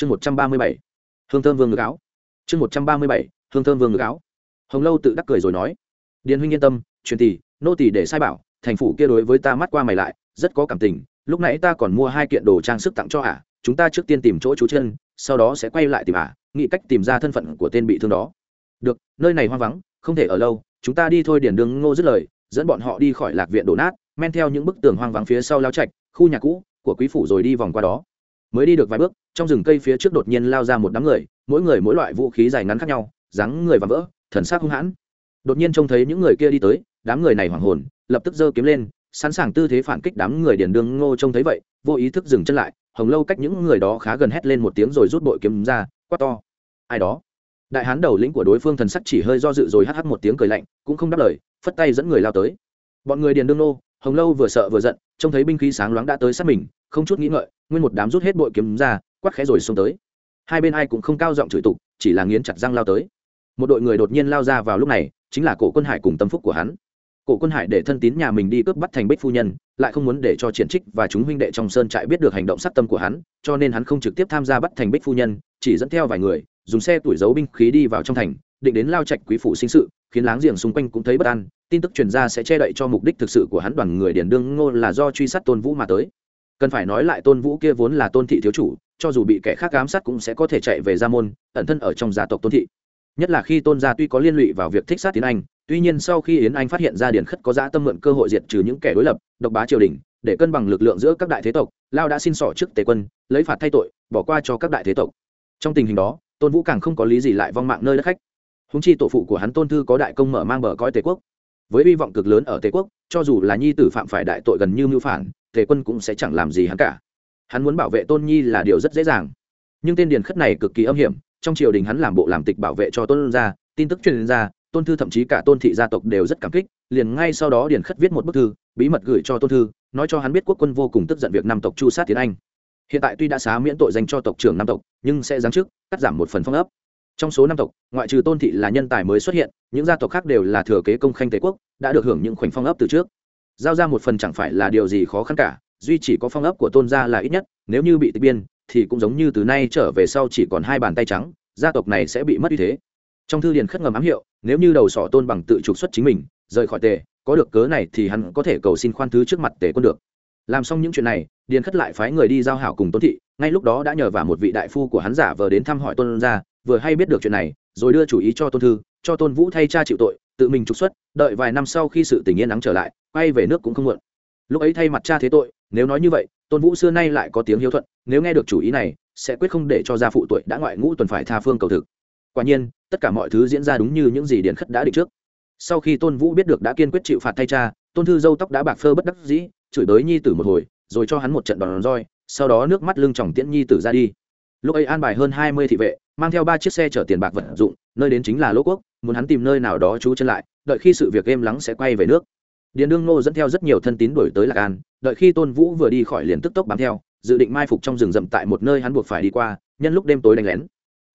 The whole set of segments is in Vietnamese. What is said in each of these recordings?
chương một trăm ba mươi bảy, hương thơm vương ngực áo. Chương một trăm ba mươi bảy, hương thơm vương ngực áo. Hồng lâu tự đắc cười rồi nói, điền huynh yên tâm, truyền tỷ, nô tỷ để sai bảo, thành phủ kia đối với ta mắt qua mày lại, rất có cảm tình, lúc nãy ta còn mua hai kiện đồ trang sức tặng cho ả chúng ta trước tiên tìm chỗ trú chân, sau đó sẽ quay lại tìm ả nghĩ cách tìm ra thân phận của tên bị thương đó. Được, nơi này hoang vắng, không thể ở lâu, chúng ta đi thôi. Điền đường ngô dứt lời, dẫn bọn họ đi khỏi lạc viện đổ nát, men theo những bức tường hoang vắng phía sau lao trạch, khu nhà cũ của quý phủ rồi đi vòng qua đó mới đi được vài bước, trong rừng cây phía trước đột nhiên lao ra một đám người, mỗi người mỗi loại vũ khí dài ngắn khác nhau, dáng người và vỡ, thần sắc hung hãn. Đột nhiên trông thấy những người kia đi tới, đám người này hoảng hồn, lập tức giơ kiếm lên, sẵn sàng tư thế phản kích đám người điền đương ngô trông thấy vậy, vô ý thức dừng chân lại, hồng lâu cách những người đó khá gần hét lên một tiếng rồi rút bội kiếm ra, quát to. Ai đó? Đại hán đầu lĩnh của đối phương thần sắc chỉ hơi do dự rồi hắt hắt một tiếng cười lạnh, cũng không đáp lời, phất tay dẫn người lao tới. Bọn người điền đương nô hồng lâu vừa sợ vừa giận, trông thấy binh khí sáng loáng đã tới sát mình, không chút nghĩ ngợi nguyên một đám rút hết bội kiếm ra quắc khẽ rồi xông tới. Hai bên ai cũng không cao giọng chửi tục, chỉ là nghiến chặt răng lao tới. Một đội người đột nhiên lao ra vào lúc này, chính là cổ quân hải cùng tâm phúc của hắn. Cổ quân hải để thân tín nhà mình đi cướp bắt thành bích phu nhân, lại không muốn để cho triển trích và chúng huynh đệ trong sơn trại biết được hành động sát tâm của hắn, cho nên hắn không trực tiếp tham gia bắt thành bích phu nhân, chỉ dẫn theo vài người, dùng xe tuổi giấu binh khí đi vào trong thành, định đến lao trạch quý phủ sinh sự, khiến láng giềng xung quanh cũng thấy bất an, tin tức truyền ra sẽ che đậy cho mục đích thực sự của hắn, đoàn người điền đương ngô là do truy sát tôn vũ mà tới cần phải nói lại tôn vũ kia vốn là tôn thị thiếu chủ, cho dù bị kẻ khác ám sát cũng sẽ có thể chạy về gia môn, ẩn thân ở trong gia tộc tôn thị. Nhất là khi tôn gia tuy có liên lụy vào việc thích sát tiến anh, tuy nhiên sau khi yến anh phát hiện ra điển khất có dã tâm mượn cơ hội diệt trừ những kẻ đối lập, độc bá triều đình, để cân bằng lực lượng giữa các đại thế tộc, lao đã xin sỏ trước tề quân, lấy phạt thay tội, bỏ qua cho các đại thế tộc. Trong tình hình đó, tôn vũ càng không có lý gì lại vong mạng nơi đất khách. Húng chi tổ phụ của hắn tôn thư có đại công mở mang bờ cõi tề quốc. Với hy vọng cực lớn ở tề quốc, cho dù là nhi tử phạm phải đại tội gần như mưu phản tề quân cũng sẽ chẳng làm gì hắn cả. Hắn muốn bảo vệ tôn nhi là điều rất dễ dàng. Nhưng tên điền khất này cực kỳ âm hiểm, trong triều đình hắn làm bộ làm tịch bảo vệ cho tôn gia, tin tức truyền ra, tôn thư thậm chí cả tôn thị gia tộc đều rất cảm kích, liền ngay sau đó điền khất viết một bức thư, bí mật gửi cho tôn thư, nói cho hắn biết quốc quân vô cùng tức giận việc năm tộc chu sát tiến anh. Hiện tại tuy đã xá miễn tội dành cho tộc trưởng năm tộc, nhưng sẽ giáng chức, cắt giảm một phần phong ấp. Trong số năm tộc, ngoại trừ tôn thị là nhân tài mới xuất hiện, những gia tộc khác đều là thừa kế công khanh tề quốc, đã được hưởng những khoảnh phong ấp từ trước giao ra một phần chẳng phải là điều gì khó khăn cả, duy chỉ có phong ấp của tôn gia là ít nhất, nếu như bị tịch biên, thì cũng giống như từ nay trở về sau chỉ còn hai bàn tay trắng, gia tộc này sẽ bị mất uy thế. Trong thư điền khất ngầm ám hiệu, nếu như đầu sỏ tôn bằng tự trục xuất chính mình, rời khỏi tề, có được cớ này thì hắn có thể cầu xin khoan thứ trước mặt tề quân được. Làm xong những chuyện này, điền khất lại phái người đi giao hảo cùng tôn thị, ngay lúc đó đã nhờ vào một vị đại phu của hắn giả vờ đến thăm hỏi tôn gia, vừa hay biết được chuyện này, rồi đưa chủ ý cho tôn thư, cho tôn vũ thay cha chịu tội tự mình trục xuất, đợi vài năm sau khi sự tình yên nắng trở lại, quay về nước cũng không muộn. Lúc ấy thay mặt cha thế tội, nếu nói như vậy, tôn vũ xưa nay lại có tiếng hiếu thuận, nếu nghe được chủ ý này, sẽ quyết không để cho gia phụ tuổi đã ngoại ngũ tuần phải tha phương cầu thực. Quả nhiên, tất cả mọi thứ diễn ra đúng như những gì điền khất đã định trước. Sau khi tôn vũ biết được đã kiên quyết chịu phạt thay cha, tôn thư dâu tóc đã bạc phơ bất đắc dĩ, chửi bới nhi tử một hồi, rồi cho hắn một trận đòn roi, sau đó nước mắt lưng tròng tiễn nhi tử ra đi. Lúc ấy an bài hơn hai mươi thị vệ, mang theo ba chiếc xe chở tiền bạc vật dụng nơi đến chính là lỗ quốc, muốn hắn tìm nơi nào đó trú chân lại, đợi khi sự việc êm lắng sẽ quay về nước. Điền đương nô dẫn theo rất nhiều thân tín đuổi tới lạc an, đợi khi tôn vũ vừa đi khỏi liền tức tốc bám theo, dự định mai phục trong rừng rậm tại một nơi hắn buộc phải đi qua, nhân lúc đêm tối đánh lén.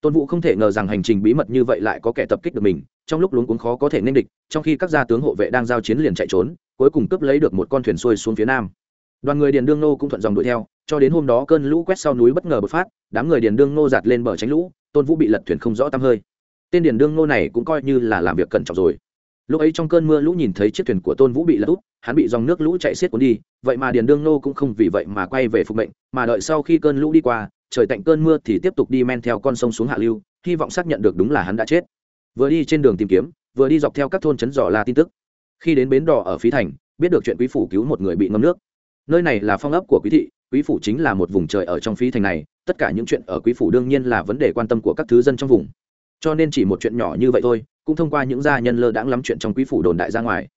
Tôn vũ không thể ngờ rằng hành trình bí mật như vậy lại có kẻ tập kích được mình, trong lúc luống cuống khó có thể nên địch, trong khi các gia tướng hộ vệ đang giao chiến liền chạy trốn, cuối cùng cướp lấy được một con thuyền xuôi xuống phía nam. Đoàn người điền đương nô cũng thuận dòng đuổi theo, cho đến hôm đó cơn lũ quét sau núi bất ngờ bộc phát, đám người điền đương nô giạt lên bờ tránh lũ, tôn vũ bị lật thuyền không rõ tăm hơi tên điền đương nô này cũng coi như là làm việc cẩn trọng rồi. Lúc ấy trong cơn mưa lũ nhìn thấy chiếc thuyền của tôn vũ bị lật úp, hắn bị dòng nước lũ chạy xiết cuốn đi, vậy mà điền đương nô cũng không vì vậy mà quay về phục mệnh, mà đợi sau khi cơn lũ đi qua, trời tạnh cơn mưa thì tiếp tục đi men theo con sông xuống hạ lưu, hy vọng xác nhận được đúng là hắn đã chết. Vừa đi trên đường tìm kiếm, vừa đi dọc theo các thôn trấn dò la tin tức. Khi đến bến đò ở phí thành, biết được chuyện quý phủ cứu một người bị ngâm nước. Nơi này là phong ấp của quý thị, quý phủ chính là một vùng trời ở trong phí thành này, tất cả những chuyện ở quý phủ đương nhiên là vấn đề quan tâm của các thứ dân trong vùng cho nên chỉ một chuyện nhỏ như vậy thôi, cũng thông qua những gia nhân lơ đãng lắm chuyện trong quý phủ đồn đại ra ngoài.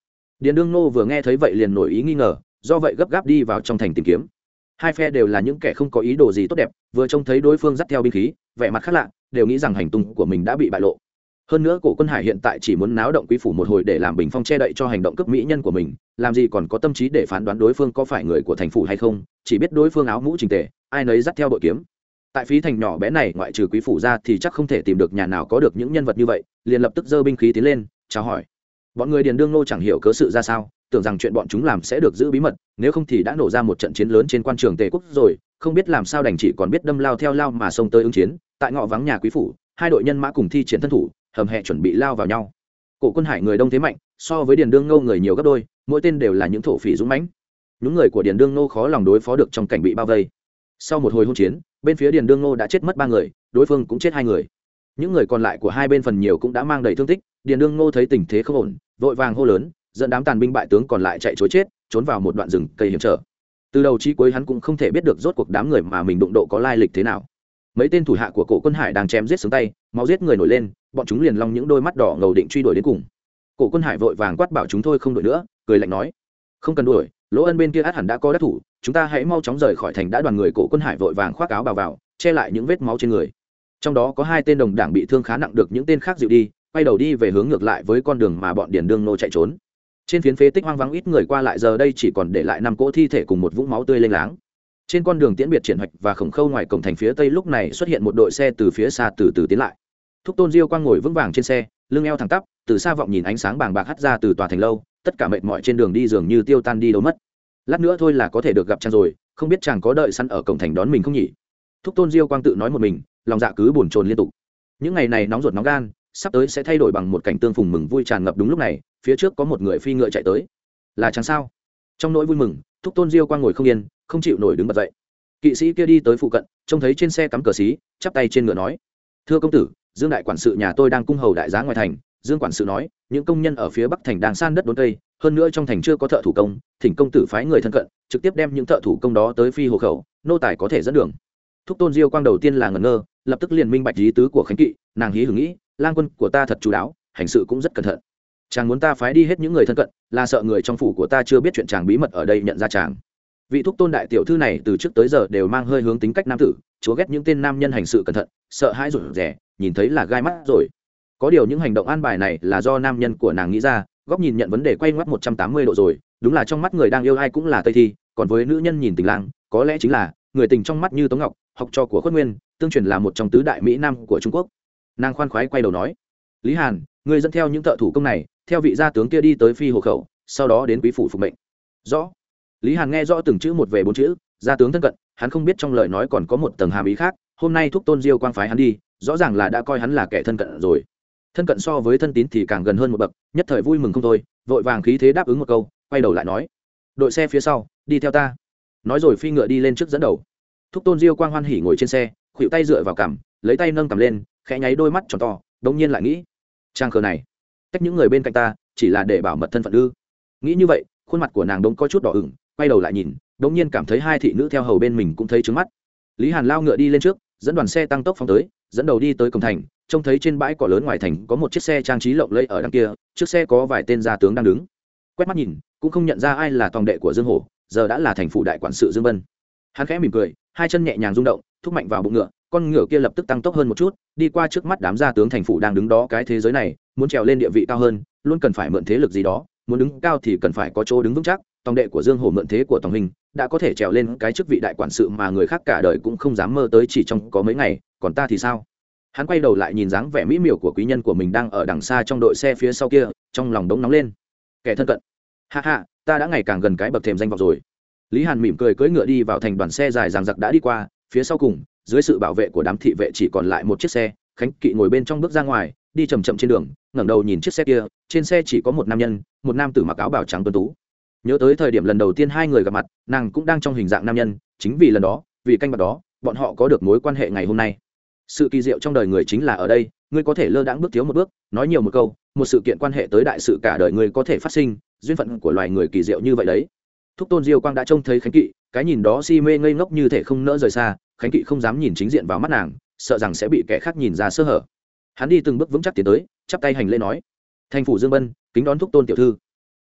Điền đương nô vừa nghe thấy vậy liền nổi ý nghi ngờ, do vậy gấp gáp đi vào trong thành tìm kiếm. Hai phe đều là những kẻ không có ý đồ gì tốt đẹp, vừa trông thấy đối phương dắt theo binh khí, vẻ mặt khác lạ, đều nghĩ rằng hành tung của mình đã bị bại lộ. Hơn nữa cổ quân hải hiện tại chỉ muốn náo động quý phủ một hồi để làm bình phong che đậy cho hành động cấp mỹ nhân của mình, làm gì còn có tâm trí để phán đoán đối phương có phải người của thành phủ hay không, chỉ biết đối phương áo mũ trình tề, ai nấy dắt theo bội kiếm tại phí thành nhỏ bé này, ngoại trừ quý phủ ra thì chắc không thể tìm được nhà nào có được những nhân vật như vậy, liền lập tức giơ binh khí tiến lên, chào hỏi. Bọn người điền đương nô chẳng hiểu cớ sự ra sao, tưởng rằng chuyện bọn chúng làm sẽ được giữ bí mật, nếu không thì đã nổ ra một trận chiến lớn trên quan trường tề quốc rồi, không biết làm sao đành chỉ còn biết đâm lao theo lao mà xông tới ứng chiến. Tại ngõ vắng nhà quý phủ, hai đội nhân mã cùng thi triển thân thủ, hầm hẹ chuẩn bị lao vào nhau. Cổ quân hải người đông thế mạnh, so với điền đương ngô người nhiều gấp đôi, mỗi tên đều là những thổ phỉ dũng mãnh. Những người của điền đương ngô khó lòng đối phó được trong cảnh bị bao vây. Sau một hồi hôn chiến bên phía điền đương ngô đã chết mất ba người, đối phương cũng chết hai người. Những người còn lại của hai bên phần nhiều cũng đã mang đầy thương tích, điền đương ngô thấy tình thế không ổn, vội vàng hô lớn, dẫn đám tàn binh bại tướng còn lại chạy chối chết, trốn vào một đoạn rừng cây hiểm trở. Từ đầu chí cuối hắn cũng không thể biết được rốt cuộc đám người mà mình đụng độ có lai lịch thế nào. Mấy tên thủ hạ của cổ quân hải đang chém giết xuống tay, máu giết người nổi lên, bọn chúng liền long những đôi mắt đỏ ngầu định truy đuổi đến cùng. Cổ quân hải vội vàng quát bảo chúng thôi không đuổi nữa, cười lạnh nói, không cần đuổi, lỗ ân bên kia át hẳn đã có đắc thủ chúng ta hãy mau chóng rời khỏi thành đã đoàn người cổ quân hải vội vàng khoác áo bào vào, che lại những vết máu trên người. Trong đó có hai tên đồng đảng bị thương khá nặng được những tên khác dịu đi, quay đầu đi về hướng ngược lại với con đường mà bọn điền đương nô chạy trốn. Trên phiến phế tích hoang vắng ít người qua lại giờ đây chỉ còn để lại năm cỗ thi thể cùng một vũng máu tươi lênh láng. Trên con đường tiễn biệt triển hoạch và khổng khâu ngoài cổng thành phía tây lúc này xuất hiện một đội xe từ phía xa từ từ tiến lại. Thúc tôn diêu quang ngồi vững vàng trên xe, lưng eo thẳng tắp, từ xa vọng nhìn ánh sáng bàng bạc hắt ra từ tòa thành lâu, tất cả mệt mỏi trên đường đi dường như tiêu tan đi đâu mất lát nữa thôi là có thể được gặp chàng rồi, không biết chàng có đợi săn ở cổng thành đón mình không nhỉ? Thúc tôn diêu quang tự nói một mình, lòng dạ cứ bồn chồn liên tục. Những ngày này nóng ruột nóng gan, sắp tới sẽ thay đổi bằng một cảnh tương phùng mừng vui tràn ngập đúng lúc này, phía trước có một người phi ngựa chạy tới. Là chàng sao? Trong nỗi vui mừng, thúc tôn diêu quang ngồi không yên, không chịu nổi đứng bật dậy. Kỵ sĩ kia đi tới phụ cận, trông thấy trên xe cắm cờ xí, chắp tay trên ngựa nói, thưa công tử, dương đại quản sự nhà tôi đang cung hầu đại giá ngoài thành dương quản sự nói, những công nhân ở phía bắc thành đang san đất đốn cây, hơn nữa trong thành chưa có thợ thủ công, thỉnh công tử phái người thân cận, trực tiếp đem những thợ thủ công đó tới phi hồ khẩu, nô tài có thể dẫn đường. Thúc tôn diêu quang đầu tiên là ngẩn ngơ, lập tức liền minh bạch lý tứ của khánh kỵ, nàng hí hưởng nghĩ, lang quân của ta thật chú đáo, hành sự cũng rất cẩn thận. Chàng muốn ta phái đi hết những người thân cận, là sợ người trong phủ của ta chưa biết chuyện chàng bí mật ở đây nhận ra chàng. Vị thúc tôn đại tiểu thư này từ trước tới giờ đều mang hơi hướng tính cách nam tử, chúa ghét những tên nam nhân hành sự cẩn thận, sợ hãi rủi rẻ nhìn thấy là gai mắt rồi có điều những hành động an bài này là do nam nhân của nàng nghĩ ra, góc nhìn nhận vấn đề quay ngoắt một trăm tám mươi độ rồi, đúng là trong mắt người đang yêu ai cũng là tây thi, còn với nữ nhân nhìn tình lang có lẽ chính là người tình trong mắt như tống ngọc, học trò của khuất nguyên, tương truyền là một trong tứ đại mỹ nam của trung quốc. Nàng khoan khoái quay đầu nói, lý hàn, người dẫn theo những thợ thủ công này, theo vị gia tướng kia đi tới phi hộ khẩu, sau đó đến quý phủ phục mệnh. Rõ. Lý hàn nghe rõ từng chữ một về bốn chữ, gia tướng thân cận, hắn không biết trong lời nói còn có một tầng hàm ý khác, hôm nay thúc tôn diêu quang phái hắn đi, rõ ràng là đã coi hắn là kẻ thân cận rồi thân cận so với thân tín thì càng gần hơn một bậc, nhất thời vui mừng không thôi, vội vàng khí thế đáp ứng một câu, quay đầu lại nói, đội xe phía sau, đi theo ta. Nói rồi phi ngựa đi lên trước dẫn đầu. Thúc tôn diêu quang hoan hỉ ngồi trên xe khuỵu tay dựa vào cằm, lấy tay nâng cằm lên, khẽ nháy đôi mắt tròn to đông nhiên lại nghĩ, trang khờ này, cách những người bên cạnh ta chỉ là để bảo mật thân phận ư? Nghĩ như vậy, khuôn mặt của nàng đống có chút đỏ ửng, quay đầu lại nhìn, đống nhiên cảm thấy hai thị nữ theo hầu bên mình cũng thấy trứng mắt. Lý hàn lao ngựa đi lên trước, dẫn đoàn xe tăng tốc phóng tới, dẫn đầu đi tới cổng thành trông thấy trên bãi cỏ lớn ngoài thành có một chiếc xe trang trí lộng lẫy ở đằng kia, trước xe có vài tên gia tướng đang đứng. Quét mắt nhìn, cũng không nhận ra ai là tòng đệ của dương hổ, giờ đã là thành phủ đại quản sự dương vân. Hắn khẽ mỉm cười, hai chân nhẹ nhàng rung động, thúc mạnh vào bụng ngựa, con ngựa kia lập tức tăng tốc hơn một chút, đi qua trước mắt đám gia tướng thành phủ đang đứng đó cái thế giới này, muốn trèo lên địa vị cao hơn, luôn cần phải mượn thế lực gì đó, muốn đứng cao thì cần phải có chỗ đứng vững chắc, tòng đệ của dương hổ mượn thế của tòng hình, đã có thể trèo lên cái chức vị đại quản sự mà người khác cả đời cũng không dám mơ tới chỉ trong có mấy ngày, còn ta thì sao? Hắn quay đầu lại nhìn dáng vẻ mỹ miều của quý nhân của mình đang ở đằng xa trong đội xe phía sau kia, trong lòng đống nóng lên. Kẻ thân cận. Hạ hạ ta đã ngày càng gần cái bậc thềm danh vọng rồi. Lý hàn mỉm cười cưỡi ngựa đi vào thành đoàn xe dài ràng giặc đã đi qua, phía sau cùng, dưới sự bảo vệ của đám thị vệ chỉ còn lại một chiếc xe, khánh kỵ ngồi bên trong bước ra ngoài, đi chầm chậm trên đường, ngẩng đầu nhìn chiếc xe kia, trên xe chỉ có một nam nhân, một nam tử mặc áo bào trắng tuấn tú. Nhớ tới thời điểm lần đầu tiên hai người gặp mặt, nàng cũng đang trong hình dạng nam nhân, chính vì lần đó, vì canh bạc đó, bọn họ có được mối quan hệ ngày hôm nay sự kỳ diệu trong đời người chính là ở đây, ngươi có thể lơ đãng bước thiếu một bước, nói nhiều một câu, một sự kiện quan hệ tới đại sự cả đời người có thể phát sinh, duyên phận của loài người kỳ diệu như vậy đấy. Thúc tôn diêu quang đã trông thấy khánh kỵ, cái nhìn đó si mê ngây ngốc như thể không nỡ rời xa, khánh kỵ không dám nhìn chính diện vào mắt nàng, sợ rằng sẽ bị kẻ khác nhìn ra sơ hở. Hắn đi từng bước vững chắc tiến tới, chắp tay hành lễ nói, thành phủ dương bân, kính đón thúc tôn tiểu thư.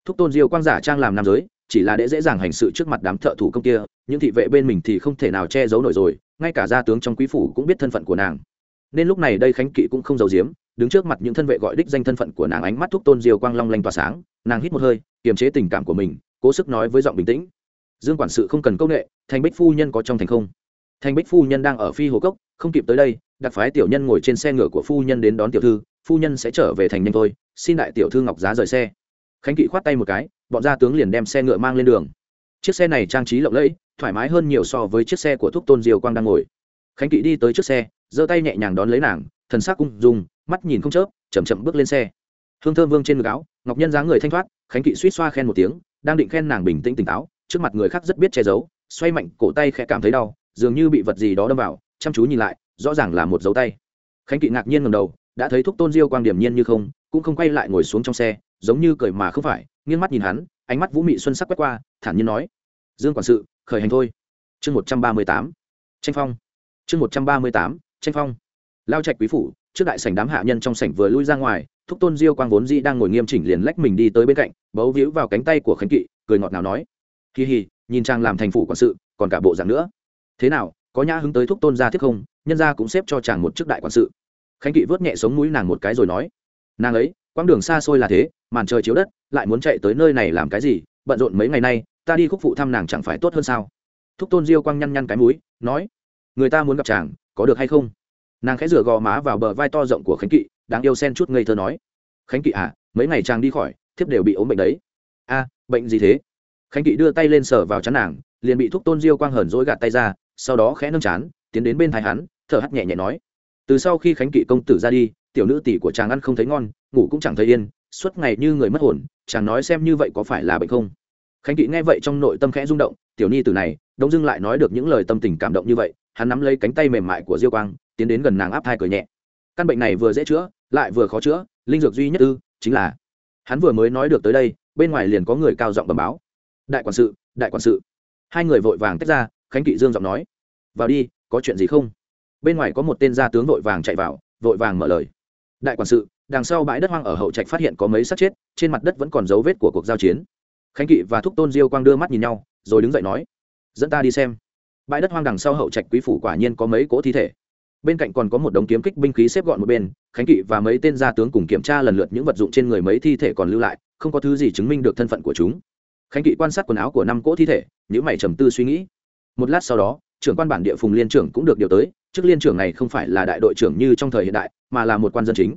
Thúc tôn diêu quang giả trang làm nam giới chỉ là để dễ dàng hành sự trước mặt đám thợ thủ công kia, những thị vệ bên mình thì không thể nào che giấu nổi rồi, ngay cả gia tướng trong quý phủ cũng biết thân phận của nàng. Nên lúc này đây khánh kỵ cũng không giấu giếm, đứng trước mặt những thân vệ gọi đích danh thân phận của nàng ánh mắt thúc tôn diều quang long lanh tỏa sáng, nàng hít một hơi, kiềm chế tình cảm của mình, cố sức nói với giọng bình tĩnh. Dương quản sự không cần công nghệ thành bích phu nhân có trong thành không? Thành bích phu nhân đang ở phi hồ cốc, không kịp tới đây, đặc phái tiểu nhân ngồi trên xe ngựa của phu nhân đến đón tiểu thư, phu nhân sẽ trở về thành nhanh thôi, xin đại tiểu thư ngọc giá rời xe. Khánh kỵ khoát tay một cái bọn gia tướng liền đem xe ngựa mang lên đường. Chiếc xe này trang trí lộng lẫy, thoải mái hơn nhiều so với chiếc xe của thúc tôn diều quang đang ngồi. Khánh kỵ đi tới trước xe, giơ tay nhẹ nhàng đón lấy nàng, thần sắc cung dùng mắt nhìn không chớp, chậm chậm bước lên xe. Hương thơm vương trên ngực áo, ngọc nhân dáng người thanh thoát, khánh kỵ suýt xoa khen một tiếng, đang định khen nàng bình tĩnh tỉnh táo, trước mặt người khác rất biết che giấu, xoay mạnh cổ tay khẽ cảm thấy đau, dường như bị vật gì đó đâm vào, chăm chú nhìn lại, rõ ràng là một dấu tay. Khánh kỵ ngạc nhiên ngầm đầu, đã thấy thúc tôn diêu quang điểm nhiên như không cũng không quay lại ngồi xuống trong xe, giống như cười mà không phải, nghiêng mắt nhìn hắn, ánh mắt vũ mị xuân sắc quét qua, thản nhiên nói, dương quản sự, khởi hành thôi. Chương một trăm ba mươi tám, tranh phong. Chương một trăm ba mươi tám, tranh phong. Lao trạch quý phủ, trước đại sảnh đám hạ nhân trong sảnh vừa lui ra ngoài, thúc tôn diêu quang vốn di đang ngồi nghiêm chỉnh liền lách mình đi tới bên cạnh, bấu víu vào cánh tay của khánh kỵ, cười ngọt nào nói kỳ hì nhìn trang làm thành phủ quản sự, còn cả bộ dạng nữa. Thế nào, có nhã hứng tới thúc tôn gia thiết không? Nhân gia cũng xếp cho chàng một chức đại quản sự. Khánh kỵ vớt nhẹ sống mũi nàng một cái rồi nói nàng ấy, quãng đường xa xôi là thế, màn trời chiếu đất, lại muốn chạy tới nơi này làm cái gì, bận rộn mấy ngày nay, ta đi khúc phụ thăm nàng chẳng phải tốt hơn sao? Thúc tôn diêu quang nhăn nhăn cái mũi, nói, người ta muốn gặp chàng, có được hay không? Nàng khẽ rửa gò má vào bờ vai to rộng của khánh kỵ, đáng yêu sen chút ngây thơ nói, khánh kỵ à mấy ngày chàng đi khỏi, thiếp đều bị ốm bệnh đấy. A bệnh gì thế? Khánh kỵ đưa tay lên sờ vào chắn nàng, liền bị thúc tôn diêu quang hờn dỗi gạt tay ra, sau đó khẽ nâng chán, tiến đến bên thái hắn, thở hắt nhẹ nhẹ nói, từ sau khi khánh kỵ công tử ra đi tiểu nữ tỷ của chàng ăn không thấy ngon, ngủ cũng chẳng thấy yên, suốt ngày như người mất hồn, chàng nói xem như vậy có phải là bệnh không? Khánh kỵ nghe vậy trong nội tâm khẽ rung động, tiểu ni từ này, đông dưng lại nói được những lời tâm tình cảm động như vậy, hắn nắm lấy cánh tay mềm mại của diêu quang, tiến đến gần nàng áp thai cười nhẹ. Căn bệnh này vừa dễ chữa, lại vừa khó chữa, linh dược duy nhất ư, chính là hắn vừa mới nói được tới đây, bên ngoài liền có người cao giọng bẩm báo. Đại quản sự, đại quản sự. Hai người vội vàng tách ra, khánh kỵ dương giọng nói. Vào đi, có chuyện gì không? Bên ngoài có một tên gia tướng vội vàng chạy vào, vội vàng mở lời đại quản sự, đằng sau bãi đất hoang ở hậu trạch phát hiện có mấy xác chết, trên mặt đất vẫn còn dấu vết của cuộc giao chiến. Khánh kỵ và thúc tôn diêu quang đưa mắt nhìn nhau, rồi đứng dậy nói, dẫn ta đi xem. Bãi đất hoang đằng sau hậu trạch quý phủ quả nhiên có mấy cỗ thi thể. Bên cạnh còn có một đống kiếm kích binh khí xếp gọn một bên, khánh kỵ và mấy tên gia tướng cùng kiểm tra lần lượt những vật dụng trên người mấy thi thể còn lưu lại, không có thứ gì chứng minh được thân phận của chúng. Khánh kỵ quan sát quần áo của năm cỗ thi thể những mày trầm tư suy nghĩ. Một lát sau đó, trưởng quan bản địa phùng liên trưởng cũng được điều tới, chức liên trưởng này không phải là đại đội trưởng như trong thời hiện đại mà là một quan dân chính.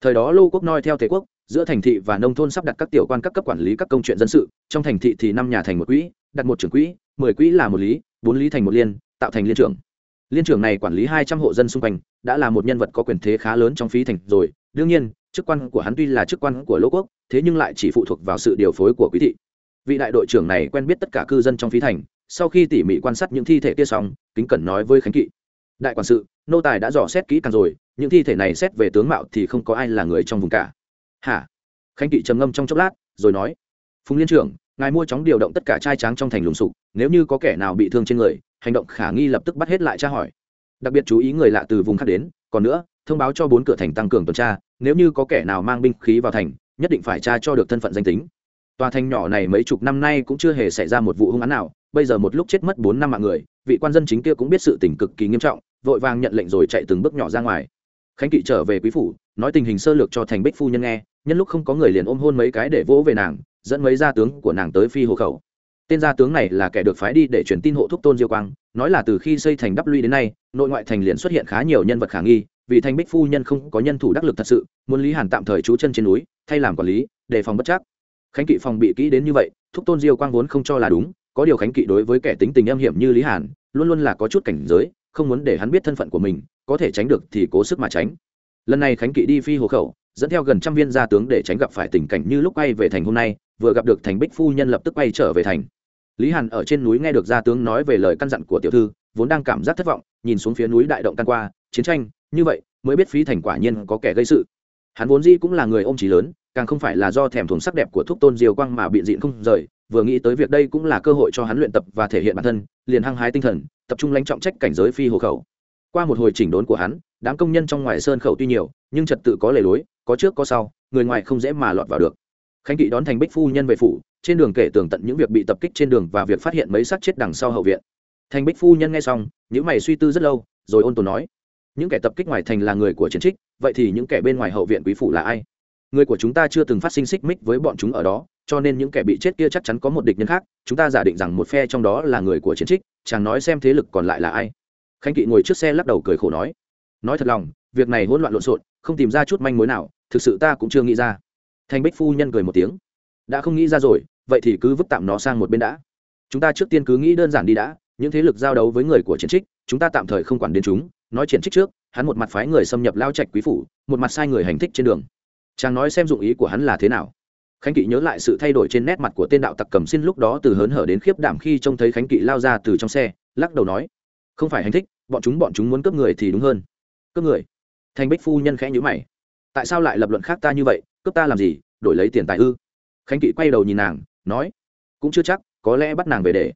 Thời đó lô quốc noi theo thế quốc, giữa thành thị và nông thôn sắp đặt các tiểu quan các cấp quản lý các công chuyện dân sự, trong thành thị thì năm nhà thành một quỹ, đặt một trưởng quỹ, mười quỹ là một lý, bốn lý thành một liên, tạo thành liên trưởng. Liên trưởng này quản lý hai trăm hộ dân xung quanh, đã là một nhân vật có quyền thế khá lớn trong phí thành rồi. Đương nhiên, chức quan của hắn tuy là chức quan của Lô quốc, thế nhưng lại chỉ phụ thuộc vào sự điều phối của quý thị. Vị đại đội trưởng này quen biết tất cả cư dân trong phí thành, sau khi tỉ mỉ quan sát những thi thể kia xong, kính cẩn nói với khánh kỵ đại quản sự, nô tài đã dò xét kỹ càng rồi, những thi thể này xét về tướng mạo thì không có ai là người trong vùng cả. Hả? Khánh kỵ trầm ngâm trong chốc lát, rồi nói, phùng liên trưởng, ngài mua chóng điều động tất cả trai tráng trong thành lùng sục, nếu như có kẻ nào bị thương trên người, hành động khả nghi lập tức bắt hết lại tra hỏi. Đặc biệt chú ý người lạ từ vùng khác đến, còn nữa, thông báo cho bốn cửa thành tăng cường tuần tra, nếu như có kẻ nào mang binh khí vào thành, nhất định phải tra cho được thân phận danh tính. Tòa thành nhỏ này mấy chục năm nay cũng chưa hề xảy ra một vụ hung án nào, bây giờ một lúc chết mất bốn năm mạng người, vị quan dân chính kia cũng biết sự tình cực kỳ nghiêm trọng vội vàng nhận lệnh rồi chạy từng bước nhỏ ra ngoài. Khánh kỵ trở về quý phủ, nói tình hình sơ lược cho thành bích phu nhân nghe, nhân lúc không có người liền ôm hôn mấy cái để vỗ về nàng, dẫn mấy gia tướng của nàng tới phi hộ khẩu. Tên gia tướng này là kẻ được phái đi để truyền tin hộ thúc tôn diêu quang, nói là từ khi xây thành đắp luy đến nay, nội ngoại thành liền xuất hiện khá nhiều nhân vật khả nghi, vì thành bích phu nhân không có nhân thủ đắc lực thật sự, muốn lý hàn tạm thời trú chân trên núi, thay làm quản lý, đề phòng bất chắc. Khánh kỵ phòng bị kỹ đến như vậy, thúc tôn diêu quang vốn không cho là đúng, có điều khánh kỵ đối với kẻ tính tình âm hiểm như lý hàn, luôn luôn là có chút cảnh giới không muốn để hắn biết thân phận của mình, có thể tránh được thì cố sức mà tránh. Lần này khánh kỵ đi phi hồ khẩu, dẫn theo gần trăm viên gia tướng để tránh gặp phải tình cảnh như lúc quay về thành hôm nay, vừa gặp được thành bích phu nhân lập tức quay trở về thành. Lý hàn ở trên núi nghe được gia tướng nói về lời căn dặn của tiểu thư, vốn đang cảm giác thất vọng, nhìn xuống phía núi đại động tan qua, chiến tranh, như vậy, mới biết phí thành quả nhiên có kẻ gây sự. Hắn vốn dĩ cũng là người ôm trí lớn, càng không phải là do thèm thuồng sắc đẹp của thúc tôn diều quang mà biện diện không rời vừa nghĩ tới việc đây cũng là cơ hội cho hắn luyện tập và thể hiện bản thân, liền hăng hái tinh thần, tập trung lãnh trọng trách cảnh giới phi hộ khẩu. Qua một hồi chỉnh đốn của hắn, đám công nhân trong ngoài sơn khẩu tuy nhiều, nhưng trật tự có lề lối, có trước có sau, người ngoài không dễ mà lọt vào được. Khánh kỵ đón thành bích phu nhân về phủ, trên đường kể tường tận những việc bị tập kích trên đường và việc phát hiện mấy xác chết đằng sau hậu viện. Thành bích phu nhân nghe xong những mày suy tư rất lâu, rồi ôn tồn nói, những kẻ tập kích ngoài thành là người của chiến trích, vậy thì những kẻ bên ngoài hậu viện quý phủ là ai? Người của chúng ta chưa từng phát sinh xích mích với bọn chúng ở đó cho nên những kẻ bị chết kia chắc chắn có một địch nhân khác, chúng ta giả định rằng một phe trong đó là người của chiến trích, chàng nói xem thế lực còn lại là ai. Khánh kỵ ngồi trước xe lắc đầu cười khổ nói nói thật lòng, việc này hỗn loạn lộn xộn, không tìm ra chút manh mối nào, thực sự ta cũng chưa nghĩ ra. Thanh bích phu nhân cười một tiếng, đã không nghĩ ra rồi, vậy thì cứ vứt tạm nó sang một bên đã. Chúng ta trước tiên cứ nghĩ đơn giản đi đã, những thế lực giao đấu với người của chiến trích, chúng ta tạm thời không quản đến chúng, nói chiến trích trước, hắn một mặt phái người xâm nhập lao trạch quý phủ, một mặt sai người hành thích trên đường. Chàng nói xem dụng ý của hắn là thế nào khánh kỵ nhớ lại sự thay đổi trên nét mặt của tên đạo tặc cầm xin lúc đó từ hớn hở đến khiếp đảm khi trông thấy khánh kỵ lao ra từ trong xe, lắc đầu nói, không phải hành thích, bọn chúng bọn chúng muốn cướp người thì đúng hơn. Cướp người? Thanh bích phu nhân khẽ nhữ mày. Tại sao lại lập luận khác ta như vậy? Cướp ta làm gì? Đổi lấy tiền tài ư? Khánh kỵ quay đầu nhìn nàng, nói, cũng chưa chắc, có lẽ bắt nàng về để.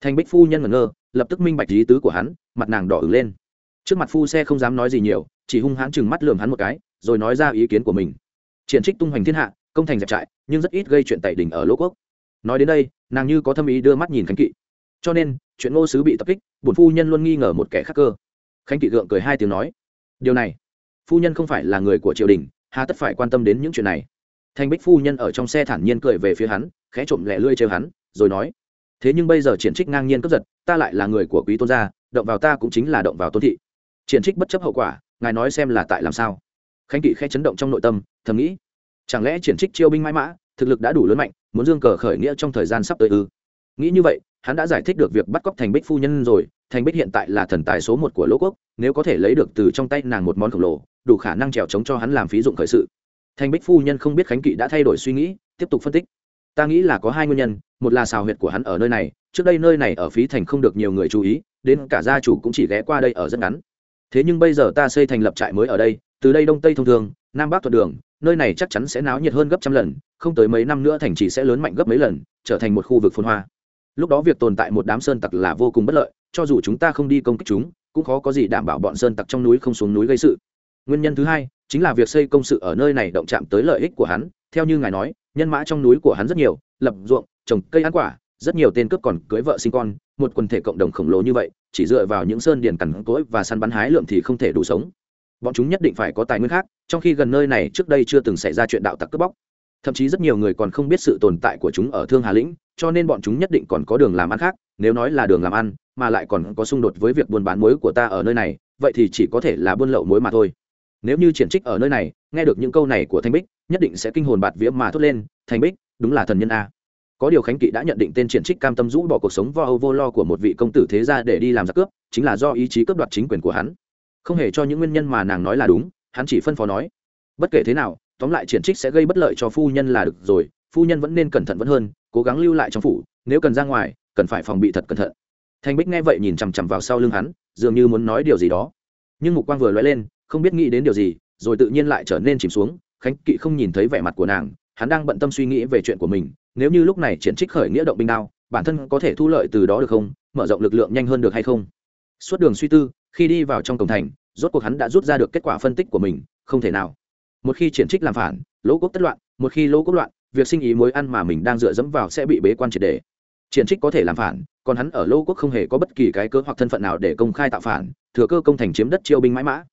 Thanh bích phu nhân ngẩn ngơ, lập tức minh bạch lý tứ của hắn, mặt nàng đỏ ứng lên. Trước mặt phu xe không dám nói gì nhiều, chỉ hung hãn chừng mắt lườm hắn một cái, rồi nói ra ý kiến của mình. Triển trích tung hoành thiên hạ công thành dẹp trại, nhưng rất ít gây chuyện tẩy đình ở lỗ quốc. Nói đến đây, nàng như có thâm ý đưa mắt nhìn khánh kỵ. Cho nên, chuyện ngô sứ bị tập kích, bổn phu nhân luôn nghi ngờ một kẻ khắc cơ. Khánh kỵ gượng cười hai tiếng nói, điều này, phu nhân không phải là người của triều đình, hà tất phải quan tâm đến những chuyện này. Thanh bích phu nhân ở trong xe thản nhiên cười về phía hắn, khẽ trộm lẹ lươi trêu hắn, rồi nói, thế nhưng bây giờ triển trích ngang nhiên cướp giật, ta lại là người của quý tôn gia, động vào ta cũng chính là động vào tôn thị. Triển trích bất chấp hậu quả, ngài nói xem là tại làm sao. Khánh kỵ khẽ chấn động trong nội tâm, thầm nghĩ chẳng lẽ triển trích chiêu binh mãi mã, thực lực đã đủ lớn mạnh, muốn dương cờ khởi nghĩa trong thời gian sắp tới ư? Nghĩ như vậy, hắn đã giải thích được việc bắt cóc thành bích phu nhân rồi. Thành bích hiện tại là thần tài số một của lỗ quốc, nếu có thể lấy được từ trong tay nàng một món khổng lồ, đủ khả năng trèo chống cho hắn làm phí dụng khởi sự. Thành bích phu nhân không biết khánh kỵ đã thay đổi suy nghĩ, tiếp tục phân tích. Ta nghĩ là có hai nguyên nhân, một là xào huyệt của hắn ở nơi này, trước đây nơi này ở phí thành không được nhiều người chú ý, đến cả gia chủ cũng chỉ ghé qua đây ở rất ngắn. Thế nhưng bây giờ ta xây thành lập trại mới ở đây, từ đây đông tây thông thường nam bắc thuận đường, nơi này chắc chắn sẽ náo nhiệt hơn gấp trăm lần, không tới mấy năm nữa thành trì sẽ lớn mạnh gấp mấy lần, trở thành một khu vực phồn hoa. Lúc đó việc tồn tại một đám sơn tặc là vô cùng bất lợi, cho dù chúng ta không đi công kích chúng, cũng khó có gì đảm bảo bọn sơn tặc trong núi không xuống núi gây sự. Nguyên nhân thứ hai chính là việc xây công sự ở nơi này động chạm tới lợi ích của hắn, theo như ngài nói, nhân mã trong núi của hắn rất nhiều, lập ruộng, trồng cây ăn quả, rất nhiều tên cướp còn cưới vợ sinh con, một quần thể cộng đồng khổng lồ như vậy, chỉ dựa vào những sơn điền cằn cỗi và săn bắn hái lượm thì không thể đủ sống bọn chúng nhất định phải có tài nguyên khác, trong khi gần nơi này trước đây chưa từng xảy ra chuyện đạo tặc cướp bóc. Thậm chí rất nhiều người còn không biết sự tồn tại của chúng ở thương hà lĩnh, cho nên bọn chúng nhất định còn có đường làm ăn khác, nếu nói là đường làm ăn, mà lại còn có xung đột với việc buôn bán muối của ta ở nơi này, vậy thì chỉ có thể là buôn lậu muối mà thôi. Nếu như triển trích ở nơi này, nghe được những câu này của thanh bích, nhất định sẽ kinh hồn bạt vía mà thốt lên, thanh bích, đúng là thần nhân a. Có điều khánh kỵ đã nhận định tên triển trích cam tâm rũ bỏ cuộc sống vo âu vô lo của một vị công tử thế gia để đi làm giặc cướp, chính là do ý chí cướp đoạt chính quyền của hắn không hề cho những nguyên nhân mà nàng nói là đúng, hắn chỉ phân phó nói, bất kể thế nào, tóm lại triển trích sẽ gây bất lợi cho phu nhân là được rồi, phu nhân vẫn nên cẩn thận vẫn hơn, cố gắng lưu lại trong phủ, nếu cần ra ngoài, cần phải phòng bị thật cẩn thận. Thanh bích nghe vậy nhìn chằm chằm vào sau lưng hắn, dường như muốn nói điều gì đó. Nhưng mục quang vừa lóe lên, không biết nghĩ đến điều gì, rồi tự nhiên lại trở nên chìm xuống, khánh kỵ không nhìn thấy vẻ mặt của nàng, hắn đang bận tâm suy nghĩ về chuyện của mình, nếu như lúc này triển trích khởi nghĩa động binh đao, bản thân có thể thu lợi từ đó được không, mở rộng lực lượng nhanh hơn được hay không? Suốt đường suy tư khi đi vào trong cổng thành, rốt cuộc hắn đã rút ra được kết quả phân tích của mình, không thể nào. Một khi triển trích làm phản, lỗ quốc tất loạn, một khi lỗ quốc loạn, việc sinh ý mối ăn mà mình đang dựa dẫm vào sẽ bị bế quan triệt đề. Triển trích có thể làm phản, còn hắn ở lỗ quốc không hề có bất kỳ cái cơ hoặc thân phận nào để công khai tạo phản, thừa cơ công thành chiếm đất chiêu binh mãi mã.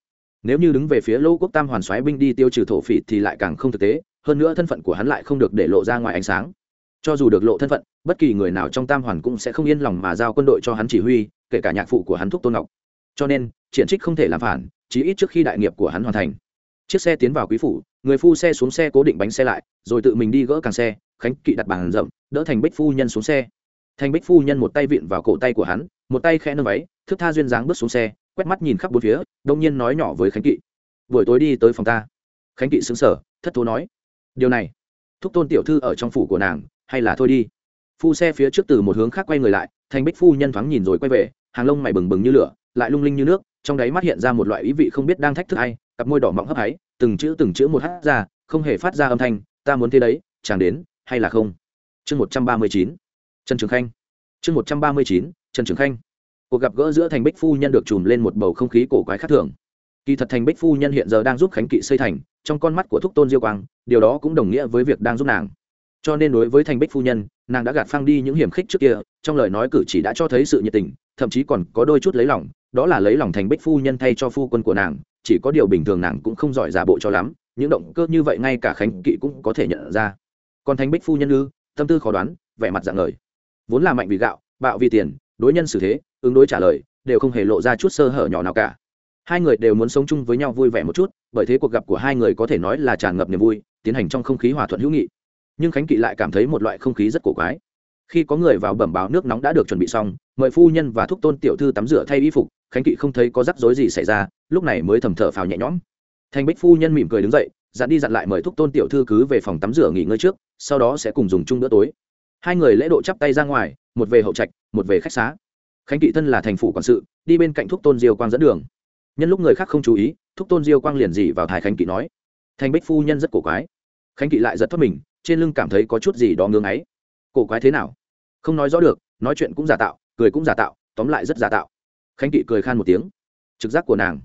Nếu như đứng về phía lỗ quốc tam hoàn xoáy binh đi tiêu trừ thổ phỉ thì lại càng không thực tế, hơn nữa thân phận của hắn lại không được để lộ ra ngoài ánh sáng. Cho dù được lộ thân phận, bất kỳ người nào trong tam hoàn cũng sẽ không yên lòng mà giao quân đội cho hắn chỉ huy, kể cả nhạc phụ của hắn thúc tôn ngọc cho nên, triển trích không thể làm phản, chí ít trước khi đại nghiệp của hắn hoàn thành. Chiếc xe tiến vào quý phủ, người phu xe xuống xe cố định bánh xe lại, rồi tự mình đi gỡ càng xe, khánh kỵ đặt bàn rậm đỡ thành bích phu nhân xuống xe. Thành bích phu nhân một tay vịn vào cổ tay của hắn, một tay khẽ nâng váy thức tha duyên dáng bước xuống xe, quét mắt nhìn khắp bốn phía, đông nhiên nói nhỏ với khánh kỵ. Buổi tối đi tới phòng ta. Khánh kỵ xứng sở thất thố nói. Điều này, thúc tôn tiểu thư ở trong phủ của nàng, hay là thôi đi. Phu xe phía trước từ một hướng khác quay người lại, thành bích phu nhân thoáng nhìn rồi quay về, hàng lông mày bừng bừng như lửa lại lung linh như nước, trong đáy mắt hiện ra một loại ý vị không biết đang thách thức ai, cặp môi đỏ mọng hấp háy, từng chữ từng chữ một hát ra, không hề phát ra âm thanh, ta muốn thế đấy, chàng đến, hay là không? Chương một trăm ba mươi chín, trần trường khanh. Chương một trăm ba mươi chín, trần trường khanh. Cuộc gặp gỡ giữa thành bích phu nhân được chùm lên một bầu không khí cổ quái khác thường. Kỳ thật thành bích phu nhân hiện giờ đang giúp khánh kỵ xây thành, trong con mắt của thúc tôn diêu quang, điều đó cũng đồng nghĩa với việc đang giúp nàng. Cho nên đối với thành bích phu nhân, nàng đã gạt phăng đi những hiểm khích trước kia, trong lời nói cử chỉ đã cho thấy sự nhiệt tình, thậm chí còn có đôi chút lấy lòng đó là lấy lòng thành bích phu nhân thay cho phu quân của nàng, chỉ có điều bình thường nàng cũng không giỏi giả bộ cho lắm, những động cơ như vậy ngay cả khánh kỵ cũng có thể nhận ra. Còn thành bích phu nhân ư, tâm tư khó đoán, vẻ mặt dạng lời vốn là mạnh vì gạo, bạo vì tiền, đối nhân xử thế, ứng đối trả lời, đều không hề lộ ra chút sơ hở nhỏ nào cả. Hai người đều muốn sống chung với nhau vui vẻ một chút, bởi thế cuộc gặp của hai người có thể nói là tràn ngập niềm vui, tiến hành trong không khí hòa thuận hữu nghị. Nhưng khánh kỵ lại cảm thấy một loại không khí rất cổ quái. Khi có người vào bẩm báo nước nóng đã được chuẩn bị xong, mời phu nhân và thúc tôn tiểu thư tắm rửa thay y phục khánh kỵ không thấy có rắc rối gì xảy ra, lúc này mới thầm thở phào nhẹ nhõm. Thành bích phu nhân mỉm cười đứng dậy, dặn đi dặn lại mời thúc tôn tiểu thư cứ về phòng tắm rửa nghỉ ngơi trước, sau đó sẽ cùng dùng chung bữa tối. Hai người lễ độ chắp tay ra ngoài, một về hậu trạch, một về khách xá. Khánh kỵ thân là thành phủ quản sự, đi bên cạnh thúc tôn diêu quang dẫn đường. Nhân lúc người khác không chú ý, thúc tôn diêu quang liền dị vào thái khánh kỵ nói. Thành bích phu nhân rất cổ quái. Khánh kỵ lại giật thoát mình, trên lưng cảm thấy có chút gì đó ngưng ấy cổ quái thế nào? Không nói rõ được, nói chuyện cũng giả tạo, cười cũng giả tạo, tóm lại rất giả tạo khánh kỵ cười khan một tiếng. Trực giác của nàng.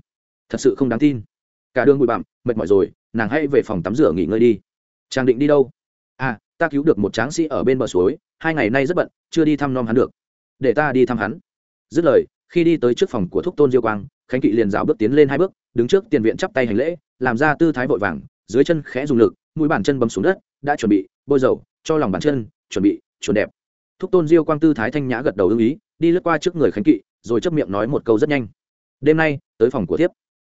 Thật sự không đáng tin. Cả đường bụi bặm, mệt mỏi rồi, nàng hãy về phòng tắm rửa nghỉ ngơi đi. Chàng định đi đâu? À ta cứu được một tráng sĩ ở bên bờ suối, hai ngày nay rất bận, chưa đi thăm nom hắn được. Để ta đi thăm hắn. Dứt lời, khi đi tới trước phòng của thúc tôn diêu quang, khánh kỵ liền rào bước tiến lên hai bước, đứng trước tiền viện chắp tay hành lễ, làm ra tư thái vội vàng, dưới chân khẽ dùng lực, mũi bàn chân bấm xuống đất, đã chuẩn bị, bôi dầu, cho lòng bàn chân, chuẩn bị, chuẩn đẹp. Thúc tôn diêu quang tư thái thanh nhã gật đầu ưng ý, đi lướt qua trước người khánh kỵ rồi chấp miệng nói một câu rất nhanh. Đêm nay, tới phòng của thiếp.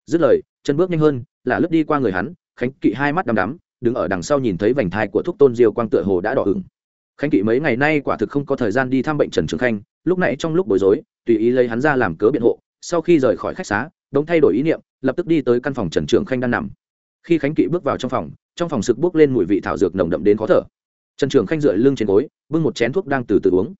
Dứt lời, chân bước nhanh hơn, là lướt đi qua người hắn, khánh kỵ hai mắt đăm đắm, đứng ở đằng sau nhìn thấy vành thai của thúc tôn diêu quang tựa hồ đã đỏ ửng. Khánh kỵ mấy ngày nay quả thực không có thời gian đi thăm bệnh trần trường khanh, lúc này trong lúc bối rối, tùy ý lấy hắn ra làm cớ biện hộ, sau khi rời khỏi khách xá, đống thay đổi ý niệm, lập tức đi tới căn phòng trần trường khanh đang nằm. Khi khánh kỵ bước vào trong phòng trong phòng sực bước lên mùi vị thảo dược nồng đậm đến khó thở. Trần trường khanh dựa lưng trên gối, bưng một chén thuốc đang từ từ uống.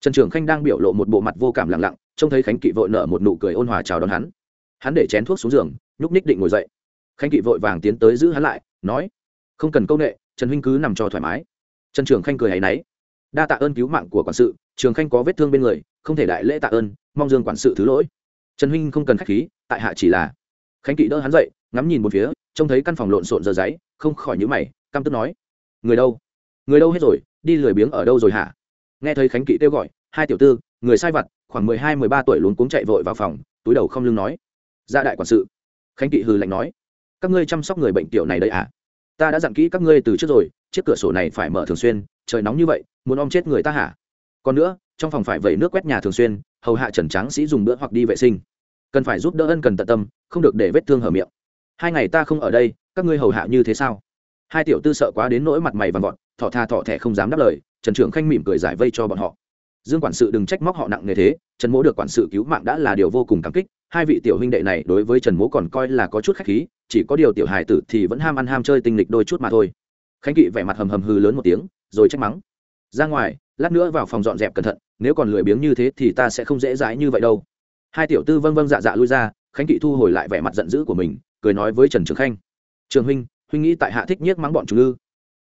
Trần trường khanh đang biểu lộ một bộ mặt vô cảm lặng lặng trông thấy khánh kỵ vội nở một nụ cười ôn hòa chào đón hắn. Hắn để chén thuốc xuống giường, nhúc ních định ngồi dậy. Khánh kỵ vội vàng tiến tới giữ hắn lại, nói, không cần công nghệ trần huynh cứ nằm cho thoải mái. Trần trường khanh cười hay náy, đa tạ ơn cứu mạng của quản sự, trường khanh có vết thương bên người, không thể đại lễ tạ ơn, mong dương quản sự thứ lỗi. Trần huynh không cần k h á c h khí, tại hạ chỉ là. Khánh kỵ đỡ hắn dậy, ngắm nhìn một phía, trông thấy căn phòng lộn xộn giờ giấy không khỏi nhữ mày, căm tức nói, người đâu? Người đâu hết rồi, đi lười biếng ở đâu rồi hả? Nghe thấy khánh kỵ kêu gọi, hai tiểu tư, người sai vặt khoảng mười hai, mười ba tuổi luống cuống chạy vội vào phòng, túi đầu không lưng nói. Ra đại quản sự, khánh kỵ hừ lạnh nói, các ngươi chăm sóc người bệnh tiểu này đây à? Ta đã dặn kỹ các ngươi từ trước rồi, chiếc cửa sổ này phải mở thường xuyên, trời nóng như vậy, muốn om chết người ta hả? Còn nữa, trong phòng phải vẩy nước quét nhà thường xuyên, hầu hạ trần tráng sĩ dùng bữa hoặc đi vệ sinh. Cần phải giúp đỡ ân cần tận tâm, không được để vết thương hở miệng. Hai ngày ta không ở đây, các ngươi hầu hạ như thế sao? Hai tiểu tư sợ quá đến nỗi mặt mày vằn vọt thọ tha thọ thẻ không dám đáp lời, trần trưởng khanh mỉm cười giải vây cho bọn họ dương quản sự đừng trách móc họ nặng nề thế, trần mỗ được quản sự cứu mạng đã là điều vô cùng cảm kích, hai vị tiểu huynh đệ này đối với trần mỗ còn coi là có chút khách khí, chỉ có điều tiểu hài tử thì vẫn ham ăn ham chơi tinh lịch đôi chút mà thôi. Khánh kỵ vẻ mặt hầm hầm hư lớn một tiếng, rồi trách mắng. Ra ngoài, lát nữa vào phòng dọn dẹp cẩn thận, nếu còn lười biếng như thế thì ta sẽ không dễ dãi như vậy đâu. Hai tiểu tư vâng vâng dạ dạ lui ra, khánh kỵ thu hồi lại vẻ mặt giận dữ của mình, cười nói với trần trường khanh. Trường huynh huynh nghĩ tại hạ thích nhiếc mắng bọn chúng ư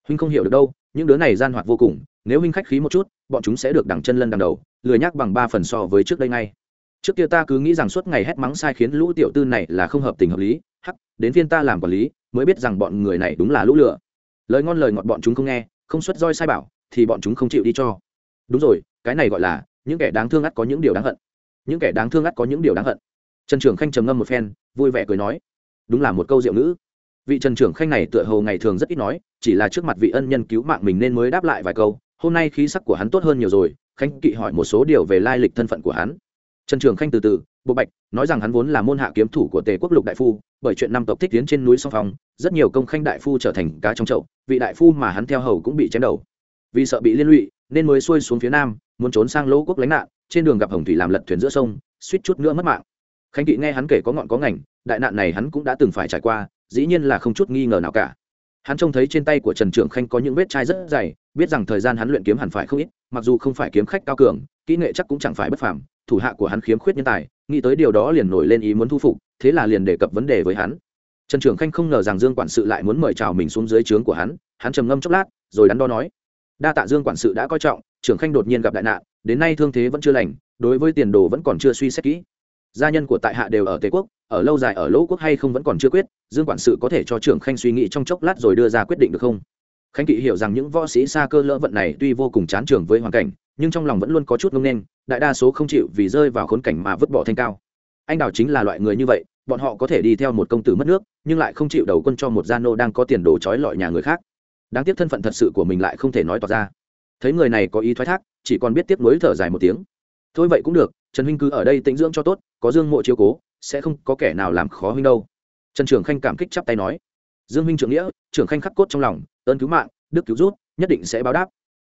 huynh không hiểu được đâu, những đứa này gian hoạt vô cùng nếu huynh khách khí một chút, bọn chúng sẽ được đằng chân lân đằng đầu, lười nhác bằng ba phần so với trước đây ngay. Trước kia ta cứ nghĩ rằng suốt ngày hét mắng sai khiến lũ tiểu tư này là không hợp tình hợp lý, hắc, đến phiên ta làm quản lý, mới biết rằng bọn người này đúng là lũ lửa. Lời ngon lời ngọt bọn chúng không nghe, không xuất roi sai bảo, thì bọn chúng không chịu đi cho. Đúng rồi, cái này gọi là, những kẻ đáng thương ắt có những điều đáng hận. Những kẻ đáng thương ắt có những điều đáng hận. Trần trưởng khanh trầm ngâm một phen, vui vẻ cười nói, đúng là một câu diệu ngữ. Vị trần trưởng khanh này tựa hồ ngày thường rất ít nói, chỉ là trước mặt vị ân nhân cứu mạng mình nên mới đáp lại vài câu hôm nay khí sắc của hắn tốt hơn nhiều rồi, Khánh kỵ hỏi một số điều về lai lịch thân phận của hắn. Trần trường khanh từ từ, bộ bạch, nói rằng hắn vốn là môn hạ kiếm thủ của tề quốc lục đại phu, bởi chuyện năm tộc thích tiến trên núi song phong, rất nhiều công khanh đại phu trở thành cá trong chậu, vị đại phu mà hắn theo hầu cũng bị chém đầu. Vì sợ bị liên lụy, nên mới xuôi xuống phía nam, muốn trốn sang lỗ quốc lánh nạn, trên đường gặp hồng thủy làm lật thuyền giữa sông, suýt chút nữa mất mạng. Khánh kỵ nghe hắn kể có ngọn có ngành, đại nạn này hắn cũng đã từng phải trải qua, dĩ nhiên là không chút nghi ngờ nào cả. Hắn trông thấy trên tay của trần Trường khanh có những vết chai rất dày biết rằng thời gian hắn luyện kiếm hẳn phải không ít, mặc dù không phải kiếm khách cao cường, kỹ nghệ chắc cũng chẳng phải bất phàm, thủ hạ của hắn khiếm khuyết nhân tài, nghĩ tới điều đó liền nổi lên ý muốn thu phục, thế là liền đề cập vấn đề với hắn. Trần trưởng khanh không ngờ rằng dương quản sự lại muốn mời chào mình xuống dưới trướng của hắn hắn trầm ngâm chốc lát, rồi đắn đo nói, đa tạ dương quản sự đã coi trọng trưởng khanh đột nhiên gặp đại nạn, đến nay thương thế vẫn chưa lành, đối với tiền đồ vẫn còn chưa suy xét kỹ. Gia nhân của tại hạ đều ở tề quốc, ở lâu dài ở lỗ quốc hay không vẫn còn chưa quyết, dương quản sự có thể cho trưởng khanh suy nghĩ trong chốc lát rồi đưa ra quyết định được không? Khánh kỵ hiểu rằng những võ sĩ xa cơ lỡ vận này tuy vô cùng chán trường với hoàn cảnh, nhưng trong lòng vẫn luôn có chút ngông nên, đại đa số không chịu vì rơi vào khốn cảnh mà vứt bỏ thanh cao. Anh đào chính là loại người như vậy, bọn họ có thể đi theo một công tử mất nước, nhưng lại không chịu đầu quân cho một gia nô đang có tiền đồ trói lọi nhà người khác. Đáng tiếc thân phận thật sự của mình lại không thể nói tỏ ra. Thấy người này có ý thoái thác, chỉ còn biết tiếp nối thở dài một tiếng. Thôi vậy cũng được, trần huynh cứ ở đây tĩnh dưỡng cho tốt, có dương mộ chiếu cố, sẽ không có kẻ nào làm khó huynh đâu. Trần trường khanh cảm kích chắp tay nói. Dương huynh trưởng nghĩa, trưởng khanh khắc cốt trong lòng ơn cứu mạng, đức cứu rút, nhất định sẽ báo đáp.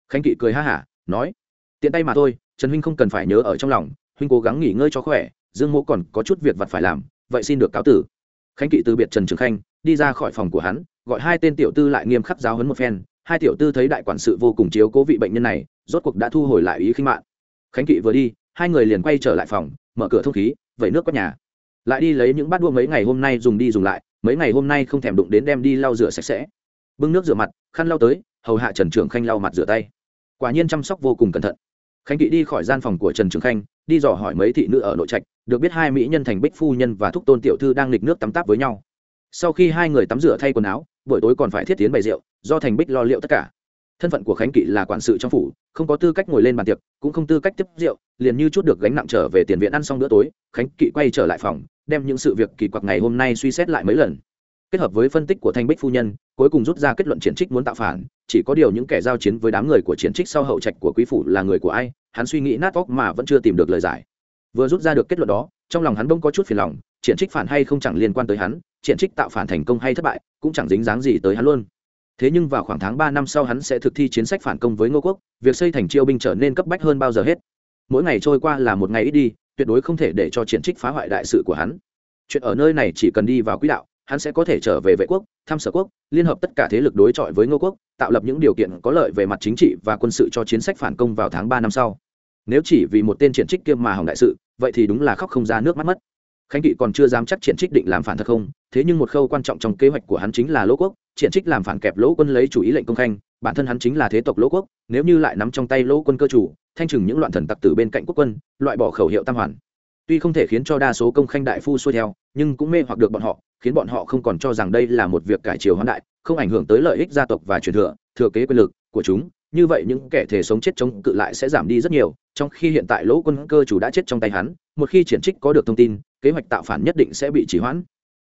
Khánh kỵ cười ha hả, nói, tiện tay mà thôi, trần huynh không cần phải nhớ ở trong lòng, huynh cố gắng nghỉ ngơi cho khỏe, dương mỗ còn có chút việc vặt phải làm, vậy xin được cáo tử. Khánh kỵ từ biệt trần trường khanh, đi ra khỏi phòng của hắn, gọi hai tên tiểu tư lại nghiêm khắc giáo hấn một phen. Hai tiểu tư thấy đại quản sự vô cùng chiếu cố vị bệnh nhân này, rốt cuộc đã thu hồi lại ý khinh mạng. Khánh kỵ vừa đi, hai người liền quay trở lại phòng, mở cửa thông khí, vẩy nước quét nhà. Lại đi lấy những bát đua mấy ngày hôm nay dùng đi dùng lại, mấy ngày hôm nay không thèm đụng đến đem đi lau rửa sạch sẽ bưng nước rửa mặt, khăn lau tới, hầu hạ trần trường khanh lau mặt rửa tay. Quả nhiên chăm sóc vô cùng cẩn thận. Khánh kỵ đi khỏi gian phòng của trần trường khanh, đi dò hỏi mấy thị nữ ở nội trạch, được biết hai mỹ nhân thành bích phu nhân và thúc tôn tiểu thư đang lịch nước tắm táp với nhau. Sau khi hai người tắm rửa thay quần áo, buổi tối còn phải thiết tiến bày rượu, do thành bích lo liệu tất cả. Thân phận của khánh kỵ là quản sự trong phủ, không có tư cách ngồi lên bàn tiệc, cũng không tư cách tiếp rượu, liền như chút được gánh nặng trở về tiền viện ăn xong bữa tối, khánh kỵ quay trở lại phòng, đem những sự việc kỳ quặc ngày hôm nay suy xét lại mấy lần kết hợp với phân tích của thanh bích phu nhân, cuối cùng rút ra kết luận triển trích muốn tạo phản, chỉ có điều những kẻ giao chiến với đám người của triển trích sau hậu trạch của quý phủ là người của ai, hắn suy nghĩ nát óc mà vẫn chưa tìm được lời giải. Vừa rút ra được kết luận đó, trong lòng hắn bỗng có chút phiền lòng, triển trích phản hay không chẳng liên quan tới hắn, triển trích tạo phản thành công hay thất bại, cũng chẳng dính dáng gì tới hắn luôn. Thế nhưng vào khoảng tháng ba năm sau hắn sẽ thực thi chiến sách phản công với ngô quốc, việc xây thành chiêu binh trở nên cấp bách hơn bao giờ hết. Mỗi ngày trôi qua là một ngày ít đi, tuyệt đối không thể để cho triển trích phá hoại đại sự của hắn. Chuyện ở nơi này chỉ cần đi vào quỹ đạo hắn sẽ có thể trở về vệ quốc tham sở quốc, liên hợp tất cả thế lực đối chọi với ngô quốc, tạo lập những điều kiện có lợi về mặt chính trị và quân sự cho chiến sách phản công vào tháng ba năm sau. Nếu chỉ vì một tên triển trích kiêm mà hỏng đại sự, vậy thì đúng là khóc không ra nước mắt mất. Khánh kỵ còn chưa dám chắc triển trích định làm phản thật không, thế nhưng một khâu quan trọng trong kế hoạch của hắn chính là lỗ quốc, triển trích làm phản kẹp lỗ quân lấy chủ ý lệnh công khanh, bản thân hắn chính là thế tộc lỗ quốc, nếu như lại nắm trong tay lỗ quân cơ chủ, thanh trừng những loạn thần tặc tử bên cạnh quốc quân, loại bỏ khẩu hiệu tam hoàn. Tuy không thể khiến cho đa số công khanh đại phu xuôi theo, nhưng cũng mê hoặc được bọn họ khiến bọn họ không còn cho rằng đây là một việc cải chiều hoán đại, không ảnh hưởng tới lợi ích gia tộc và truyền thừa thừa kế quyền lực của chúng. Như vậy những kẻ thể sống chết chống cự lại sẽ giảm đi rất nhiều. Trong khi hiện tại lỗ quân cơ chủ đã chết trong tay hắn, một khi triển trích có được thông tin, kế hoạch tạo phản nhất định sẽ bị chỉ hoãn.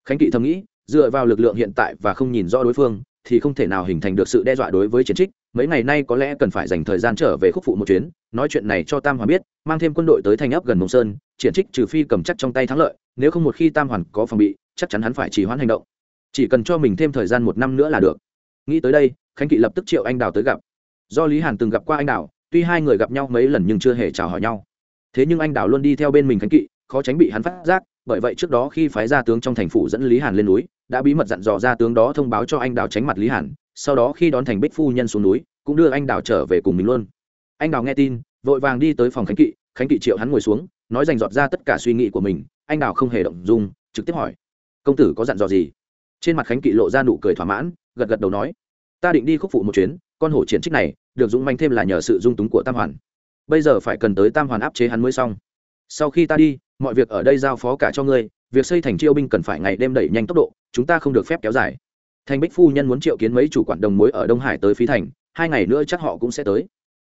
Khánh kỵ thầm nghĩ, dựa vào lực lượng hiện tại và không nhìn rõ đối phương, thì không thể nào hình thành được sự đe dọa đối với chiến trích. Mấy ngày nay có lẽ cần phải dành thời gian trở về khúc phụ một chuyến, nói chuyện này cho tam hoàn biết, mang thêm quân đội tới thành ấp gần mông sơn. Triển trích trừ phi cầm chắc trong tay thắng lợi, nếu không một khi tam hoàn có phòng bị chắc chắn hắn phải trì hoãn hành động. Chỉ cần cho mình thêm thời gian một năm nữa là được. Nghĩ tới đây, khánh kỵ lập tức triệu anh đào tới gặp. Do lý hàn từng gặp qua anh đào, tuy hai người gặp nhau mấy lần nhưng chưa hề chào hỏi nhau. Thế nhưng anh đào luôn đi theo bên mình khánh kỵ, khó tránh bị hắn phát giác, bởi vậy trước đó khi phái gia tướng trong thành phủ dẫn lý hàn lên núi, đã bí mật dặn dò gia tướng đó thông báo cho anh đào tránh mặt lý hàn, sau đó khi đón thành bích phu nhân xuống núi, cũng đưa anh đào trở về cùng mình luôn. Anh đào nghe tin, vội vàng đi tới phòng khánh kỵ khánh kỵ triệu hắn ngồi xuống, nói dành dọt ra tất cả suy nghĩ của mình, anh đào không hề động dung, trực tiếp hỏi công tử có dặn dò gì? Trên mặt khánh kỵ lộ ra nụ cười thỏa mãn, gật gật đầu nói, ta định đi khúc phụ một chuyến, con hổ triển trích này, được dũng manh thêm là nhờ sự dung túng của tam hoàn. Bây giờ phải cần tới tam hoàn áp chế hắn mới xong. Sau khi ta đi, mọi việc ở đây giao phó cả cho ngươi, việc xây thành chiêu binh cần phải ngày đêm đẩy nhanh tốc độ, chúng ta không được phép kéo dài. Thành bích phu nhân muốn triệu kiến mấy chủ quản đồng mối ở đông hải tới phí thành, hai ngày nữa chắc họ cũng sẽ tới.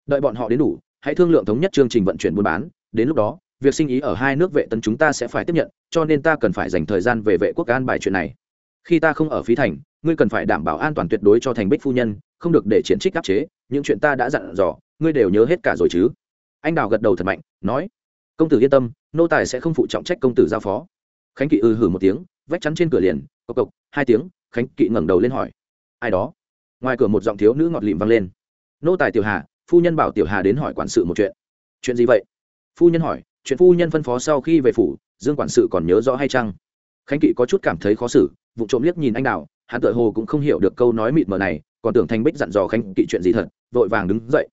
Đợi bọn họ đến đủ, hãy thương lượng thống nhất chương trình vận chuyển buôn bán, đến lúc đó việc sinh ý ở hai nước vệ tấn chúng ta sẽ phải tiếp nhận, cho nên ta cần phải dành thời gian về vệ quốc an bài chuyện này. Khi ta không ở phí thành, ngươi cần phải đảm bảo an toàn tuyệt đối cho thành bích phu nhân, không được để chiến trích áp chế, những chuyện ta đã dặn dò, ngươi đều nhớ hết cả rồi chứ? Anh đào gật đầu thật mạnh, nói, công tử yên tâm, nô tài sẽ không phụ trọng trách công tử giao phó. Khánh kỵ ư hử một tiếng, vách chắn trên cửa liền, cộc cộc, hai tiếng, khánh kỵ ngẩng đầu lên hỏi, ai đó? Ngoài cửa một giọng thiếu nữ ngọt lịm vang lên, nô tài tiểu hà, phu nhân bảo tiểu hà đến hỏi quản sự một chuyện. Chuyện gì vậy? Phu nhân hỏi chuyện phu nhân phân phó sau khi về phủ, dương quản sự còn nhớ rõ hay chăng? Khánh kỵ có chút cảm thấy khó xử, vụ trộm liếc nhìn anh đào, hắn tự hồ cũng không hiểu được câu nói mịt mờ này, còn tưởng thanh bích dặn dò khánh kỵ chuyện gì thật, vội vàng đứng dậy.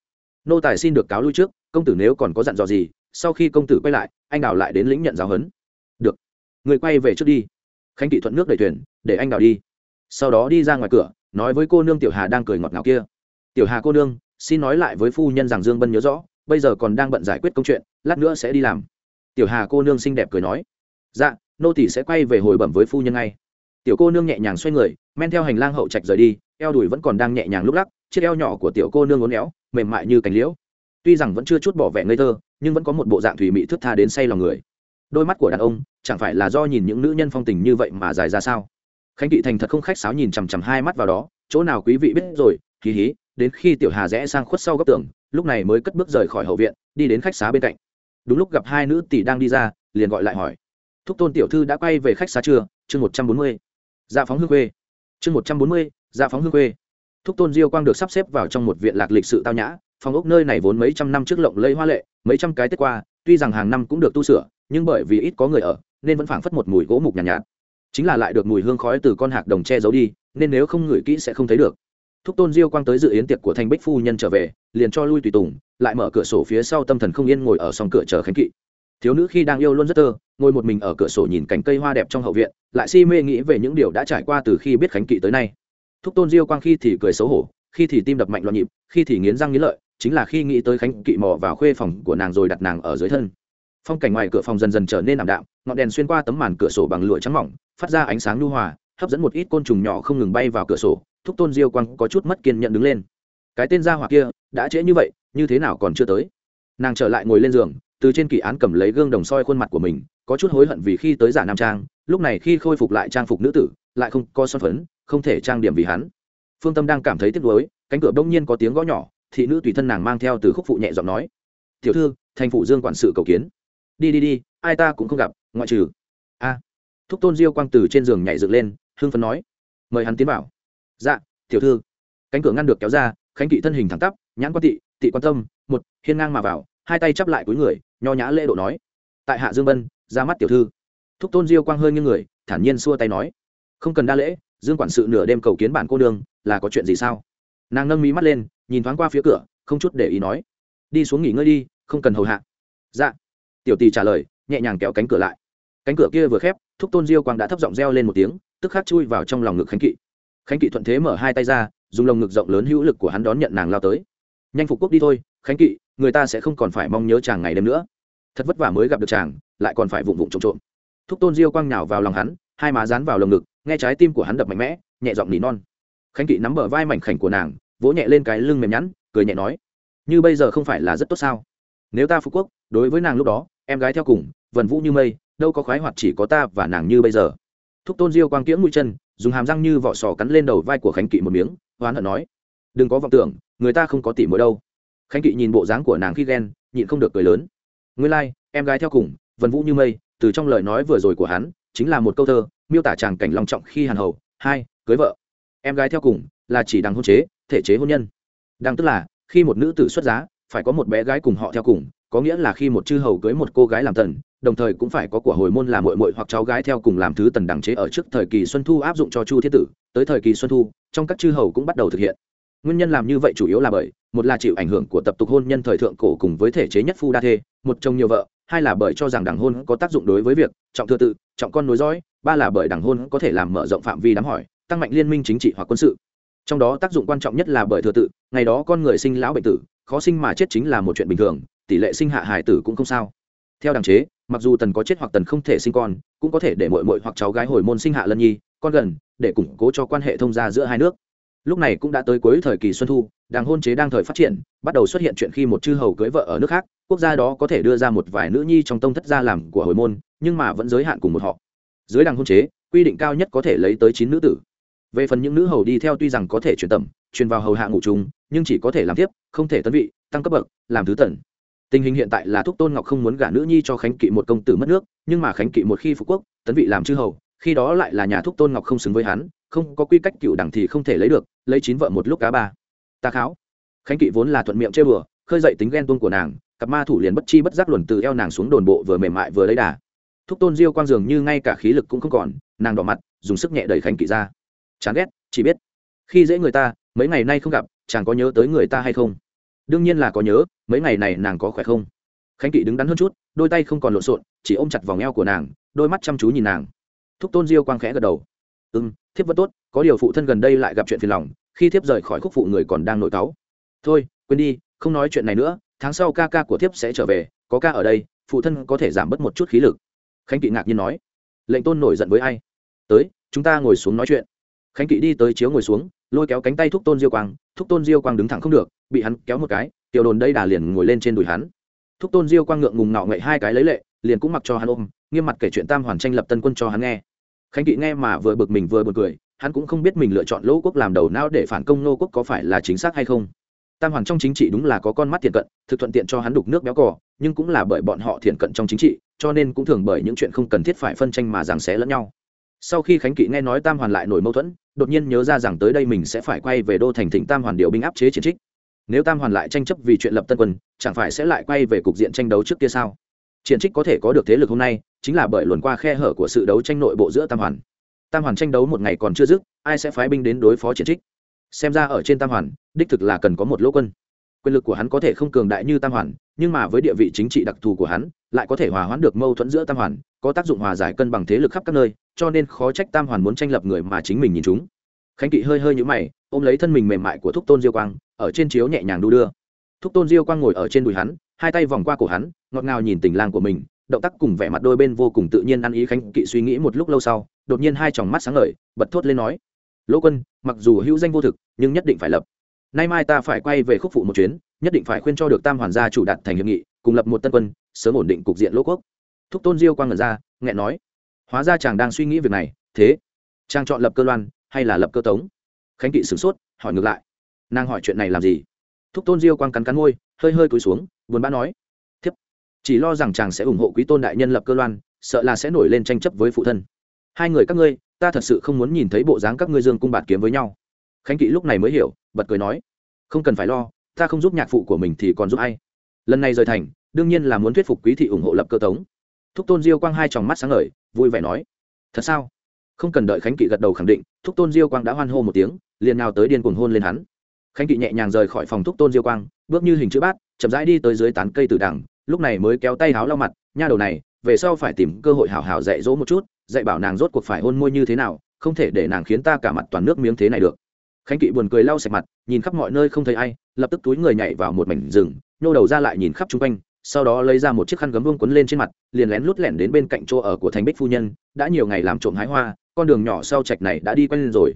Nô tài xin được cáo lui trước, công tử nếu còn có dặn dò gì, sau khi công tử quay lại, anh đào lại đến lĩnh nhận giáo huấn. Được, người quay về trước đi. Khánh kỵ thuận nước đẩy thuyền, để anh đào đi. Sau đó đi ra ngoài cửa, nói với cô nương tiểu hà đang cười ngọt ngào kia. Tiểu hà cô nương, xin nói lại với phu nhân rằng dương bân nhớ rõ bây giờ còn đang bận giải quyết công chuyện, lát nữa sẽ đi làm. Tiểu hà cô nương xinh đẹp cười nói. Dạ nô tỷ sẽ quay về hồi bẩm với phu nhân ngay. Tiểu cô nương nhẹ nhàng xoay người, men theo hành lang hậu trạch rời đi, eo đùi vẫn còn đang nhẹ nhàng lúc lắc, chiếc eo nhỏ của tiểu cô nương uốn éo, mềm mại như cánh liễu. Tuy rằng vẫn chưa chút bỏ vẻ ngây thơ, nhưng vẫn có một bộ dạng thủy mị thức tha đến say lòng người. Đôi mắt của đàn ông, chẳng phải là do nhìn những nữ nhân phong tình như vậy mà dài ra sao? Khánh kỵ thành thật không khách sáo nhìn chằm chằm hai mắt vào đó, chỗ nào quý vị biết rồi, hí hí, đến khi tiểu hà rẽ sang khuất sau góc tường lúc này mới cất bước rời khỏi hậu viện đi đến khách xá bên cạnh. Đúng lúc gặp hai nữ tỷ đang đi ra liền gọi lại hỏi. Thúc tôn tiểu thư đã quay về khách xá chưa? Chương một trăm bốn mươi. Dạ phóng hương quê chương một trăm bốn mươi dạ phóng hương quê thúc tôn diêu quang được sắp xếp vào trong một viện lạc lịch sự tao nhã phòng ốc nơi này vốn mấy trăm năm trước lộng lẫy hoa lệ mấy trăm cái tết qua tuy rằng hàng năm cũng được tu sửa nhưng bởi vì ít có người ở nên vẫn phảng phất một mùi gỗ mục nhàn nhạt, nhạt. Chính là lại được mùi hương khói từ con hạc đồng che giấu đi nên nếu không ngửi kỹ sẽ không thấy được thúc tôn diêu quang tới dự yến tiệc của thanh bích phu nhân trở về, liền cho lui tùy tùng, lại mở cửa sổ phía sau tâm thần không yên ngồi ở sòng cửa chờ khánh kỵ. Thiếu nữ khi đang yêu luôn rất tơ ngồi một mình ở cửa sổ nhìn cảnh cây hoa đẹp trong hậu viện, lại si mê nghĩ về những điều đã trải qua từ khi biết khánh kỵ tới nay. Thúc tôn diêu quang khi thì cười xấu hổ, khi thì tim đập mạnh loạn nhịp, khi thì nghiến răng nghiến lợi, chính là khi nghĩ tới khánh kỵ mò vào khuê phòng của nàng rồi đặt nàng ở dưới thân. Phong cảnh ngoài cửa phòng dần dần trở nên ảm đạm, ngọn đèn xuyên qua tấm màn cửa sổ bằng lụa trắng mỏng, phát ra ánh sáng nhu hòa hấp dẫn một ít côn trùng nhỏ không ngừng bay vào cửa sổ, thúc tôn diêu quang có chút mất kiên nhận đứng lên. Cái tên gia hỏa kia, đã trễ như vậy, như thế nào còn chưa tới? Nàng trở lại ngồi lên giường, từ trên kỳ án cầm lấy gương đồng soi khuôn mặt của mình, có chút hối hận vì khi tới giả nam trang, lúc này khi khôi phục lại trang phục nữ tử, lại không có son phấn, không thể trang điểm vì hắn. Phương tâm đang cảm thấy tiếc nuối, cánh cửa bỗng nhiên có tiếng gõ nhỏ, thị nữ tùy thân nàng mang theo từ khúc phụ nhẹ giọng nói, tiểu thư, thành phụ dương quản sự cầu kiến. Đi đi đi, ai ta cũng không gặp, ngoại trừ. A. Thúc tôn diêu quang từ trên giường nhảy dựng lên hương phấn nói, mời hắn tiến vào. Dạ tiểu thư. Cánh cửa ngăn được kéo ra, khánh kỵ thân hình thẳng tắp, nhãn quan tị tị quan tâm, một, hiên ngang mà vào, hai tay chắp lại cuối người, nho nhã lễ độ nói, tại hạ dương bân ra mắt tiểu thư. Thúc tôn diêu quang hơi như người, thản nhiên xua tay nói, không cần đa lễ, dương quản sự nửa đêm cầu kiến bản cô đường là có chuyện gì sao? Nàng nâng mí mắt lên, nhìn thoáng qua phía cửa, không chút để ý nói, đi xuống nghỉ ngơi đi, không cần hầu hạ. Dạ. Tiểu tỳ trả lời, nhẹ nhàng kéo cánh cửa lại. Cánh cửa kia vừa khép, thúc tôn diêu quang đã thấp giọng reo lên một tiếng tức khắc chui vào trong lòng ngực khánh kỵ. Khánh kỵ thuận thế mở hai tay ra, dùng lồng ngực rộng lớn hữu lực của hắn đón nhận nàng lao tới. Nhanh phục quốc đi thôi, khánh kỵ, người ta sẽ không còn phải mong nhớ chàng ngày đêm nữa. Thật vất vả mới gặp được chàng, lại còn phải vụng vụng trộm trộm. Thúc tôn diêu quang nhào vào lòng hắn, hai má dán vào lồng ngực, nghe trái tim của hắn đập mạnh mẽ, nhẹ giọng nỉ non. Khánh kỵ nắm bờ vai mảnh khảnh của nàng, vỗ nhẹ lên cái lưng mềm nhẵn, cười nhẹ nói, như bây giờ không phải là rất tốt sao? Nếu ta phục quốc, đối với nàng lúc đó, em gái theo cùng, vần vũ như mây, đâu có khoái hoạt chỉ có ta và nàng như bây giờ thúc tôn diêu quang kiễng mũi chân dùng hàm răng như vỏ sò cắn lên đầu vai của khánh kỵ một miếng hoán hận nói đừng có vọng tưởng người ta không có tỉ mỗi đâu. Khánh kỵ nhìn bộ dáng của nàng khi ghen nhịn không được cười lớn. Nguyên lai、like, em gái theo cùng vần vũ như mây từ trong lời nói vừa rồi của hắn chính là một câu thơ miêu tả chàng cảnh long trọng khi hàn hầu hai cưới vợ. Em gái theo cùng là chỉ đằng hôn chế thể chế hôn nhân. Đằng tức là khi một nữ tử xuất giá phải có một bé gái cùng họ theo cùng có nghĩa là khi một chư hầu cưới một cô gái làm tần đồng thời cũng phải có của hồi môn là muội muội hoặc cháu gái theo cùng làm thứ tần đẳng chế ở trước thời kỳ xuân thu áp dụng cho chu thiết tử, tới thời kỳ xuân thu, trong các chư hầu cũng bắt đầu thực hiện. Nguyên nhân làm như vậy chủ yếu là bởi, một là chịu ảnh hưởng của tập tục hôn nhân thời thượng cổ cùng với thể chế nhất phu đa thê, một chồng nhiều vợ, hai là bởi cho rằng đảng hôn có tác dụng đối với việc trọng thừa tự, trọng con nối dõi, ba là bởi đảng hôn có thể làm mở rộng phạm vi đám hỏi, tăng mạnh liên minh chính trị hoặc quân sự. Trong đó tác dụng quan trọng nhất là bởi thừa tự, ngày đó con người sinh lão bệnh tử, khó sinh mà chết chính là một chuyện bình thường, tỷ lệ sinh hạ hài tử cũng không sao. Theo đảng chế mặc dù tần có chết hoặc tần không thể sinh con, cũng có thể để mội mội hoặc cháu gái hồi môn sinh hạ lân nhi, con gần, để củng cố cho quan hệ thông gia giữa hai nước. Lúc này cũng đã tới cuối thời kỳ xuân thu, đàng hôn chế đang thời phát triển, bắt đầu xuất hiện chuyện khi một chư hầu cưới vợ ở nước khác, quốc gia đó có thể đưa ra một vài nữ nhi trong tông thất gia làm của hồi môn, nhưng mà vẫn giới hạn cùng một họ. Dưới đàng hôn chế, quy định cao nhất có thể lấy tới chín nữ tử. Về phần những nữ hầu đi theo tuy rằng có thể truyền tầm, truyền vào hầu hạ ngủ chung, nhưng chỉ có thể làm tiếp, không thể tấn vị, tăng cấp bậc, làm thứ tần tình hình hiện tại là thúc tôn ngọc không muốn gả nữ nhi cho khánh kỵ một công tử mất nước, nhưng mà khánh kỵ một khi phú quốc, tấn vị làm chư hầu, khi đó lại là nhà thúc tôn ngọc không xứng với hắn, không có quy cách cựu đẳng thì không thể lấy được, lấy chín vợ một lúc cá ba. Ta kháo. Khánh kỵ vốn là thuận miệng chơi bừa, khơi dậy tính ghen tuông của nàng, cặp ma thủ liền bất chi bất giác luồn từ eo nàng xuống đồn bộ vừa mềm mại vừa lấy đà. Thúc tôn diêu quang dường như ngay cả khí lực cũng không còn, nàng đỏ mặt, dùng sức nhẹ đẩy khánh kỵ ra. Chán ghét, chỉ biết, khi dễ người ta, mấy ngày nay không gặp, chàng có nhớ tới người ta hay không? Đương nhiên là có nhớ, mấy ngày này nàng có khỏe không? Khánh kỵ đứng đắn hơn chút, đôi tay không còn lộn xộn, chỉ ôm chặt vòng eo của nàng, đôi mắt chăm chú nhìn nàng. Thúc tôn diêu quang khẽ gật đầu. Ừ m thiếp vẫn tốt, có điều phụ thân gần đây lại gặp chuyện phiền lòng, khi thiếp rời khỏi khúc phụ người còn đang nội cáu. Thôi, quên đi, không nói chuyện này nữa, tháng sau ca ca của thiếp sẽ trở về, có ca ở đây, phụ thân có thể giảm bớt một chút khí lực. Khánh kỵ ngạc nhiên nói. Lệnh tôn nổi giận với ai? Tới, chúng ta ngồi xuống nói chuyện khánh kỵ đi tới chiếu ngồi xuống lôi kéo cánh tay thúc tôn diêu quang thúc tôn diêu quang đứng thẳng không được bị hắn kéo một cái tiểu đồn đây đà liền ngồi lên trên đùi hắn. Thúc tôn diêu quang ngượng ngùng ngạo ngậy hai cái lấy lệ liền cũng mặc cho hắn ôm nghiêm mặt kể chuyện tam hoàn tranh lập tân quân cho hắn nghe. Khánh kỵ nghe mà vừa bực mình vừa bực cười hắn cũng không biết mình lựa chọn lỗ quốc làm đầu não để phản công nô quốc có phải là chính xác hay không. Tam hoàn trong chính trị đúng là có con mắt thiện cận thực thuận tiện cho hắn đục nước béo cỏ, nhưng cũng là bởi bọn họ thiện cận trong chính trị cho nên cũng thường bởi những chuyện không cần thiết phải phân tranh mà giằng xé lẫn nhau. Sau khi khánh kỵ nghe nói tam hoàn lại nổi mâu thuẫn đột nhiên nhớ ra rằng tới đây mình sẽ phải quay về đô thành thịnh tam hoàn điều binh áp chế chiến trích. Nếu tam hoàn lại tranh chấp vì chuyện lập tân quân, chẳng phải sẽ lại quay về cục diện tranh đấu trước kia sao? Triển trích có thể có được thế lực hôm nay, chính là bởi luồn qua khe hở của sự đấu tranh nội bộ giữa tam hoàn. Tam hoàn tranh đấu một ngày còn chưa dứt, ai sẽ phái binh đến đối phó triển trích? Xem ra ở trên tam hoàn, đích thực là cần có một lỗ quân. Quyền lực của hắn có thể không cường đại như tam hoàn, nhưng mà với địa vị chính trị đặc thù của hắn, lại có thể hòa hoãn được mâu thuẫn giữa tam hoàn, có tác dụng hòa giải cân bằng thế lực khắp các nơi cho nên khó trách tam hoàn muốn tranh lập người mà chính mình nhìn chúng. Khánh kỵ hơi hơi nhũ mày, ôm lấy thân mình mềm mại của thúc tôn diêu quang, ở trên chiếu nhẹ nhàng đu đưa. Thúc tôn diêu quang ngồi ở trên đùi hắn, hai tay vòng qua cổ hắn, ngọt ngào nhìn tình lang của mình, động tác cùng vẻ mặt đôi bên vô cùng tự nhiên ăn ý khánh kỵ suy nghĩ một lúc lâu sau, đột nhiên hai tròng mắt sáng ngời, bật thốt lên nói, lỗ quân, mặc dù hữu danh vô thực, nhưng nhất định phải lập. Nay mai ta phải quay về khúc phụ một chuyến, nhất định phải khuyên cho được tam hoàn gia chủ đạt thành hiệp nghị, cùng lập một tân quân, sớm ổn định cục diện lỗ quốc. Thúc tôn diêu quang ngẩn ra, nghẹn nói hóa ra chàng đang suy nghĩ việc này, thế, chàng chọn lập cơ loan hay là lập cơ tống? Khánh kỵ sửng sốt, hỏi ngược lại. Nàng hỏi chuyện này làm gì? Thúc tôn diêu quang cắn cắn môi, hơi hơi cúi xuống, buồn bã nói. Thiếp, chỉ lo rằng chàng sẽ ủng hộ quý tôn đại nhân lập cơ loan, sợ là sẽ nổi lên tranh chấp với phụ thân. Hai người các ngươi, ta thật sự không muốn nhìn thấy bộ dáng các ngươi dương cung bạt kiếm với nhau. Khánh kỵ lúc này mới hiểu, bật cười nói. Không cần phải lo, ta không giúp nhạc phụ của mình thì còn giúp ai? Lần này rời thành, đương nhiên là muốn thuyết phục quý thị ủng hộ lập cơ tống. Thúc tôn diêu quang hai tròng mắt sáng ngời vui vẻ nói, thật sao? Không cần đợi khánh kỵ gật đầu khẳng định, thúc tôn diêu quang đã hoan hô một tiếng, liền nào tới điên cuồng hôn lên hắn. Khánh kỵ nhẹ nhàng rời khỏi phòng thúc tôn diêu quang, bước như hình chữ bát, chậm rãi đi tới dưới tán cây tử đằng, lúc này mới kéo tay háo lau mặt, nha đầu này, về sau phải tìm cơ hội hào hào dạy dỗ một chút, dạy bảo nàng rốt cuộc phải hôn môi như thế nào, không thể để nàng khiến ta cả mặt toàn nước miếng thế này được. Khánh kỵ buồn cười lau sạch mặt, nhìn khắp mọi nơi không thấy ai, lập tức túi người nhảy vào một mảnh rừng, nhô đầu ra lại nhìn khắp chung quanh sau đó lấy ra một chiếc khăn gấm vương quấn lên trên mặt, liền lén lút lẻn đến bên cạnh chỗ ở của thành bích phu nhân, đã nhiều ngày làm trộm hái hoa, con đường nhỏ sau trạch này đã đi quen lên rồi.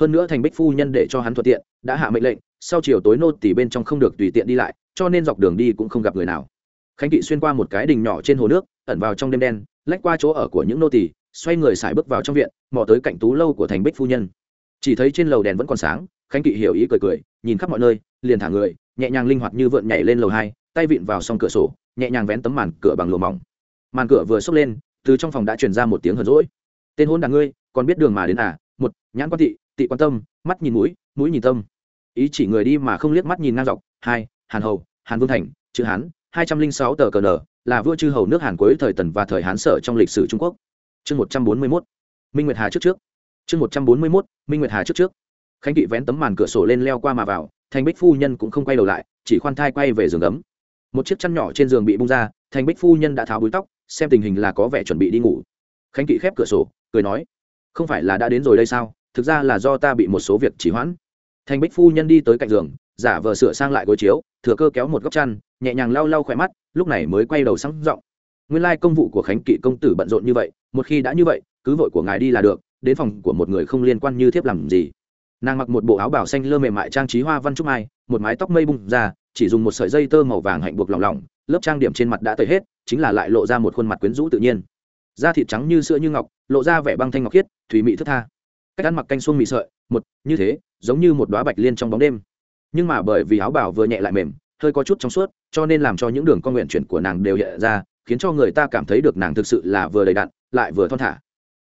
Hơn nữa thành bích phu nhân để cho hắn thuận tiện, đã hạ mệnh lệnh, sau chiều tối nô tỉ bên trong không được tùy tiện đi lại, cho nên dọc đường đi cũng không gặp người nào. Khánh kỵ xuyên qua một cái đình nhỏ trên hồ nước, ẩn vào trong đêm đen, lách qua chỗ ở của những nô tỳ, xoay người xài bước vào trong viện, mò tới cạnh tú lâu của thành bích phu nhân. Chỉ thấy trên lầu đèn vẫn còn sáng, khánh kỵ hiểu ý cười cười, nhìn khắp mọi nơi, liền thả người, nhẹ nhàng linh hoạt như vượn nhảy lên lầu hai tay vịn vào s cửa sổ, nhẹ nhàng vén tấm màn cửa bằng lùa mỏng. Màn cửa vừa xốc lên, từ trong phòng đã truyền ra một tiếng hờn rỗi tên hôn đàn ngươi, còn biết đường mà đến à? Một, nhãn quan thị, tị quan tâm, mắt nhìn mũi mũi nhìn tâm. Ý chỉ người đi mà không liếc mắt nhìn ngang dọc. Hai, hàn hầu, hàn vương thành, chữ hán, hai trăm linh sáu tờ cờ nở, là vua chư hầu nước hàn cuối thời tần và thời hán sở trong lịch sử trung quốc. Chương một trăm bốn mươi mốt, minh nguyệt hà trước trước. Chương một trăm bốn mươi mốt, minh nguyệt hà trước trước. Khánh kỵ vén tấm màn cửa sổ lên leo qua mà vào, thành bích phu nhân cũng không quay đầu lại, chỉ khoan thai quay về giường ấm một chiếc chăn nhỏ trên giường bị bung ra, thành bích phu nhân đã tháo búi tóc, xem tình hình là có vẻ chuẩn bị đi ngủ. Khánh kỵ khép cửa sổ, cười nói, không phải là đã đến rồi đây sao? Thực ra là do ta bị một số việc chỉ hoãn. Thành bích phu nhân đi tới cạnh giường, giả vờ sửa sang lại gối chiếu, thừa cơ kéo một góc chăn, nhẹ nhàng lau lau khỏe mắt, lúc này mới quay đầu sáng giọng, nguyên lai công vụ của khánh kỵ công tử bận rộn như vậy, một khi đã như vậy, cứ vội của ngài đi là được, đến phòng của một người không liên quan như thiếp làm gì. Nàng mặc một bộ áo bảo xanh lơ mềm mại trang trí hoa văn trúc mai, một mái tóc mây bung ra chỉ dùng một sợi dây tơ màu vàng hạnh buộc lỏng lỏng, lớp trang điểm trên mặt đã tẩy hết, chính là lại lộ ra một khuôn mặt quyến rũ tự nhiên. Da thịt trắng như sữa như ngọc, lộ ra vẻ băng thanh ngọc khiết, thủy mị thất tha. Cách ăn mặc canh xuông mị sợi, một, như thế, giống như một đoá bạch liên trong bóng đêm. Nhưng mà bởi vì áo bảo vừa nhẹ lại mềm, hơi có chút trong suốt, cho nên làm cho những đường con nguyện chuyển của nàng đều hiện ra, khiến cho người ta cảm thấy được nàng thực sự là vừa đầy đặn, lại vừa thon thả.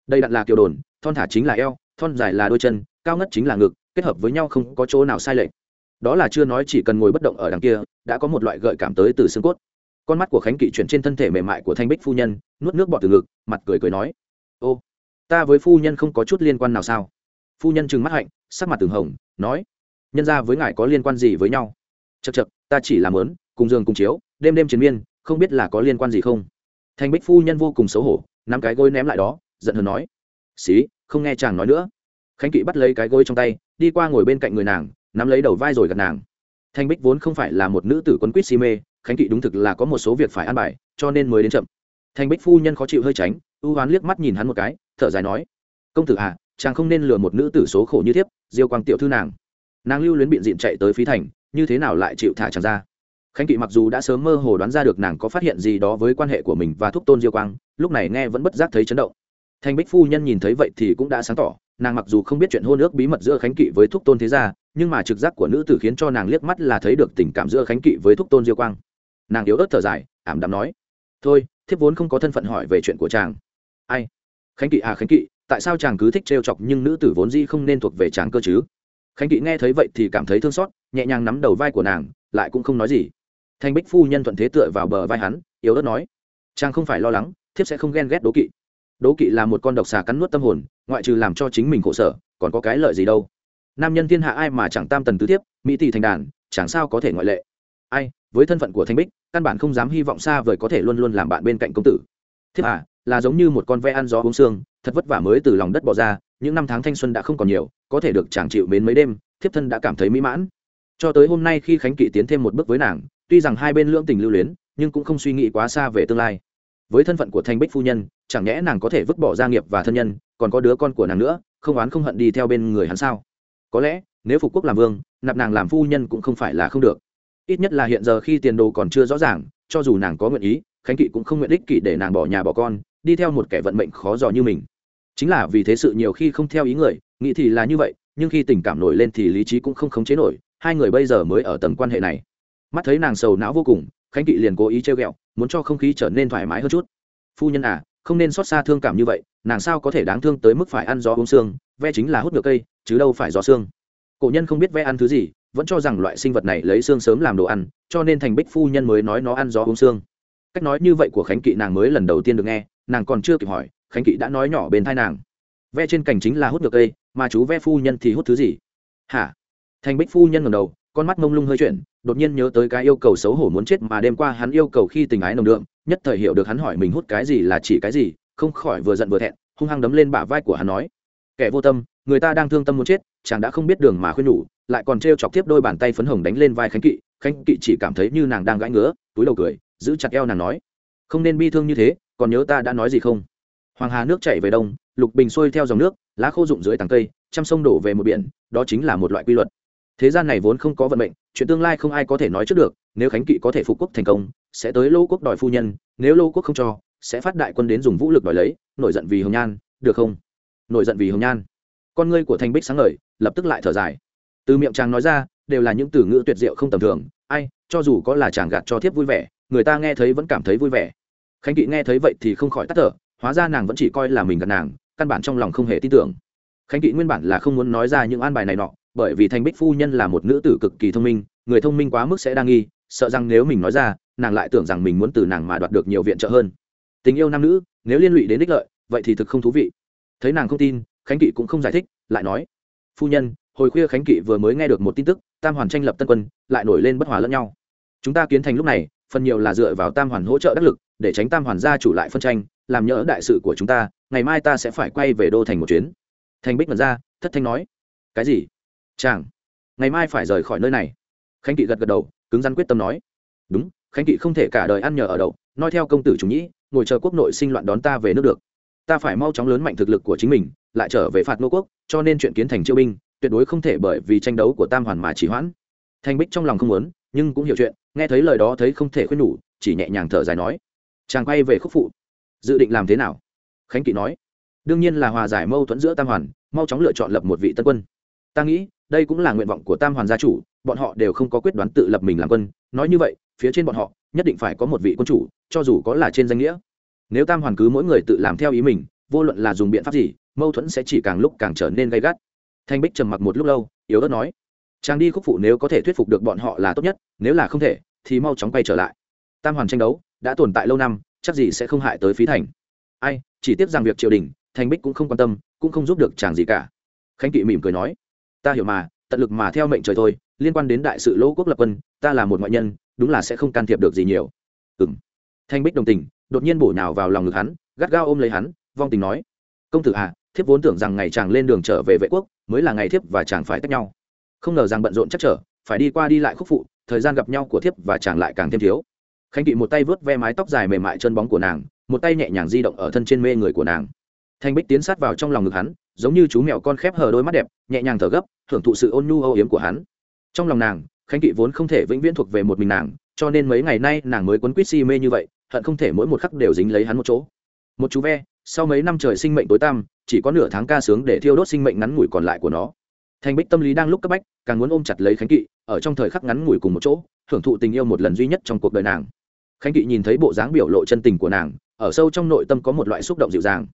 Đây đặn là kiều đồn, thon thả chính là eo, thon dài là đôi chân, cao ngất chính là ngực, kết hợp với nhau không có chỗ nào sai lệch đó là chưa nói chỉ cần ngồi bất động ở đằng kia, đã có một loại gợi cảm tới từ xương cốt. Con mắt của khánh kỵ chuyển trên thân thể mềm mại của thanh bích phu nhân, nuốt nước bọt từ ngực, mặt cười cười nói, ô, ta với phu nhân không có chút liên quan nào sao? Phu nhân trừng mắt hạnh, sắc mặt từng hồng, nói, nhân ra với ngài có liên quan gì với nhau? Chật chật ta chỉ làm lớn cùng giường cùng chiếu, đêm đêm chiến miên, không biết là có liên quan gì không? Thanh bích phu nhân vô cùng xấu hổ, nắm cái gối ném lại đó, giận hờn nói, xí, không nghe chàng nói nữa. Khánh kỵ bắt lấy cái gối trong tay, đi qua ngồi bên cạnh người nàng nắm lấy đầu vai rồi gật nàng. Thanh bích vốn không phải là một nữ tử quấn quýt si mê, khánh kỵ đúng thực là có một số việc phải ăn bài, cho nên mới đến chậm. Thanh bích phu nhân khó chịu hơi tránh, ưu hoán liếc mắt nhìn hắn một cái, thở dài nói, công tử à chàng không nên lừa một nữ tử số khổ như thiếp, diêu quang tiểu thư nàng. Nàng lưu luyến biện diện chạy tới phí thành, như thế nào lại chịu thả chàng ra? Khánh kỵ mặc dù đã sớm mơ hồ đoán ra được nàng có phát hiện gì đó với quan hệ của mình và thúc tôn diêu quang, lúc này nghe vẫn bất giác thấy chấn động thanh bích phu nhân nhìn thấy vậy thì cũng đã sáng tỏ, nàng mặc dù không biết chuyện hôn ước bí mật giữa khánh kỵ với thúc tôn thế gia, nhưng mà trực giác của nữ tử khiến cho nàng liếc mắt là thấy được tình cảm giữa khánh kỵ với thúc tôn diêu quang. Nàng yếu ớt thở dài, ảm đạm nói, thôi, thiếp vốn không có thân phận hỏi về chuyện của chàng. Ai? Khánh kỵ à khánh kỵ, tại sao chàng cứ thích trêu chọc nhưng nữ tử vốn dĩ không nên thuộc về chàng cơ chứ? Khánh kỵ nghe thấy vậy thì cảm thấy thương xót, nhẹ nhàng nắm đầu vai của nàng, lại cũng không nói gì. Thanh bích phu nhân thuận thế tựa vào bờ vai hắn, yếu ớt nói, chàng không phải lo lắng, thiếp sẽ không ghen ghét đố kỵ đố kỵ là một con độc xà cắn nuốt tâm hồn, ngoại trừ làm cho chính mình khổ sở, còn có cái lợi gì đâu? Nam nhân thiên hạ ai mà chẳng tam tần tứ tiếp mỹ tỷ thành đàn, chẳng sao có thể ngoại lệ. Ai, với thân phận của thanh bích, căn bản không dám hy vọng xa vời có thể luôn luôn làm bạn bên cạnh công tử. Thiếp à là giống như một con ve ăn gió uống xương thật vất vả mới từ lòng đất bỏ ra, những năm tháng thanh xuân đã không còn nhiều, có thể được chàng chịu mến mấy đêm, thiếp thân đã cảm thấy mỹ mãn. Cho tới hôm nay khi khánh kỵ tiến thêm một bước với nàng, tuy rằng hai bên lưỡng tình lưu luyến, nhưng cũng không suy nghĩ quá xa về tương lai với thân phận của thanh bích phu nhân, chẳng nhẽ nàng có thể vứt bỏ gia nghiệp và thân nhân, còn có đứa con của nàng nữa, không oán không hận đi theo bên người hắn sao? Có lẽ, nếu phục quốc làm vương, nạp nàng làm phu nhân cũng không phải là không được. Ít nhất là hiện giờ khi tiền đồ còn chưa rõ ràng, cho dù nàng có nguyện ý, khánh kỵ cũng không nguyện ích kỷ để nàng bỏ nhà bỏ con, đi theo một kẻ vận mệnh khó dò như mình. Chính là vì thế sự nhiều khi không theo ý người, nghĩ thì là như vậy, nhưng khi tình cảm nổi lên thì lý trí cũng không khống chế nổi, hai người bây giờ mới ở tầng quan hệ này mắt thấy nàng sầu não vô cùng, khánh kỵ liền cố ý chơi ghẹo, muốn cho không khí trở nên thoải mái hơn chút. Phu nhân à không nên xót xa thương cảm như vậy, nàng sao có thể đáng thương tới mức phải ăn gió uống xương ve chính là hút ngược cây, chứ đâu phải gió xương cổ nhân không biết ve ăn thứ gì, vẫn cho rằng loại sinh vật này lấy xương sớm làm đồ ăn, cho nên thành bích phu nhân mới nói nó ăn gió uống xương cách nói như vậy của khánh kỵ nàng mới lần đầu tiên được nghe, nàng còn chưa kịp hỏi, khánh kỵ đã nói nhỏ bên thai nàng. Ve trên cành chính là hút ngược cây, mà chú ve phu nhân thì hút thứ gì? Hả? Thành bích phu nhân ngầm đầu con mắt mông lung hơi chuyển, đột nhiên nhớ tới cái yêu cầu xấu hổ muốn chết mà đêm qua hắn yêu cầu khi tình ái nồng đượm, nhất thời hiểu được hắn hỏi mình hút cái gì là chỉ cái gì, không khỏi vừa giận vừa thẹn, hung hăng đấm lên bả vai của hắn nói, kẻ vô tâm, người ta đang thương tâm muốn chết, chàng đã không biết đường mà khuyên nhủ, lại còn t chọc tiếp đôi bàn tay phấn hồng đánh lên vai khánh kỵ khánh kỵ chỉ cảm thấy như nàng đang gãi ngứa, túi đầu cười, giữ chặt eo nàng nói, không nên bi thương như thế, còn nhớ ta đã nói gì không? Hoàng hà nước chảy về đông, lục bình xuôi theo dòng nước, lá khô rụng dưới tàng cây, trăm sông đổ về một biển, đó chính là một loại quy luật thế gian này vốn không có vận mệnh, chuyện tương lai không ai có thể nói trước được, nếu khánh kỵ có thể phục quốc thành công, sẽ tới lô quốc đòi phu nhân, nếu lô quốc không cho, sẽ phát đại quân đến dùng vũ lực đòi lấy, nổi giận vì hồng nhan, được không? Nổi giận vì hồng nhan. Con ngươi của thanh bích sáng ngời, lập tức lại thở dài. Từ miệng chàng nói ra, đều là những từ ngữ tuyệt diệu không tầm thường, ai, cho dù có là chàng gạt cho thiếp vui vẻ, người ta nghe thấy vẫn cảm thấy vui vẻ. Khánh kỵ nghe thấy vậy thì không khỏi tắt thở, hóa ra nàng vẫn chỉ coi là mình gạt nàng, căn bản trong lòng không hề tin tưởng khánh kỵ nguyên bản là không muốn nói ra những an bài này nọ, bởi vì thanh bích phu nhân là một nữ tử cực kỳ thông minh, người thông minh quá mức sẽ đa nghi, sợ rằng nếu mình nói ra, nàng lại tưởng rằng mình muốn từ nàng mà đoạt được nhiều viện trợ hơn. Tình yêu nam nữ, nếu liên lụy đến đích lợi, vậy thì thực không thú vị. Thấy nàng không tin, khánh kỵ cũng không giải thích, lại nói, phu nhân, hồi khuya khánh kỵ vừa mới nghe được một tin tức, tam hoàn tranh lập tân quân, lại nổi lên bất hòa lẫn nhau. Chúng ta kiến thành lúc này, phần nhiều là dựa vào tam hoàn hỗ trợ đắc lực, để tránh tam hoàn gia chủ lại phân tranh, làm nhỡ đại sự của chúng ta, ngày mai ta sẽ phải quay về đô thành một chuyến thành bích mật ra, thất thanh nói, cái gì? Chàng, ngày mai phải rời khỏi nơi này. Khánh kỵ gật gật đầu, cứng rắn quyết tâm nói, đúng, khánh kỵ không thể cả đời ăn nhờ ở đậu nói theo công tử chủ nhĩ, ngồi chờ quốc nội sinh loạn đón ta về nước được. Ta phải mau chóng lớn mạnh thực lực của chính mình, lại trở về phạt nô quốc, cho nên chuyện kiến thành chiêu binh, tuyệt đối không thể bởi vì tranh đấu của tam hoàn mà chỉ hoãn. Thanh bích trong lòng không muốn, nhưng cũng hiểu chuyện, nghe thấy lời đó thấy không thể khuyên nhủ, chỉ nhẹ nhàng thở dài nói, chàng quay về khúc phụ, dự định làm thế nào? Khánh kỵ nói đương nhiên là hòa giải mâu thuẫn giữa tam hoàn, mau chóng lựa chọn lập một vị tân quân. Ta nghĩ, đây cũng là nguyện vọng của tam hoàn gia chủ, bọn họ đều không có quyết đoán tự lập mình làm quân. Nói như vậy, phía trên bọn họ, nhất định phải có một vị quân chủ, cho dù có là trên danh nghĩa. Nếu tam hoàn cứ mỗi người tự làm theo ý mình, vô luận là dùng biện pháp gì, mâu thuẫn sẽ chỉ càng lúc càng trở nên gay gắt. Thanh bích trầm mặc một lúc lâu, yếu ớt nói, chàng đi khúc phụ nếu có thể thuyết phục được bọn họ là tốt nhất, nếu là không thể, thì mau chóng quay trở lại. Tam hoàn tranh đấu, đã tồn tại lâu năm, chắc gì sẽ không hại tới phí thành. Ai, chỉ tiếc rằng việc triều đình thanh bích cũng không quan tâm, cũng không giúp được chàng gì cả. Khánh kỵ mỉm cười nói, ta hiểu mà, tận lực mà theo mệnh trời thôi, liên quan đến đại sự lỗ quốc lập quân, ta là một ngoại nhân, đúng là sẽ không can thiệp được gì nhiều. Ừ m thanh bích đồng tình, đột nhiên bổ nhào vào lòng ngực hắn, gắt gao ôm lấy hắn, vong tình nói, công tử à thiếp vốn tưởng rằng ngày chàng lên đường trở về vệ quốc, mới là ngày thiếp và chàng phải tách nhau. Không ngờ rằng bận rộn chắc trở, phải đi qua đi lại khúc phụ, thời gian gặp nhau của thiếp và chàng lại càng thêm thiếu. Khánh kỵ một tay vớt ve mái tóc dài mềm mại chân bóng của nàng, một tay nhẹ nhàng di động ở thân trên mê người của nàng thanh bích tiến sát vào trong lòng ngực hắn, giống như chú mèo con khép hờ đôi mắt đẹp, nhẹ nhàng thở gấp thưởng thụ sự ôn nhu âu yếm của hắn. Trong lòng nàng, khánh kỵ vốn không thể vĩnh viễn thuộc về một mình nàng, cho nên mấy ngày nay nàng mới quấn quýt si mê như vậy, hận không thể mỗi một khắc đều dính lấy hắn một chỗ. Một chú ve, sau mấy năm trời sinh mệnh tối tăm, chỉ có nửa tháng ca sướng để thiêu đốt sinh mệnh ngắn ngủi còn lại của nó. Thanh bích tâm lý đang lúc cấp bách, càng muốn ôm chặt lấy khánh kỵ, ở trong thời khắc ngắn ngủi cùng một chỗ thưởng thụ tình yêu một lần duy nhất trong cuộc đời nàng. Khánh kỵ nhìn thấy bộ dáng biểu lộ chân tình của nàng, ở sâu trong nội tâm có một loại xúc động dịu dàng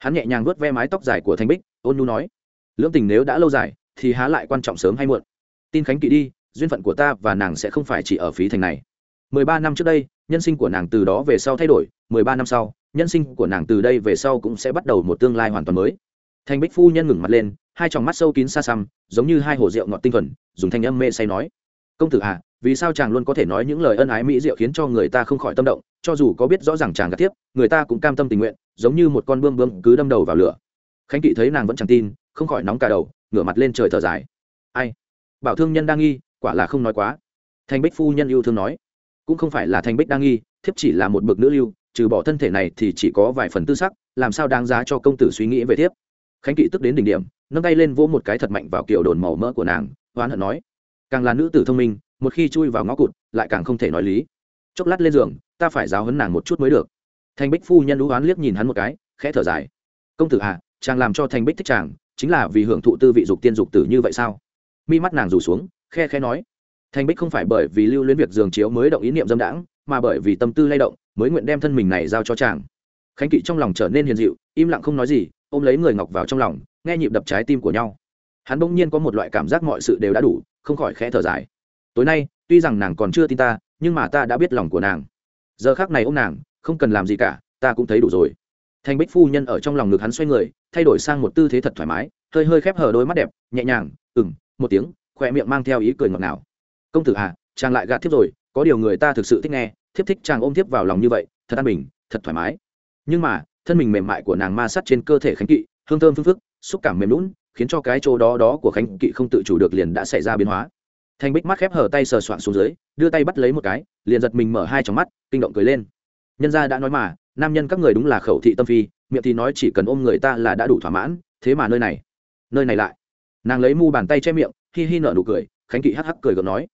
hắn nhẹ nhàng vuốt ve mái tóc dài của thanh bích, ôn nhu nói, lưỡng tình nếu đã lâu dài, thì há lại quan trọng sớm hay muộn? Tin khánh kỵ đi, duyên phận của ta và nàng sẽ không phải chỉ ở phí thành này. Mười ba năm trước đây, nhân sinh của nàng từ đó về sau thay đổi, mười ba năm sau, nhân sinh của nàng từ đây về sau cũng sẽ bắt đầu một tương lai hoàn toàn mới. Thanh bích phu nhân ngừng mặt lên, hai tròng mắt sâu kín xa xăm, giống như hai hồ rượu ngọt tinh thuần, dùng thanh âm mê say nói, công tử à vì sao chàng luôn có thể nói những lời ân ái mỹ diệu khiến cho người ta không khỏi tâm động, cho dù có biết rõ ràng chàng gạt tiếp, người ta cũng cam tâm tình nguyện, giống như một con bươm bươm cứ đâm đầu vào lửa. Khánh kỵ thấy nàng vẫn chẳng tin, không khỏi nóng cả đầu, ngửa mặt lên trời thở dài. Ai? Bảo thương nhân đang nghi, quả là không nói quá. Thanh bích phu nhân yêu thương nói. Cũng không phải là thanh bích đang nghi, thiếp chỉ là một bậc nữ lưu, trừ bỏ thân thể này thì chỉ có vài phần tư sắc, làm sao đáng giá cho công tử suy nghĩ về thiếp? Khánh kỵ tức đến đỉnh điểm, nâng tay lên vỗ một cái thật mạnh vào kiểu đồn màu mỡ của nàng, oán hận nói. Càng là nữ tử thông minh một khi chui vào ngõ cụt, lại càng không thể nói lý. Chốc lát lên giường, ta phải giáo hấn nàng một chút mới được. Thành bích phu nhân lũ oán liếc nhìn hắn một cái, khẽ thở dài. Công tử à chàng làm cho thành bích thích chàng, chính là vì hưởng thụ tư vị dục tiên dục tử như vậy sao? Mi mắt nàng rủ xuống, khe khe nói. Thành bích không phải bởi vì lưu luyến việc giường chiếu mới động ý niệm dâm đãng, mà bởi vì tâm tư lay động, mới nguyện đem thân mình này giao cho chàng. Khánh kỵ trong lòng trở nên hiền dịu, im lặng không nói gì, ôm lấy người ngọc vào trong lòng, nghe nhịp đập trái tim của nhau. Hắn bỗng nhiên có một loại cảm giác mọi sự đều đã đủ, không khỏi khẽ thở dài tối nay, tuy rằng nàng còn chưa tin ta, nhưng mà ta đã biết lòng của nàng. Giờ khác này ô m nàng, không cần làm gì cả, ta cũng thấy đủ rồi. Thanh bích phu nhân ở trong lòng ngực hắn xoay người, thay đổi sang một tư thế thật thoải mái, hơi hơi khép hở đôi mắt đẹp, nhẹ nhàng ừng một tiếng, khỏe miệng mang theo ý cười ngọt ngào. Công tử à chàng lại gạt thiếp rồi, có điều người ta thực sự thích nghe, thiếp thích chàng ôm thiếp vào lòng như vậy, thật an bình, thật thoải mái. Nhưng mà, thân mình mềm mại của nàng ma sắt trên cơ thể khánh kỵ, hương thơm phương phức, xúc cảm mềm lún khiến cho cái chỗ đó đó của khánh kỵ không tự chủ được liền đã xảy ra biến hóa thanh bích mắt khép hở tay sờ soạn xuống dưới, đưa tay bắt lấy một cái, liền giật mình mở hai trong mắt, kinh động cười lên. Nhân gia đã nói mà, nam nhân các người đúng là khẩu thị tâm phi, miệng thì nói chỉ cần ôm người ta là đã đủ thỏa mãn, thế mà nơi này nơi này lại. Nàng lấy mu bàn tay che miệng, hi hi nở nụ cười, khánh kỵ hắc hắc cười gượng nói,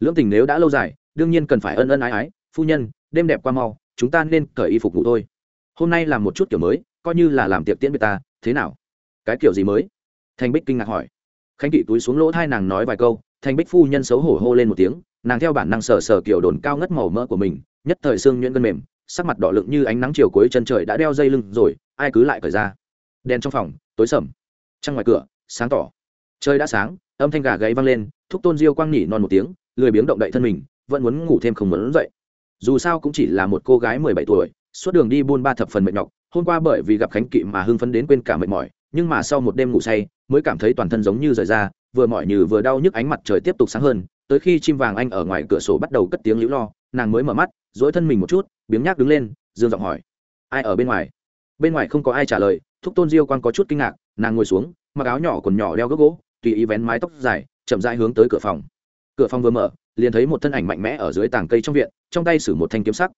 lưỡng tình nếu đã lâu dài, đương nhiên cần phải ân ân ái ái, phu nhân, đêm đẹp qua mau, chúng ta nên cởi y phục ngủ thôi. Hôm nay làm một chút kiểu mới, coi như là làm tiệc tiễn biệt ta, thế nào? Cái kiểu gì mới? Thanh bích kinh ngạc hỏi. Khánh kỵ túi xuống lỗ thai nàng nói vài câu thanh bích phu nhân xấu hổ hô lên một tiếng, nàng theo bản năng sờ sờ kiểu đồn cao ngất màu mỡ của mình, nhất thời xương nhuyễn gân mềm, sắc mặt đỏ lựng như ánh nắng chiều cuối chân trời đã đeo dây lưng rồi, ai cứ lại cởi ra. Đèn trong phòng, tối sầm. Trăng ngoài cửa, sáng tỏ. Trời đã sáng, âm thanh gà gáy vang lên, thúc tôn diêu quang nhỉ non một tiếng, lười biếng động đậy thân mình, vẫn muốn ngủ thêm không muốn dậy. Dù sao cũng chỉ là một cô gái mười bảy tuổi, suốt đường đi buôn ba thập phần mệt nhọc, hôm qua bởi vì gặp khánh kỵ mà hưng phấn đến quên cả mệt mỏi, nhưng mà sau một đêm ngủ say, mới cảm thấy toàn thân giống như rời ra vừa mỏi như vừa đau nhức ánh mặt trời tiếp tục sáng hơn, tới khi chim vàng anh ở ngoài cửa sổ bắt đầu cất tiếng lũ lo, nàng mới mở mắt, dỗi thân mình một chút, biếng nhác đứng lên, dương giọng hỏi, ai ở bên ngoài? Bên ngoài không có ai trả lời, thúc tôn diêu quan có chút kinh ngạc, nàng ngồi xuống, mặc áo nhỏ còn nhỏ đeo gốc gỗ, tùy ý vén mái tóc dài, chậm rãi hướng tới cửa phòng. Cửa phòng vừa mở, liền thấy một thân ảnh mạnh mẽ ở dưới tảng cây trong viện, trong tay sử một thanh kiếm sắc.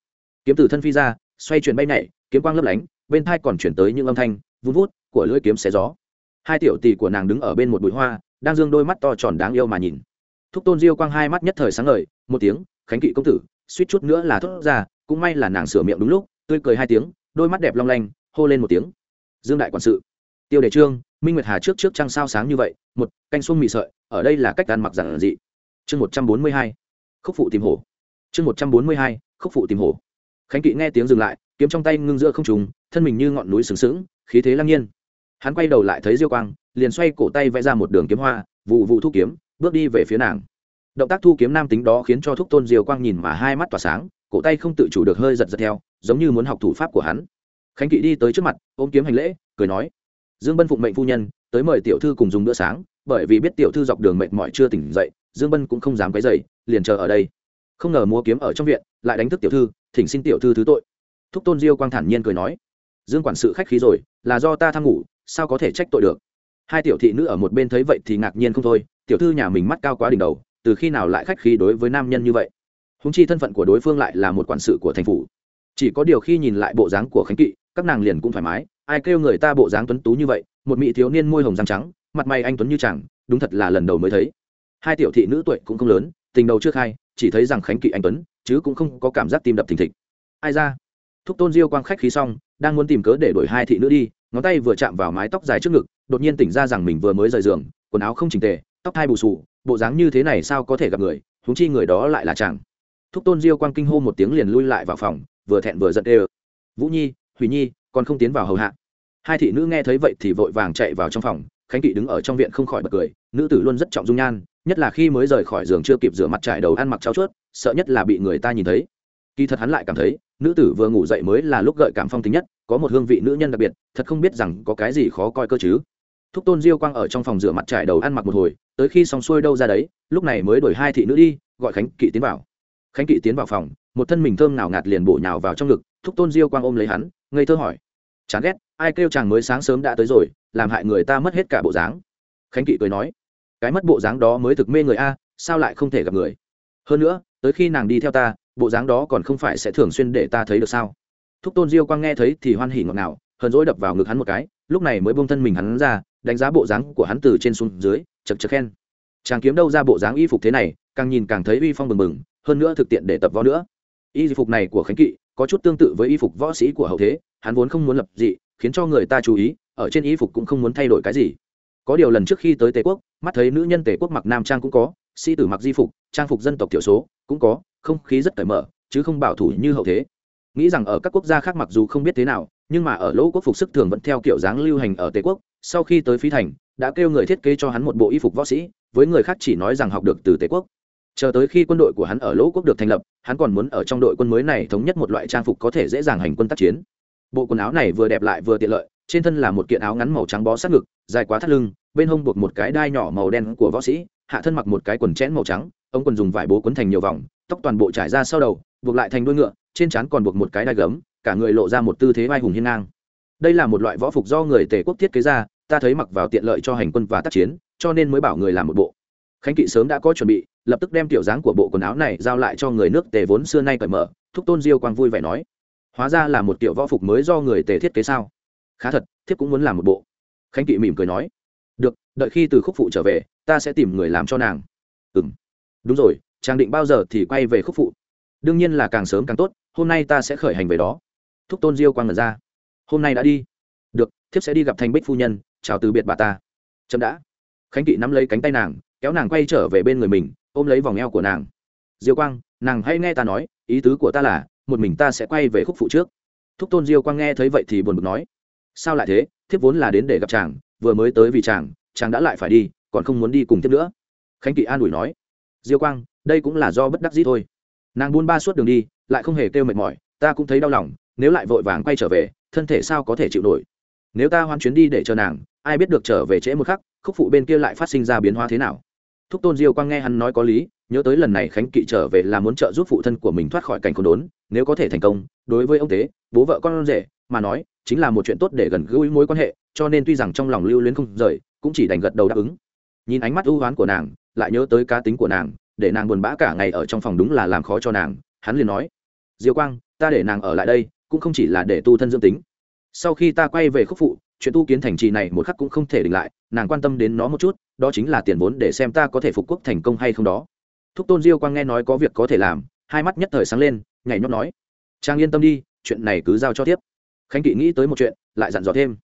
Kiếm từ thân phi ra, xoay chuyển bay nhảy, kiếm quang lấp lánh, bên thai còn chuyển tới những âm thanh, vun vút của lưỡi kiếm xé gió. Hai tiểu tỷ của nàng đứng ở bên một bụi hoa đang dương đôi mắt to tròn đáng yêu mà nhìn. Thúc tôn diêu quang hai mắt nhất thời sáng ngời, một tiếng, khánh kỵ công tử, suýt chút nữa là thốt ra, cũng may là nàng sửa miệng đúng lúc. Tươi cười hai tiếng, đôi mắt đẹp long lanh, hô lên một tiếng. Dương đại quản sự. Tiêu đề trương, minh nguyệt hà trước trước trăng sao sáng như vậy, một, canh xuông mị sợi, ở đây là cách ăn mặc giản dị. Chương một trăm bốn mươi hai, khúc phụ tìm hổ. Chương một trăm bốn mươi hai, khúc phụ tìm hổ. Khánh kỵ nghe tiếng dừng lại, kiếm trong tay ngưng giữa không trùng, thân mình như ngọn núi sừng sững, khí thế lăng nhiên. Hắn quay đầu lại thấy diêu quang liền xoay cổ tay vẽ ra một đường kiếm hoa, vụ vụ thu kiếm, bước đi về phía nàng. Động tác thu kiếm nam tính đó khiến cho thúc tôn diêu quang nhìn mà hai mắt tỏa sáng, cổ tay không tự chủ được hơi giật giật theo, giống như muốn học thủ pháp của hắn. Khánh kỵ đi tới trước mặt, ôm kiếm hành lễ, cười nói, dương bân phụng mệnh phu nhân, tới mời tiểu thư cùng dùng bữa sáng, bởi vì biết tiểu thư dọc đường mệt mỏi chưa tỉnh dậy, dương bân cũng không dám quấy dậy liền chờ ở đây. Không ngờ mua kiếm ở trong viện, lại đánh thức tiểu thư, thỉnh xin tiểu thư thứ tội. Thúc tôn diêu quang thản nhiên cười nói, dương quản sự khách khí rồi, là do ta tham ngủ, sao có thể trách tội được? Hai tiểu thị nữ ở một bên thấy vậy thì ngạc nhiên không thôi, tiểu thư nhà mình mắt cao quá đỉnh đầu, từ khi nào lại khách khí đối với nam nhân như vậy? Húng chi thân phận của đối phương lại là một quản sự của thành phủ. Chỉ có điều khi nhìn lại bộ dáng của khánh kỵ, các nàng liền cũng thoải mái, ai kêu người ta bộ dáng tuấn tú như vậy, một mỹ thiếu niên môi hồng răng trắng, mặt mày anh tuấn như chẳng đúng thật là lần đầu mới thấy. Hai tiểu thị nữ tuổi cũng không lớn, tình đầu chưa hai chỉ thấy rằng khánh kỵ anh tuấn, chứ cũng không có cảm giác tim đập thình thịch. Ai ra? Thúc tôn diêu quang khách khí xong, đang muốn tìm cớ để đổi hai thị nữ đi ngón tay vừa chạm vào mái tóc dài trước ngực, đột nhiên tỉnh ra rằng mình vừa mới rời giường, quần áo không chỉnh tề, tóc thai bù sù bộ dáng như thế này sao có thể gặp người húng chi người đó lại là chàng. Thúc tôn diêu quang kinh hô một tiếng liền lui lại vào phòng, vừa thẹn vừa giận ê vũ nhi, hủy nhi còn không tiến vào hầu hạ. Hai thị nữ nghe thấy vậy thì vội vàng chạy vào trong phòng, khánh kỵ đứng ở trong viện không khỏi bật cười, nữ tử luôn rất trọng dung nhan, nhất là khi mới rời khỏi giường chưa kịp rửa mặt trải đầu ăn mặc trao chuốt, sợ nhất là bị người ta nhìn thấy. Kỳ thật hắn lại cảm thấy nữ tử vừa ngủ dậy mới là lúc gợi cảm phong tính nhất, có một hương vị nữ nhân đặc biệt, thật không biết rằng có cái gì khó coi cơ chứ. Thúc tôn diêu quang ở trong phòng rửa mặt trải đầu ăn mặc một hồi, tới khi xong xuôi đâu ra đấy, lúc này mới đổi hai thị nữ đi, gọi khánh kỵ tiến vào. Khánh kỵ tiến vào phòng, một thân mình thơm nào ngạt liền bổ nhào vào trong ngực, thúc tôn diêu quang ôm lấy hắn, ngây thơ hỏi. Chán ghét, ai kêu chàng mới sáng sớm đã tới rồi, làm hại người ta mất hết cả bộ dáng. Khánh kỵ cười nói. Cái mất bộ dáng đó mới thực mê người a, sao lại không thể gặp người? Hơn nữa, tới khi nàng đi theo ta bộ dáng đó còn không phải sẽ thường xuyên để ta thấy được sao? Thúc tôn diêu quang nghe thấy thì hoan hỉ ngọt ngào, hờn dỗi đập vào ngực hắn một cái, lúc này mới bông thân mình hắn ra, đánh giá bộ dáng của hắn từ trên xuống dưới, chật chật khen. Chàng kiếm đâu ra bộ dáng y phục thế này, càng nhìn càng thấy uy phong bừng bừng, hơn nữa thực tiện để tập võ nữa. Y phục này của khánh kỵ có chút tương tự với y phục võ sĩ của hậu thế, hắn vốn không muốn lập dị, khiến cho người ta chú ý, ở trên y phục cũng không muốn thay đổi cái gì. Có điều lần trước khi tới tề quốc, mắt thấy nữ nhân tề quốc mặc nam trang cũng có, sĩ tử mặc di phục, trang phục dân tộc thiểu số cũng có không khí rất cởi mở, chứ không bảo thủ như hậu thế. Nghĩ rằng ở các quốc gia khác mặc dù không biết thế nào, nhưng mà ở lỗ quốc phục sức thường vẫn theo kiểu dáng lưu hành ở tề quốc, sau khi tới phí thành, đã kêu người thiết kế cho hắn một bộ y phục võ sĩ, với người khác chỉ nói rằng học được từ tề quốc. Chờ tới khi quân đội của hắn ở lỗ quốc được thành lập, hắn còn muốn ở trong đội quân mới này thống nhất một loại trang phục có thể dễ dàng hành quân tác chiến. Bộ quần áo này vừa đẹp lại vừa tiện lợi, trên thân là một kiện áo ngắn màu trắng bó sát ngực, dài quá thắt lưng, bên hông buộc một cái đai nhỏ màu đen của võ sĩ hạ thân mặc một cái quần chẽn màu trắng, ông quần dùng vải bố quấn thành nhiều vòng, tóc toàn bộ trải ra sau đầu, buộc lại thành đuôi ngựa, trên trán còn buộc một cái đai gấm, cả người lộ ra một tư thế vai hùng hiên ngang. Đây là một loại võ phục do người tề quốc thiết kế ra, ta thấy mặc vào tiện lợi cho hành quân và tác chiến, cho nên mới bảo người làm một bộ. Khánh kỵ sớm đã có chuẩn bị, lập tức đem tiểu dáng của bộ quần áo này giao lại cho người nước tề vốn xưa nay cởi mở, thúc tôn diêu quang vui vẻ nói. Hóa ra là một tiểu võ phục mới do người tề thiết kế sao? Khá thật, thiếp cũng muốn làm một bộ. Khánh kỵ mỉm cười nói được, đợi khi từ khúc phụ trở về, ta sẽ tìm người làm cho nàng. Ừ m đúng rồi, chàng định bao giờ thì quay về khúc phụ. Đương nhiên là càng sớm càng tốt, hôm nay ta sẽ khởi hành về đó. Thúc tôn diêu quang ngẩn ra. Hôm nay đã đi. Được, thiếp sẽ đi gặp thanh bích phu nhân, chào từ biệt bà ta. Chậm đã. Khánh kỵ nắm lấy cánh tay nàng, kéo nàng quay trở về bên người mình, ôm lấy vòng eo của nàng. Diêu quang, nàng hãy nghe ta nói, ý tứ của ta là, một mình ta sẽ quay về khúc phụ trước. Thúc tôn diêu quang nghe thấy vậy thì buồn bực nói. Sao lại thế? Thiếp vốn là đến để gặp chàng vừa mới tới vì chàng chàng đã lại phải đi, còn không muốn đi cùng tiếp nữa. Khánh kỵ an ủi nói, diêu quang, đây cũng là do bất đắc dĩ thôi. Nàng buôn ba suốt đường đi, lại không hề kêu mệt mỏi, ta cũng thấy đau lòng, nếu lại vội vàng quay trở về, thân thể sao có thể chịu nổi? Nếu ta hoan chuyến đi để chờ nàng, ai biết được trở về trễ một khắc, khúc phụ bên kia lại phát sinh ra biến hóa thế nào? Thúc tôn diêu quang nghe hắn nói có lý, nhớ tới lần này khánh kỵ trở về là muốn trợ giúp phụ thân của mình thoát khỏi cảnh khốn đốn, nếu có thể thành công, đối với ông tế, bố vợ con rể mà nói chính là một chuyện tốt để gần gũi mối quan hệ, cho nên tuy rằng trong lòng lưu luyến không rời, cũng chỉ đành gật đầu đáp ứng. Nhìn ánh mắt ưu oán của nàng, lại nhớ tới cá tính của nàng, để nàng buồn bã cả ngày ở trong phòng đúng là làm khó cho nàng, hắn liền nói, diêu quang, ta để nàng ở lại đây, cũng không chỉ là để tu thân dương tính. Sau khi ta quay về khúc phụ, chuyện tu kiến thành trì này một khắc cũng không thể đình lại, nàng quan tâm đến nó một chút, đó chính là tiền vốn để xem ta có thể phục quốc thành công hay không đó. Thúc tôn diêu quang nghe nói có việc có thể làm, hai mắt nhất thời sáng lên, nhảy nhót nói, trang yên tâm đi, chuyện này cứ giao cho tiếp khánh kỵ nghĩ tới một chuyện, lại dặn dò thêm.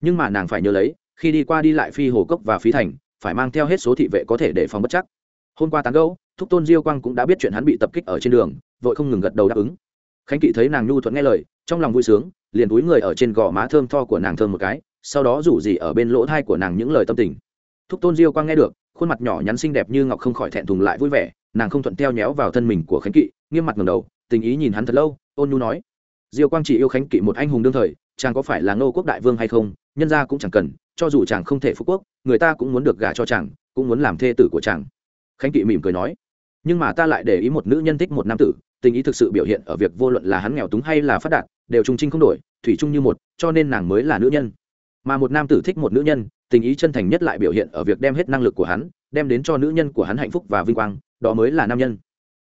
Nhưng mà nàng phải nhớ lấy, khi đi qua đi lại phi hồ cốc và phí thành, phải mang theo hết số thị vệ có thể để phòng bất chắc. Hôm qua tán gẫu, thúc tôn diêu quang cũng đã biết chuyện hắn bị tập kích ở trên đường, vội không ngừng gật đầu đáp ứng. Khánh kỵ thấy nàng nhu thuận nghe lời, trong lòng vui sướng, liền túi người ở trên gò má thơm tho của nàng thơm một cái, sau đó rủ gì ở bên lỗ thai của nàng những lời tâm tình. Thúc tôn diêu quang nghe được, khuôn mặt nhỏ nhắn xinh đẹp như ngọc không khỏi thẹn thùng lại vui vẻ, nàng không thuận theo nhéo vào thân mình của khánh kỵ, nghiêm mặt ngầm đầu, tình ý nhìn hắn thật lâu, ôn nhu nói diêu quang chỉ yêu khánh kỵ một anh hùng đương thời, chàng có phải là ngô quốc đại vương hay không? Nhân ra cũng chẳng cần, cho dù chàng không thể phú quốc, người ta cũng muốn được gả cho chàng, cũng muốn làm thê tử của chàng. Khánh kỵ mỉm cười nói. Nhưng mà ta lại để ý một nữ nhân thích một nam tử, tình ý thực sự biểu hiện ở việc vô luận là hắn nghèo túng hay là phát đạt, đều trung trinh không đổi, thủy chung như một, cho nên nàng mới là nữ nhân. Mà một nam tử thích một nữ nhân, tình ý chân thành nhất lại biểu hiện ở việc đem hết năng lực của hắn, đem đến cho nữ nhân của hắn hạnh phúc và vinh quang, đó mới là nam nhân.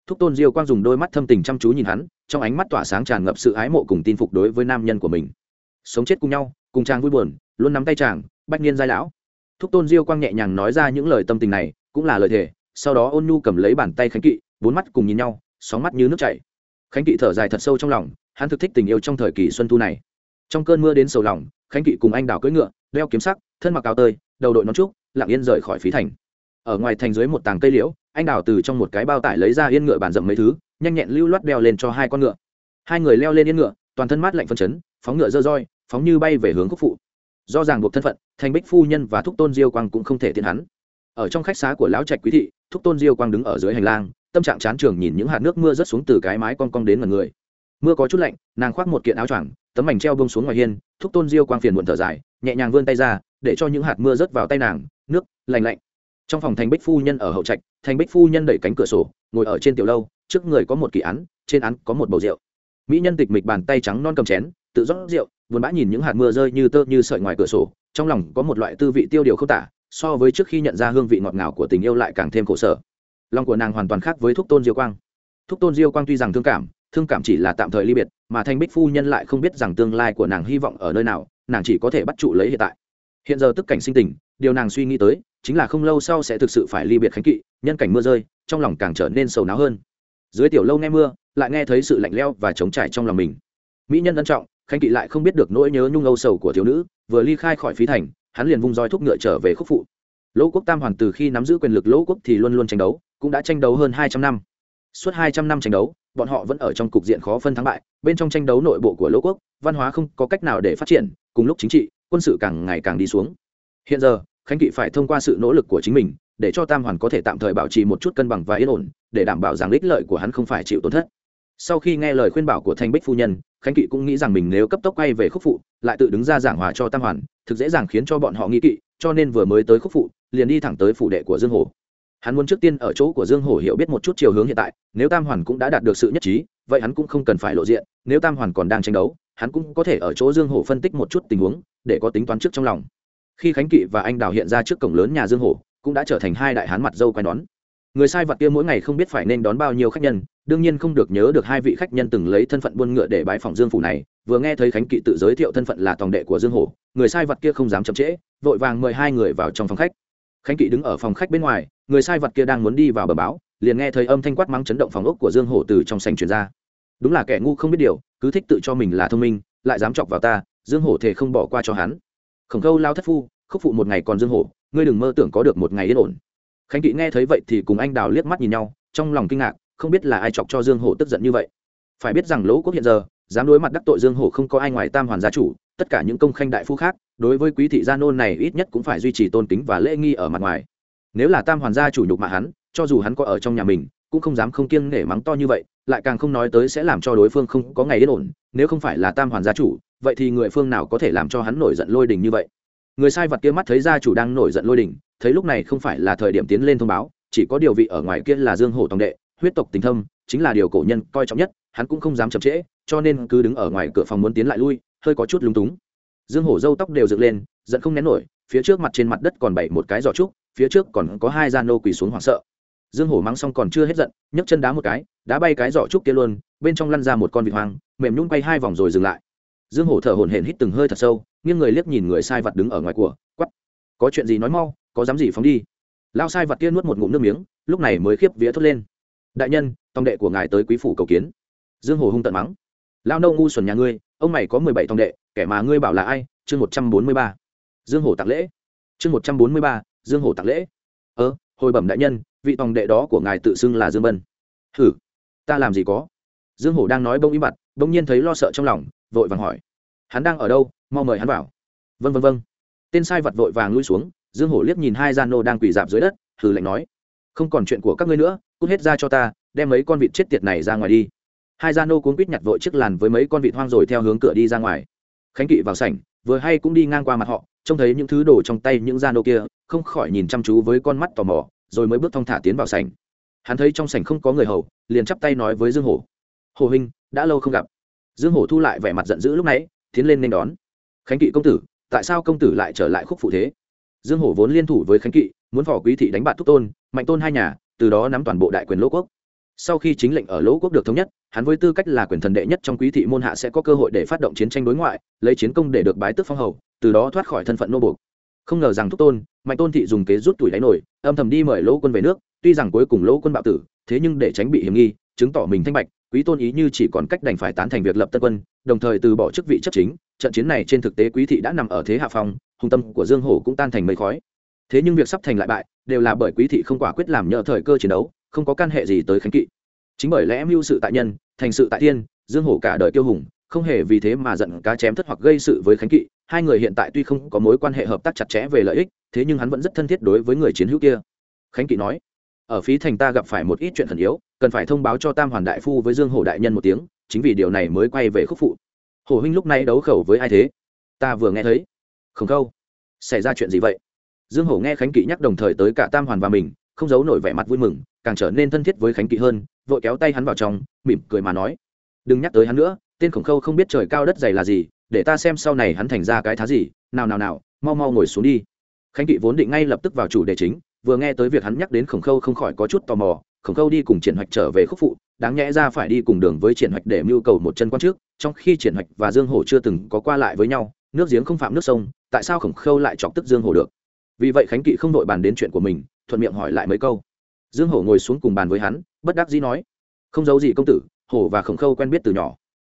Thúc tôn diêu quang dùng đôi mắt thâm tình chăm chú nhìn hắn trong ánh mắt tỏa sáng tràn ngập sự ái mộ cùng tin phục đối với nam nhân của mình. Sống chết cùng nhau, cùng chàng vui buồn, luôn nắm tay chàng, bách niên giai lão. Thúc tôn diêu quang nhẹ nhàng nói ra những lời tâm tình này, cũng là lời thề, sau đó ôn nhu cầm lấy bàn tay khánh kỵ, bốn mắt cùng nhìn nhau, sóng mắt như nước chảy. Khánh kỵ thở dài thật sâu trong lòng, hắn thực thích tình yêu trong thời kỳ xuân thu này. Trong cơn mưa đến sầu lòng, khánh kỵ cùng anh đào cưỡi ngựa, đeo kiếm sắc, thân mặc áo tơi, đầu đội nón trúc, lặng yên rời khỏi phí thành. Ở ngoài thành dưới một tàng cây liễu, anh đào từ trong một cái bao tải lấy ra yên ngựa bàn rậm mấy thứ nhanh nhẹn lưu loát đeo lên cho hai con ngựa. Hai người leo lên yên ngựa, toàn thân mát lạnh phân chấn, phóng ngựa dơ roi, phóng như bay về hướng khúc phụ. Do ràng buộc thân phận, thành bích phu nhân và thúc tôn diêu quang cũng không thể tiến hắn. Ở trong khách xá của lão trạch quý thị, thúc tôn diêu quang đứng ở dưới hành lang, tâm trạng chán trường nhìn những hạt nước mưa rớt xuống từ cái mái con cong đến mật người. Mưa có chút lạnh, nàng khoác một kiện áo choàng, tấm mảnh treo bông xuống ngoài hiên, thúc tôn diêu quang phiền muộn thở dài, nhẹ nhàng vươn tay ra, để cho những hạt mưa rớt vào tay nàng, nước lành lạnh. Trong phòng thành bích phu nhân ở hậu trạch, thành bích phu nhân đẩy cánh cửa sổ, ngồi ở trên tiểu lâu trước người có một kỳ án, trên án có một bầu rượu. Mỹ nhân tịch mịch bàn tay trắng non cầm chén, tự rót rượu, buồn bã nhìn những hạt mưa rơi như tơ như sợi ngoài cửa sổ, trong lòng có một loại tư vị tiêu điều không tả, so với trước khi nhận ra hương vị ngọt ngào của tình yêu lại càng thêm khổ sở. Lòng của nàng hoàn toàn khác với thúc tôn diêu quang. Thúc tôn diêu quang tuy rằng thương cảm thương cảm chỉ là tạm thời ly biệt, mà thanh bích phu nhân lại không biết rằng tương lai của nàng hy vọng ở nơi nào, nàng chỉ có thể bắt trụ lấy hiện tại. Hiện giờ tức cảnh sinh tình, điều nàng suy nghĩ tới, chính là không lâu sau sẽ thực sự phải ly biệt khánh kỵ, nhân cảnh mưa rơi, trong lòng càng trở nên sầu náo hơn dưới tiểu lâu nghe mưa, lại nghe thấy sự lạnh leo và trống trải trong lòng mình. Mỹ nhân ân trọng khánh kỵ lại không biết được nỗi nhớ nhung âu sầu của thiếu nữ, vừa ly khai khỏi phí thành, hắn liền vung roi thúc ngựa trở về khúc phụ. Lỗ quốc tam hoàn từ khi nắm giữ quyền lực lỗ quốc thì luôn luôn tranh đấu, cũng đã tranh đấu hơn hai trăm năm. Suốt hai trăm năm tranh đấu, bọn họ vẫn ở trong cục diện khó phân thắng bại, bên trong tranh đấu nội bộ của lỗ quốc, văn hóa không có cách nào để phát triển, cùng lúc chính trị, quân sự càng ngày càng đi xuống. Hiện giờ khánh kỵ phải thông qua sự nỗ lực của chính mình, để cho tam hoàn có thể tạm thời bảo trì một chút cân bằng và yên ổn để đảm bảo rằng ích lợi của hắn không phải chịu tổn thất. Sau khi nghe lời khuyên bảo của thanh bích phu nhân, khánh kỵ cũng nghĩ rằng mình nếu cấp tốc quay về khúc phụ, lại tự đứng ra giảng hòa cho tam hoàn, thực dễ dàng khiến cho bọn họ nghi kỵ, cho nên vừa mới tới khúc phụ, liền đi thẳng tới phủ đệ của dương hổ hắn muốn trước tiên ở chỗ của dương hổ hiểu biết một chút chiều hướng hiện tại, nếu tam hoàn cũng đã đạt được sự nhất trí, vậy hắn cũng không cần phải lộ diện, nếu tam hoàn còn đang tranh đấu, hắn cũng có thể ở chỗ dương hổ phân tích một chút tình huống, để có tính toán trước trong lòng. Khi khánh kỵ và anh đào hiện ra trước cổng lớn nhà dương hổ cũng đã trở thành hai đại hán mặt dâu quay đón người sai vật kia mỗi ngày không biết phải nên đón bao nhiêu khách nhân, đương nhiên không được nhớ được hai vị khách nhân từng lấy thân phận buôn ngựa để bãi phòng dương phủ này. Vừa nghe thấy khánh kỵ tự giới thiệu thân phận là tòng đệ của dương hổ, người sai vật kia không dám chậm trễ, vội vàng mời hai người vào trong phòng khách. Khánh kỵ đứng ở phòng khách bên ngoài, người sai vật kia đang muốn đi vào bờ báo, liền nghe thấy âm thanh quát mắng chấn động phòng ốc của dương hổ từ trong sành truyền ra. Đúng là kẻ ngu không biết điều, cứ thích tự cho mình là thông minh, lại dám chọc vào ta, dương hổ thể không bỏ qua cho hắn. Khổng khâu lao thất phu, khúc phụ một ngày còn dương hổ, ngươi đừng mơ tưởng có được một ngày yên ổn khánh kỵ nghe thấy vậy thì cùng anh đào liếc mắt nhìn nhau, trong lòng kinh ngạc, không biết là ai chọc cho dương hổ tức giận như vậy. Phải biết rằng lỗ quốc hiện giờ, dám đối mặt đắc tội dương hổ không có ai ngoài tam hoàn gia chủ, tất cả những công khanh đại phu khác, đối với quý thị gia nôn này ít nhất cũng phải duy trì tôn kính và lễ nghi ở mặt ngoài. Nếu là tam hoàn gia chủ nhục mạ hắn, cho dù hắn có ở trong nhà mình, cũng không dám không kiêng nể mắng to như vậy, lại càng không nói tới sẽ làm cho đối phương không có ngày yên ổn, nếu không phải là tam hoàn gia chủ, vậy thì người phương nào có thể làm cho hắn nổi giận lôi đình như vậy? Người sai vật kia mắt thấy gia chủ đang nổi giận lôi đình thấy lúc này không phải là thời điểm tiến lên thông báo, chỉ có điều vị ở ngoài kia là dương hổ tòng đệ, huyết tộc tình thâm, chính là điều cổ nhân coi trọng nhất, hắn cũng không dám chậm trễ, cho nên cứ đứng ở ngoài cửa phòng muốn tiến lại lui, hơi có chút lúng túng. Dương hổ râu tóc đều dựng lên, giận không nén nổi, phía trước mặt trên mặt đất còn bảy một cái giỏ trúc, phía trước còn có hai gian nô quỳ xuống hoảng sợ. Dương hổ mắng xong còn chưa hết giận, nhấc chân đá một cái, đá bay cái giỏ trúc kia luôn, bên trong lăn ra một con vịt hoang, mềm nhún bay hai vòng rồi dừng lại. Dương hổ thở hổn hển hít từng hơi thật sâu, nghiêng người liếc nhìn người sai vật đứng ở ngoài của quắp có chuyện gì nói mau có dám gì phóng đi? Lao sai vật kia nuốt một ngụm nước miếng lúc này mới khiếp vía thốt lên. Đại nhân tòng đệ của ngài tới quý phủ cầu kiến. Dương hồ hung tận mắng. Lao nâu ngu xuẩn nhà ngươi ông mày có mười bảy tòng đệ kẻ mà ngươi bảo là ai? Chương một trăm bốn mươi ba. Dương hồ tặng lễ. Chương một trăm bốn mươi ba dương hồ tặng lễ. Ơ hồi bẩm đại nhân vị tòng đệ đó của ngài tự xưng là dương bân. Hử ta làm gì có? Dương hổ đang nói bông im mặt, bỗng nhiên thấy lo sợ trong lòng vội vàng hỏi. Hắn đang ở đâu? Mau mời hắn vào. Vân vân vân tên sai vật vội vàng lui xuống dương hổ liếc nhìn hai gian nô đang quỳ dạp dưới đất, hừ lạnh nói, không còn chuyện của các ngươi nữa, cút hết ra cho ta, đem mấy con vịt chết tiệt này ra ngoài đi. Hai gia nô cuốn quýt nhặt vội chiếc làn với mấy con vịt hoang rồi theo hướng cửa đi ra ngoài. Khánh kỵ vào sảnh, vừa hay cũng đi ngang qua mặt họ, trông thấy những thứ đồ trong tay những gia nô kia, không khỏi nhìn chăm chú với con mắt tò mò, rồi mới bước thong thả tiến vào sảnh. Hắn thấy trong sảnh không có người hầu, liền chắp tay nói với dương hổ hồ huynh, đã lâu không gặp. Dương hổ thu lại vẻ mặt giận dữ lúc nãy, tiến lên nên đón. Khánh kỵ công tử, tại sao công tử lại trở lại khúc phụ thế? Dương hổ vốn liên thủ với khánh kỵ, muốn phò quý thị đánh bại thúc tôn, mạnh tôn hai nhà, từ đó nắm toàn bộ đại quyền lỗ quốc. Sau khi chính lệnh ở lỗ quốc được thống nhất, hắn với tư cách là quyền thần đệ nhất trong quý thị môn hạ sẽ có cơ hội để phát động chiến tranh đối ngoại, lấy chiến công để được bái tước phong hầu, từ đó thoát khỏi thân phận nô buộc. Không ngờ rằng thúc tôn, mạnh tôn thị dùng kế rút tuổi đáy nổi, âm thầm đi mời lỗ quân về nước, tuy rằng cuối cùng lỗ quân bạo tử, thế nhưng để tránh bị hiểm nghi, chứng tỏ mình thanh bạch quý tôn ý như chỉ còn cách đành phải tán thành việc lập tân quân, đồng thời từ bỏ chức vị chấp chính, trận chiến này trên thực tế quý thị đã nằm ở thế hạ phong, hùng tâm của dương hổ cũng tan thành mây khói. Thế nhưng việc sắp thành lại bại, đều là bởi quý thị không quả quyết làm nhờ thời cơ chiến đấu, không có can hệ gì tới khánh kỵ. Chính bởi lẽ mưu sự tại nhân, thành sự tại thiên, dương hổ cả đời kiêu hùng, không hề vì thế mà giận cá chém thất hoặc gây sự với khánh kỵ, hai người hiện tại tuy không có mối quan hệ hợp tác chặt chẽ về lợi ích, thế nhưng hắn vẫn rất thân thiết đối với người chiến hữu kia. Khánh kỵ nói, ở phí thành ta gặp phải một ít chuyện thần yếu cần phải thông báo cho tam hoàn đại phu với dương hổ đại nhân một tiếng, chính vì điều này mới quay về khúc phụ. Hổ huynh lúc này đấu khẩu với ai thế? Ta vừa nghe thấy. Không câu. Xảy ra chuyện gì vậy? Dương hổ nghe khánh kỵ nhắc đồng thời tới cả tam hoàn và mình, không giấu nổi vẻ mặt vui mừng, càng trở nên thân thiết với khánh kỵ hơn, vội kéo tay hắn vào trong, mỉm cười mà nói. Đừng nhắc tới hắn nữa, tên khổng khâu không biết trời cao đất dày là gì, để ta xem sau này hắn thành ra cái thá gì. Nào nào nào, mau mau ngồi xuống đi. Khánh kỵ vốn định ngay lập tức vào chủ đề chính, vừa nghe tới việc hắn nhắc đến khổng khâu không khỏi có chút tò mò khổng khâu đi cùng triển hoạch trở về khúc phụ, đáng nhẽ ra phải đi cùng đường với triển hoạch để mưu cầu một chân quan trước, trong khi triển hoạch và dương hổ chưa từng có qua lại với nhau, nước giếng không phạm nước sông, tại sao khổng khâu lại chọc tức dương hổ được? Vì vậy khánh kỵ không đội bàn đến chuyện của mình, thuận miệng hỏi lại mấy câu. Dương hổ ngồi xuống cùng bàn với hắn, bất đắc dĩ nói, không giấu gì công tử, hổ và khổng khâu quen biết từ nhỏ.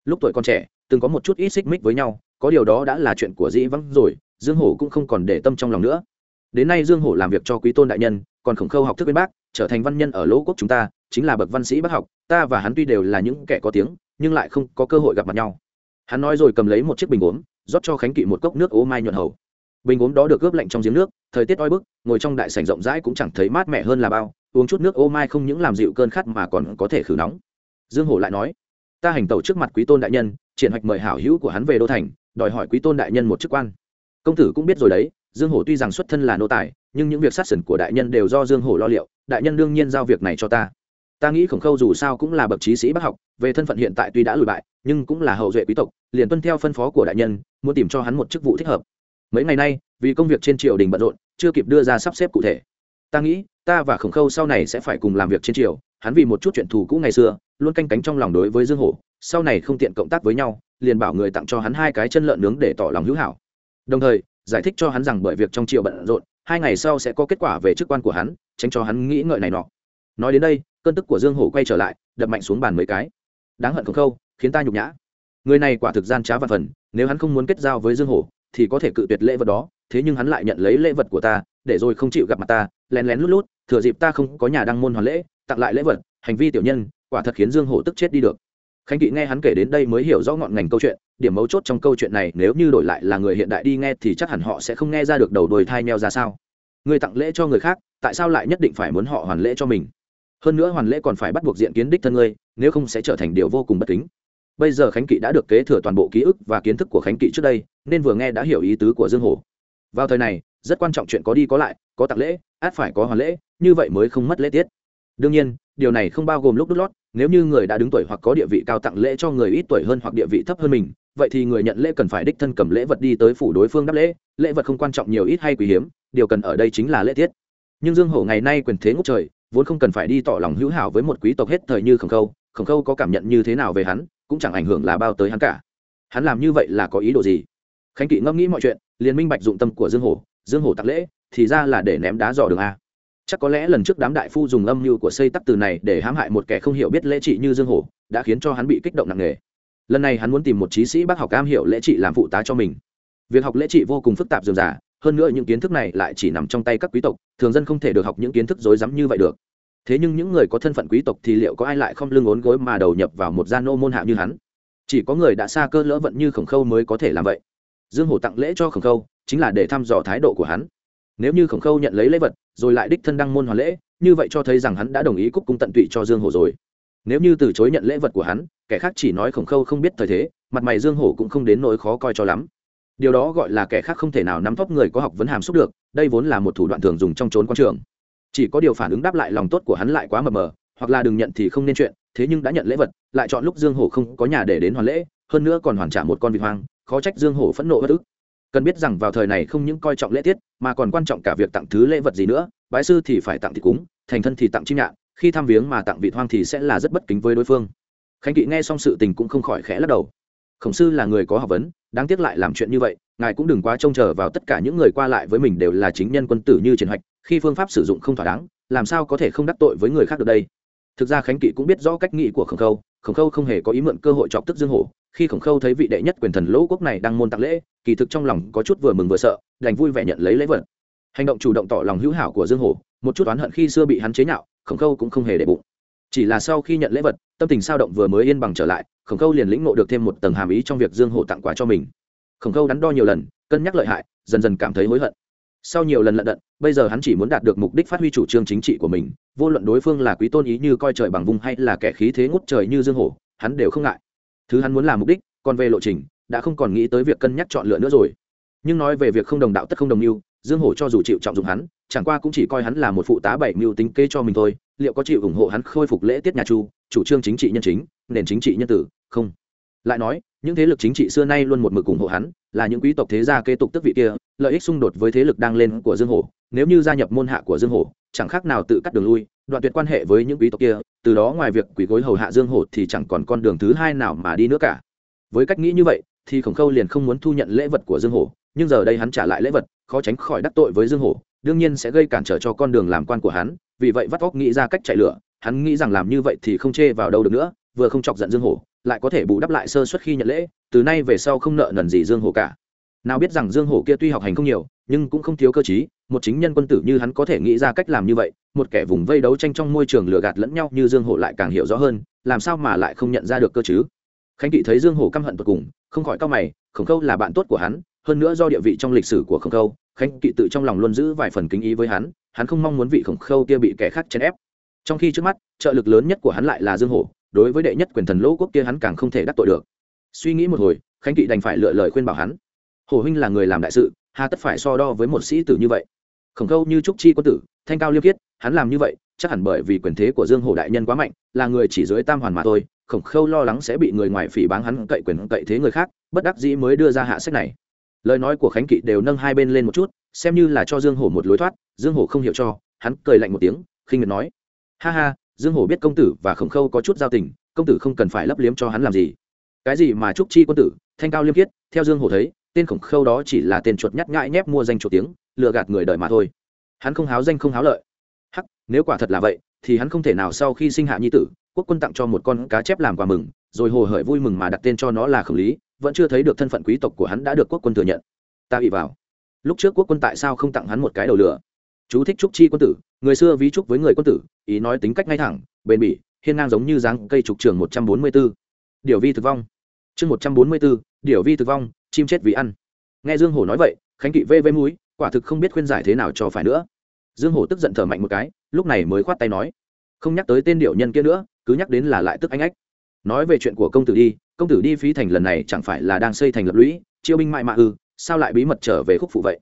Lúc tuổi còn trẻ, từng có một chút ít xích mích với nhau, có điều đó đã là chuyện của dĩ vắng rồi, dương hổ cũng không còn để tâm trong lòng nữa. Đến nay dương hổ làm việc cho quý tôn đại nhân còn khổng khâu học thức bên bác, trở thành văn nhân ở lỗ quốc chúng ta, chính là bậc văn sĩ bác học, ta và hắn tuy đều là những kẻ có tiếng, nhưng lại không có cơ hội gặp mặt nhau. Hắn nói rồi cầm lấy một chiếc bình uống rót cho khánh kỵ một cốc nước ố mai nhuận hầu. Bình uống đó được ướp lạnh trong giếng nước, thời tiết oi bức, ngồi trong đại sảnh rộng rãi cũng chẳng thấy mát mẻ hơn là bao, uống chút nước ô mai không những làm dịu cơn khát mà còn có thể khử nóng. Dương hổ lại nói, ta hành tẩu trước mặt quý tôn đại nhân, triển hoạch mời hảo hữu của hắn về đô thành, đòi hỏi quý tôn đại nhân một chức quan. Công tử cũng biết rồi đấy dương hổ tuy rằng xuất thân là nô tài, nhưng những việc sát sẩn của đại nhân đều do dương hổ lo liệu, đại nhân đương nhiên giao việc này cho ta. Ta nghĩ khổng khâu dù sao cũng là bậc trí sĩ bác học, về thân phận hiện tại tuy đã lùi bại, nhưng cũng là hậu duệ quý tộc, liền tuân theo phân phó của đại nhân, muốn tìm cho hắn một chức vụ thích hợp. Mấy ngày nay, vì công việc trên triều đình bận rộn, chưa kịp đưa ra sắp xếp cụ thể. Ta nghĩ, ta và khổng khâu sau này sẽ phải cùng làm việc trên triều, hắn vì một chút chuyện thù cũ ngày xưa, luôn canh cánh trong lòng đối với dương hổ, sau này không tiện cộng tác với nhau, liền bảo người tặng cho hắn hai cái chân lợn nướng để tỏ lòng hữu hảo. Đồng thời giải thích cho hắn rằng bởi việc trong triều bận rộn, hai ngày sau sẽ có kết quả về chức quan của hắn, tránh cho hắn nghĩ ngợi này nọ. Nói đến đây, cơn tức của dương hổ quay trở lại, đập mạnh xuống bàn mấy cái. Đáng hận không khâu, khiến ta nhục nhã. Người này quả thực gian trá văn phần, nếu hắn không muốn kết giao với dương hổ, thì có thể cự tuyệt lễ vật đó, thế nhưng hắn lại nhận lấy lễ vật của ta, để rồi không chịu gặp mặt ta, lén lén lút lút, thừa dịp ta không có nhà đăng môn hoàn lễ, tặng lại lễ vật, hành vi tiểu nhân, quả thật khiến dương hổ tức chết đi được khánh kỵ nghe hắn kể đến đây mới hiểu rõ ngọn ngành câu chuyện, điểm mấu chốt trong câu chuyện này nếu như đổi lại là người hiện đại đi nghe thì chắc hẳn họ sẽ không nghe ra được đầu đuôi thai meo ra sao. Người tặng lễ cho người khác, tại sao lại nhất định phải muốn họ hoàn lễ cho mình? Hơn nữa hoàn lễ còn phải bắt buộc diện kiến đích thân ngươi, nếu không sẽ trở thành điều vô cùng bất kính. Bây giờ khánh kỵ đã được kế thừa toàn bộ ký ức và kiến thức của khánh kỵ trước đây, nên vừa nghe đã hiểu ý tứ của dương hổ vào thời này, rất quan trọng chuyện có đi có lại, có tặng lễ, át phải có hoàn lễ, như vậy mới không mất lễ tiết. Đương nhiên, điều này không bao gồm lúc đút lót nếu như người đã đứng tuổi hoặc có địa vị cao tặng lễ cho người ít tuổi hơn hoặc địa vị thấp hơn mình, vậy thì người nhận lễ cần phải đích thân cầm lễ vật đi tới phủ đối phương đáp lễ. Lễ vật không quan trọng nhiều ít hay quý hiếm, điều cần ở đây chính là lễ tiết. Nhưng dương hổ ngày nay quyền thế ngốc trời, vốn không cần phải đi tỏ lòng hữu hảo với một quý tộc hết thời như khổng khâu khổng khâu có cảm nhận như thế nào về hắn, cũng chẳng ảnh hưởng là bao tới hắn cả. Hắn làm như vậy là có ý đồ gì? Khánh kỵ ngẫm nghĩ mọi chuyện, liền minh bạch dụng tâm của dương hổ. Dương hổ tặng lễ, thì ra là để ném đá dò đường a chắc có lẽ lần trước đám đại phu dùng âm mưu của xây tắc từ này để hãm hại một kẻ không hiểu biết lễ trị như dương hổ, đã khiến cho hắn bị kích động nặng nề. Lần này hắn muốn tìm một trí sĩ bác học cam hiểu lễ trị làm phụ tá cho mình. Việc học lễ trị vô cùng phức tạp dườm giả hơn nữa những kiến thức này lại chỉ nằm trong tay các quý tộc, thường dân không thể được học những kiến thức rối rắm như vậy được. Thế nhưng những người có thân phận quý tộc thì liệu có ai lại không lưng ốn gối mà đầu nhập vào một gia nô môn hạ như hắn? Chỉ có người đã xa cơ lỡ vận như khổng khâu mới có thể làm vậy. Dương hổ tặng lễ cho khổng khâu, chính là để thăm dò thái độ của hắn nếu như khổng khâu nhận lấy lễ vật, rồi lại đích thân đăng môn hoàn lễ, như vậy cho thấy rằng hắn đã đồng ý cúc cung tận tụy cho dương hổ rồi. Nếu như từ chối nhận lễ vật của hắn, kẻ khác chỉ nói khổng khâu không biết thời thế, mặt mày dương hổ cũng không đến nỗi khó coi cho lắm. Điều đó gọi là kẻ khác không thể nào nắm tóc người có học vấn hàm xúc được, đây vốn là một thủ đoạn thường dùng trong trốn quan trường. Chỉ có điều phản ứng đáp lại lòng tốt của hắn lại quá mờ mờ, hoặc là đừng nhận thì không nên chuyện, thế nhưng đã nhận lễ vật, lại chọn lúc dương hổ không có nhà để đến hoàn lễ, hơn nữa còn hoàn trả một con vịt hoang, khó trách dương hổ phẫn nộ bất ức cần biết rằng vào thời này không những coi trọng lễ tiết, mà còn quan trọng cả việc tặng thứ lễ vật gì nữa, bái sư thì phải tặng thịt cúng, thành thân thì tặng chim nhạn, khi thăm viếng mà tặng vị hoang thì sẽ là rất bất kính với đối phương. Khánh kỵ nghe xong sự tình cũng không khỏi khẽ lắc đầu. Khổng sư là người có học vấn, đáng tiếc lại làm chuyện như vậy, ngài cũng đừng quá trông chờ vào tất cả những người qua lại với mình đều là chính nhân quân tử như triển hoạch, khi phương pháp sử dụng không thỏa đáng, làm sao có thể không đắc tội với người khác được đây? Thực ra khánh kỵ cũng biết rõ cách nghĩ của khổng khâu khổng khâu không hề có ý mượn cơ hội chọc tức dương hổ, khi khổng khâu thấy vị đệ nhất quyền thần lỗ quốc này đang môn tặng lễ, kỳ thực trong lòng có chút vừa mừng vừa sợ, đành vui vẻ nhận lấy lễ vật. Hành động chủ động tỏ lòng hữu hảo của dương hổ, một chút oán hận khi xưa bị hắn chế nhạo, khổng khâu cũng không hề để bụng. Chỉ là sau khi nhận lễ vật, tâm tình sao động vừa mới yên bằng trở lại, khổng khâu liền lĩnh ngộ được thêm một tầng hàm ý trong việc dương hổ tặng quà cho mình. Khổng khâu đắn đo nhiều lần, cân nhắc lợi hại, dần dần cảm thấy hối hận sau nhiều lần lận đận, bây giờ hắn chỉ muốn đạt được mục đích phát huy chủ trương chính trị của mình, vô luận đối phương là quý tôn ý như coi trời bằng vùng hay là kẻ khí thế ngút trời như dương hổ, hắn đều không ngại. Thứ hắn muốn làm mục đích, còn về lộ trình, đã không còn nghĩ tới việc cân nhắc chọn lựa nữa rồi. Nhưng nói về việc không đồng đạo tất không đồng mưu, dương hổ cho dù chịu trọng dụng hắn, chẳng qua cũng chỉ coi hắn là một phụ tá bảy mưu tính kê cho mình thôi, liệu có chịu ủng hộ hắn khôi phục lễ tiết nhà chu, chủ trương chính trị nhân chính, nền chính trị nhân tử, không. Lại nói, những thế lực chính trị xưa nay luôn một mực ủng hộ hắn, là những quý tộc thế gia kế tục tức vị kia lợi ích xung đột với thế lực đang lên của dương hổ nếu như gia nhập môn hạ của dương hổ chẳng khác nào tự cắt đường lui, đoạn tuyệt quan hệ với những quý tộc kia, từ đó ngoài việc quỷ gối hầu hạ dương hổ thì chẳng còn con đường thứ hai nào mà đi nữa cả. Với cách nghĩ như vậy, thì khổng khâu liền không muốn thu nhận lễ vật của dương hổ nhưng giờ đây hắn trả lại lễ vật, khó tránh khỏi đắc tội với dương hổ đương nhiên sẽ gây cản trở cho con đường làm quan của hắn, vì vậy vắt óc nghĩ ra cách chạy lửa, hắn nghĩ rằng làm như vậy thì không chê vào đâu được nữa, vừa không chọc giận dương hổ lại có thể bù đắp lại sơ suất khi nhận lễ, từ nay về sau không nợ nần gì dương hổ cả nào biết rằng dương hổ kia tuy học hành không nhiều, nhưng cũng không thiếu cơ chí một chính nhân quân tử như hắn có thể nghĩ ra cách làm như vậy, một kẻ vùng vây đấu tranh trong môi trường lừa gạt lẫn nhau như dương hổ lại càng hiểu rõ hơn, làm sao mà lại không nhận ra được cơ chứ? Khánh kỵ thấy dương hổ căm hận tột cùng, không khỏi cao mày, khổng khâu là bạn tốt của hắn, hơn nữa do địa vị trong lịch sử của khổng khâu, khánh kỵ tự trong lòng luôn giữ vài phần kính ý với hắn hắn không mong muốn vị khổng khâu kia bị kẻ khác chèn ép. Trong khi trước mắt, trợ lực lớn nhất của hắn lại là dương hổ, đối với đệ nhất quyền thần lỗ quốc kia hắn càng không thể đắc tội được. Suy nghĩ một hồi, khánh kỵ đành phải lựa lời khuyên bảo hắn hồ huynh là người làm đại sự, hà tất phải so đo với một sĩ tử như vậy. Khổng khâu như trúc chi quân tử, thanh cao liêm khiết, hắn làm như vậy, chắc hẳn bởi vì quyền thế của dương hồ đại nhân quá mạnh, là người chỉ dưới tam hoàn mà thôi, khổng khâu lo lắng sẽ bị người ngoài phỉ báng hắn cậy quyền cậy thế người khác, bất đắc dĩ mới đưa ra hạ sách này. Lời nói của khánh kỵ đều nâng hai bên lên một chút, xem như là cho dương hổ một lối thoát, dương hổ không hiểu cho, hắn cười lạnh một tiếng, khinh miệt nói, ha ha, dương hổ biết công tử và khổng khâu có chút giao tình, công tử không cần phải lấp liếm cho hắn làm gì. Cái gì mà trúc chi quân tử, thanh cao liêm khiết, theo dương hổ thấy tên khổng khâu đó chỉ là tên chuột nhắt nhãi nhép mua danh chuột tiếng, lừa gạt người đời mà thôi. Hắn không háo danh không háo lợi. Hắc, nếu quả thật là vậy, thì hắn không thể nào sau khi sinh hạ nhi tử, quốc quân tặng cho một con cá chép làm quà mừng, rồi hồ hởi vui mừng mà đặt tên cho nó là khổng lý, vẫn chưa thấy được thân phận quý tộc của hắn đã được quốc quân thừa nhận. Ta bị vào. Lúc trước quốc quân tại sao không tặng hắn một cái đầu lửa? Chú thích trúc chi quân tử, người xưa ví trúc với người quân tử, ý nói tính cách ngay thẳng, bền bỉ, hiên ngang giống như dáng cây trục trường một trăm bốn mươi b ố điều vi thực vong. Chương một trăm bốn mươi b ố điều vi thực vong chim chết vì ăn. Nghe dương hổ nói vậy, khánh kỵ vê vê múi quả thực không biết khuyên giải thế nào cho phải nữa. Dương hổ tức giận thở mạnh một cái, lúc này mới khoát tay nói, không nhắc tới tên điệu nhân kia nữa, cứ nhắc đến là lại tức anh ách nói về chuyện của công tử đi, công tử đi phí thành lần này chẳng phải là đang xây thành lập lũy, chiêu binh mại mạ ư ừ, sao lại bí mật trở về khúc phụ vậy?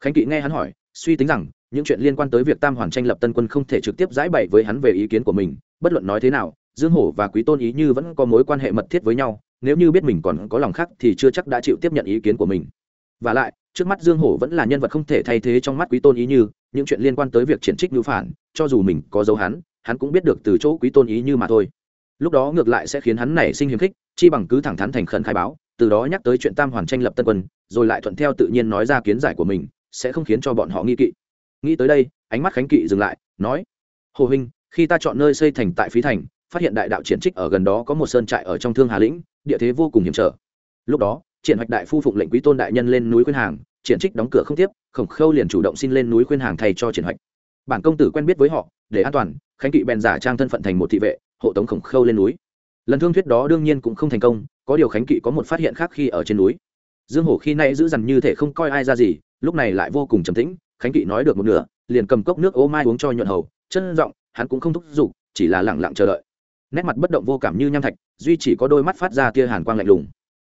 Khánh kỵ nghe hắn hỏi, suy tính rằng, những chuyện liên quan tới việc tam hoàn tranh lập tân quân không thể trực tiếp giải bày với hắn về ý kiến của mình, bất luận nói thế nào, dương hổ và quý tôn ý như vẫn có mối quan hệ mật thiết với nhau nếu như biết mình còn có lòng khác thì chưa chắc đã chịu tiếp nhận ý kiến của mình. Và lại, trước mắt dương hổ vẫn là nhân vật không thể thay thế trong mắt quý tôn ý như, những chuyện liên quan tới việc triển trích ngữ phản, cho dù mình có dấu hắn hắn cũng biết được từ chỗ quý tôn ý như mà thôi. Lúc đó ngược lại sẽ khiến hắn nảy sinh hiềm khích, chi bằng cứ thẳng thắn thành khẩn khai báo, từ đó nhắc tới chuyện tam hoàn tranh lập tân quân, rồi lại thuận theo tự nhiên nói ra kiến giải của mình, sẽ không khiến cho bọn họ nghi kỵ. Nghĩ tới đây, ánh mắt khánh kỵ dừng lại, nói, hồ huynh, khi ta chọn nơi xây thành tại phí thành, phát hiện đại đạo triển trích ở gần đó có một sơn trại ở trong thương hà lĩnh địa thế vô cùng hiểm trở. Lúc đó, triển hoạch đại phu phụng lệnh quý tôn đại nhân lên núi khuyên hàng, triển trích đóng cửa không tiếp, khổng khâu liền chủ động xin lên núi khuyên hàng thay cho triển hoạch. Bản công tử quen biết với họ, để an toàn, khánh kỵ bèn giả trang thân phận thành một thị vệ, hộ tống khổng khâu lên núi. Lần thương thuyết đó đương nhiên cũng không thành công, có điều khánh kỵ có một phát hiện khác khi ở trên núi. Dương hổ khi nay giữ dằn như thể không coi ai ra gì, lúc này lại vô cùng trầm tĩnh, khánh kỵ nói được một nửa, liền cầm cốc nước ô mai uống cho nhuận hầu, chân giọng, hắn cũng không thúc giục, chỉ là lẳng lặng chờ đợi nét mặt bất động vô cảm như nham thạch, duy chỉ có đôi mắt phát ra tia hàn quang lạnh lùng.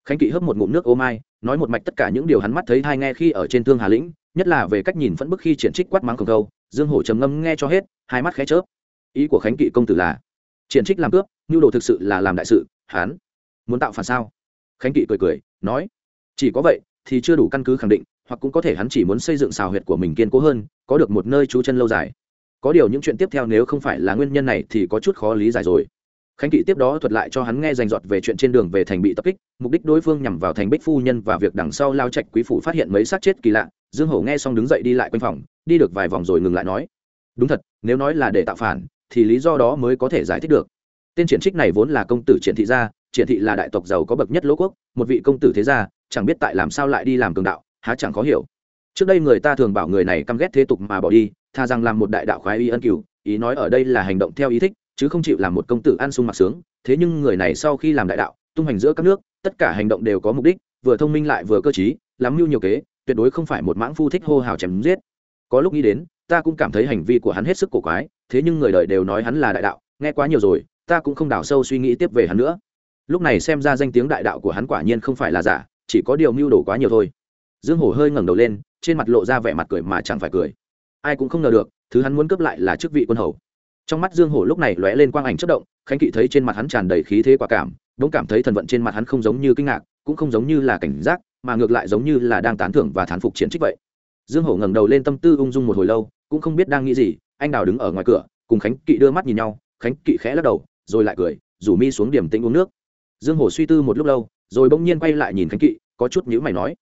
Khánh kỵ hớp một ngụm nước ô mai, nói một mạch tất cả những điều hắn mắt thấy hay nghe khi ở trên thương hà lĩnh, nhất là về cách nhìn phẫn bức khi triển trích quát mắng khổng câu, dương hổ trầm ngâm nghe cho hết, hai mắt khẽ chớp. Ý của khánh kỵ công tử là, triển trích làm cướp, nhu đồ thực sự là làm đại sự, hắn muốn tạo phản sao? Khánh kỵ cười cười, nói, chỉ có vậy thì chưa đủ căn cứ khẳng định, hoặc cũng có thể hắn chỉ muốn xây dựng xào huyệt của mình kiên cố hơn, có được một nơi trú chân lâu dài. Có điều những chuyện tiếp theo nếu không phải là nguyên nhân này thì có chút khó lý giải rồi khánh kỵ tiếp đó thuật lại cho hắn nghe rành rọt về chuyện trên đường về thành bị tập kích, mục đích đối phương nhằm vào thành bích phu nhân và việc đằng sau lao trạch quý phủ phát hiện mấy xác chết kỳ lạ, dương hổ nghe xong đứng dậy đi lại quanh phòng, đi được vài vòng rồi ngừng lại nói, đúng thật, nếu nói là để tạo phản, thì lý do đó mới có thể giải thích được. Tên triển trích này vốn là công tử triển thị gia, triển thị là đại tộc giàu có bậc nhất lỗ quốc, một vị công tử thế gia, chẳng biết tại làm sao lại đi làm cường đạo, há chẳng khó hiểu. Trước đây người ta thường bảo người này căm ghét thế tục mà bỏ đi, tha rằng làm một đại đạo khoái y ân cửu, ý nói ở đây là hành động theo ý thích chứ không chịu làm một công tử ăn sung mặc sướng, thế nhưng người này sau khi làm đại đạo, tung hành giữa các nước, tất cả hành động đều có mục đích, vừa thông minh lại vừa cơ t lắm mưu nhiều kế, tuyệt đối không phải một mãng phu thích hô hào chém giết. Có lúc nghĩ đến, ta cũng cảm thấy hành vi của hắn hết sức cổ quái, thế nhưng người đời đều nói hắn là đại đạo, nghe quá nhiều rồi, ta cũng không đào sâu suy nghĩ tiếp về hắn nữa. Lúc này xem ra danh tiếng đại đạo của hắn quả nhiên không phải là giả, chỉ có điều mưu đồ quá nhiều thôi. Dương hổ hơi ngẩng đầu lên, trên mặt lộ ra vẻ mặt cười mà chẳng phải cười. Ai cũng không ngờ được, thứ hắn muốn cướp lại là chức vị quân hầu trong mắt dương hổ lúc này lóe lên quang ảnh chất động, khánh kỵ thấy trên mặt hắn tràn đầy khí thế quả cảm đ ỗ n g cảm thấy thần vận trên mặt hắn không giống như kinh ngạc, cũng không giống như là cảnh giác, mà ngược lại giống như là đang tán thưởng và thán phục chiến trích vậy. Dương hổ ngẩng đầu lên tâm tư ung dung một hồi lâu, cũng không biết đang nghĩ gì, anh đào đứng ở ngoài cửa, cùng khánh kỵ đưa mắt nhìn nhau, khánh kỵ khẽ lắc đầu, rồi lại cười, rủ mi xuống điểm tĩnh uống nước. Dương hổ suy tư một lúc lâu, rồi bỗng nhiên quay lại nhìn khánh kỵ, có chút nhữ mày nói,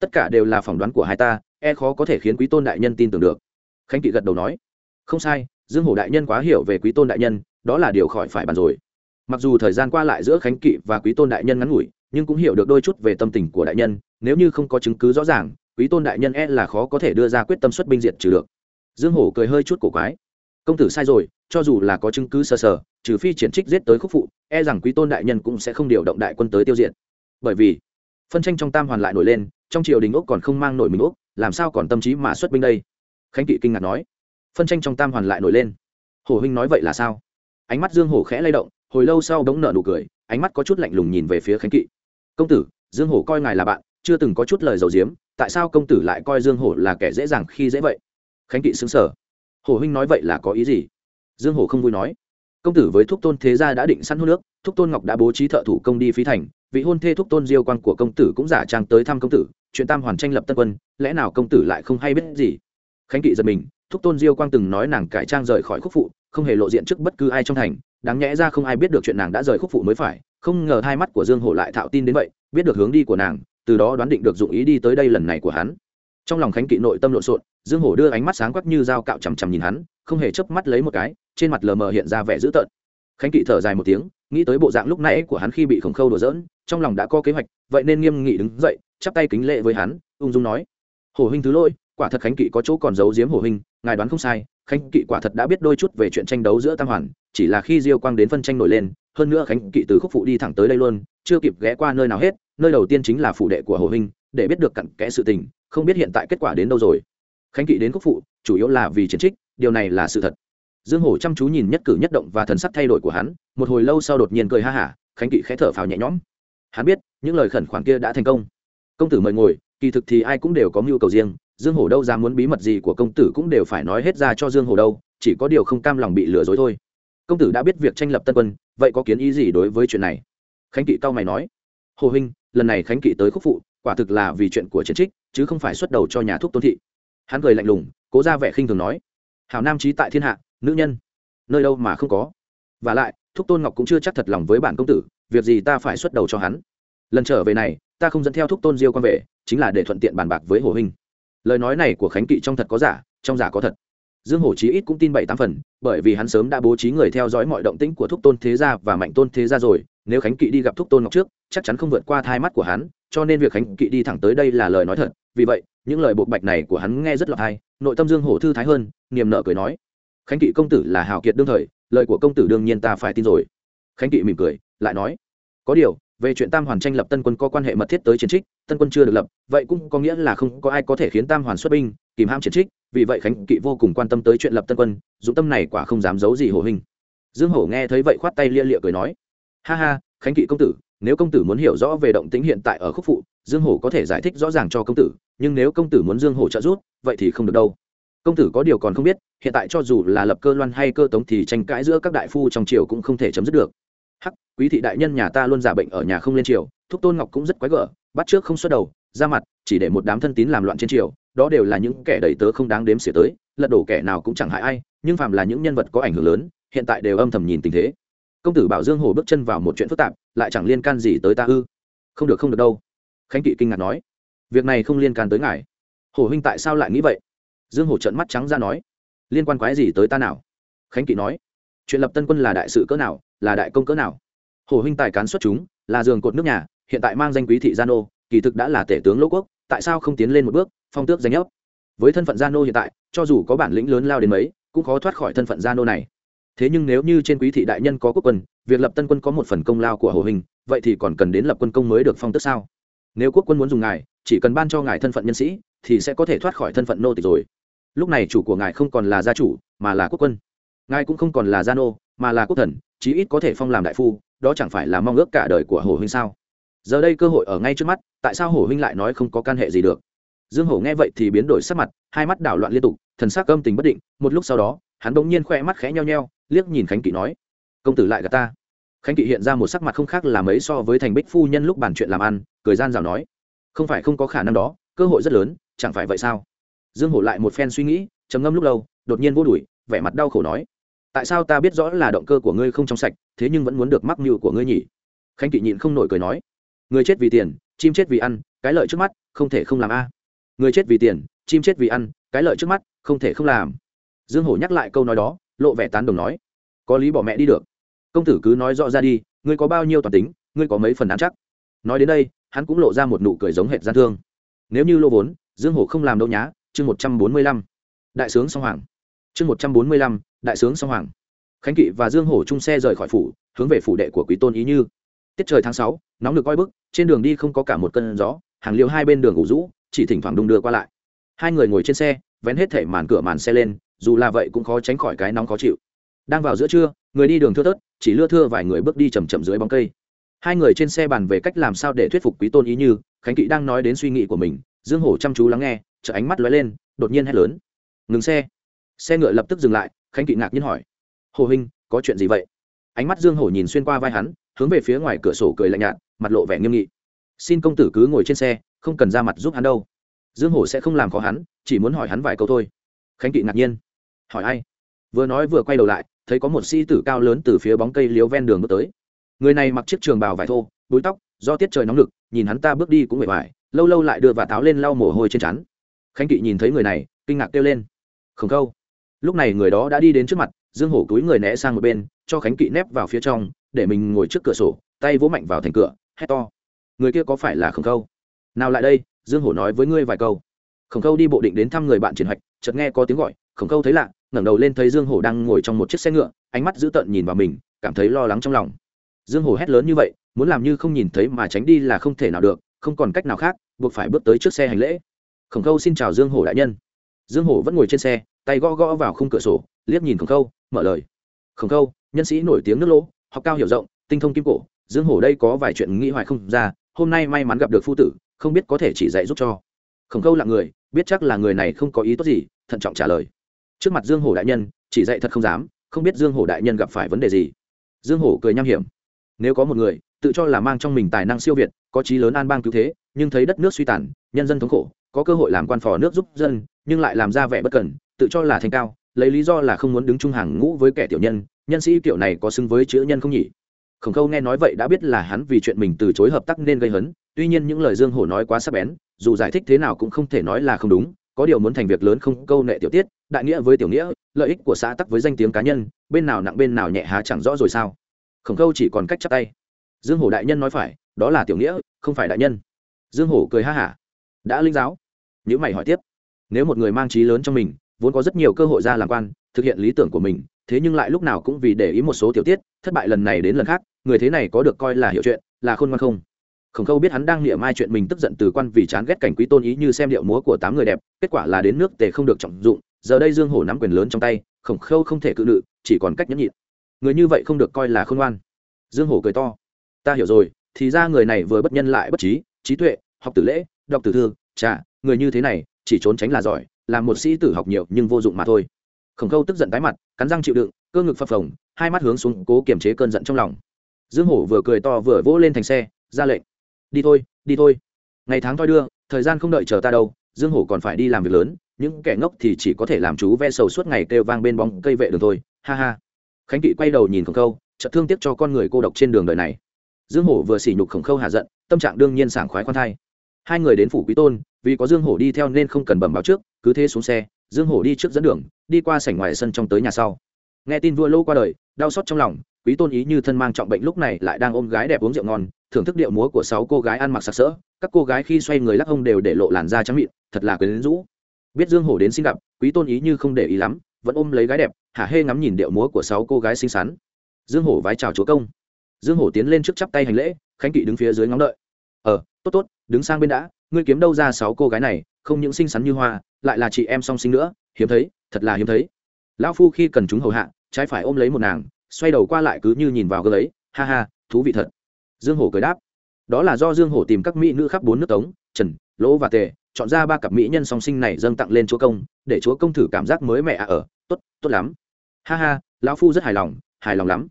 tất cả đều là phỏng đoán của hai ta e khó có thể khiến quý tôn đại nhân tin tưởng được. Khánh kỵ gật đầu nói, không sai dương hổ đại nhân quá hiểu về quý tôn đại nhân đó là điều khỏi phải bàn rồi. Mặc dù thời gian qua lại giữa khánh kỵ và quý tôn đại nhân ngắn ngủi nhưng cũng hiểu được đôi chút về tâm tình của đại nhân nếu như không có chứng cứ rõ ràng quý tôn đại nhân e là khó có thể đưa ra quyết tâm xuất binh diệt trừ được. Dương hổ cười hơi chút cổ quái. Công tử sai rồi cho dù là có chứng cứ sơ sờ, sờ trừ phi triển trích giết tới khúc phụ e rằng quý tôn đại nhân cũng sẽ không điều động đại quân tới tiêu diệt. Bởi vì phân tranh trong tam hoàn lại nổi lên trong triều đình úc còn không mang nổi mình úc làm sao còn tâm trí mà xuất binh đây? Khánh kỵ kinh ngạc nói phân tranh trong tam hoàn lại nổi lên. Hồ huynh nói vậy là sao? Ánh mắt dương hổ khẽ lay động, hồi lâu sau đống nợ nụ cười, ánh mắt có chút lạnh lùng nhìn về phía khánh kỵ. Công tử, dương hổ coi ngài là bạn, chưa từng có chút lời dầu diếm tại sao công tử lại coi dương hổ là kẻ dễ dàng khi dễ vậy? Khánh kỵ xứng sở hồ huynh nói vậy là có ý gì? Dương hổ không vui nói. Công tử với thúc tôn thế gia đã định săn hôn nước thúc tôn ngọc đã bố trí thợ thủ công đi phí thành, vị hôn thê thúc tôn diêu quan của công tử cũng giả trang tới thăm công tử, chuyện tam hoàn tranh lập tân quân, lẽ nào công tử lại không hay biết gì? Khánh kỵ giật mình, thúc tôn diêu quang từng nói nàng cải trang rời khỏi khúc phụ, không hề lộ diện trước bất cứ ai trong thành, đáng nhẽ ra không ai biết được chuyện nàng đã rời khúc phụ mới phải, không ngờ hai mắt của dương hổ lại thạo tin đến vậy, biết được hướng đi của nàng, từ đó đoán định được dụng ý đi tới đây lần này của hắn. Trong lòng khánh kỵ nội tâm lộn xộn, dương hổ đưa ánh mắt sáng quắc như dao cạo chằm chằm nhìn hắn, không hề chớp mắt lấy một cái, trên mặt lờ mờ hiện ra vẻ dữ tợn. Khánh kỵ thở dài một tiếng, nghĩ tới bộ dạng lúc nãy của hắn khi bị khổng khâu đùa dỡn trong lòng đã có kế hoạch, vậy nên nghiêm nghị đứng dậy, chắp tay kính lệ với hắn, ung dung nói, hổ huynh thứ lỗi quả thật khánh kỵ có chỗ còn giấu giếm hổ hình, ngài đoán không sai khánh kỵ quả thật đã biết đôi chút về chuyện tranh đấu giữa tam hoàn chỉ là khi diêu quang đến phân tranh nổi lên hơn nữa khánh kỵ từ khúc phụ đi thẳng tới đây luôn chưa kịp ghé qua nơi nào hết nơi đầu tiên chính là phủ đệ của hồ hình, để biết được cặn kẽ sự tình không biết hiện tại kết quả đến đâu rồi. Khánh kỵ đến khúc phụ chủ yếu là vì chiến trích điều này là sự thật. Dương hổ chăm chú nhìn nhất cử nhất động và thần sắc thay đổi của hắn một hồi lâu sau đột nhiên cười ha hả khánh kỵ khẽ thở phào nhẹ nhõm. Hắn biết những lời khẩn khoản kia đã thành công. Công tử mời ngồi kỳ thực thì ai cũng đều có mưu cầu riêng dương hổ đâu dám muốn bí mật gì của công tử cũng đều phải nói hết ra cho dương hổ đâu, chỉ có điều không cam lòng bị lừa dối thôi. Công tử đã biết việc tranh lập tân quân, vậy có kiến ý gì đối với chuyện này? Khánh kỵ cao mày nói, hồ huynh lần này khánh kỵ tới khúc phụ, quả thực là vì chuyện của chiến trích, chứ không phải xuất đầu cho nhà thuốc tôn thị. Hắn cười lạnh lùng, cố ra vẻ khinh thường nói, hảo nam trí tại thiên hạ, nữ nhân, nơi đâu mà không có. V à lại, thúc tôn ngọc cũng chưa chắc thật lòng với bản công tử, việc gì ta phải xuất đầu cho hắn? Lần trở về này, ta không dẫn theo thúc tôn diêu quan về, chính là để thuận tiện bàn bạc với hồ huynh lời nói này của khánh kỵ trong thật có giả, trong giả có thật. Dương hổ chí ít cũng tin bảy tám phần, bởi vì hắn sớm đã bố trí người theo dõi mọi động tĩnh của thúc tôn thế gia và mạnh tôn thế gia rồi, nếu khánh kỵ đi gặp thúc tôn ngọc trước, chắc chắn không vượt qua thai mắt của hắn, cho nên việc khánh kỵ đi thẳng tới đây là lời nói thật. Vì vậy, những lời bộc bạch này của hắn nghe rất lọt hay nội tâm dương hổ thư thái hơn, niềm nợ cười nói, khánh kỵ công tử là hào kiệt đương thời, lời của công tử đương nhiên ta phải tin rồi. Khánh kỵ mỉm cười, lại nói, có điều về chuyện tam hoàn tranh lập tân quân có quan hệ mật thiết tới chiến trích, tân quân chưa được lập, vậy cũng có nghĩa là không có ai có thể khiến tam hoàn xuất binh, kìm hãm chiến trích, vì vậy khánh kỵ vô cùng quan tâm tới chuyện lập tân quân dũng tâm này quả không dám giấu gì hổ hình. Dương hổ nghe thấy vậy khoát tay lia lịa cười nói, ha ha, khánh kỵ công tử, nếu công tử muốn hiểu rõ về động tĩnh hiện tại ở khúc phụ, dương hổ có thể giải thích rõ ràng cho công tử, nhưng nếu công tử muốn dương hổ trợ giúp, vậy thì không được đâu. Công tử có điều còn không biết, hiện tại cho dù là lập cơ loan hay cơ tống thì tranh cãi giữa các đại phu trong triều cũng không thể chấm dứt được hắc, quý thị đại nhân nhà ta luôn giả bệnh ở nhà không lên triều, thúc tôn ngọc cũng rất quái gở, bắt trước không xuất đầu, ra mặt, chỉ để một đám thân tín làm loạn trên triều, đó đều là những kẻ đầy tớ không đáng đếm xỉa tới, lật đổ kẻ nào cũng chẳng hại ai, nhưng phàm là những nhân vật có ảnh hưởng lớn, hiện tại đều âm thầm nhìn tình thế. Công tử bảo dương hồ bước chân vào một chuyện phức tạp, lại chẳng liên can gì tới ta ư? Không được không được đâu. Khánh kỵ kinh ngạc nói. Việc này không liên can tới ngài. Hồ huynh tại sao lại nghĩ vậy? Dương hồ trợn mắt trắng ra nói. Liên quan quái gì tới ta nào? Khánh kỵ nói chuyện lập tân quân là đại sự cỡ nào, là đại công cỡ nào? Hồ huynh tài cán xuất chúng, là giường cột nước nhà, hiện tại mang danh quý thị gia nô, kỳ thực đã là tể tướng lỗ quốc, tại sao không tiến lên một bước, phong tước danh nhấp với thân phận gia nô hiện tại, cho dù có bản lĩnh lớn lao đến mấy, cũng khó thoát khỏi thân phận gia nô này. Thế nhưng nếu như trên quý thị đại nhân có quốc quân, việc lập tân quân có một phần công lao của hồ hình vậy thì còn cần đến lập quân công mới được phong tước sao? Nếu quốc quân muốn dùng ngài, chỉ cần ban cho ngài thân phận nhân sĩ, thì sẽ có thể thoát khỏi thân phận nô tịch rồi. Lúc này chủ của ngài không còn là gia chủ, mà là quốc quân ngài cũng không còn là gia nô mà là quốc thần chí ít có thể phong làm đại phu đó chẳng phải là mong ước cả đời của hồ huynh sao? Giờ đây cơ hội ở ngay trước mắt tại sao hồ huynh lại nói không có can hệ gì được? Dương hổ nghe vậy thì biến đổi sắc mặt hai mắt đảo loạn liên tục thần sắc âm tình bất định một lúc sau đó hắn bỗng nhiên khoe mắt khẽ nheo nheo liếc nhìn khánh kỵ nói công tử lại gà ta. Khánh kỵ hiện ra một sắc mặt không khác là mấy so với thành bích phu nhân lúc bàn chuyện làm ăn cười gian rào nói không phải không có khả năng đó cơ hội rất lớn chẳng phải vậy sao? Dương hổ lại một phen suy nghĩ trầm ngâm lúc lâu đột nhiên vô đuổi, vẻ mặt đau khổ nói tại sao ta biết rõ là động cơ của ngươi không trong sạch, thế nhưng vẫn muốn được mắc mưu của ngươi nhỉ? Khánh kỵ nhịn không nổi cười nói. Người chết vì tiền, chim chết vì ăn, cái lợi trước mắt, không thể không làm a. À. Người chết vì tiền, chim chết vì ăn, cái lợi trước mắt, không thể không làm. Dương hổ nhắc lại câu nói đó, lộ vẻ tán đồng nói. Có lý bỏ mẹ đi được. Công tử cứ nói rõ ra đi, ngươi có bao nhiêu toàn tính, ngươi có mấy phần án chắc. Nói đến đây, hắn cũng lộ ra một nụ cười giống hệt gian thương. Nếu như lô vốn, dương hổ không làm đâu nhá, chương một trăm bốn mươi lăm. Đại sướng song hoàng. Chương một trăm bốn mươi lăm đại sướng song hoàng. Khánh kỵ và dương hổ chung xe rời khỏi phủ, hướng về phủ đệ của quý tôn ý như. Tiết trời tháng sáu, nóng được coi bức, trên đường đi không có cả một cơn gió, hàng liều hai bên đường ngủ rũ, chỉ thỉnh thoảng đung đưa qua lại. Hai người ngồi trên xe, vén hết thể màn cửa màn xe lên, dù là vậy cũng khó tránh khỏi cái nóng khó chịu. Đang vào giữa trưa, người đi đường thưa thớt, chỉ lưa thưa vài người bước đi chầm chậm dưới bóng cây. Hai người trên xe bàn về cách làm sao để thuyết phục quý tôn ý như, khánh kỵ đang nói đến suy nghĩ của mình, dương hổ chăm chú lắng nghe chợ ánh mắt lóe lên, đột nhiên hét lớn. Ngừng xe. Xe ngựa lập tức dừng lại khánh kỵ ngạc nhiên hỏi, hồ huynh, có chuyện gì vậy? Ánh mắt dương hổ nhìn xuyên qua vai hắn, hướng về phía ngoài cửa sổ cười lạnh nhạt, mặt lộ vẻ nghiêm nghị. Xin công tử cứ ngồi trên xe, không cần ra mặt giúp hắn đâu. Dương hổ sẽ không làm khó hắn, chỉ muốn hỏi hắn vài câu thôi. Khánh kỵ ngạc nhiên. Hỏi ai? Vừa nói vừa quay đầu lại, thấy có một sĩ tử cao lớn từ phía bóng cây liếu ven đường bước tới. Người này mặc chiếc trường bào vải thô, búi tóc, do tiết trời nóng lực nhìn hắn ta bước đi cũng mệt mỏi lâu lâu lại đưa và táo lên lau mồ hôi trên chắn khánh kỵ nhìn thấy người này, kinh ngạc kêu lên. Khổng câu lúc này người đó đã đi đến trước mặt, dương hổ túi người né sang một bên, cho khánh kỵ nép vào phía trong, để mình ngồi trước cửa sổ, tay vỗ mạnh vào thành cửa, hét to. Người kia có phải là khổng câu nào lại đây, dương hổ nói với ngươi vài câu. Khổng câu đi bộ định đến thăm người bạn triển hoạch, chợt nghe có tiếng gọi, khổng câu thấy lạ, ngẩng đầu lên thấy dương hổ đang ngồi trong một chiếc xe ngựa, ánh mắt dữ tợn nhìn vào mình, cảm thấy lo lắng trong lòng. Dương hổ hét lớn như vậy, muốn làm như không nhìn thấy mà tránh đi là không thể nào được, không còn cách nào khác, buộc phải bước tới trước xe hành lễ. Khổng khâu xin chào dương hổ đại nhân. Dương hổ vẫn ngồi trên xe tay gõ gõ vào khung cửa sổ, liếc nhìn khổng khâu, mở lời. Khổng khâu, nhân sĩ nổi tiếng nước lỗ, học cao hiểu rộng, tinh thông kim cổ, dương hổ đây có vài chuyện nghĩ hoài không ra, hôm nay may mắn gặp được phu tử, không biết có thể chỉ dạy giúp cho. Khổng khâu là người, biết chắc là người này không có ý tốt gì, thận trọng trả lời. Trước mặt dương hổ đại nhân, chỉ dạy thật không dám, không biết dương hổ đại nhân gặp phải vấn đề gì. Dương hổ cười nham hiểm. Nếu có một người, tự cho là mang trong mình tài năng siêu việt, có chí lớn an bang cứu thế, nhưng thấy đất nước suy tàn, nhân dân thống khổ, có cơ hội làm quan phò nước giúp dân, nhưng lại làm ra vẻ bất cần tự cho là thành cao, lấy lý do là không muốn đứng chung hàng ngũ với kẻ tiểu nhân nhân sĩ kiểu này có xứng với chữ nhân không nhỉ? Khổng khâu nghe nói vậy đã biết là hắn vì chuyện mình từ chối hợp tác nên gây hấn, tuy nhiên những lời dương hổ nói quá sắc bén, dù giải thích thế nào cũng không thể nói là không đúng, có điều muốn thành việc lớn không câu nệ tiểu tiết, đại nghĩa với tiểu nghĩa, lợi ích của xã tắc với danh tiếng cá nhân, bên nào nặng bên nào nhẹ há chẳng rõ rồi sao? Khổng khâu chỉ còn cách chắp tay. Dương hổ đại nhân nói phải, đó là tiểu nghĩa, không phải đại nhân. Dương hổ cười ha hả. Đã linh giáo. Nhữ mày hỏi tiếp. Nếu một người mang trí lớn trong mình vốn có rất nhiều cơ hội ra làm quan, thực hiện lý tưởng của mình, thế nhưng lại lúc nào cũng vì để ý một số tiểu tiết, thất bại lần này đến lần khác, người thế này có được coi là hiểu chuyện, là khôn ngoan không? Khổng khâu biết hắn đang niệm mai chuyện mình tức giận từ quan vì chán ghét cảnh quý tôn ý như xem điệu múa của tám người đẹp, kết quả là đến nước tề không được trọng dụng, giờ đây dương hổ nắm quyền lớn trong tay, khổng khâu không thể cự nữ, chỉ còn cách nhẫn nhịn. Người như vậy không được coi là khôn ngoan. Dương hổ cười to. Ta hiểu rồi, thì ra người này vừa bất nhân lại bất trí trí tuệ, học tử lễ, đọc tử thư chà người như thế này, chỉ trốn tránh là giỏi làm một sĩ tử học nhiều nhưng vô dụng mà thôi. Khổng khâu tức giận tái mặt, cắn răng chịu đựng, cơ ngực phập phồng, hai mắt hướng xuống, cố kiềm chế cơn giận trong lòng. Dương hổ vừa cười to vừa vỗ lên thành xe, ra lệnh. Đi thôi đi thôi. Ngày tháng thoi đưa, thời gian không đợi chờ ta đâu, dương hổ còn phải đi làm việc lớn, những kẻ ngốc thì chỉ có thể làm chú ve sầu suốt ngày kêu vang bên bóng cây vệ đường thôi. Ha ha. Khánh kỵ quay đầu nhìn khổng khâu, chợt thương tiếc cho con người cô độc trên đường đời này. Dương hổ vừa sỉ nhục khổng khâu hạ giận, tâm trạng đương nhiên sảng khoái khoan thai. Hai người đến phủ quý tôn, vì có dương hổ đi theo nên không cần bẩm báo trước cứ thế xuống xe, dương hổ đi trước dẫn đường, đi qua sảnh ngoài sân trong tới nhà sau. Nghe tin vua lô qua đời, đau xót trong lòng, quý tôn ý như thân mang trọng bệnh lúc này lại đang ôm gái đẹp uống rượu ngon, thưởng thức điệu múa của sáu cô gái ăn mặc sặc sỡ. Các cô gái khi xoay người lắc hông đều để lộ làn da trắng mịn, thật là quyến rũ. Biết dương hổ đến xin gặp, quý tôn ý như không để ý lắm, vẫn ôm lấy gái đẹp, hả hê ngắm nhìn điệu múa của sáu cô gái xinh xắn. Dương hổ vái chào chúa công. Dương hổ tiến lên trước chắp tay hành lễ, khánh kỵ đứng phía dưới ngóng đợi. Ờ tốt tốt, đứng sang bên đã, ngươi kiếm đâu ra sáu cô gái này, không những xinh xắn như hoa lại là chị em song sinh nữa, hiếm thấy, thật là hiếm thấy. Lão phu khi cần chúng hầu hạ, trái phải ôm lấy một nàng, xoay đầu qua lại cứ như nhìn vào gơ ấy, ha ha, thú vị thật. Dương hổ cười đáp. Đó là do dương hổ tìm các mỹ nữ khắp bốn nước tống, trần, lỗ và tề, chọn ra ba cặp mỹ nhân song sinh này dâng tặng lên chúa công, để chúa công thử cảm giác mới mẹ à ở tốt tốt lắm. Ha ha, lão phu rất hài lòng hài lòng lắm.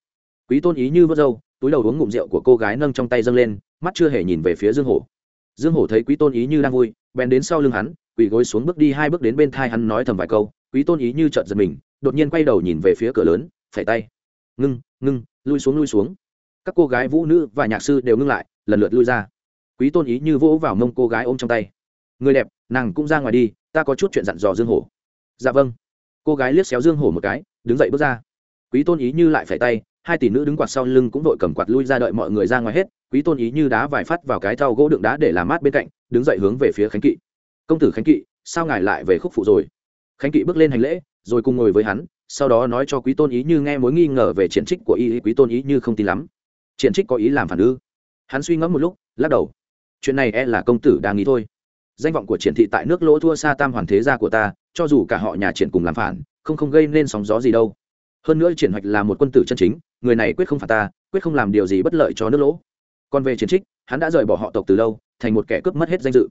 Quý tôn ý như vớt râu, túi đầu uống ngụm rượu của cô gái nâng trong tay dâng lên, mắt chưa hề nhìn về phía dương hổ. Dương hổ thấy quý tôn ý như đang vui, bèn đến sau lưng hắn quỳ gối xuống bước đi hai bước đến bên thai hắn nói thầm vài câu, quý tôn ý như trợn giật mình, đột nhiên quay đầu nhìn về phía cửa lớn phải tay. Ngưng ngưng, lui xuống lui xuống. Các cô gái vũ nữ và nhạc sư đều ngưng lại, lần lượt lui ra. Quý tôn ý như vỗ vào mông cô gái ôm trong tay. Người đẹp, nàng cũng ra ngoài đi, ta có chút chuyện dặn dò dương hổ. Dạ vâng. Cô gái liếc xéo dương hổ một cái, đứng dậy bước ra. Quý tôn ý như lại phải tay, hai tỷ nữ đứng quạt sau lưng cũng vội cầm quạt lui ra đợi mọi người ra ngoài hết. Quý tôn ý như đá vài phát vào cái thau gỗ đựng đá để làm mát bên cạnh, đứng dậy hướng về phía khánh kỵ công tử khánh kỵ, sao ngài lại về khúc phụ rồi? Khánh kỵ bước lên hành lễ, rồi cùng ngồi với hắn, sau đó nói cho quý tôn ý như nghe mối nghi ngờ về triển trích của y, quý tôn ý như không tin lắm. Triển trích có ý làm phản ư? Hắn suy ngẫm một lúc, lắc đầu. Chuyện này e là công tử đang nghĩ thôi. Danh vọng của triển thị tại nước lỗ thua xa tam hoàn thế gia của ta, cho dù cả họ nhà triển cùng làm phản, không không gây nên sóng gió gì đâu. Hơn nữa triển hoạch là một quân tử chân chính, người này quyết không phản ta, quyết không làm điều gì bất lợi cho nước lỗ. Còn về triển trích, hắn đã rời bỏ họ tộc từ lâu, thành một kẻ cướp mất hết danh dự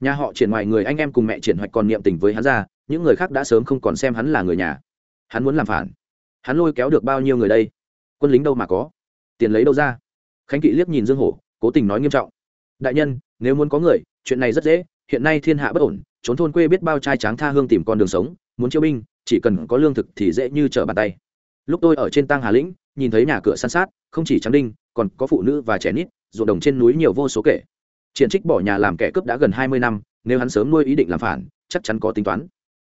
nhà họ triển ngoài người anh em cùng mẹ triển hoạch còn niệm tình với hắn ra, những người khác đã sớm không còn xem hắn là người nhà. Hắn muốn làm phản. Hắn lôi kéo được bao nhiêu người đây? Quân lính đâu mà có? Tiền lấy đâu ra? Khánh kỵ liếc nhìn dương hổ, cố tình nói nghiêm trọng. Đại nhân, nếu muốn có người, chuyện này rất dễ, hiện nay thiên hạ bất ổn, trốn thôn quê biết bao trai tráng tha hương tìm con đường sống, muốn chiêu binh, chỉ cần có lương thực thì dễ như trở bàn tay. Lúc tôi ở trên Tăng hà lĩnh, nhìn thấy nhà cửa san sát, không chỉ trắng đinh, còn có phụ nữ và trẻ nít, ruộng đồng trên núi nhiều vô số kể triển trích bỏ nhà làm kẻ cướp đã gần hai mươi năm, nếu hắn sớm nuôi ý định làm phản, chắc chắn có tính toán.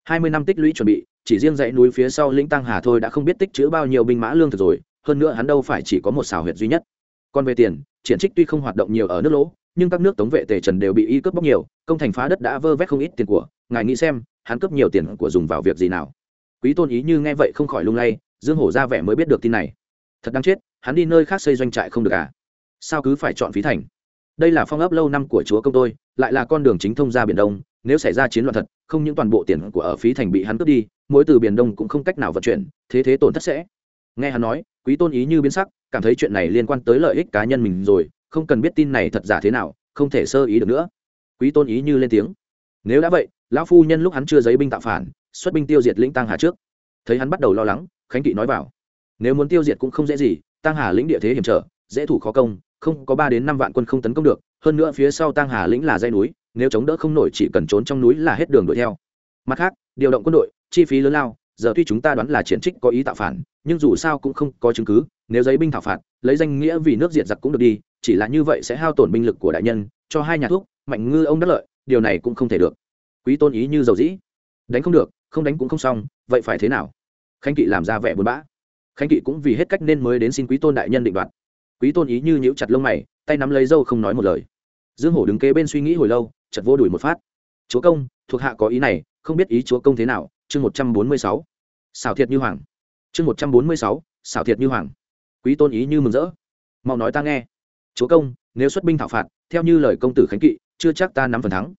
hai mươi năm tích lũy chuẩn bị, chỉ riêng dãy núi phía sau lĩnh tăng hà thôi đã không biết tích chữ bao nhiêu binh mã lương thực rồi, hơn nữa hắn đâu phải chỉ có một xào huyệt duy nhất. Còn về tiền, triển trích tuy không hoạt động nhiều ở nước lỗ, nhưng các nước tống vệ tề trần đều bị y cướp bóc nhiều, công thành phá đất đã vơ vét không ít tiền của, ngài nghĩ xem, hắn cướp nhiều tiền của dùng vào việc gì nào? Quý tôn ý như nghe vậy không khỏi lung lay, dương hổ ra vẻ mới biết được tin này. Thật đáng chết, hắn đi nơi khác xây doanh trại không được à? Sao cứ phải chọn phí thành? Đây là phong ấp lâu năm của chúa công tôi, lại là con đường chính thông ra biển đông. Nếu xảy ra chiến loạn thật, không những toàn bộ tiền của ở phí thành bị hắn cướp đi mỗi từ biển đông cũng không cách nào vận chuyển, thế thế tổn thất sẽ. Nghe hắn nói, quý tôn ý như biến sắc, cảm thấy chuyện này liên quan tới lợi ích cá nhân mình rồi, không cần biết tin này thật giả thế nào, không thể sơ ý được nữa. Quý tôn ý như lên tiếng. Nếu đã vậy, lão phu nhân lúc hắn chưa giấy binh tạo phản, xuất binh tiêu diệt lĩnh tăng hà trước. Thấy hắn bắt đầu lo lắng, khánh kỵ nói vào. Nếu muốn tiêu diệt cũng không dễ gì tăng hà lĩnh địa thế hiểm trở, dễ thủ khó công không có ba đến năm vạn quân không tấn công được, hơn nữa phía sau tăng hà lĩnh là dây núi, nếu chống đỡ không nổi chỉ cần trốn trong núi là hết đường đuổi theo. Mặt khác, điều động quân đội, chi phí lớn lao, giờ tuy chúng ta đoán là chiến trích có ý tạo phản, nhưng dù sao cũng không có chứng cứ, nếu giấy binh thảo phạt, lấy danh nghĩa vì nước diệt giặc cũng được đi, chỉ là như vậy sẽ hao tổn binh lực của đại nhân, cho hai nhà thuốc, mạnh ngư ông đắc lợi, điều này cũng không thể được. Quý tôn ý như dầu dĩ. Đánh không được, không đánh cũng không xong, vậy phải thế nào? Khánh kỵ làm ra vẻ buồn bã. Khánh kỵ cũng vì hết cách nên mới đến xin quý tôn đại nhân định đoạt quý tôn ý như nhíu chặt lông mày, tay nắm lấy dâu không nói một lời. Dương hổ đứng kế bên suy nghĩ hồi lâu chật vô đuổi một phát. Chúa công, thuộc hạ có ý này, không biết ý chúa công thế nào, chương một trăm bốn mươi sáu. Xảo thiệt như hoàng. Chương một trăm bốn mươi sáu, xảo thiệt như hoàng. Quý tôn ý như mừng rỡ. Mau nói ta nghe. Chúa công, nếu xuất binh thảo phạt, theo như lời công tử khánh kỵ, chưa chắc ta nắm phần thắng.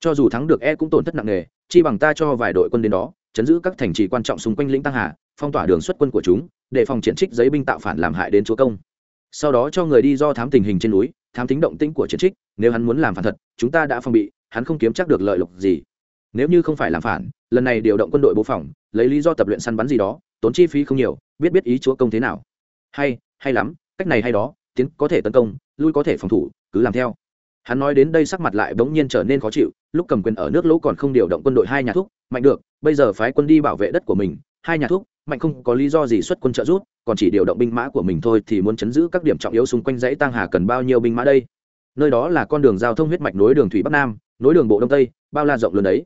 Cho dù thắng được e cũng tổn thất nặng nề, chi bằng ta cho vài đội quân đến đó, chấn giữ các thành trì quan trọng xung quanh lĩnh tăng hà, phong tỏa đường xuất quân của chúng, để phòng triển trích giấy binh tạo phản làm hại đến chúa công sau đó cho người đi do thám tình hình trên núi, thám tính động tĩnh của chiến trích, nếu hắn muốn làm phản thật, chúng ta đã phòng bị, hắn không kiếm chắc được lợi lộc gì. Nếu như không phải làm phản, lần này điều động quân đội bố phòng, lấy lý do tập luyện săn bắn gì đó, tốn chi phí không nhiều, biết biết ý chúa công thế nào. Hay hay lắm, cách này hay đó, tiến có thể tấn công, lui có thể phòng thủ, cứ làm theo. Hắn nói đến đây sắc mặt lại bỗng nhiên trở nên khó chịu, lúc cầm quyền ở nước lỗ còn không điều động quân đội hai nhà thuốc mạnh được, bây giờ phái quân đi bảo vệ đất của mình hai nhà thuốc, mạnh không có lý do gì xuất quân trợ rút còn chỉ điều động binh mã của mình thôi thì muốn chấn giữ các điểm trọng yếu xung quanh dãy tăng hà cần bao nhiêu binh mã đây? Nơi đó là con đường giao thông huyết mạch nối đường thủy bắc nam, nối đường bộ đông tây, bao la rộng lớn đấy.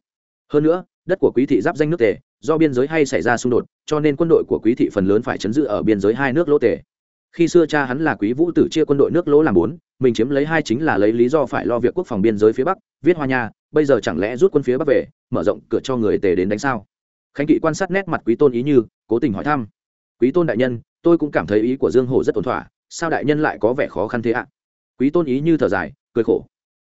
Hơn nữa, đất của quý thị giáp danh nước tề, do biên giới hay xảy ra xung đột, cho nên quân đội của quý thị phần lớn phải chấn giữ ở biên giới hai nước lỗ tề. Khi xưa cha hắn là quý vũ tử chia quân đội nước lỗ làm bốn, mình chiếm lấy hai chính là lấy lý do phải lo việc quốc phòng biên giới phía bắc, viết hoa nha bây giờ chẳng lẽ rút quân phía bắc về, mở rộng cửa cho người tề đến đánh sao? Khánh kỵ quan sát nét mặt quý tôn ý như, cố tình hỏi thăm. Quý tôn đại nhân, tôi cũng cảm thấy ý của dương hổ rất ổn thỏa, sao đại nhân lại có vẻ khó khăn thế ạ? Quý tôn ý như thở dài, cười khổ.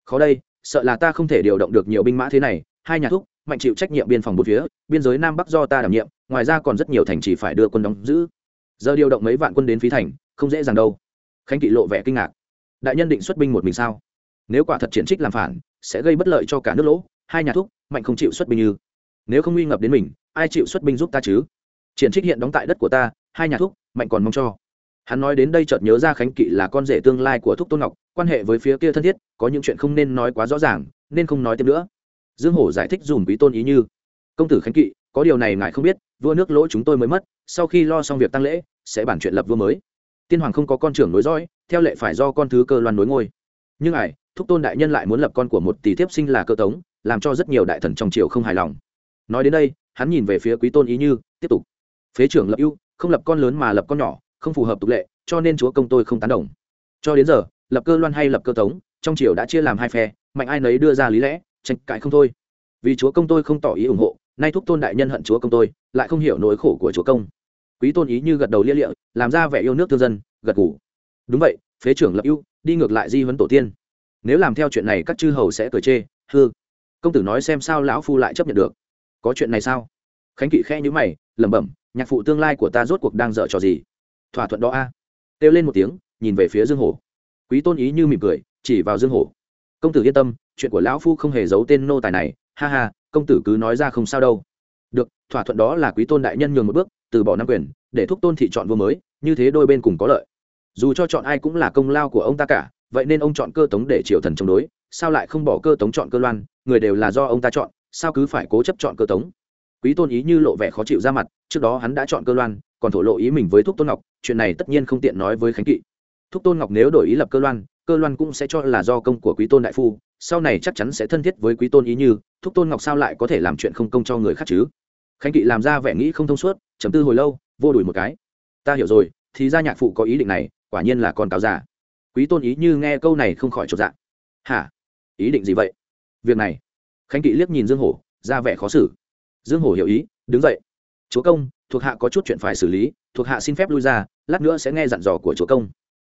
Khó đây, sợ là ta không thể điều động được nhiều binh mã thế này, hai nhà thúc, mạnh chịu trách nhiệm biên phòng một phía, biên giới nam bắc do ta đảm nhiệm, ngoài ra còn rất nhiều thành chỉ phải đưa quân đóng giữ. Giờ điều động mấy vạn quân đến phí thành, không dễ dàng đâu. Khánh kỵ lộ vẻ kinh ngạc. Đại nhân định xuất binh một mình sao? Nếu quả thật triển trích làm phản, sẽ gây bất lợi cho cả nước lỗ, hai nhà thúc, mạnh không chịu xuất binh như. Nếu không nguy ngập đến mình ai chịu xuất binh giúp ta chứ? Triển trích hiện đóng tại đất của ta, hai nhà thúc, mạnh còn mong cho. Hắn nói đến đây chợt nhớ ra khánh kỵ là con rể tương lai của thúc tôn ngọc, quan hệ với phía kia thân thiết, có những chuyện không nên nói quá rõ ràng, nên không nói thêm nữa. Dương hổ giải thích dùm quý tôn ý như, công tử khánh kỵ, có điều này ngài không biết, vua nước lỗ chúng tôi mới mất, sau khi lo xong việc tăng lễ, sẽ bản chuyện lập vua mới. Tiên hoàng không có con trưởng nối dõi, theo lệ phải do con thứ cơ loan nối ngôi. Nhưng ải, thúc tôn đại nhân lại muốn lập con của một tỷ thiếp sinh là cơ tống, làm cho rất nhiều đại thần trong triều không hài lòng. Nói đến đây hắn nhìn về phía quý tôn ý như, tiếp tục. Phế trưởng lập ưu, không lập con lớn mà lập con nhỏ, không phù hợp tục lệ, cho nên chúa công tôi không tán đồng. Cho đến giờ, lập cơ loan hay lập cơ tống, trong triều đã chia làm hai phe, mạnh ai nấy đưa ra lý lẽ, tranh cãi không thôi. Vì chúa công tôi không tỏ ý ủng hộ, nay thúc tôn đại nhân hận chúa công tôi, lại không hiểu nỗi khổ của chúa công. Quý tôn ý như gật đầu lia lịa, làm ra vẻ yêu nước thương dân, gật ngủ đúng vậy, phế trưởng lập ưu, đi ngược lại di huấn tổ tiên. Nếu làm theo chuyện này các chư hầu sẽ cười chê, hư. Công tử nói xem sao lão phu lại chấp nhận được có chuyện này sao? Khánh kỵ khe nhữ mày, lẩm bẩm, nhạc phụ tương lai của ta rốt cuộc đang dở trò gì? Thỏa thuận đó a. À? kêu lên một tiếng, nhìn về phía dương hổ. Quý tôn ý như mỉm cười, chỉ vào dương hổ. Công tử yên tâm, chuyện của lão phu không hề giấu tên nô tài này. Ha ha, công tử cứ nói ra không sao đâu. Được, thỏa thuận đó là quý tôn đại nhân nhường một bước, từ bỏ năm quyền, để thúc tôn thị chọn vua mới, như thế đôi bên cùng có lợi. Dù cho chọn ai cũng là công lao của ông ta cả, vậy nên ông chọn cơ tống để triều thần chống đối, sao lại không bỏ cơ tống chọn cơ loan, người đều là do ông ta chọn sao cứ phải cố chấp chọn cơ tống? Quý tôn ý như lộ vẻ khó chịu ra mặt, trước đó hắn đã chọn cơ loan, còn thổ lộ ý mình với thúc tôn ngọc, chuyện này tất nhiên không tiện nói với khánh kỵ. Thúc tôn ngọc nếu đổi ý lập cơ loan cơ loan cũng sẽ cho là do công của quý tôn đại phu, sau này chắc chắn sẽ thân thiết với quý tôn ý như, thúc tôn ngọc sao lại có thể làm chuyện không công cho người khác chứ? Khánh kỵ làm ra vẻ nghĩ không thông suốt chấm tư hồi lâu, vô đùi một cái. Ta hiểu rồi, thì ra nhạc phụ có ý định này, quả nhiên là con cáo già. Quý tôn ý như nghe câu này không khỏi chột dạ. Hả? Ý định gì vậy? Việc này khánh kỵ liếc nhìn dương hổ, ra vẻ khó xử. Dương hổ hiểu ý, đứng dậy. Chúa công, thuộc hạ có chút chuyện phải xử lý, thuộc hạ xin phép lui ra, lát nữa sẽ nghe dặn dò của chúa công.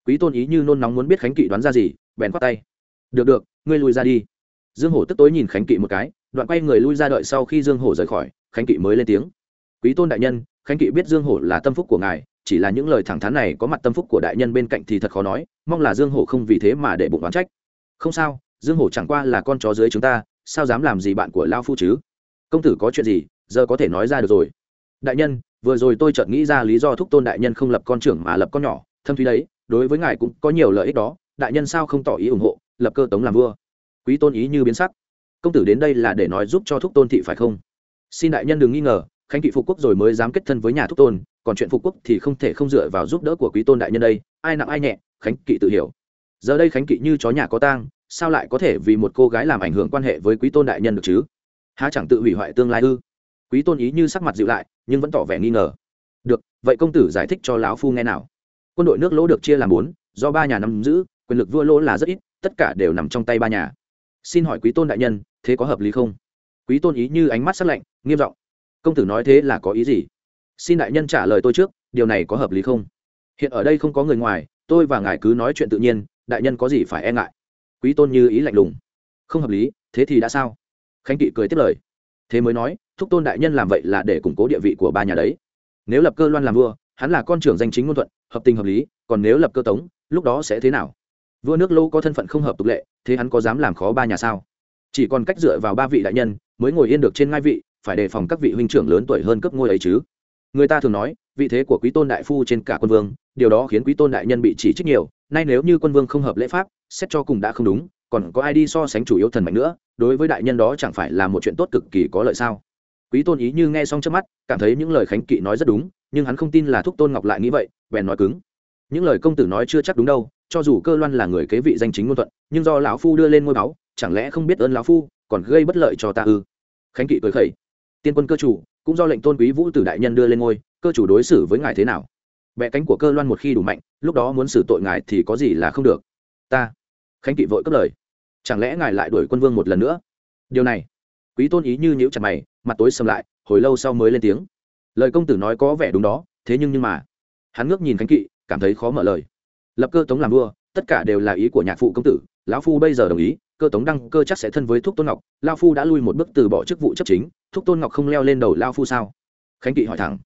Quý tôn ý như nôn nóng muốn biết khánh kỵ đoán ra gì, bèn khoát tay. Được được, ngươi lui ra đi. Dương hổ tức tối nhìn khánh kỵ một cái, đoạn quay người lui ra đợi sau khi dương hổ rời khỏi, khánh kỵ mới lên tiếng. Quý tôn đại nhân, khánh kỵ biết dương hổ là tâm phúc của ngài, chỉ là những lời thẳng thắn này có mặt tâm phúc của đại nhân bên cạnh thì thật khó nói, mong là dương hổ không vì thế mà để bụng đoán trách. Không sao, dương hổ chẳng qua là con chó dưới chúng ta sao dám làm gì bạn của lao phu chứ? Công tử có chuyện gì, giờ có thể nói ra được rồi. Đại nhân, vừa rồi tôi chợt nghĩ ra lý do thúc tôn đại nhân không lập con trưởng mà lập con nhỏ. Thâm thúy đấy, đối với ngài cũng có nhiều lợi ích đó. Đại nhân sao không tỏ ý ủng hộ, lập cơ tống làm vua? Quý tôn ý như biến sắc. Công tử đến đây là để nói giúp cho thúc tôn thị phải không? Xin đại nhân đừng nghi ngờ, khánh kỵ phục quốc rồi mới dám kết thân với nhà thúc tôn. Còn chuyện phục quốc thì không thể không dựa vào giúp đỡ của quý tôn đại nhân đây. Ai nặng ai nhẹ, khánh kỵ tự hiểu. Giờ đây khánh kỵ như chó nhà có tang sao lại có thể vì một cô gái làm ảnh hưởng quan hệ với quý tôn đại nhân được chứ? Há chẳng tự hủy hoại tương lai ư? Quý tôn ý như sắc mặt dịu lại, nhưng vẫn tỏ vẻ nghi ngờ. Được, vậy công tử giải thích cho lão phu nghe nào. Quân đội nước lỗ được chia làm bốn, do ba nhà nắm giữ, quyền lực vua lỗ là rất ít, tất cả đều nằm trong tay ba nhà. Xin hỏi quý tôn đại nhân, thế có hợp lý không? Quý tôn ý như ánh mắt sắc lạnh, nghiêm giọng. Công tử nói thế là có ý gì? Xin đại nhân trả lời tôi trước, điều này có hợp lý không? Hiện ở đây không có người ngoài, tôi và ngài cứ nói chuyện tự nhiên, đại nhân có gì phải e ngại? Quý tôn như ý lạnh lùng. Không hợp lý, thế thì đã sao? Khánh kỵ cười tiếp lời. Thế mới nói, thúc tôn đại nhân làm vậy là để củng cố địa vị của ba nhà đấy. Nếu lập cơ loan làm vua, hắn là con trưởng danh chính ngôn thuận, hợp tình hợp lý, còn nếu lập cơ tống, lúc đó sẽ thế nào? Vua nước lâu có thân phận không hợp tục lệ, thế hắn có dám làm khó ba nhà sao? Chỉ còn cách dựa vào ba vị đại nhân, mới ngồi yên được trên ngai vị, phải đề phòng các vị huynh trưởng lớn tuổi hơn cấp ngôi ấy chứ. Người ta thường nói, vị thế của quý tôn đại phu trên cả quân vương, điều đó khiến quý tôn đại nhân bị chỉ trích nhiều nay nếu như quân vương không hợp lễ pháp, xét cho cùng đã không đúng, còn có ai đi so sánh chủ yếu thần mạnh nữa, đối với đại nhân đó chẳng phải là một chuyện tốt cực kỳ có lợi sao? Quý tôn ý như nghe xong trước mắt, cảm thấy những lời khánh kỵ nói rất đúng, nhưng hắn không tin là thúc tôn ngọc lại nghĩ vậy, bèn nói cứng. Những lời công tử nói chưa chắc đúng đâu, cho dù cơ loan là người kế vị danh chính ngôn thuận, nhưng do lão phu đưa lên ngôi báu, chẳng lẽ không biết ơn lão phu, còn gây bất lợi cho ta ư? Khánh kỵ cười khẩy. Tiên quân cơ chủ, cũng do lệnh tôn quý vũ tử đại nhân đưa lên ngôi, cơ chủ đối xử với ngài thế nào? Bẹ cánh của cơ loan một khi đủ mạnh, lúc đó muốn xử tội ngài thì có gì là không được. Ta, khánh kỵ vội cất lời. Chẳng lẽ ngài lại đuổi quân vương một lần nữa? Điều này, quý tôn ý như nhíu chặt mày, mặt tối sầm lại, hồi lâu sau mới lên tiếng. Lời công tử nói có vẻ đúng đó, thế nhưng nhưng mà, hắn ngước nhìn khánh kỵ, cảm thấy khó mở lời. Lập cơ tống làm vua, tất cả đều là ý của nhạc phụ công tử, lão phu bây giờ đồng ý, cơ tống đăng cơ chắc sẽ thân với thúc tôn ngọc lao phu đã lui một bước từ bỏ chức vụ chấp chính, thúc tôn ngọc không leo lên đầu lao phu sao? Khánh kỵ hỏi thẳng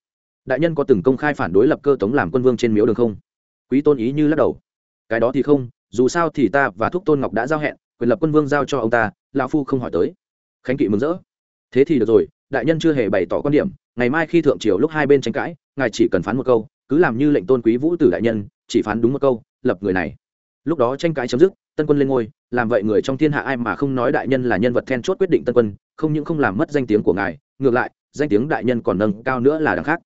đại nhân có từng công khai phản đối lập cơ tống làm quân vương trên miếu đường không? Quý tôn ý như lắc đầu. Cái đó thì không, dù sao thì ta và thúc tôn ngọc đã giao hẹn, quyền lập quân vương giao cho ông ta, lão phu không hỏi tới. Khánh kỵ mừng rỡ. Thế thì được rồi, đại nhân chưa hề bày tỏ quan điểm, ngày mai khi thượng triều lúc hai bên tranh cãi, ngài chỉ cần phán một câu, cứ làm như lệnh tôn quý vũ tử đại nhân, chỉ phán đúng một câu, lập người này. Lúc đó tranh cãi chấm dứt, tân quân lên ngôi, làm vậy người trong thiên hạ ai mà không nói đại nhân là nhân vật then chốt quyết định tân quân, không những không làm mất danh tiếng của ngài, ngược lại, danh tiếng đại nhân còn nâng cao nữa là đằng khác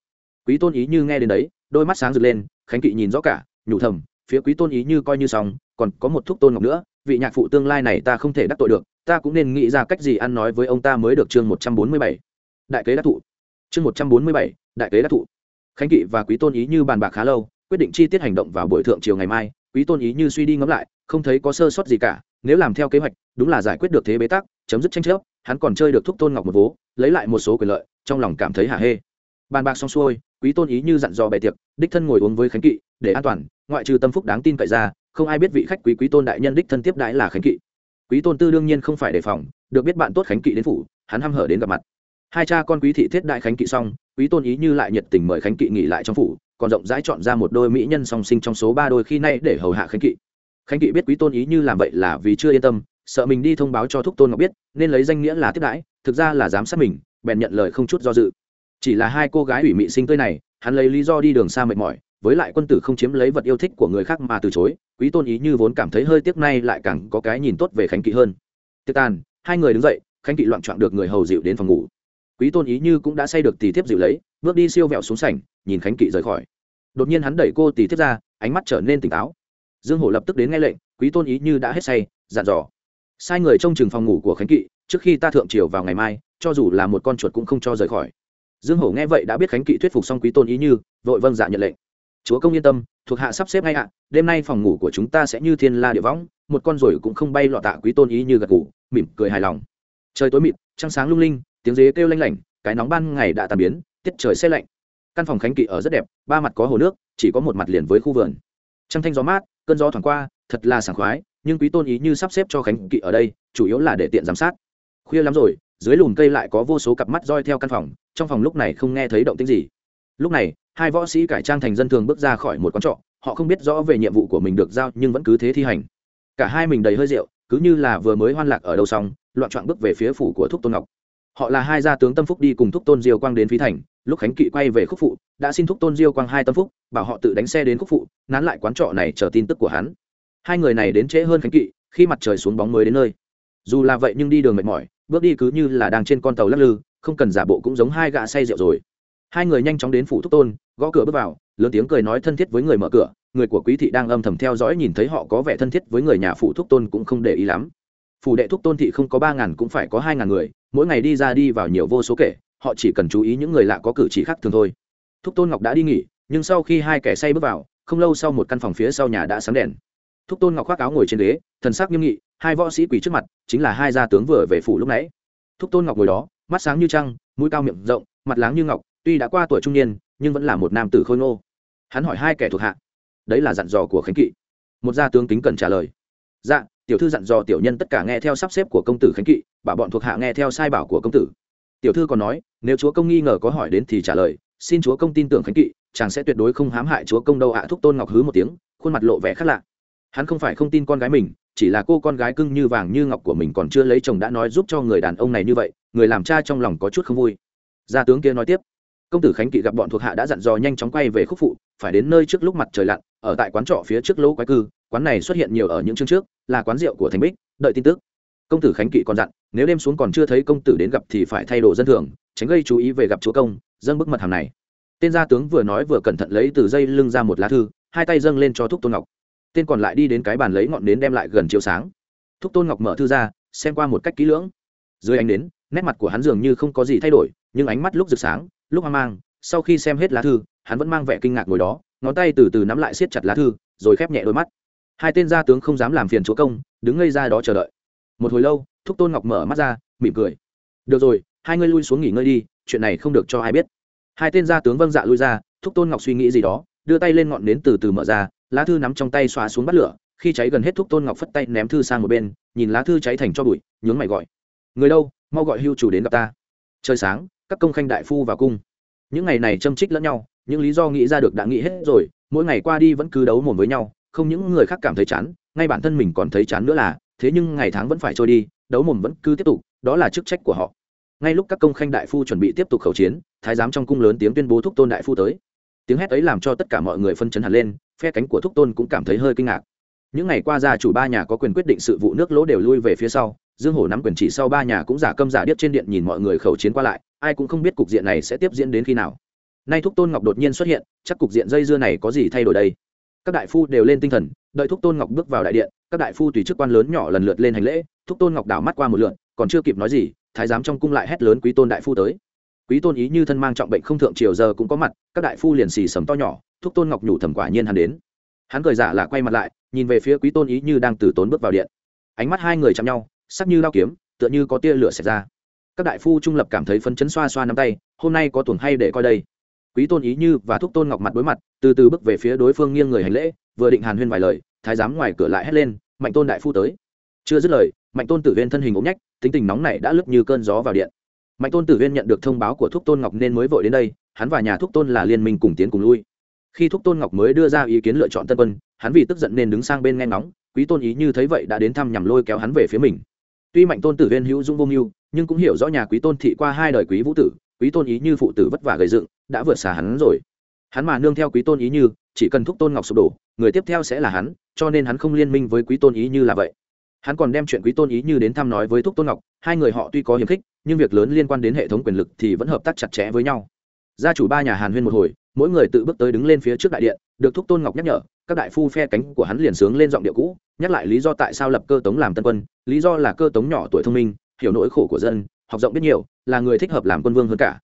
quý tôn ý như nghe đến đấy, đôi mắt sáng rực lên, khánh kỵ nhìn rõ cả, nhủ thầm, phía quý tôn ý như coi như xong, còn có một thúc tôn ngọc nữa, vị nhạc phụ tương lai này ta không thể đắc tội được, ta cũng nên nghĩ ra cách gì ăn nói với ông ta mới được chương một trăm bốn mươi bảy. Đại kế đắc thụ. Chương một trăm bốn mươi bảy, đại kế đắc thụ. Khánh kỵ và quý tôn ý như bàn bạc khá lâu, quyết định chi tiết hành động vào buổi thượng chiều ngày mai, quý tôn ý như suy đi ngẫm lại, không thấy có sơ sót gì cả, nếu làm theo kế hoạch, đúng là giải quyết được thế bế tắc, chấm dứt tranh chấp, hắn còn chơi được thúc tôn ngọc một vố, lấy lại một số quyền lợi, trong lòng cảm thấy hả hê bàn bạc xong xuôi, quý tôn ý như dặn dò bề tiệc, đích thân ngồi uống với khánh kỵ, để an toàn, ngoại trừ tâm phúc đáng tin cậy ra, không ai biết vị khách quý quý tôn đại nhân đích thân tiếp đãi là khánh kỵ. Quý tôn tư đương nhiên không phải đề phòng, được biết bạn tốt khánh kỵ đến phủ, hắn hăm hở đến gặp mặt. Hai cha con quý thị thiết đại khánh kỵ xong, quý tôn ý như lại nhiệt tình mời khánh kỵ nghỉ lại trong phủ, còn rộng rãi chọn ra một đôi mỹ nhân song sinh trong số ba đôi khi nay để hầu hạ khánh kỵ. Khánh kỵ biết quý tôn ý như làm vậy là vì chưa yên tâm, sợ mình đi thông báo cho thúc tôn ngọc biết, nên lấy danh nghĩa là tiếp đãi, thực ra là giám sát mình, bèn nhận lời không chút do dự chỉ là hai cô gái ủy mị sinh tươi này, hắn lấy lý do đi đường xa mệt mỏi, với lại quân tử không chiếm lấy vật yêu thích của người khác mà từ chối, quý tôn ý như vốn cảm thấy hơi tiếc nay lại càng có cái nhìn tốt về khánh kỵ hơn. Tiệc tàn, hai người đứng dậy, khánh kỵ loạn trọn được người hầu dịu đến phòng ngủ. Quý tôn ý như cũng đã say được tỷ thiếp dịu lấy, bước đi siêu vẹo xuống sảnh, nhìn khánh kỵ rời khỏi. Đột nhiên hắn đẩy cô tỷ thiếp ra, ánh mắt trở nên tỉnh táo. Dương hổ lập tức đến nghe lệnh, quý tôn ý như đã hết say, dặn dò. Sai người trông chừng phòng ngủ của khánh kỵ, trước khi ta thượng triều vào ngày mai, cho dù là một con chuột cũng không cho rời khỏi dương hổ nghe vậy đã biết khánh kỵ thuyết phục xong quý tôn ý như, vội vâng dạ nhận lệnh. Chúa công yên tâm, thuộc hạ sắp xếp ngay ạ, đêm nay phòng ngủ của chúng ta sẽ như thiên la địa võng, một con rồi cũng không bay lọt tạ quý tôn ý như gật ngủ mỉm cười hài lòng. Trời tối mịt, trăng sáng lung linh, tiếng dế kêu lanh lảnh, cái nóng ban ngày đã tàn biến, tiết trời xe lạnh. Căn phòng khánh kỵ ở rất đẹp, ba mặt có hồ nước, chỉ có một mặt liền với khu vườn. Trăng thanh gió mát, cơn gió thoảng qua, thật là sảng khoái, nhưng quý tôn ý như sắp xếp cho khánh kỵ ở đây, chủ yếu là để tiện giám sát. Khuya lắm rồi dưới lùm cây lại có vô số cặp mắt roi theo căn phòng, trong phòng lúc này không nghe thấy động tĩnh gì. Lúc này, hai võ sĩ cải trang thành dân thường bước ra khỏi một quán trọ, họ không biết rõ về nhiệm vụ của mình được giao nhưng vẫn cứ thế thi hành. Cả hai mình đầy hơi rượu, cứ như là vừa mới hoan lạc ở đâu xong, loạn trọn bước về phía phủ của thúc tôn ngọc. Họ là hai gia tướng tâm phúc đi cùng thúc tôn diêu quang đến phí thành, lúc khánh kỵ quay về khúc phụ, đã xin thúc tôn diêu quang hai tâm phúc, bảo họ tự đánh xe đến khúc phụ, nán lại quán trọ này chờ tin tức của hắn. Hai người này đến trễ hơn khánh kỵ, khi mặt trời xuống bóng mới đến nơi. Dù là vậy nhưng đi đường mệt mỏi bước đi cứ như là đang trên con tàu lắc lư, không cần giả bộ cũng giống hai gã say rượu rồi. Hai người nhanh chóng đến phủ thúc tôn, gõ cửa bước vào, lớn tiếng cười nói thân thiết với người mở cửa, người của quý thị đang âm thầm theo dõi nhìn thấy họ có vẻ thân thiết với người nhà phủ thúc tôn cũng không để ý lắm. Phủ đệ thúc tôn thị không có ba ngàn cũng phải có hai ngàn người, mỗi ngày đi ra đi vào nhiều vô số kể, họ chỉ cần chú ý những người lạ có cử chỉ khác thường thôi. Thúc tôn ngọc đã đi nghỉ, nhưng sau khi hai kẻ say bước vào, không lâu sau một căn phòng phía sau nhà đã sáng đèn. Thúc tôn ngọc khoác áo ngồi trên ghế, thần sắc nghiêm nghị hai võ sĩ quỳ trước mặt, chính là hai gia tướng vừa về phủ lúc nãy. Thúc tôn ngọc ngồi đó, mắt sáng như trăng, mũi cao miệng rộng, mặt láng như ngọc, tuy đã qua tuổi trung niên, nhưng vẫn là một nam tử khôi ngô. Hắn hỏi hai kẻ thuộc hạ. Đấy là dặn dò của khánh kỵ. Một gia tướng kính cần trả lời. Dạ tiểu thư dặn dò tiểu nhân tất cả nghe theo sắp xếp của công tử khánh kỵ, bảo bọn thuộc hạ nghe theo sai bảo của công tử. Tiểu thư còn nói, nếu chúa công nghi ngờ có hỏi đến thì trả lời, xin chúa công tin tưởng khánh kỵ, chàng sẽ tuyệt đối không hãm hại chúa công đâu ạ. Thúc tôn ngọc hứ một tiếng, khuôn mặt lộ vẻ khác lạ. Hắn không phải không tin con gái mình chỉ là cô con gái cưng như vàng như ngọc của mình còn chưa lấy chồng đã nói giúp cho người đàn ông này như vậy, người làm cha trong lòng có chút không vui. Gia tướng kia nói tiếp, công tử khánh kỵ gặp bọn thuộc hạ đã dặn dò nhanh chóng quay về khúc phụ, phải đến nơi trước lúc mặt trời lặn, ở tại quán trọ phía trước lỗ quái cư, quán này xuất hiện nhiều ở những chương trước, là quán rượu của thành bích, đợi tin tức. Công tử khánh kỵ còn dặn, nếu đêm xuống còn chưa thấy công tử đến gặp thì phải thay đổi dân thường, tránh gây chú ý về gặp chúa công, dâng bức mật hàm này. Tên gia tướng vừa nói vừa cẩn thận lấy từ dây lưng ra một lá thư, hai tay dâng lên cho thúc tôn ngọc tên còn lại đi đến cái bàn lấy ngọn nến đem lại gần chiều sáng. Thúc tôn ngọc mở thư ra, xem qua một cách kỹ lưỡng. Dưới ánh nến, nét mặt của hắn dường như không có gì thay đổi, nhưng ánh mắt lúc rực sáng, lúc hoang mang, sau khi xem hết lá thư, hắn vẫn mang vẻ kinh ngạc ngồi đó, ngón tay từ từ nắm lại siết chặt lá thư, rồi khép nhẹ đôi mắt. Hai tên gia tướng không dám làm phiền chúa công, đứng ngây ra đó chờ đợi. Một hồi lâu, thúc tôn ngọc mở mắt ra, mỉm cười. Được rồi, hai ngươi lui xuống nghỉ ngơi đi, chuyện này không được cho ai biết. Hai tên gia tướng vâng dạ lui ra, thúc tôn ngọc suy nghĩ gì đó đưa tay lên ngọn nến từ từ mở ra, lá thư nắm trong tay xóa xuống bắt lửa, khi cháy gần hết thuốc tôn ngọc phất tay ném thư sang một bên, nhìn lá thư cháy thành cho bụi, nhướng mày gọi. Người đâu? Mau gọi hưu chủ đến gặp ta. Trời sáng, các công khanh đại phu vào cung. Những ngày này châm trích lẫn nhau, những lý do nghĩ ra được đã nghĩ hết rồi, mỗi ngày qua đi vẫn cứ đấu mồm với nhau, không những người khác cảm thấy chán, ngay bản thân mình còn thấy chán nữa là, thế nhưng ngày tháng vẫn phải trôi đi, đấu mồm vẫn cứ tiếp tục, đó là chức trách của họ. Ngay lúc các công khanh đại phu chuẩn bị tiếp tục khẩu chiến, thái giám trong cung lớn tiếng tuyên bố thúc tôn đại phu tới tiếng hét ấy làm cho tất cả mọi người phân chấn hẳn lên, phe cánh của thúc tôn cũng cảm thấy hơi kinh ngạc. Những ngày qua, gia chủ ba nhà có quyền quyết định sự vụ nước lỗ đều lui về phía sau, dương hổ nắm quyền chỉ sau ba nhà cũng giả câm giả điếc trên điện nhìn mọi người khẩu chiến qua lại, ai cũng không biết cục diện này sẽ tiếp diễn đến khi nào. Nay thúc tôn ngọc đột nhiên xuất hiện, chắc cục diện dây dưa này có gì thay đổi đây? Các đại phu đều lên tinh thần, đợi thúc tôn ngọc bước vào đại điện, các đại phu tùy chức quan lớn nhỏ lần lượt lên hành lễ, thúc tôn ngọc đảo mắt qua một lượt, còn chưa kịp nói gì, thái giám trong cung lại hét lớn quý tôn đại phu tới quý tôn ý như thân mang trọng bệnh không thượng triều giờ cũng có mặt, các đại phu liền xì sầm to nhỏ, thúc tôn ngọc nhủ thầm quả nhiên hắn đến. Hắn cười giả là quay mặt lại, nhìn về phía quý tôn ý như đang từ tốn bước vào điện. Ánh mắt hai người chạm nhau, sắc như lao kiếm, tựa như có tia lửa xẹt ra. Các đại phu trung lập cảm thấy phấn chấn xoa xoa nắm tay, hôm nay có tuần hay để coi đây. Quý tôn ý như và thúc tôn ngọc mặt đối mặt, từ từ bước về phía đối phương nghiêng người hành lễ, vừa định hàn huyên vài lời, thái giám ngoài cửa lại hét lên, mạnh tôn đại phu tới. Chưa dứt lời, mạnh tôn tử viên thân hình ống nhách, tính tình nóng này đã lướt như cơn gió vào điện mạnh tôn tử viên nhận được thông báo của thúc tôn ngọc nên mới vội đến đây, hắn và nhà thúc tôn là liên minh cùng tiến cùng lui. Khi thúc tôn ngọc mới đưa ra ý kiến lựa chọn tân quân, hắn vì tức giận nên đứng sang bên nghe ngóng, quý tôn ý như thấy vậy đã đến thăm nhằm lôi kéo hắn về phía mình. Tuy mạnh tôn tử viên hữu dung vô mưu, nhưng cũng hiểu rõ nhà quý tôn thị qua hai đời quý vũ tử, quý tôn ý như phụ tử vất vả gầy dựng, đã vượt xa hắn rồi. Hắn mà nương theo quý tôn ý như, chỉ cần thúc tôn ngọc sụp đổ, người tiếp theo sẽ là hắn, cho nên hắn không liên minh với quý tôn ý như là vậy. Hắn còn đem chuyện quý tôn ý như đến thăm nói với thúc tôn ngọc, hai người họ tuy có hiềm khích nhưng việc lớn liên quan đến hệ thống quyền lực thì vẫn hợp tác chặt chẽ với nhau. Gia chủ ba nhà hàn huyên một hồi, mỗi người tự bước tới đứng lên phía trước đại điện, được thúc tôn ngọc nhắc nhở, các đại phu phe cánh của hắn liền sướng lên giọng điệu cũ, nhắc lại lý do tại sao lập cơ tống làm tân quân, lý do là cơ tống nhỏ tuổi thông minh, hiểu nỗi khổ của dân, học rộng biết nhiều, là người thích hợp làm quân vương hơn cả.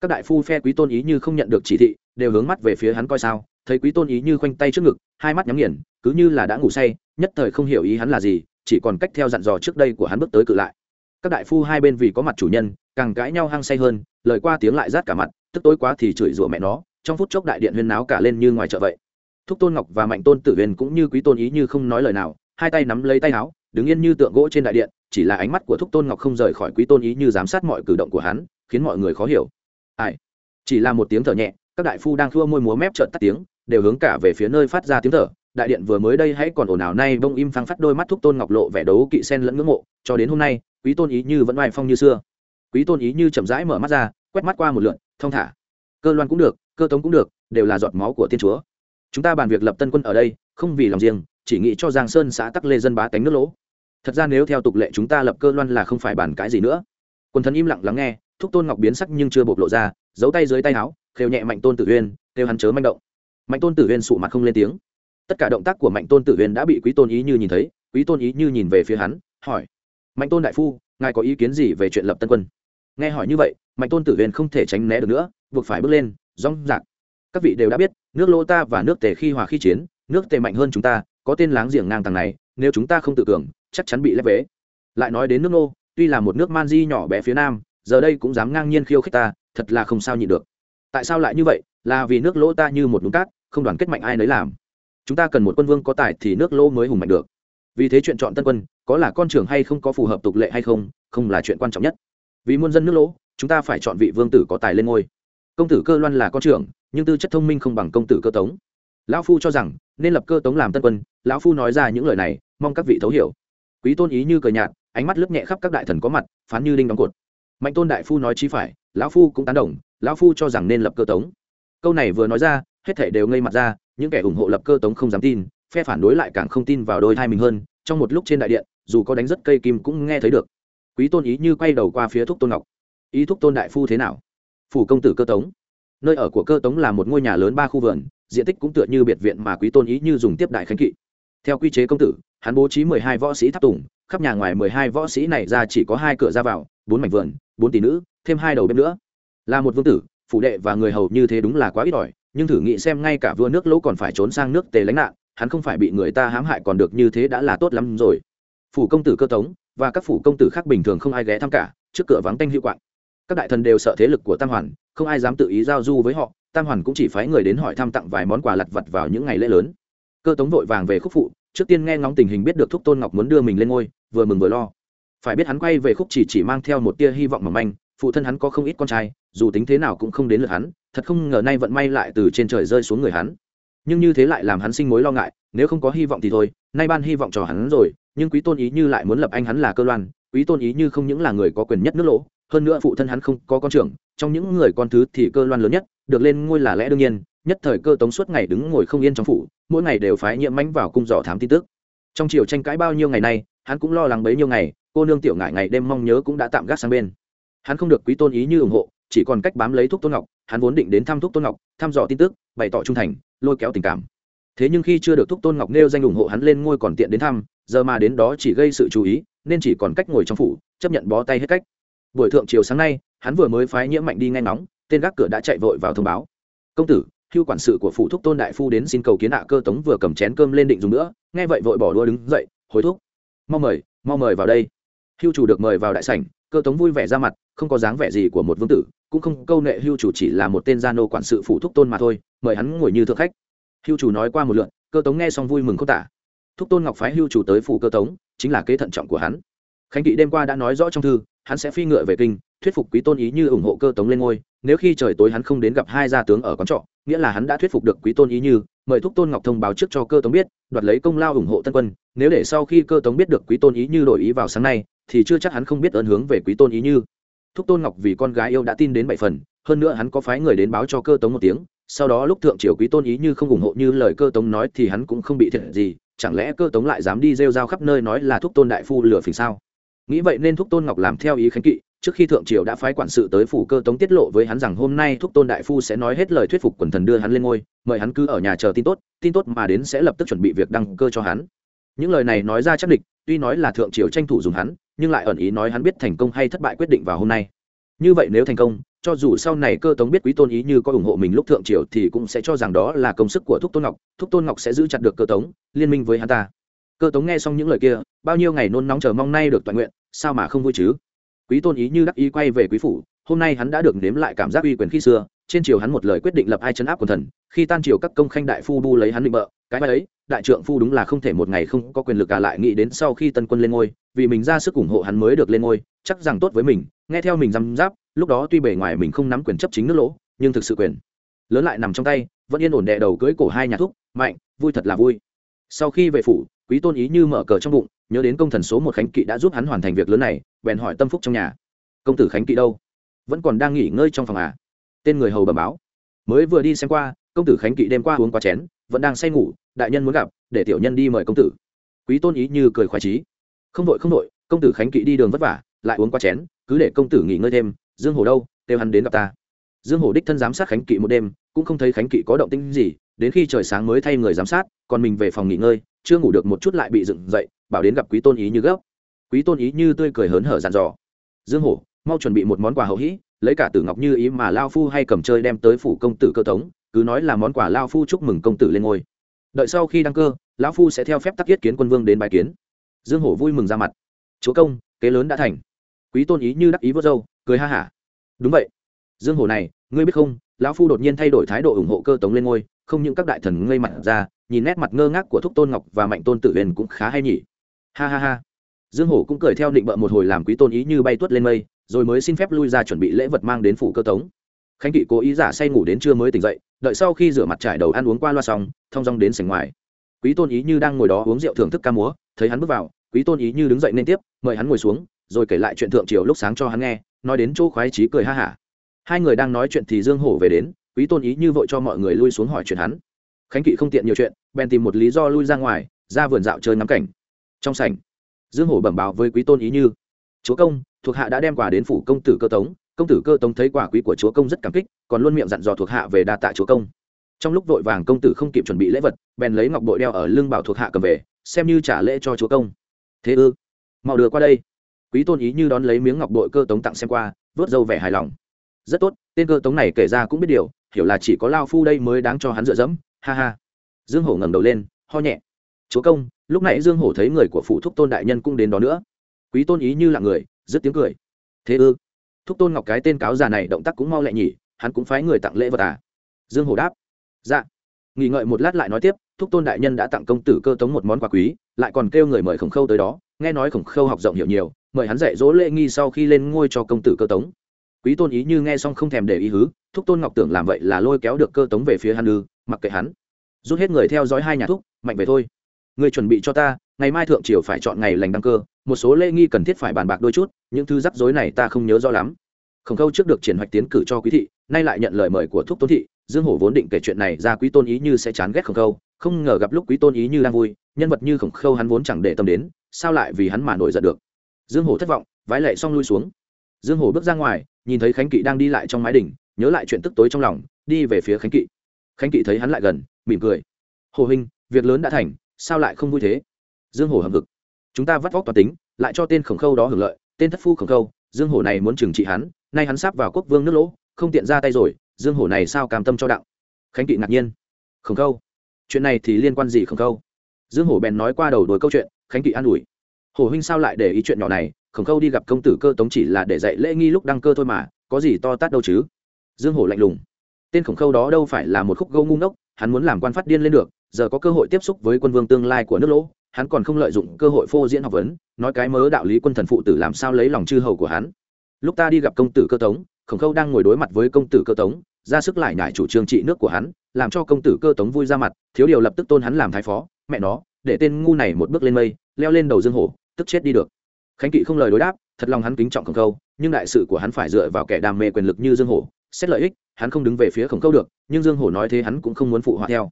Các đại phu phe quý tôn ý như không nhận được chỉ thị, đều hướng mắt về phía hắn coi sao, thấy quý tôn ý như khoanh tay trước ngực, hai mắt nhắm nghiền, cứ như là đã ngủ say, nhất thời không hiểu ý hắn là gì, chỉ còn cách theo dặn dò trước đây của hắn bước tới cự lại các đại phu hai bên vì có mặt chủ nhân, càng cãi nhau hăng say hơn, lời qua tiếng lại rát cả mặt, tức tối quá thì chửi rủa mẹ nó, trong phút chốc đại điện huyên náo cả lên như ngoài chợ vậy. Thúc tôn ngọc và mạnh tôn tử huyền cũng như quý tôn ý như không nói lời nào, hai tay nắm lấy tay áo, đứng yên như tượng gỗ trên đại điện, chỉ là ánh mắt của thúc tôn ngọc không rời khỏi quý tôn ý như giám sát mọi cử động của hắn, khiến mọi người khó hiểu. Ai? Chỉ là một tiếng thở nhẹ, các đại phu đang thua môi múa mép trợn tắt tiếng, đều hướng cả về phía nơi phát ra tiếng thở đại điện vừa mới đây hãy còn ồn ào nay bông im phăng phát đôi mắt thúc tôn ngọc lộ vẻ đấu kỵ sen lẫn ngưỡng mộ, cho đến hôm nay, quý tôn ý như vẫn oai phong như xưa. Quý tôn ý như chậm rãi mở mắt ra, quét mắt qua một lượn thong thả. Cơ loan cũng được, cơ tống cũng được, đều là giọt máu của tiên chúa. Chúng ta bàn việc lập tân quân ở đây, không vì lòng riêng, chỉ nghĩ cho giang sơn xã tắc lê dân bá tánh nước lỗ. Thật ra nếu theo tục lệ chúng ta lập cơ loan là không phải bàn cái gì nữa. Quần thần im lặng lắng nghe, thúc tôn ngọc biến sắc nhưng chưa bộc lộ ra, giấu tay dưới tay áo, khều nhẹ mạnh tôn tử uyên, kêu hắn chớ manh động. Mạnh tôn tử uyên sụ mặt không lên tiếng tất cả động tác của mạnh tôn tử uyên đã bị quý tôn ý như nhìn thấy, quý tôn ý như nhìn về phía hắn, hỏi, mạnh tôn đại phu, ngài có ý kiến gì về chuyện lập tân quân? Nghe hỏi như vậy, mạnh tôn tử uyên không thể tránh né được nữa, buộc phải bước lên, rong rạc. Các vị đều đã biết, nước lỗ ta và nước tề khi hòa khi chiến, nước tề mạnh hơn chúng ta, có tên láng giềng ngang tàng này, nếu chúng ta không tự cường, chắc chắn bị lép vế. Lại nói đến nước nô, tuy là một nước man di nhỏ bé phía nam, giờ đây cũng dám ngang nhiên khiêu khích ta, thật là không sao nhịn được. Tại sao lại như vậy? Là vì nước lỗ ta như một núm cát, không đoàn kết mạnh ai nấy làm chúng ta cần một quân vương có tài thì nước lỗ mới hùng mạnh được. Vì thế chuyện chọn tân quân, có là con trưởng hay không có phù hợp tục lệ hay không không là chuyện quan trọng nhất. Vì muôn dân nước lỗ, chúng ta phải chọn vị vương tử có tài lên ngôi. Công tử cơ loan là con trưởng, nhưng tư chất thông minh không bằng công tử cơ tống. Lão phu cho rằng, nên lập cơ tống làm tân quân, lão phu nói ra những lời này, mong các vị thấu hiểu. Quý tôn ý như cờ nhạt, ánh mắt lướt nhẹ khắp các đại thần có mặt, phán như đinh đóng cột. Mạnh tôn đại phu nói chi phải, lão phu cũng tán đồng, lão phu cho rằng nên lập cơ tống. Câu này vừa nói ra, hết thể đều ngây mặt ra những kẻ ủng hộ lập cơ tống không dám tin, phe phản đối lại càng không tin vào đôi thai mình hơn, trong một lúc trên đại điện, dù có đánh rất cây kim cũng nghe thấy được. Quý tôn ý như quay đầu qua phía thúc tôn ngọc. Ý thúc tôn đại phu thế nào? Phủ công tử cơ tống. Nơi ở của cơ tống là một ngôi nhà lớn ba khu vườn, diện tích cũng tựa như biệt viện mà quý tôn ý như dùng tiếp đại khánh kỵ. Theo quy chế công tử, hắn bố trí mười hai võ sĩ tháp tùng, khắp nhà ngoài mười hai võ sĩ này ra chỉ có hai cửa ra vào, bốn mảnh vườn, bốn tỷ nữ, thêm hai đầu bếp nữa. Là một vương tử, phủ đệ và người hầu như thế đúng là quá ít ỏi nhưng thử nghĩ xem ngay cả vua nước lỗ còn phải trốn sang nước tề lánh nạn, hắn không phải bị người ta hãm hại còn được như thế đã là tốt lắm rồi. Phủ công tử cơ tống và các phủ công tử khác bình thường không ai ghé thăm cả, trước cửa vắng tanh hữu quạng. Các đại thần đều sợ thế lực của tam hoàn, không ai dám tự ý giao du với họ, tam hoàn cũng chỉ phái người đến hỏi thăm tặng vài món quà lặt vặt vào những ngày lễ lớn. Cơ tống vội vàng về khúc phụ, trước tiên nghe ngóng tình hình biết được thúc tôn ngọc muốn đưa mình lên ngôi, vừa mừng vừa lo. Phải biết hắn quay về khúc chỉ chỉ mang theo một tia hy vọng mỏng manh, phụ thân hắn có không ít con trai, dù tính thế nào cũng không đến lượt hắn thật không ngờ nay vận may lại từ trên trời rơi xuống người hắn. Nhưng như thế lại làm hắn sinh mối lo ngại, nếu không có hy vọng thì thôi, nay ban hy vọng cho hắn rồi, nhưng quý tôn ý như lại muốn lập anh hắn là cơ loan, quý tôn ý như không những là người có quyền nhất nước lỗ, hơn nữa phụ thân hắn không có con trưởng, trong những người con thứ thì cơ loan lớn nhất, được lên ngôi là lẽ đương nhiên, nhất thời cơ tống suốt ngày đứng ngồi không yên trong phủ, mỗi ngày đều phái nhiễm mánh vào cung dò thám tin tức. Trong chiều tranh cãi bao nhiêu ngày nay, hắn cũng lo lắng bấy nhiêu ngày, cô nương tiểu ngại ngày đêm mong nhớ cũng đã tạm gác sang bên. Hắn không được quý tôn ý như ủng hộ chỉ còn cách bám lấy thuốc tôn ngọc, hắn vốn định đến thăm thuốc tôn ngọc, thăm dò tin tức, bày tỏ trung thành, lôi kéo tình cảm. Thế nhưng khi chưa được thuốc tôn ngọc nêu danh ủng hộ hắn lên ngôi còn tiện đến thăm, giờ mà đến đó chỉ gây sự chú ý, nên chỉ còn cách ngồi trong phủ, chấp nhận bó tay hết cách. Buổi thượng chiều sáng nay, hắn vừa mới phái nhiễm mạnh đi ngay nóng tên gác cửa đã chạy vội vào thông báo. Công tử, hưu quản sự của phụ thúc tôn đại phu đến xin cầu kiến ạ cơ tống vừa cầm chén cơm lên định dùng nữa, nghe vậy vội bỏ đua đứng dậy, hối thúc. Mau mời mau mời vào đây. Hưu chủ được mời vào đại sảnh, cơ tống vui vẻ ra mặt, không có dáng vẻ gì của một vương tử cũng không câu nệ hưu chủ chỉ là một tên gia nô quản sự phụ thúc tôn mà thôi, mời hắn ngồi như thượng khách. Hưu chủ nói qua một lượn cơ tống nghe xong vui mừng không tả. Thúc tôn ngọc phái hưu chủ tới phủ cơ tống, chính là kế thận trọng của hắn. Khánh kỵ đêm qua đã nói rõ trong thư, hắn sẽ phi ngựa về kinh, thuyết phục quý tôn ý như ủng hộ cơ tống lên ngôi, nếu khi trời tối hắn không đến gặp hai gia tướng ở quán trọ, nghĩa là hắn đã thuyết phục được quý tôn ý như, mời thúc tôn ngọc thông báo trước cho cơ tống biết, đoạt lấy công lao ủng hộ tân quân, nếu để sau khi cơ tống biết được quý tôn ý như đổi ý vào sáng nay, thì chưa chắc hắn không biết ơn hướng về quý tôn ý như thúc tôn ngọc vì con gái yêu đã tin đến bảy phần, hơn nữa hắn có phái người đến báo cho cơ tống một tiếng, sau đó lúc thượng triều quý tôn ý như không ủng hộ như lời cơ tống nói thì hắn cũng không bị thiệt gì, chẳng lẽ cơ tống lại dám đi rêu rao khắp nơi nói là thúc tôn đại phu lừa phình sao? Nghĩ vậy nên thúc tôn ngọc làm theo ý khánh kỵ, trước khi thượng triều đã phái quản sự tới phủ cơ tống tiết lộ với hắn rằng hôm nay thúc tôn đại phu sẽ nói hết lời thuyết phục quần thần đưa hắn lên ngôi, mời hắn cứ ở nhà chờ tin tốt tin tốt mà đến sẽ lập tức chuẩn bị việc đăng cơ cho hắn. Những lời này nói ra chắc địch tuy nói là thượng triều tranh thủ dùng hắn, nhưng lại ẩn ý nói hắn biết thành công hay thất bại quyết định vào hôm nay. Như vậy nếu thành công, cho dù sau này cơ tống biết quý tôn ý như có ủng hộ mình lúc thượng triều thì cũng sẽ cho rằng đó là công sức của thúc tôn ngọc. Thúc tôn ngọc sẽ giữ chặt được cơ tống, liên minh với hắn ta. Cơ tống nghe xong những lời kia, bao nhiêu ngày nôn nóng chờ mong nay được toàn nguyện, sao mà không vui chứ? Quý tôn ý như đắc ý quay về quý phủ, hôm nay hắn đã được nếm lại cảm giác uy quyền khi xưa, trên triều hắn một lời quyết định lập ai chấn áp quần thần, khi tan triều các công khanh đại phu bu lấy hắn định bợ, cái ấy đại trượng phu đúng là không thể một ngày không có quyền lực cả lại nghĩ đến sau khi tân quân lên ngôi, vì mình ra sức ủng hộ hắn mới được lên ngôi, chắc rằng tốt với mình, nghe theo mình răm giáp lúc đó tuy bề ngoài mình không nắm quyền chấp chính nước lỗ, nhưng thực sự quyền lớn lại nằm trong tay, vẫn yên ổn đè đầu cưỡi cổ hai nhà thúc, mạnh, vui thật là vui. Sau khi về phủ, quý tôn ý như mở cờ trong bụng, nhớ đến công thần số một khánh kỵ đã giúp hắn hoàn thành việc lớn này, bèn hỏi tâm phúc trong nhà. Công tử khánh kỵ đâu? Vẫn còn đang nghỉ ngơi trong phòng à? Tên người hầu bẩm báo. Mới vừa đi xem qua, công tử khánh kỵ đêm qua uống quá chén vẫn đang say ngủ, đại nhân muốn gặp, để tiểu nhân đi mời công tử. Quý tôn ý như cười khoái trí không đội không đội công tử khánh kỵ đi đường vất vả, lại uống qua chén, cứ để công tử nghỉ ngơi thêm, dương hồ đâu, kêu hắn đến gặp ta. Dương hồ đích thân giám sát khánh kỵ một đêm, cũng không thấy khánh kỵ có động tĩnh gì, đến khi trời sáng mới thay người giám sát, còn mình về phòng nghỉ ngơi, chưa ngủ được một chút lại bị dựng dậy, bảo đến gặp quý tôn ý như gấp. Quý tôn ý như tươi cười hớn hở dàn dò. Dương hổ, mau chuẩn bị một món quà hậu hĩ, lấy cả tử ngọc như ý mà lao phu hay cầm chơi đem tới phủ công tử cơ tống cứ nói là món quà lao phu chúc mừng công tử lên ngôi. Đợi sau khi đăng cơ, lão phu sẽ theo phép tắc yết kiến quân vương đến bài kiến. Dương hổ vui mừng ra mặt. Chúa công, kế lớn đã thành. Quý tôn ý như đắc ý vớt râu, cười ha hả. Đúng vậy. Dương hổ này, ngươi biết không, lão phu đột nhiên thay đổi thái độ ủng hộ cơ tống lên ngôi, không những các đại thần ngây mặt ra, nhìn nét mặt ngơ ngác của thúc tôn ngọc và mạnh tôn tử huyền cũng khá hay nhỉ. Ha ha ha. Dương hổ cũng cười theo định bợ một hồi làm quý tôn ý như bay tuất lên mây, rồi mới xin phép lui ra chuẩn bị lễ vật mang đến phủ cơ tống khánh kỵ cố ý giả say ngủ đến trưa mới tỉnh dậy, đợi sau khi rửa mặt trải đầu ăn uống qua loa xong, thong dong đến sảnh ngoài. Quý tôn ý như đang ngồi đó uống rượu thưởng thức ca múa, thấy hắn bước vào, quý tôn ý như đứng dậy nên tiếp, mời hắn ngồi xuống, rồi kể lại chuyện thượng triều lúc sáng cho hắn nghe, nói đến chỗ khoái trí cười ha hả. Hai người đang nói chuyện thì dương hổ về đến, quý tôn ý như vội cho mọi người lui xuống hỏi chuyện hắn. Khánh kỵ không tiện nhiều chuyện, bèn tìm một lý do lui ra ngoài, ra vườn dạo chơi ngắm cảnh. Trong sảnh, dương hổ bẩm báo với quý tôn ý như, chúa công, thuộc hạ đã đem quà đến phủ công tử cơ tống công tử cơ tống thấy quả quý của chúa công rất cảm kích, còn luôn miệng dặn dò thuộc hạ về đa tạ chúa công. Trong lúc vội vàng công tử không kịp chuẩn bị lễ vật, bèn lấy ngọc bội đeo ở lưng bảo thuộc hạ cầm về, xem như trả lễ cho chúa công. Thế ư? Mau đưa qua đây. Quý tôn ý như đón lấy miếng ngọc bội cơ tống tặng xem qua, vớt dâu vẻ hài lòng. Rất tốt, tên cơ tống này kể ra cũng biết điều, hiểu là chỉ có lao phu đây mới đáng cho hắn dựa dẫm. Ha ha. Dương hổ ngẩng đầu lên, ho nhẹ. Chúa công, lúc nãy dương hổ thấy người của phụ thúc tôn đại nhân cũng đến đó nữa. Quý tôn ý như là người, dứt tiếng cười. Thế ư? Thúc tôn ngọc cái tên cáo già này động tác cũng mau lẹ nhỉ, hắn cũng phái người tặng lễ vật à? Dương hổ đáp dạ. Nghỉ ngợi một lát lại nói tiếp, thúc tôn đại nhân đã tặng công tử cơ tống một món quà quý, lại còn kêu người mời khổng khâu tới đó, nghe nói khổng khâu học rộng hiểu nhiều, mời hắn dạy dỗ lễ nghi sau khi lên ngôi cho công tử cơ tống. Quý tôn ý như nghe xong không thèm để ý hứ, thúc tôn ngọc tưởng làm vậy là lôi kéo được cơ tống về phía hắn ư, mặc kệ hắn. Rút hết người theo dõi hai nhà thúc, mạnh về thôi. Người chuẩn bị cho ta ngày mai thượng triều phải chọn ngày lành đăng cơ, một số lễ nghi cần thiết phải bàn bạc đôi chút, những thứ rắc rối này ta không nhớ rõ lắm. Khổng khâu trước được triển hoạch tiến cử cho quý thị, nay lại nhận lời mời của thúc tôn thị, dương hổ vốn định kể chuyện này ra quý tôn ý như sẽ chán ghét khổng khâu, không ngờ gặp lúc quý tôn ý như đang vui, nhân vật như khổng khâu hắn vốn chẳng để tâm đến, sao lại vì hắn mà nổi giận được? Dương hổ thất vọng, vái lệ xong lui xuống. Dương hổ bước ra ngoài, nhìn thấy khánh kỵ đang đi lại trong mái đình, nhớ lại chuyện tức tối trong lòng, đi về phía khánh kỵ. Khánh kỵ thấy hắn lại gần, mỉm cười. Hồ huynh, việc lớn đã thành, sao lại không vui thế? Dương hổ hầm vực chúng ta vắt vóc toàn tính, lại cho tên khổng khâu đó hưởng lợi, tên thất phu khổng khâu, dương hổ này muốn trừng trị hắn, nay hắn sắp vào quốc vương nước lỗ, không tiện ra tay rồi, dương hổ này sao cam tâm cho đặng? Khánh kỵ ngạc nhiên. Khổng khâu? Chuyện này thì liên quan gì khổng khâu? Dương hổ bèn nói qua đầu đuổi câu chuyện, khánh kỵ an ủi. Hổ huynh sao lại để ý chuyện nhỏ này, khổng khâu đi gặp công tử cơ tống chỉ là để dạy lễ nghi lúc đăng cơ thôi mà, có gì to tát đâu chứ? Dương hổ lạnh lùng. Tên khổng khâu đó đâu phải là một khúc gâu ngu ngốc, hắn muốn làm quan phát điên lên được, giờ có cơ hội tiếp xúc với quân vương tương lai của nước lỗ hắn còn không lợi dụng cơ hội phô diễn học vấn, nói cái mớ đạo lý quân thần phụ tử làm sao lấy lòng chư hầu của hắn. Lúc ta đi gặp công tử cơ tống, khổng khâu đang ngồi đối mặt với công tử cơ tống, ra sức lại nhải chủ trương trị nước của hắn, làm cho công tử cơ tống vui ra mặt, thiếu điều lập tức tôn hắn làm thái phó, mẹ nó, để tên ngu này một bước lên mây, leo lên đầu dương hổ, tức chết đi được. Khánh kỵ không lời đối đáp, thật lòng hắn kính trọng khổng khâu, nhưng đại sự của hắn phải dựa vào kẻ đam mê quyền lực như dương hổ, xét lợi ích, hắn không đứng về phía khổng khâu được, nhưng dương hổ nói thế hắn cũng không muốn phụ họa theo.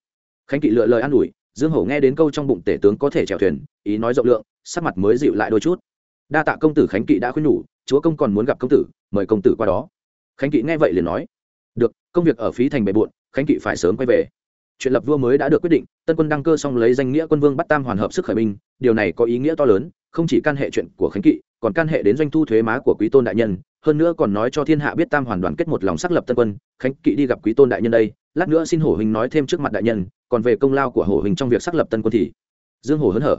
Khánh kỵ lựa lời an ủi dương hổ nghe đến câu trong bụng tể tướng có thể chèo thuyền, ý nói rộng lượng, sắc mặt mới dịu lại đôi chút. Đa tạ công tử khánh kỵ đã khuyên nhủ, chúa công còn muốn gặp công tử, mời công tử qua đó. Khánh kỵ nghe vậy liền nói, được, công việc ở phí thành bề bộn, khánh kỵ phải sớm quay về. Chuyện lập vua mới đã được quyết định, tân quân đăng cơ xong lấy danh nghĩa quân vương bắt tam hoàn hợp sức khởi binh, điều này có ý nghĩa to lớn không chỉ can hệ chuyện của khánh kỵ, còn can hệ đến doanh thu thuế má của quý tôn đại nhân, hơn nữa còn nói cho thiên hạ biết tam hoàn đoàn kết một lòng xác lập tân quân, khánh kỵ đi gặp quý tôn đại nhân đây, lát nữa xin hổ hình nói thêm trước mặt đại nhân, còn về công lao của hổ hình trong việc xác lập tân quân thì dương hổ hớn hở.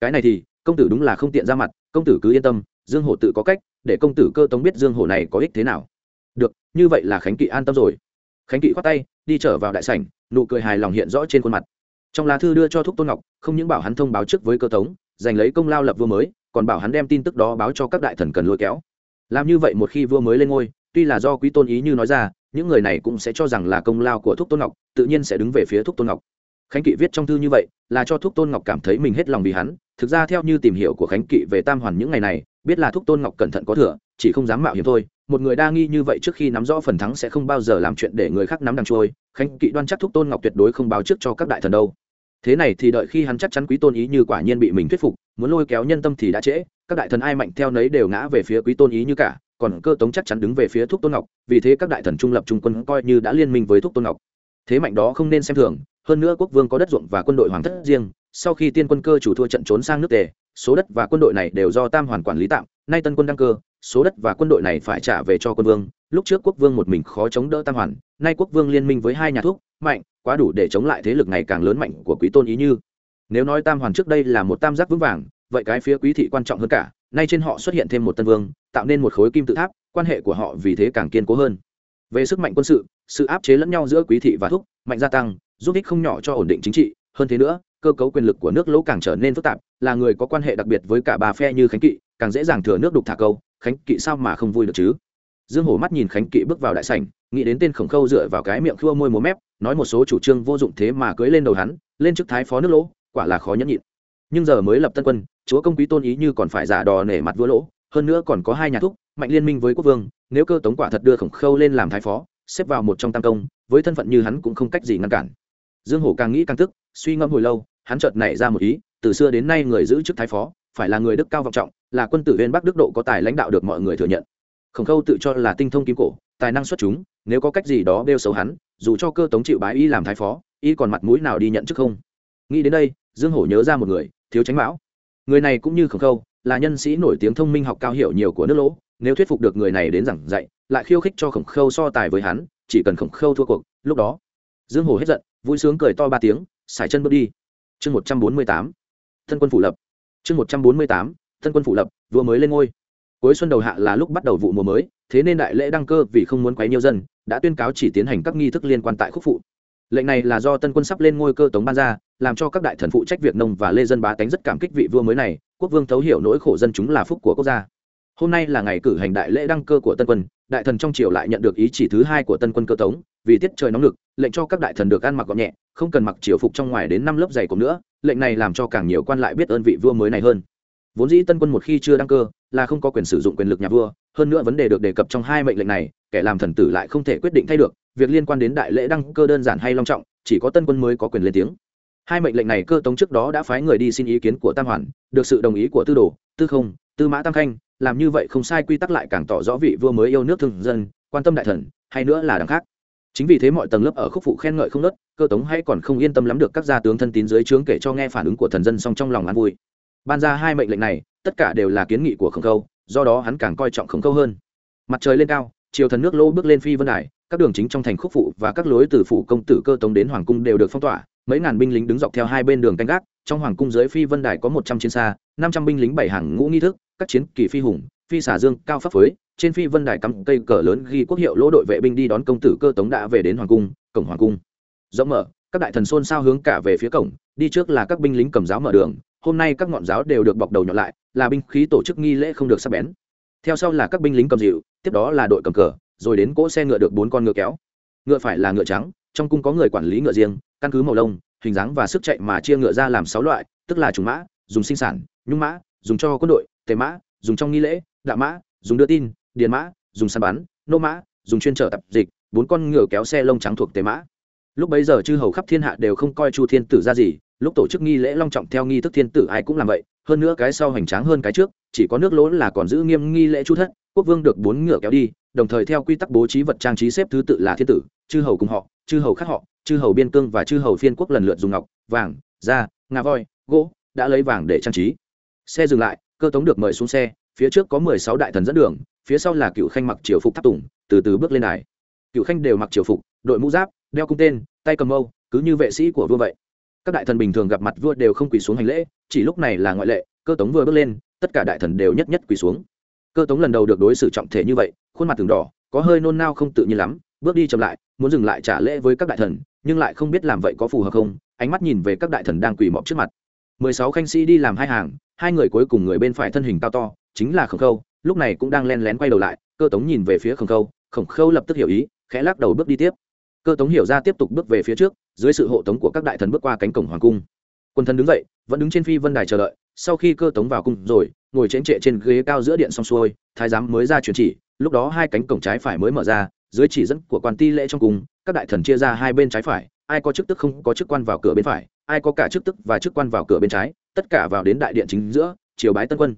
Cái này thì, công tử đúng là không tiện ra mặt, công tử cứ yên tâm, dương hổ tự có cách, để công tử cơ tống biết dương hổ này có ích thế nào. Được, như vậy là khánh kỵ an tâm rồi. Khánh kỵ khoát tay, đi trở vào đại sảnh, nụ cười hài lòng hiện rõ trên khuôn mặt. Trong lá thư đưa cho thúc tôn ngọc, không những bảo hắn thông báo trước với cơ tống giành lấy công lao lập vua mới, còn bảo hắn đem tin tức đó báo cho các đại thần cần lôi kéo. Làm như vậy một khi vua mới lên ngôi, tuy là do quý tôn ý như nói ra, những người này cũng sẽ cho rằng là công lao của thúc tôn ngọc, tự nhiên sẽ đứng về phía thúc tôn ngọc. Khánh kỵ viết trong thư như vậy, là cho thúc tôn ngọc cảm thấy mình hết lòng vì hắn. Thực ra theo như tìm hiểu của khánh kỵ về tam hoàn những ngày này, biết là thúc tôn ngọc cẩn thận có thừa, chỉ không dám mạo hiểm thôi. Một người đa nghi như vậy trước khi nắm rõ phần thắng sẽ không bao giờ làm chuyện để người khác nắm đằng trôi. Khánh kỵ đoan chắc thúc tôn ngọc tuyệt đối không báo trước cho các đại thần đâu thế này thì đợi khi hắn chắc chắn quý tôn ý như quả nhiên bị mình thuyết phục, muốn lôi kéo nhân tâm thì đã trễ, các đại thần ai mạnh theo nấy đều ngã về phía quý tôn ý như cả, còn cơ tống chắc chắn đứng về phía thúc tôn ngọc, vì thế các đại thần trung lập trung quân coi như đã liên minh với thúc tôn ngọc. Thế mạnh đó không nên xem thường, hơn nữa quốc vương có đất ruộng và quân đội hoàng thất riêng, sau khi tiên quân cơ chủ thua trận trốn sang nước tề, số đất và quân đội này đều do tam hoàn quản lý tạm, nay tân quân đăng cơ, số đất và quân đội này phải trả về cho quân vương, lúc trước quốc vương một mình khó chống đỡ tam hoàn, nay quốc vương liên minh với hai nhà thuốc mạnh, quá đủ để chống lại thế lực ngày càng lớn mạnh của quý tôn ý như. Nếu nói tam hoàn trước đây là một tam giác vững vàng, vậy cái phía quý thị quan trọng hơn cả, nay trên họ xuất hiện thêm một tân vương, tạo nên một khối kim tự tháp, quan hệ của họ vì thế càng kiên cố hơn. Về sức mạnh quân sự sự áp chế lẫn nhau giữa quý thị và thúc, mạnh gia tăng, giúp ích không nhỏ cho ổn định chính trị. Hơn thế nữa, cơ cấu quyền lực của nước lỗ càng trở nên phức tạp, là người có quan hệ đặc biệt với cả ba phe như khánh kỵ, càng dễ dàng thừa nước đục thả câu, khánh kỵ sao mà không vui được chứ? Dương hổ mắt nhìn khánh kỵ bước vào đại sảnh, nghĩ đến tên khổng khâu dựa vào cái miệng khua môi múa mép nói một số chủ trương vô dụng thế mà cưới lên đầu hắn, lên chức thái phó nước lỗ, quả là khó nhẫn nhịn. Nhưng giờ mới lập tân quân, chúa công quý tôn ý như còn phải giả đò nể mặt vua lỗ, hơn nữa còn có hai nhà thúc, mạnh liên minh với quốc vương, nếu cơ tống quả thật đưa khổng khâu lên làm thái phó, xếp vào một trong tam công, với thân phận như hắn cũng không cách gì ngăn cản. Dương hổ càng nghĩ càng tức, suy ngẫm hồi lâu, hắn chợt nảy ra một ý, từ xưa đến nay người giữ chức thái phó, phải là người đức cao vọng trọng, là quân tử viên bắc đức độ có tài lãnh đạo được mọi người thừa nhận khổng khâu tự cho là tinh thông kim cổ, tài năng xuất chúng, nếu có cách gì đó đeo xấu hắn, dù cho cơ tống chịu bái y làm thái phó, y còn mặt mũi nào đi nhận chức không? Nghĩ đến đây, dương hổ nhớ ra một người, thiếu tránh mão. Người này cũng như khổng khâu, là nhân sĩ nổi tiếng thông minh học cao hiểu nhiều của nước lỗ, nếu thuyết phục được người này đến giảng dạy, lại khiêu khích cho khổng khâu so tài với hắn, chỉ cần khổng khâu thua cuộc, lúc đó, dương hổ hết giận, vui sướng cười to ba tiếng, xài chân bước đi. Chương một trăm bốn mươi tám, thân quân phủ lập. Chương một trăm bốn mươi tám, thân quân phủ lập vừa mới lên ngôi cuối xuân đầu hạ là lúc bắt đầu vụ mùa mới, thế nên đại lễ đăng cơ vì không muốn quấy nhiều dân, đã tuyên cáo chỉ tiến hành các nghi thức liên quan tại khúc phụ. Lệnh này là do tân quân sắp lên ngôi cơ tống ban ra, làm cho các đại thần phụ trách việc nông và lê dân bá tánh rất cảm kích vị vua mới này, quốc vương thấu hiểu nỗi khổ dân chúng là phúc của quốc gia. Hôm nay là ngày cử hành đại lễ đăng cơ của tân quân, đại thần trong triều lại nhận được ý chỉ thứ hai của tân quân cơ tống, vì tiết trời nóng lực lệnh cho các đại thần được ăn mặc gọn nhẹ, không cần mặc triều phục trong ngoài đến năm lớp giày cùng nữa, lệnh này làm cho càng nhiều quan lại biết ơn vị vua mới này hơn vốn dĩ tân quân một khi chưa đăng cơ, là không có quyền sử dụng quyền lực nhà vua, hơn nữa vấn đề được đề cập trong hai mệnh lệnh này, kẻ làm thần tử lại không thể quyết định thay được, việc liên quan đến đại lễ đăng cơ đơn giản hay long trọng, chỉ có tân quân mới có quyền lên tiếng. Hai mệnh lệnh này cơ tống trước đó đã phái người đi xin ý kiến của tam hoàn, được sự đồng ý của tư đồ, tư không, tư mã tam khanh, làm như vậy không sai quy tắc lại càng tỏ rõ vị vua mới yêu nước thương dân, quan tâm đại thần, hay nữa là đằng khác. Chính vì thế mọi tầng lớp ở khúc phụ khen ngợi không nớt, cơ tống hay còn không yên tâm lắm được các gia tướng thân tín dưới trướng kể cho nghe phản ứng của thần dân song trong lòng an vui ban ra hai mệnh lệnh này, tất cả đều là kiến nghị của khổng khâu, do đó hắn càng coi trọng khổng khâu hơn. Mặt trời lên cao, triều thần nước lô bước lên phi vân đài, các đường chính trong thành khúc phụ và các lối từ phủ công tử cơ tống đến hoàng cung đều được phong tỏa, mấy ngàn binh lính đứng dọc theo hai bên đường canh gác, trong hoàng cung dưới phi vân đài có một trăm chiến xa, năm trăm binh lính bảy hàng ngũ nghi thức, các chiến kỳ phi hùng, phi xả dương, cao pháp phối, trên phi vân đài cắm cây cờ lớn ghi quốc hiệu lỗ đội vệ binh đi đón công tử cơ tống đã về đến hoàng cung, cổng hoàng cung. Rộng mở, các đại thần xôn xao hướng cả về phía cổng, đi trước là các binh lính cầm giáo mở đường hôm nay các ngọn giáo đều được bọc đầu nhọn lại, là binh khí tổ chức nghi lễ không được sắp bén. Theo sau là các binh lính cầm dịu, tiếp đó là đội cầm cờ, rồi đến cỗ xe ngựa được bốn con ngựa kéo. Ngựa phải là ngựa trắng, trong cung có người quản lý ngựa riêng, căn cứ màu lông, hình dáng và sức chạy mà chia ngựa ra làm sáu loại, tức là trùng mã, dùng sinh sản, nhung mã, dùng cho quân đội, tề mã, dùng trong nghi lễ đạo mã, dùng đưa tin, điền mã, dùng săn bắn, nô mã, dùng chuyên trở tập dịch, bốn con ngựa kéo xe lông trắng thuộc tề mã. Lúc bấy giờ chư hầu khắp thiên hạ đều không coi chu thiên tử ra gì lúc tổ chức nghi lễ long trọng theo nghi thức thiên tử ai cũng làm vậy, hơn nữa cái sau hoành tráng hơn cái trước, chỉ có nước lỗ là còn giữ nghiêm nghi lễ chu thất, quốc vương được bốn ngựa kéo đi, đồng thời theo quy tắc bố trí vật trang trí xếp thứ tự là thiên tử, chư hầu cùng họ, chư hầu khác họ, chư hầu biên cương và chư hầu phiên quốc lần lượt dùng ngọc, vàng, da, ngà voi, gỗ, đã lấy vàng để trang trí. Xe dừng lại, cơ tống được mời xuống xe, phía trước có mười sáu đại thần dẫn đường, phía sau là cựu khanh mặc triều phục tháp tùng, từ từ bước lên đài. Cựu khanh đều mặc triều phục, đội mũ giáp, đeo cung tên, tay cầm mâu, cứ như vệ sĩ của vua vậy các đại thần bình thường gặp mặt vua đều không quỳ xuống hành lễ, chỉ lúc này là ngoại lệ, cơ tống vừa bước lên, tất cả đại thần đều nhất nhất quỳ xuống. Cơ tống lần đầu được đối xử trọng thể như vậy, khuôn mặt từng đỏ, có hơi nôn nao không tự nhiên lắm, bước đi chậm lại, muốn dừng lại trả lễ với các đại thần, nhưng lại không biết làm vậy có phù hợp không, ánh mắt nhìn về các đại thần đang quỳ mọp trước mặt. Mười sáu khanh sĩ đi làm hai hàng, hai người cuối cùng người bên phải thân hình cao to, chính là khổng khâu, lúc này cũng đang len lén quay đầu lại, cơ tống nhìn về phía khổng khâu khổng khâu lập tức hiểu ý, khẽ lắc đầu bước đi tiếp. Cơ tống hiểu ra tiếp tục bước về phía trước dưới sự hộ tống của các đại thần bước qua cánh cổng hoàng cung. Quân thần đứng dậy, vẫn đứng trên phi vân đài chờ đợi, sau khi cơ tống vào cung rồi, ngồi chén trệ trên ghế cao giữa điện xong xuôi, thái giám mới ra truyền chỉ, lúc đó hai cánh cổng trái phải mới mở ra, dưới chỉ dẫn của quan ti lễ trong cung, các đại thần chia ra hai bên trái phải, ai có chức tức không có chức quan vào cửa bên phải, ai có cả chức tức và chức quan vào cửa bên trái, tất cả vào đến đại điện chính giữa, triều bái tân quân.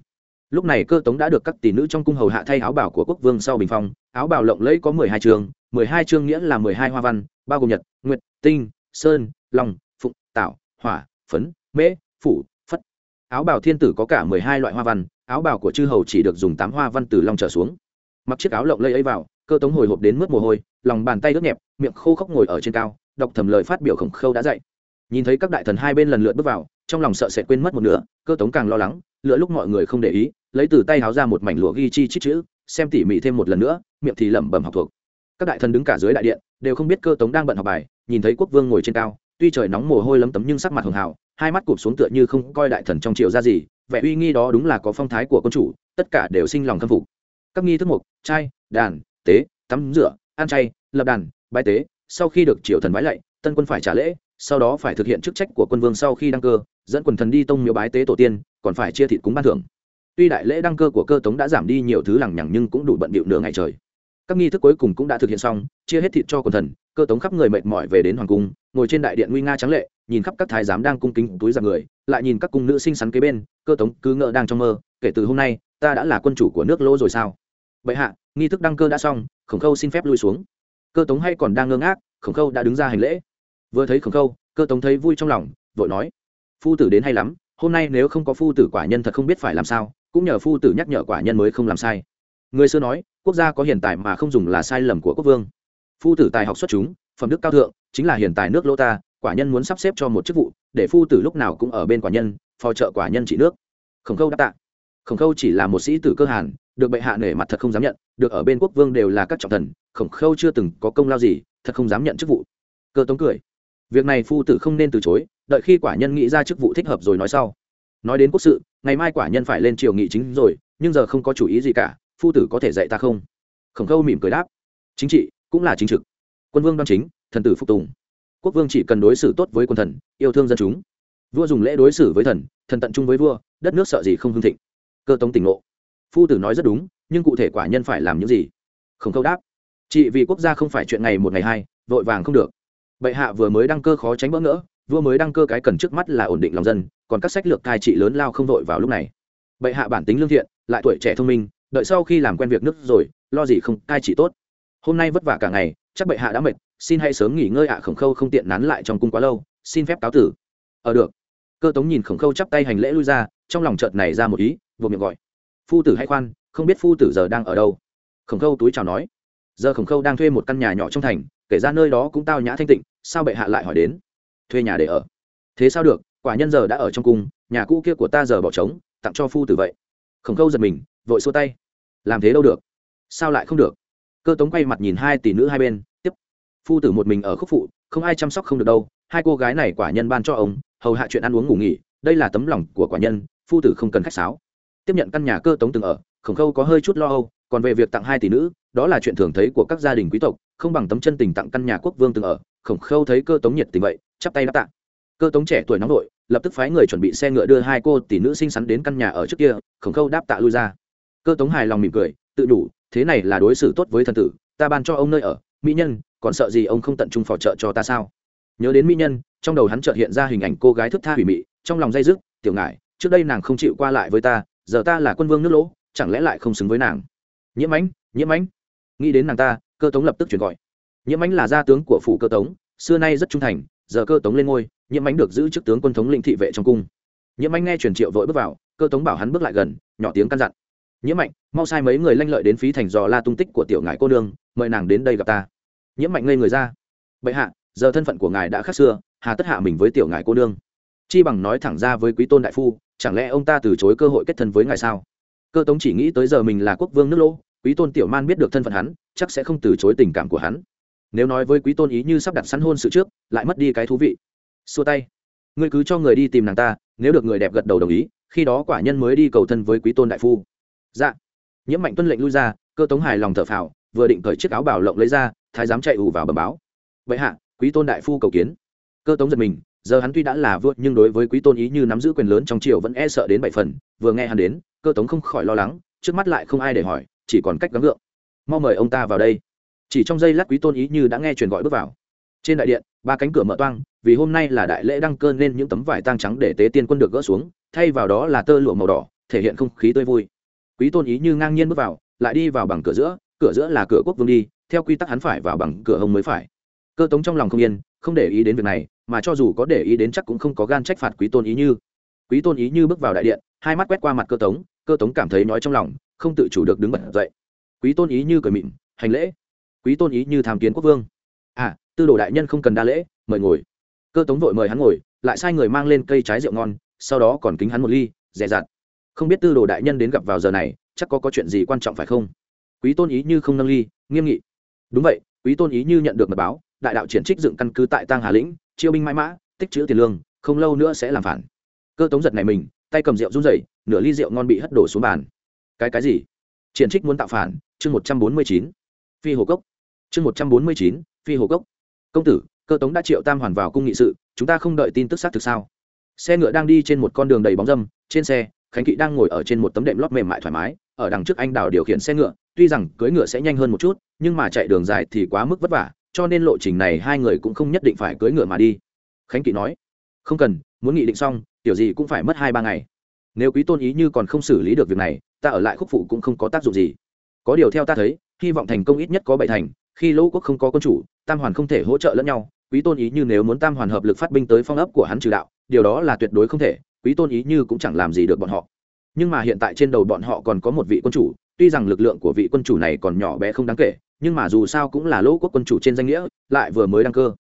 Lúc này cơ tống đã được các tỷ nữ trong cung hầu hạ thay áo bảo của quốc vương sau bình phong, áo bảo lộng lẫy có mười hai chương mười hai chương nghĩa là mười hai hoa văn, bao gồm nhật, nguyệt, tinh sơn, long, phụng tạo hỏa, phấn, mễ, phủ, phất. Áo bào thiên tử có cả mười hai loại hoa văn, áo bào của chư hầu chỉ được dùng tám hoa văn từ long trở xuống. Mặc chiếc áo lộng lây ấy vào, cơ tống hồi hộp đến mức mồ hôi, lòng bàn tay ướt nhẹp, miệng khô khốc ngồi ở trên cao, đọc thầm lời phát biểu khổng khâu đã dạy. Nhìn thấy các đại thần hai bên lần lượt bước vào, trong lòng sợ sẽ quên mất một nửa, cơ tống càng lo lắng, lựa lúc mọi người không để ý, lấy từ tay háo ra một mảnh lụa ghi chi chít chữ, xem tỉ mỉ thêm một lần nữa, miệng thì lẩm bẩm học thuộc. Các đại thần đứng cả dưới đại điện, đều không biết cơ tống đang bận học bài nhìn thấy quốc vương ngồi trên cao, tuy trời nóng mồ hôi lấm tấm nhưng sắc mặt hường hào hai mắt cụp xuống tựa như không coi đại thần trong triều ra gì, vẻ uy nghi đó đúng là có phong thái của quân chủ, tất cả đều sinh lòng khâm phục. Các nghi thức mục trai đàn, tế, tắm, rửa, ăn chay, lập đàn, bái tế, sau khi được triều thần bái lạy, tân quân phải trả lễ, sau đó phải thực hiện chức trách của quân vương sau khi đăng cơ, dẫn quần thần đi tông miếu bái tế tổ tiên, còn phải chia thịt cúng ban thưởng. Tuy đại lễ đăng cơ của cơ tống đã giảm đi nhiều thứ lằng nhằng nhưng cũng đủ bận bịu nửa ngày trời các nghi thức cuối cùng cũng đã thực hiện xong, chia hết thịt cho quần thần, cơ tống khắp người mệt mỏi về đến hoàng cung, ngồi trên đại điện nguy nga trắng lệ, nhìn khắp các thái giám đang cung kính túi giặc người, lại nhìn các cung nữ xinh xắn kế bên, cơ tống cứ ngỡ đang trong mơ, kể từ hôm nay, ta đã là quân chủ của nước lỗ rồi sao? Bệ hạ, nghi thức đăng cơ đã xong, khổng khâu xin phép lui xuống. Cơ tống hay còn đang ngơ ngác, khổng khâu đã đứng ra hành lễ. Vừa thấy khổng khâu, cơ tống thấy vui trong lòng, vội nói, phu tử đến hay lắm, hôm nay nếu không có phu tử quả nhân thật không biết phải làm sao, cũng nhờ phu tử nhắc nhở quả nhân mới không làm sai. Người xưa nói quốc gia có hiện tài mà không dùng là sai lầm của quốc vương. Phu tử tài học xuất chúng, phẩm đức cao thượng, chính là hiện tài nước lỗ ta, quả nhân muốn sắp xếp cho một chức vụ, để phu tử lúc nào cũng ở bên quả nhân, phò trợ quả nhân trị nước. Khổng khâu đáp tạ. Khổng khâu chỉ là một sĩ tử cơ hàn, được bệ hạ nể mặt thật không dám nhận, được ở bên quốc vương đều là các trọng thần, khổng khâu chưa từng có công lao gì, thật không dám nhận chức vụ. Cơ tống cười. Việc này phu tử không nên từ chối, đợi khi quả nhân nghĩ ra chức vụ thích hợp rồi nói sau. Nói đến quốc sự, ngày mai quả nhân phải lên triều nghị chính rồi, nhưng giờ không có chủ ý gì cả phu tử có thể dạy ta không? Khổng khâu mỉm cười đáp. Chính trị cũng là chính trực. Quân vương đoan chính, thần tử phục tùng. Quốc vương chỉ cần đối xử tốt với quân thần, yêu thương dân chúng. Vua dùng lễ đối xử với thần thần tận trung với vua, đất nước sợ gì không hưng thịnh. Cơ tống tỉnh ngộ. Phu tử nói rất đúng, nhưng cụ thể quả nhân phải làm những gì? Khổng khâu đáp. Chị vì quốc gia không phải chuyện ngày một ngày hai, vội vàng không được. Bệ hạ vừa mới đăng cơ khó tránh bỡ ngỡ, vua mới đăng cơ cái cần trước mắt là ổn định lòng dân, còn các sách lược cai trị lớn lao không vội vào lúc này. Bệ hạ bản tính lương thiện, lại tuổi trẻ thông minh đợi sau khi làm quen việc nước rồi, lo gì không, cai trị tốt. Hôm nay vất vả cả ngày, chắc bệ hạ đã mệt, xin hãy sớm nghỉ ngơi ạ, khổng khâu không tiện nán lại trong cung quá lâu, xin phép cáo tử. Ở được. Cơ tống nhìn khổng khâu chắp tay hành lễ lui ra, trong lòng chợt này ra một ý vừa miệng gọi. Phu tử hay khoan, không biết phu tử giờ đang ở đâu. Khổng khâu túi chào nói. Giờ khổng khâu đang thuê một căn nhà nhỏ trong thành, kể ra nơi đó cũng tao nhã thanh tịnh, sao bệ hạ lại hỏi đến? Thuê nhà để ở. Thế sao được, quả nhân giờ đã ở trong cung, nhà cũ kia của ta giờ bỏ trống, tặng cho phu tử vậy. Khổng khâu giật mình vội xua tay. Làm thế đâu được? Sao lại không được? Cơ tống quay mặt nhìn hai tỷ nữ hai bên, tiếp. Phu tử một mình ở khúc phụ, không ai chăm sóc không được đâu. Hai cô gái này quả nhân ban cho ông, hầu hạ chuyện ăn uống ngủ nghỉ, đây là tấm lòng của quả nhân, phu tử không cần khách sáo. Tiếp nhận căn nhà cơ tống từng ở, khổng khâu có hơi chút lo âu, còn về việc tặng hai tỷ nữ, đó là chuyện thường thấy của các gia đình quý tộc, không bằng tấm chân tình tặng căn nhà quốc vương từng ở. Khổng khâu thấy cơ tống nhiệt tình vậy, chắp tay đáp tạ. Cơ tống trẻ tuổi nóng nội lập tức phái người chuẩn bị xe ngựa đưa hai cô tỷ nữ xinh xắn đến căn nhà ở trước kia, khổng khâu đáp tạ lui ra cơ tống hài lòng mỉm cười, tự đủ, thế này là đối xử tốt với thần tử, ta ban cho ông nơi ở, mỹ nhân, còn sợ gì ông không tận trung phò trợ cho ta sao? Nhớ đến mỹ nhân, trong đầu hắn chợt hiện ra hình ảnh cô gái thức tha hủy mị, trong lòng dây dứt, tiểu ngại trước đây nàng không chịu qua lại với ta, giờ ta là quân vương nước lỗ, chẳng lẽ lại không xứng với nàng? Nhiễm ánh nhiễm ánh. Nghĩ đến nàng ta, cơ tống lập tức chuyển gọi. Nhiễm ánh là gia tướng của phủ cơ tống, xưa nay rất trung thành, giờ cơ tống lên ngôi, nhiễm ánh được giữ chức tướng quân thống lĩnh thị vệ trong cung. Nhiễm ánh nghe truyền triệu vội bước vào, cơ tống bảo hắn bước lại gần, nhỏ tiếng căn dặn nhiễm mạnh, mau sai mấy người lanh lợi đến phí thành dò la tung tích của tiểu ngài cô nương, mời nàng đến đây gặp ta. Nhiễm mạnh ngây người ra. Bệ hạ, giờ thân phận của ngài đã khác xưa, hà tất hạ mình với tiểu ngài cô nương. Chi bằng nói thẳng ra với quý tôn đại phu, chẳng lẽ ông ta từ chối cơ hội kết thân với ngài sao? Cơ tống chỉ nghĩ tới giờ mình là quốc vương nước lỗ, quý tôn tiểu man biết được thân phận hắn, chắc sẽ không từ chối tình cảm của hắn. Nếu nói với quý tôn ý như sắp đặt sẵn hôn sự trước, lại mất đi cái thú vị. Xua tay. Ngươi cứ cho người đi tìm nàng ta, nếu được người đẹp gật đầu đồng ý, khi đó quả nhân mới đi cầu thân với quý tôn đại phu dạ. Nhiễm mạnh tuân lệnh lui ra, cơ tống hài lòng thở phào, vừa định cởi chiếc áo bảo lộng lấy ra, thái giám chạy ù vào bờ báo. Vậy hạ, quý tôn đại phu cầu kiến. Cơ tống giật mình, giờ hắn tuy đã là vua, nhưng đối với quý tôn ý như nắm giữ quyền lớn trong triều vẫn e sợ đến bảy phần, vừa nghe hắn đến, cơ tống không khỏi lo lắng, trước mắt lại không ai để hỏi, chỉ còn cách gắng gượng. Mau mời ông ta vào đây. Chỉ trong giây lát quý tôn ý như đã nghe truyền gọi bước vào. Trên đại điện, ba cánh cửa mở toang, vì hôm nay là đại lễ đăng cơ nên những tấm vải tang trắng để tế tiên quân được gỡ xuống, thay vào đó là tơ lụa màu đỏ, thể hiện không khí tươi vui quý tôn ý như ngang nhiên bước vào, lại đi vào bằng cửa giữa cửa giữa là cửa quốc vương đi, theo quy tắc hắn phải vào bằng cửa hông mới phải. Cơ tống trong lòng không yên, không để ý đến việc này, mà cho dù có để ý đến chắc cũng không có gan trách phạt quý tôn ý như. Quý tôn ý như bước vào đại điện, hai mắt quét qua mặt cơ tống cơ tống cảm thấy nói trong lòng, không tự chủ được đứng bật dậy. Quý tôn ý như cười mịn hành lễ. Quý tôn ý như tham kiến quốc vương. À tư đồ đại nhân không cần đa lễ, mời ngồi. Cơ tống vội mời hắn ngồi, lại sai người mang lên cây trái rượu ngon, sau đó còn kính hắn một ly, dè dặt không biết tư đồ đại nhân đến gặp vào giờ này, chắc có có chuyện gì quan trọng phải không? Quý tôn ý như không nâng ly, nghiêm nghị. Đúng vậy, quý tôn ý như nhận được mật báo, đại đạo triển trích dựng căn cứ tại tăng hà lĩnh, chiêu binh mãi mã, tích chữ tiền lương, không lâu nữa sẽ làm phản. Cơ tống giật này mình, tay cầm rượu run rẩy, nửa ly rượu ngon bị hất đổ xuống bàn. Cái cái gì? Triển trích muốn tạo phản, chương một trăm bốn mươi chín. Phi hồ cốc. Chương một trăm bốn mươi chín, phi hồ cốc. Công tử, cơ tống đã triệu tam hoàn vào cung nghị sự, chúng ta không đợi tin tức xác thực sao? Xe ngựa đang đi trên một con đường đầy bóng dâm, trên xe khánh kỵ đang ngồi ở trên một tấm đệm lót mềm mại thoải mái, ở đằng trước anh đào điều khiển xe ngựa, tuy rằng cưỡi ngựa sẽ nhanh hơn một chút, nhưng mà chạy đường dài thì quá mức vất vả, cho nên lộ trình này hai người cũng không nhất định phải cưỡi ngựa mà đi. Khánh kỵ nói, không cần, muốn nghị định xong, tiểu gì cũng phải mất hai ba ngày. Nếu quý tôn ý như còn không xử lý được việc này, ta ở lại khúc phụ cũng không có tác dụng gì. Có điều theo ta thấy, hy vọng thành công ít nhất có bảy thành, khi lỗ quốc không có quân chủ, tam hoàn không thể hỗ trợ lẫn nhau. Quý tôn ý như nếu muốn tam hoàn hợp lực phát binh tới phong ấp của hắn trừ đạo, điều đó là tuyệt đối không thể quý tôn ý như cũng chẳng làm gì được bọn họ. Nhưng mà hiện tại trên đầu bọn họ còn có một vị quân chủ, tuy rằng lực lượng của vị quân chủ này còn nhỏ bé không đáng kể, nhưng mà dù sao cũng là lỗ quốc quân chủ trên danh nghĩa, lại vừa mới đăng cơ.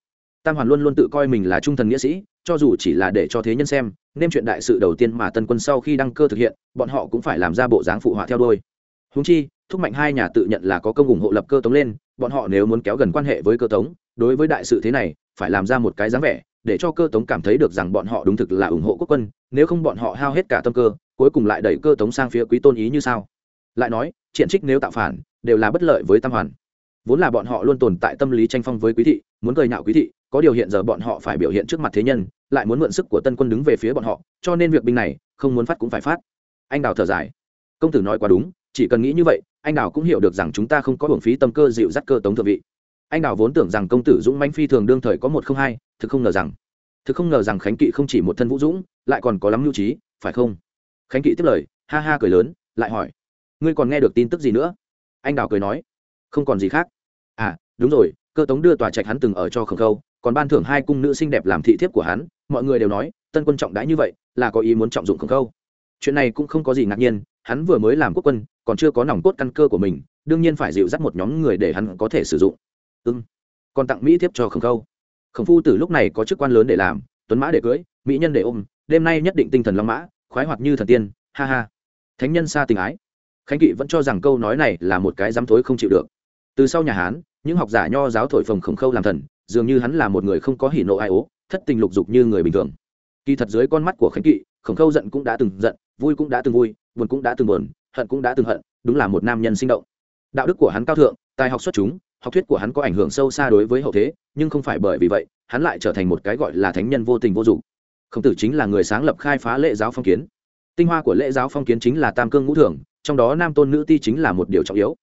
Tam hoàn luôn luôn tự coi mình là trung thần nghĩa sĩ, cho dù chỉ là để cho thế nhân xem, nên chuyện đại sự đầu tiên mà tân quân sau khi đăng cơ thực hiện, bọn họ cũng phải làm ra bộ dáng phụ họa theo đôi húng chi, thúc mạnh hai nhà tự nhận là có công ủng hộ lập cơ tống lên, bọn họ nếu muốn kéo gần quan hệ với cơ tống, đối với đại sự thế này, phải làm ra một cái dáng vẻ để cho cơ tống cảm thấy được rằng bọn họ đúng thực là ủng hộ quốc quân, nếu không bọn họ hao hết cả tâm cơ, cuối cùng lại đẩy cơ tống sang phía quý tôn ý như sao? Lại nói, triện trích nếu tạo phản, đều là bất lợi với tam hoàn. Vốn là bọn họ luôn tồn tại tâm lý tranh phong với quý thị, muốn cười nhạo quý thị, có điều hiện giờ bọn họ phải biểu hiện trước mặt thế nhân, lại muốn mượn sức của tân quân đứng về phía bọn họ, cho nên việc binh này, không muốn phát cũng phải phát. Anh đào thở dài. Công tử nói quá đúng, chỉ cần nghĩ như vậy, anh đào cũng hiểu được rằng chúng ta không có hưởng phí tâm cơ dịu dắt cơ tống thượng vị. Anh đào vốn tưởng rằng công tử dũng manh phi thường đương thời có một không hai thực không ngờ rằng, thực không ngờ rằng khánh kỵ không chỉ một thân vũ dũng, lại còn có lắm lưu trí, phải không? Khánh kỵ tiếp lời, ha ha cười lớn, lại hỏi, ngươi còn nghe được tin tức gì nữa? Anh đào cười nói, không còn gì khác. À đúng rồi, cơ tống đưa tòa trạch hắn từng ở cho khổng khâu, còn ban thưởng hai cung nữ xinh đẹp làm thị thiếp của hắn, mọi người đều nói, tân quân trọng đãi như vậy, là có ý muốn trọng dụng khổng khâu. Chuyện này cũng không có gì ngạc nhiên, hắn vừa mới làm quốc quân, còn chưa có nòng cốt căn cơ của mình, đương nhiên phải dịu dắt một nhóm người để hắn có thể sử dụng. Ưng còn tặng mỹ thiếp cho khổng khâu khổng phu Tử lúc này có chức quan lớn để làm, tuấn mã để cưới, mỹ nhân để ôm, đêm nay nhất định tinh thần long mã, khoái hoạt như thần tiên, ha ha. Thánh nhân xa tình ái. Khánh kỵ vẫn cho rằng câu nói này là một cái dám thối không chịu được. Từ sau nhà hán, những học giả nho giáo thổi phồng khổng khâu làm thần, dường như hắn là một người không có hỉ nộ ai ố, thất tình lục dục như người bình thường. Kỳ thật dưới con mắt của khánh kỵ, khổng khâu giận cũng đã từng giận, vui cũng đã từng vui, buồn cũng đã từng buồn, hận cũng đã từng hận, đúng là một nam nhân sinh động. Đạo đức của hắn cao thượng, tài học xuất chúng học thuyết của hắn có ảnh hưởng sâu xa đối với hậu thế, nhưng không phải bởi vì vậy, hắn lại trở thành một cái gọi là thánh nhân vô tình vô dụng. Khổng tử chính là người sáng lập khai phá lễ giáo phong kiến. Tinh hoa của lễ giáo phong kiến chính là tam cương ngũ thường, trong đó nam tôn nữ ti chính là một điều trọng yếu.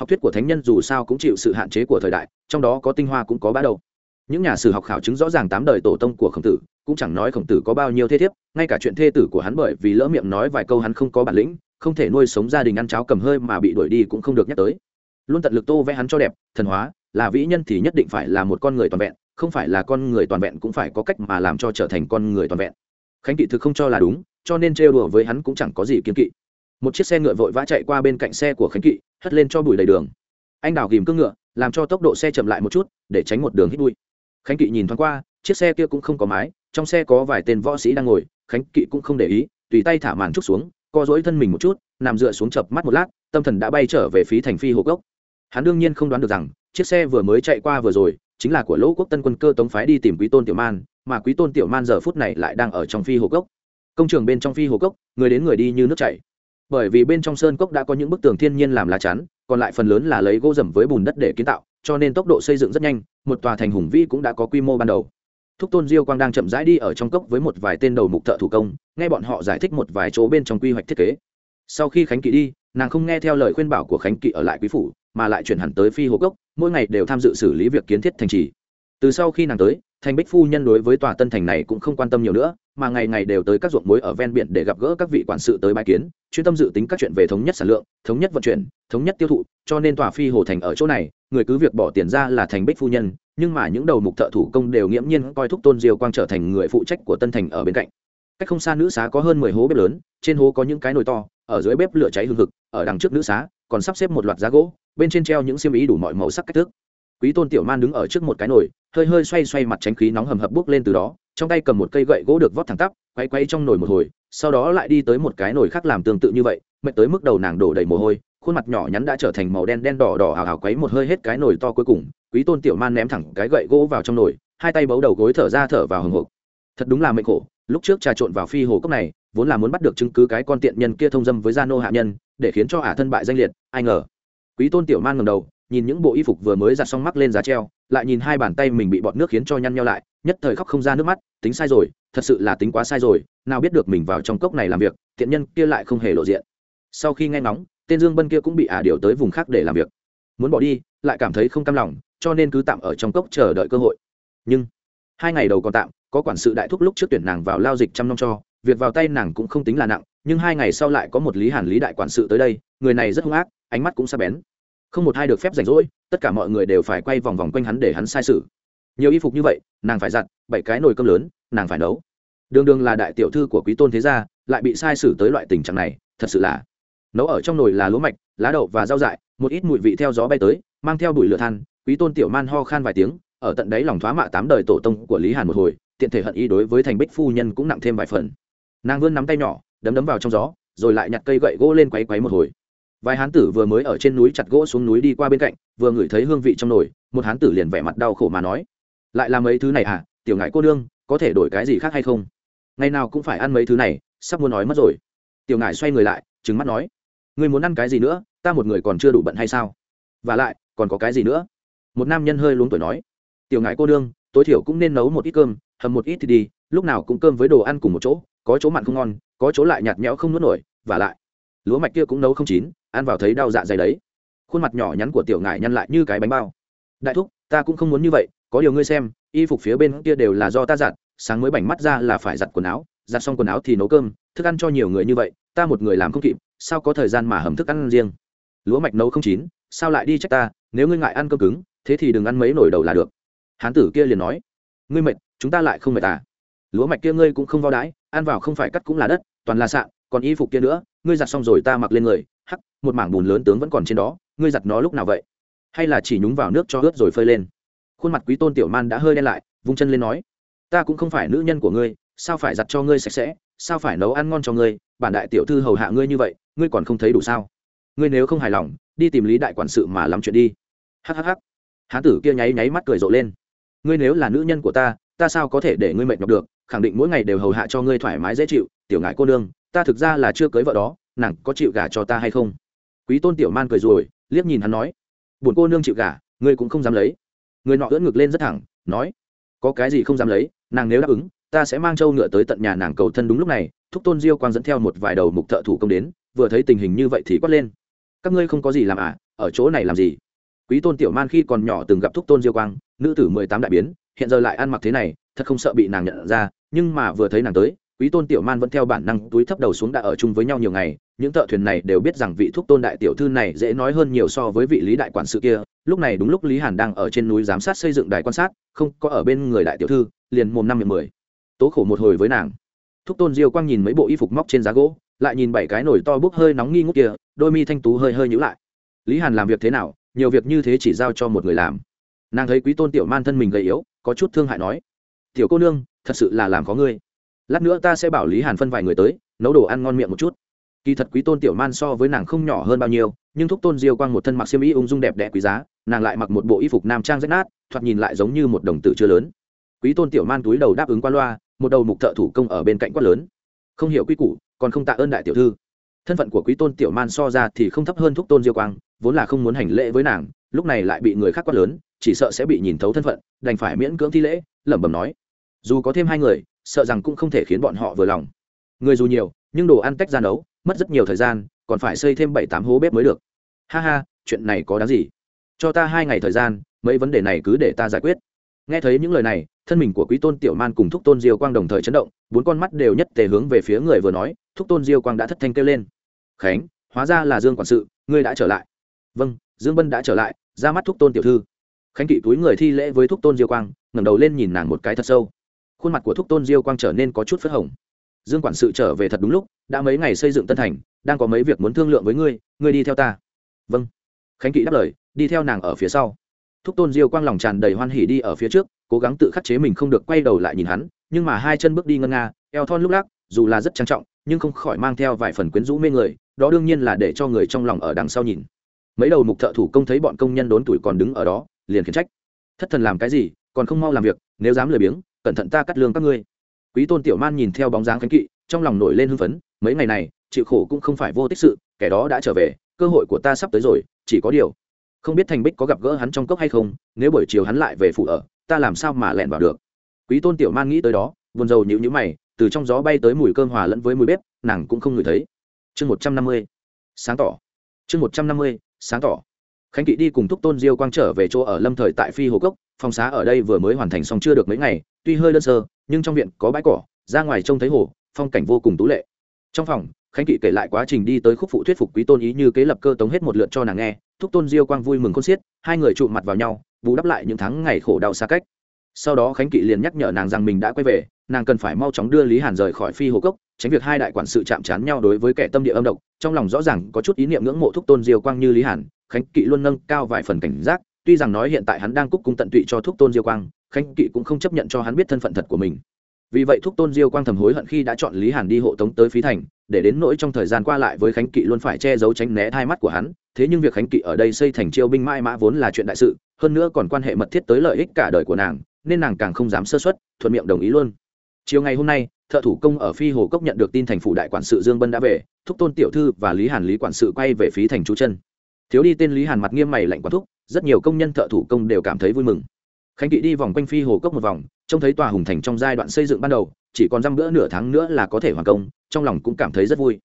Học thuyết của thánh nhân dù sao cũng chịu sự hạn chế của thời đại, trong đó có tinh hoa cũng có bá đầu. Những nhà sử học khảo chứng rõ ràng tám đời tổ tông của khổng tử, cũng chẳng nói khổng tử có bao nhiêu thế thiếp, ngay cả chuyện thê tử của hắn bởi vì lỡ miệng nói vài câu hắn không có bản lĩnh, không thể nuôi sống gia đình ăn cháo cầm hơi mà bị đuổi đi cũng không được nhắc tới luôn tận lực tô vẽ hắn cho đẹp, thần hóa, là vĩ nhân thì nhất định phải là một con người toàn vẹn, không phải là con người toàn vẹn cũng phải có cách mà làm cho trở thành con người toàn vẹn. Khánh kỵ thực không cho là đúng, cho nên trêu đùa với hắn cũng chẳng có gì kiên kỵ. Một chiếc xe ngựa vội vã chạy qua bên cạnh xe của khánh kỵ, hất lên cho bụi đầy đường. Anh đào ghìm cưng ngựa, làm cho tốc độ xe chậm lại một chút, để tránh một đường hít bụi. Khánh kỵ nhìn thoáng qua, chiếc xe kia cũng không có mái, trong xe có vài tên võ sĩ đang ngồi, khánh kỵ cũng không để ý, tùy tay thả màn trúc xuống, co dỗi thân mình một chút, nằm dựa xuống chập mắt một lát, tâm thần đã bay trở về phía thành phi hồ cốc hắn đương nhiên không đoán được rằng, chiếc xe vừa mới chạy qua vừa rồi, chính là của lỗ quốc tân quân cơ tống phái đi tìm quý tôn tiểu man, mà quý tôn tiểu man giờ phút này lại đang ở trong phi hồ cốc. Công trường bên trong phi hồ cốc, người đến người đi như nước chảy. Bởi vì bên trong sơn cốc đã có những bức tường thiên nhiên làm lá chắn, còn lại phần lớn là lấy gỗ rầm với bùn đất để kiến tạo, cho nên tốc độ xây dựng rất nhanh, một tòa thành hùng vĩ cũng đã có quy mô ban đầu. Thúc tôn diêu quang đang chậm rãi đi ở trong cốc với một vài tên đầu mục thợ thủ công, nghe bọn họ giải thích một vài chỗ bên trong quy hoạch thiết kế sau khi khánh kỵ đi, nàng không nghe theo lời khuyên bảo của khánh kỵ ở lại quý phủ, mà lại chuyển hẳn tới phi hồ cốc, mỗi ngày đều tham dự xử lý việc kiến thiết thành trì. Từ sau khi nàng tới, thành bích phu nhân đối với tòa tân thành này cũng không quan tâm nhiều nữa, mà ngày ngày đều tới các ruộng muối ở ven biển để gặp gỡ các vị quản sự tới bãi kiến, chuyên tâm dự tính các chuyện về thống nhất sản lượng, thống nhất vận chuyển, thống nhất tiêu thụ, cho nên tòa phi hồ thành ở chỗ này, người cứ việc bỏ tiền ra là thành bích phu nhân, nhưng mà những đầu mục thợ thủ công đều nghiễm nhiên coi thúc tôn diêu quang trở thành người phụ trách của tân thành ở bên cạnh cách không xa nữ xá có hơn mười hố bếp lớn, trên hố có những cái nồi to, ở dưới bếp lửa cháy hừng hực. ở đằng trước nữ xá còn sắp xếp một loạt giá gỗ, bên trên treo những xiêm ý đủ mọi màu sắc cách thức quý tôn tiểu man đứng ở trước một cái nồi, hơi hơi xoay xoay mặt tránh khí nóng hầm hập bốc lên từ đó, trong tay cầm một cây gậy gỗ được vót thẳng tắp, quay quay trong nồi một hồi, sau đó lại đi tới một cái nồi khác làm tương tự như vậy, mệt tới mức đầu nàng đổ đầy mồ hôi, khuôn mặt nhỏ nhắn đã trở thành màu đen đen đỏ đỏ hào hào quấy một hơi hết cái nồi to cuối cùng, quý tôn tiểu man ném thẳng cái gậy gỗ vào trong nồi, hai tay bấu đầu gối thở ra thở vào hừng hộp thật đúng là mệnh khổ lúc trước trà trộn vào phi hồ cốc này, vốn là muốn bắt được chứng cứ cái con tiện nhân kia thông dâm với gia nô hạ nhân, để khiến cho ả thân bại danh liệt, ai ngờ. Quý tôn tiểu man ngầm đầu, nhìn những bộ y phục vừa mới giặt xong mắc lên giá treo, lại nhìn hai bàn tay mình bị bọt nước khiến cho nhăn nhau lại, nhất thời khóc không ra nước mắt, tính sai rồi, thật sự là tính quá sai rồi, nào biết được mình vào trong cốc này làm việc thiện nhân kia lại không hề lộ diện. Sau khi nghe ngóng, tên dương bân kia cũng bị ả điều tới vùng khác để làm việc. Muốn bỏ đi, lại cảm thấy không cam lòng, cho nên cứ tạm ở trong cốc chờ đợi cơ hội. Nhưng, hai ngày đầu còn tạm có quản sự đại thúc lúc trước tuyển nàng vào lao dịch chăm nom cho, việc vào tay nàng cũng không tính là nặng, nhưng hai ngày sau lại có một lý hàn lý đại quản sự tới đây, người này rất hung ác, ánh mắt cũng sắc bén. Không một ai được phép rảnh rỗi, tất cả mọi người đều phải quay vòng vòng quanh hắn để hắn sai sự. Nhiều y phục như vậy, nàng phải giặt, bảy cái nồi cơm lớn, nàng phải nấu. Đường đường là đại tiểu thư của quý tôn thế gia, lại bị sai sử tới loại tình trạng này, thật sự là. Nấu ở trong nồi là lúa mạch, lá đậu và rau dại, một ít mùi vị theo gió bay tới, mang theo bụi lửa than, quý tôn tiểu man ho khan vài tiếng, ở tận đấy lòng thoá mạ tám đời tổ tông của lý hàn một hồi tiện thể hận ý đối với thành bích phu nhân cũng nặng thêm vài phần. Nàng vươn nắm tay nhỏ, đấm đấm vào trong gió, rồi lại nhặt cây gậy gỗ lên quấy quấy một hồi. Vài hán tử vừa mới ở trên núi chặt gỗ xuống núi đi qua bên cạnh, vừa ngửi thấy hương vị trong nồi, một hán tử liền vẻ mặt đau khổ mà nói, lại làm mấy thứ này à tiểu ngại cô nương, có thể đổi cái gì khác hay không? Ngày nào cũng phải ăn mấy thứ này, sắp muốn nói mất rồi. Tiểu ngại xoay người lại trứng mắt nói, ngươi muốn ăn cái gì nữa? Ta một người còn chưa đủ bận hay sao? Và lại, còn có cái gì nữa? Một nam nhân hơi luống tuổi nói, tiểu ngại cô nương, tối thiểu cũng nên nấu một ít cơm hầm một ít thì đi, lúc nào cũng cơm với đồ ăn cùng một chỗ, có chỗ mặn không ngon, có chỗ lại nhạt nhẽo không nuốt nổi, và lại, lúa mạch kia cũng nấu không chín, ăn vào thấy đau dạ dày đấy. Khuôn mặt nhỏ nhắn của tiểu ngải nhăn lại như cái bánh bao. Đại thúc, ta cũng không muốn như vậy, có điều ngươi xem, y phục phía bên kia đều là do ta giặt, sáng mới bảnh mắt ra là phải giặt quần áo, giặt xong quần áo thì nấu cơm, thức ăn cho nhiều người như vậy, ta một người làm không kịp, sao có thời gian mà hầm thức ăn riêng? Lúa mạch nấu không chín, sao lại đi trách ta, nếu ngươi ngại ăn cơm cứng, thế thì đừng ăn mấy nổi đầu là được. Hán tử kia liền nói, ngươi mệt chúng ta lại không mệt à? Lúa mạch kia ngươi cũng không vào đãi ăn vào không phải cắt cũng là đất toàn là sạn còn y phục kia nữa ngươi giặt xong rồi ta mặc lên người hắc một mảng bùn lớn tướng vẫn còn trên đó ngươi giặt nó lúc nào vậy? Hay là chỉ nhúng vào nước cho ướt rồi phơi lên? Khuôn mặt quý tôn tiểu man đã hơi đen lại vung chân lên nói ta cũng không phải nữ nhân của ngươi sao phải giặt cho ngươi sạch sẽ sao phải nấu ăn ngon cho ngươi bản đại tiểu thư hầu hạ ngươi như vậy ngươi còn không thấy đủ sao? Ngươi nếu không hài lòng đi tìm lý đại quản sự mà làm chuyện đi. Hắc hắc hắc, hán tử kia nháy nháy mắt cười rộ lên. Ngươi nếu là nữ nhân của ta ta sao có thể để ngươi mệt nhọc được, khẳng định mỗi ngày đều hầu hạ cho ngươi thoải mái dễ chịu, tiểu ngại cô nương, ta thực ra là chưa cưới vợ đó, nàng có chịu gả cho ta hay không? Quý tôn tiểu man cười rồi, liếc nhìn hắn nói, buồn cô nương chịu gả, ngươi cũng không dám lấy. Người nọ ưỡn ngực lên rất thẳng, nói, có cái gì không dám lấy, nàng nếu đáp ứng, ta sẽ mang trâu ngựa tới tận nhà nàng cầu thân đúng lúc này, thúc tôn diêu quang dẫn theo một vài đầu mục thợ thủ công đến, vừa thấy tình hình như vậy thì quát lên, các ngươi không có gì làm à ở chỗ này làm gì? Quý tôn tiểu man khi còn nhỏ từng gặp thúc tôn diêu quang, nữ tử mười tám đại biến hiện giờ lại ăn mặc thế này, thật không sợ bị nàng nhận ra, nhưng mà vừa thấy nàng tới, quý tôn tiểu man vẫn theo bản năng túi thấp đầu xuống đã ở chung với nhau nhiều ngày, những thợ thuyền này đều biết rằng vị thúc tôn đại tiểu thư này dễ nói hơn nhiều so với vị lý đại quản sự kia, lúc này đúng lúc lý hàn đang ở trên núi giám sát xây dựng đài quan sát, không có ở bên người đại tiểu thư, liền mồm năm miệng mười. Tố khổ một hồi với nàng. Thúc tôn diêu quang nhìn mấy bộ y phục móc trên giá gỗ, lại nhìn bảy cái nồi to bốc hơi nóng nghi ngút kia, đôi mi thanh tú hơi hơi nhữ lại. Lý hàn làm việc thế nào? Nhiều việc như thế chỉ giao cho một người làm. Nàng thấy quý tôn tiểu man thân mình gầy yếu có chút thương hại nói, tiểu cô nương, thật sự là làm có ngươi. Lát nữa ta sẽ bảo lý hàn phân vài người tới, nấu đồ ăn ngon miệng một chút. Kỳ thật quý tôn tiểu man so với nàng không nhỏ hơn bao nhiêu, nhưng thúc tôn diêu quang một thân mặc xiêm y ung dung đẹp đẽ quý giá, nàng lại mặc một bộ y phục nam trang rách nát, thoạt nhìn lại giống như một đồng tử chưa lớn. Quý tôn tiểu man túi đầu đáp ứng qua loa, một đầu mục thợ thủ công ở bên cạnh quát lớn, không hiểu quy củ, còn không tạ ơn đại tiểu thư. Thân phận của quý tôn tiểu man so ra thì không thấp hơn thúc tôn diêu quang, vốn là không muốn hành lễ với nàng, lúc này lại bị người khác quát lớn chỉ sợ sẽ bị nhìn thấu thân phận, đành phải miễn cưỡng thi lễ, lẩm bẩm nói. Dù có thêm hai người, sợ rằng cũng không thể khiến bọn họ vừa lòng. Người dù nhiều, nhưng đồ ăn tách ra nấu, mất rất nhiều thời gian, còn phải xây thêm bảy tám hố bếp mới được. Ha ha, chuyện này có đáng gì? Cho ta hai ngày thời gian, mấy vấn đề này cứ để ta giải quyết. Nghe thấy những lời này, thân mình của quý tôn tiểu man cùng thúc tôn diêu quang đồng thời chấn động, bốn con mắt đều nhất tề hướng về phía người vừa nói, thúc tôn diêu quang đã thất thanh kêu lên. Khánh, hóa ra là dương quản sự, ngươi đã trở lại. Vâng dương bân đã trở lại, ra mắt thúc tôn tiểu thư khánh kỵ túi người thi lễ với thúc tôn diêu quang, ngẩng đầu lên nhìn nàng một cái thật sâu. Khuôn mặt của thúc tôn diêu quang trở nên có chút phớt hồng. Dương quản sự trở về thật đúng lúc, đã mấy ngày xây dựng tân thành, đang có mấy việc muốn thương lượng với ngươi ngươi đi theo ta. Vâng. Khánh kỵ đáp lời, đi theo nàng ở phía sau. Thúc tôn diêu quang lòng tràn đầy hoan hỉ đi ở phía trước, cố gắng tự khắc chế mình không được quay đầu lại nhìn hắn, nhưng mà hai chân bước đi ngân nga, eo thon lúc lắc, dù là rất trang trọng, nhưng không khỏi mang theo vài phần quyến rũ mê người, đó đương nhiên là để cho người trong lòng ở đằng sau nhìn. Mấy đầu mục thợ thủ công thấy bọn công nhân đốn tuổi còn đứng ở đó liền khiển trách. Thất thần làm cái gì, còn không mau làm việc, nếu dám lười biếng, cẩn thận ta cắt lương các ngươi. Quý tôn tiểu man nhìn theo bóng dáng khánh kỵ, trong lòng nổi lên hưng phấn, mấy ngày này, chịu khổ cũng không phải vô tích sự, kẻ đó đã trở về, cơ hội của ta sắp tới rồi, chỉ có điều, không biết thành bích có gặp gỡ hắn trong cốc hay không, nếu buổi chiều hắn lại về phủ ở, ta làm sao mà lẹn vào được. Quý tôn tiểu man nghĩ tới đó, buồn rầu nhịu nhữ mày, từ trong gió bay tới mùi cơm hòa lẫn với mùi bếp, nàng cũng không ngửi thấy. Chương một trăm năm mươi, sáng tỏ. Chương một trăm năm mươi, sáng tỏ khánh kỵ đi cùng thúc tôn diêu quang trở về chỗ ở lâm thời tại phi hồ cốc, phòng xá ở đây vừa mới hoàn thành xong chưa được mấy ngày, tuy hơi đơn sơ, nhưng trong viện có bãi cỏ, ra ngoài trông thấy hồ, phong cảnh vô cùng tú lệ. Trong phòng, khánh kỵ kể lại quá trình đi tới khúc phụ thuyết phục quý tôn ý như kế lập cơ tống hết một lượt cho nàng nghe, thúc tôn diêu quang vui mừng khôn xiết, hai người trụ mặt vào nhau, bù đắp lại những tháng ngày khổ đau xa cách. Sau đó khánh kỵ liền nhắc nhở nàng rằng mình đã quay về, nàng cần phải mau chóng đưa lý hàn rời khỏi phi hồ cốc, tránh việc hai đại quản sự chạm trán nhau đối với kẻ tâm địa âm độc, trong lòng rõ ràng có chút ý niệm ngưỡng mộ thúc tôn diêu quang như lý hàn khánh kỵ luôn nâng cao vài phần cảnh giác, tuy rằng nói hiện tại hắn đang cúc cung tận tụy cho thúc tôn diêu quang, khánh kỵ cũng không chấp nhận cho hắn biết thân phận thật của mình. Vì vậy thúc tôn diêu quang thầm hối hận khi đã chọn lý hàn đi hộ tống tới phí thành, để đến nỗi trong thời gian qua lại với khánh kỵ luôn phải che giấu tránh né thai mắt của hắn, thế nhưng việc khánh kỵ ở đây xây thành chiêu binh mãi mã vốn là chuyện đại sự, hơn nữa còn quan hệ mật thiết tới lợi ích cả đời của nàng, nên nàng càng không dám sơ xuất thuận miệng đồng ý luôn. Chiều ngày hôm nay, thợ thủ công ở phi hồ cốc nhận được tin thành phủ đại quản sự dương bân đã về, thúc tôn tiểu thư và lý hàn lý quản sự quay về phí thành chú chân thiếu đi tên lý hàn mặt nghiêm mày lạnh quán thúc, rất nhiều công nhân thợ thủ công đều cảm thấy vui mừng. Khánh kỵ đi vòng quanh phi hồ cốc một vòng, trông thấy tòa hùng thành trong giai đoạn xây dựng ban đầu, chỉ còn dăm bữa nửa tháng nữa là có thể hoàn công, trong lòng cũng cảm thấy rất vui.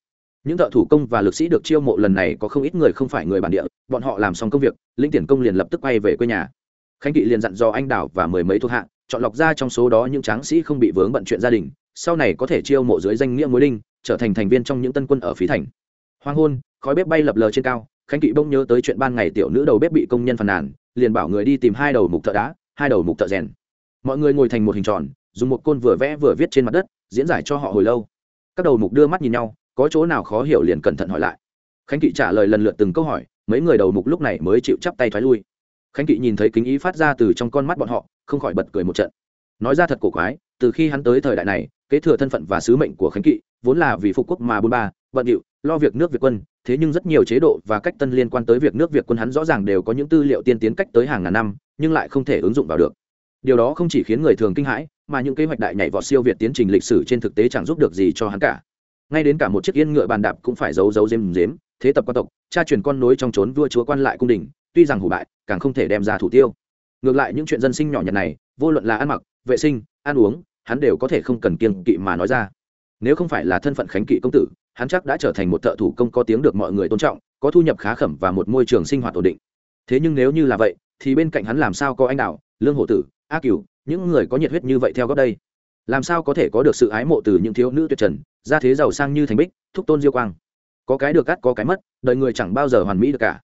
Những thợ thủ công và lực sĩ được chiêu mộ lần này có không ít người không phải người bản địa, bọn họ làm xong công việc linh tiền công liền lập tức quay về quê nhà. Khánh kỵ liền dặn dò anh đảo và mười mấy thuộc hạ, chọn lọc ra trong số đó những tráng sĩ không bị vướng bận chuyện gia đình, sau này có thể chiêu mộ dưới danh nghĩa mối đinh, trở thành thành viên trong những tân quân ở phí thành. Hoang hôn, khói bếp bay lập lờ trên cao khánh kỵ bỗng nhớ tới chuyện ban ngày tiểu nữ đầu bếp bị công nhân phàn nàn, liền bảo người đi tìm hai đầu mục thợ đá, hai đầu mục thợ rèn. Mọi người ngồi thành một hình tròn, dùng một côn vừa vẽ vừa viết trên mặt đất, diễn giải cho họ hồi lâu. Các đầu mục đưa mắt nhìn nhau, có chỗ nào khó hiểu liền cẩn thận hỏi lại. Khánh kỵ trả lời lần lượt từng câu hỏi, mấy người đầu mục lúc này mới chịu chắp tay thoái lui. Khánh kỵ nhìn thấy kính ý phát ra từ trong con mắt bọn họ, không khỏi bật cười một trận. Nói ra thật cổ quái, từ khi hắn tới thời đại này, kế thừa thân phận và sứ mệnh của khánh kỵ, vốn là vì phục quốc mà bôn ba bận điệu lo việc nước việt quân, thế nhưng rất nhiều chế độ và cách tân liên quan tới việc nước việt quân hắn rõ ràng đều có những tư liệu tiên tiến cách tới hàng ngàn năm, nhưng lại không thể ứng dụng vào được. Điều đó không chỉ khiến người thường kinh hãi, mà những kế hoạch đại nhảy vọt siêu việt tiến trình lịch sử trên thực tế chẳng giúp được gì cho hắn cả. Ngay đến cả một chiếc yên ngựa bàn đạp cũng phải giấu giấu dếm dếm thế tập quan tộc, cha truyền con nối trong trốn vua chúa quan lại cung đình, tuy rằng hủ bại, càng không thể đem ra thủ tiêu. Ngược lại những chuyện dân sinh nhỏ nhặt này, vô luận là ăn mặc, vệ sinh, ăn uống, hắn đều có thể không cần kiêng kỵ mà nói ra. Nếu không phải là thân phận khánh kỵ công tử hắn chắc đã trở thành một thợ thủ công có tiếng được mọi người tôn trọng, có thu nhập khá khẩm và một môi trường sinh hoạt ổn định. Thế nhưng nếu như là vậy, thì bên cạnh hắn làm sao có anh đạo lương hổ tử a cửu, những người có nhiệt huyết như vậy theo góc đây? Làm sao có thể có được sự ái mộ từ những thiếu nữ tuyệt trần ra thế giàu sang như thành bích, thúc tôn diêu quang? Có cái được cắt có cái mất, đời người chẳng bao giờ hoàn mỹ được cả.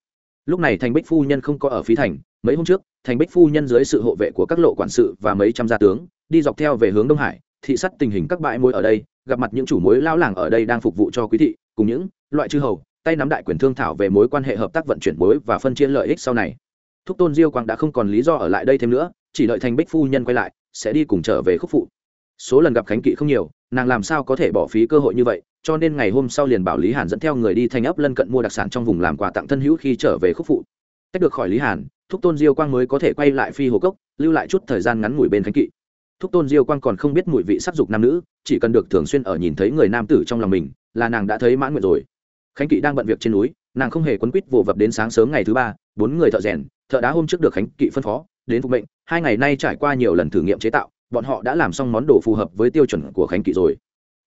Lúc này thành bích phu nhân không có ở phí thành, mấy hôm trước, thành bích phu nhân dưới sự hộ vệ của các lộ quản sự và mấy trăm gia tướng, đi dọc theo về hướng đông hải, thị sắt tình hình các bãi mối ở đây gặp mặt những chủ mối lao làng ở đây đang phục vụ cho quý thị, cùng những loại chư hầu, tay nắm đại quyền thương thảo về mối quan hệ hợp tác vận chuyển mối và phân chia lợi ích sau này. Thúc tôn diêu quang đã không còn lý do ở lại đây thêm nữa, chỉ đợi thành bích phu nhân quay lại, sẽ đi cùng trở về khúc phụ. Số lần gặp khánh kỵ không nhiều, nàng làm sao có thể bỏ phí cơ hội như vậy, cho nên ngày hôm sau liền bảo lý hàn dẫn theo người đi thành ấp lân cận mua đặc sản trong vùng làm quà tặng thân hữu khi trở về khúc phụ. Tách được khỏi lý hàn, thúc tôn diêu quang mới có thể quay lại phi hồ cốc, lưu lại chút thời gian ngắn ngủi bên khánh kỵ thúc tôn diêu quang còn không biết mùi vị sắc dục nam nữ, chỉ cần được thường xuyên ở nhìn thấy người nam tử trong lòng mình, là nàng đã thấy mãn nguyện rồi. Khánh kỵ đang bận việc trên núi, nàng không hề quấn quýt vồ vập đến sáng sớm ngày thứ ba, bốn người thợ rèn, thợ đá hôm trước được khánh kỵ phân phó, đến phục mệnh, hai ngày nay trải qua nhiều lần thử nghiệm chế tạo, bọn họ đã làm xong món đồ phù hợp với tiêu chuẩn của khánh kỵ rồi.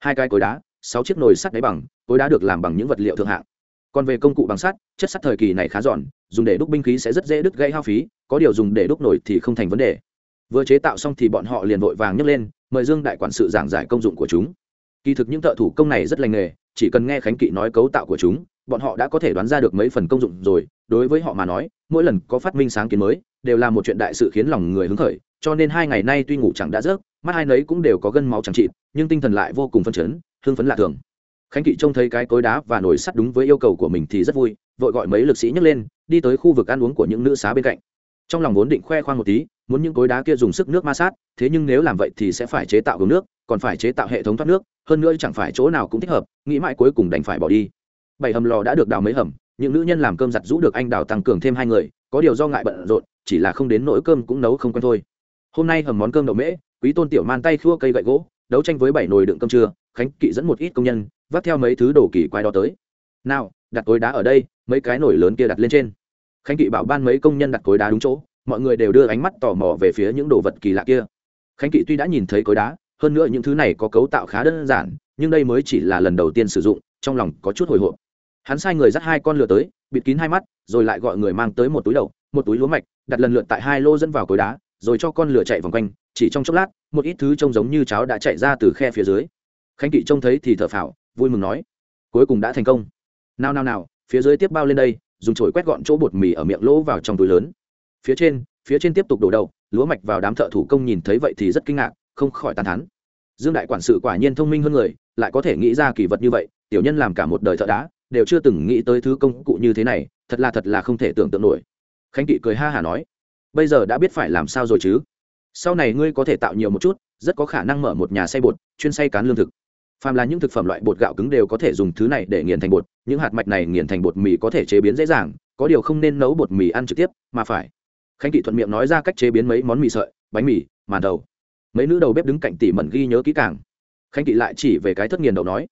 Hai cái cối đá, sáu chiếc nồi sắt đáy bằng, cối đá được làm bằng những vật liệu thượng hạng. Còn về công cụ bằng sắt, chất sắt thời kỳ này khá giòn, dùng để đúc binh khí sẽ rất dễ đứt gãy hao phí, có điều dùng để đúc nổi thì không thành vấn đề vừa chế tạo xong thì bọn họ liền vội vàng nhấc lên, mời dương đại quản sự giảng giải công dụng của chúng. Kỳ thực những thợ thủ công này rất lành nghề, chỉ cần nghe khánh kỵ nói cấu tạo của chúng, bọn họ đã có thể đoán ra được mấy phần công dụng rồi. Đối với họ mà nói, mỗi lần có phát minh sáng kiến mới, đều là một chuyện đại sự khiến lòng người hứng khởi, cho nên hai ngày nay tuy ngủ chẳng đã rớt mắt hai nấy cũng đều có gân máu chẳng trị nhưng tinh thần lại vô cùng phân chấn, hưng phấn lạ thường. Khánh kỵ trông thấy cái cối đá và nồi sắt đúng với yêu cầu của mình thì rất vui, vội gọi mấy lực sĩ nhấc lên, đi tới khu vực ăn uống của những nữ xá bên cạnh. Trong lòng vốn định khoe khoang một tí muốn những cối đá kia dùng sức nước ma sát, thế nhưng nếu làm vậy thì sẽ phải chế tạo gồm nước, còn phải chế tạo hệ thống thoát nước, hơn nữa chẳng phải chỗ nào cũng thích hợp, nghĩ mãi cuối cùng đành phải bỏ đi. Bảy hầm lò đã được đào mấy hầm, những nữ nhân làm cơm giặt rũ được anh đào tăng cường thêm hai người, có điều do ngại bận rộn, chỉ là không đến nỗi cơm cũng nấu không quen thôi. Hôm nay hầm món cơm đậu mễ, quý tôn tiểu man tay khua cây gậy gỗ, đấu tranh với bảy nồi đựng cơm trưa, khánh kỵ dẫn một ít công nhân, vác theo mấy thứ đồ kỳ quái đó tới. Nào, đặt cối đá ở đây, mấy cái nồi lớn kia đặt lên trên. Khánh kỵ bảo ban mấy công nhân đặt cối đá đúng chỗ mọi người đều đưa ánh mắt tò mò về phía những đồ vật kỳ lạ kia. Khánh kỵ tuy đã nhìn thấy cối đá, hơn nữa những thứ này có cấu tạo khá đơn giản, nhưng đây mới chỉ là lần đầu tiên sử dụng, trong lòng có chút hồi hộp. Hắn sai người dắt hai con lừa tới, bịt kín hai mắt, rồi lại gọi người mang tới một túi đậu một túi lúa mạch, đặt lần lượt tại hai lô dẫn vào cối đá, rồi cho con lửa chạy vòng quanh, chỉ trong chốc lát, một ít thứ trông giống như cháo đã chạy ra từ khe phía dưới. Khánh kỵ trông thấy thì thở phào, vui mừng nói, cuối cùng đã thành công. Nào nào nào, phía dưới tiếp bao lên đây. Dùng chổi quét gọn chỗ bột mì ở miệng lỗ vào trong túi lớn phía trên phía trên tiếp tục đổ đầu, lúa mạch vào đám thợ thủ công nhìn thấy vậy thì rất kinh ngạc, không khỏi tàn thắn dương đại quản sự quả nhiên thông minh hơn người, lại có thể nghĩ ra kỳ vật như vậy, tiểu nhân làm cả một đời thợ đá, đều chưa từng nghĩ tới thứ công cụ như thế này, thật là thật là không thể tưởng tượng nổi. Khánh kỵ cười ha hả nói, bây giờ đã biết phải làm sao rồi chứ? Sau này ngươi có thể tạo nhiều một chút, rất có khả năng mở một nhà xay bột, chuyên xay cán lương thực. Phàm là những thực phẩm loại bột gạo cứng đều có thể dùng thứ này để nghiền thành bột, những hạt mạch này nghiền thành bột mì có thể chế biến dễ dàng, có điều không nên nấu bột mì ăn trực tiếp, mà phải khánh kỵ thuận miệng nói ra cách chế biến mấy món mì sợi, bánh mì, màn đầu. Mấy nữ đầu bếp đứng cạnh tỉ mẩn ghi nhớ kỹ càng. Khánh kỵ lại chỉ về cái thất nghiền đậu nói,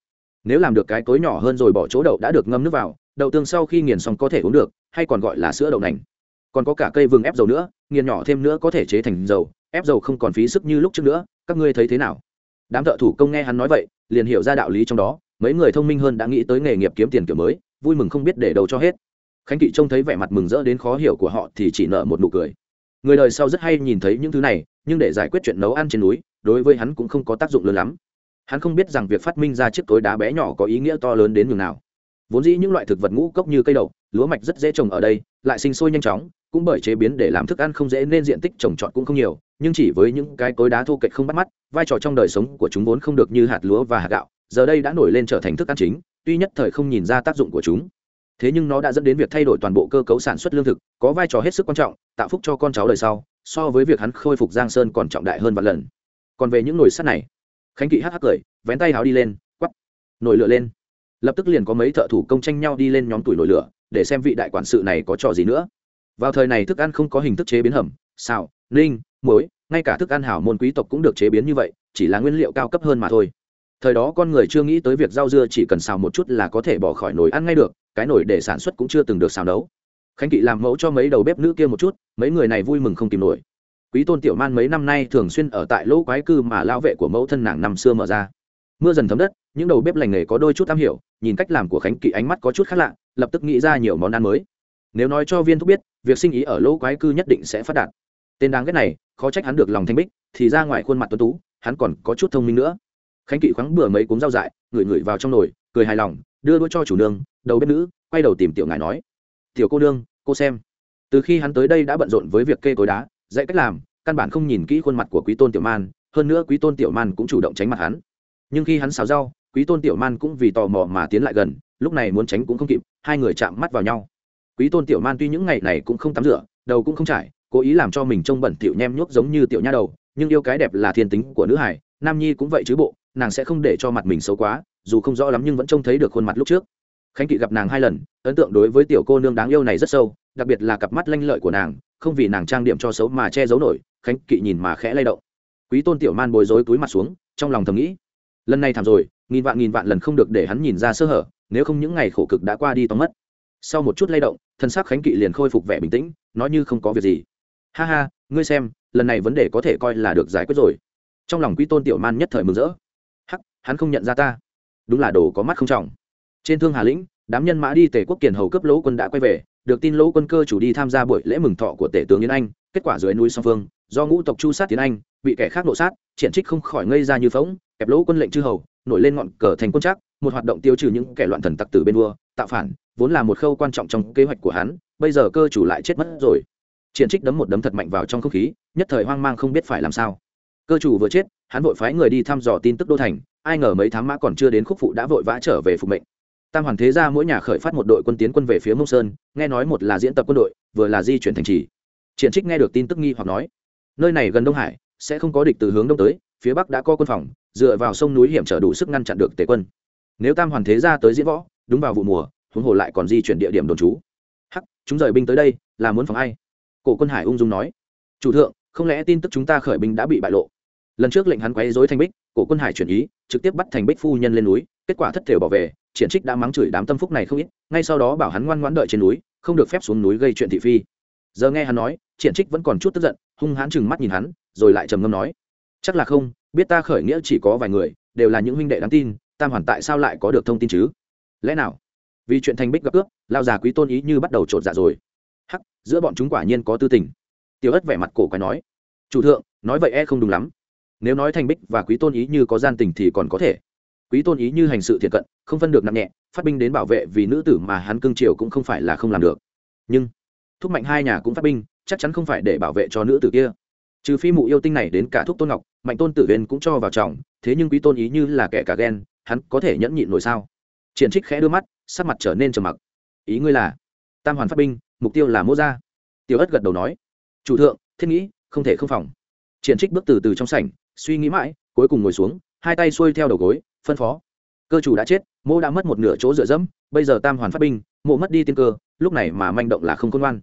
nếu làm được cái cối nhỏ hơn rồi bỏ chỗ đậu đã được ngâm nước vào, đậu tương sau khi nghiền xong có thể uống được, hay còn gọi là sữa đậu nành. Còn có cả cây vừng ép dầu nữa, nghiền nhỏ thêm nữa có thể chế thành dầu, ép dầu không còn phí sức như lúc trước nữa, các ngươi thấy thế nào? Đám thợ thủ công nghe hắn nói vậy, liền hiểu ra đạo lý trong đó, mấy người thông minh hơn đã nghĩ tới nghề nghiệp kiếm tiền kiểu mới, vui mừng không biết để đầu cho hết khánh kỵ trông thấy vẻ mặt mừng rỡ đến khó hiểu của họ thì chỉ nợ một nụ cười. Người đời sau rất hay nhìn thấy những thứ này, nhưng để giải quyết chuyện nấu ăn trên núi, đối với hắn cũng không có tác dụng lớn lắm. Hắn không biết rằng việc phát minh ra chiếc cối đá bé nhỏ có ý nghĩa to lớn đến nhường nào. Vốn dĩ những loại thực vật ngũ cốc như cây đậu, lúa mạch rất dễ trồng ở đây, lại sinh sôi nhanh chóng, cũng bởi chế biến để làm thức ăn không dễ nên diện tích trồng trọt cũng không nhiều, nhưng chỉ với những cái cối đá thô kệch không bắt mắt, vai trò trong đời sống của chúng vốn không được như hạt lúa và hạt gạo, giờ đây đã nổi lên trở thành thức ăn chính, tuy nhất thời không nhìn ra tác dụng của chúng thế nhưng nó đã dẫn đến việc thay đổi toàn bộ cơ cấu sản xuất lương thực, có vai trò hết sức quan trọng, tạo phúc cho con cháu đời sau, so với việc hắn khôi phục giang sơn còn trọng đại hơn vài lần. Còn về những nồi sắt này, khánh kỵ hắc hắc cười, vén tay háo đi lên, quắp, nồi lửa lên. Lập tức liền có mấy thợ thủ công tranh nhau đi lên nhóm tuổi nồi lửa, để xem vị đại quản sự này có trò gì nữa. Vào thời này thức ăn không có hình thức chế biến hầm, xào, ninh, muối, ngay cả thức ăn hảo môn quý tộc cũng được chế biến như vậy, chỉ là nguyên liệu cao cấp hơn mà thôi. Thời đó con người chưa nghĩ tới việc rau dưa chỉ cần xào một chút là có thể bỏ khỏi nồi ăn ngay được cái nồi để sản xuất cũng chưa từng được xào nấu. Khánh kỵ làm mẫu cho mấy đầu bếp nữ kia một chút, mấy người này vui mừng không tìm nổi. Quý tôn tiểu man mấy năm nay thường xuyên ở tại lỗ quái cư mà lão vệ của mẫu thân nàng năm xưa mở ra. Mưa dần thấm đất, những đầu bếp lành nghề có đôi chút am hiểu, nhìn cách làm của khánh kỵ ánh mắt có chút khác lạ, lập tức nghĩ ra nhiều món ăn mới. Nếu nói cho viên thúc biết, việc sinh ý ở lỗ quái cư nhất định sẽ phát đạt. Tên đáng ghét này, khó trách hắn được lòng thanh bích, thì ra ngoài khuôn mặt tuấn tú, hắn còn có chút thông minh nữa. Khánh kỵ khoáng bừa mấy cuốn rau dại, ngửi ngửi vào trong nồi, cười hài lòng, đưa đũa cho chủ nương đầu bếp nữ, quay đầu tìm tiểu ngài nói, tiểu cô nương, cô xem. Từ khi hắn tới đây đã bận rộn với việc kê cối đá, dạy cách làm, căn bản không nhìn kỹ khuôn mặt của quý tôn tiểu man, hơn nữa quý tôn tiểu man cũng chủ động tránh mặt hắn. Nhưng khi hắn xào rau, quý tôn tiểu man cũng vì tò mò mà tiến lại gần, lúc này muốn tránh cũng không kịp, hai người chạm mắt vào nhau. Quý tôn tiểu man tuy những ngày này cũng không tắm rửa, đầu cũng không trải, cố ý làm cho mình trông bẩn tiểu nhem nhuốc giống như tiểu nha đầu, nhưng yêu cái đẹp là thiên tính của nữ hải nam nhi cũng vậy chứ bộ, nàng sẽ không để cho mặt mình xấu quá, dù không rõ lắm nhưng vẫn trông thấy được khuôn mặt lúc trước khánh kỵ gặp nàng hai lần, ấn tượng đối với tiểu cô nương đáng yêu này rất sâu, đặc biệt là cặp mắt lanh lợi của nàng, không vì nàng trang điểm cho xấu mà che giấu nổi, khánh kỵ nhìn mà khẽ lay động. Quý tôn tiểu man bối rối túi mặt xuống, trong lòng thầm nghĩ, lần này thảm rồi, nghìn vạn nghìn vạn lần không được để hắn nhìn ra sơ hở, nếu không những ngày khổ cực đã qua đi tóm mất. Sau một chút lay động, thân xác khánh kỵ liền khôi phục vẻ bình tĩnh, nói như không có việc gì. Ha ha, ngươi xem, lần này vấn đề có thể coi là được giải quyết rồi. Trong lòng quý tôn tiểu man nhất thời mừng rỡ. Hắc, hắn không nhận ra ta. Đúng là đồ có mắt không trọng trên thương hà lĩnh, đám nhân mã đi tề quốc kiền hầu cấp lỗ quân đã quay về, được tin lỗ quân cơ chủ đi tham gia buổi lễ mừng thọ của tể tướng yến anh, kết quả dưới núi song phương, do ngũ tộc chu sát tiến anh, bị kẻ khác nộ sát, triển trích không khỏi ngây ra như phóng kẹp lỗ quân lệnh chư hầu, nổi lên ngọn cờ thành quân chắc một hoạt động tiêu trừ những kẻ loạn thần tặc tử bên vua, tạo phản, vốn là một khâu quan trọng trong kế hoạch của hắn, bây giờ cơ chủ lại chết mất rồi. Triển trích đấm một đấm thật mạnh vào trong không khí, nhất thời hoang mang không biết phải làm sao. Cơ chủ vừa chết, hắn vội phái người đi thăm dò tin tức đô thành, ai ngờ mấy tháng mã còn chưa đến khúc phụ đã vội vã trở về phục mệnh tam hoàn thế Gia mỗi nhà khởi phát một đội quân tiến quân về phía mông sơn, nghe nói một là diễn tập quân đội, vừa là di chuyển thành trì. Triển trích nghe được tin tức nghi hoặc nói, nơi này gần đông hải, sẽ không có địch từ hướng đông tới, phía bắc đã có quân phòng, dựa vào sông núi hiểm trở đủ sức ngăn chặn được tề quân. Nếu tam hoàn thế Gia tới diễn võ, đúng vào vụ mùa, huống hồ lại còn di chuyển địa điểm đồn trú. Hắc, chúng rời binh tới đây, là muốn phòng ai? Cổ quân hải ung dung nói, chủ thượng, không lẽ tin tức chúng ta khởi binh đã bị bại lộ? Lần trước lệnh hắn quấy dối thanh bích, cổ quân hải chuyển ý, trực tiếp bắt thành bích phu nhân lên núi, kết quả thất thể bỏ về triển trích đã mắng chửi đám tâm phúc này không ít, ngay sau đó bảo hắn ngoan ngoãn đợi trên núi, không được phép xuống núi gây chuyện thị phi. Giờ nghe hắn nói, triển trích vẫn còn chút tức giận, hung hãn chừng mắt nhìn hắn, rồi lại trầm ngâm nói, chắc là không, biết ta khởi nghĩa chỉ có vài người, đều là những huynh đệ đáng tin, tam hoàn tại sao lại có được thông tin chứ? Lẽ nào? Vì chuyện thành bích gặp cướp, lao già quý tôn ý như bắt đầu trột dạ rồi. Hắc, giữa bọn chúng quả nhiên có tư tình. Tiểu ất vẻ mặt cổ quái nói, chủ thượng, nói vậy e không đúng lắm. Nếu nói thành bích và quý tôn ý như có gian tình thì còn có thể quý tôn ý như hành sự thiệt cận, không phân được nặng nhẹ, phát binh đến bảo vệ vì nữ tử mà hắn cương triều cũng không phải là không làm được. Nhưng, thúc mạnh hai nhà cũng phát binh, chắc chắn không phải để bảo vệ cho nữ tử kia. Trừ phi mụ yêu tinh này đến cả thúc tôn ngọc, mạnh tôn tử huyền cũng cho vào trọng thế nhưng quý tôn ý như là kẻ cả ghen, hắn có thể nhẫn nhịn nổi sao? Triển trích khẽ đưa mắt, sắc mặt trở nên trầm mặc. Ý ngươi là, tam hoàn phát binh, mục tiêu là mô gia. Tiểu ất gật đầu nói. Chủ thượng, thiết nghĩ, không thể không phòng. Triển trích bước từ từ trong sảnh, suy nghĩ mãi, cuối cùng ngồi xuống, hai tay xuôi theo đầu gối phân phó. Cơ chủ đã chết, mô đã mất một nửa chỗ dựa dẫm, bây giờ tam hoàn phát binh, mộ mất đi tiên cơ, lúc này mà manh động là không khôn ngoan.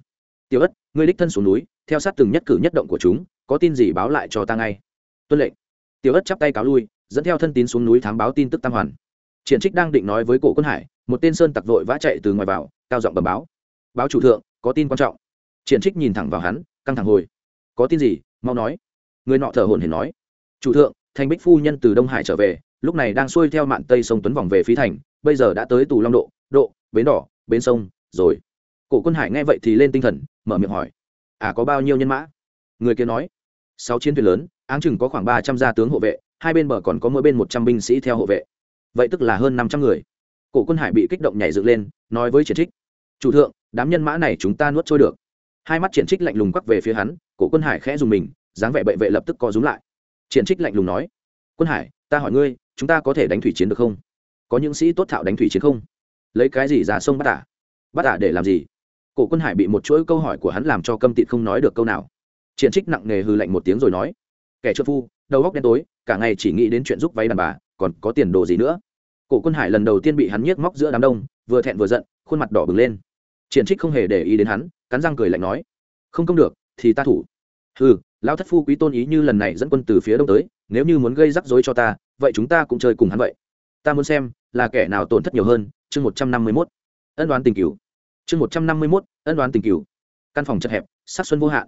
Tiểu ất, ngươi đích thân xuống núi, theo sát từng nhất cử nhất động của chúng, có tin gì báo lại cho ta ngay. Tuân lệnh. Tiểu ất chắp tay cáo lui, dẫn theo thân tín xuống núi thám báo tin tức tam hoàn. Triển trích đang định nói với cổ quân hải, một tên sơn tặc vội vã chạy từ ngoài vào, cao giọng bẩm báo. Báo chủ thượng, có tin quan trọng. Triển trích nhìn thẳng vào hắn, căng thẳng hồi. Có tin gì? Mau nói. Người nọ thở hồn hển nói. Chủ thượng, thành bích phu nhân từ đông hải trở về lúc này đang xuôi theo mạn tây sông tuấn vòng về phí thành, bây giờ đã tới tù long độ độ, bến đỏ, bến sông, rồi. Cổ quân hải nghe vậy thì lên tinh thần, mở miệng hỏi à có bao nhiêu nhân mã? Người kia nói, sáu chiến thuyền lớn, áng chừng có khoảng ba trăm gia tướng hộ vệ, hai bên bờ còn có mỗi bên một trăm binh sĩ theo hộ vệ. Vậy tức là hơn năm trăm người. Cổ quân hải bị kích động nhảy dựng lên, nói với triển trích, chủ thượng, đám nhân mã này chúng ta nuốt trôi được. Hai mắt triển trích lạnh lùng quắc về phía hắn, cổ quân hải khẽ dùng mình, dáng vẻ bệ vệ lập tức co rúm lại. Triển trích lạnh lùng nói, quân hải, ta hỏi ngươi chúng ta có thể đánh thủy chiến được không? Có những sĩ tốt thạo đánh thủy chiến không? Lấy cái gì ra sông bắt tả bắt tả để làm gì? Cổ quân hải bị một chuỗi câu hỏi của hắn làm cho câm tịt không nói được câu nào. Triển trích nặng nề hư lạnh một tiếng rồi nói, kẻ trợ phu, đầu góc đen tối, cả ngày chỉ nghĩ đến chuyện giúp váy đàn bà, còn có tiền đồ gì nữa? Cổ quân hải lần đầu tiên bị hắn nhiếc móc giữa đám đông, vừa thẹn vừa giận, khuôn mặt đỏ bừng lên. Triển trích không hề để ý đến hắn, cắn răng cười lạnh nói, không công được, thì ta thủ. Ừ lão thất phu quý tôn ý như lần này dẫn quân từ phía đông tới, nếu như muốn gây rắc rối cho ta vậy chúng ta cũng chơi cùng hắn vậy. Ta muốn xem, là kẻ nào tổn thất nhiều hơn, chương một trăm năm mươi mốt. Ân đoán tình cửu. Chương một trăm năm mươi mốt, ân đoán tình cửu. Căn phòng chật hẹp sát xuân vô hạn.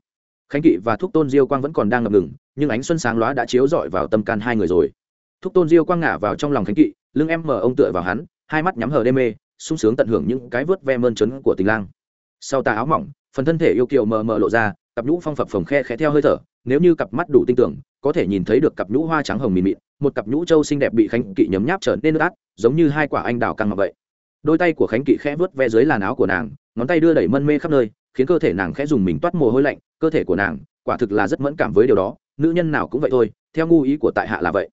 Khánh kỵ và thúc tôn diêu quang vẫn còn đang ngập ngừng, nhưng ánh xuân sáng lóa đã chiếu rọi vào tâm can hai người rồi. Thúc tôn diêu quang ngả vào trong lòng khánh kỵ, lưng em mở ông tựa vào hắn, hai mắt nhắm hờ đê mê, sung sướng tận hưởng những cái vớt ve mơn trấn của tình lang. Sau tà áo mỏng, phần thân thể yêu kiều mờ mờ lộ ra, cặp nhũ phong phập phồng khe khẽ theo hơi thở, nếu như cặp mắt đủ tinh tưởng, có thể nhìn thấy được cặp nhũ hoa trắng hồng mịn mịn một cặp nhũ trâu xinh đẹp bị khánh kỵ nhấm nháp trở nên nước át, giống như hai quả anh đào căng mà vậy. Đôi tay của khánh kỵ khẽ vớt ve dưới làn áo của nàng, ngón tay đưa đẩy mân mê khắp nơi, khiến cơ thể nàng khẽ dùng mình toát mồ hôi lạnh, cơ thể của nàng, quả thực là rất mẫn cảm với điều đó, nữ nhân nào cũng vậy thôi, theo ngu ý của tại hạ là vậy.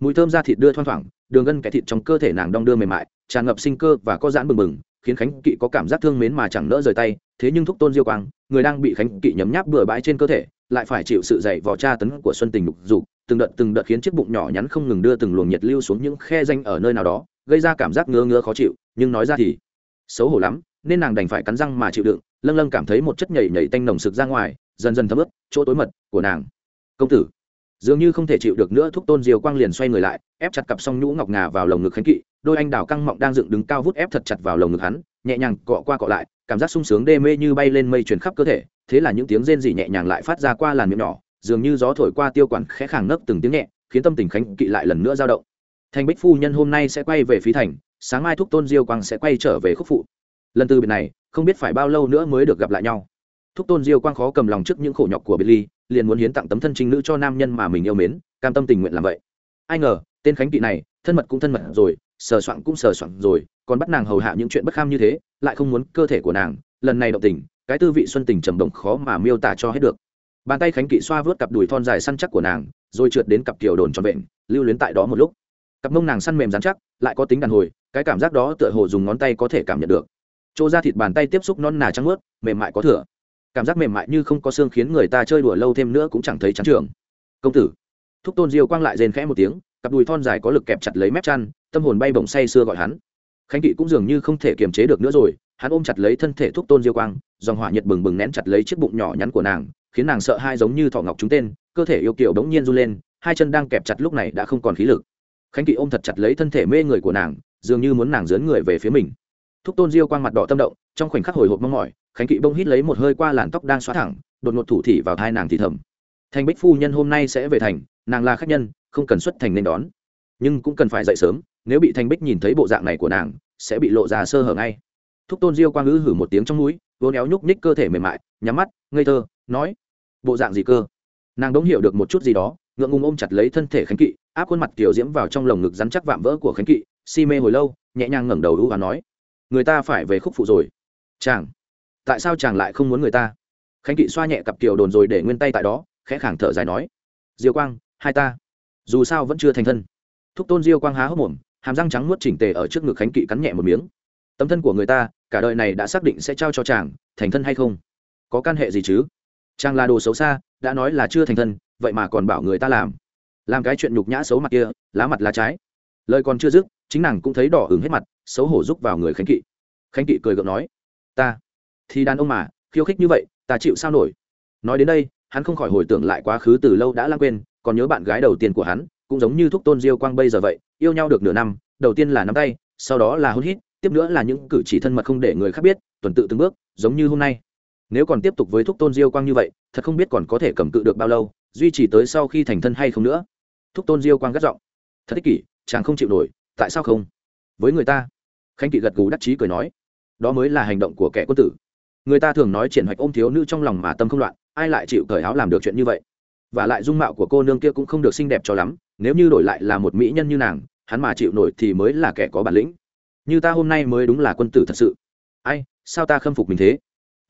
Mùi thơm da thịt đưa thoang thoảng, đường gân cái thịt trong cơ thể nàng đong đưa mềm mại, tràn ngập sinh cơ và có giãn bừng bừng, khiến khánh kỵ có cảm giác thương mến mà chẳng nỡ rời tay, thế nhưng thúc tôn diêu quang, người đang bị khánh kỵ nhấm nháp bừa bãi trên cơ thể, lại phải chịu sự dày vò tra tấn của xuân tình đục dục từng đợt từng đợt khiến chiếc bụng nhỏ nhắn không ngừng đưa từng luồng nhiệt lưu xuống những khe danh ở nơi nào đó, gây ra cảm giác ngứa ngứa khó chịu, nhưng nói ra thì xấu hổ lắm, nên nàng đành phải cắn răng mà chịu đựng, lâng lâng cảm thấy một chất nhảy nhảy tanh nồng sực ra ngoài, dần dần thấm ướt, chỗ tối mật của nàng. Công tử. Dường như không thể chịu được nữa, thúc tôn diều quang liền xoay người lại, ép chặt cặp song nhũ ngọc ngà vào lồng ngực khánh kỵ, đôi anh đào căng mọng đang dựng đứng cao vút ép thật chặt vào lồng ngực hắn, nhẹ nhàng cọ qua cọ lại, cảm giác sung sướng đê mê như bay lên mây truyền khắp cơ thể, thế là những tiếng rên rỉ nhẹ nhàng lại phát ra qua làn miệng nhỏ dường như gió thổi qua tiêu quản khẽ khàng nấc từng tiếng nhẹ, khiến tâm tình khánh kỵ lại lần nữa dao động. Thành bích phu nhân hôm nay sẽ quay về phí thành, sáng mai thúc tôn diêu quang sẽ quay trở về khúc phụ. Lần từ biệt này, không biết phải bao lâu nữa mới được gặp lại nhau. Thúc tôn diêu quang khó cầm lòng trước những khổ nhọc của biệt ly, liền muốn hiến tặng tấm thân trinh nữ cho nam nhân mà mình yêu mến, cam tâm tình nguyện làm vậy. Ai ngờ, tên khánh kỵ này, thân mật cũng thân mật rồi, sờ soạn cũng sờ soạn rồi, còn bắt nàng hầu hạ những chuyện bất kham như thế, lại không muốn cơ thể của nàng, lần này động tình, cái tư vị xuân tình trầm động khó mà miêu tả cho hết được bàn tay khánh kỵ xoa vớt cặp đùi thon dài săn chắc của nàng rồi trượt đến cặp kiểu đồn tròn vẹn, lưu luyến tại đó một lúc. Cặp mông nàng săn mềm dán chắc lại có tính đàn hồi cái cảm giác đó tựa hồ dùng ngón tay có thể cảm nhận được. Chỗ ra thịt bàn tay tiếp xúc non nà trắng ướt mềm mại có thừa. Cảm giác mềm mại như không có xương khiến người ta chơi đùa lâu thêm nữa cũng chẳng thấy chán trường công tử. Thúc tôn diêu quang lại rền khẽ một tiếng cặp đùi thon dài có lực kẹp chặt lấy mép chăn tâm hồn bay bổng say sưa gọi hắn. Khánh kỵ cũng dường như không thể kiềm chế được nữa rồi hắn ôm chặt lấy thân thể thúc tôn diêu quang dòng hỏa nhiệt bừng bừng nén chặt lấy chiếc bụng nhỏ nhắn của nàng khiến nàng sợ hai giống như thọ ngọc chúng tên, cơ thể yêu kiểu đống nhiên run lên, hai chân đang kẹp chặt lúc này đã không còn khí lực. Khánh kỵ ôm thật chặt lấy thân thể mê người của nàng, dường như muốn nàng dướn người về phía mình. Thúc tôn diêu quang mặt đỏ tâm động, trong khoảnh khắc hồi hộp mong mỏi, khánh kỵ bông hít lấy một hơi qua làn tóc đang xóa thẳng, đột ngột thủ thị vào hai nàng thì thầm. Thành bích phu nhân hôm nay sẽ về thành, nàng là khách nhân, không cần xuất thành nên đón. Nhưng cũng cần phải dậy sớm, nếu bị thành bích nhìn thấy bộ dạng này của nàng, sẽ bị lộ ra sơ hở ngay. Thúc tôn diêu quang ngữ hử một tiếng trong núi vốn éo nhúc nhích cơ thể mềm mại, nhắm mắt, ngây thơ nói, bộ dạng gì cơ? Nàng đống hiểu được một chút gì đó, ngượng ngùng ôm chặt lấy thân thể khánh kỵ, áp khuôn mặt tiểu diễm vào trong lồng ngực rắn chắc vạm vỡ của khánh kỵ, si mê hồi lâu, nhẹ nhàng ngẩng đầu đu và nói, người ta phải về khúc phụ rồi. Chàng, tại sao chàng lại không muốn người ta? Khánh kỵ xoa nhẹ cặp kiều đồn rồi để nguyên tay tại đó, khẽ khàng thở dài nói, diêu quang, hai ta, dù sao vẫn chưa thành thân. Thúc tôn diêu quang há hốc mồm, hàm răng trắng nuốt chỉnh tề ở trước ngực khánh kỵ cắn nhẹ một miếng. Tấm thân của người ta, cả đời này đã xác định sẽ trao cho chàng, thành thân hay không? Có căn hệ gì chứ? Chàng là đồ xấu xa, đã nói là chưa thành thân, vậy mà còn bảo người ta làm. Làm cái chuyện nhục nhã xấu mặt kia, lá mặt lá trái. Lời còn chưa dứt, chính nàng cũng thấy đỏ hứng hết mặt, xấu hổ rúc vào người khánh kỵ. Khánh kỵ cười gượng nói, ta, thì đàn ông mà, khiêu khích như vậy, ta chịu sao nổi? Nói đến đây, hắn không khỏi hồi tưởng lại quá khứ từ lâu đã lãng quên, còn nhớ bạn gái đầu tiên của hắn, cũng giống như thúc tôn diêu quang bây giờ vậy, yêu nhau được nửa năm, đầu tiên là nắm tay, sau đó là hôn hít, tiếp nữa là những cử chỉ thân mật không để người khác biết, tuần tự từng bước, giống như hôm nay nếu còn tiếp tục với thúc tôn diêu quang như vậy, thật không biết còn có thể cầm cự được bao lâu, duy trì tới sau khi thành thân hay không nữa. Thúc tôn diêu quang gắt giọng, thật ích kỷ, chàng không chịu nổi, tại sao không? Với người ta, khánh kỵ gật gù đắc chí cười nói, đó mới là hành động của kẻ quân tử. Người ta thường nói triển hoạch ôm thiếu nữ trong lòng mà tâm không loạn, ai lại chịu cởi áo làm được chuyện như vậy? Và lại dung mạo của cô nương kia cũng không được xinh đẹp cho lắm, nếu như đổi lại là một mỹ nhân như nàng, hắn mà chịu nổi thì mới là kẻ có bản lĩnh. Như ta hôm nay mới đúng là quân tử thật sự. Ai, sao ta khâm phục mình thế?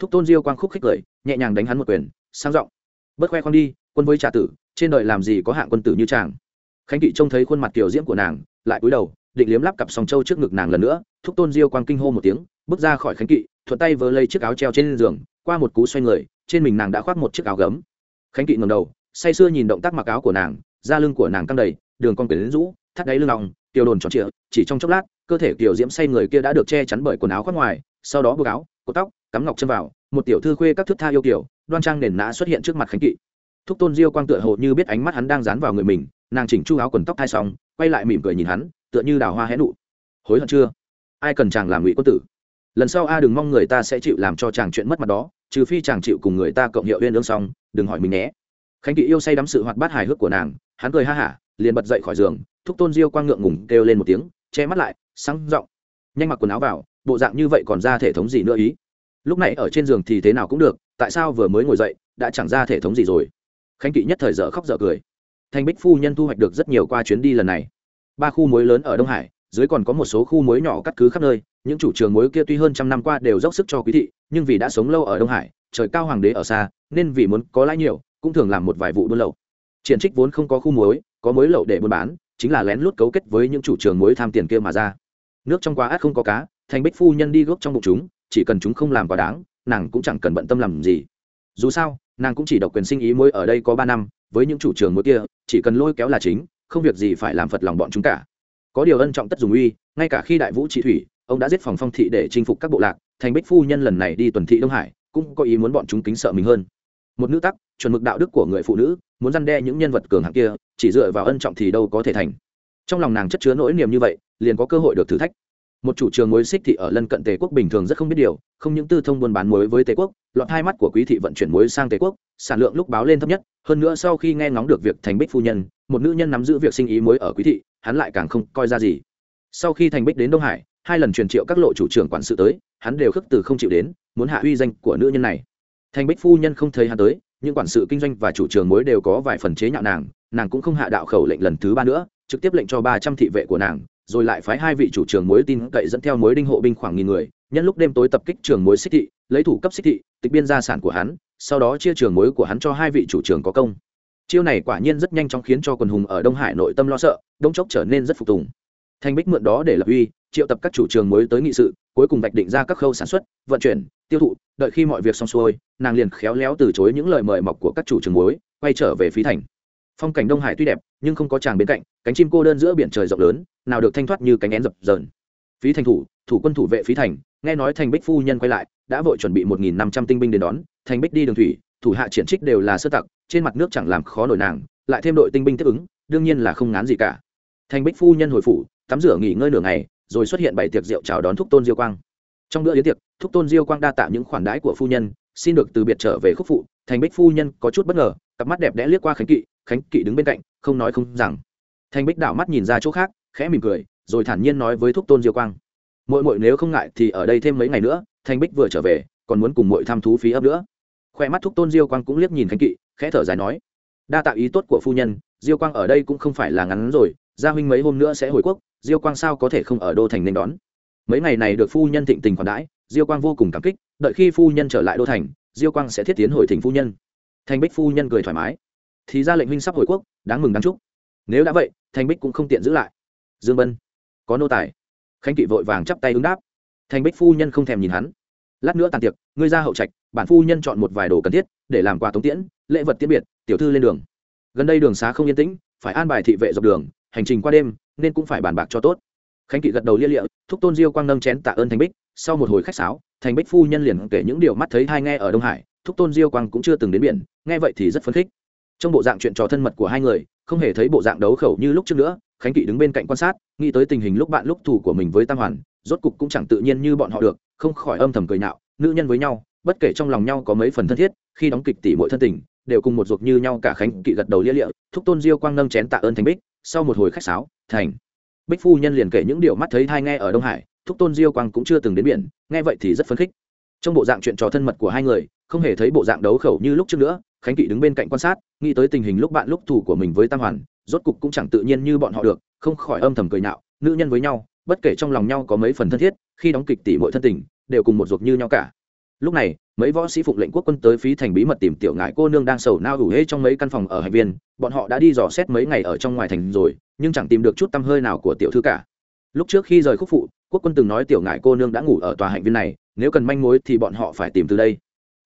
Thúc tôn diêu quang khúc khích cười nhẹ nhàng đánh hắn một quyền, sang giọng. Bất khoe khoang đi, quân với trà tử, trên đời làm gì có hạng quân tử như chàng. Khánh kỵ trông thấy khuôn mặt kiểu diễm của nàng, lại cúi đầu, định liếm lắp cặp sòng trâu trước ngực nàng lần nữa, thúc tôn diêu quang kinh hô một tiếng, bước ra khỏi khánh kỵ, thuận tay vớ lấy chiếc áo treo trên giường, qua một cú xoay người, trên mình nàng đã khoác một chiếc áo gấm. Khánh kỵ ngầm đầu, say sưa nhìn động tác mặc áo của nàng, da lưng của nàng căng đầy, đường con quyển rũ, thắt đáy lưng lòng tiểu đồn tròn trịa, chỉ trong chốc lát, cơ thể kiểu diễm say người kia đã được che chắn bởi quần áo khoác ngoài, sau đó buộc áo cột tóc, cắm ngọc chân vào, một tiểu thư khuê các thước tha yêu kiểu, đoan trang nền nã xuất hiện trước mặt khánh kỵ. Thúc tôn diêu quang tựa hồ như biết ánh mắt hắn đang dán vào người mình, nàng chỉnh chu áo quần tóc thai xong, quay lại mỉm cười nhìn hắn, tựa như đào hoa hé nụ. Hối hận chưa? Ai cần chàng làm ngụy quân tử? Lần sau a đừng mong người ta sẽ chịu làm cho chàng chuyện mất mặt đó, trừ phi chàng chịu cùng người ta cộng hiệu uyên ương xong, đừng hỏi mình nhé. Khánh kỵ yêu say đắm sự hoạt bát hài hước của nàng, hắn cười ha hả, liền bật dậy khỏi giường, thúc tôn diêu quang ngượng ngùng kêu lên một tiếng, che mắt lại, sáng r nhanh mặc quần áo vào bộ dạng như vậy còn ra thể thống gì nữa ý? Lúc này ở trên giường thì thế nào cũng được, tại sao vừa mới ngồi dậy, đã chẳng ra thể thống gì rồi? Khánh kỵ nhất thời dở khóc dở cười. Thanh bích phu nhân thu hoạch được rất nhiều qua chuyến đi lần này. Ba khu muối lớn ở đông hải, dưới còn có một số khu muối nhỏ cắt cứ khắp nơi, những chủ trường muối kia tuy hơn trăm năm qua đều dốc sức cho quý thị, nhưng vì đã sống lâu ở đông hải, trời cao hoàng đế ở xa, nên vì muốn có lãi nhiều, cũng thường làm một vài vụ buôn lậu. Triển trích vốn không có khu muối, có muối lậu để buôn bán, chính là lén lút cấu kết với những chủ trường muối tham tiền kia mà ra. Nước trong quá át không có cá thành bích phu nhân đi gốc trong bụng chúng, chỉ cần chúng không làm quá đáng, nàng cũng chẳng cần bận tâm làm gì. Dù sao, nàng cũng chỉ độc quyền sinh ý muối ở đây có ba năm, với những chủ trường muối kia, chỉ cần lôi kéo là chính, không việc gì phải làm phật lòng bọn chúng cả. Có điều ân trọng tất dùng uy, ngay cả khi đại vũ trị thủy, ông đã giết phòng phong thị để chinh phục các bộ lạc, thành bích phu nhân lần này đi tuần thị đông hải, cũng có ý muốn bọn chúng kính sợ mình hơn. Một nữ tắc, chuẩn mực đạo đức của người phụ nữ, muốn răn đe những nhân vật cường hạng kia, chỉ dựa vào ân trọng thì đâu có thể thành. Trong lòng nàng chất chứa nỗi niềm như vậy, liền có cơ hội được thử thách một chủ trường muối xích thị ở lân cận tề quốc bình thường rất không biết điều, không những tư thông buôn bán muối với tề quốc, lọt hai mắt của quý thị vận chuyển muối sang tề quốc, sản lượng lúc báo lên thấp nhất, hơn nữa sau khi nghe ngóng được việc thành bích phu nhân, một nữ nhân nắm giữ việc sinh ý muối ở quý thị, hắn lại càng không coi ra gì. Sau khi thành bích đến đông hải, hai lần truyền triệu các lộ chủ trưởng quản sự tới, hắn đều khước từ không chịu đến, muốn hạ uy danh của nữ nhân này. Thành bích phu nhân không thấy hắn tới, nhưng quản sự kinh doanh và chủ trường muối đều có vài phần chế nhạo nàng nàng cũng không hạ đạo khẩu lệnh lần thứ ba nữa trực tiếp lệnh cho ba trăm thị vệ của nàng, rồi lại phái hai vị chủ trường mối tin cậy dẫn theo mối đinh hộ binh khoảng nghìn người, nhân lúc đêm tối tập kích trường mối xích thị, lấy thủ cấp xích thị, tịch biên gia sản của hắn, sau đó chia trường mối của hắn cho hai vị chủ trường có công. Chiêu này quả nhiên rất nhanh chóng khiến cho quần hùng ở đông hải nội tâm lo sợ đông chốc trở nên rất phục tùng. Thanh bích mượn đó để lập uy, triệu tập các chủ trường mới tới nghị sự, cuối cùng vạch định ra các khâu sản xuất, vận chuyển, tiêu thụ, đợi khi mọi việc xong xuôi, nàng liền khéo léo từ chối những lời mời mọc của các chủ trường mối, quay trở về phí thành phong cảnh đông hải tuy đẹp, nhưng không có chàng bên cạnh, cánh chim cô đơn giữa biển trời rộng lớn, nào được thanh thoát như cánh én dập dờn. Phí thành thủ thủ quân thủ vệ phí thành, nghe nói thành bích phu nhân quay lại, đã vội chuẩn bị một nghìn năm trăm tinh binh đến đón, thành bích đi đường thủy, thủ hạ triển trích đều là sơ tặc, trên mặt nước chẳng làm khó nổi nàng, lại thêm đội tinh binh tiếp ứng, đương nhiên là không ngán gì cả. Thành bích phu nhân hồi phủ, tắm rửa nghỉ ngơi nửa ngày, rồi xuất hiện bảy tiệc rượu chào đón thúc tôn diêu quang. Trong bữa yến tiệc, thúc tôn diêu quang đa tạ những khoản đãi của phu nhân, xin được từ biệt trở về khúc phụ, thành bích phu nhân có chút bất ngờ, cặp mắt đẹp đẽ liếc qua khánh kỵ khánh kỵ đứng bên cạnh, không nói không rằng. Thanh bích đảo mắt nhìn ra chỗ khác, khẽ mỉm cười, rồi thản nhiên nói với thúc tôn diêu quang. Mội mội nếu không ngại thì ở đây thêm mấy ngày nữa, thanh bích vừa trở về, còn muốn cùng mội thăm thú phí ấp nữa. Khoe mắt thúc tôn diêu quang cũng liếc nhìn khánh kỵ, khẽ thở dài nói, đa tạo ý tốt của phu nhân, diêu quang ở đây cũng không phải là ngắn rồi, gia huynh mấy hôm nữa sẽ hồi quốc, diêu quang sao có thể không ở đô thành nên đón? Mấy ngày này được phu nhân thịnh tình khoản đãi, diêu quang vô cùng cảm kích, đợi khi phu nhân trở lại đô thành, diêu quang sẽ thiết tiến hồi thỉnh phu nhân. Thanh bích phu nhân cười thoải mái thì ra lệnh huynh sắp hồi quốc, đáng mừng đáng chúc. Nếu đã vậy thanh bích cũng không tiện giữ lại. Dương bân, có nô tài. Khánh kỵ vội vàng chắp tay ứng đáp. Thanh bích phu nhân không thèm nhìn hắn. Lát nữa tàn tiệc, ngươi ra hậu trạch, bản phu nhân chọn một vài đồ cần thiết, để làm quà tống tiễn, lễ vật tiễn biệt, tiểu thư lên đường. Gần đây đường xá không yên tĩnh, phải an bài thị vệ dọc đường, hành trình qua đêm, nên cũng phải bàn bạc cho tốt. Khánh kỵ gật đầu lia lịa, thúc tôn diêu quang nâng chén tạ ơn thành bích. Sau một hồi khách sáo, thành bích phu nhân liền kể những điều mắt thấy hai nghe ở đông hải, thúc tôn diêu quang cũng chưa từng đến biển, nghe vậy thì rất phấn khích trong bộ dạng chuyện trò thân mật của hai người, không hề thấy bộ dạng đấu khẩu như lúc trước nữa, khánh kỵ đứng bên cạnh quan sát, nghĩ tới tình hình lúc bạn lúc thủ của mình với tam hoàn, rốt cục cũng chẳng tự nhiên như bọn họ được, không khỏi âm thầm cười nhạo, nữ nhân với nhau, bất kể trong lòng nhau có mấy phần thân thiết, khi đóng kịch tỷ mỗi thân tình, đều cùng một ruột như nhau cả khánh kỵ gật đầu lia lịa, thúc tôn diêu quang nâng chén tạ ơn thành bích, sau một hồi khách sáo, thành. Bích phu nhân liền kể những điều mắt thấy thai nghe ở đông hải, thúc tôn diêu quang cũng chưa từng đến biển, nghe vậy thì rất phấn khích. Trong bộ dạng chuyện trò thân mật của hai người, không hề thấy bộ dạng đấu khẩu như lúc trước nữa khánh kỵ đứng bên cạnh quan sát, nghĩ tới tình hình lúc bạn lúc thủ của mình với tam hoàn, rốt cục cũng chẳng tự nhiên như bọn họ được, không khỏi âm thầm cười nhạo, nữ nhân với nhau, bất kể trong lòng nhau có mấy phần thân thiết, khi đóng kịch tỷ mọi thân tình, đều cùng một ruột như nhau cả. Lúc này, mấy võ sĩ phụng lệnh quốc quân tới phí thành bí mật tìm tiểu ngại cô nương đang sầu nao đủ hễ trong mấy căn phòng ở hành viên, bọn họ đã đi dò xét mấy ngày ở trong ngoài thành rồi, nhưng chẳng tìm được chút tăm hơi nào của tiểu thư cả. Lúc trước khi rời khúc phụ, quốc quân từng nói tiểu ngại cô nương đã ngủ ở tòa hạnh viên này, nếu cần manh mối thì bọn họ phải tìm từ đây.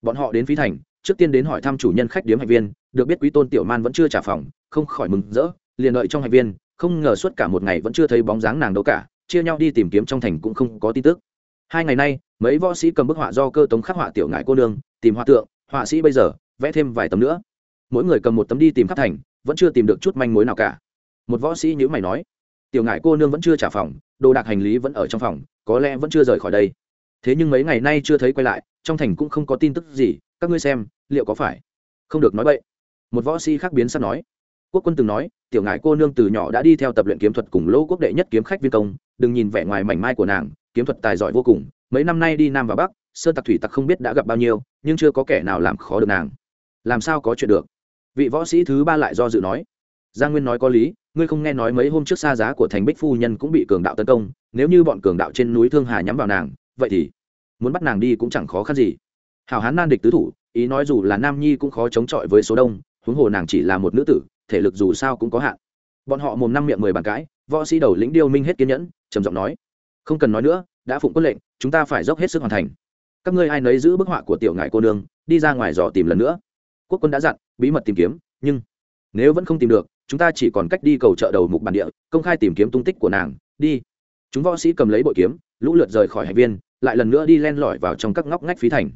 Bọn họ đến phí thành trước tiên đến hỏi thăm chủ nhân khách điếm hạnh viên, được biết quý tôn tiểu man vẫn chưa trả phòng, không khỏi mừng rỡ, liền đợi trong hạnh viên, không ngờ suốt cả một ngày vẫn chưa thấy bóng dáng nàng đâu cả, chia nhau đi tìm kiếm trong thành cũng không có tin tức. Hai ngày nay, mấy võ sĩ cầm bức họa do cơ tống khắc họa tiểu ngại cô nương, tìm họa tượng, họa sĩ bây giờ, vẽ thêm vài tấm nữa. Mỗi người cầm một tấm đi tìm khắp thành, vẫn chưa tìm được chút manh mối nào cả. Một võ sĩ nhữ mày nói, tiểu ngại cô nương vẫn chưa trả phòng, đồ đạc hành lý vẫn ở trong phòng, có lẽ vẫn chưa rời khỏi đây. Thế nhưng mấy ngày nay chưa thấy quay lại, trong thành cũng không có tin tức gì, các ngươi xem liệu có phải? Không được nói vậy một võ sĩ khác biến sắp nói. Quốc quân từng nói, tiểu ngại cô nương từ nhỏ đã đi theo tập luyện kiếm thuật cùng lỗ quốc đệ nhất kiếm khách viên công, đừng nhìn vẻ ngoài mảnh mai của nàng, kiếm thuật tài giỏi vô cùng, mấy năm nay đi nam và bắc sơn tặc thủy tặc không biết đã gặp bao nhiêu, nhưng chưa có kẻ nào làm khó được nàng. Làm sao có chuyện được? Vị võ sĩ thứ ba lại do dự nói. Gia nguyên nói có lý, ngươi không nghe nói mấy hôm trước xa giá của thành bích phu nhân cũng bị cường đạo tấn công, nếu như bọn cường đạo trên núi thương hà nhắm vào nàng, vậy thì muốn bắt nàng đi cũng chẳng khó khăn gì. Hào hán nan địch tứ thủ ý nói dù là nam nhi cũng khó chống chọi với số đông, huống hồ nàng chỉ là một nữ tử, thể lực dù sao cũng có hạn. Bọn họ mồm năm miệng mười bàn cãi, võ sĩ đầu lĩnh điêu minh hết kiên nhẫn, trầm giọng nói, không cần nói nữa, đã phụng quân lệnh, chúng ta phải dốc hết sức hoàn thành. Các ngươi ai nấy giữ bức họa của tiểu ngại cô nương, đi ra ngoài dò tìm lần nữa. Quốc quân đã dặn, bí mật tìm kiếm, nhưng nếu vẫn không tìm được, chúng ta chỉ còn cách đi cầu chợ đầu mục bản địa, công khai tìm kiếm tung tích của nàng, đi. Chúng võ sĩ cầm lấy bội kiếm, lũ lượt rời khỏi hải viên, lại lần nữa đi len lỏi vào trong các ngóc ngách phí thành.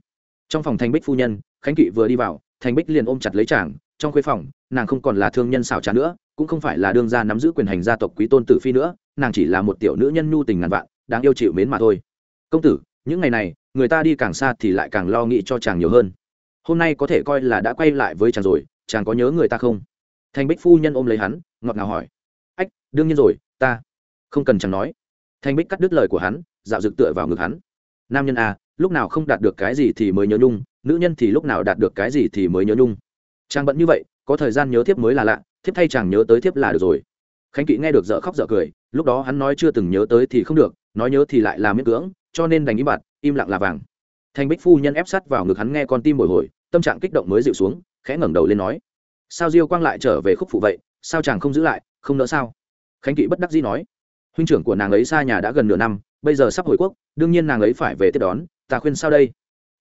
Trong phòng thành bích phu nhân khánh kỵ vừa đi vào, thành bích liền ôm chặt lấy chàng, trong khuê phòng, nàng không còn là thương nhân xảo trá nữa, cũng không phải là đương gia nắm giữ quyền hành gia tộc quý tôn tử phi nữa, nàng chỉ là một tiểu nữ nhân nhu tình ngàn vạn, đáng yêu chịu mến mà thôi. Công tử, những ngày này, người ta đi càng xa thì lại càng lo nghĩ cho chàng nhiều hơn. Hôm nay có thể coi là đã quay lại với chàng rồi, chàng có nhớ người ta không? Thành bích phu nhân ôm lấy hắn, ngọt ngào hỏi. Ách, đương nhiên rồi, ta. Không cần chàng nói. Thành bích cắt đứt lời của hắn, dạo rực tựa vào ngực hắn. Nam nhân à lúc nào không đạt được cái gì thì mới nhớ nhung nữ nhân thì lúc nào đạt được cái gì thì mới nhớ nhung. Chàng bận như vậy, có thời gian nhớ thiếp mới là lạ, thiếp thay chàng nhớ tới thiếp là được rồi. Khánh kỵ nghe được dở khóc dở cười, lúc đó hắn nói chưa từng nhớ tới thì không được, nói nhớ thì lại là miễn cưỡng, cho nên đành im bặt, im lặng là vàng. Thành bích phu nhân ép sắt vào ngực hắn nghe con tim bồi hồi, tâm trạng kích động mới dịu xuống, khẽ ngẩng đầu lên nói, sao diêu quang lại trở về khúc phụ vậy? Sao chàng không giữ lại, không nỡ sao? Khánh kỵ bất đắc dĩ nói, huynh trưởng của nàng ấy xa nhà đã gần nửa năm, bây giờ sắp hồi quốc, đương nhiên nàng ấy phải về tiếp đón, ta khuyên sao đây?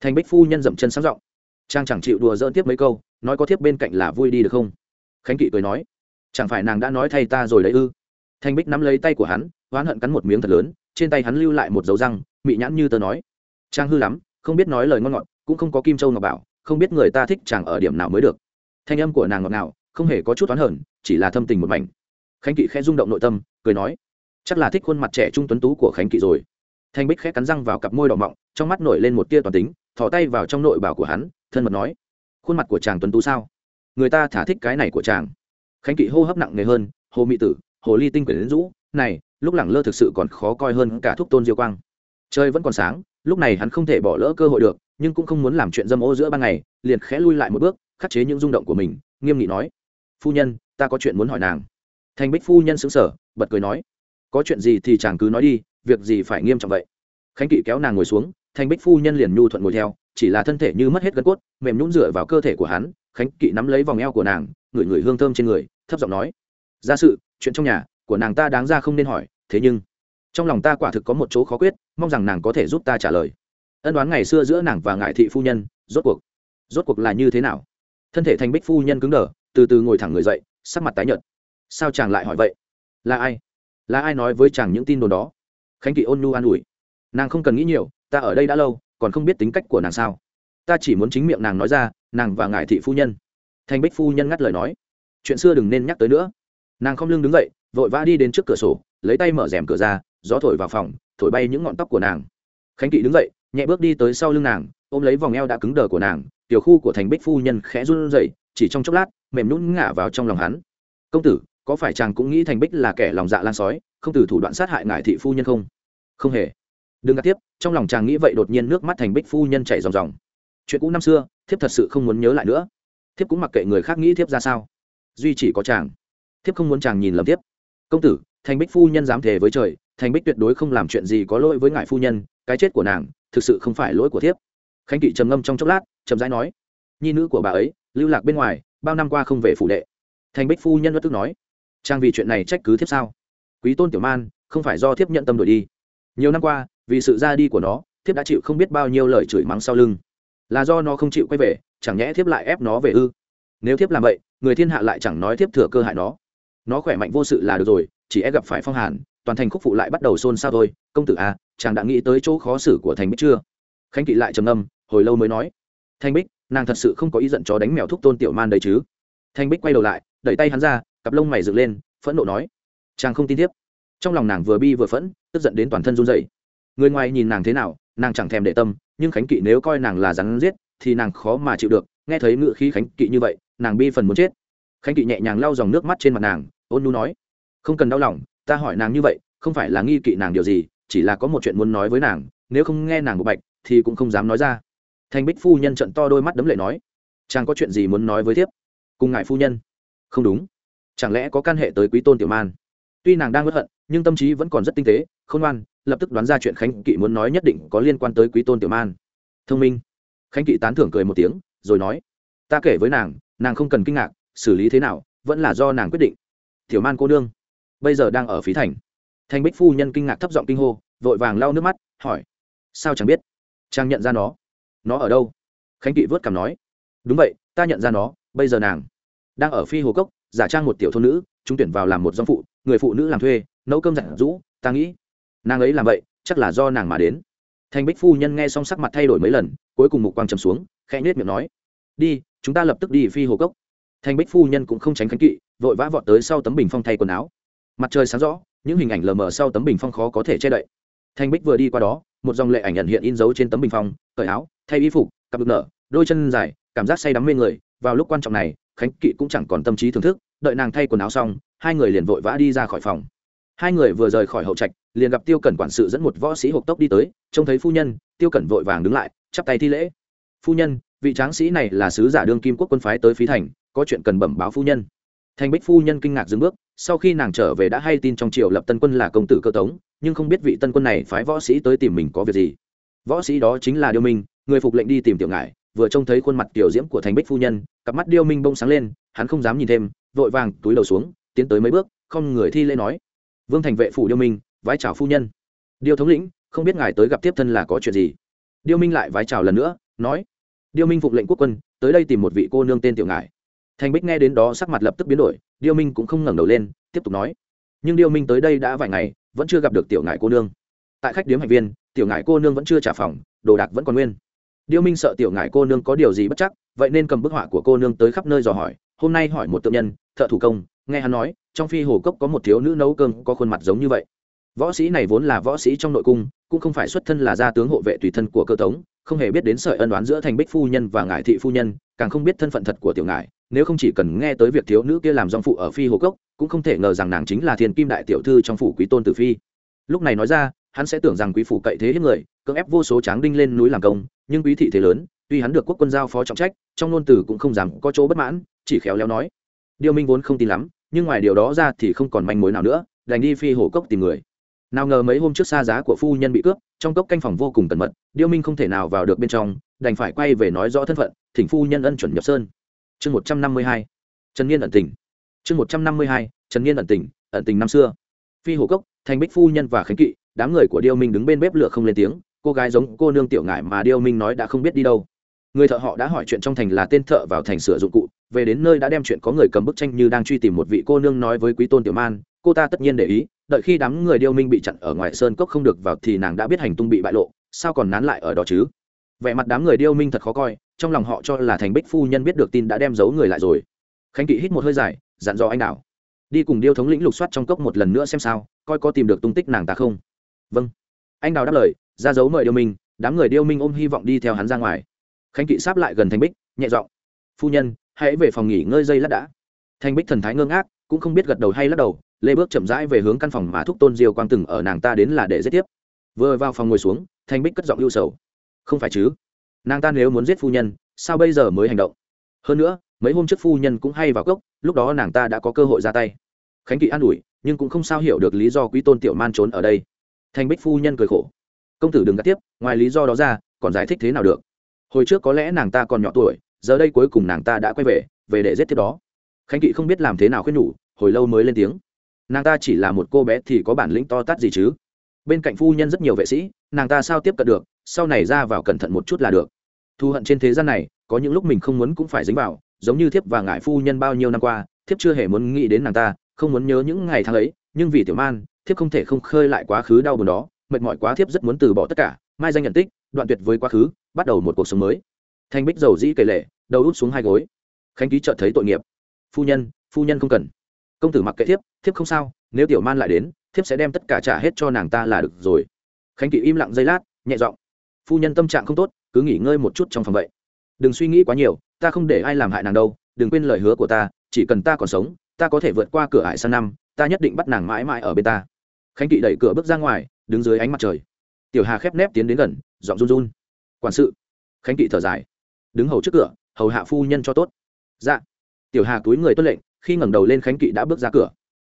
Thành bích phu nhân dậm chân sáng giọng. Trang chẳng chịu đùa dỡn tiếp mấy câu, nói có tiếp bên cạnh là vui đi được không? Khánh kỵ cười nói, chẳng phải nàng đã nói thay ta rồi đấy ư? Thanh bích nắm lấy tay của hắn, oán hận cắn một miếng thật lớn, trên tay hắn lưu lại một dấu răng, mị nhãn như tớ nói. Trang hư lắm, không biết nói lời ngon ngọt, cũng không có kim châu ngọc bảo, không biết người ta thích chàng ở điểm nào mới được. Thanh âm của nàng ngọt ngào, không hề có chút oán hận chỉ là thâm tình một mảnh. Khánh kỵ khẽ rung động nội tâm, cười nói, chắc là thích khuôn mặt trẻ trung tuấn tú của khánh kỵ rồi. Thanh bích khẽ cắn răng vào cặp môi đỏ mọng, trong mắt nổi lên một tia toàn tính thò tay vào trong nội bảo của hắn, thân mật nói, khuôn mặt của chàng tuấn tú sao? Người ta thả thích cái này của chàng. Khánh kỵ hô hấp nặng nề hơn, hồ mỹ tử, hồ ly tinh quyển rũ này, lúc lẳng lơ thực sự còn khó coi hơn cả thuốc tôn diêu quang. Trời vẫn còn sáng, lúc này hắn không thể bỏ lỡ cơ hội được, nhưng cũng không muốn làm chuyện dâm ô giữa ban ngày, liền khẽ lui lại một bước, khắc chế những rung động của mình, nghiêm nghị nói, phu nhân, ta có chuyện muốn hỏi nàng. Thành bích phu nhân xứng sở bật cười nói, có chuyện gì thì chàng cứ nói đi, việc gì phải nghiêm trọng vậy? Khánh kỵ kéo nàng ngồi xuống thành bích phu nhân liền nhu thuận ngồi theo, chỉ là thân thể như mất hết gân cốt, mềm nhún dựa vào cơ thể của hắn, khánh kỵ nắm lấy vòng eo của nàng, ngửi ngửi hương thơm trên người, thấp giọng nói ra sự, chuyện trong nhà của nàng ta đáng ra không nên hỏi, thế nhưng trong lòng ta quả thực có một chỗ khó quyết, mong rằng nàng có thể giúp ta trả lời. Ân đoán ngày xưa giữa nàng và ngại thị phu nhân, rốt cuộc rốt cuộc là như thế nào? Thân thể thành bích phu nhân cứng đờ, từ từ ngồi thẳng người dậy, sắc mặt tái nhợt. Sao chàng lại hỏi vậy? Là ai? Là ai nói với chàng những tin đồn đó? Khánh kỵ ôn nhu an ủi. Nàng không cần nghĩ nhiều ta ở đây đã lâu, còn không biết tính cách của nàng sao. Ta chỉ muốn chính miệng nàng nói ra, nàng và ngài thị phu nhân. Thanh bích phu nhân ngắt lời nói. Chuyện xưa đừng nên nhắc tới nữa. Nàng không lưng đứng dậy, vội vã đi đến trước cửa sổ, lấy tay mở rèm cửa ra, gió thổi vào phòng, thổi bay những ngọn tóc của nàng. Khánh kỵ đứng dậy, nhẹ bước đi tới sau lưng nàng, ôm lấy vòng eo đã cứng đờ của nàng, tiểu khu của thành bích phu nhân khẽ run rẩy, chỉ trong chốc lát, mềm nhún ngả vào trong lòng hắn. Công tử, có phải chàng cũng nghĩ thành bích là kẻ lòng dạ lan sói, không từ thủ đoạn sát hại ngài thị phu nhân không? Không hề đừng gạt tiếp, trong lòng chàng nghĩ vậy đột nhiên nước mắt thành bích phu nhân chảy ròng ròng. Chuyện cũ năm xưa, thiếp thật sự không muốn nhớ lại nữa. Thiếp cũng mặc kệ người khác nghĩ thiếp ra sao. Duy chỉ có chàng. Thiếp không muốn chàng nhìn lầm thiếp. Công tử, thành bích phu nhân dám thề với trời, thành bích tuyệt đối không làm chuyện gì có lỗi với ngài phu nhân, cái chết của nàng, thực sự không phải lỗi của thiếp. Khánh kỵ trầm ngâm trong chốc lát trầm rãi nói, nhi nữ của bà ấy, lưu lạc bên ngoài, bao năm qua không về phủ đệ. Thành bích phu nhân bất tức nói trang vì chuyện này trách cứ thiếp sao? Quý tôn tiểu man, không phải do thiếp nhận tâm đổi đi. Nhiều năm qua vì sự ra đi của nó thiếp đã chịu không biết bao nhiêu lời chửi mắng sau lưng. Là do nó không chịu quay về chẳng nhẽ thiếp lại ép nó về ư? Nếu thiếp làm vậy người thiên hạ lại chẳng nói thiếp thừa cơ hại nó. Nó khỏe mạnh vô sự là được rồi chỉ e gặp phải phong hàn toàn thành khúc phụ lại bắt đầu xôn xao thôi. Công tử a à, chàng đã nghĩ tới chỗ khó xử của thành bích chưa? Khánh kỵ lại trầm ngâm hồi lâu mới nói. Thanh bích nàng thật sự không có ý giận chó đánh mèo thúc tôn tiểu man đấy chứ? Thanh bích quay đầu lại đẩy tay hắn ra cặp lông mày dựng lên phẫn nộ nói. Chàng không tin tiếp trong lòng nàng vừa bi vừa phẫn tức giận đến toàn thân run dậy người ngoài nhìn nàng thế nào, nàng chẳng thèm để tâm, nhưng khánh kỵ nếu coi nàng là rắn giết, thì nàng khó mà chịu được. Nghe thấy ngự khí khánh kỵ như vậy, nàng bi phần muốn chết. Khánh kỵ nhẹ nhàng lau dòng nước mắt trên mặt nàng, ôn nhu nói, không cần đau lòng, ta hỏi nàng như vậy, không phải là nghi kỵ nàng điều gì, chỉ là có một chuyện muốn nói với nàng, nếu không nghe nàng một bạch, thì cũng không dám nói ra. Thành bích phu nhân trận to đôi mắt đấm lệ nói, chàng có chuyện gì muốn nói với thiếp? Cùng ngại phu nhân. Không đúng. Chẳng lẽ có can hệ tới quý tôn tiểu man? Tuy nàng đang bất hận, nhưng tâm trí vẫn còn rất tinh tế không ngoan, lập tức đoán ra chuyện khánh kỵ muốn nói nhất định có liên quan tới quý tôn tiểu man. Thông minh. Khánh kỵ tán thưởng cười một tiếng, rồi nói, ta kể với nàng nàng không cần kinh ngạc, xử lý thế nào, vẫn là do nàng quyết định. Tiểu man cô nương. Bây giờ đang ở phí thành. Thanh bích phu nhân kinh ngạc thấp giọng kinh hô, vội vàng lau nước mắt, hỏi, sao chẳng biết? Trang nhận ra nó? Nó ở đâu? Khánh kỵ vớt cảm nói, đúng vậy, ta nhận ra nó, bây giờ nàng đang ở phi hồ cốc, giả trang một tiểu thôn nữ chúng tuyển vào làm một dòng phụ, người phụ nữ làm thuê, nấu cơm giặt rũ, ta nghĩ nàng ấy làm vậy chắc là do nàng mà đến. Thanh bích phu nhân nghe xong sắc mặt thay đổi mấy lần, cuối cùng mục quang trầm xuống, khẽ nết miệng nói, đi, chúng ta lập tức đi phi hồ cốc. Thanh bích phu nhân cũng không tránh khánh kỵ, vội vã vọt tới sau tấm bình phong thay quần áo. Mặt trời sáng rõ, những hình ảnh lờ mờ sau tấm bình phong khó có thể che đậy. Thanh bích vừa đi qua đó, một dòng lệ ảnh nhận hiện in dấu trên tấm bình phong, cởi áo, thay y phục, cặp được nở, đôi chân dài, cảm giác say đắm mê người, vào lúc quan trọng này, khánh kỵ cũng chẳng còn tâm trí thưởng thức đợi nàng thay quần áo xong, hai người liền vội vã đi ra khỏi phòng. Hai người vừa rời khỏi hậu trạch, liền gặp tiêu cẩn quản sự dẫn một võ sĩ hộp tốc đi tới, trông thấy phu nhân, tiêu cẩn vội vàng đứng lại, chắp tay thi lễ. Phu nhân, vị tráng sĩ này là sứ giả đương kim quốc quân phái tới phí thành, có chuyện cần bẩm báo phu nhân. Thành bích phu nhân kinh ngạc dừng bước, sau khi nàng trở về đã hay tin trong triều lập tân quân là công tử cơ tống, nhưng không biết vị tân quân này phái võ sĩ tới tìm mình có việc gì. Võ sĩ đó chính là điêu minh, người phục lệnh đi tìm tiểu ngải, vừa trông thấy khuôn mặt tiểu diễm của thành bích phu nhân, cặp mắt điêu minh bông sáng lên, hắn không dám nhìn thêm vội vàng túi đầu xuống, tiến tới mấy bước, không người thi lễ nói. Vương thành vệ phủ điêu minh, vái chào phu nhân. Điêu thống lĩnh, không biết ngài tới gặp tiếp thân là có chuyện gì? Điêu minh lại vái chào lần nữa, nói. Điêu minh phục lệnh quốc quân, tới đây tìm một vị cô nương tên tiểu ngài thành bích nghe đến đó sắc mặt lập tức biến đổi, điêu minh cũng không ngẩng đầu lên, tiếp tục nói. Nhưng điêu minh tới đây đã vài ngày, vẫn chưa gặp được tiểu ngài cô nương. Tại khách điếm hành viên, tiểu ngài cô nương vẫn chưa trả phòng, đồ đạc vẫn còn nguyên. Điêu minh sợ tiểu ngài cô nương có điều gì bất chắc, vậy nên cầm bức họa của cô nương tới khắp nơi dò hỏi hôm nay hỏi một tượng nhân, thợ thủ công, nghe hắn nói, trong phi hồ cốc có một thiếu nữ nấu cơm có khuôn mặt giống như vậy. Võ sĩ này vốn là võ sĩ trong nội cung, cũng không phải xuất thân là gia tướng hộ vệ tùy thân của cơ tống, không hề biết đến sợi ân đoán giữa thành bích phu nhân và ngải thị phu nhân, càng không biết thân phận thật của tiểu ngải, nếu không chỉ cần nghe tới việc thiếu nữ kia làm dòng phụ ở phi hồ cốc, cũng không thể ngờ rằng nàng chính là thiên kim đại tiểu thư trong phủ quý tôn tử phi. Lúc này nói ra, hắn sẽ tưởng rằng quý phủ cậy thế hết người, cưỡng ép vô số tráng đinh lên núi làm công, nhưng quý thị thế lớn, tuy hắn được quốc quân giao phó trọng trách, trong ngôn từ cũng không dám có chỗ bất mãn chỉ khéo léo nói. Điều minh vốn không tin lắm, nhưng ngoài điều đó ra thì không còn manh mối nào nữa, đành đi phi hồ cốc tìm người. Nào ngờ mấy hôm trước xa giá của phu nhân bị cướp, trong cốc canh phòng vô cùng cẩn mật điêu minh không thể nào vào được bên trong, đành phải quay về nói rõ thân phận, thỉnh phu nhân ân chuẩn nhập sơn. Chương một trăm năm mươi hai, trần niên ẩn tình. Chương một trăm năm mươi hai, trần niên ẩn tình ẩn tình năm xưa. Phi hồ cốc, thành bích phu nhân và khánh kỵ, đám người của điêu minh đứng bên bếp lửa không lên tiếng, cô gái giống cô nương tiểu ngại mà điêu minh nói đã không biết đi đâu người thợ họ đã hỏi chuyện trong thành là tên thợ vào thành sửa dụng cụ. Về đến nơi đã đem chuyện có người cầm bức tranh như đang truy tìm một vị cô nương nói với quý tôn tiểu man, cô ta tất nhiên để ý, đợi khi đám người điêu minh bị chặn ở ngoài sơn cốc không được vào thì nàng đã biết hành tung bị bại lộ, sao còn nán lại ở đó chứ? Vẻ mặt đám người điêu minh thật khó coi, trong lòng họ cho là thành bích phu nhân biết được tin đã đem giấu người lại rồi. Khánh kỵ hít một hơi dài, dặn dò anh đảo đi cùng điêu thống lĩnh lục soát trong cốc một lần nữa xem sao, coi có tìm được tung tích nàng ta không? Vâng. Anh đào đáp lời, ra dấu mời điêu minh, đám người điêu minh ôm hy vọng đi theo hắn ra ngoài khánh kỵ sáp lại gần Thanh bích, nhẹ giọng, phu nhân, hãy về phòng nghỉ ngơi dây lát đã. Thanh bích thần thái ngơ ngác, cũng không biết gật đầu hay lắc đầu, lê bước chậm rãi về hướng căn phòng mà thúc tôn diêu quang từng ở nàng ta đến là để giết tiếp. Vừa vào phòng ngồi xuống, thanh bích cất giọng ưu sầu, không phải chứ? Nàng ta nếu muốn giết phu nhân, sao bây giờ mới hành động? Hơn nữa, mấy hôm trước phu nhân cũng hay vào cốc, lúc đó nàng ta đã có cơ hội ra tay. Khánh kỵ an ủi, nhưng cũng không sao hiểu được lý do quý tôn tiểu man trốn ở đây. Thanh bích phu nhân cười khổ, công tử đừng gắt tiếp, ngoài lý do đó ra, còn giải thích thế nào được? Hồi trước có lẽ nàng ta còn nhỏ tuổi, giờ đây cuối cùng nàng ta đã quay về về để giết tiếp đó. Khánh kỵ không biết làm thế nào khuyên nhủ, hồi lâu mới lên tiếng. Nàng ta chỉ là một cô bé thì có bản lĩnh to tát gì chứ? Bên cạnh phu nhân rất nhiều vệ sĩ, nàng ta sao tiếp cận được, sau này ra vào cẩn thận một chút là được. Thù hận trên thế gian này, có những lúc mình không muốn cũng phải dính vào, giống như thiếp và ngại phu nhân bao nhiêu năm qua, thiếp chưa hề muốn nghĩ đến nàng ta, không muốn nhớ những ngày tháng ấy, nhưng vì tiểu man, thiếp không thể không khơi lại quá khứ đau buồn đó, mệt mỏi quá thiếp rất muốn từ bỏ tất cả, mai danh nhận tích đoạn tuyệt với quá khứ, bắt đầu một cuộc sống mới. Thanh bích dầu dĩ kể lệ đầu út xuống hai gối. Khánh ký chợt thấy tội nghiệp. Phu nhân phu nhân không cần. Công tử mặc kệ thiếp thiếp không sao, nếu tiểu man lại đến, thiếp sẽ đem tất cả trả hết cho nàng ta là được rồi. Khánh kỵ im lặng giây lát, nhẹ giọng. Phu nhân tâm trạng không tốt, cứ nghỉ ngơi một chút trong phòng vậy. Đừng suy nghĩ quá nhiều, ta không để ai làm hại nàng đâu, đừng quên lời hứa của ta, chỉ cần ta còn sống, ta có thể vượt qua cửa ải sang năm, ta nhất định bắt nàng mãi mãi ở bên ta. Khánh kỵ đẩy cửa bước ra ngoài, đứng dưới ánh mặt trời tiểu hà khép nép tiến đến gần, giọng run run. Quản sự. Khánh kỵ thở dài. Đứng hầu trước cửa, hầu hạ phu nhân cho tốt. Dạ. Tiểu hà túi người tuân lệnh, khi ngẩng đầu lên khánh kỵ đã bước ra cửa.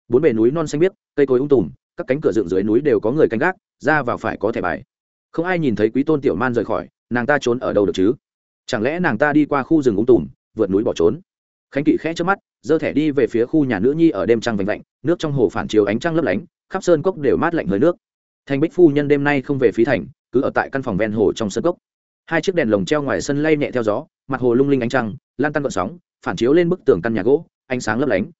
Bốn bề núi non xanh biếc, cây cối ung tùm, các cánh cửa dựng dưới núi đều có người canh gác, ra vào phải có thẻ bài. Không ai nhìn thấy quý tôn tiểu man rời khỏi, nàng ta trốn ở đâu được chứ? Chẳng lẽ nàng ta đi qua khu rừng ung tùm, vượt núi bỏ trốn? Khánh kỵ khẽ trước mắt, giơ thẻ đi về phía khu nhà nữ nhi ở đêm trăng vành lạnh nước trong hồ phản chiếu ánh trăng lấp lánh, khắp sơn cốc đều mát lạnh hơi nước thành bích phu nhân đêm nay không về phí thành, cứ ở tại căn phòng ven hồ trong sân gốc. hai chiếc đèn lồng treo ngoài sân lay nhẹ theo gió, mặt hồ lung linh ánh trăng, lan tăn gọn sóng, phản chiếu lên bức tường căn nhà gỗ, ánh sáng lấp lánh.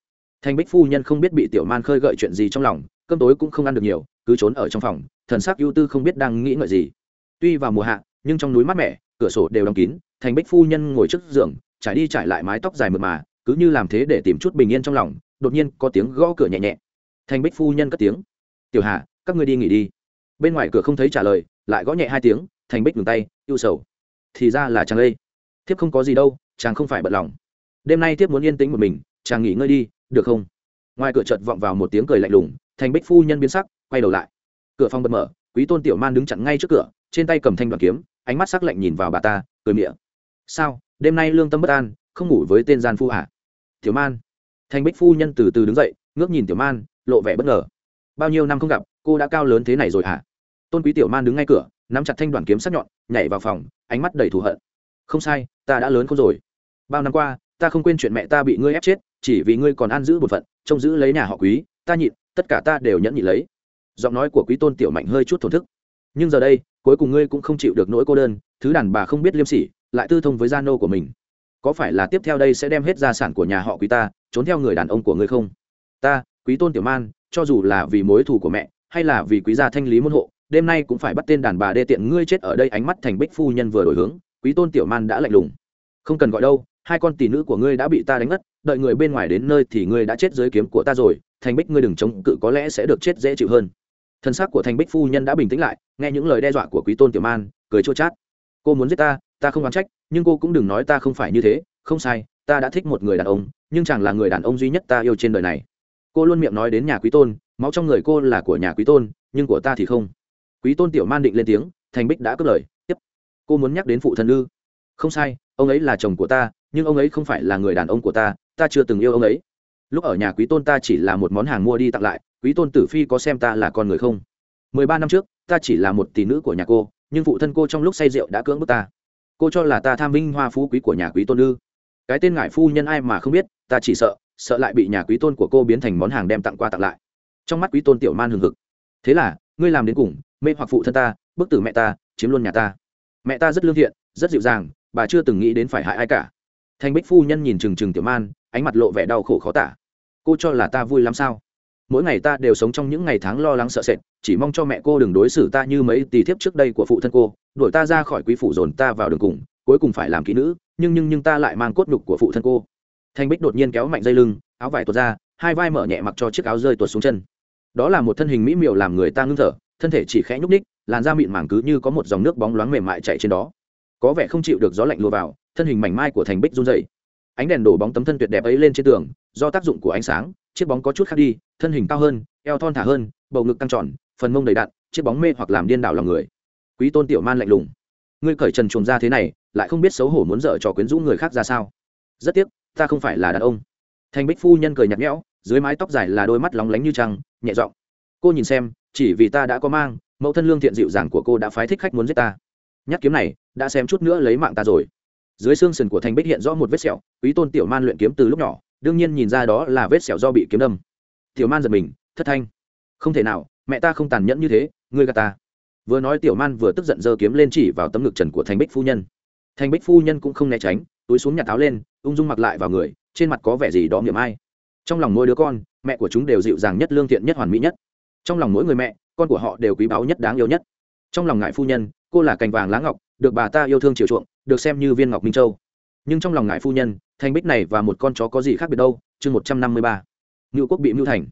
Thanh bích phu nhân không biết bị tiểu man khơi gợi chuyện gì trong lòng, cơm tối cũng không ăn được nhiều, cứ trốn ở trong phòng, thần sắc ưu tư không biết đang nghĩ ngợi gì. Tuy vào mùa hạ, nhưng trong núi mát mẻ, cửa sổ đều đóng kín, thành bích phu nhân ngồi trước giường, trải đi trải lại mái tóc dài mượt mà, cứ như làm thế để tìm chút bình yên trong lòng, đột nhiên có tiếng gõ cửa nhẹ nhẹ. Thành bích phu nhân cất tiếng, tiểu hà các ngươi đi nghỉ đi. Bên ngoài cửa không thấy trả lời, lại gõ nhẹ hai tiếng, thành bích ngừng tay, ưu sầu. Thì ra là chàng đây. Thiếp không có gì đâu, chàng không phải bận lòng. Đêm nay thiếp muốn yên tĩnh một mình, chàng nghỉ ngơi đi, được không? Ngoài cửa chợt vọng vào một tiếng cười lạnh lùng, thành bích phu nhân biến sắc, quay đầu lại. Cửa phòng bật mở, quý tôn tiểu man đứng chặn ngay trước cửa, trên tay cầm thanh đoàn kiếm, ánh mắt sắc lạnh nhìn vào bà ta, cười miệng. Sao, đêm nay lương tâm bất an, không ngủ với tên gian phu hả? Tiểu man. Thành bích phu nhân từ từ đứng dậy, ngước nhìn tiểu man, lộ vẻ bất ngờ. Bao nhiêu năm không gặp cô đã cao lớn thế này rồi hả? Tôn quý tiểu man đứng ngay cửa, nắm chặt thanh đoàn kiếm sắc nhọn, nhảy vào phòng, ánh mắt đầy thù hận. Không sai, ta đã lớn không rồi. Bao năm qua, ta không quên chuyện mẹ ta bị ngươi ép chết, chỉ vì ngươi còn ăn giữ bột phận, trông giữ lấy nhà họ quý, ta nhịn, tất cả ta đều nhẫn nhịn lấy. Giọng nói của quý tôn tiểu mạnh hơi chút thổn thức. Nhưng giờ đây, cuối cùng ngươi cũng không chịu được nỗi cô đơn, thứ đàn bà không biết liêm sỉ, lại tư thông với gia nô của mình. Có phải là tiếp theo đây sẽ đem hết gia sản của nhà họ quý ta, trốn theo người đàn ông của ngươi không? Ta, quý tôn tiểu man, cho dù là vì mối thù của mẹ hay là vì quý gia thanh lý môn hộ, đêm nay cũng phải bắt tên đàn bà đê tiện ngươi chết ở đây ánh mắt thành bích phu nhân vừa đổi hướng, quý tôn tiểu man đã lạnh lùng. Không cần gọi đâu, hai con tỷ nữ của ngươi đã bị ta đánh ngất, đợi người bên ngoài đến nơi thì ngươi đã chết dưới kiếm của ta rồi, thành bích ngươi đừng chống cự có lẽ sẽ được chết dễ chịu hơn. Thân xác của thành bích phu nhân đã bình tĩnh lại, nghe những lời đe dọa của quý tôn tiểu man, cười chua chát. Cô muốn giết ta ta không oán trách, nhưng cô cũng đừng nói ta không phải như thế, không sai, ta đã thích một người đàn ông, nhưng chẳng là người đàn ông duy nhất ta yêu trên đời này. Cô luôn miệng nói đến nhà quý tôn máu trong người cô là của nhà quý tôn, nhưng của ta thì không. Quý tôn tiểu man định lên tiếng, thành bích đã cất lời, tiếp. Cô muốn nhắc đến phụ thân ư? Không sai, ông ấy là chồng của ta, nhưng ông ấy không phải là người đàn ông của ta ta chưa từng yêu ông ấy. Lúc ở nhà quý tôn ta chỉ là một món hàng mua đi tặng lại, quý tôn tử phi có xem ta là con người không? Mười ba năm trước, ta chỉ là một tỷ nữ của nhà cô, nhưng phụ thân cô trong lúc say rượu đã cưỡng bức ta. Cô cho là ta tham vinh hoa phú quý của nhà quý tôn ư? Cái tên ngại phu nhân ai mà không biết, ta chỉ sợ sợ lại bị nhà quý tôn của cô biến thành món hàng đem tặng qua tặng lại trong mắt quý tôn tiểu man hừng hực. Thế là, ngươi làm đến cùng, mê hoặc phụ thân ta, bức tử mẹ ta, chiếm luôn nhà ta. Mẹ ta rất lương thiện, rất dịu dàng, bà chưa từng nghĩ đến phải hại ai cả. Thanh bích phu nhân nhìn trừng trừng tiểu man, ánh mặt lộ vẻ đau khổ khó tả. Cô cho là ta vui lắm sao? Mỗi ngày ta đều sống trong những ngày tháng lo lắng sợ sệt, chỉ mong cho mẹ cô đừng đối xử ta như mấy tỷ thiếp trước đây của phụ thân cô, đuổi ta ra khỏi quý phủ dồn ta vào đường cùng, cuối cùng phải làm kỹ nữ, nhưng nhưng nhưng ta lại mang cốt nhục của phụ thân cô. Thanh bích đột nhiên kéo mạnh dây lưng, áo vải tuột ra, hai vai mở nhẹ mặc cho chiếc áo rơi tuột xuống chân đó là một thân hình mỹ miều làm người ta ngưng thở, thân thể chỉ khẽ nhúc ních làn da mịn màng cứ như có một dòng nước bóng loáng mềm mại chạy trên đó. Có vẻ không chịu được gió lạnh lùa vào, thân hình mảnh mai của thành bích run dày ánh đèn đổ bóng tấm thân tuyệt đẹp ấy lên trên tường, do tác dụng của ánh sáng, chiếc bóng có chút khác đi, thân hình cao hơn, eo thon thả hơn, bầu ngực căng tròn, phần mông đầy đặn, chiếc bóng mê hoặc làm điên đảo lòng người. Quý tôn tiểu man lạnh lùng. Ngươi cởi trần chuồng ra thế này, lại không biết xấu hổ muốn dở trò quyến rũ người khác ra sao? Rất tiếc, ta không phải là đàn ông thành bích phu nhân cười nhạt nhẽo, dưới mái tóc dài là đôi mắt lóng lánh như trăng, nhẹ giọng, cô nhìn xem, chỉ vì ta đã có mang, mẫu thân lương thiện dịu dàng của cô đã phái thích khách muốn giết ta. Nhắc kiếm này đã xem chút nữa lấy mạng ta rồi. Dưới xương sườn của thành bích hiện rõ một vết sẹo, quý tôn tiểu man luyện kiếm từ lúc nhỏ, đương nhiên nhìn ra đó là vết sẹo do bị kiếm đâm. Tiểu man giật mình, thất thanh, không thể nào, mẹ ta không tàn nhẫn như thế, ngươi gà ta. Vừa nói tiểu man vừa tức giận giơ kiếm lên chỉ vào tấm ngực trần của thành bích phu nhân. Thành bích phu nhân cũng không né tránh, túi xuống nhặt áo lên, ung dung mặc lại vào người trên mặt có vẻ gì đó miệng ai. Trong lòng mỗi đứa con, mẹ của chúng đều dịu dàng nhất, lương thiện nhất, hoàn mỹ nhất. Trong lòng mỗi người mẹ, con của họ đều quý báu nhất, đáng yêu nhất. Trong lòng ngại phu nhân, cô là cành vàng lá ngọc, được bà ta yêu thương chiều chuộng, được xem như viên ngọc minh châu. Nhưng trong lòng ngại phu nhân thanh bích này và một con chó có gì khác biệt đâu? Chương một trăm năm mươi ba. Ngưu quốc bị mưu thành.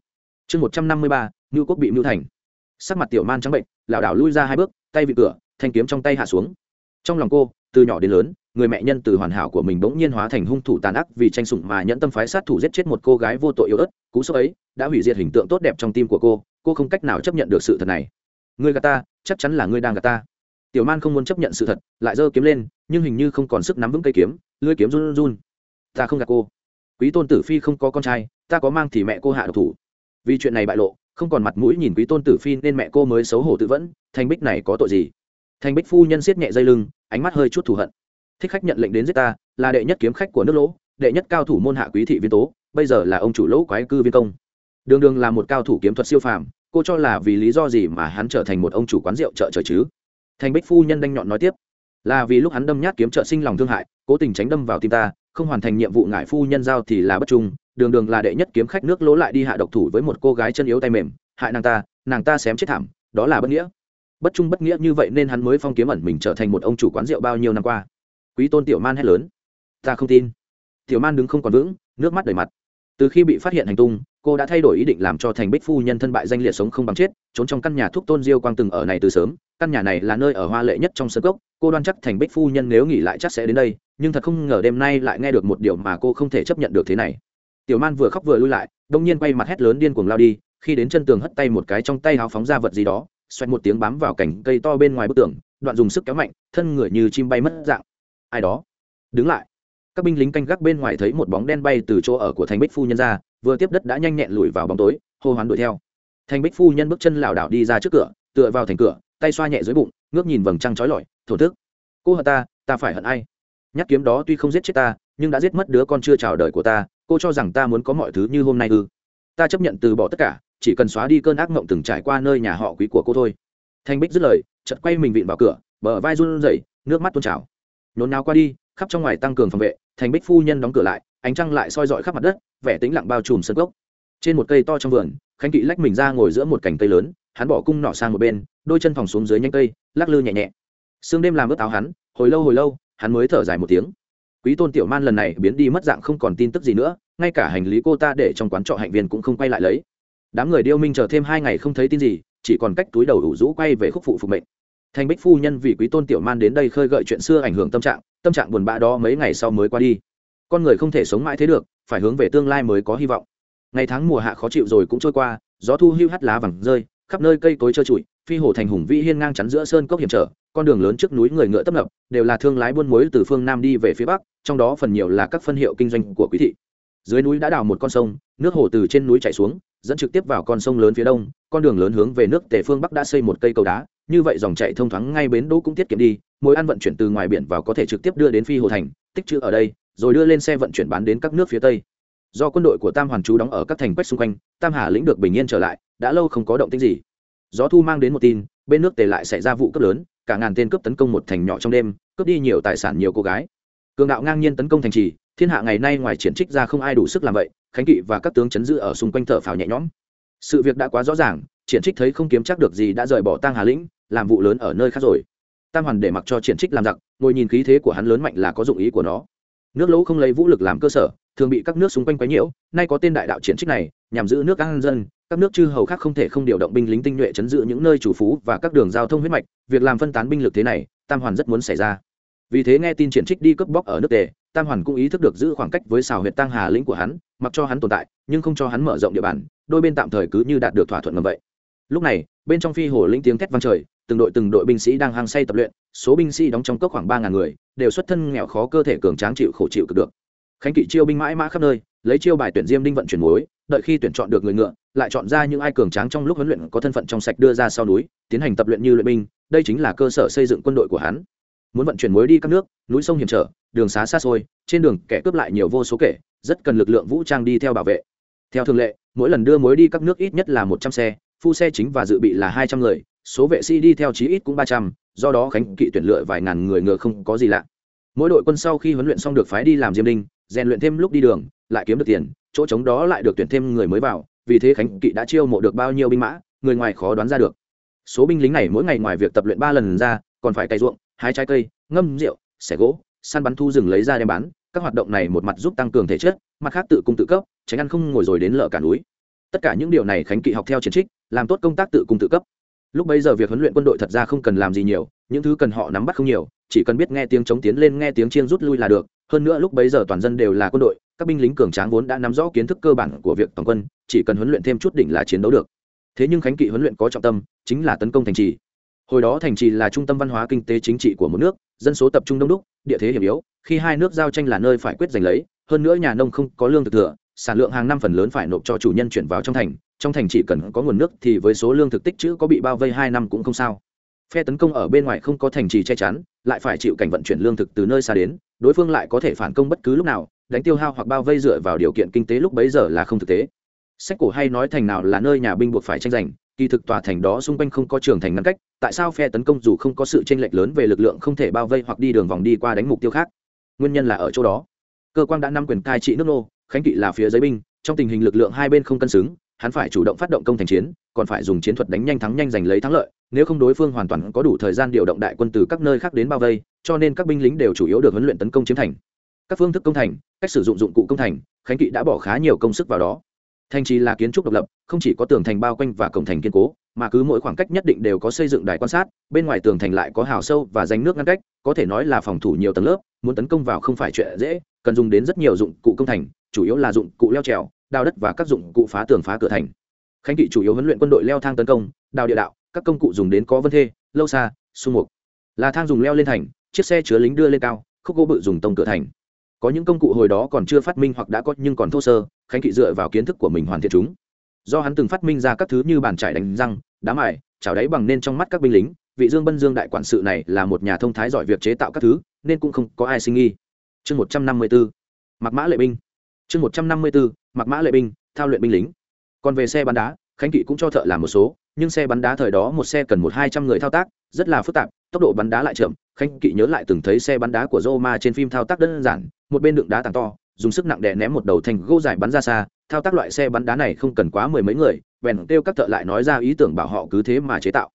Chương một trăm năm mươi ba, ngưu quốc bị mưu thành. Sắc mặt tiểu man trắng bệnh, lảo đảo lui ra hai bước, tay vị cửa, thanh kiếm trong tay hạ xuống. Trong lòng cô từ nhỏ đến lớn, người mẹ nhân từ hoàn hảo của mình bỗng nhiên hóa thành hung thủ tàn ác vì tranh sủng mà nhẫn tâm phái sát thủ giết chết một cô gái vô tội yếu ớt, cú sốc ấy đã hủy diệt hình tượng tốt đẹp trong tim của cô cô không cách nào chấp nhận được sự thật này. Ngươi gạt ta, chắc chắn là ngươi đang gạt ta. Tiểu man không muốn chấp nhận sự thật, lại giơ kiếm lên, nhưng hình như không còn sức nắm vững cây kiếm lưới kiếm run run. Ta không gạt cô. Quý tôn tử phi không có con trai, ta có mang thì mẹ cô hạ độc thủ. Vì chuyện này bại lộ, không còn mặt mũi nhìn quý tôn tử phi nên mẹ cô mới xấu hổ tự vẫn thanh bích này có tội gì? Thanh bích phu nhân siết nhẹ dây lưng ánh mắt hơi chút thù hận. Thích khách nhận lệnh đến giết ta, là đệ nhất kiếm khách của nước lỗ, đệ nhất cao thủ môn hạ quý thị viên tố, bây giờ là ông chủ lỗ quái cư viên công. Đường đường là một cao thủ kiếm thuật siêu phàm, cô cho là vì lý do gì mà hắn trở thành một ông chủ quán rượu chợ trời chứ? Thành bích phu nhân đanh nhọn nói tiếp, là vì lúc hắn đâm nhát kiếm trợ sinh lòng thương hại, cố tình tránh đâm vào tim ta, không hoàn thành nhiệm vụ ngại phu nhân giao thì là bất trung. Đường đường là đệ nhất kiếm khách nước lỗ lại đi hạ độc thủ với một cô gái chân yếu tay mềm, hại nàng ta nàng ta xém chết thảm, đó là bất nghĩa bất trung bất nghĩa như vậy nên hắn mới phong kiếm ẩn mình trở thành một ông chủ quán rượu bao nhiêu năm qua. Quý tôn tiểu man hét lớn. Ta không tin. Tiểu man đứng không còn vững, nước mắt đầy mặt. Từ khi bị phát hiện hành tung, cô đã thay đổi ý định làm cho thành bích phu nhân thân bại danh liệt sống không bằng chết, trốn trong căn nhà thuốc tôn diêu quang từng ở này từ sớm. Căn nhà này là nơi ở hoa lệ nhất trong sơ cốc. Cô đoan chắc thành bích phu nhân nếu nghỉ lại chắc sẽ đến đây, nhưng thật không ngờ đêm nay lại nghe được một điều mà cô không thể chấp nhận được thế này. Tiểu man vừa khóc vừa lui lại, đông nhiên quay mặt hét lớn điên cuồng lao đi, khi đến chân tường hất tay một cái trong tay háo phóng ra vật gì đó xoẹt một tiếng bám vào cành cây to bên ngoài bức tường, đoạn dùng sức kéo mạnh, thân người như chim bay mất dạng. Ai đó? Đứng lại. Các binh lính canh gác bên ngoài thấy một bóng đen bay từ chỗ ở của thành bích phu nhân ra, vừa tiếp đất đã nhanh nhẹn lùi vào bóng tối, hô hoán đuổi theo. Thành bích phu nhân bước chân lảo đảo đi ra trước cửa, tựa vào thành cửa, tay xoa nhẹ dưới bụng, ngước nhìn vầng trăng trói lọi, thổ thức, cô hận ta ta phải hận ai? Nhát kiếm đó tuy không giết chết ta, nhưng đã giết mất đứa con chưa chào đời của ta, cô cho rằng ta muốn có mọi thứ như hôm nay ư? Ta chấp nhận từ bỏ tất cả chỉ cần xóa đi cơn ác mộng từng trải qua nơi nhà họ quý của cô thôi. Thanh bích dứt lời, chợt quay mình vịn vào cửa, bờ vai run rẩy, nước mắt tuôn trào. Nhốn náo qua đi, khắp trong ngoài tăng cường phòng vệ thành bích phu nhân đóng cửa lại, ánh trăng lại soi dọi khắp mặt đất, vẻ tĩnh lặng bao trùm sân gốc trên một cây to trong vườn, khánh kỵ lách mình ra ngồi giữa một cành cây lớn, hắn bỏ cung nọ sang một bên, đôi chân phòng xuống dưới nhanh cây, lắc lư nhẹ nhẹ. Sương đêm làm ướt áo hắn, hồi lâu hồi lâu, hắn mới thở dài một tiếng. Quý tôn tiểu man lần này biến đi mất dạng không còn tin tức gì nữa, ngay cả hành lý cô ta để trong quán trọ hạnh viên cũng không quay lại lấy đám người điêu minh chờ thêm hai ngày không thấy tin gì, chỉ còn cách túi đầu ủ rũ quay về khúc phụ phục mệnh. Thành bích phu nhân vì quý tôn tiểu man đến đây khơi gợi chuyện xưa ảnh hưởng tâm trạng tâm trạng buồn bã đó mấy ngày sau mới qua đi. Con người không thể sống mãi thế được, phải hướng về tương lai mới có hy vọng. Ngày tháng mùa hạ khó chịu rồi cũng trôi qua, gió thu hưu hắt lá vàng rơi, khắp nơi cây cối trơ trụi, phi hồ thành hùng vĩ hiên ngang chắn giữa sơn cốc hiểm trở, con đường lớn trước núi người ngựa tấp nập, đều là thương lái buôn muối từ phương nam đi về phía bắc, trong đó phần nhiều là các phân hiệu kinh doanh của quý thị dưới núi đã đào một con sông, nước hồ từ trên núi chảy xuống, dẫn trực tiếp vào con sông lớn phía đông, con đường lớn hướng về nước tề phương bắc đã xây một cây cầu đá, như vậy dòng chảy thông thoáng ngay bến đỗ cũng tiết kiệm đi mỗi ăn vận chuyển từ ngoài biển vào có thể trực tiếp đưa đến phi hồ thành, tích trữ ở đây, rồi đưa lên xe vận chuyển bán đến các nước phía tây. Do quân đội của tam hoàn chú đóng ở các thành quách xung quanh, tam hà lĩnh được bình yên trở lại, đã lâu không có động tích gì. Gió thu mang đến một tin, bên nước tề lại xảy ra vụ cướp lớn, cả ngàn tên cướp tấn công một thành nhỏ trong đêm, cướp đi nhiều tài sản nhiều cô gái. Cường đạo ngang nhiên tấn công thành trì thiên hạ ngày nay ngoài triển trích ra không ai đủ sức làm vậy, khánh kỵ và các tướng chấn giữ ở xung quanh thở phào nhẹ nhõm. Sự việc đã quá rõ ràng, triển trích thấy không kiếm chắc được gì đã rời bỏ tang hà lĩnh, làm vụ lớn ở nơi khác rồi. Tam hoàn để mặc cho triển trích làm giặc, ngồi nhìn khí thế của hắn lớn mạnh là có dụng ý của nó. Nước lỗ không lấy vũ lực làm cơ sở, thường bị các nước xung quanh quấy nhiễu, nay có tên đại đạo triển trích này, nhằm giữ nước an dân, các nước chư hầu khác không thể không điều động binh lính tinh nhuệ chấn giữ những nơi chủ phú và các đường giao thông huyết mạch, việc làm phân tán binh lực thế này, tam hoàn rất muốn xảy ra vì thế nghe tin triển trích đi cướp bóc ở nước tề, tam hoàn cũng ý thức được giữ khoảng cách với xào huyện tăng hà lĩnh của hắn, mặc cho hắn tồn tại, nhưng không cho hắn mở rộng địa bàn, đôi bên tạm thời cứ như đạt được thỏa thuận ngầm vậy. Lúc này, bên trong phi hồ lĩnh tiếng thét vang trời, từng đội từng đội binh sĩ đang hăng say tập luyện, số binh sĩ đóng trong cốc khoảng ba ngàn người, đều xuất thân nghèo khó cơ thể cường tráng chịu khổ chịu cực được. Khánh kỵ chiêu binh mãi mã khắp nơi, lấy chiêu bài tuyển diêm đinh vận chuyển muối, đợi khi tuyển chọn được người ngựa, lại chọn ra những ai cường tráng trong lúc huấn luyện có thân phận trong sạch đưa ra sau núi, tiến hành tập luyện như luyện binh, đây chính là cơ sở xây dựng quân đội của hắn muốn vận chuyển muối đi các nước, núi sông hiểm trở, đường xá xa xôi, trên đường kẻ cướp lại nhiều vô số kể, rất cần lực lượng vũ trang đi theo bảo vệ. Theo thường lệ, mỗi lần đưa muối đi các nước ít nhất là một trăm xe, phu xe chính và dự bị là hai trăm người, số vệ sĩ đi theo chí ít cũng ba trăm, do đó khánh kỵ tuyển lựa vài ngàn người ngựa không có gì lạ. Mỗi đội quân sau khi huấn luyện xong được phái đi làm diêm đinh, rèn luyện thêm lúc đi đường, lại kiếm được tiền, chỗ trống đó lại được tuyển thêm người mới vào, vì thế khánh kỵ đã chiêu mộ được bao nhiêu binh mã, người ngoài khó đoán ra được. Số binh lính này mỗi ngày ngoài việc tập luyện ba lần ra, còn phải cày ruộng hái trái cây, ngâm rượu, xẻ gỗ, săn bắn thu rừng lấy ra đem bán. Các hoạt động này một mặt giúp tăng cường thể chất, mặt khác tự cung tự cấp, tránh ăn không ngồi rồi đến lợ cả núi. Tất cả những điều này khánh kỵ học theo chiến trích, làm tốt công tác tự cung tự cấp. Lúc bây giờ việc huấn luyện quân đội thật ra không cần làm gì nhiều, những thứ cần họ nắm bắt không nhiều, chỉ cần biết nghe tiếng chống tiến lên, nghe tiếng chiên rút lui là được. Hơn nữa lúc bấy giờ toàn dân đều là quân đội, các binh lính cường tráng vốn đã nắm rõ kiến thức cơ bản của việc toàn quân, chỉ cần huấn luyện thêm chút đỉnh là chiến đấu được. Thế nhưng khánh kỵ huấn luyện có trọng tâm, chính là tấn công thành trì hồi đó thành trì là trung tâm văn hóa kinh tế chính trị của một nước, dân số tập trung đông đúc, địa thế hiểm yếu, khi hai nước giao tranh là nơi phải quyết giành lấy, hơn nữa nhà nông không có lương thực thừa, sản lượng hàng năm phần lớn phải nộp cho chủ nhân chuyển vào trong thành trong thành chỉ cần có nguồn nước thì với số lương thực tích chữ có bị bao vây hai năm cũng không sao. Phe tấn công ở bên ngoài không có thành trì che chắn, lại phải chịu cảnh vận chuyển lương thực từ nơi xa đến, đối phương lại có thể phản công bất cứ lúc nào, đánh tiêu hao hoặc bao vây dựa vào điều kiện kinh tế lúc bấy giờ là không thực tế. Sách cổ hay nói thành nào là nơi nhà binh buộc phải tranh giành kỳ thực tòa thành đó xung quanh không có trường thành ngăn cách, tại sao phe tấn công dù không có sự tranh lệch lớn về lực lượng không thể bao vây hoặc đi đường vòng đi qua đánh mục tiêu khác. Nguyên nhân là ở chỗ đó. Cơ quan đã nắm quyền cai trị nước nô, khánh kỵ là phía giấy binh, trong tình hình lực lượng hai bên không cân xứng, hắn phải chủ động phát động công thành chiến, còn phải dùng chiến thuật đánh nhanh thắng nhanh giành lấy thắng lợi, nếu không đối phương hoàn toàn có đủ thời gian điều động đại quân từ các nơi khác đến bao vây, cho nên các binh lính đều chủ yếu được huấn luyện tấn công chiếm thành. Các phương thức công thành, cách sử dụng dụng cụ công thành, khánh kỵ đã bỏ khá nhiều công sức vào đó thành trì là kiến trúc độc lập, không chỉ có tường thành bao quanh và cổng thành kiên cố, mà cứ mỗi khoảng cách nhất định đều có xây dựng đài quan sát, bên ngoài tường thành lại có hào sâu và danh nước ngăn cách, có thể nói là phòng thủ nhiều tầng lớp, muốn tấn công vào không phải chuyện dễ, cần dùng đến rất nhiều dụng cụ công thành, chủ yếu là dụng cụ leo trèo, đào đất và các dụng cụ phá tường phá cửa thành. Khánh kỵ chủ yếu huấn luyện quân đội leo thang tấn công, đào địa đạo, các công cụ dùng đến có vân thê, lâu xa, sung mục. Là thang dùng leo lên thành, chiếc xe chứa lính đưa lên cao, khúc gỗ bự dùng tông cửa thành. Có những công cụ hồi đó còn chưa phát minh hoặc đã có nhưng còn thô sơ khánh kỵ dựa vào kiến thức của mình hoàn thiện chúng. Do hắn từng phát minh ra các thứ như bàn trải đánh răng, đá mài, chảo đáy bằng nên trong mắt các binh lính, vị dương bân dương đại quản sự này là một nhà thông thái giỏi việc chế tạo các thứ, nên cũng không có ai sinh nghi. Chương một trăm năm mươi bốn mặc mã lệ binh. Chương một trăm năm mươi bốn mặc mã lệ binh, thao luyện binh lính. Còn về xe bắn đá, khánh kỵ cũng cho thợ làm một số, nhưng xe bắn đá thời đó một xe cần một hai trăm người thao tác, rất là phức tạp, tốc độ bắn đá lại chậm, khánh kỵ nhớ lại từng thấy xe bắn đá của roma trên phim thao tác đơn giản, một bên đựng đá tàng to dùng sức nặng đè ném một đầu thành gỗ dài bắn ra xa, thao tác loại xe bắn đá này không cần quá mười mấy người, bèn kêu các thợ lại nói ra ý tưởng bảo họ cứ thế mà chế tạo.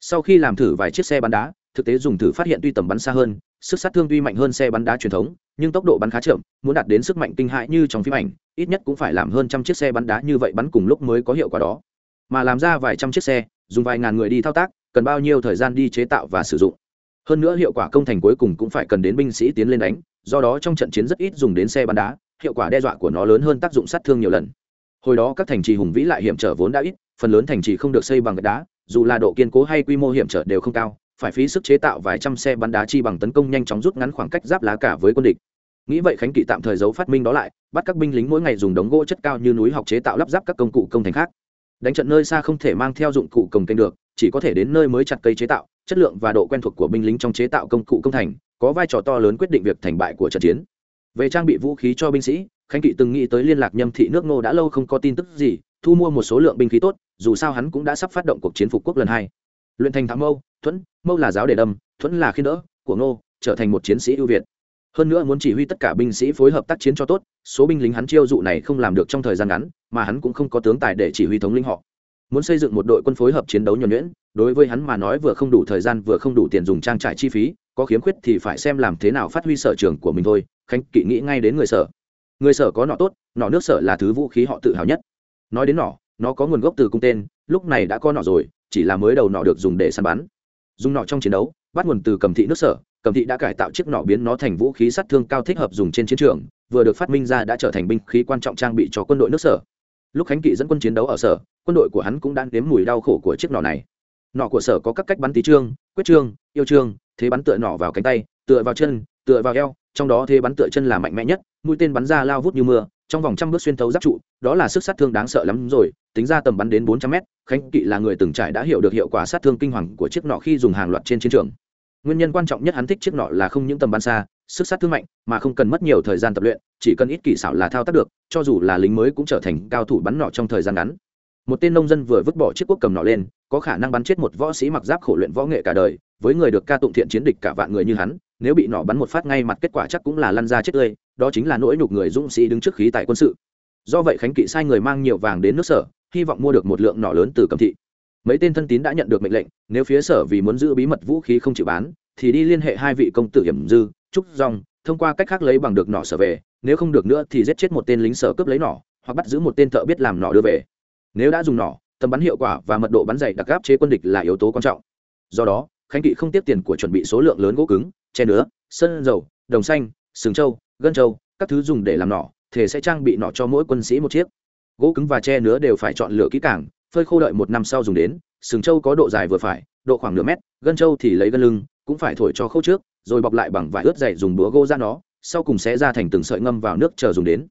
Sau khi làm thử vài chiếc xe bắn đá, thực tế dùng thử phát hiện tuy tầm bắn xa hơn, sức sát thương tuy mạnh hơn xe bắn đá truyền thống, nhưng tốc độ bắn khá chậm, muốn đạt đến sức mạnh kinh hãi như trong phim ảnh, ít nhất cũng phải làm hơn trăm chiếc xe bắn đá như vậy bắn cùng lúc mới có hiệu quả đó. Mà làm ra vài trăm chiếc xe, dùng vài ngàn người đi thao tác, cần bao nhiêu thời gian đi chế tạo và sử dụng? Hơn nữa hiệu quả công thành cuối cùng cũng phải cần đến binh sĩ tiến lên đánh, do đó trong trận chiến rất ít dùng đến xe bắn đá, hiệu quả đe dọa của nó lớn hơn tác dụng sát thương nhiều lần. Hồi đó các thành trì hùng vĩ lại hiểm trở vốn đã ít, phần lớn thành trì không được xây bằng gạch đá, dù là độ kiên cố hay quy mô hiểm trở đều không cao, phải phí sức chế tạo vài trăm xe bắn đá chi bằng tấn công nhanh chóng rút ngắn khoảng cách giáp lá cả với quân địch. Nghĩ vậy khánh kỵ tạm thời giấu phát minh đó lại, bắt các binh lính mỗi ngày dùng đống gỗ chất cao như núi học chế tạo lắp ráp các công cụ công thành khác đánh trận nơi xa không thể mang theo dụng cụ công kênh được, chỉ có thể đến nơi mới chặt cây chế tạo, chất lượng và độ quen thuộc của binh lính trong chế tạo công cụ công thành, có vai trò to lớn quyết định việc thành bại của trận chiến. Về trang bị vũ khí cho binh sĩ, khánh kỵ từng nghĩ tới liên lạc nhâm thị nước ngô đã lâu không có tin tức gì, thu mua một số lượng binh khí tốt, dù sao hắn cũng đã sắp phát động cuộc chiến phục quốc lần hai. Luyện thành thám mâu, thuẫn, mâu là giáo để đâm, thuẫn là khiên đỡ, của ngô, trở thành một chiến sĩ ưu việt. Hơn nữa muốn chỉ huy tất cả binh sĩ phối hợp tác chiến cho tốt, số binh lính hắn chiêu dụ này không làm được trong thời gian ngắn mà hắn cũng không có tướng tài để chỉ huy thống lĩnh họ. Muốn xây dựng một đội quân phối hợp chiến đấu nhuẩn nhuyễn, đối với hắn mà nói vừa không đủ thời gian vừa không đủ tiền dùng trang trải chi phí, có khiếm khuyết thì phải xem làm thế nào phát huy sở trường của mình thôi, khánh kỵ nghĩ ngay đến người sở. Người sở có nọ tốt, nọ nước sở là thứ vũ khí họ tự hào nhất. Nói đến nọ, nó có nguồn gốc từ cung tên, lúc này đã có nọ rồi, chỉ là mới đầu nọ được dùng để săn bắn. Dùng nọ trong chiến đấu, bắt nguồn từ cầm thị nước sở, cầm thị đã cải tạo chiếc nọ biến nó thành vũ khí sát thương cao thích hợp dùng trên chiến trường, vừa được phát minh ra đã trở thành binh khí quan trọng trang bị cho quân đội nước sở lúc khánh kỵ dẫn quân chiến đấu ở sở, quân đội của hắn cũng đang nếm mùi đau khổ của chiếc nỏ này. Nỏ của sở có các cách bắn tí trương, quyết trương, yêu trương, thế bắn tựa nỏ vào cánh tay, tựa vào chân, tựa vào eo, trong đó thế bắn tựa chân là mạnh mẽ nhất, mũi tên bắn ra lao vút như mưa, trong vòng trăm bước xuyên thấu giáp trụ, đó là sức sát thương đáng sợ lắm rồi, tính ra tầm bắn đến bốn trăm mét, khánh kỵ là người từng trải đã hiểu được hiệu quả sát thương kinh hoàng của chiếc nọ khi dùng hàng loạt trên chiến trường. Nguyên nhân quan trọng nhất hắn thích chiếc nọ là không những tầm bắn xa sức sát thương mạnh mà không cần mất nhiều thời gian tập luyện, chỉ cần ít kỹ xảo là thao tác được, cho dù là lính mới cũng trở thành cao thủ bắn nọ trong thời gian ngắn. Một tên nông dân vừa vứt bỏ chiếc quốc cầm nọ lên, có khả năng bắn chết một võ sĩ mặc giáp khổ luyện võ nghệ cả đời, với người được ca tụng thiện chiến địch cả vạn người như hắn, nếu bị nọ bắn một phát ngay mặt kết quả chắc cũng là lăn ra chết tươi, đó chính là nỗi nhục người dũng sĩ đứng trước khí tại quân sự. Do vậy khánh kỵ sai người mang nhiều vàng đến nước sở, hy vọng mua được một lượng nọ lớn từ cầm thị. Mấy tên thân tín đã nhận được mệnh lệnh, nếu phía sở vì muốn giữ bí mật vũ khí không chịu bán, thì đi liên hệ hai vị công tử hiểm dư trúc rong, thông qua cách khác lấy bằng được nỏ sở về, nếu không được nữa thì giết chết một tên lính sở cướp lấy nỏ, hoặc bắt giữ một tên thợ biết làm nỏ đưa về. Nếu đã dùng nỏ, tầm bắn hiệu quả và mật độ bắn dày đặc gáp chế quân địch là yếu tố quan trọng. Do đó, khánh kỵ không tiếp tiền của chuẩn bị số lượng lớn gỗ cứng che nứa sân dầu, đồng xanh, sừng trâu, gân trâu, các thứ dùng để làm nỏ thể sẽ trang bị nỏ cho mỗi quân sĩ một chiếc. Gỗ cứng và che nứa đều phải chọn lựa kỹ càng, phơi khô đợi một năm sau dùng đến, sừng trâu có độ dài vừa phải, độ khoảng nửa mét, gân trâu thì lấy gân lưng, cũng phải thổi cho khâu trước rồi bọc lại bằng vải ướt dày dùng búa gỗ ra nó, sau cùng sẽ ra thành từng sợi ngâm vào nước chờ dùng đến.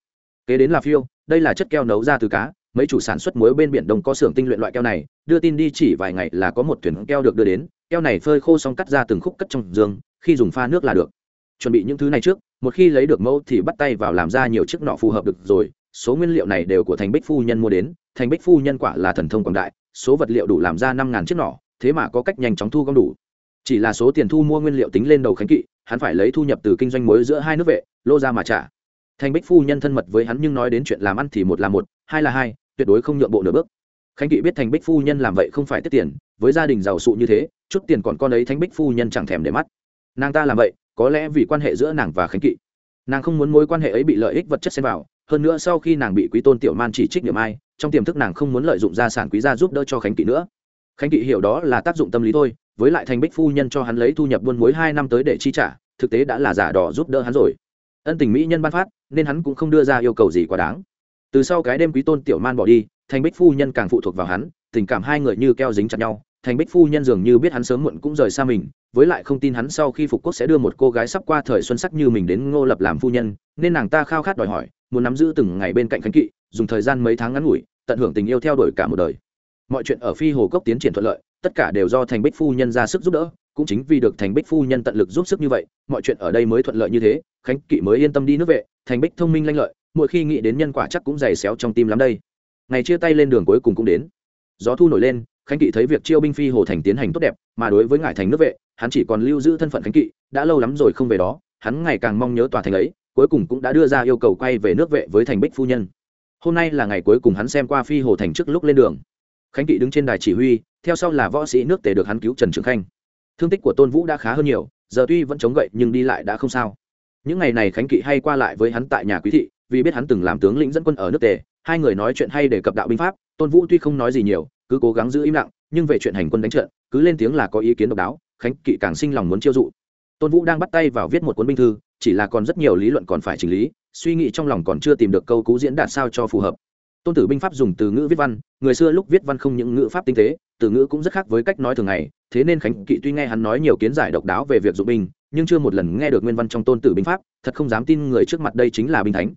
Kế đến là phiêu, đây là chất keo nấu ra từ cá, mấy chủ sản xuất muối bên biển đông có xưởng tinh luyện loại keo này, đưa tin đi chỉ vài ngày là có một thuyền keo được đưa đến, keo này phơi khô xong cắt ra từng khúc cất trong giường, khi dùng pha nước là được. Chuẩn bị những thứ này trước, một khi lấy được mẫu thì bắt tay vào làm ra nhiều chiếc nọ phù hợp được rồi, số nguyên liệu này đều của thành bích phu nhân mua đến, thành bích phu nhân quả là thần thông quảng đại, số vật liệu đủ làm ra năm ngàn chiếc nọ, thế mà có cách nhanh chóng thu gom đủ chỉ là số tiền thu mua nguyên liệu tính lên đầu khánh kỵ, hắn phải lấy thu nhập từ kinh doanh muối giữa hai nước vệ, lô ra mà trả. Thành bích phu nhân thân mật với hắn nhưng nói đến chuyện làm ăn thì một là một, hai là hai, tuyệt đối không nhượng bộ nửa bước. Khánh kỵ biết thành bích phu nhân làm vậy không phải tiết tiền, với gia đình giàu sụ như thế, chút tiền còn con ấy thánh bích phu nhân chẳng thèm để mắt. Nàng ta làm vậy, có lẽ vì quan hệ giữa nàng và khánh kỵ. Nàng không muốn mối quan hệ ấy bị lợi ích vật chất xen vào, hơn nữa sau khi nàng bị quý tôn tiểu man chỉ trích niệm ai, trong tiềm thức nàng không muốn lợi dụng gia sản quý gia giúp đỡ cho khánh kỵ nữa. Khánh kỵ hiểu đó là tác dụng tâm lý thôi với lại thành bích phu nhân cho hắn lấy thu nhập buôn muối hai năm tới để chi trả, thực tế đã là giả đỏ giúp đỡ hắn rồi. Ân tình mỹ nhân ban phát, nên hắn cũng không đưa ra yêu cầu gì quá đáng. Từ sau cái đêm quý tôn tiểu man bỏ đi, thành bích phu nhân càng phụ thuộc vào hắn, tình cảm hai người như keo dính chặt nhau, thành bích phu nhân dường như biết hắn sớm muộn cũng rời xa mình, với lại không tin hắn sau khi phục quốc sẽ đưa một cô gái sắp qua thời xuân sắc như mình đến ngô lập làm phu nhân, nên nàng ta khao khát đòi hỏi, muốn nắm giữ từng ngày bên cạnh khánh kỵ, dùng thời gian mấy tháng ngắn ngủi, tận hưởng tình yêu theo đuổi cả một đời. Mọi chuyện ở phi hồ cốc tiến triển thuận lợi tất cả đều do thành bích phu nhân ra sức giúp đỡ, cũng chính vì được thành bích phu nhân tận lực giúp sức như vậy, mọi chuyện ở đây mới thuận lợi như thế, khánh kỵ mới yên tâm đi nước vệ, thành bích thông minh lanh lợi, mỗi khi nghĩ đến nhân quả chắc cũng dày xéo trong tim lắm đây. Ngày chia tay lên đường cuối cùng cũng đến. Gió thu nổi lên, khánh kỵ thấy việc chiêu binh phi hồ thành tiến hành tốt đẹp, mà đối với ngải thành nước vệ, hắn chỉ còn lưu giữ thân phận khánh kỵ, đã lâu lắm rồi không về đó, hắn ngày càng mong nhớ tòa thành ấy, cuối cùng cũng đã đưa ra yêu cầu quay về nước vệ với thành bích phu nhân. Hôm nay là ngày cuối cùng hắn xem qua phi hồ thành trước lúc lên đường khánh kỵ đứng trên đài chỉ huy, theo sau là võ sĩ nước tề được hắn cứu trần trường khanh. Thương tích của tôn vũ đã khá hơn nhiều, giờ tuy vẫn chống gậy nhưng đi lại đã không sao. Những ngày này khánh kỵ hay qua lại với hắn tại nhà quý thị, vì biết hắn từng làm tướng lĩnh dẫn quân ở nước tề, hai người nói chuyện hay để cập đạo binh pháp, tôn vũ tuy không nói gì nhiều, cứ cố gắng giữ im lặng, nhưng về chuyện hành quân đánh trận, cứ lên tiếng là có ý kiến độc đáo, khánh kỵ càng sinh lòng muốn chiêu dụ. Tôn vũ đang bắt tay vào viết một cuốn binh thư, chỉ là còn rất nhiều lý luận còn phải chỉnh lý, suy nghĩ trong lòng còn chưa tìm được câu cú diễn đạt sao cho phù hợp tôn tử binh pháp dùng từ ngữ viết văn, người xưa lúc viết văn không những ngữ pháp tinh tế, từ ngữ cũng rất khác với cách nói thường ngày, thế nên khánh kỵ tuy nghe hắn nói nhiều kiến giải độc đáo về việc dụng binh, nhưng chưa một lần nghe được nguyên văn trong tôn tử binh pháp, thật không dám tin người trước mặt đây chính là binh thánh.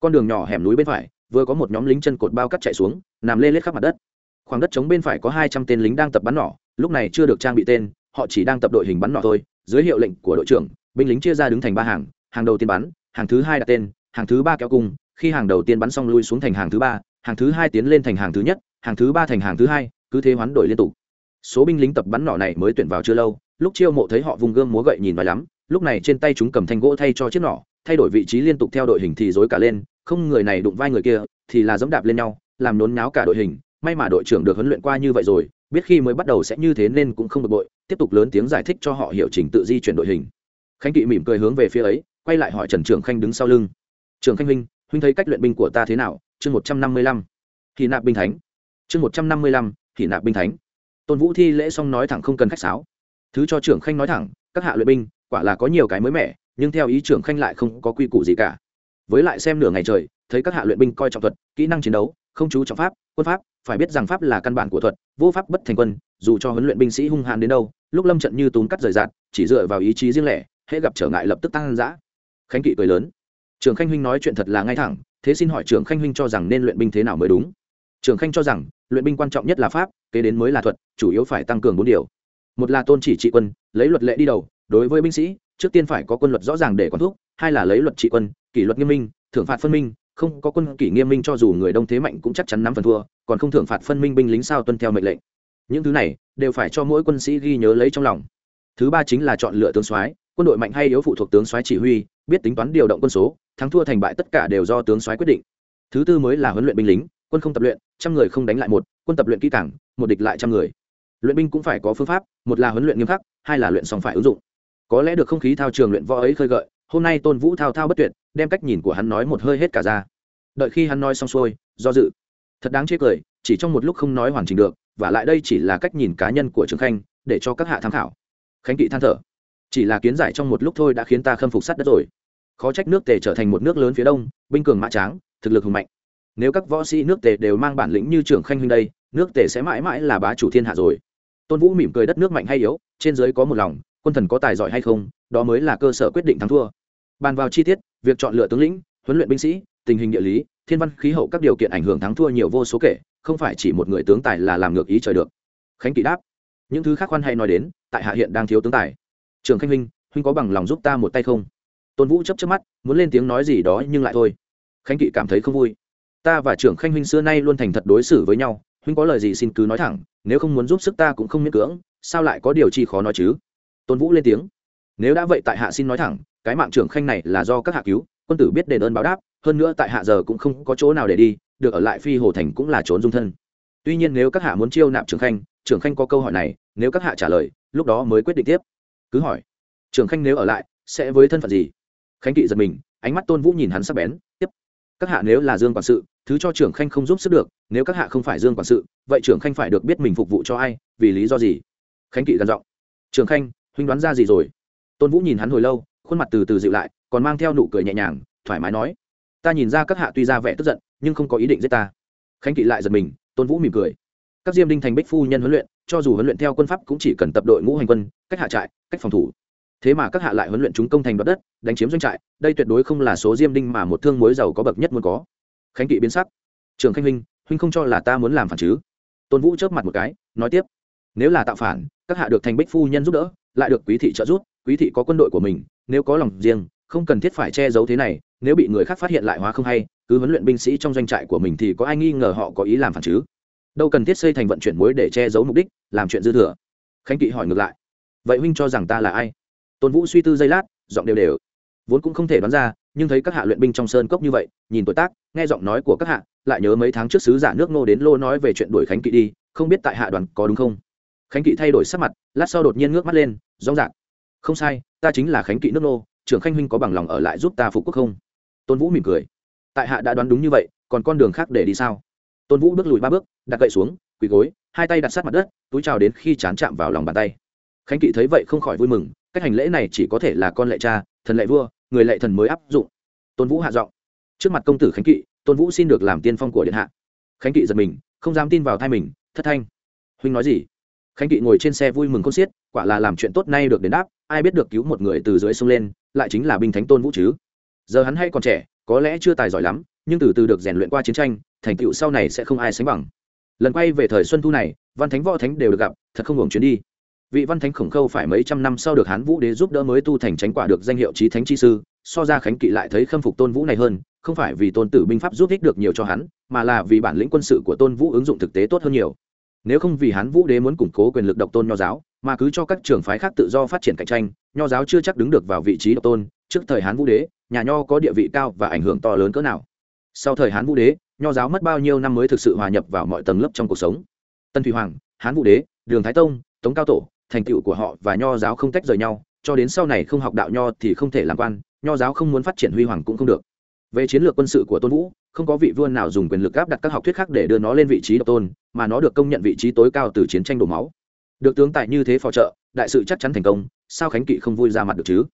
Con đường nhỏ hẻm núi bên phải, vừa có một nhóm lính chân cột bao cắt chạy xuống, nằm lê lết khắp mặt đất. Khoảng đất trống bên phải có hai trăm tên lính đang tập bắn nỏ, lúc này chưa được trang bị tên, họ chỉ đang tập đội hình bắn nỏ thôi. Dưới hiệu lệnh của đội trưởng, binh lính chia ra đứng thành ba hàng hàng đầu tiên bắn, hàng thứ hai đặt tên, hàng thứ ba kéo cung khi hàng đầu tiên bắn xong lui xuống thành hàng thứ ba, hàng thứ hai tiến lên thành hàng thứ nhất, hàng thứ ba thành hàng thứ hai, cứ thế hoán đổi liên tục. Số binh lính tập bắn nỏ này mới tuyển vào chưa lâu, lúc chiêu mộ thấy họ vùng gươm múa gậy nhìn vào lắm, lúc này trên tay chúng cầm thanh gỗ thay cho chiếc nỏ, thay đổi vị trí liên tục theo đội hình thì dối cả lên, không người này đụng vai người kia, thì là dẫm đạp lên nhau, làm nôn náo cả đội hình, may mà đội trưởng được huấn luyện qua như vậy rồi, biết khi mới bắt đầu sẽ như thế nên cũng không bực bội, tiếp tục lớn tiếng giải thích cho họ hiểu trình tự di chuyển đội hình. Khánh kỵ mỉm cười hướng về phía ấy, quay lại hỏi trần trưởng khanh đứng sau lưng. Trưởng khanh huynh huynh thấy cách luyện binh của ta thế nào? Chương một trăm năm mươi lăm. Thì nạp binh thánh. Chương một trăm năm mươi lăm thì nạp binh thánh. Tôn vũ thi lễ xong nói thẳng không cần khách sáo. Thứ cho trưởng khanh nói thẳng, các hạ luyện binh, quả là có nhiều cái mới mẻ, nhưng theo ý trưởng khanh lại không có quy củ gì cả. Với lại xem nửa ngày trời, thấy các hạ luyện binh coi trọng thuật, kỹ năng chiến đấu, không chú trọng pháp, quân pháp, phải biết rằng pháp là căn bản của thuật, vô pháp bất thành quân, dù cho huấn luyện binh sĩ hung hãn đến đâu, lúc lâm trận như túm cắt rời rạt chỉ dựa vào ý chí riêng lẻ, hễ gặp trở ngại lập tức tăng giã khánh kỵ cười lớn trường khanh huynh nói chuyện thật là ngay thẳng, thế xin hỏi trường khanh huynh cho rằng nên luyện binh thế nào mới đúng? Trường khanh cho rằng, luyện binh quan trọng nhất là pháp, kế đến mới là thuật, chủ yếu phải tăng cường bốn điều. Một là tôn chỉ trị quân, lấy luật lệ đi đầu, đối với binh sĩ, trước tiên phải có quân luật rõ ràng để quản thúc, hai là lấy luật trị quân, kỷ luật nghiêm minh, thưởng phạt phân minh, không có quân kỷ nghiêm minh cho dù người đông thế mạnh cũng chắc chắn nắm phần thua, còn không thưởng phạt phân minh binh lính sao tuân theo mệnh lệnh. Những thứ này đều phải cho mỗi quân sĩ ghi nhớ lấy trong lòng. Thứ ba chính là chọn lựa tướng soái quân đội mạnh hay yếu phụ thuộc tướng soái chỉ huy, biết tính toán điều động quân số, thắng thua thành bại tất cả đều do tướng soái quyết định. Thứ tư mới là huấn luyện binh lính, quân không tập luyện, trăm người không đánh lại một, quân tập luyện kỹ càng, một địch lại trăm người. Luyện binh cũng phải có phương pháp, một là huấn luyện nghiêm khắc, hai là luyện xong phải ứng dụng. Có lẽ được không khí thao trường luyện võ ấy khơi gợi, hôm nay tôn vũ thao thao bất tuyệt, đem cách nhìn của hắn nói một hơi hết cả ra. Đợi khi hắn nói xong xuôi, do dự. Thật đáng chê cười, chỉ trong một lúc không nói hoàn chỉnh được, và lại đây chỉ là cách nhìn cá nhân của trường khanh, để cho các hạ tham khảo. Khánh kỵ than thở chỉ là kiến giải trong một lúc thôi đã khiến ta khâm phục sắt đất rồi. Khó trách nước tề trở thành một nước lớn phía đông, binh cường mã tráng, thực lực hùng mạnh. Nếu các võ sĩ nước tề đều mang bản lĩnh như trưởng khanh huynh đây, nước tề sẽ mãi mãi là bá chủ thiên hạ rồi. Tôn vũ mỉm cười đất nước mạnh hay yếu, trên dưới có một lòng, quân thần có tài giỏi hay không, đó mới là cơ sở quyết định thắng thua. Bàn vào chi tiết, việc chọn lựa tướng lĩnh, huấn luyện binh sĩ, tình hình địa lý, thiên văn khí hậu các điều kiện ảnh hưởng thắng thua nhiều vô số kể, không phải chỉ một người tướng tài là làm ngược ý trời được. Khánh kỵ đáp, những thứ khác khoan hay nói đến, tại hạ hiện đang thiếu tướng tài trường khanh huynh huynh có bằng lòng giúp ta một tay không? Tôn vũ chấp chấp mắt, muốn lên tiếng nói gì đó nhưng lại thôi. Khánh kỵ cảm thấy không vui. Ta và trưởng khanh huynh xưa nay luôn thành thật đối xử với nhau, huynh có lời gì xin cứ nói thẳng, nếu không muốn giúp sức ta cũng không miễn cưỡng, sao lại có điều chi khó nói chứ? Tôn vũ lên tiếng. Nếu đã vậy tại hạ xin nói thẳng, cái mạng trưởng khanh này là do các hạ cứu, quân tử biết đền ơn báo đáp, hơn nữa tại hạ giờ cũng không có chỗ nào để đi, được ở lại phi hồ thành cũng là trốn dung thân. Tuy nhiên nếu các hạ muốn chiêu nạp trưởng khanh trưởng khanh có câu hỏi này, nếu các hạ trả lời, lúc đó mới quyết định tiếp cứ hỏi. Trưởng khanh nếu ở lại, sẽ với thân phận gì? Khánh kỵ giật mình, ánh mắt tôn vũ nhìn hắn sắc bén, tiếp. Các hạ nếu là dương quản sự, thứ cho trưởng khanh không giúp sức được, nếu các hạ không phải dương quản sự, vậy trưởng khanh phải được biết mình phục vụ cho ai, vì lý do gì? Khánh kỵ gần giọng. Trưởng khanh, huynh đoán ra gì rồi? Tôn vũ nhìn hắn hồi lâu, khuôn mặt từ từ dịu lại, còn mang theo nụ cười nhẹ nhàng, thoải mái nói. Ta nhìn ra các hạ tuy ra vẻ tức giận, nhưng không có ý định giết ta. Khánh kỵ lại giật mình, tôn vũ mỉm cười các diêm đinh thành bích phu nhân huấn luyện, cho dù huấn luyện theo quân pháp cũng chỉ cần tập đội ngũ hành quân, cách hạ trại, cách phòng thủ. Thế mà các hạ lại huấn luyện chúng công thành đoạt đất, đánh chiếm doanh trại, đây tuyệt đối không là số diêm đinh mà một thương mối giàu có bậc nhất muốn có. Khánh kỵ biến sắc. Trường khanh huynh huynh không cho là ta muốn làm phản chứ? Tôn vũ chớp mặt một cái, nói tiếp. Nếu là tạo phản, các hạ được thành bích phu nhân giúp đỡ, lại được quý thị trợ giúp, quý thị có quân đội của mình, nếu có lòng riêng, không cần thiết phải che giấu thế này, nếu bị người khác phát hiện lại hóa không hay, cứ huấn luyện binh sĩ trong doanh trại của mình thì có ai nghi ngờ họ có ý làm phản chứ? Đâu cần thiết xây thành vận chuyển muối để che giấu mục đích, làm chuyện dư thừa. Khánh kỵ hỏi ngược lại, vậy huynh cho rằng ta là ai? Tôn vũ suy tư giây lát, giọng đều đều. Vốn cũng không thể đoán ra, nhưng thấy các hạ luyện binh trong sơn cốc như vậy, nhìn tuổi tác, nghe giọng nói của các hạ, lại nhớ mấy tháng trước sứ giả nước nô đến lô nói về chuyện đuổi khánh kỵ đi, không biết tại hạ đoàn có đúng không? Khánh kỵ thay đổi sắc mặt, lát sau đột nhiên ngước mắt lên, rõ rạc không sai, ta chính là khánh kỵ nước nô, trưởng khanh huynh có bằng lòng ở lại giúp ta phục quốc không? Tôn vũ mỉm cười, tại hạ đã đoán đúng như vậy, còn con đường khác để đi sao? Tôn vũ bước lùi ba bước đặt gậy xuống quỳ gối hai tay đặt sát mặt đất túi trào đến khi chán chạm vào lòng bàn tay khánh kỵ thấy vậy không khỏi vui mừng cách hành lễ này chỉ có thể là con lệ cha thần lệ vua người lệ thần mới áp dụng tôn vũ hạ giọng trước mặt công tử khánh kỵ tôn vũ xin được làm tiên phong của điện hạ khánh kỵ giật mình không dám tin vào thai mình thất thanh huynh nói gì khánh kỵ ngồi trên xe vui mừng con xiết quả là làm chuyện tốt nay được đến đáp ai biết được cứu một người từ dưới sông lên lại chính là binh thánh tôn vũ chứ giờ hắn hay còn trẻ có lẽ chưa tài giỏi lắm nhưng từ từ được rèn luyện qua chiến tranh thành tựu sau này sẽ không ai sánh bằng. Lần quay về thời xuân thu này, văn thánh, võ thánh đều được gặp, thật không hưởng chuyến đi. Vị văn thánh khổng khâu phải mấy trăm năm sau được hán vũ đế giúp đỡ mới tu thành tránh quả được danh hiệu trí thánh chi sư, so ra khánh kỵ lại thấy khâm phục tôn vũ này hơn, không phải vì tôn tử binh pháp giúp ích được nhiều cho hắn, mà là vì bản lĩnh quân sự của tôn vũ ứng dụng thực tế tốt hơn nhiều. Nếu không vì hán vũ đế muốn củng cố quyền lực độc tôn nho giáo, mà cứ cho các trường phái khác tự do phát triển cạnh tranh, nho giáo chưa chắc đứng được vào vị trí độc tôn. Trước thời hán vũ đế, nhà nho có địa vị cao và ảnh hưởng to lớn cỡ nào. Sau thời hán vũ đế nho giáo mất bao nhiêu năm mới thực sự hòa nhập vào mọi tầng lớp trong cuộc sống. Tân thủy hoàng, hán vũ đế, đường thái tông, tống cao tổ, thành tựu của họ và nho giáo không tách rời nhau, cho đến sau này không học đạo nho thì không thể làm quan, nho giáo không muốn phát triển huy hoàng cũng không được. Về chiến lược quân sự của tôn vũ, không có vị vua nào dùng quyền lực áp đặt các học thuyết khác để đưa nó lên vị trí độc tôn, mà nó được công nhận vị trí tối cao từ chiến tranh đổ máu. Được tướng tại như thế phò trợ, đại sự chắc chắn thành công, sao khánh kỵ không vui ra mặt được chứ?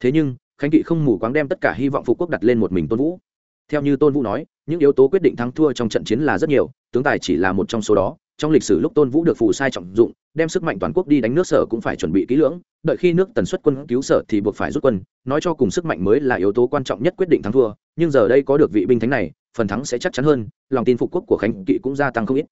Thế nhưng, khánh kỵ không mù quáng đem tất cả hy vọng phục quốc đặt lên một mình tôn vũ theo như tôn vũ nói, những yếu tố quyết định thắng thua trong trận chiến là rất nhiều, tướng tài chỉ là một trong số đó. Trong lịch sử lúc tôn vũ được phù sai trọng dụng, đem sức mạnh toàn quốc đi đánh nước sở cũng phải chuẩn bị kỹ lưỡng. Đợi khi nước tần suất quân cứu sở thì buộc phải rút quân. Nói cho cùng sức mạnh mới là yếu tố quan trọng nhất quyết định thắng thua, nhưng giờ đây có được vị binh thánh này, phần thắng sẽ chắc chắn hơn, lòng tin phục quốc của khánh kỵ cũng gia tăng không ít.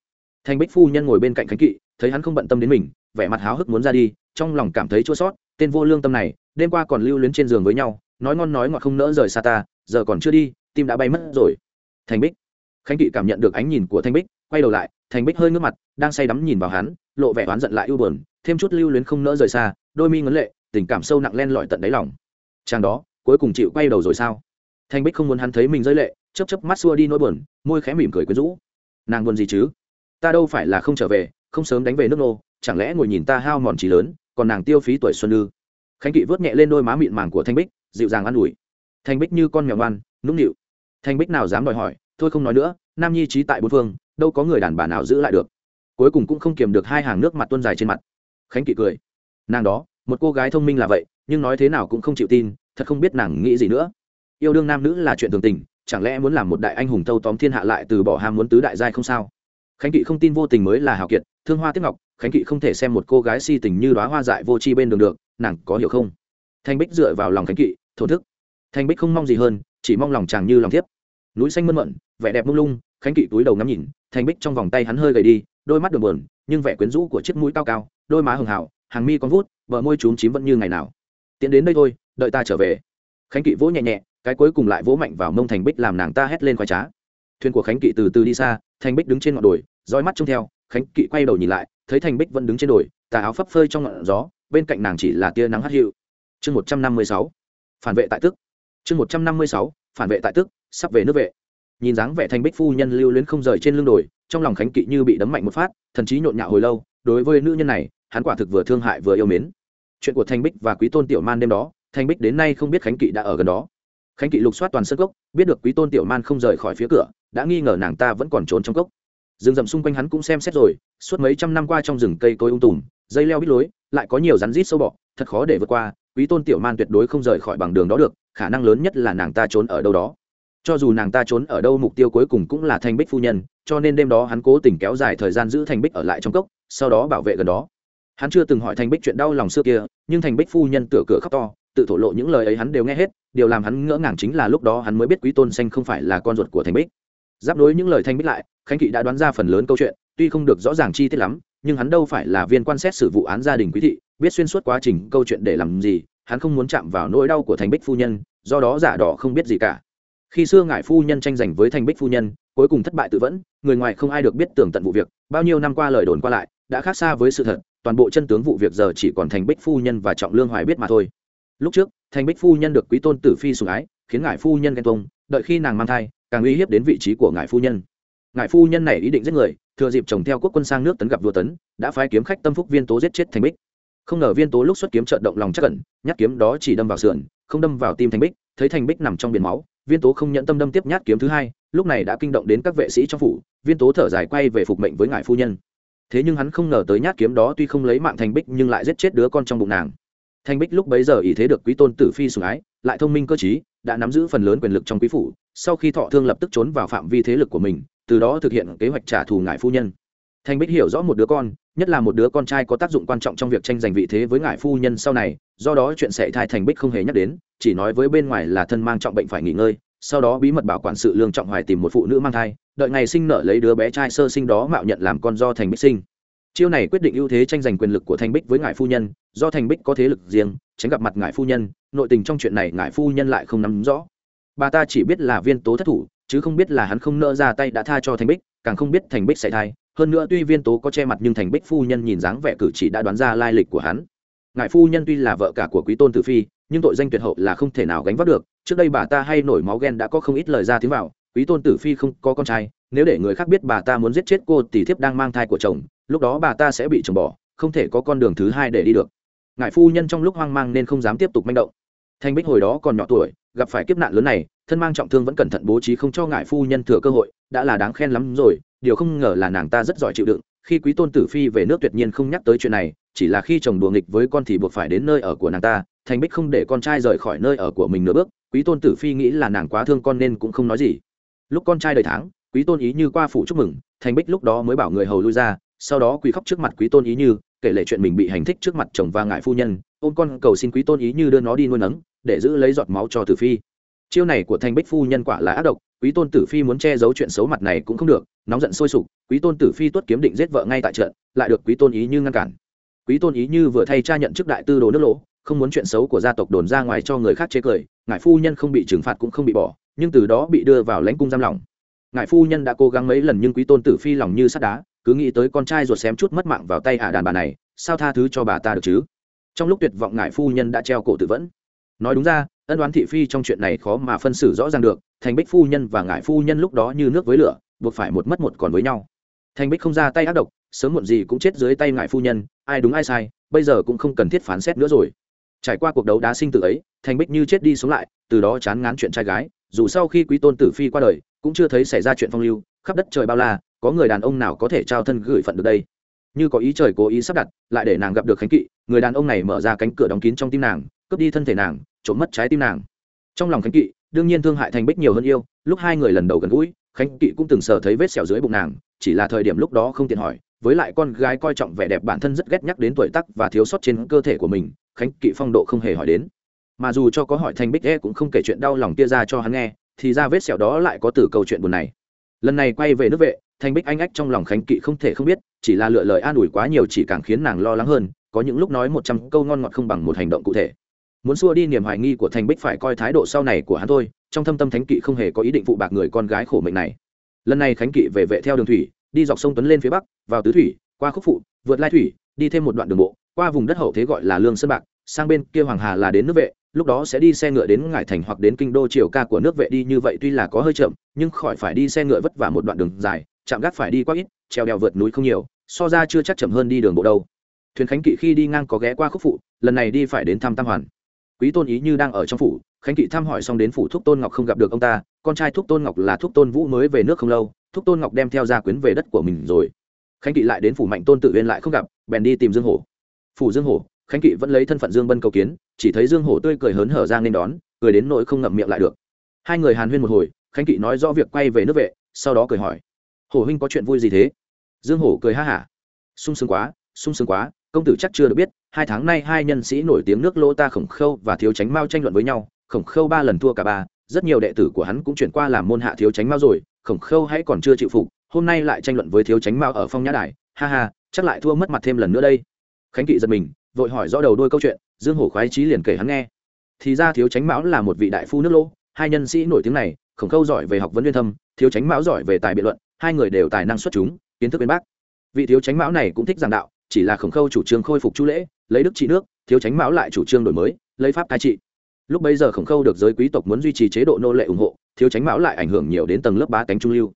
Thanh bích phu nhân ngồi bên cạnh khánh kỵ, thấy hắn không bận tâm đến mình, vẻ mặt háo hức muốn ra đi, trong lòng cảm thấy chua sót tên vô lương tâm này, đêm qua còn lưu luyến trên giường với nhau, nói ngon nói ngọt không nỡ rời xa ta, giờ còn chưa đi tim đã bay mất rồi. Thanh bích. Khánh kỵ cảm nhận được ánh nhìn của thanh bích, quay đầu lại thanh bích hơi ngước mặt, đang say đắm nhìn vào hắn, lộ vẻ oán giận lại ưu buồn, thêm chút lưu luyến không nỡ rời xa, đôi mi ngấn lệ, tình cảm sâu nặng len lỏi tận đáy lòng. Chàng đó, cuối cùng chịu quay đầu rồi sao? Thanh bích không muốn hắn thấy mình rơi lệ chấp chấp mắt xua đi nỗi buồn, môi khẽ mỉm cười quyến rũ. Nàng buồn gì chứ? Ta đâu phải là không trở về, không sớm đánh về nước nô, chẳng lẽ ngồi nhìn ta hao mòn trí lớn, còn nàng tiêu phí tuổi xuân ư? Khánh kỵ vớt nhẹ lên đôi má mịn màng của thanh bích, dịu dàng an ủi. Thanh bích như con mèo ngoan, nũng nịu thanh bích nào dám đòi hỏi, thôi không nói nữa, nam nhi trí tại bốn phương, đâu có người đàn bà nào giữ lại được. Cuối cùng cũng không kiềm được hai hàng nước mặt tuôn dài trên mặt. Khánh kỵ cười. Nàng đó, một cô gái thông minh là vậy, nhưng nói thế nào cũng không chịu tin, thật không biết nàng nghĩ gì nữa. Yêu đương nam nữ là chuyện thường tình, chẳng lẽ muốn làm một đại anh hùng thâu tóm thiên hạ lại từ bỏ ham muốn tứ đại giai không sao? Khánh kỵ không tin vô tình mới là hào kiệt, thương hoa tiếp ngọc, khánh kỵ không thể xem một cô gái si tình như đoá hoa dại vô tri bên đường được, nàng có hiểu không? Thanh bích dựa vào lòng khánh kỵ, thổ thức. Thanh bích không mong gì hơn, chỉ mong lòng chàng như lòng thiếp núi xanh mơn mận vẻ đẹp mông lung, khánh kỵ túi đầu ngắm nhìn, thành bích trong vòng tay hắn hơi gầy đi, đôi mắt đường buồn, nhưng vẻ quyến rũ của chiếc mũi cao cao, đôi má hường hào hàng mi con vút vợ môi trúng chím vẫn như ngày nào. Tiến đến đây thôi, đợi ta trở về. Khánh kỵ vỗ nhẹ nhẹ, cái cuối cùng lại vỗ mạnh vào mông thành bích làm nàng ta hét lên khoai trá. Thuyền của khánh kỵ từ từ đi xa, thành bích đứng trên ngọn đồi roi mắt trông theo, khánh kỵ quay đầu nhìn lại, thấy thành bích vẫn đứng trên đồi, tà áo phấp phơi trong ngọn gió, bên cạnh nàng chỉ là tia nắng hắt hiệu. Chương một trăm năm mươi sáu, phản vệ tại tức. Chương một trăm năm mươi sáu, phản vệ tại tức sắp về nước vệ. Nhìn dáng vẻ thành bích phu nhân lưu luyến không rời trên lưng đồi, trong lòng khánh kỵ như bị đấm mạnh một phát, thần chí nhộn nhạo hồi lâu, đối với nữ nhân này, hắn quả thực vừa thương hại vừa yêu mến. Chuyện của thanh bích và quý tôn tiểu man đêm đó thanh bích đến nay không biết khánh kỵ đã ở gần đó. Khánh kỵ lục soát toàn sân cốc, biết được quý tôn tiểu man không rời khỏi phía cửa, đã nghi ngờ nàng ta vẫn còn trốn trong cốc. Rừng rậm xung quanh hắn cũng xem xét rồi, suốt mấy trăm năm qua trong rừng cây cối ung tùm, dây leo bít lối, lại có nhiều rắn rít sâu bọ, thật khó để vượt qua, quý tôn tiểu man tuyệt đối không rời khỏi bằng đường đó được, khả năng lớn nhất là nàng ta trốn ở đâu đó cho dù nàng ta trốn ở đâu mục tiêu cuối cùng cũng là thanh bích phu nhân, cho nên đêm đó hắn cố tình kéo dài thời gian giữ thanh bích ở lại trong cốc, sau đó bảo vệ gần đó. Hắn chưa từng hỏi thanh bích chuyện đau lòng xưa kia, nhưng thanh bích phu nhân tựa cửa khóc to, tự thổ lộ những lời ấy hắn đều nghe hết, điều làm hắn ngỡ ngàng chính là lúc đó hắn mới biết quý tôn xanh không phải là con ruột của thanh bích. Giáp nối những lời thanh bích lại, khánh kỵ đã đoán ra phần lớn câu chuyện, tuy không được rõ ràng chi tiết lắm, nhưng hắn đâu phải là viên quan xét xử vụ án gia đình quý thị, biết xuyên suốt quá trình câu chuyện để làm gì, hắn không muốn chạm vào nỗi đau của thanh bích phu nhân, do đó giả đỏ không biết gì cả khi xưa ngại phu nhân tranh giành với thanh bích phu nhân, cuối cùng thất bại tự vẫn, người ngoài không ai được biết tường tận vụ việc, bao nhiêu năm qua lời đồn qua lại, đã khác xa với sự thật, toàn bộ chân tướng vụ việc giờ chỉ còn thành bích phu nhân và trọng lương hoài biết mà thôi. Lúc trước thành bích phu nhân được quý tôn tử phi sủng ái, khiến ngải phu nhân ghen tuông, đợi khi nàng mang thai, càng uy hiếp đến vị trí của ngải phu nhân. Ngải phu nhân này ý định giết người, thừa dịp chồng theo quốc quân sang nước tấn gặp vua tấn, đã phái kiếm khách tâm phúc viên tố giết chết thành bích. Không ngờ viên tố lúc xuất kiếm trợn động lòng chắc cẩn nhát kiếm đó chỉ đâm vào sườn, không đâm vào tim thành bích, thấy thành bích nằm trong biển máu viên tố không nhận tâm đâm tiếp nhát kiếm thứ hai, lúc này đã kinh động đến các vệ sĩ trong phủ, viên tố thở dài quay về phục mệnh với ngài phu nhân. Thế nhưng hắn không ngờ tới nhát kiếm đó tuy không lấy mạng thành bích nhưng lại giết chết đứa con trong bụng nàng. Thanh bích lúc bấy giờ ý thế được quý tôn tử phi sủng ái, lại thông minh cơ t đã nắm giữ phần lớn quyền lực trong quý phủ, sau khi thọ thương lập tức trốn vào phạm vi thế lực của mình, từ đó thực hiện kế hoạch trả thù ngài phu nhân. Thanh bích hiểu rõ một đứa con nhất là một đứa con trai có tác dụng quan trọng trong việc tranh giành vị thế với ngài phu nhân sau này, do đó chuyện sẻ thai thành bích không hề nhắc đến, chỉ nói với bên ngoài là thân mang trọng bệnh phải nghỉ ngơi, sau đó bí mật bảo quản sự lương trọng hoài tìm một phụ nữ mang thai, đợi ngày sinh nợ lấy đứa bé trai sơ sinh đó mạo nhận làm con do thành bích sinh. Chiêu này quyết định ưu thế tranh giành quyền lực của thành bích với ngài phu nhân, do thành bích có thế lực riêng, tránh gặp mặt ngài phu nhân, nội tình trong chuyện này ngài phu nhân lại không nắm rõ. Bà ta chỉ biết là viên tố thất thủ, chứ không biết là hắn không nỡ ra tay đã tha cho thành bích, càng không biết thành bích xảy thai hơn nữa tuy viên tố có che mặt nhưng thành bích phu nhân nhìn dáng vẻ cử chỉ đã đoán ra lai lịch của hắn. Ngài phu nhân tuy là vợ cả của quý tôn tử phi, nhưng tội danh tuyệt hậu là không thể nào gánh vác được. Trước đây bà ta hay nổi máu ghen đã có không ít lời ra tiếng vào. Quý tôn tử phi không có con trai, nếu để người khác biết bà ta muốn giết chết cô tỷ thiếp đang mang thai của chồng, lúc đó bà ta sẽ bị chồng bỏ, không thể có con đường thứ hai để đi được. Ngài phu nhân trong lúc hoang mang nên không dám tiếp tục manh động. Thanh bích hồi đó còn nhỏ tuổi, gặp phải kiếp nạn lớn này, thân mang trọng thương vẫn cẩn thận bố trí không cho ngài phu nhân thừa cơ hội, đã là đáng khen lắm rồi điều không ngờ là nàng ta rất giỏi chịu đựng, khi quý tôn tử phi về nước tuyệt nhiên không nhắc tới chuyện này, chỉ là khi chồng đùa nghịch với con thì buộc phải đến nơi ở của nàng ta, thành bích không để con trai rời khỏi nơi ở của mình nửa bước, quý tôn tử phi nghĩ là nàng quá thương con nên cũng không nói gì. Lúc con trai đầy tháng, quý tôn ý như qua phủ chúc mừng, thành bích lúc đó mới bảo người hầu lui ra, sau đó quý khóc trước mặt quý tôn ý như, kể lệ chuyện mình bị hành thích trước mặt chồng và ngại phu nhân, ôm con cầu xin quý tôn ý như đưa nó đi nuôi nấng, để giữ lấy giọt máu cho tử phi. Chiêu này của thành bích phu nhân quả là ác độc quý tôn tử phi muốn che giấu chuyện xấu mặt này cũng không được, nóng giận sôi sục, quý tôn tử phi tuất kiếm định giết vợ ngay tại trận, lại được quý tôn ý như ngăn cản. Quý tôn ý như vừa thay cha nhận chức đại tư đồ nước lỗ, không muốn chuyện xấu của gia tộc đồn ra ngoài cho người khác chế cười, ngài phu nhân không bị trừng phạt cũng không bị bỏ, nhưng từ đó bị đưa vào lãnh cung giam lỏng. Ngài phu nhân đã cố gắng mấy lần nhưng quý tôn tử phi lòng như sắt đá, cứ nghĩ tới con trai ruột xém chút mất mạng vào tay ả đàn bà này, sao tha thứ cho bà ta được chứ? Trong lúc tuyệt vọng ngài phu nhân đã treo cổ tự vẫn. Nói đúng ra, ân đoán thị phi trong chuyện này khó mà phân xử rõ ràng được thành bích phu nhân và ngải phu nhân lúc đó như nước với lửa, buộc phải một mất một còn với nhau. Thành bích không ra tay ác độc, sớm muộn gì cũng chết dưới tay ngải phu nhân, ai đúng ai sai, bây giờ cũng không cần thiết phán xét nữa rồi. Trải qua cuộc đấu đá sinh tử ấy, thành bích như chết đi sống lại, từ đó chán ngán chuyện trai gái, dù sau khi quý tôn tử phi qua đời, cũng chưa thấy xảy ra chuyện phong lưu, khắp đất trời bao la, có người đàn ông nào có thể trao thân gửi phận được đây? Như có ý trời cố ý sắp đặt, lại để nàng gặp được khánh kỵ, người đàn ông này mở ra cánh cửa đóng kín trong tim nàng, cướp đi thân thể nàng, trộm mất trái tim nàng. Trong lòng khánh kỵ đương nhiên thương hại thành bích nhiều hơn yêu, lúc hai người lần đầu gần gũi, khánh kỵ cũng từng sờ thấy vết sẹo dưới bụng nàng, chỉ là thời điểm lúc đó không tiện hỏi, với lại con gái coi trọng vẻ đẹp bản thân rất ghét nhắc đến tuổi tắc và thiếu sót trên cơ thể của mình, khánh kỵ phong độ không hề hỏi đến. Mà dù cho có hỏi thành bích e cũng không kể chuyện đau lòng kia ra cho hắn nghe, thì ra vết sẹo đó lại có từ câu chuyện buồn này. Lần này quay về nước vệ, thành bích anh ách trong lòng khánh kỵ không thể không biết, chỉ là lựa lời an ủi quá nhiều chỉ càng khiến nàng lo lắng hơn, có những lúc nói một trăm câu ngon ngọt không bằng một hành động cụ thể muốn xua đi niềm hoài nghi của thành bích phải coi thái độ sau này của hắn thôi, trong thâm tâm thánh kỵ không hề có ý định phụ bạc người con gái khổ mệnh này. Lần này khánh kỵ về vệ theo đường thủy, đi dọc sông tuấn lên phía bắc, vào tứ thủy, qua khúc phụ, vượt lai thủy, đi thêm một đoạn đường bộ, qua vùng đất hậu thế gọi là lương sơn bạc, sang bên kia hoàng hà là đến nước vệ, lúc đó sẽ đi xe ngựa đến ngải thành hoặc đến kinh đô triều ca của nước vệ đi, như vậy tuy là có hơi chậm, nhưng khỏi phải đi xe ngựa vất vả một đoạn đường dài, chạm gác phải đi quá ít, treo đèo vượt núi không nhiều, so ra chưa chắc chậm hơn đi đường bộ đâu. Thuyền khánh kỵ khi đi ngang có ghé qua khúc phụ, lần này đi phải đến thăm tam hoàn quý tôn ý như đang ở trong phủ, khánh kỵ thăm hỏi xong đến phủ thúc tôn ngọc không gặp được ông ta, con trai thúc tôn ngọc là thúc tôn vũ mới về nước không lâu, thúc tôn ngọc đem theo gia quyến về đất của mình rồi. Khánh kỵ lại đến phủ mạnh tôn tự uyên lại không gặp, bèn đi tìm dương hổ. Phủ dương hổ, khánh kỵ vẫn lấy thân phận dương bân cầu kiến, chỉ thấy dương hổ tươi cười hớn hở ra nên đón, cười đến nỗi không ngậm miệng lại được. Hai người hàn huyên một hồi, khánh kỵ nói rõ việc quay về nước vệ, sau đó cười hỏi. Hổ huynh có chuyện vui gì thế? Dương hổ cười ha hả. Sung sướng quá, sung sướng quá công tử chắc chưa được biết, hai tháng nay hai nhân sĩ nổi tiếng nước lỗ ta khổng khâu và thiếu tránh mao tranh luận với nhau, khổng khâu ba lần thua cả ba, rất nhiều đệ tử của hắn cũng chuyển qua làm môn hạ thiếu tránh mao rồi, khổng khâu hãy còn chưa chịu phục, hôm nay lại tranh luận với thiếu tránh mao ở phong nhã đài, ha ha, chắc lại thua mất mặt thêm lần nữa đây. Khánh kỵ giật mình, vội hỏi rõ đầu đôi câu chuyện, dương hổ khoái trí liền kể hắn nghe. Thì ra thiếu tránh mão là một vị đại phu nước lỗ, hai nhân sĩ nổi tiếng này, khổng khâu giỏi về học vấn liên thâm, thiếu tránh mão giỏi về tài biện luận, hai người đều tài năng xuất chúng, kiến thức bên bác. Vị thiếu tránh mão này cũng thích giảng đạo chỉ là khổng khâu chủ trương khôi phục chu lễ, lấy đức trị nước, thiếu tránh mão lại chủ trương đổi mới, lấy pháp cai trị. Lúc bấy giờ khổng khâu được giới quý tộc muốn duy trì chế độ nô lệ ủng hộ, thiếu tránh mão lại ảnh hưởng nhiều đến tầng lớp bá tánh trung lưu.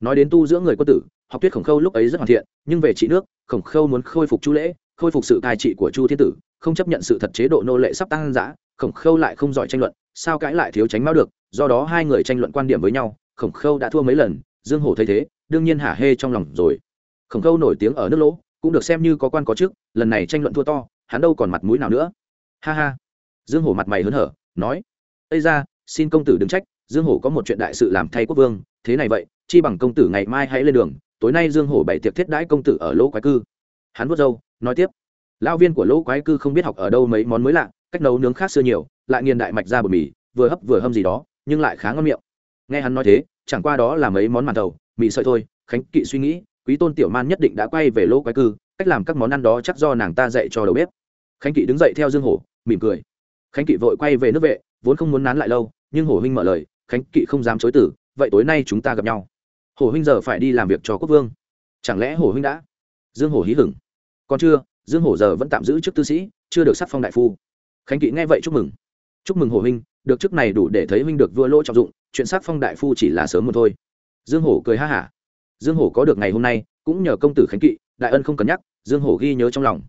Nói đến tu dưỡng người quân tử, học thuyết khổng khâu lúc ấy rất hoàn thiện, nhưng về trị nước, khổng khâu muốn khôi phục chu lễ, khôi phục sự cai trị của chu thiên tử, không chấp nhận sự thật chế độ nô lệ sắp tăng giã khổng khâu lại không giỏi tranh luận, sao cãi lại thiếu tránh mão được, do đó hai người tranh luận quan điểm với nhau, khổng khâu đã thua mấy lần, dương hổ thấy thế, đương nhiên hả hê trong lòng rồi. Khổng khâu nổi tiếng ở nước lỗ cũng được xem như có quan có chức, lần này tranh luận thua to, hắn đâu còn mặt mũi nào nữa. Ha ha. Dương hổ mặt mày hớn hở, nói, ây ra xin công tử đứng trách, dương hổ có một chuyện đại sự làm thay quốc vương, thế này vậy, chi bằng công tử ngày mai hãy lên đường, tối nay dương hổ bày tiệc thiết đãi công tử ở lỗ quái cư. Hắn vuốt râu, nói tiếp, lão viên của lỗ quái cư không biết học ở đâu mấy món mới lạ, cách nấu nướng khác xưa nhiều, lại nghiền đại mạch ra bột mì, vừa hấp vừa hâm gì đó, nhưng lại khá ngon miệng. Nghe hắn nói thế, chẳng qua đó là mấy món màn tàu mì sợi thôi, khánh kỵ suy nghĩ quý tôn tiểu man nhất định đã quay về lỗ quái cư, cách làm các món ăn đó chắc do nàng ta dạy cho đầu bếp. Khánh kỵ đứng dậy theo dương hổ, mỉm cười. Khánh kỵ vội quay về nước vệ, vốn không muốn nán lại lâu, nhưng hổ huynh mở lời, khánh kỵ không dám chối tử, vậy tối nay chúng ta gặp nhau. Hổ huynh giờ phải đi làm việc cho quốc vương. Chẳng lẽ hổ huynh đã? Dương hổ hí hửng. Còn chưa, dương hổ giờ vẫn tạm giữ chức tư sĩ, chưa được sắc phong đại phu. Khánh kỵ nghe vậy chúc mừng. Chúc mừng hổ huynh, được chức này đủ để thấy huynh được vua lỗ trọng dụng, chuyện sắc phong đại phu chỉ là sớm một thôi. Dương hổ cười ha hả dương hổ có được ngày hôm nay, cũng nhờ công tử khánh kỵ, đại ân không cần nhắc, dương hổ ghi nhớ trong lòng.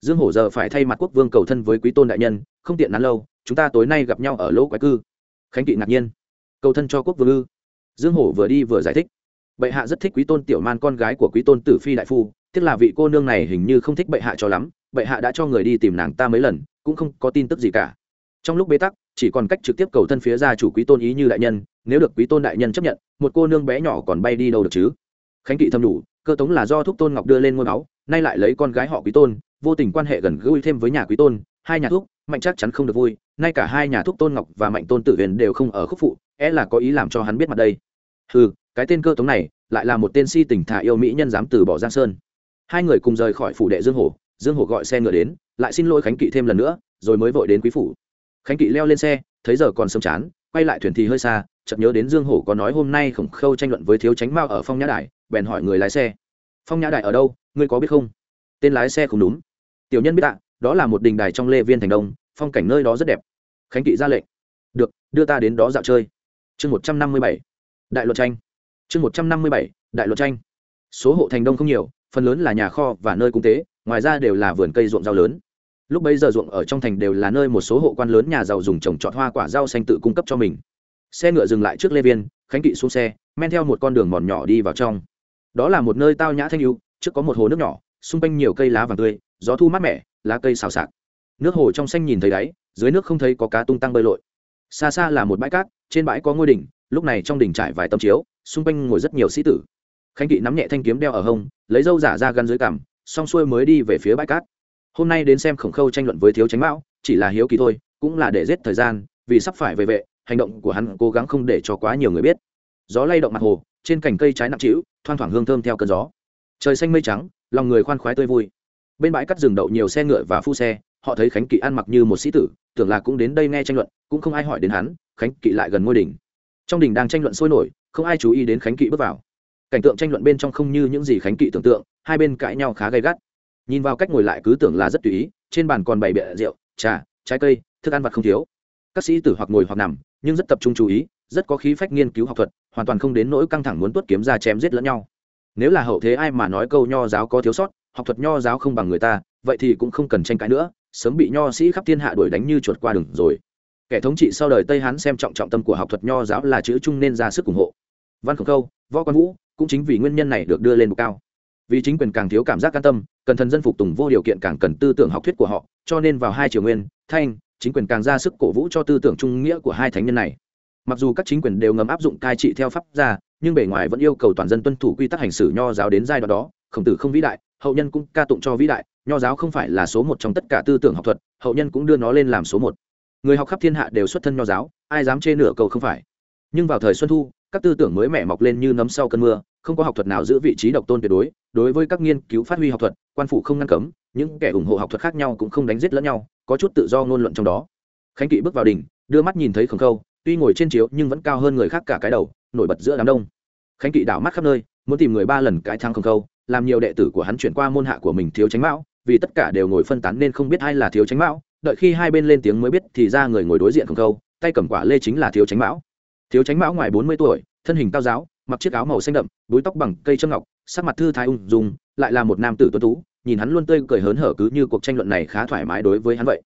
Dương hổ giờ phải thay mặt quốc vương cầu thân với quý tôn đại nhân, không tiện nán lâu, chúng ta tối nay gặp nhau ở lỗ quái cư. Khánh kỵ ngạc nhiên. Cầu thân cho quốc vương ư? Dương hổ vừa đi vừa giải thích. Bệ hạ rất thích quý tôn tiểu man con gái của quý tôn tử phi đại phu, tiếc là vị cô nương này hình như không thích bệ hạ cho lắm, bệ hạ đã cho người đi tìm nàng ta mấy lần, cũng không có tin tức gì cả. Trong lúc bế tắc, chỉ còn cách trực tiếp cầu thân phía gia chủ quý tôn ý như đại nhân, nếu được quý tôn đại nhân chấp nhận, một cô nương bé nhỏ còn bay đi đâu được chứ? Khánh kỵ thâm đủ, cơ tống là do thúc tôn ngọc đưa lên ngôi máu nay lại lấy con gái họ quý tôn, vô tình quan hệ gần gũi thêm với nhà quý tôn, hai nhà thúc, mạnh chắc chắn không được vui, nay cả hai nhà thúc tôn ngọc và mạnh tôn tử huyền đều không ở khúc phụ, é e là có ý làm cho hắn biết mặt đây. Ừ cái tên cơ tống này, lại là một tên si tình thả yêu mỹ nhân dám từ bỏ giang sơn. Hai người cùng rời khỏi phủ đệ dương hổ dương hổ gọi xe ngựa đến, lại xin lỗi khánh kỵ thêm lần nữa, rồi mới vội đến quý phủ. Khánh kỵ leo lên xe, thấy giờ còn sớm chán, quay lại thuyền thì hơi xa chợt nhớ đến dương hổ có nói hôm nay khổng khâu tranh luận với thiếu tránh mao ở phong nhã đài, bèn hỏi người lái xe. Phong nhã đài ở đâu, ngươi có biết không? Tên lái xe không đúng. Tiểu nhân biết ạ, đó là một đình đài trong lê viên thành đông, phong cảnh nơi đó rất đẹp. Khánh kỵ ra lệnh. Được, đưa ta đến đó dạo chơi. Chương một trăm năm mươi bảy. Đại luật tranh. Chương một trăm năm mươi bảy, đại luật tranh. Số hộ thành đông không nhiều, phần lớn là nhà kho và nơi cung tế, ngoài ra đều là vườn cây ruộng rau lớn. Lúc bấy giờ ruộng ở trong thành đều là nơi một số hộ quan lớn nhà giàu dùng trồng trọt hoa quả rau xanh tự cung cấp cho mình xe ngựa dừng lại trước lê viên, khánh kỵ xuống xe, men theo một con đường mòn nhỏ đi vào trong. Đó là một nơi tao nhã thanh ưu, trước có một hồ nước nhỏ, xung quanh nhiều cây lá vàng tươi, gió thu mát mẻ, lá cây xào xạc. Nước hồ trong xanh nhìn thấy đáy, dưới nước không thấy có cá tung tăng bơi lội. Xa xa là một bãi cát, trên bãi có ngôi đỉnh, lúc này trong đỉnh trải vài tấm chiếu, xung quanh ngồi rất nhiều sĩ tử. Khánh kỵ nắm nhẹ thanh kiếm đeo ở hông, lấy dâu giả ra gắn dưới cằm, xong xuôi mới đi về phía bãi cát. Hôm nay đến xem khổng khâu tranh luận với thiếu tránh mão, chỉ là hiếu kỳ thôi, cũng là để giết thời gian, vì sắp phải về vệ hành động của hắn cố gắng không để cho quá nhiều người biết. Gió lay động mặt hồ, trên cành cây trái nặng trĩu, thoang thoảng hương thơm theo cơn gió. Trời xanh mây trắng, lòng người khoan khoái tươi vui. Bên bãi cắt rừng đậu nhiều xe ngựa và phu xe, họ thấy khánh kỵ ăn mặc như một sĩ tử, tưởng là cũng đến đây nghe tranh luận, cũng không ai hỏi đến hắn, khánh kỵ lại gần ngôi đỉnh. Trong đỉnh đang tranh luận sôi nổi, không ai chú ý đến khánh kỵ bước vào. Cảnh tượng tranh luận bên trong không như những gì khánh kỵ tưởng tượng, hai bên cãi nhau khá gay gắt. Nhìn vào cách ngồi lại cứ tưởng là rất tùy ý, trên bàn còn bày bịa rượu, trà, trái cây, thức ăn vặt không thiếu. Các sĩ tử hoặc ngồi hoặc nằm nhưng rất tập trung chú ý, rất có khí phách nghiên cứu học thuật, hoàn toàn không đến nỗi căng thẳng muốn tuốt kiếm ra chém giết lẫn nhau. Nếu là hậu thế ai mà nói câu nho giáo có thiếu sót, học thuật nho giáo không bằng người ta, vậy thì cũng không cần tranh cãi nữa, sớm bị nho sĩ khắp thiên hạ đuổi đánh như chuột qua đường rồi. Kẻ thống trị sau đời tây hán xem trọng trọng tâm của học thuật nho giáo là chữ trung nên ra sức ủng hộ. Văn khổng câu, võ quan vũ, cũng chính vì nguyên nhân này được đưa lên một cao. Vì chính quyền càng thiếu cảm giác can tâm, cần thần dân phục tùng vô điều kiện càng cần tư tưởng học thuyết của họ, cho nên vào hai triều nguyên, thanh chính quyền càng ra sức cổ vũ cho tư tưởng trung nghĩa của hai thánh nhân này. Mặc dù các chính quyền đều ngầm áp dụng cai trị theo pháp gia nhưng bề ngoài vẫn yêu cầu toàn dân tuân thủ quy tắc hành xử nho giáo đến giai đoạn đó, khổng tử không vĩ đại, hậu nhân cũng ca tụng cho vĩ đại, nho giáo không phải là số một trong tất cả tư tưởng học thuật, hậu nhân cũng đưa nó lên làm số một. Người học khắp thiên hạ đều xuất thân nho giáo, ai dám chê nửa câu không phải. Nhưng vào thời xuân thu, các tư tưởng mới mẻ mọc lên như nấm sau cơn mưa, không có học thuật nào giữ vị trí độc tôn tuyệt đối đối với các nghiên cứu phát huy học thuật, quan phủ không ngăn cấm, những kẻ ủng hộ học thuật khác nhau cũng không đánh giết lẫn nhau có chút tự do ngôn luận trong đó. Khánh kỵ bước vào đỉnh, đưa mắt nhìn thấy khổng khâu, tuy ngồi trên chiếu nhưng vẫn cao hơn người khác cả cái đầu, nổi bật giữa đám đông. Khánh kỵ đảo mắt khắp nơi, muốn tìm người ba lần cái thang khổng khâu, làm nhiều đệ tử của hắn chuyển qua môn hạ của mình thiếu tránh mão, vì tất cả đều ngồi phân tán nên không biết ai là thiếu tránh mão, đợi khi hai bên lên tiếng mới biết thì ra người ngồi đối diện khổng khâu, tay cầm quả lê chính là thiếu tránh mão. Thiếu tránh mão ngoài bốn mươi tuổi, thân hình cao giáo, mặc chiếc áo màu xanh đậm, búi tóc bằng cây châm ngọc, sắc mặt thư thái ung dung, lại là một nam tử tuấn tú nhìn hắn luôn tươi cười hớn hở cứ như cuộc tranh luận này khá thoải mái đối với hắn vậy.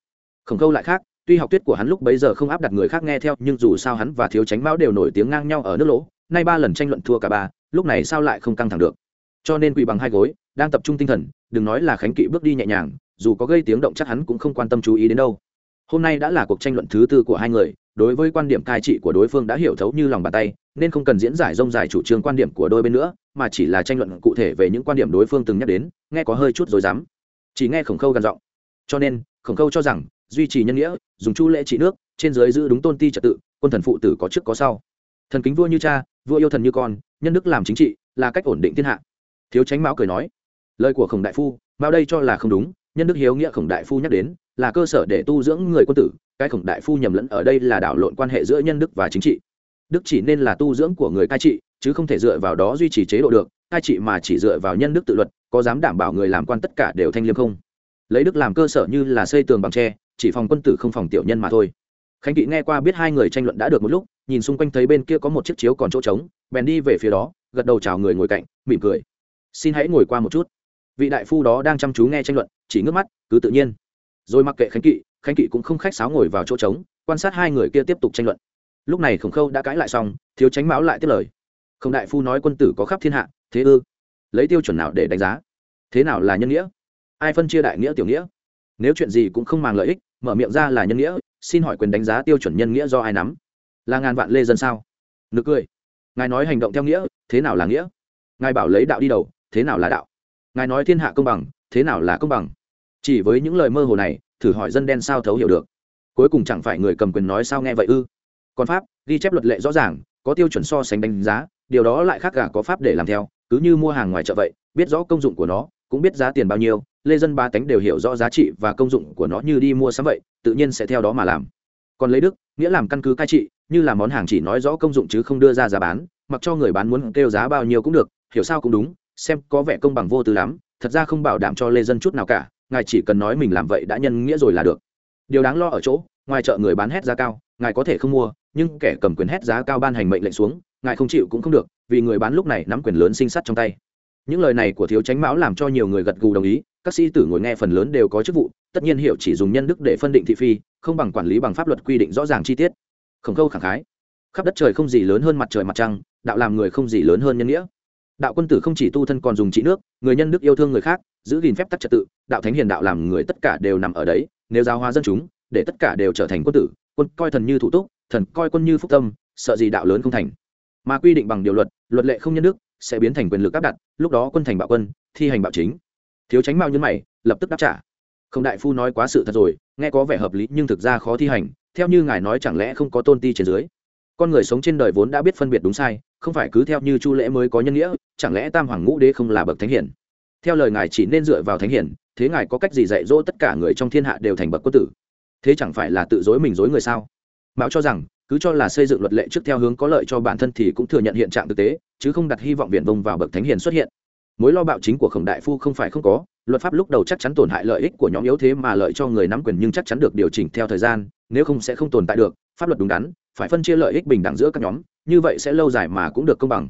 Khổng khâu lại khác, tuy học tuyết của hắn lúc bấy giờ không áp đặt người khác nghe theo, nhưng dù sao hắn và thiếu tránh mão đều nổi tiếng ngang nhau ở nước lỗ, nay ba lần tranh luận thua cả ba, lúc này sao lại không căng thẳng được? Cho nên quỳ bằng hai gối, đang tập trung tinh thần, đừng nói là khánh kỵ bước đi nhẹ nhàng, dù có gây tiếng động chắc hắn cũng không quan tâm chú ý đến đâu. Hôm nay đã là cuộc tranh luận thứ tư của hai người, đối với quan điểm cai trị của đối phương đã hiểu thấu như lòng bàn tay, nên không cần diễn giải rông dài chủ trương quan điểm của đôi bên nữa mà chỉ là tranh luận cụ thể về những quan điểm đối phương từng nhắc đến, nghe có hơi chút rồi dám. Chỉ nghe khổng khâu gần giọng. Cho nên, khổng khâu cho rằng, duy trì nhân nghĩa, dùng chu lễ trị nước, trên dưới giữ đúng tôn ti trật tự, quân thần phụ tử có trước có sau. Thần kính vua như cha, vua yêu thần như con, nhân đức làm chính trị, là cách ổn định thiên hạ. Thiếu tránh mão cười nói, lời của khổng đại phu mao đây cho là không đúng, nhân đức hiếu nghĩa khổng đại phu nhắc đến, là cơ sở để tu dưỡng người quân tử, cái khổng đại phu nhầm lẫn ở đây là đảo lộn quan hệ giữa nhân đức và chính trị. Đức chỉ nên là tu dưỡng của người cai trị chứ không thể dựa vào đó duy trì chế độ được cai trị mà chỉ dựa vào nhân đức tự luật, có dám đảm bảo người làm quan tất cả đều thanh liêm không? Lấy đức làm cơ sở như là xây tường bằng tre, chỉ phòng quân tử không phòng tiểu nhân mà thôi. Khánh kỵ nghe qua biết hai người tranh luận đã được một lúc, nhìn xung quanh thấy bên kia có một chiếc chiếu còn chỗ trống, bèn đi về phía đó, gật đầu chào người ngồi cạnh, mỉm cười. Xin hãy ngồi qua một chút. Vị đại phu đó đang chăm chú nghe tranh luận, chỉ ngước mắt, cứ tự nhiên. Rồi mặc kệ khánh kỵ khánh kỵ cũng không khách sáo ngồi vào chỗ trống, quan sát hai người kia tiếp tục tranh luận. Lúc này khổng khâu đã cãi lại xong, thiếu tránh mão lại tiếp lời không đại phu nói quân tử có khắp thiên hạ, thế ư? Lấy tiêu chuẩn nào để đánh giá? Thế nào là nhân nghĩa? Ai phân chia đại nghĩa tiểu nghĩa? Nếu chuyện gì cũng không mang lợi ích, mở miệng ra là nhân nghĩa, xin hỏi quyền đánh giá tiêu chuẩn nhân nghĩa do ai nắm? Là ngàn vạn lê dân sao? Nực cười. Ngài nói hành động theo nghĩa, thế nào là nghĩa? Ngài bảo lấy đạo đi đầu, thế nào là đạo? Ngài nói thiên hạ công bằng, thế nào là công bằng? Chỉ với những lời mơ hồ này, thử hỏi dân đen sao thấu hiểu được. Cuối cùng chẳng phải người cầm quyền nói sao nghe vậy ư? Còn pháp, ghi chép luật lệ rõ ràng có tiêu chuẩn so sánh đánh giá, điều đó lại khác cả có pháp để làm theo, cứ như mua hàng ngoài chợ vậy, biết rõ công dụng của nó, cũng biết giá tiền bao nhiêu, lê dân ba tánh đều hiểu rõ giá trị và công dụng của nó như đi mua sắm vậy, tự nhiên sẽ theo đó mà làm. Còn lấy đức, nghĩa làm căn cứ cai trị, như là món hàng chỉ nói rõ công dụng chứ không đưa ra giá bán, mặc cho người bán muốn kêu giá bao nhiêu cũng được, hiểu sao cũng đúng, xem có vẻ công bằng vô tư lắm, thật ra không bảo đảm cho lê dân chút nào cả, ngài chỉ cần nói mình làm vậy đã nhân nghĩa rồi là được. Điều đáng lo ở chỗ, ngoài chợ người bán hét giá cao ngài có thể không mua, nhưng kẻ cầm quyền hét giá cao ban hành mệnh lệnh xuống, ngài không chịu cũng không được, vì người bán lúc này nắm quyền lớn sinh sát trong tay. Những lời này của thiếu tránh mão làm cho nhiều người gật gù đồng ý, các sĩ tử ngồi nghe phần lớn đều có chức vụ, tất nhiên hiểu chỉ dùng nhân đức để phân định thị phi, không bằng quản lý bằng pháp luật quy định rõ ràng chi tiết. Khổng khâu khẳng khái, khắp đất trời không gì lớn hơn mặt trời mặt trăng, đạo làm người không gì lớn hơn nhân nghĩa. Đạo quân tử không chỉ tu thân còn dùng trị nước, người nhân đức yêu thương người khác, giữ gìn phép tắc trật tự, đạo thánh hiền đạo làm người tất cả đều nằm ở đấy, nếu giáo hóa dân chúng, để tất cả đều trở thành quân tử quân coi thần như thủ túc, thần coi quân như phúc tâm, sợ gì đạo lớn không thành. Mà quy định bằng điều luật luật lệ không nhân đức, sẽ biến thành quyền lực áp đặt, lúc đó quân thành bạo quân, thi hành bạo chính. Thiếu tránh mao nhân mày, lập tức đáp trả. Không đại phu nói quá sự thật rồi, nghe có vẻ hợp lý nhưng thực ra khó thi hành, theo như ngài nói chẳng lẽ không có tôn ti trên dưới. Con người sống trên đời vốn đã biết phân biệt đúng sai, không phải cứ theo như chu lễ mới có nhân nghĩa, chẳng lẽ tam hoàng ngũ đế không là bậc thánh hiển? Theo lời ngài chỉ nên dựa vào thánh hiển, thế ngài có cách gì dạy dỗ tất cả người trong thiên hạ đều thành bậc quân tử? Thế chẳng phải là tự dối mình dối người sao? Mão cho rằng, cứ cho là xây dựng luật lệ trước theo hướng có lợi cho bản thân thì cũng thừa nhận hiện trạng thực tế, chứ không đặt hy vọng viển vông vào bậc thánh hiền xuất hiện. Mối lo bạo chính của khổng đại phu không phải không có, luật pháp lúc đầu chắc chắn tổn hại lợi ích của nhóm yếu thế mà lợi cho người nắm quyền nhưng chắc chắn được điều chỉnh theo thời gian, nếu không sẽ không tồn tại được, pháp luật đúng đắn, phải phân chia lợi ích bình đẳng giữa các nhóm, như vậy sẽ lâu dài mà cũng được công bằng.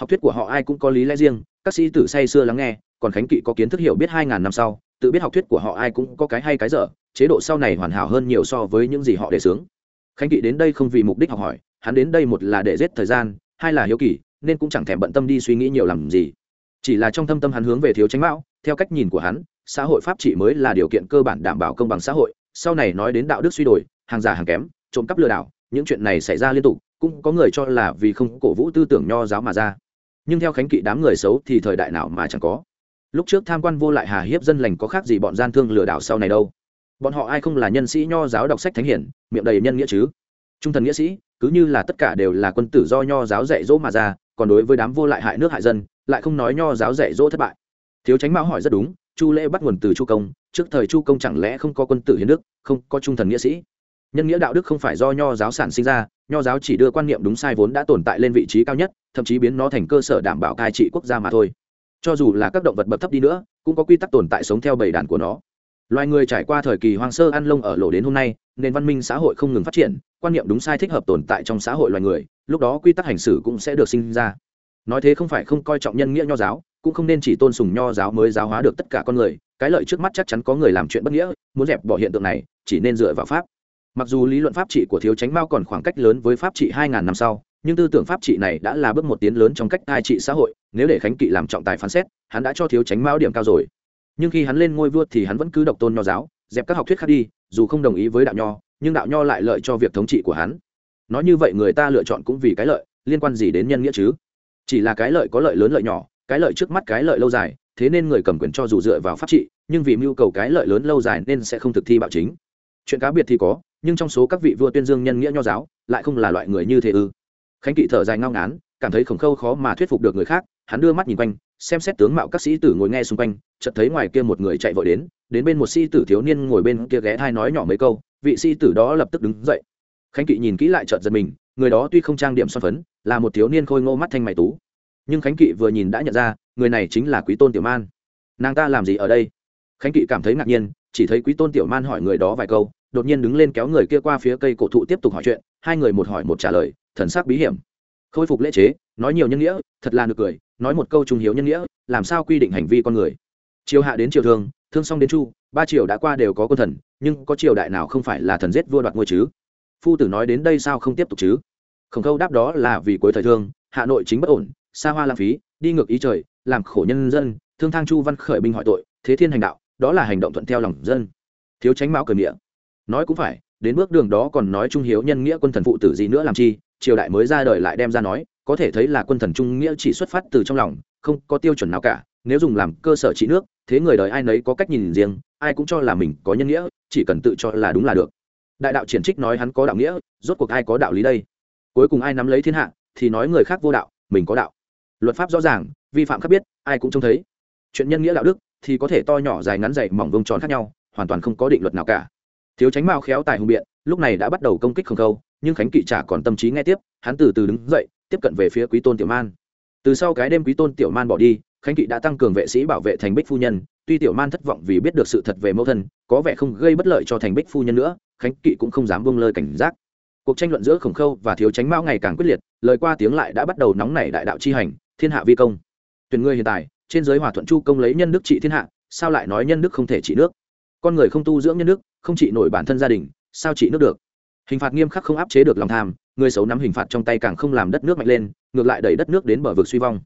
Học thuyết của họ ai cũng có lý lẽ riêng, các sĩ tử say xưa lắng nghe, còn khánh kỵ có kiến thức hiểu biết hai ngàn năm sau, tự biết học thuyết của họ ai cũng có cái hay cái dở chế độ sau này hoàn hảo hơn nhiều so với những gì họ đề xướng khánh kỵ đến đây không vì mục đích học hỏi, hắn đến đây một là để giết thời gian, hai là hiếu kỳ, nên cũng chẳng thèm bận tâm đi suy nghĩ nhiều làm gì. Chỉ là trong thâm tâm hắn hướng về thiếu tránh mão, theo cách nhìn của hắn, xã hội pháp trị mới là điều kiện cơ bản đảm bảo công bằng xã hội, sau này nói đến đạo đức suy đổi, hàng giả hàng kém, trộm cắp lừa đảo, những chuyện này xảy ra liên tục, cũng có người cho là vì không cổ vũ tư tưởng nho giáo mà ra. Nhưng theo khánh kỵ đám người xấu thì thời đại nào mà chẳng có. Lúc trước tham quan vô lại hà hiếp dân lành có khác gì bọn gian thương lừa đảo sau này đâu bọn họ ai không là nhân sĩ nho giáo đọc sách thánh hiển, miệng đầy nhân nghĩa chứ? Trung thần nghĩa sĩ, cứ như là tất cả đều là quân tử do nho giáo dạy dỗ mà ra, còn đối với đám vô lại hại nước hại dân, lại không nói nho giáo dạy dỗ thất bại. Thiếu tránh mão hỏi rất đúng, chu lễ bắt nguồn từ chu công, trước thời chu công chẳng lẽ không có quân tử hiến đức, không có trung thần nghĩa sĩ? Nhân nghĩa đạo đức không phải do nho giáo sản sinh ra, nho giáo chỉ đưa quan niệm đúng sai vốn đã tồn tại lên vị trí cao nhất, thậm chí biến nó thành cơ sở đảm bảo cai trị quốc gia mà thôi. Cho dù là các động vật bậc thấp đi nữa, cũng có quy tắc tồn tại sống theo bầy đàn của nó loài người trải qua thời kỳ hoang sơ ăn lông ở lộ đến hôm nay, nền văn minh xã hội không ngừng phát triển, quan niệm đúng sai thích hợp tồn tại trong xã hội loài người, lúc đó quy tắc hành xử cũng sẽ được sinh ra. Nói thế không phải không coi trọng nhân nghĩa nho giáo, cũng không nên chỉ tôn sùng nho giáo mới giáo hóa được tất cả con người, cái lợi trước mắt chắc chắn có người làm chuyện bất nghĩa, muốn dẹp bỏ hiện tượng này, chỉ nên dựa vào pháp. Mặc dù lý luận pháp trị của thiếu tránh mao còn khoảng cách lớn với pháp trị hai ngàn năm sau, nhưng tư tưởng pháp trị này đã là bước một tiến lớn trong cách cai trị xã hội, nếu để khánh kỵ làm trọng tài phán xét, hắn đã cho thiếu tránh mao điểm cao rồi nhưng khi hắn lên ngôi vua thì hắn vẫn cứ độc tôn nho giáo, dẹp các học thuyết khác đi, dù không đồng ý với đạo nho, nhưng đạo nho lại lợi cho việc thống trị của hắn. Nói như vậy người ta lựa chọn cũng vì cái lợi, liên quan gì đến nhân nghĩa chứ? Chỉ là cái lợi có lợi lớn lợi nhỏ, cái lợi trước mắt cái lợi lâu dài, thế nên người cầm quyền cho dù dựa vào pháp trị, nhưng vì mưu cầu cái lợi lớn lâu dài nên sẽ không thực thi bạo chính. Chuyện cá biệt thì có, nhưng trong số các vị vua tuyên dương nhân nghĩa nho giáo, lại không là loại người như thế ư? Khánh kỵ thở dài ngao ngán cảm thấy khổng khâu khó mà thuyết phục được người khác, hắn đưa mắt nhìn quanh, xem xét tướng mạo các sĩ tử ngồi nghe xung quanh, chợt thấy ngoài kia một người chạy vội đến đến bên một sĩ tử thiếu niên ngồi bên kia ghé thai nói nhỏ mấy câu, vị sĩ tử đó lập tức đứng dậy. Khánh kỵ nhìn kỹ lại chợt giật mình, người đó tuy không trang điểm son phấn, là một thiếu niên khôi ngô mắt thanh mày tú. Nhưng khánh kỵ vừa nhìn đã nhận ra, người này chính là quý tôn tiểu man. Nàng ta làm gì ở đây? Khánh kỵ cảm thấy ngạc nhiên, chỉ thấy quý tôn tiểu man hỏi người đó vài câu, đột nhiên đứng lên kéo người kia qua phía cây cổ thụ tiếp tục hỏi chuyện, hai người một hỏi một trả lời, thần sắc bí hiểm khôi phục lễ chế, nói nhiều nhân nghĩa, thật là nực cười, nói một câu trung hiếu nhân nghĩa, làm sao quy định hành vi con người? Chiều hạ đến triều thương thương xong đến chu, ba triều đã qua đều có quân thần, nhưng có triều đại nào không phải là thần giết vua đoạt ngôi chứ? Phu tử nói đến đây sao không tiếp tục chứ? Khổng khâu đáp đó là vì cuối thời thương hà nội chính bất ổn, xa hoa lãng phí, đi ngược ý trời, làm khổ nhân dân, thương thang chu văn khởi binh hỏi tội, thế thiên hành đạo, đó là hành động thuận theo lòng dân. Thiếu tránh mão cởi miệng nói cũng phải, đến bước đường đó còn nói trung hiếu nhân nghĩa quân thần phụ tử gì nữa làm chi? Triều đại mới ra đời lại đem ra nói, có thể thấy là quân thần trung nghĩa chỉ xuất phát từ trong lòng, không có tiêu chuẩn nào cả, nếu dùng làm cơ sở trị nước, thế người đời ai nấy có cách nhìn riêng, ai cũng cho là mình có nhân nghĩa, chỉ cần tự cho là đúng là được. Đại đạo triển trích nói hắn có đạo nghĩa, rốt cuộc ai có đạo lý đây? Cuối cùng ai nắm lấy thiên hạ, thì nói người khác vô đạo, mình có đạo. Luật pháp rõ ràng, vi phạm khác biết, ai cũng trông thấy. Chuyện nhân nghĩa đạo đức, thì có thể to nhỏ dài ngắn dày mỏng vông tròn khác nhau, hoàn toàn không có định luật nào cả. Thiếu tránh mao khéo tài hùng biện, lúc này đã bắt đầu công kích không khâu nhưng khánh kỵ trả còn tâm trí nghe tiếp, hắn từ từ đứng dậy, tiếp cận về phía quý tôn tiểu man. Từ sau cái đêm quý tôn tiểu man bỏ đi, khánh kỵ đã tăng cường vệ sĩ bảo vệ thành bích phu nhân. Tuy tiểu man thất vọng vì biết được sự thật về mẫu thân, có vẻ không gây bất lợi cho thành bích phu nhân nữa, khánh kỵ cũng không dám buông lơi cảnh giác. Cuộc tranh luận giữa khổng khâu và thiếu tránh mão ngày càng quyết liệt, lời qua tiếng lại đã bắt đầu nóng nảy đại đạo chi hành, thiên hạ vi công. Tuyển ngươi hiện tại, trên giới hòa thuận chu công lấy nhân đức trị thiên hạ, sao lại nói nhân đức không thể trị nước? Con người không tu dưỡng nhân đức, không trị nổi bản thân gia đình, sao trị nước được? Hình phạt nghiêm khắc không áp chế được lòng tham, người xấu nắm hình phạt trong tay càng không làm đất nước mạnh lên, ngược lại đẩy đất nước đến bờ vực suy vong.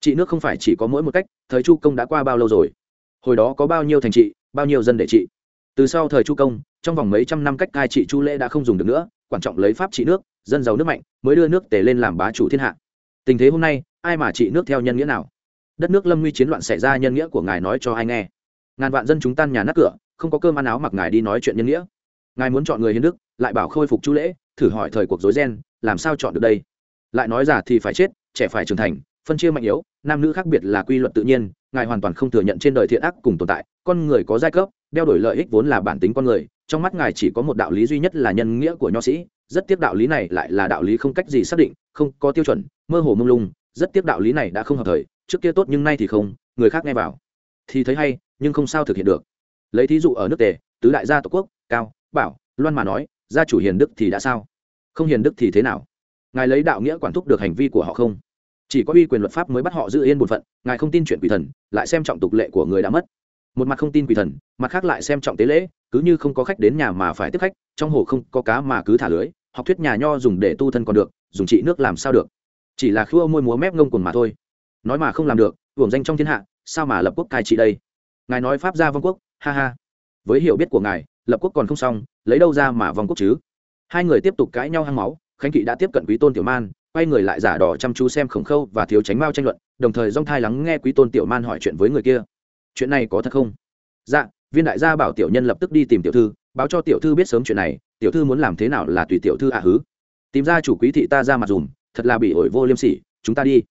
Trị nước không phải chỉ có mỗi một cách, thời chu công đã qua bao lâu rồi? Hồi đó có bao nhiêu thành trị, bao nhiêu dân để trị? Từ sau thời chu công, trong vòng mấy trăm năm cách cai trị chu lễ đã không dùng được nữa, quan trọng lấy pháp trị nước, dân giàu nước mạnh, mới đưa nước tề lên làm bá chủ thiên hạ. Tình thế hôm nay, ai mà trị nước theo nhân nghĩa nào? Đất nước lâm nguy chiến loạn xảy ra nhân nghĩa của ngài nói cho ai nghe. Ngàn vạn dân chúng tan nhà nát cửa, không có cơm ăn áo mặc ngài đi nói chuyện nhân nghĩa ngài muốn chọn người hiến đức, lại bảo khôi phục chu lễ, thử hỏi thời cuộc dối gen làm sao chọn được đây? Lại nói giả thì phải chết, trẻ phải trưởng thành, phân chia mạnh yếu, nam nữ khác biệt là quy luật tự nhiên, ngài hoàn toàn không thừa nhận trên đời thiện ác cùng tồn tại, con người có giai cấp, đeo đổi lợi ích vốn là bản tính con người, trong mắt ngài chỉ có một đạo lý duy nhất là nhân nghĩa của nho sĩ, rất tiếc đạo lý này lại là đạo lý không cách gì xác định, không có tiêu chuẩn, mơ hồ mông lung, rất tiếc đạo lý này đã không hợp thời, trước kia tốt nhưng nay thì không, người khác nghe vào. Thì thấy hay, nhưng không sao thực hiện được. Lấy thí dụ ở nước tề, tứ đại gia tổ quốc, cao bảo, loan mà nói, gia chủ hiền đức thì đã sao? Không hiền đức thì thế nào? Ngài lấy đạo nghĩa quản thúc được hành vi của họ không? Chỉ có uy quyền luật pháp mới bắt họ giữ yên bổn phận, ngài không tin chuyện quỷ thần, lại xem trọng tục lệ của người đã mất. Một mặt không tin quỷ thần, mặt khác lại xem trọng tế lễ, cứ như không có khách đến nhà mà phải tiếp khách, trong hồ không có cá mà cứ thả lưới, học thuyết nhà nho dùng để tu thân còn được, dùng trị nước làm sao được? Chỉ là khua môi múa mép ngông cuồng mà thôi. Nói mà không làm được, hưởng danh trong thiên hạ, sao mà lập quốc cai trị đây? Ngài nói pháp gia vong quốc, ha ha. Với hiểu biết của ngài lập quốc còn không xong, lấy đâu ra mà vong quốc chứ? Hai người tiếp tục cãi nhau hăng máu, khánh kỵ đã tiếp cận quý tôn tiểu man, quay người lại giả đỏ chăm chú xem khổng khâu và thiếu tránh mao tranh luận, đồng thời dong thai lắng nghe quý tôn tiểu man hỏi chuyện với người kia. Chuyện này có thật không? Dạ viên đại gia bảo tiểu nhân lập tức đi tìm tiểu thư, báo cho tiểu thư biết sớm chuyện này, tiểu thư muốn làm thế nào là tùy tiểu thư ạ hứ. Tìm ra chủ quý thị ta ra mặt dùm, thật là bị ổi vô liêm sỉ, chúng ta đi.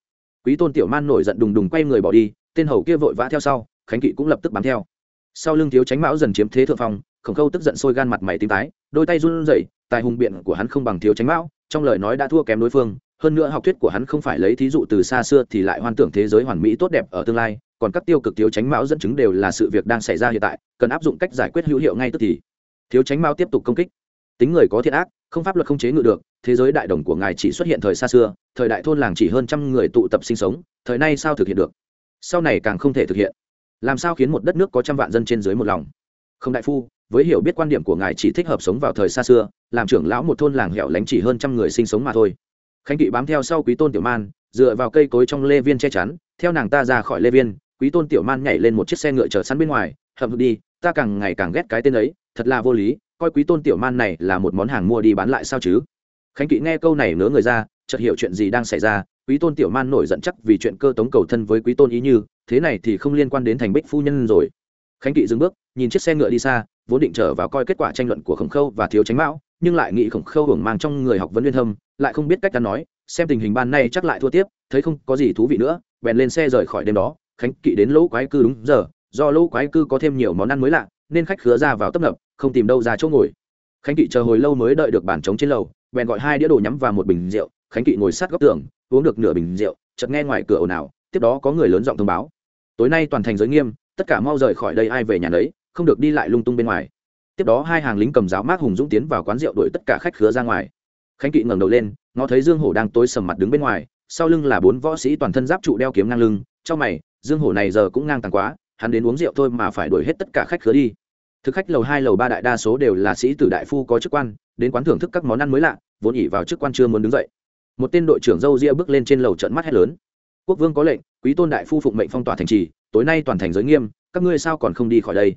Quý tôn tiểu man nổi giận đùng đùng quay người bỏ đi, tên hầu kia vội vã theo sau, khánh kỵ cũng lập tức bám theo. Sau lưng thiếu tránh mão dần chiếm thế thượng phong khổng khâu tức giận sôi gan mặt mày tím tái, đôi tay run rẩy, tài hùng biện của hắn không bằng thiếu tránh mão, trong lời nói đã thua kém đối phương, hơn nữa học thuyết của hắn không phải lấy thí dụ từ xa xưa thì lại hoan tưởng thế giới hoàn mỹ tốt đẹp ở tương lai, còn các tiêu cực thiếu tránh mão dẫn chứng đều là sự việc đang xảy ra hiện tại, cần áp dụng cách giải quyết hữu hiệu ngay tức thì. Thiếu tránh mão tiếp tục công kích. Tính người có thiện ác, không pháp luật không chế ngự được, thế giới đại đồng của ngài chỉ xuất hiện thời xa xưa, thời đại thôn làng chỉ hơn trăm người tụ tập sinh sống, thời nay sao thực hiện được? Sau này càng không thể thực hiện. Làm sao khiến một đất nước có trăm vạn dân trên dưới một lòng? Không đại phu với hiểu biết quan điểm của ngài chỉ thích hợp sống vào thời xa xưa, làm trưởng lão một thôn làng hẻo lánh chỉ hơn trăm người sinh sống mà thôi. Khánh kỵ bám theo sau quý tôn tiểu man, dựa vào cây cối trong lê viên che chắn, theo nàng ta ra khỏi lê viên, quý tôn tiểu man nhảy lên một chiếc xe ngựa chở sẵn bên ngoài, hậm hực đi, ta càng ngày càng ghét cái tên ấy, thật là vô lý, coi quý tôn tiểu man này là một món hàng mua đi bán lại sao chứ? Khánh kỵ nghe câu này ngớ người ra, chợt hiểu chuyện gì đang xảy ra, quý tôn tiểu man nổi giận chắc vì chuyện cơ tống cầu thân với quý tôn ý như, thế này thì không liên quan đến thành bích phu nhân rồi. Khánh kỵ dừng bước, nhìn chiếc xe ngựa đi xa vốn định trở vào coi kết quả tranh luận của khổng khâu và thiếu tránh mão, nhưng lại nghĩ khổng khâu hưởng mang trong người học vấn liên thâm lại không biết cách ăn nói, xem tình hình ban nay chắc lại thua tiếp, thấy không có gì thú vị nữa, bèn lên xe rời khỏi đêm đó, khánh kỵ đến lỗ quái cư đúng giờ, do lỗ quái cư có thêm nhiều món ăn mới lạ, nên khách khứa ra vào tấp nập, không tìm đâu ra chỗ ngồi. Khánh kỵ chờ hồi lâu mới đợi được bàn trống trên lầu, bèn gọi hai đĩa đồ nhắm và một bình rượu, khánh kỵ ngồi sát góc tường, uống được nửa bình rượu, chợt nghe ngoài cửa ồn ào, tiếp đó có người lớn giọng thông báo. Tối nay toàn thành giới nghiêm, tất cả mau rời khỏi đây, ai về nhà đấy không được đi lại lung tung bên ngoài. Tiếp đó hai hàng lính cầm giáo mác hùng dũng tiến vào quán rượu đuổi tất cả khách khứa ra ngoài. Khánh kỵ ngẩng đầu lên, ngó thấy dương hổ đang tối sầm mặt đứng bên ngoài, sau lưng là bốn võ sĩ toàn thân giáp trụ đeo kiếm ngang lưng trong mày, dương hổ này giờ cũng ngang tàng quá, hắn đến uống rượu thôi mà phải đuổi hết tất cả khách khứa đi. Thực khách lầu hai, lầu ba đại đa số đều là sĩ tử đại phu có chức quan, đến quán thưởng thức các món ăn mới lạ, vốn ỉ vào chức quan chưa muốn đứng dậy. Một tên đội trưởng dâu ria bước lên trên lầu trận mắt hét lớn. Quốc vương có lệnh, quý tôn đại phu phụng mệnh phong tỏa thành trì, tối nay toàn thành giới nghiêm, các ngươi sao còn không đi khỏi đây?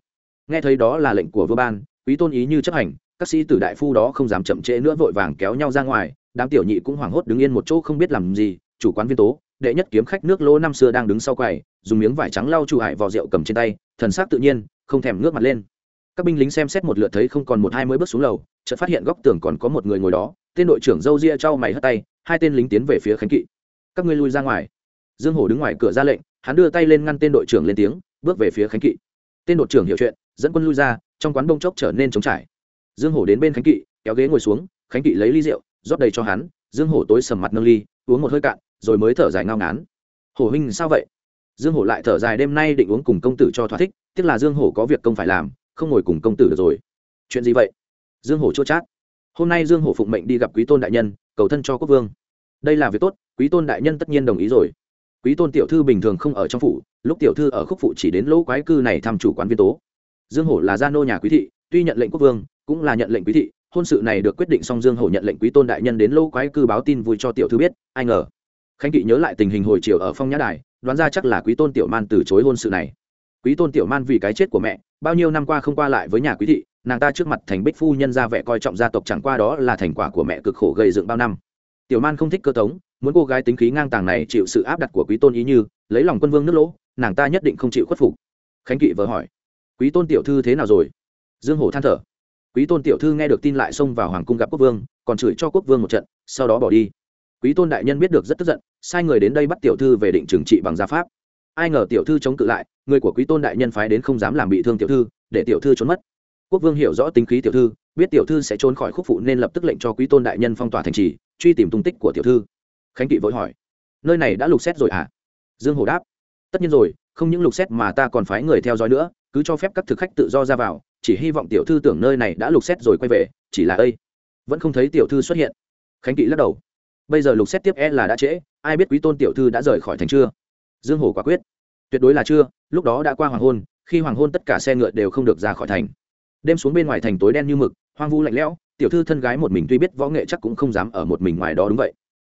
Nghe thấy đó là lệnh của vua ban, quý tôn ý như chấp hành, các sĩ tử đại phu đó không dám chậm trễ nữa vội vàng kéo nhau ra ngoài, đám tiểu nhị cũng hoảng hốt đứng yên một chỗ không biết làm gì, chủ quán viên tố, đệ nhất kiếm khách nước lỗ năm xưa đang đứng sau quầy, dùng miếng vải trắng lau chu hải vào rượu cầm trên tay, thần sắc tự nhiên, không thèm ngước mặt lên. Các binh lính xem xét một lượt thấy không còn một hai mươi bước xuống lầu, chợt phát hiện góc tường còn có một người ngồi đó, tên đội trưởng dâu ria trao mày hất tay, hai tên lính tiến về phía khánh kỵ. Các ngươi lui ra ngoài. Dương hổ đứng ngoài cửa ra lệnh, hắn đưa tay lên ngăn tên đội trưởng lên tiếng, bước về phía khánh kỵ. Tên đội trưởng hiểu chuyện dẫn quân lui ra, trong quán bông chốc trở nên trống trải. Dương hổ đến bên khánh kỵ, kéo ghế ngồi xuống, khánh kỵ lấy ly rượu, rót đầy cho hắn. Dương hổ tối sầm mặt nâng ly, uống một hơi cạn, rồi mới thở dài ngao ngán. Hổ huynh, sao vậy? Dương hổ lại thở dài, đêm nay định uống cùng công tử cho thỏa thích, tiếc là dương hổ có việc công phải làm, không ngồi cùng công tử được rồi. Chuyện gì vậy? Dương hổ chốt chát. Hôm nay dương hổ phụng mệnh đi gặp quý tôn đại nhân, cầu thân cho quốc vương. Đây là việc tốt, quý tôn đại nhân tất nhiên đồng ý rồi. Quý tôn tiểu thư bình thường không ở trong phủ, lúc tiểu thư ở khúc phụ chỉ đến lỗ quái cư này thăm chủ quán viên tố dương hổ là gia nô nhà quý thị, tuy nhận lệnh quốc vương, cũng là nhận lệnh quý thị, hôn sự này được quyết định xong dương hổ nhận lệnh quý tôn đại nhân đến lâu quái cư báo tin vui cho tiểu thư biết, ai ngờ. Khánh kỵ nhớ lại tình hình hồi chiều ở phong nhã đài, đoán ra chắc là quý tôn tiểu man từ chối hôn sự này. Quý tôn tiểu man vì cái chết của mẹ, bao nhiêu năm qua không qua lại với nhà quý thị, nàng ta trước mặt thành bích phu nhân ra vẻ coi trọng gia tộc chẳng qua đó là thành quả của mẹ cực khổ gây dựng bao năm. Tiểu man không thích cơ tống, muốn cô gái tính khí ngang tàng này chịu sự áp đặt của quý tôn ý như, lấy lòng quân vương nước lỗ, nàng ta nhất định không chịu khuất phục. Khánh kỵ vợ hỏi quý tôn tiểu thư thế nào rồi? Dương hổ than thở. Quý tôn tiểu thư nghe được tin lại xông vào hoàng cung gặp quốc vương, còn chửi cho quốc vương một trận, sau đó bỏ đi. Quý tôn đại nhân biết được rất tức giận, sai người đến đây bắt tiểu thư về định trừng trị bằng gia pháp. Ai ngờ tiểu thư chống cự lại, người của quý tôn đại nhân phái đến không dám làm bị thương tiểu thư, để tiểu thư trốn mất. Quốc vương hiểu rõ tính khí tiểu thư, biết tiểu thư sẽ trốn khỏi khúc phụ nên lập tức lệnh cho quý tôn đại nhân phong tỏa thành trì, truy tìm tung tích của tiểu thư. Khánh kỵ vội hỏi, nơi này đã lục xét rồi à dương hồ đáp, tất nhiên rồi, không những lục xét mà ta còn phái người theo dõi nữa cứ cho phép các thực khách tự do ra vào, chỉ hy vọng tiểu thư tưởng nơi này đã lục xét rồi quay về, chỉ là ây, vẫn không thấy tiểu thư xuất hiện. Khánh kỵ lắc đầu. Bây giờ lục xét tiếp e là đã trễ, ai biết quý tôn tiểu thư đã rời khỏi thành chưa? Dương hồ quả quyết. Tuyệt đối là chưa, lúc đó đã qua hoàng hôn, khi hoàng hôn tất cả xe ngựa đều không được ra khỏi thành. Đêm xuống bên ngoài thành tối đen như mực, hoang vu lạnh lẽo, tiểu thư thân gái một mình tuy biết võ nghệ chắc cũng không dám ở một mình ngoài đó đúng vậy.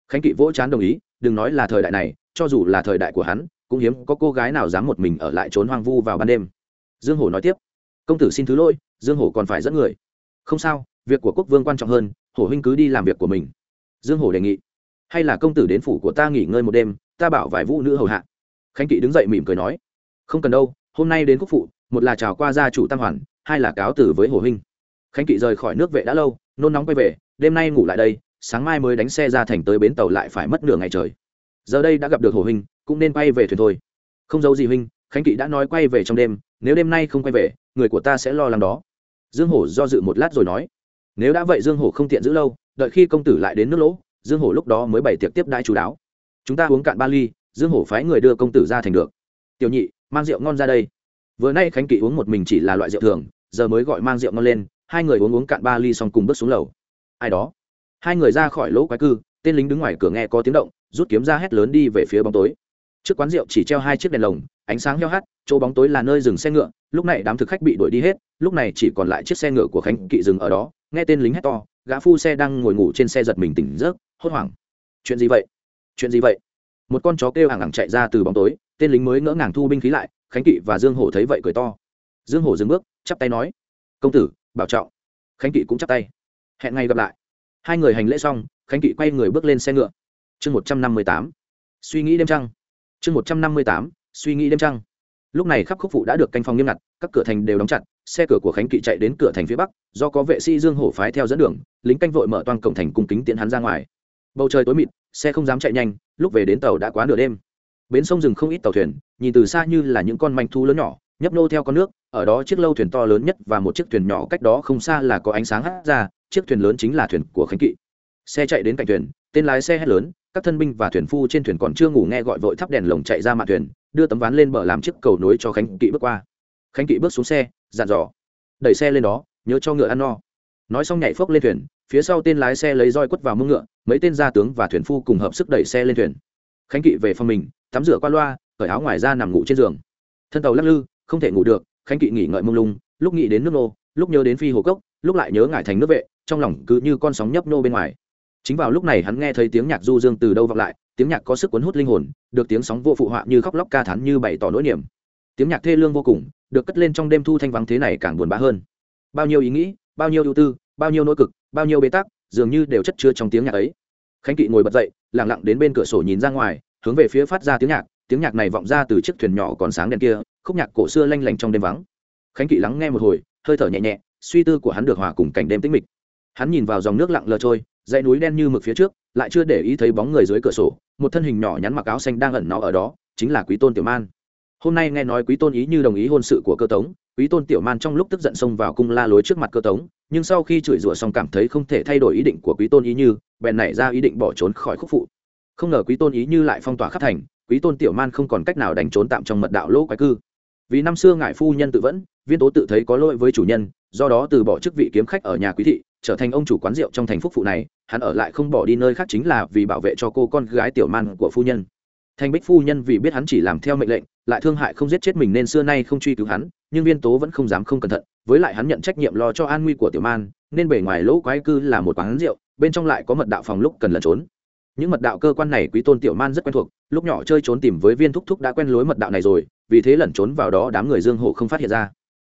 Khánh kỵ vỗ chán đồng ý, đừng nói là thời đại này, cho dù là thời đại của hắn, cũng hiếm có cô gái nào dám một mình ở lại trốn hoang vu vào ban đêm dương hổ nói tiếp, công tử xin thứ lỗi, dương hổ còn phải dẫn người. Không sao, việc của quốc vương quan trọng hơn, hổ huynh cứ đi làm việc của mình. Dương hổ đề nghị, hay là công tử đến phủ của ta nghỉ ngơi một đêm, ta bảo vài vũ nữ hầu hạ. Khánh kỵ đứng dậy mỉm cười nói, không cần đâu, hôm nay đến quốc phụ, một là chào qua gia chủ tam hoàn, hai là cáo tử với hồ huynh. Khánh kỵ rời khỏi nước vệ đã lâu, nôn nóng quay về, đêm nay ngủ lại đây, sáng mai mới đánh xe ra thành tới bến tàu lại phải mất nửa ngày trời. Giờ đây đã gặp được hồ huynh, cũng nên quay về thuyền thôi. Không giấu gì huynh, khánh kỵ đã nói quay về trong đêm nếu đêm nay không quay về, người của ta sẽ lo lắng đó. Dương hổ do dự một lát rồi nói, nếu đã vậy dương hổ không tiện giữ lâu, đợi khi công tử lại đến nước lỗ, dương hổ lúc đó mới bày tiệc tiếp đãi chú đáo. Chúng ta uống cạn ba ly, dương hổ phái người đưa công tử ra thành được. Tiểu nhị, mang rượu ngon ra đây. Vừa nay khánh kỵ uống một mình chỉ là loại rượu thường, giờ mới gọi mang rượu ngon lên, hai người uống uống cạn ba ly xong cùng bước xuống lầu. Ai đó? Hai người ra khỏi lỗ quái cư, tên lính đứng ngoài cửa nghe có tiếng động, rút kiếm ra hét lớn đi về phía bóng tối. Trước quán rượu chỉ treo hai chiếc đèn lồng ánh sáng heo hắt, chỗ bóng tối là nơi dừng xe ngựa, lúc này đám thực khách bị đuổi đi hết, lúc này chỉ còn lại chiếc xe ngựa của khánh kỵ dừng ở đó, nghe tên lính hét to, gã phu xe đang ngồi ngủ trên xe giật mình tỉnh giấc, hốt hoảng. Chuyện gì vậy? Chuyện gì vậy? Một con chó kêu hàng hàng chạy ra từ bóng tối, tên lính mới ngỡ ngàng thu binh khí lại, khánh kỵ và dương hổ thấy vậy cười to. Dương hổ dừng bước, chắp tay nói, công tử, bảo trọng. Khánh kỵ cũng chắp tay. Hẹn ngày gặp lại. Hai người hành lễ xong, khánh kỵ quay người bước lên xe ngựa. Chương một trăm năm mươi tám. Suy nghĩ đêm trăng. Chương một trăm năm mươi tám suy nghĩ đêm trăng. Lúc này khắp khúc phụ đã được canh phòng nghiêm ngặt, các cửa thành đều đóng chặt, xe cửa của khánh kỵ chạy đến cửa thành phía bắc, do có vệ sĩ dương hổ phái theo dẫn đường, lính canh vội mở toang cổng thành cung kính tiễn hắn ra ngoài. Bầu trời tối mịt, xe không dám chạy nhanh, lúc về đến tàu đã quá nửa đêm. Bến sông rừng không ít tàu thuyền, nhìn từ xa như là những con manh thu lớn nhỏ, nhấp nô theo con nước, ở đó chiếc lâu thuyền to lớn nhất và một chiếc thuyền nhỏ cách đó không xa là có ánh sáng hắt ra, chiếc thuyền lớn chính là thuyền của khánh kỵ. Xe chạy đến cạnh thuyền, tên lái xe hét lớn, các thân binh và thuyền phu trên thuyền còn chưa ngủ nghe gọi vội thắp đèn lồng chạy ra mặt thuyền đưa tấm ván lên bờ làm chiếc cầu nối cho khánh kỵ bước qua. Khánh kỵ bước xuống xe, dặn dò. Đẩy xe lên đó, nhớ cho ngựa ăn no. Nói xong nhảy phốc lên thuyền, phía sau tên lái xe lấy roi quất vào mông ngựa, mấy tên gia tướng và thuyền phu cùng hợp sức đẩy xe lên thuyền. Khánh kỵ về phòng mình, tắm rửa qua loa, cởi áo ngoài ra nằm ngủ trên giường. Thân tàu lắc lư, không thể ngủ được, khánh kỵ nghỉ ngợi mông lung, lúc nghĩ đến nước nô, lúc nhớ đến phi hồ cốc, lúc lại nhớ ngải thành nước vệ, trong lòng cứ như con sóng nhấp nô bên ngoài. Chính vào lúc này hắn nghe thấy tiếng nhạc du dương từ đâu vọng lại tiếng nhạc có sức cuốn hút linh hồn, được tiếng sóng vô phụ họa như khóc lóc ca thán như bày tỏ nỗi niềm. Tiếng nhạc thê lương vô cùng, được cất lên trong đêm thu thanh vắng thế này càng buồn bã hơn. Bao nhiêu ý nghĩ, bao nhiêu ưu tư, bao nhiêu nỗi cực, bao nhiêu bế tắc, dường như đều chất chứa trong tiếng nhạc ấy. Khánh kỵ ngồi bật dậy lẳng lặng đến bên cửa sổ nhìn ra ngoài, hướng về phía phát ra tiếng nhạc tiếng nhạc này vọng ra từ chiếc thuyền nhỏ còn sáng đèn kia, khúc nhạc cổ xưa lanh lảnh trong đêm vắng. Khánh kỵ lắng nghe một hồi, hơi thở nhẹ nhẹ, suy tư của hắn được hòa cùng cảnh đêm tĩnh mịch. Hắn nhìn vào dòng nước lặng lờ trôi, dãy núi đen như mực phía trước lại chưa để ý thấy bóng người dưới cửa sổ, một thân hình nhỏ nhắn mặc áo xanh đang ẩn nó ở đó, chính là quý tôn tiểu man. Hôm nay nghe nói quý tôn ý như đồng ý hôn sự của cơ tống, quý tôn tiểu man trong lúc tức giận xông vào cung la lối trước mặt cơ tống, nhưng sau khi chửi rủa xong cảm thấy không thể thay đổi ý định của quý tôn ý như, bèn nảy ra ý định bỏ trốn khỏi khúc phụ. Không ngờ quý tôn ý như lại phong tỏa khắp thành, quý tôn tiểu man không còn cách nào đánh trốn tạm trong mật đạo lỗ quái cư. Vì năm xưa ngại phu nhân tự vẫn, viên tố tự thấy có lỗi với chủ nhân, do đó từ bỏ chức vị kiếm khách ở nhà quý thị trở thành ông chủ quán rượu trong thành phúc phụ này, hắn ở lại không bỏ đi nơi khác chính là vì bảo vệ cho cô con gái tiểu man của phu nhân. Thành bích phu nhân vì biết hắn chỉ làm theo mệnh lệnh, lại thương hại không giết chết mình nên xưa nay không truy cứu hắn, nhưng viên tố vẫn không dám không cẩn thận, với lại hắn nhận trách nhiệm lo cho an nguy của tiểu man, nên bề ngoài lỗ quái cư là một quán rượu, bên trong lại có mật đạo phòng lúc cần lẩn trốn. Những mật đạo cơ quan này quý tôn tiểu man rất quen thuộc, lúc nhỏ chơi trốn tìm với viên thúc thúc đã quen lối mật đạo này rồi, vì thế lẩn trốn vào đó đám người dương hộ không phát hiện ra.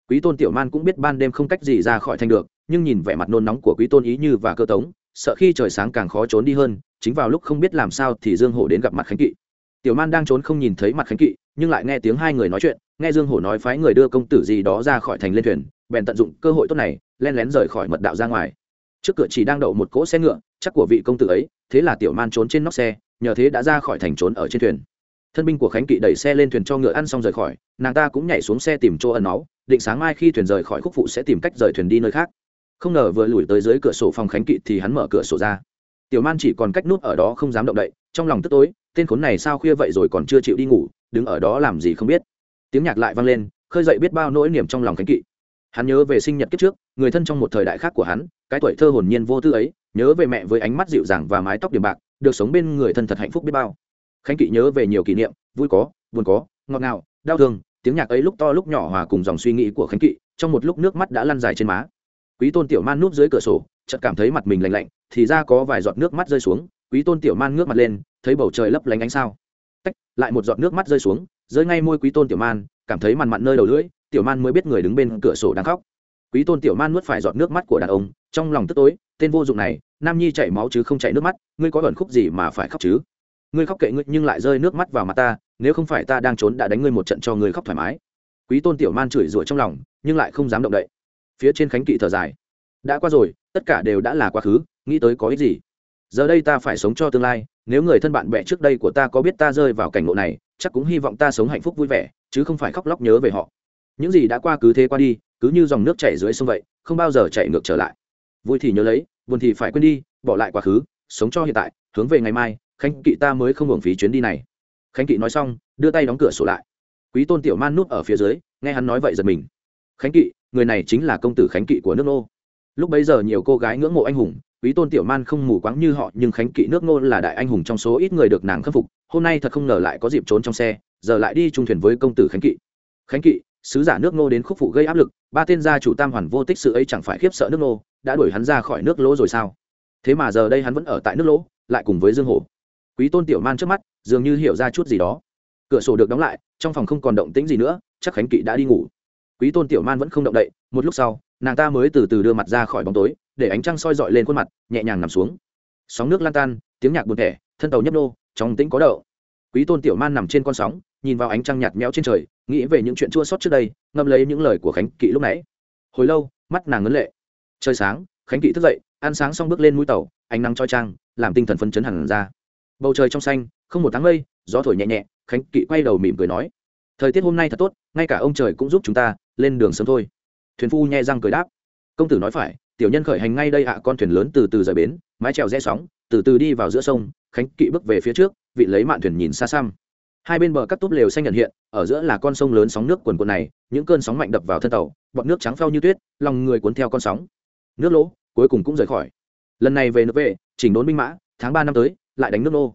Quý tôn tiểu man cũng biết ban đêm không cách gì ra khỏi thành được nhưng nhìn vẻ mặt nôn nóng của quý tôn ý như và cơ tống, sợ khi trời sáng càng khó trốn đi hơn, chính vào lúc không biết làm sao thì dương hổ đến gặp mặt khánh kỵ. Tiểu man đang trốn không nhìn thấy mặt khánh kỵ, nhưng lại nghe tiếng hai người nói chuyện, nghe dương hổ nói phái người đưa công tử gì đó ra khỏi thành lên thuyền, bèn tận dụng cơ hội tốt này, len lén rời khỏi mật đạo ra ngoài. Trước cửa chỉ đang đậu một cỗ xe ngựa, chắc của vị công tử ấy, thế là tiểu man trốn trên nóc xe, nhờ thế đã ra khỏi thành trốn ở trên thuyền. Thân binh của khánh kỵ đẩy xe lên thuyền cho ngựa ăn xong rời khỏi, nàng ta cũng nhảy xuống xe tìm chỗ ẩn náu, định sáng mai khi thuyền rời khỏi khúc phụ sẽ tìm cách rời thuyền đi nơi khác không ngờ vừa lùi tới dưới cửa sổ phòng khánh kỵ thì hắn mở cửa sổ ra. Tiểu man chỉ còn cách nút ở đó không dám động đậy, trong lòng tức tối, tên khốn này sao khuya vậy rồi còn chưa chịu đi ngủ, đứng ở đó làm gì không biết. Tiếng nhạc lại vang lên, khơi dậy biết bao nỗi niềm trong lòng khánh kỵ. Hắn nhớ về sinh nhật kiếp trước, người thân trong một thời đại khác của hắn, cái tuổi thơ hồn nhiên vô tư ấy, nhớ về mẹ với ánh mắt dịu dàng và mái tóc điểm bạc, được sống bên người thân thật hạnh phúc biết bao. Khánh kỵ nhớ về nhiều kỷ niệm, vui có, buồn có, ngọt ngào, đau thương, tiếng nhạc ấy lúc to lúc nhỏ hòa cùng dòng suy nghĩ của khánh kỵ, trong một lúc nước mắt đã lăn dài trên má quý tôn tiểu man núp dưới cửa sổ, chợt cảm thấy mặt mình lạnh lạnh, thì ra có vài giọt nước mắt rơi xuống. Quý tôn tiểu man ngước mặt lên, thấy bầu trời lấp lánh ánh sao. Tách, lại một giọt nước mắt rơi xuống, rơi ngay môi quý tôn tiểu man, cảm thấy mặn mặn nơi đầu lưỡi, tiểu man mới biết người đứng bên cửa sổ đang khóc. Quý tôn tiểu man nuốt phải giọt nước mắt của đàn ông, trong lòng tức tối, tên vô dụng này, nam nhi chảy máu chứ không chảy nước mắt, ngươi có ẩn khúc gì mà phải khóc chứ? Ngươi khóc kệ ngươi, nhưng lại rơi nước mắt vào mặt ta, nếu không phải ta đang trốn đã đánh ngươi một trận cho ngươi khóc thoải mái. Quý tôn tiểu man chửi rủa trong lòng, nhưng lại không dám động đậy phía trên khánh kỵ thở dài. Đã qua rồi, tất cả đều đã là quá khứ, nghĩ tới có ích gì? Giờ đây ta phải sống cho tương lai, nếu người thân bạn bè trước đây của ta có biết ta rơi vào cảnh ngộ này, chắc cũng hy vọng ta sống hạnh phúc vui vẻ, chứ không phải khóc lóc nhớ về họ. Những gì đã qua cứ thế qua đi, cứ như dòng nước chảy dưới sông vậy, không bao giờ chạy ngược trở lại. Vui thì nhớ lấy, buồn thì phải quên đi, bỏ lại quá khứ, sống cho hiện tại, hướng về ngày mai, khánh kỵ ta mới không hưởng phí chuyến đi này. Khánh kỵ nói xong, đưa tay đóng cửa sổ lại. Quý tôn tiểu man núp ở phía dưới, nghe hắn nói vậy giật mình. Khánh kỵ người này chính là công tử khánh kỵ của nước nô. Lúc bấy giờ nhiều cô gái ngưỡng mộ anh hùng, quý tôn tiểu man không mù quáng như họ, nhưng khánh kỵ nước nô là đại anh hùng trong số ít người được nàng khâm phục. Hôm nay thật không ngờ lại có dịp trốn trong xe, giờ lại đi chung thuyền với công tử khánh kỵ. Khánh kỵ, sứ giả nước nô đến khúc phụ gây áp lực, ba tên gia chủ tam hoàn vô tích sự ấy chẳng phải khiếp sợ nước nô, đã đuổi hắn ra khỏi nước lỗ rồi sao? Thế mà giờ đây hắn vẫn ở tại nước lỗ, lại cùng với dương hổ. Quý tôn tiểu man trước mắt, dường như hiểu ra chút gì đó. Cửa sổ được đóng lại, trong phòng không còn động tĩnh gì nữa, chắc khánh kỵ đã đi ngủ quý tôn tiểu man vẫn không động đậy, một lúc sau, nàng ta mới từ từ đưa mặt ra khỏi bóng tối, để ánh trăng soi dọi lên khuôn mặt, nhẹ nhàng nằm xuống. Sóng nước lan tan, tiếng nhạc buồn thẻ, thân tàu nhấp nô, trong tĩnh có đậu. Quý tôn tiểu man nằm trên con sóng, nhìn vào ánh trăng nhạt méo trên trời, nghĩ về những chuyện chua sót trước đây ngâm lấy những lời của khánh kỵ lúc nãy. Hồi lâu, mắt nàng ngấn lệ. Trời sáng, khánh kỵ thức dậy, ăn sáng xong bước lên mũi tàu, ánh nắng trói trang, làm tinh thần phấn chấn hẳn ra. Bầu trời trong xanh, không một tháng mây, gió thổi nhẹ nhẹ, khánh kỵ quay đầu mỉm cười nói, thời tiết hôm nay thật tốt, ngay cả ông trời cũng giúp chúng ta lên đường sớm thôi. Thuyền phu nhẹ răng cười đáp. Công tử nói phải, tiểu nhân khởi hành ngay đây ạ, con thuyền lớn từ từ rời bến, mái trèo rẽ sóng, từ từ đi vào giữa sông, khánh kỵ bước về phía trước, vị lấy mạn thuyền nhìn xa xăm. Hai bên bờ các túp lều xanh nhận hiện, ở giữa là con sông lớn sóng nước quần quần này, những cơn sóng mạnh đập vào thân tàu bọn nước trắng phao như tuyết, lòng người cuốn theo con sóng. Nước lỗ, cuối cùng cũng rời khỏi. Lần này về nước về, chỉnh đốn binh mã, tháng ba năm tới, lại đánh nước nô.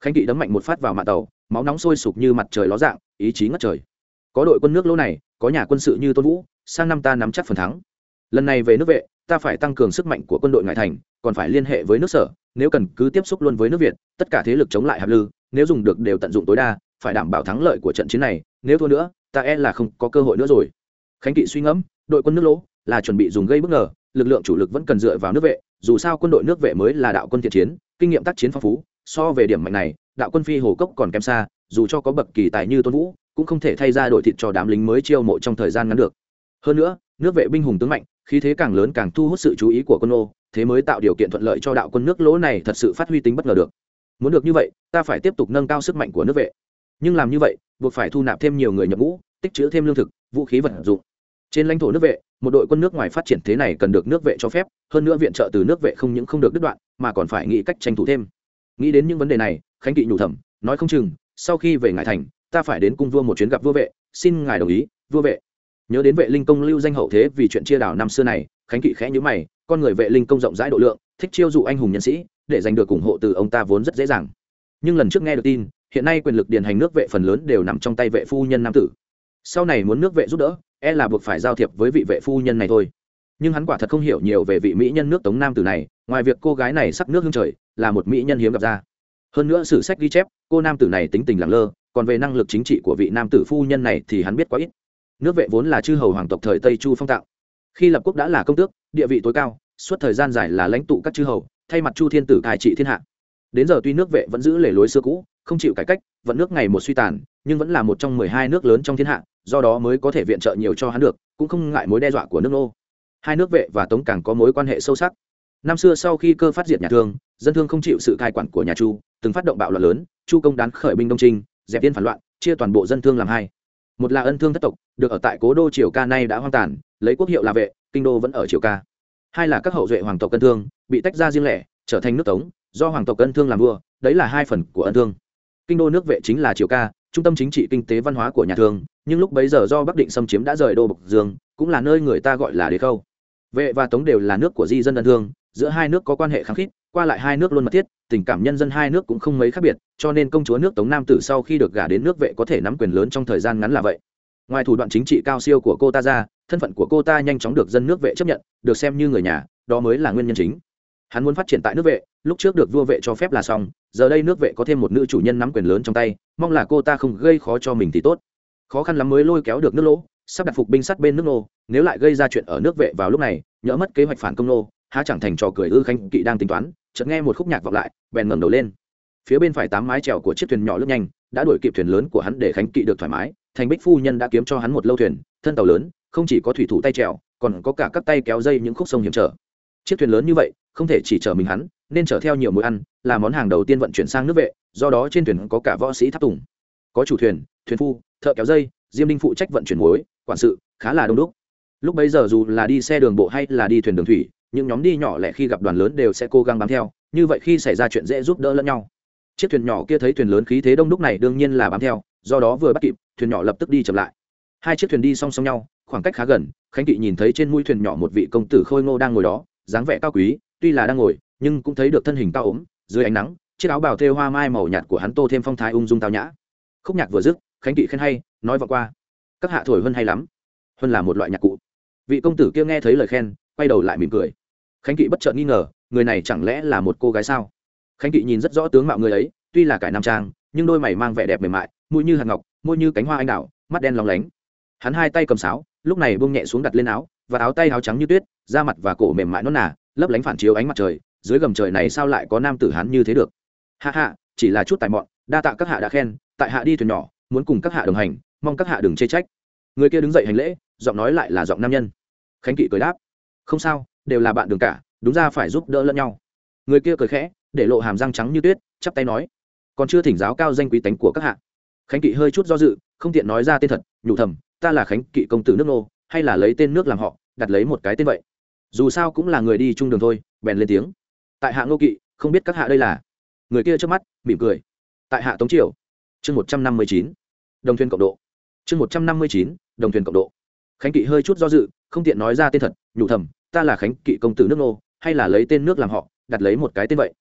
Khánh kỵ đấm mạnh một phát vào mạn tàu, máu nóng sôi sục như mặt trời ló dạng, ý chí ngất trời có đội quân nước lỗ này, có nhà quân sự như tôn vũ, sang năm ta nắm chắc phần thắng. Lần này về nước vệ, ta phải tăng cường sức mạnh của quân đội ngoại thành, còn phải liên hệ với nước sở, nếu cần cứ tiếp xúc luôn với nước việt, tất cả thế lực chống lại hạp lư, nếu dùng được đều tận dụng tối đa, phải đảm bảo thắng lợi của trận chiến này, nếu thua nữa, ta e là không có cơ hội nữa rồi. Khánh kỵ suy ngẫm, đội quân nước lỗ là chuẩn bị dùng gây bất ngờ, lực lượng chủ lực vẫn cần dựa vào nước vệ, dù sao quân đội nước vệ mới là đạo quân thiện chiến, kinh nghiệm tác chiến phong phú, so về điểm mạnh này, đạo quân phi hồ cốc còn kém xa, dù cho có bậc kỳ tài như tôn vũ cũng không thể thay ra đội thịt cho đám lính mới chiêu mộ trong thời gian ngắn được. Hơn nữa, nước vệ binh hùng tướng mạnh, khí thế càng lớn càng thu hút sự chú ý của quân ô, thế mới tạo điều kiện thuận lợi cho đạo quân nước lỗ này thật sự phát huy tính bất ngờ được. Muốn được như vậy, ta phải tiếp tục nâng cao sức mạnh của nước vệ. Nhưng làm như vậy, buộc phải thu nạp thêm nhiều người nhập ngũ, tích trữ thêm lương thực, vũ khí vật dụng. Trên lãnh thổ nước vệ, một đội quân nước ngoài phát triển thế này cần được nước vệ cho phép, hơn nữa viện trợ từ nước vệ không những không được đứt đoạn, mà còn phải nghĩ cách tranh thủ thêm. Nghĩ đến những vấn đề này, khánh kỵ nhủ thầm, nói không chừng, sau khi về ngải thành ta phải đến cung vua một chuyến gặp vua vệ, xin ngài đồng ý, vua vệ. Nhớ đến vệ linh công lưu danh hậu thế vì chuyện chia đảo năm xưa này, khánh kỵ khẽ nhữ mày, con người vệ linh công rộng rãi độ lượng, thích chiêu dụ anh hùng nhân sĩ, để giành được ủng hộ từ ông ta vốn rất dễ dàng. Nhưng lần trước nghe được tin, hiện nay quyền lực điền hành nước vệ phần lớn đều nằm trong tay vệ phu nhân nam tử. Sau này muốn nước vệ giúp đỡ e là buộc phải giao thiệp với vị vệ phu nhân này thôi. Nhưng hắn quả thật không hiểu nhiều về vị mỹ nhân nước tống nam tử này, ngoài việc cô gái này sắc nước hương trời, là một mỹ nhân hiếm gặp ra. Hơn nữa sử sách ghi chép, cô nam tử này tính tình lẳng lơ còn về năng lực chính trị của vị nam tử phu nhân này thì hắn biết quá ít. Nước vệ vốn là chư hầu hoàng tộc thời tây chu phong tạo. Khi lập quốc đã là công tước, địa vị tối cao, suốt thời gian dài là lãnh tụ các chư hầu, thay mặt chu thiên tử cai trị thiên hạ. Đến giờ tuy nước vệ vẫn giữ lề lối xưa cũ, không chịu cải cách vẫn nước ngày một suy tàn, nhưng vẫn là một trong mười hai nước lớn trong thiên hạ, do đó mới có thể viện trợ nhiều cho hắn được, cũng không ngại mối đe dọa của nước nô. Hai nước vệ và tống càng có mối quan hệ sâu sắc. Năm xưa sau khi cơ phát diệt nhà thương, dân thương không chịu sự cai quản của nhà chu, từng phát động bạo loạn lớn, chu công đán khởi binh đông trinh dẹp tiên phản loạn, chia toàn bộ dân thương làm hai. Một là ân thương thất tộc, được ở tại cố đô triều ca nay đã hoang tàn, lấy quốc hiệu là vệ, kinh đô vẫn ở triều ca. Hai là các hậu duệ hoàng tộc cân thương, bị tách ra riêng lẻ, trở thành nước tống, do hoàng tộc cân thương làm vua, đấy là hai phần của ân thương. Kinh đô nước vệ chính là triều ca, trung tâm chính trị kinh tế văn hóa của nhà thương nhưng lúc bấy giờ do bắc định xâm chiếm đã rời đô bộc dương, cũng là nơi người ta gọi là đế khâu. Vệ và tống đều là nước của di dân ân thương, giữa hai nước có quan hệ kháng khít qua lại hai nước luôn mật thiết, tình cảm nhân dân hai nước cũng không mấy khác biệt, cho nên công chúa nước tống nam tử sau khi được gả đến nước vệ có thể nắm quyền lớn trong thời gian ngắn là vậy. Ngoài thủ đoạn chính trị cao siêu của cô ta ra, thân phận của cô ta nhanh chóng được dân nước vệ chấp nhận, được xem như người nhà, đó mới là nguyên nhân chính. Hắn muốn phát triển tại nước vệ, lúc trước được vua vệ cho phép là xong, giờ đây nước vệ có thêm một nữ chủ nhân nắm quyền lớn trong tay, mong là cô ta không gây khó cho mình thì tốt. Khó khăn lắm mới lôi kéo được nước lỗ, sắp đặt phục binh sắt bên nước nô, nếu lại gây ra chuyện ở nước vệ vào lúc này, nhỡ mất kế hoạch phản công nô, há chẳng thành trò cười ư khanh kỵ đang tính toán chợt nghe một khúc nhạc vọng lại, bèn ngẩng đầu lên. Phía bên phải tám mái chèo của chiếc thuyền nhỏ lướt nhanh, đã đuổi kịp thuyền lớn của hắn để khánh kỵ được thoải mái. Thành bích phu nhân đã kiếm cho hắn một lâu thuyền, thân tàu lớn, không chỉ có thủy thủ tay chèo, còn có cả các tay kéo dây những khúc sông hiểm trở. Chiếc thuyền lớn như vậy, không thể chỉ chở mình hắn, nên chở theo nhiều mũi ăn, là món hàng đầu tiên vận chuyển sang nước vệ, do đó trên thuyền có cả võ sĩ tháp tùng. Có chủ thuyền thuyền phu, thợ kéo dây, diêm đinh phụ trách vận chuyển muối, quản sự, khá là đông đúc. Lúc bấy giờ dù là đi xe đường bộ hay là đi thuyền đường thủy những nhóm đi nhỏ lẻ khi gặp đoàn lớn đều sẽ cố gắng bám theo, như vậy khi xảy ra chuyện dễ giúp đỡ lẫn nhau. Chiếc thuyền nhỏ kia thấy thuyền lớn khí thế đông đúc này đương nhiên là bám theo, do đó vừa bắt kịp, thuyền nhỏ lập tức đi chậm lại. Hai chiếc thuyền đi song song nhau, khoảng cách khá gần, khánh kỵ nhìn thấy trên mũi thuyền nhỏ một vị công tử khôi ngô đang ngồi đó, dáng vẻ cao quý, tuy là đang ngồi, nhưng cũng thấy được thân hình cao ốm, dưới ánh nắng, chiếc áo bào thêu hoa mai màu nhạt của hắn tô thêm phong thái ung dung tao nhã. Khúc nhạc vừa dứt, khánh kỵ khen hay, nói vọng qua. Các hạ thổi hơn hay lắm. Hơn là một loại nhạc cụ. Vị công tử kia nghe thấy lời khen, quay đầu lại mỉm cười khánh kỵ bất chợt nghi ngờ, người này chẳng lẽ là một cô gái sao? Khánh kỵ nhìn rất rõ tướng mạo người ấy, tuy là cải nam trang, nhưng đôi mày mang vẻ đẹp mềm mại, mũi như hạt ngọc, môi như cánh hoa anh đào, mắt đen lóng lánh. Hắn hai tay cầm sáo, lúc này bông nhẹ xuống đặt lên áo, và áo tay áo trắng như tuyết, da mặt và cổ mềm mại nó nà, lấp lánh phản chiếu ánh mặt trời, dưới gầm trời này sao lại có nam tử hắn như thế được? Hạ hạ chỉ là chút tài mọn, đa tạ các hạ đã khen, tại hạ đi thuyền nhỏ, muốn cùng các hạ đồng hành, mong các hạ đừng chê trách. Người kia đứng dậy hành lễ, giọng nói lại là giọng nam nhân. Khánh kỵ cười đáp. Không sao đều là bạn đường cả, đúng ra phải giúp đỡ lẫn nhau. Người kia cười khẽ, để lộ hàm răng trắng như tuyết, chắp tay nói, còn chưa thỉnh giáo cao danh quý tánh của các hạ. Khánh kỵ hơi chút do dự, không tiện nói ra tên thật, nhủ thầm ta là khánh kỵ công tử nước nô, hay là lấy tên nước làm họ, đặt lấy một cái tên vậy? Dù sao cũng là người đi chung đường thôi, bèn lên tiếng, tại hạ ngô kỵ, không biết các hạ đây là? Người kia trước mắt, mỉm cười, tại hạ tống triều. Chương một trăm năm mươi chín, đồng thuyền cộng độ. Chương một trăm năm mươi chín, đồng thuyền cộng độ. Khánh kỵ hơi chút do dự, không tiện nói ra tên thật, nhủ thầm ta là khánh kỵ công tử nước nô, hay là lấy tên nước làm họ, đặt lấy một cái tên vậy.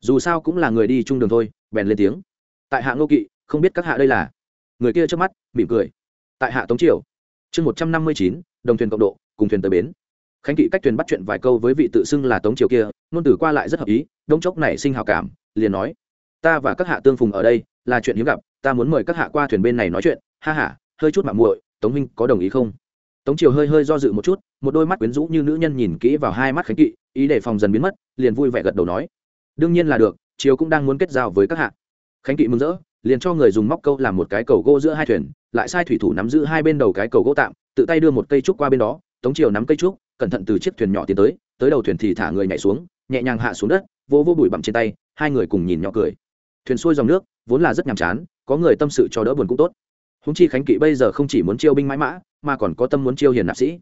Dù sao cũng là người đi chung đường thôi, bèn lên tiếng. Tại hạ ngô kỵ, không biết các hạ đây là? Người kia trước mắt, mỉm cười. Tại hạ tống triều. Chương một trăm năm mươi chín, đồng thuyền cộng độ, cùng thuyền tới bến. Khánh kỵ cách thuyền bắt chuyện vài câu với vị tự xưng là tống triều kia, ngôn tử qua lại rất hợp ý, đông chốc nảy sinh hào cảm, liền nói, ta và các hạ tương phùng ở đây, là chuyện hiếm gặp, ta muốn mời các hạ qua thuyền bên này nói chuyện. Ha ha, hơi chút mạng muội, tống minh có đồng ý không? Tống triều hơi hơi do dự một chút, một đôi mắt quyến rũ như nữ nhân nhìn kỹ vào hai mắt khánh kỵ, ý để phòng dần biến mất, liền vui vẻ gật đầu nói. Đương nhiên là được, triều cũng đang muốn kết giao với các hạ. Khánh kỵ mừng rỡ, liền cho người dùng móc câu làm một cái cầu gỗ giữa hai thuyền, lại sai thủy thủ nắm giữ hai bên đầu cái cầu gỗ tạm, tự tay đưa một cây trúc qua bên đó, tống triều nắm cây trúc, cẩn thận từ chiếc thuyền nhỏ tiến tới tới đầu thuyền thì thả người nhảy xuống, nhẹ nhàng hạ xuống đất, vô vô bụi bặm trên tay, hai người cùng nhìn nhỏ cười. Thuyền xuôi dòng nước, vốn là rất nhàm chán, có người tâm sự cho đỡ buồn cũng tốt húng chi khánh kỵ bây giờ không chỉ muốn chiêu binh mãi mã, mà còn có tâm muốn chiêu hiền nạp sĩ.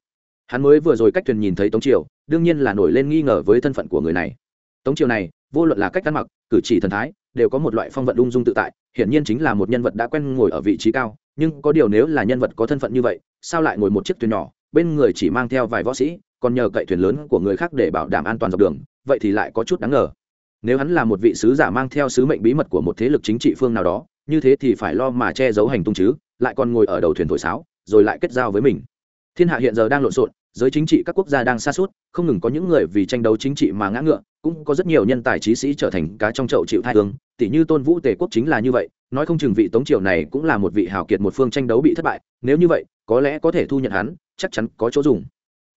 Hắn mới vừa rồi cách thuyền nhìn thấy tống triều, đương nhiên là nổi lên nghi ngờ với thân phận của người này. Tống triều này, vô luận là cách ăn mặc, cử chỉ thần thái, đều có một loại phong vận ung dung tự tại, hiển nhiên chính là một nhân vật đã quen ngồi ở vị trí cao, nhưng có điều nếu là nhân vật có thân phận như vậy, sao lại ngồi một chiếc thuyền nhỏ, bên người chỉ mang theo vài võ sĩ, còn nhờ cậy thuyền lớn của người khác để bảo đảm an toàn dọc đường, vậy thì lại có chút đáng ngờ. Nếu hắn là một vị sứ giả mang theo sứ mệnh bí mật của một thế lực chính trị phương nào đó, như thế thì phải lo mà che giấu hành tung chứ lại còn ngồi ở đầu thuyền thổi sáo, rồi lại kết giao với mình. Thiên hạ hiện giờ đang lộn xộn, giới chính trị các quốc gia đang xa suốt, không ngừng có những người vì tranh đấu chính trị mà ngã ngựa, cũng có rất nhiều nhân tài trí sĩ trở thành cá trong chậu chịu thai hương tỷ như tôn vũ tề quốc chính là như vậy, nói không chừng vị tống triều này cũng là một vị hào kiệt một phương tranh đấu bị thất bại, nếu như vậy, có lẽ có thể thu nhận hắn, chắc chắn có chỗ dùng.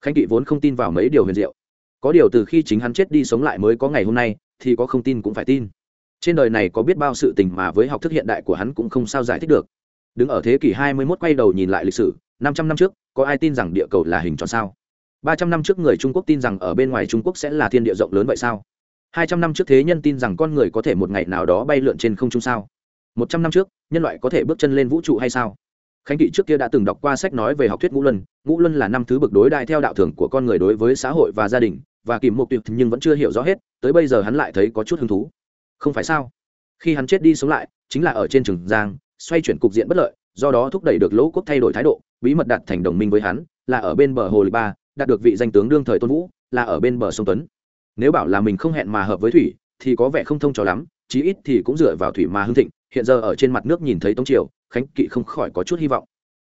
Khánh kỵ vốn không tin vào mấy điều huyền diệu. Có điều từ khi chính hắn chết đi sống lại mới có ngày hôm nay, thì có không tin cũng phải tin. Trên đời này có biết bao sự tình mà với học thức hiện đại của hắn cũng không sao giải thích được đứng ở thế kỷ 21 quay đầu nhìn lại lịch sử 500 năm trước, có ai tin rằng địa cầu là hình tròn sao? 300 năm trước người trung quốc tin rằng ở bên ngoài trung quốc sẽ là thiên địa rộng lớn vậy sao? 200 năm trước thế nhân tin rằng con người có thể một ngày nào đó bay lượn trên không trung sao? 100 năm trước, nhân loại có thể bước chân lên vũ trụ hay sao? Khánh kỵ trước kia đã từng đọc qua sách nói về học thuyết ngũ luân. Ngũ luân là năm thứ bậc đối đại theo đạo thường của con người đối với xã hội và gia đình, và kìm mục tiêu nhưng vẫn chưa hiểu rõ hết, tới bây giờ hắn lại thấy có chút hứng thú. Không phải sao? Khi hắn chết đi sống lại, chính là ở trên trường giang xoay chuyển cục diện bất lợi, do đó thúc đẩy được lỗ quốc thay đổi thái độ, bí mật đạt thành đồng minh với hắn, là ở bên bờ hồ lịch ba, đạt được vị danh tướng đương thời tôn vũ, là ở bên bờ sông tuấn. Nếu bảo là mình không hẹn mà hợp với thủy, thì có vẻ không thông cho lắm, chí ít thì cũng dựa vào thủy mà hưng thịnh, hiện giờ ở trên mặt nước nhìn thấy tống triều, khánh kỵ không khỏi có chút hy vọng.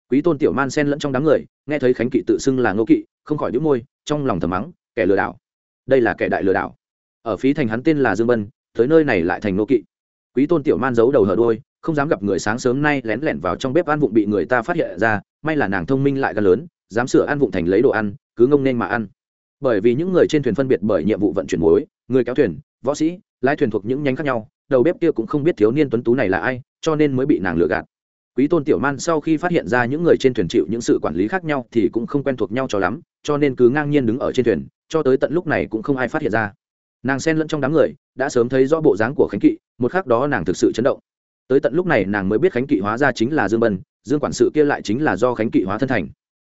Quý tôn tiểu man sen lẫn trong đám người, nghe thấy khánh kỵ tự xưng là ngô kỵ, không khỏi đĩu môi, trong lòng thầm mắng, kẻ lừa đảo. Đây là kẻ đại lừa đảo. Ở phí thành hắn tên là dương bân, tới nơi này lại thành ngô kỵ. Quý tôn tiểu man giấu đầu hở đôi không dám gặp người sáng sớm nay lén lẻn vào trong bếp ăn vụng bị người ta phát hiện ra, may là nàng thông minh lại gan lớn, dám sửa ăn vụng thành lấy đồ ăn, cứ ngông nên mà ăn. Bởi vì những người trên thuyền phân biệt bởi nhiệm vụ vận chuyển muối, người kéo thuyền, võ sĩ, lái thuyền thuộc những nhánh khác nhau, đầu bếp kia cũng không biết thiếu niên tuấn tú này là ai, cho nên mới bị nàng lừa gạt. Quý tôn tiểu man sau khi phát hiện ra những người trên thuyền chịu những sự quản lý khác nhau thì cũng không quen thuộc nhau cho lắm, cho nên cứ ngang nhiên đứng ở trên thuyền, cho tới tận lúc này cũng không ai phát hiện ra. Nàng xen lẫn trong đám người, đã sớm thấy rõ bộ dáng của khánh kỵ, một khác đó nàng thực sự chấn động tới tận lúc này nàng mới biết khánh kỵ hóa ra chính là dương bân, dương quản sự kia lại chính là do khánh kỵ hóa thân thành.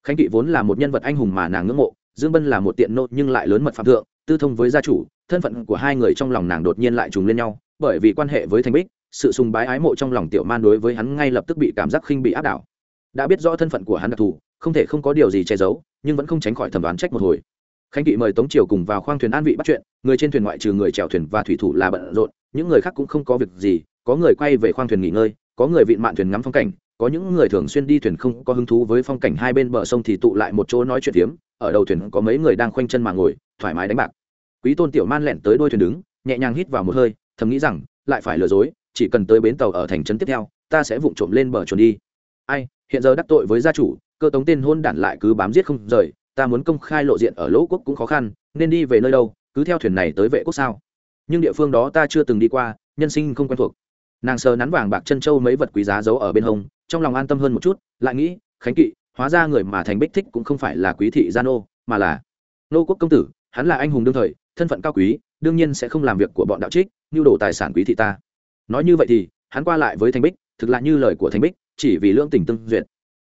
Khánh kỵ vốn là một nhân vật anh hùng mà nàng ngưỡng mộ, dương bân là một tiện nộ nhưng lại lớn mật phạm thượng, tư thông với gia chủ, thân phận của hai người trong lòng nàng đột nhiên lại trùng lên nhau, bởi vì quan hệ với thanh bích, sự sùng bái ái mộ trong lòng tiểu man đối với hắn ngay lập tức bị cảm giác khinh bị áp đảo. Đã biết rõ thân phận của hắn đặc thù, không thể không có điều gì che giấu, nhưng vẫn không tránh khỏi thẩm đoán trách một hồi. Khánh kỵ mời tống triều cùng vào khoang thuyền an vị bắt chuyện, người trên thuyền ngoại trừ người chèo thuyền và thủy thủ là bận rộn, những người khác cũng không có việc gì có người quay về khoang thuyền nghỉ ngơi, có người vịn mạn thuyền ngắm phong cảnh, có những người thường xuyên đi thuyền không có hứng thú với phong cảnh hai bên bờ sông thì tụ lại một chỗ nói chuyện tiếm ở đầu thuyền có mấy người đang khoanh chân mà ngồi, thoải mái đánh bạc. Quý tôn tiểu man lẹn tới đôi thuyền đứng, nhẹ nhàng hít vào một hơi, thầm nghĩ rằng, lại phải lừa dối, chỉ cần tới bến tàu ở thành trấn tiếp theo, ta sẽ vụng trộm lên bờ chuồn đi. Ai, hiện giờ đắc tội với gia chủ, cơ tống tên hôn đản lại cứ bám giết không rời, ta muốn công khai lộ diện ở lỗ quốc cũng khó khăn, nên đi về nơi đâu, cứ theo thuyền này tới vệ quốc sao? Nhưng địa phương đó ta chưa từng đi qua, nhân sinh không quen thuộc nàng sờ nắn vàng bạc chân châu mấy vật quý giá giấu ở bên hông, trong lòng an tâm hơn một chút, lại nghĩ, khánh kỵ, hóa ra người mà thành bích thích cũng không phải là quý thị gia nô, mà là nô quốc công tử, hắn là anh hùng đương thời, thân phận cao quý, đương nhiên sẽ không làm việc của bọn đạo trích, nhu đồ tài sản quý thị ta. Nói như vậy thì, hắn qua lại với thành bích, thực là như lời của thành bích, chỉ vì lương tình tương duyệt.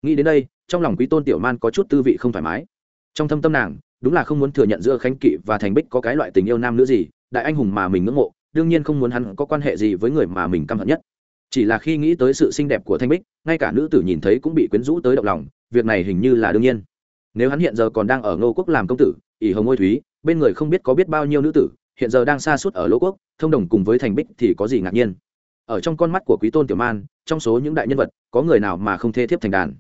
Nghĩ đến đây, trong lòng quý tôn tiểu man có chút tư vị không thoải mái. Trong thâm tâm nàng, đúng là không muốn thừa nhận giữa khánh kỵ và thành bích có cái loại tình yêu nam nữ gì, đại anh hùng mà mình ngưỡng mộ đương nhiên không muốn hắn có quan hệ gì với người mà mình căm hận nhất. Chỉ là khi nghĩ tới sự xinh đẹp của thanh bích, ngay cả nữ tử nhìn thấy cũng bị quyến rũ tới động lòng, việc này hình như là đương nhiên. Nếu hắn hiện giờ còn đang ở ngô quốc làm công tử, ỷ hồng ngôi thúy, bên người không biết có biết bao nhiêu nữ tử, hiện giờ đang xa suốt ở lỗ quốc, thông đồng cùng với thành bích thì có gì ngạc nhiên. Ở trong con mắt của quý tôn tiểu man, trong số những đại nhân vật, có người nào mà không thê thiếp thành đàn?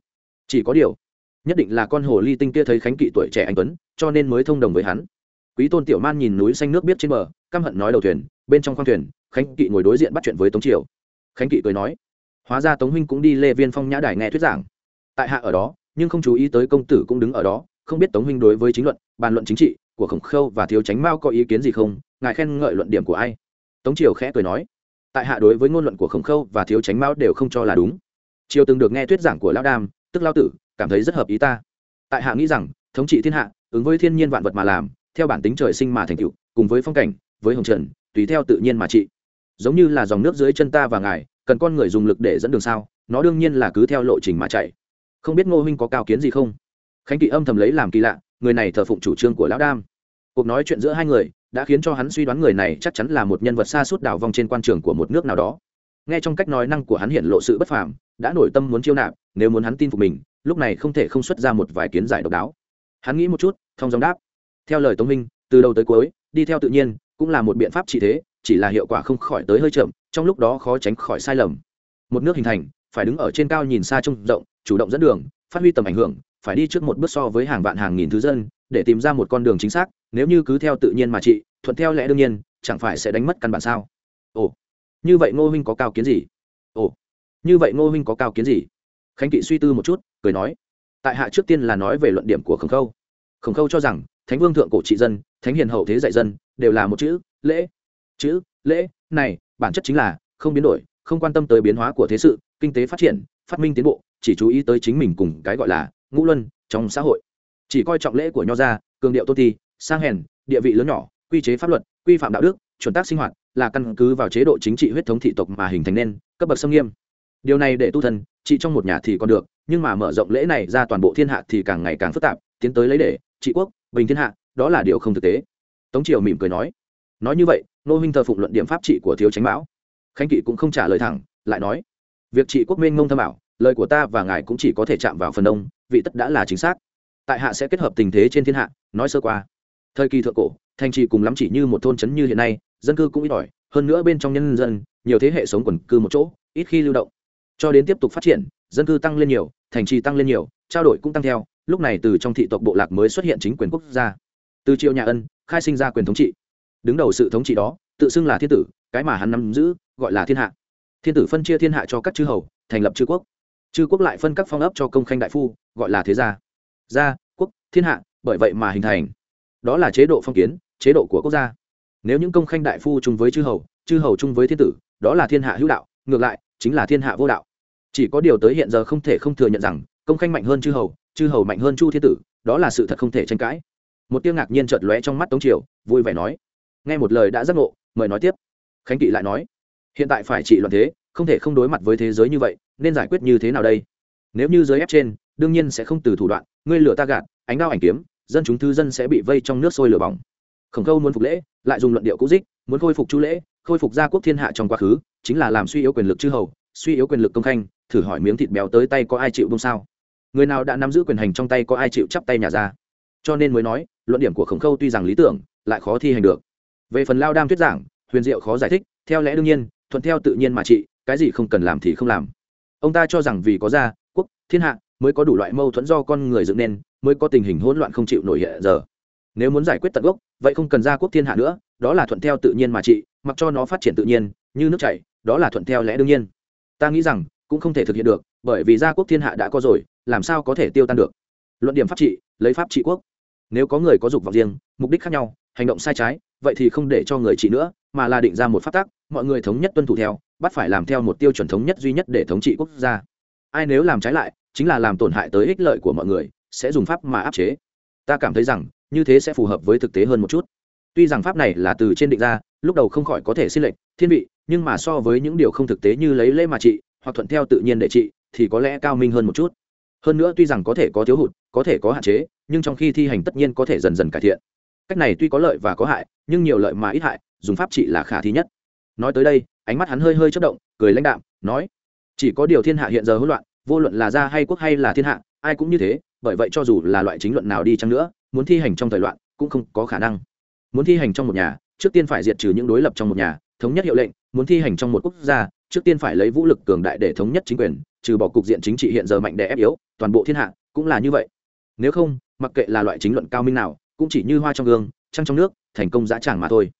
Chỉ có điều, nhất định là con hồ ly tinh kia thấy khánh kỵ tuổi trẻ anh tuấn, cho nên mới thông đồng với hắn. Quý tôn tiểu man nhìn núi xanh nước biết trên bờ, căm hận nói đầu thuyền bên trong khoang thuyền, khánh kỵ ngồi đối diện bắt chuyện với tống triều. Khánh kỵ cười nói, hóa ra tống huynh cũng đi lê viên phong nhã đài nghe thuyết giảng. Tại hạ ở đó, nhưng không chú ý tới công tử cũng đứng ở đó, không biết tống huynh đối với chính luận, bàn luận chính trị của khổng khâu và thiếu tránh mao có ý kiến gì không, ngài khen ngợi luận điểm của ai? Tống triều khẽ cười nói, tại hạ đối với ngôn luận của khổng khâu và thiếu tránh mao đều không cho là đúng. Triều từng được nghe thuyết giảng của lão đam tức lao tử, cảm thấy rất hợp ý ta. Tại hạ nghĩ rằng, thống trị thiên hạ, ứng với thiên nhiên vạn vật mà làm, theo bản tính trời sinh mà thành tựu, cùng với phong cảnh, với hồng trần tùy theo tự nhiên mà trị. Giống như là dòng nước dưới chân ta và ngài, cần con người dùng lực để dẫn đường sao, nó đương nhiên là cứ theo lộ trình mà chạy. Không biết ngô huynh có cao kiến gì không? Khánh kỵ âm thầm lấy làm kỳ lạ, người này thờ phụng chủ trương của lão đam. Cuộc nói chuyện giữa hai người đã khiến cho hắn suy đoán người này chắc chắn là một nhân vật xa suốt đào vong trên quan trường của một nước nào đó. Nghe trong cách nói năng của hắn hiện lộ sự bất phàm, đã nổi tâm muốn chiêu nạp, nếu muốn hắn tin phục mình, lúc này không thể không xuất ra một vài kiến giải độc đáo. Hắn nghĩ một chút, thông dòng đáp. Theo lời tống minh từ đầu tới cuối, đi theo tự nhiên cũng là một biện pháp trị thế, chỉ là hiệu quả không khỏi tới hơi chậm, trong lúc đó khó tránh khỏi sai lầm. Một nước hình thành, phải đứng ở trên cao nhìn xa trông rộng, chủ động dẫn đường, phát huy tầm ảnh hưởng, phải đi trước một bước so với hàng vạn hàng nghìn thứ dân, để tìm ra một con đường chính xác, nếu như cứ theo tự nhiên mà trị, thuận theo lẽ đương nhiên, chẳng phải sẽ đánh mất căn bản sao? Ồ, như vậy ngô huynh có cao kiến gì? Ồ, như vậy ngô huynh có cao kiến gì? Khánh kỵ suy tư một chút, cười nói, tại hạ trước tiên là nói về luận điểm của khổng khâu. Khổng khâu cho rằng, thánh vương thượng cổ trị dân thánh hiền hậu thế dạy dân, đều là một chữ, lễ. Chữ, lễ, này, bản chất chính là, không biến đổi, không quan tâm tới biến hóa của thế sự, kinh tế phát triển, phát minh tiến bộ, chỉ chú ý tới chính mình cùng cái gọi là, ngũ luân, trong xã hội. Chỉ coi trọng lễ của nho gia, cường điệu tôn ti, sang hèn, địa vị lớn nhỏ, quy chế pháp luật, quy phạm đạo đức, chuẩn tác sinh hoạt, là căn cứ vào chế độ chính trị huyết thống thị tộc mà hình thành nên, cấp bậc xâm nghiêm. Điều này để tu thân trị trong một nhà thì còn được, nhưng mà mở rộng lễ này ra toàn bộ thiên hạ thì càng ngày càng phức tạp, tiến tới lấy để, trị quốc, bình thiên hạ đó là điều không thực tế. Tống triều mỉm cười nói nói như vậy nô huynh thờ phụng luận điểm pháp trị của thiếu tránh mão. Khánh kỵ cũng không trả lời thẳng, lại nói, việc trị quốc minh ngông thâm ảo, lời của ta và ngài cũng chỉ có thể chạm vào phần đông, vị tất đã là chính xác. Tại hạ sẽ kết hợp tình thế trên thiên hạ, nói sơ qua. Thời kỳ thượng cổ, thành trì cùng lắm chỉ như một thôn trấn như hiện nay, dân cư cũng ít ỏi, hơn nữa bên trong nhân dân, nhiều thế hệ sống quần cư một chỗ, ít khi lưu động. Cho đến tiếp tục phát triển, dân cư tăng lên nhiều, thành trì tăng lên nhiều, trao đổi cũng tăng theo, lúc này từ trong thị tộc bộ lạc mới xuất hiện chính quyền quốc gia từ triệu nhà ân, khai sinh ra quyền thống trị. Đứng đầu sự thống trị đó, tự xưng là thiên tử, cái mà hắn nắm giữ, gọi là thiên hạ. Thiên tử phân chia thiên hạ cho các chư hầu, thành lập chư quốc. Chư quốc lại phân các phong ấp cho công khanh đại phu, gọi là thế gia. Gia, quốc, thiên hạ, bởi vậy mà hình thành. Đó là chế độ phong kiến, chế độ của quốc gia. Nếu những công khanh đại phu chung với chư hầu chư hầu chung với thiên tử, đó là thiên hạ hữu đạo, ngược lại, chính là thiên hạ vô đạo. Chỉ có điều tới hiện giờ không thể không thừa nhận rằng, công khanh mạnh hơn chư hầu chư hầu mạnh hơn chu thiên tử, đó là sự thật không thể tranh cãi một tiếng ngạc nhiên chợt lóe trong mắt tống triều, vui vẻ nói, nghe một lời đã giác ngộ, mời nói tiếp. Khánh kỵ lại nói, hiện tại phải trị loạn thế, không thể không đối mặt với thế giới như vậy, nên giải quyết như thế nào đây? Nếu như giới ép trên, đương nhiên sẽ không từ thủ đoạn, ngươi lửa ta gạt, ánh đao ảnh kiếm, dân chúng thư dân sẽ bị vây trong nước sôi lửa bỏng. Khổng khâu muốn phục lễ, lại dùng luận điệu cũ dích, muốn khôi phục chu lễ, khôi phục gia quốc thiên hạ trong quá khứ, chính là làm suy yếu quyền lực chư hầu, suy yếu quyền lực công khanh, thử hỏi miếng thịt béo tới tay có ai chịu không sao? Người nào đã nắm giữ quyền hành trong tay có ai chịu chắp tay nhà ra? Cho nên mới nói luận điểm của khổng khâu tuy rằng lý tưởng, lại khó thi hành được. Về phần lao đam thuyết giảng, huyền diệu khó giải thích, theo lẽ đương nhiên, thuận theo tự nhiên mà trị, cái gì không cần làm thì không làm. Ông ta cho rằng vì có gia, quốc, thiên hạ mới có đủ loại mâu thuẫn do con người dựng nên, mới có tình hình hỗn loạn không chịu nổi hiện giờ. Nếu muốn giải quyết tận gốc, vậy không cần gia quốc thiên hạ nữa, đó là thuận theo tự nhiên mà trị, mặc cho nó phát triển tự nhiên, như nước chảy, đó là thuận theo lẽ đương nhiên. Ta nghĩ rằng, cũng không thể thực hiện được, bởi vì gia quốc thiên hạ đã có rồi, làm sao có thể tiêu tan được? Luận điểm pháp trị, lấy pháp trị quốc nếu có người có dục vọng riêng, mục đích khác nhau, hành động sai trái, vậy thì không để cho người trị nữa, mà là định ra một pháp tắc, mọi người thống nhất tuân thủ theo, bắt phải làm theo một tiêu chuẩn thống nhất duy nhất để thống trị quốc gia. Ai nếu làm trái lại, chính là làm tổn hại tới ích lợi của mọi người, sẽ dùng pháp mà áp chế. Ta cảm thấy rằng, như thế sẽ phù hợp với thực tế hơn một chút. Tuy rằng pháp này là từ trên định ra, lúc đầu không khỏi có thể xin lệnh, thiên vị, nhưng mà so với những điều không thực tế như lấy lễ mà trị, hoặc thuận theo tự nhiên để trị, thì có lẽ cao minh hơn một chút hơn nữa tuy rằng có thể có thiếu hụt, có thể có hạn chế, nhưng trong khi thi hành tất nhiên có thể dần dần cải thiện. Cách này tuy có lợi và có hại, nhưng nhiều lợi mà ít hại, dùng pháp trị là khả thi nhất. Nói tới đây, ánh mắt hắn hơi hơi chất động, cười lãnh đạm, nói, chỉ có điều thiên hạ hiện giờ hỗn loạn, vô luận là gia hay quốc hay là thiên hạ, ai cũng như thế, bởi vậy cho dù là loại chính luận nào đi chăng nữa, muốn thi hành trong thời loạn, cũng không có khả năng. Muốn thi hành trong một nhà, trước tiên phải diệt trừ những đối lập trong một nhà, thống nhất hiệu lệnh, muốn thi hành trong một quốc gia, trước tiên phải lấy vũ lực cường đại để thống nhất chính quyền trừ bỏ cục diện chính trị hiện giờ mạnh đè ép yếu, toàn bộ thiên hạ cũng là như vậy. Nếu không, mặc kệ là loại chính luận cao minh nào, cũng chỉ như hoa trong gương, trăng trong nước, thành công dã tràng mà thôi.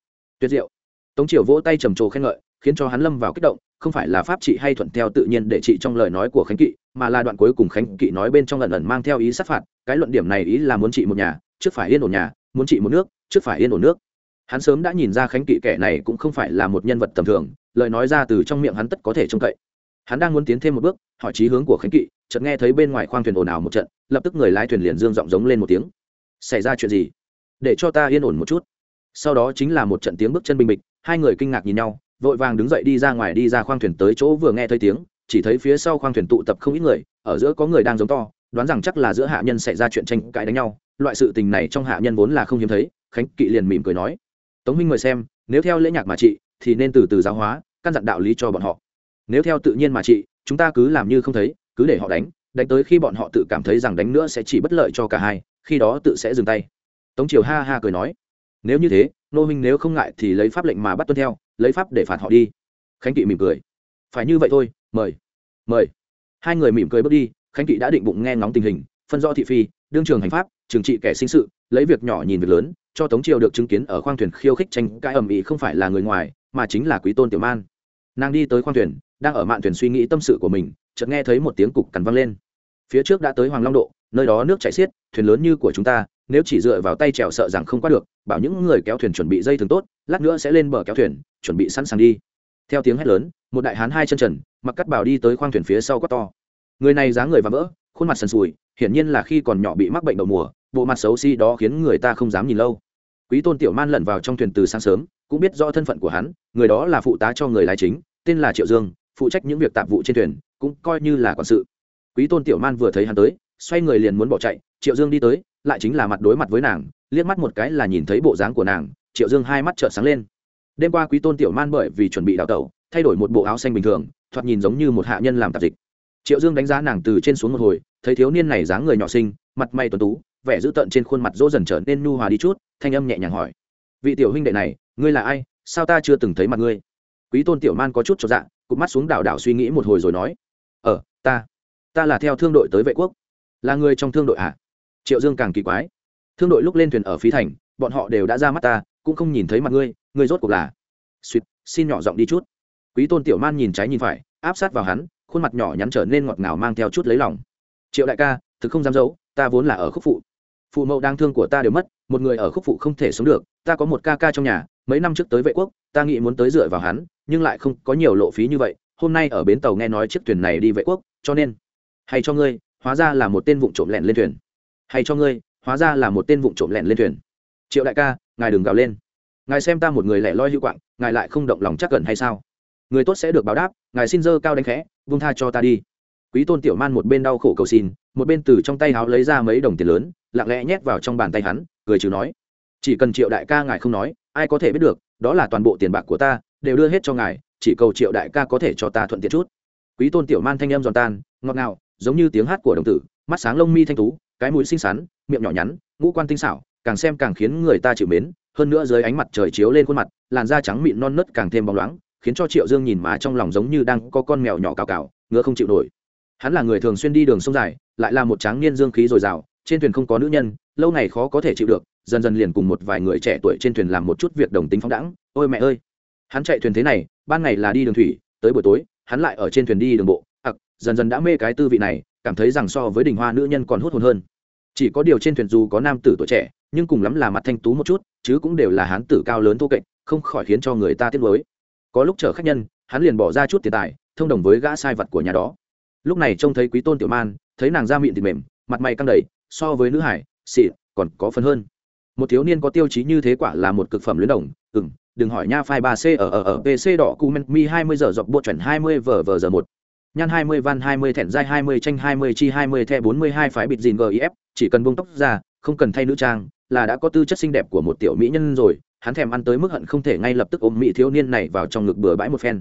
Tuyệt diệu. Tống triều vỗ tay trầm trồ khen ngợi, khiến cho hắn lâm vào kích động, không phải là pháp trị hay thuận theo tự nhiên để trị trong lời nói của khánh kỵ, mà là đoạn cuối cùng khánh kỵ nói bên trong lần ẩn mang theo ý sát phạt, cái luận điểm này ý là muốn trị một nhà, trước phải yên ổn nhà, muốn trị một nước, trước phải yên ổn nước. Hắn sớm đã nhìn ra khánh kỵ kẻ này cũng không phải là một nhân vật tầm thường, lời nói ra từ trong miệng hắn tất có thể trông cậy hắn đang muốn tiến thêm một bước, hỏi trí hướng của khánh kỵ, chợt nghe thấy bên ngoài khoang thuyền ồn ào một trận, lập tức người lái thuyền liền dương giọng giống lên một tiếng. Xảy ra chuyện gì? Để cho ta yên ổn một chút. Sau đó chính là một trận tiếng bước chân bình bịch, hai người kinh ngạc nhìn nhau, vội vàng đứng dậy đi ra ngoài đi ra khoang thuyền tới chỗ vừa nghe thấy tiếng, chỉ thấy phía sau khoang thuyền tụ tập không ít người, ở giữa có người đang giống to, đoán rằng chắc là giữa hạ nhân xảy ra chuyện tranh cãi đánh nhau, loại sự tình này trong hạ nhân vốn là không hiếm thấy, khánh kỵ liền mỉm cười nói, tống minh mời xem, nếu theo lễ nhạc mà trị, thì nên từ từ giáo hóa, căn dặn đạo lý cho bọn họ nếu theo tự nhiên mà trị, chúng ta cứ làm như không thấy, cứ để họ đánh đánh tới khi bọn họ tự cảm thấy rằng đánh nữa sẽ chỉ bất lợi cho cả hai, khi đó tự sẽ dừng tay. Tống triều ha ha cười nói. Nếu như thế, nô huynh nếu không ngại thì lấy pháp lệnh mà bắt tuân theo, lấy pháp để phạt họ đi. Khánh kỵ mỉm cười. Phải như vậy thôi, mời mời. Hai người mỉm cười bước đi, khánh kỵ đã định bụng nghe ngóng tình hình, phân do thị phi, đương trường hành pháp trừng trị kẻ sinh sự, lấy việc nhỏ nhìn việc lớn, cho tống triều được chứng kiến ở khoang thuyền khiêu khích tranh cãi ầm ĩ không phải là người ngoài, mà chính là quý tôn tiểu man. Nàng đi tới khoang thuyền đang ở mạn thuyền suy nghĩ tâm sự của mình, chợt nghe thấy một tiếng cục cằn văng lên. Phía trước đã tới hoàng long độ, nơi đó nước chảy xiết, thuyền lớn như của chúng ta, nếu chỉ dựa vào tay trèo sợ rằng không qua được, bảo những người kéo thuyền chuẩn bị dây thường tốt, lát nữa sẽ lên bờ kéo thuyền, chuẩn bị sẵn sàng đi. Theo tiếng hét lớn, một đại hán hai chân trần, mặc cắt bảo đi tới khoang thuyền phía sau quát to. Người này dáng người và vỡ, khuôn mặt sần sùi, hiển nhiên là khi còn nhỏ bị mắc bệnh đậu mùa, bộ mặt xấu xí đó khiến người ta không dám nhìn lâu. Quý tôn tiểu man lẩn vào trong thuyền từ sáng sớm, cũng biết rõ thân phận của hắn, người đó là phụ tá cho người lái chính, tên là triệu dương phụ trách những việc tạp vụ trên thuyền, cũng coi như là quản sự. Quý tôn tiểu man vừa thấy hắn tới, xoay người liền muốn bỏ chạy, triệu dương đi tới, lại chính là mặt đối mặt với nàng, liếc mắt một cái là nhìn thấy bộ dáng của nàng, triệu dương hai mắt trợn sáng lên. Đêm qua quý tôn tiểu man bởi vì chuẩn bị đào tẩu, thay đổi một bộ áo xanh bình thường, thoạt nhìn giống như một hạ nhân làm tạp dịch. Triệu dương đánh giá nàng từ trên xuống một hồi, thấy thiếu niên này dáng người nhỏ xinh, mặt may tuấn tú, vẻ dữ tợn trên khuôn mặt dỗ dần trở nên nhu hòa đi chút, thanh âm nhẹ nhàng hỏi. Vị tiểu huynh đệ này, ngươi là ai? Sao ta chưa từng thấy mặt ngươi? Quý tôn tiểu man có chút cho dạ cụp mắt xuống đảo đảo suy nghĩ một hồi rồi nói ờ ta ta là theo thương đội tới vệ quốc. Là người trong thương đội ạ à? triệu dương càng kỳ quái. Thương đội lúc lên thuyền ở phí thành, bọn họ đều đã ra mắt ta, cũng không nhìn thấy mặt ngươi ngươi rốt cuộc là suýt xin nhỏ giọng đi chút. Quý tôn tiểu man nhìn trái nhìn phải, áp sát vào hắn, khuôn mặt nhỏ nhắn trở nên ngọt ngào mang theo chút lấy lòng. Triệu đại ca, thực không dám giấu, ta vốn là ở khúc phụ. Phụ mẫu đang thương của ta đều mất, một người ở khúc phụ không thể sống được, ta có một ca ca trong nhà, mấy năm trước tới vệ quốc, ta nghĩ muốn tới dựa vào hắn nhưng lại không có nhiều lộ phí như vậy, hôm nay ở bến tàu nghe nói chiếc thuyền này đi vệ quốc, cho nên, hay cho ngươi, hóa ra là một tên vụ trộm lẹn lên thuyền. Hay cho ngươi, hóa ra là một tên vụ trộm lẹn lên thuyền. Triệu đại ca, ngài đừng gào lên. Ngài xem ta một người lẻ loi hữu quạng, ngài lại không động lòng chắc cẩn hay sao? Người tốt sẽ được báo đáp, ngài xin dơ cao đánh khẽ, vung tha cho ta đi. Quý tôn tiểu man một bên đau khổ cầu xin, một bên từ trong tay háo lấy ra mấy đồng tiền lớn, lặng lẽ nhét vào trong bàn tay hắn, cười trừ nói. Chỉ cần triệu đại ca ngài không nói, ai có thể biết được, đó là toàn bộ tiền bạc của ta đều đưa hết cho ngài, chỉ cầu triệu đại ca có thể cho ta thuận tiện chút. Quý tôn tiểu man thanh em giòn tan, ngọt ngào, giống như tiếng hát của đồng tử, mắt sáng lông mi thanh tú, cái mũi xinh xắn, miệng nhỏ nhắn, ngũ quan tinh xảo, càng xem càng khiến người ta chịu mến, hơn nữa dưới ánh mặt trời chiếu lên khuôn mặt, làn da trắng mịn non nớt càng thêm bóng loáng, khiến cho triệu dương nhìn mà trong lòng giống như đang có con mèo nhỏ cào cào, ngứa không chịu nổi. Hắn là người thường xuyên đi đường sông dài, lại là một tráng niên dương khí dồi dào, trên thuyền không có nữ nhân, lâu ngày khó có thể chịu được, dần dần liền cùng một vài người trẻ tuổi trên thuyền làm một chút việc đồng tính phóng đẳng ôi mẹ ơi! Hắn chạy thuyền thế này, ban ngày là đi đường thủy, tới buổi tối, hắn lại ở trên thuyền đi đường bộ. Ặc, dần dần đã mê cái tư vị này, cảm thấy rằng so với đình hoa nữ nhân còn hút hồn hơn. Chỉ có điều trên thuyền dù có nam tử tuổi trẻ, nhưng cùng lắm là mặt thanh tú một chút, chứ cũng đều là hán tử cao lớn thô kệch, không khỏi khiến cho người ta tiếc nuối. Có lúc chở khách nhân, hắn liền bỏ ra chút tiền tài, thông đồng với gã sai vật của nhà đó. Lúc này trông thấy quý tôn tiểu man, thấy nàng da mịn thịt mềm, mặt mày căng đầy, so với nữ hải xị còn có phần hơn. Một thiếu niên có tiêu chí như thế quả là một cực phẩm luyến đồng ừng đừng hỏi nha phai ba c ở ở ở pc đỏ, cu men, mi hai mươi giờ dọc bộ chuẩn hai mươi vờ vờ giờ một. Nhan hai mươi, van hai mươi thẹn dai hai mươi, tranh hai mươi, chi hai mươi, the bốn mươi hai, phái bịt dìn gif chỉ cần bông tóc ra, không cần thay nữ trang, là đã có tư chất xinh đẹp của một tiểu mỹ nhân rồi. Hắn thèm ăn tới mức hận không thể ngay lập tức ôm mỹ thiếu niên này vào trong ngực bừa bãi một phen.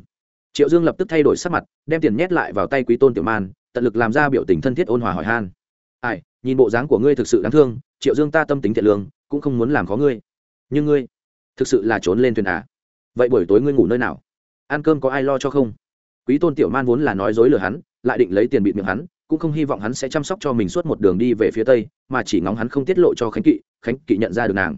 Triệu dương lập tức thay đổi sắc mặt, đem tiền nhét lại vào tay quý tôn tiểu man, tận lực làm ra biểu tình thân thiết ôn hòa hỏi han. Ai, nhìn bộ dáng của ngươi thực sự đáng thương, triệu dương ta tâm tính thiện lương, cũng không muốn làm khó ngươi. Nhưng ngươi thực sự là trốn lên thuyền à? Vậy buổi tối ngươi ngủ nơi nào? Ăn cơm có ai lo cho không? Quý tôn tiểu man vốn là nói dối lừa hắn, lại định lấy tiền bịt miệng hắn, cũng không hy vọng hắn sẽ chăm sóc cho mình suốt một đường đi về phía tây, mà chỉ ngóng hắn không tiết lộ cho khánh kỵ khánh kỵ nhận ra được nàng.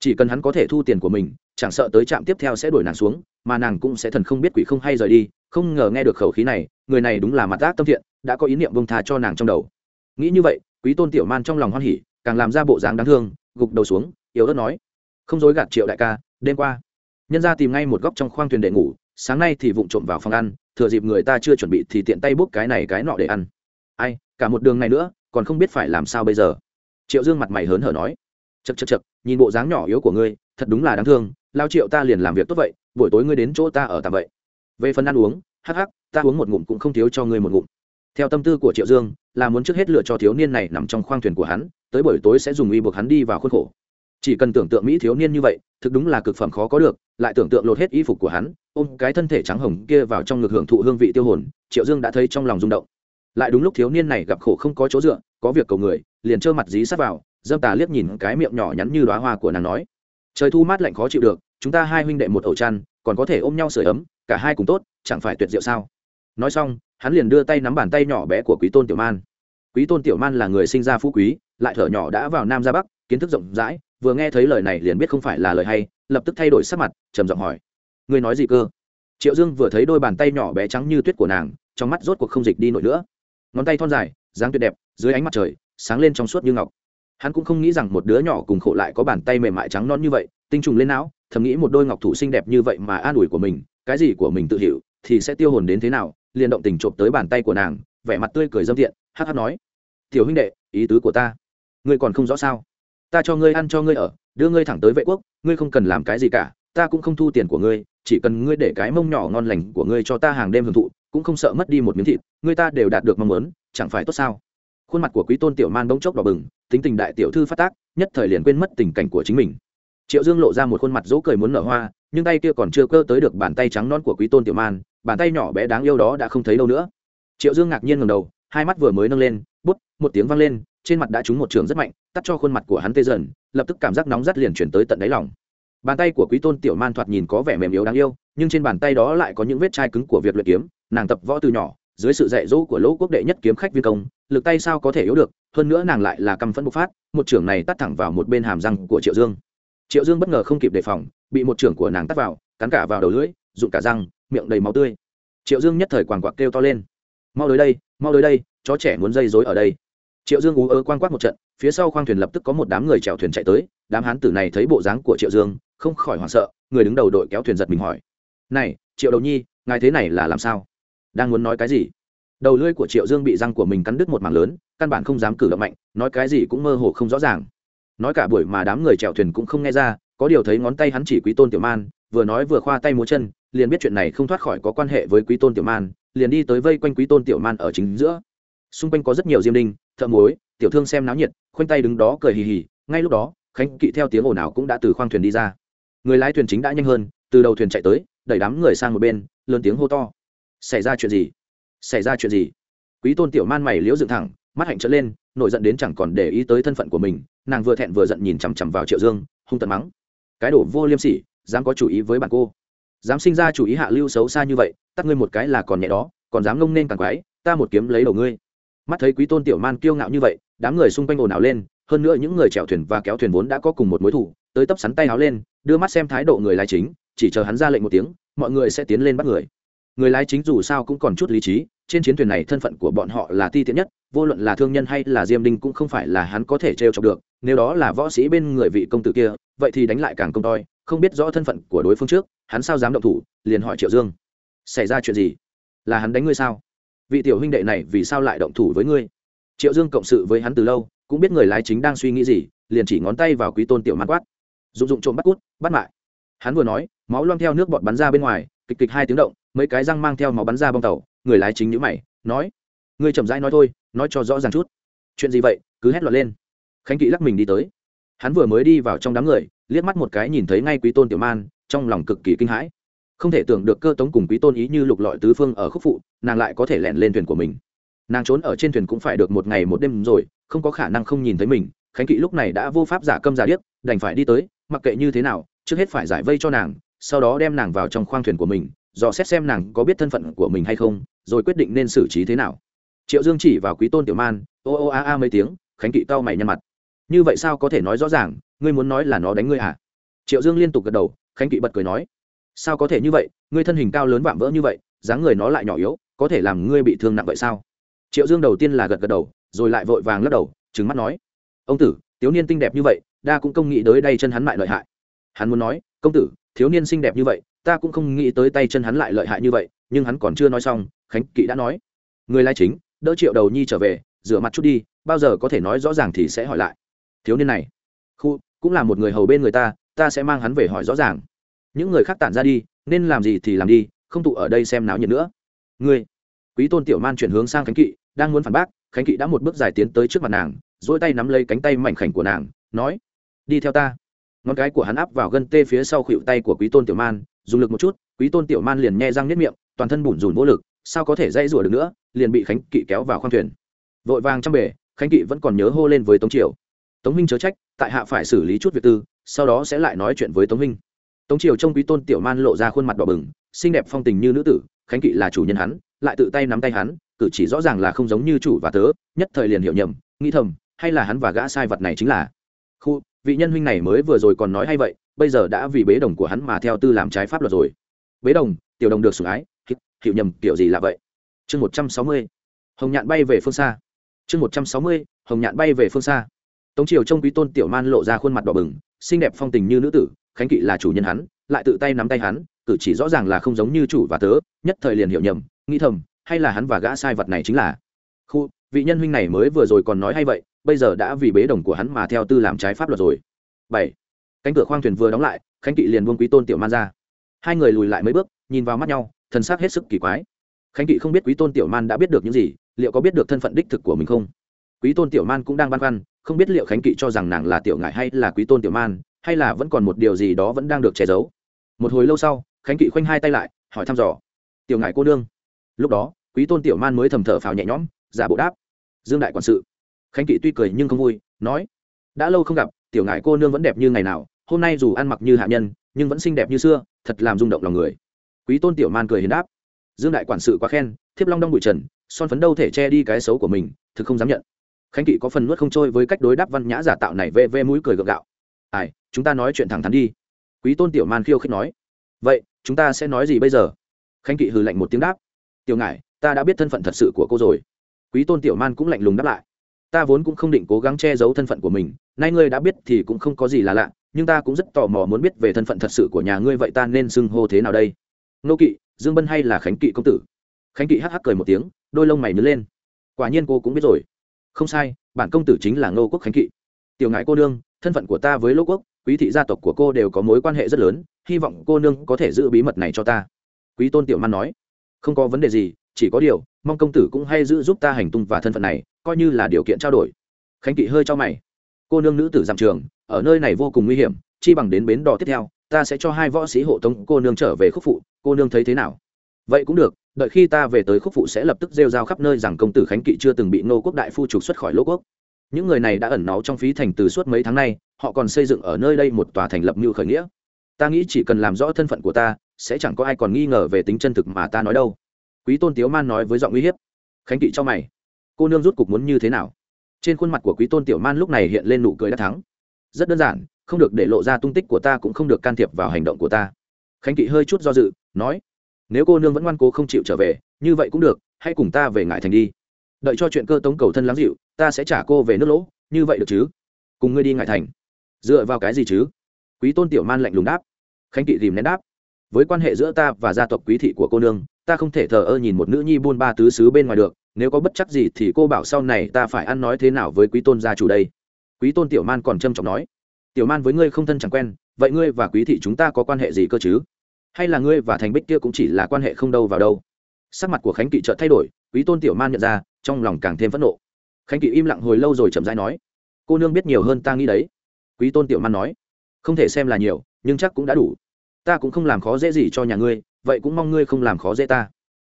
Chỉ cần hắn có thể thu tiền của mình, chẳng sợ tới trạm tiếp theo sẽ đuổi nàng xuống, mà nàng cũng sẽ thần không biết quỷ không hay rời đi, không ngờ nghe được khẩu khí này, người này đúng là mặt ác tâm thiện, đã có ý niệm bông tha cho nàng trong đầu. Nghĩ như vậy, quý tôn tiểu man trong lòng hoan hỉ, càng làm ra bộ dáng đáng thương, gục đầu xuống, yếu ớt nói không dối gạt triệu đại ca, đêm qua. Nhân ra tìm ngay một góc trong khoang thuyền để ngủ, sáng nay thì vụng trộm vào phòng ăn, thừa dịp người ta chưa chuẩn bị thì tiện tay bốc cái này cái nọ để ăn. Ai, cả một đường này nữa, còn không biết phải làm sao bây giờ. Triệu dương mặt mày hớn hở nói. Chật chật chật nhìn bộ dáng nhỏ yếu của ngươi, thật đúng là đáng thương, lao triệu ta liền làm việc tốt vậy, buổi tối ngươi đến chỗ ta ở tạm vậy. Về phần ăn uống, hắc hắc, ta uống một ngụm cũng không thiếu cho ngươi một ngụm. Theo tâm tư của triệu dương, là muốn trước hết lựa cho thiếu niên này nằm trong khoang thuyền của hắn, tới buổi tối sẽ dùng uy buộc hắn đi vào khuôn khổ chỉ cần tưởng tượng mỹ thiếu niên như vậy, thực đúng là cực phẩm khó có được, lại tưởng tượng lột hết y phục của hắn, ôm cái thân thể trắng hồng kia vào trong ngực hưởng thụ hương vị tiêu hồn, triệu dương đã thấy trong lòng rung động. Lại đúng lúc thiếu niên này gặp khổ không có chỗ dựa, có việc cầu người, liền trơ mặt dí sát vào, dâm tà liếc nhìn cái miệng nhỏ nhắn như đoá hoa của nàng nói. Trời thu mát lạnh khó chịu được, chúng ta hai huynh đệ một ẩu chăn, còn có thể ôm nhau sưởi ấm, cả hai cùng tốt, chẳng phải tuyệt diệu sao? Nói xong, hắn liền đưa tay nắm bàn tay nhỏ bé của quý tôn tiểu man. Quý tôn tiểu man là người sinh ra phú quý, lại thở nhỏ đã vào nam ra bắc, kiến thức rộng rãi vừa nghe thấy lời này liền biết không phải là lời hay, lập tức thay đổi sắc mặt, trầm giọng hỏi. Ngươi nói gì cơ? Triệu dương vừa thấy đôi bàn tay nhỏ bé trắng như tuyết của nàng, trong mắt rốt cuộc không dịch đi nổi nữa. Ngón tay thon dài, dáng tuyệt đẹp, dưới ánh mặt trời, sáng lên trong suốt như ngọc. Hắn cũng không nghĩ rằng một đứa nhỏ cùng khổ lại có bàn tay mềm mại trắng non như vậy, tinh trùng lên não, thầm nghĩ một đôi ngọc thủ xinh đẹp như vậy mà an ủi của mình, cái gì của mình tự hiểu, thì sẽ tiêu hồn đến thế nào, liền động tình trộm tới bàn tay của nàng, vẻ mặt tươi cười dâm tiện hắc hắc nói. Tiểu huynh đệ, ý tứ của ta, ngươi còn không rõ sao? Ta cho ngươi ăn cho ngươi ở, đưa ngươi thẳng tới vệ quốc, ngươi không cần làm cái gì cả, ta cũng không thu tiền của ngươi, chỉ cần ngươi để cái mông nhỏ ngon lành của ngươi cho ta hàng đêm hưởng thụ, cũng không sợ mất đi một miếng thịt, ngươi ta đều đạt được mong muốn, chẳng phải tốt sao? Khuôn mặt của quý tôn tiểu man bỗng chốc đỏ bừng, tính tình đại tiểu thư phát tác, nhất thời liền quên mất tình cảnh của chính mình. Triệu dương lộ ra một khuôn mặt dỗ cười muốn nở hoa, nhưng tay kia còn chưa cơ tới được bàn tay trắng non của quý tôn tiểu man, bàn tay nhỏ bé đáng yêu đó đã không thấy đâu nữa. Triệu dương ngạc nhiên ngầm đầu, hai mắt vừa mới nâng lên, bút, một tiếng vang lên trên mặt đã trúng một trường rất mạnh, tắt cho khuôn mặt của hắn tê dần, lập tức cảm giác nóng rắt liền chuyển tới tận đáy lòng. Bàn tay của quý tôn tiểu man thoạt nhìn có vẻ mềm yếu đáng yêu, nhưng trên bàn tay đó lại có những vết chai cứng của việc luyện kiếm, nàng tập võ từ nhỏ, dưới sự dạy dỗ của lỗ quốc đệ nhất kiếm khách viên công, lực tay sao có thể yếu được, hơn nữa nàng lại là căm phẫn bộc phát, một trưởng này tắt thẳng vào một bên hàm răng của triệu dương. Triệu dương bất ngờ không kịp đề phòng, bị một trưởng của nàng tắt vào, cắn cả vào đầu lưỡi, rụng cả răng, miệng đầy máu tươi. Triệu dương nhất thời quàng quạc kêu to lên. Mau tới đây, mau tới đây, chó trẻ muốn dây dối ở đây triệu dương ú ớ quang quát một trận, phía sau khoang thuyền lập tức có một đám người chèo thuyền chạy tới, đám hán tử này thấy bộ dáng của triệu dương, không khỏi hoảng sợ, người đứng đầu đội kéo thuyền giật mình hỏi. Này, triệu đầu nhi, ngài thế này là làm sao? Đang muốn nói cái gì? Đầu lưỡi của triệu dương bị răng của mình cắn đứt một mảng lớn, căn bản không dám cử động mạnh, nói cái gì cũng mơ hồ không rõ ràng. Nói cả buổi mà đám người chèo thuyền cũng không nghe ra, có điều thấy ngón tay hắn chỉ quý tôn tiểu man, vừa nói vừa khoa tay múa chân, liền biết chuyện này không thoát khỏi có quan hệ với quý tôn tiểu man, liền đi tới vây quanh quý tôn tiểu man ở chính giữa. Xung quanh có rất nhiều diêm đinh thợ muối, tiểu thương xem náo nhiệt, khoanh tay đứng đó cười hì hì, ngay lúc đó, khánh kỵ theo tiếng ồn ào cũng đã từ khoang thuyền đi ra. Người lái thuyền chính đã nhanh hơn, từ đầu thuyền chạy tới, đẩy đám người sang một bên, lớn tiếng hô to. Xảy ra chuyện gì? Xảy ra chuyện gì? Quý tôn tiểu man mày liễu dựng thẳng, mắt hạnh trở lên, nổi giận đến chẳng còn để ý tới thân phận của mình, nàng vừa thẹn vừa giận nhìn chằm chằm vào triệu dương, hung tận mắng. Cái đổ vô liêm sỉ, dám có chủ ý với bạn cô. Dám sinh ra chủ ý hạ lưu xấu xa như vậy, tắt ngươi một cái là còn nhẹ đó, còn dám ngông nên càng quái, ta một kiếm lấy đầu ngươi mắt thấy quý tôn tiểu man kiêu ngạo như vậy, đám người xung quanh ồn ào lên, hơn nữa những người chèo thuyền và kéo thuyền vốn đã có cùng một mối thủ, tới tấp sắn tay áo lên, đưa mắt xem thái độ người lái chính, chỉ chờ hắn ra lệnh một tiếng, mọi người sẽ tiến lên bắt người. Người lái chính dù sao cũng còn chút lý trí, trên chiến thuyền này thân phận của bọn họ là ti tiện nhất, vô luận là thương nhân hay là diêm đinh cũng không phải là hắn có thể trêu chọc được, nếu đó là võ sĩ bên người vị công tử kia, vậy thì đánh lại càng công toi, không biết rõ thân phận của đối phương trước, hắn sao dám động thủ, liền hỏi triệu dương. Xảy ra chuyện gì? Là hắn đánh ngươi sao? Vị tiểu huynh đệ này vì sao lại động thủ với ngươi? Triệu dương cộng sự với hắn từ lâu, cũng biết người lái chính đang suy nghĩ gì, liền chỉ ngón tay vào quý tôn tiểu mát quát. Dụng dụng trộm bắt cút, bắt mại. Hắn vừa nói, máu loang theo nước bọt bắn ra bên ngoài, kịch kịch hai tiếng động, mấy cái răng mang theo máu bắn ra bong tàu, người lái chính nhữ mày, nói, ngươi chậm rãi nói thôi, nói cho rõ ràng chút. Chuyện gì vậy, cứ hét loạt lên. Khánh kỵ lắc mình đi tới. Hắn vừa mới đi vào trong đám người, liếc mắt một cái nhìn thấy ngay quý tôn tiểu man, trong lòng cực kỳ kinh hãi không thể tưởng được cơ tống cùng quý tôn ý như lục lọi tứ phương ở khúc phụ, nàng lại có thể lẻn lên thuyền của mình. Nàng trốn ở trên thuyền cũng phải được một ngày một đêm rồi, không có khả năng không nhìn thấy mình. Khánh kỵ lúc này đã vô pháp giả câm giả điếc, đành phải đi tới, mặc kệ như thế nào, trước hết phải giải vây cho nàng, sau đó đem nàng vào trong khoang thuyền của mình, dò xét xem nàng có biết thân phận của mình hay không, rồi quyết định nên xử trí thế nào. Triệu dương chỉ vào quý tôn tiểu man, ô ô a a mấy tiếng, khánh kỵ cau mày nhăn mặt. Như vậy sao có thể nói rõ ràng, ngươi muốn nói là nó đánh ngươi à? Triệu dương liên tục gật đầu, khánh kỵ bật cười nói sao có thể như vậy? Ngươi thân hình cao lớn vạm vỡ như vậy, dáng người nó lại nhỏ yếu, có thể làm ngươi bị thương nặng vậy sao? Triệu dương đầu tiên là gật gật đầu, rồi lại vội vàng lắc đầu trứng mắt nói, ông tử, thiếu niên tinh đẹp như vậy, đa cũng không nghĩ tới đây chân hắn lại lợi hại. Hắn muốn nói, công tử, thiếu niên xinh đẹp như vậy, ta cũng không nghĩ tới tay chân hắn lại lợi hại như vậy, nhưng hắn còn chưa nói xong, khánh kỵ đã nói người lai chính, đỡ triệu đầu nhi trở về, rửa mặt chút đi, bao giờ có thể nói rõ ràng thì sẽ hỏi lại. Thiếu niên này, khu, cũng là một người hầu bên người ta ta sẽ mang hắn về hỏi rõ ràng những người khác tản ra đi, nên làm gì thì làm đi, không tụ ở đây xem náo nhiệt nữa. Ngươi, quý tôn tiểu man chuyển hướng sang khánh kỵ, đang muốn phản bác, khánh kỵ đã một bước dài tiến tới trước mặt nàng dỗi tay nắm lấy cánh tay mảnh khảnh của nàng, nói, đi theo ta. Ngón cái của hắn áp vào gân tê phía sau khuỵu tay của quý tôn tiểu man, dùng lực một chút, quý tôn tiểu man liền nhe răng nếp miệng, toàn thân bủn rủn vô lực, sao có thể dãy rủa được nữa, liền bị khánh kỵ kéo vào khoang thuyền. Vội vàng trong bể, khánh kỵ vẫn còn nhớ hô lên với tống triều. Tống minh chớ trách, tại hạ phải xử lý chút việc tư, sau đó sẽ lại nói chuyện với tống minh tống triều trông quý tôn tiểu man lộ ra khuôn mặt đỏ bừng, xinh đẹp phong tình như nữ tử, khánh kỵ là chủ nhân hắn, lại tự tay nắm tay hắn, cử chỉ rõ ràng là không giống như chủ và tớ, nhất thời liền hiểu nhầm, nghĩ thầm, hay là hắn và gã sai vật này chính là. Khu, vị nhân huynh này mới vừa rồi còn nói hay vậy, bây giờ đã vì bế đồng của hắn mà theo tư làm trái pháp luật rồi. Bế đồng, tiểu đồng được sủng ái hiểu nhầm kiểu gì là vậy? Chương một trăm sáu mươi, hồng nhạn bay về phương xa. Chương một trăm sáu mươi, hồng nhạn bay về phương xa tống triều trông quý tôn tiểu man lộ ra khuôn mặt đỏ bừng, xinh đẹp phong tình như nữ tử, khánh kỵ là chủ nhân hắn, lại tự tay nắm tay hắn, cử chỉ rõ ràng là không giống như chủ và tớ, nhất thời liền hiểu nhầm, nghĩ thầm, hay là hắn và gã sai vật này chính là. Khu, vị nhân huynh này mới vừa rồi còn nói hay vậy, bây giờ đã vì bế đồng của hắn mà theo tư làm trái pháp luật rồi. Bảy, cánh cửa khoang thuyền vừa đóng lại, khánh kỵ liền buông quý tôn tiểu man ra. Hai người lùi lại mấy bước, nhìn vào mắt nhau, thần sắc hết sức kỳ quái. Khánh kỵ không biết quý tôn tiểu man đã biết được những gì, liệu có biết được thân phận đích thực của mình không? Quý tôn tiểu man cũng đang băn khoăn không biết liệu khánh kỵ cho rằng nàng là tiểu ngại hay là quý tôn tiểu man, hay là vẫn còn một điều gì đó vẫn đang được che giấu. Một hồi lâu sau, khánh kỵ khoanh hai tay lại, hỏi thăm dò. Tiểu ngại cô nương. Lúc đó, quý tôn tiểu man mới thầm thở phào nhẹ nhõm, giả bộ đáp. Dương đại quản sự. Khánh kỵ tuy cười nhưng không vui, nói. Đã lâu không gặp, tiểu ngại cô nương vẫn đẹp như ngày nào, hôm nay dù ăn mặc như hạ nhân, nhưng vẫn xinh đẹp như xưa, thật làm rung động lòng người. Quý tôn tiểu man cười hiền đáp. Dương đại quản sự quá khen, thiếp long đong bụi trần, son phấn đâu thể che đi cái xấu của mình, thực không dám nhận khánh kỵ có phần nuốt không trôi với cách đối đáp văn nhã giả tạo này ve ve mũi cười gượng gạo. Ai, chúng ta nói chuyện thẳng thắn đi. Quý tôn tiểu man khiêu khích nói. Vậy, chúng ta sẽ nói gì bây giờ? Khánh kỵ hừ lạnh một tiếng đáp. Tiểu ngại ta đã biết thân phận thật sự của cô rồi. Quý tôn tiểu man cũng lạnh lùng đáp lại. Ta vốn cũng không định cố gắng che giấu thân phận của mình, nay ngươi đã biết thì cũng không có gì là lạ, nhưng ta cũng rất tò mò muốn biết về thân phận thật sự của nhà ngươi vậy ta nên xưng hô thế nào đây? Nô kỵ, dương bân hay là khánh kỵ công tử? Khánh kỵ hắc hắc cười một tiếng, đôi lông mày nứt lên. Quả nhiên cô cũng biết rồi không sai, bản công tử chính là ngô quốc khánh kỵ. Tiểu ngại cô nương, thân phận của ta với lỗ quốc, quý thị gia tộc của cô đều có mối quan hệ rất lớn, hy vọng cô nương có thể giữ bí mật này cho ta. Quý tôn tiểu man nói. Không có vấn đề gì, chỉ có điều, mong công tử cũng hay giữ giúp ta hành tung và thân phận này, coi như là điều kiện trao đổi. Khánh kỵ hơi cho mày. Cô nương nữ tử giảm trường, ở nơi này vô cùng nguy hiểm, chi bằng đến bến đò tiếp theo, ta sẽ cho hai võ sĩ hộ tống cô nương trở về khúc phụ, cô nương thấy thế nào? Vậy cũng được, đợi khi ta về tới khúc phụ sẽ lập tức rêu rao khắp nơi rằng công tử khánh kỵ chưa từng bị nô quốc đại phu trục xuất khỏi lỗ quốc. Những người này đã ẩn náu trong phí thành từ suốt mấy tháng nay, họ còn xây dựng ở nơi đây một tòa thành lập mưu khởi nghĩa. Ta nghĩ chỉ cần làm rõ thân phận của ta, sẽ chẳng có ai còn nghi ngờ về tính chân thực mà ta nói đâu. Quý tôn tiếu man nói với giọng uy hiếp. Khánh kỵ cho mày. Cô nương rút cục muốn như thế nào? Trên khuôn mặt của quý tôn tiểu man lúc này hiện lên nụ cười đã thắng. Rất đơn giản, không được để lộ ra tung tích của ta cũng không được can thiệp vào hành động của ta. Khánh kỵ hơi chút do dự, nói nếu cô nương vẫn ngoan cố không chịu trở về, như vậy cũng được, hãy cùng ta về ngại thành đi. Đợi cho chuyện cơ tống cầu thân lắng dịu, ta sẽ trả cô về nước lỗ, như vậy được chứ? Cùng ngươi đi ngại thành. Dựa vào cái gì chứ? Quý tôn tiểu man lạnh lùng đáp. Khánh kỵ tìm nén đáp. Với quan hệ giữa ta và gia tộc quý thị của cô nương, ta không thể thờ ơ nhìn một nữ nhi buôn ba tứ xứ bên ngoài được, nếu có bất chắc gì thì cô bảo sau này ta phải ăn nói thế nào với quý tôn gia chủ đây? Quý tôn tiểu man còn trâm trọng nói. Tiểu man với ngươi không thân chẳng quen, vậy ngươi và quý thị chúng ta có quan hệ gì cơ chứ? Hay là ngươi và thành bích kia cũng chỉ là quan hệ không đâu vào đâu? Sắc mặt của khánh kỵ chợt thay đổi, quý tôn tiểu man nhận ra, trong lòng càng thêm phẫn nộ. Khánh kỵ im lặng hồi lâu rồi chậm rãi nói, cô nương biết nhiều hơn ta nghĩ đấy. Quý tôn tiểu man nói, không thể xem là nhiều, nhưng chắc cũng đã đủ. Ta cũng không làm khó dễ gì cho nhà ngươi, vậy cũng mong ngươi không làm khó dễ ta.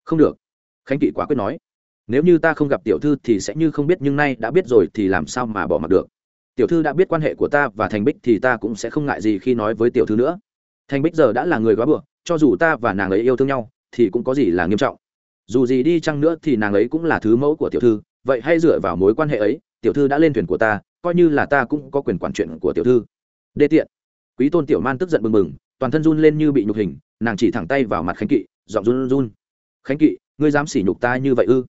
Không được. Khánh kỵ quả quyết nói, nếu như ta không gặp tiểu thư thì sẽ như không biết, nhưng nay đã biết rồi thì làm sao mà bỏ mặc được. Tiểu thư đã biết quan hệ của ta và thành bích thì ta cũng sẽ không ngại gì khi nói với tiểu thư nữa. Thành bích giờ đã là người quá bựa cho dù ta và nàng ấy yêu thương nhau, thì cũng có gì là nghiêm trọng. Dù gì đi chăng nữa thì nàng ấy cũng là thứ mẫu của tiểu thư, vậy hay dựa vào mối quan hệ ấy, tiểu thư đã lên thuyền của ta, coi như là ta cũng có quyền quản chuyện của tiểu thư. Đê tiện. Quý tôn tiểu man tức giận bừng bừng, toàn thân run lên như bị nhục hình, nàng chỉ thẳng tay vào mặt khánh kỵ, giọng run run. Khánh kỵ, ngươi dám sỉ nhục ta như vậy ư?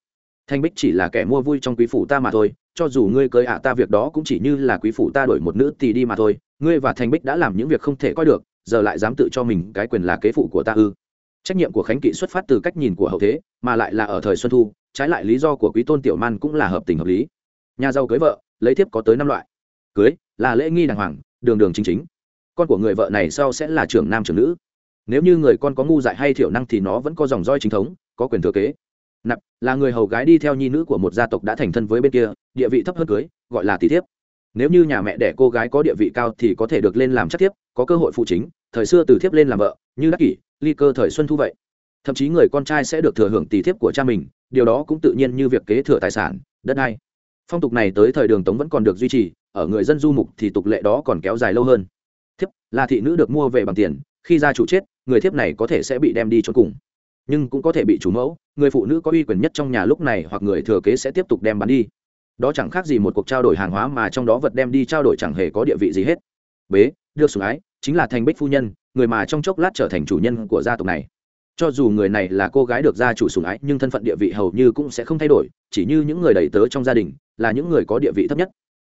Thanh bích chỉ là kẻ mua vui trong quý phủ ta mà thôi, cho dù ngươi cưới ạ ta việc đó cũng chỉ như là quý phủ ta đổi một nữ tỳ đi mà thôi, ngươi và thanh bích đã làm những việc không thể coi được giờ lại dám tự cho mình cái quyền là kế phụ của ta ư? Trách nhiệm của khánh kỵ xuất phát từ cách nhìn của hậu thế, mà lại là ở thời xuân thu, trái lại lý do của quý tôn tiểu man cũng là hợp tình hợp lý. Nhà giàu cưới vợ, lấy thiếp có tới năm loại. Cưới là lễ nghi đàng hoàng, đường đường chính chính. Con của người vợ này sau sẽ là trưởng nam trưởng nữ. Nếu như người con có ngu dại hay thiểu năng thì nó vẫn có dòng roi chính thống, có quyền thừa kế. Nạp, là người hầu gái đi theo nhi nữ của một gia tộc đã thành thân với bên kia, địa vị thấp hơn cưới, gọi là tỷ thiếp. Nếu như nhà mẹ đẻ cô gái có địa vị cao thì có thể được lên làm chắc thiếp có cơ hội phụ chính, thời xưa từ thiếp lên làm vợ, như đắc kỷ, ly cơ thời xuân thu vậy. Thậm chí người con trai sẽ được thừa hưởng tỷ thiếp của cha mình, điều đó cũng tự nhiên như việc kế thừa tài sản, đất đai. Phong tục này tới thời đường tống vẫn còn được duy trì, ở người dân du mục thì tục lệ đó còn kéo dài lâu hơn. Thiếp, là thị nữ được mua về bằng tiền, khi gia chủ chết, người thiếp này có thể sẽ bị đem đi trốn cùng. Nhưng cũng có thể bị chủ mẫu, người phụ nữ có uy quyền nhất trong nhà lúc này hoặc người thừa kế sẽ tiếp tục đem bán đi. Đó chẳng khác gì một cuộc trao đổi hàng hóa mà trong đó vật đem đi trao đổi chẳng hề có địa vị gì hết. Bế được sủng ái, chính là thành bích phu nhân, người mà trong chốc lát trở thành chủ nhân của gia tộc này. Cho dù người này là cô gái được gia chủ sủng ái, nhưng thân phận địa vị hầu như cũng sẽ không thay đổi, chỉ như những người đầy tớ trong gia đình, là những người có địa vị thấp nhất.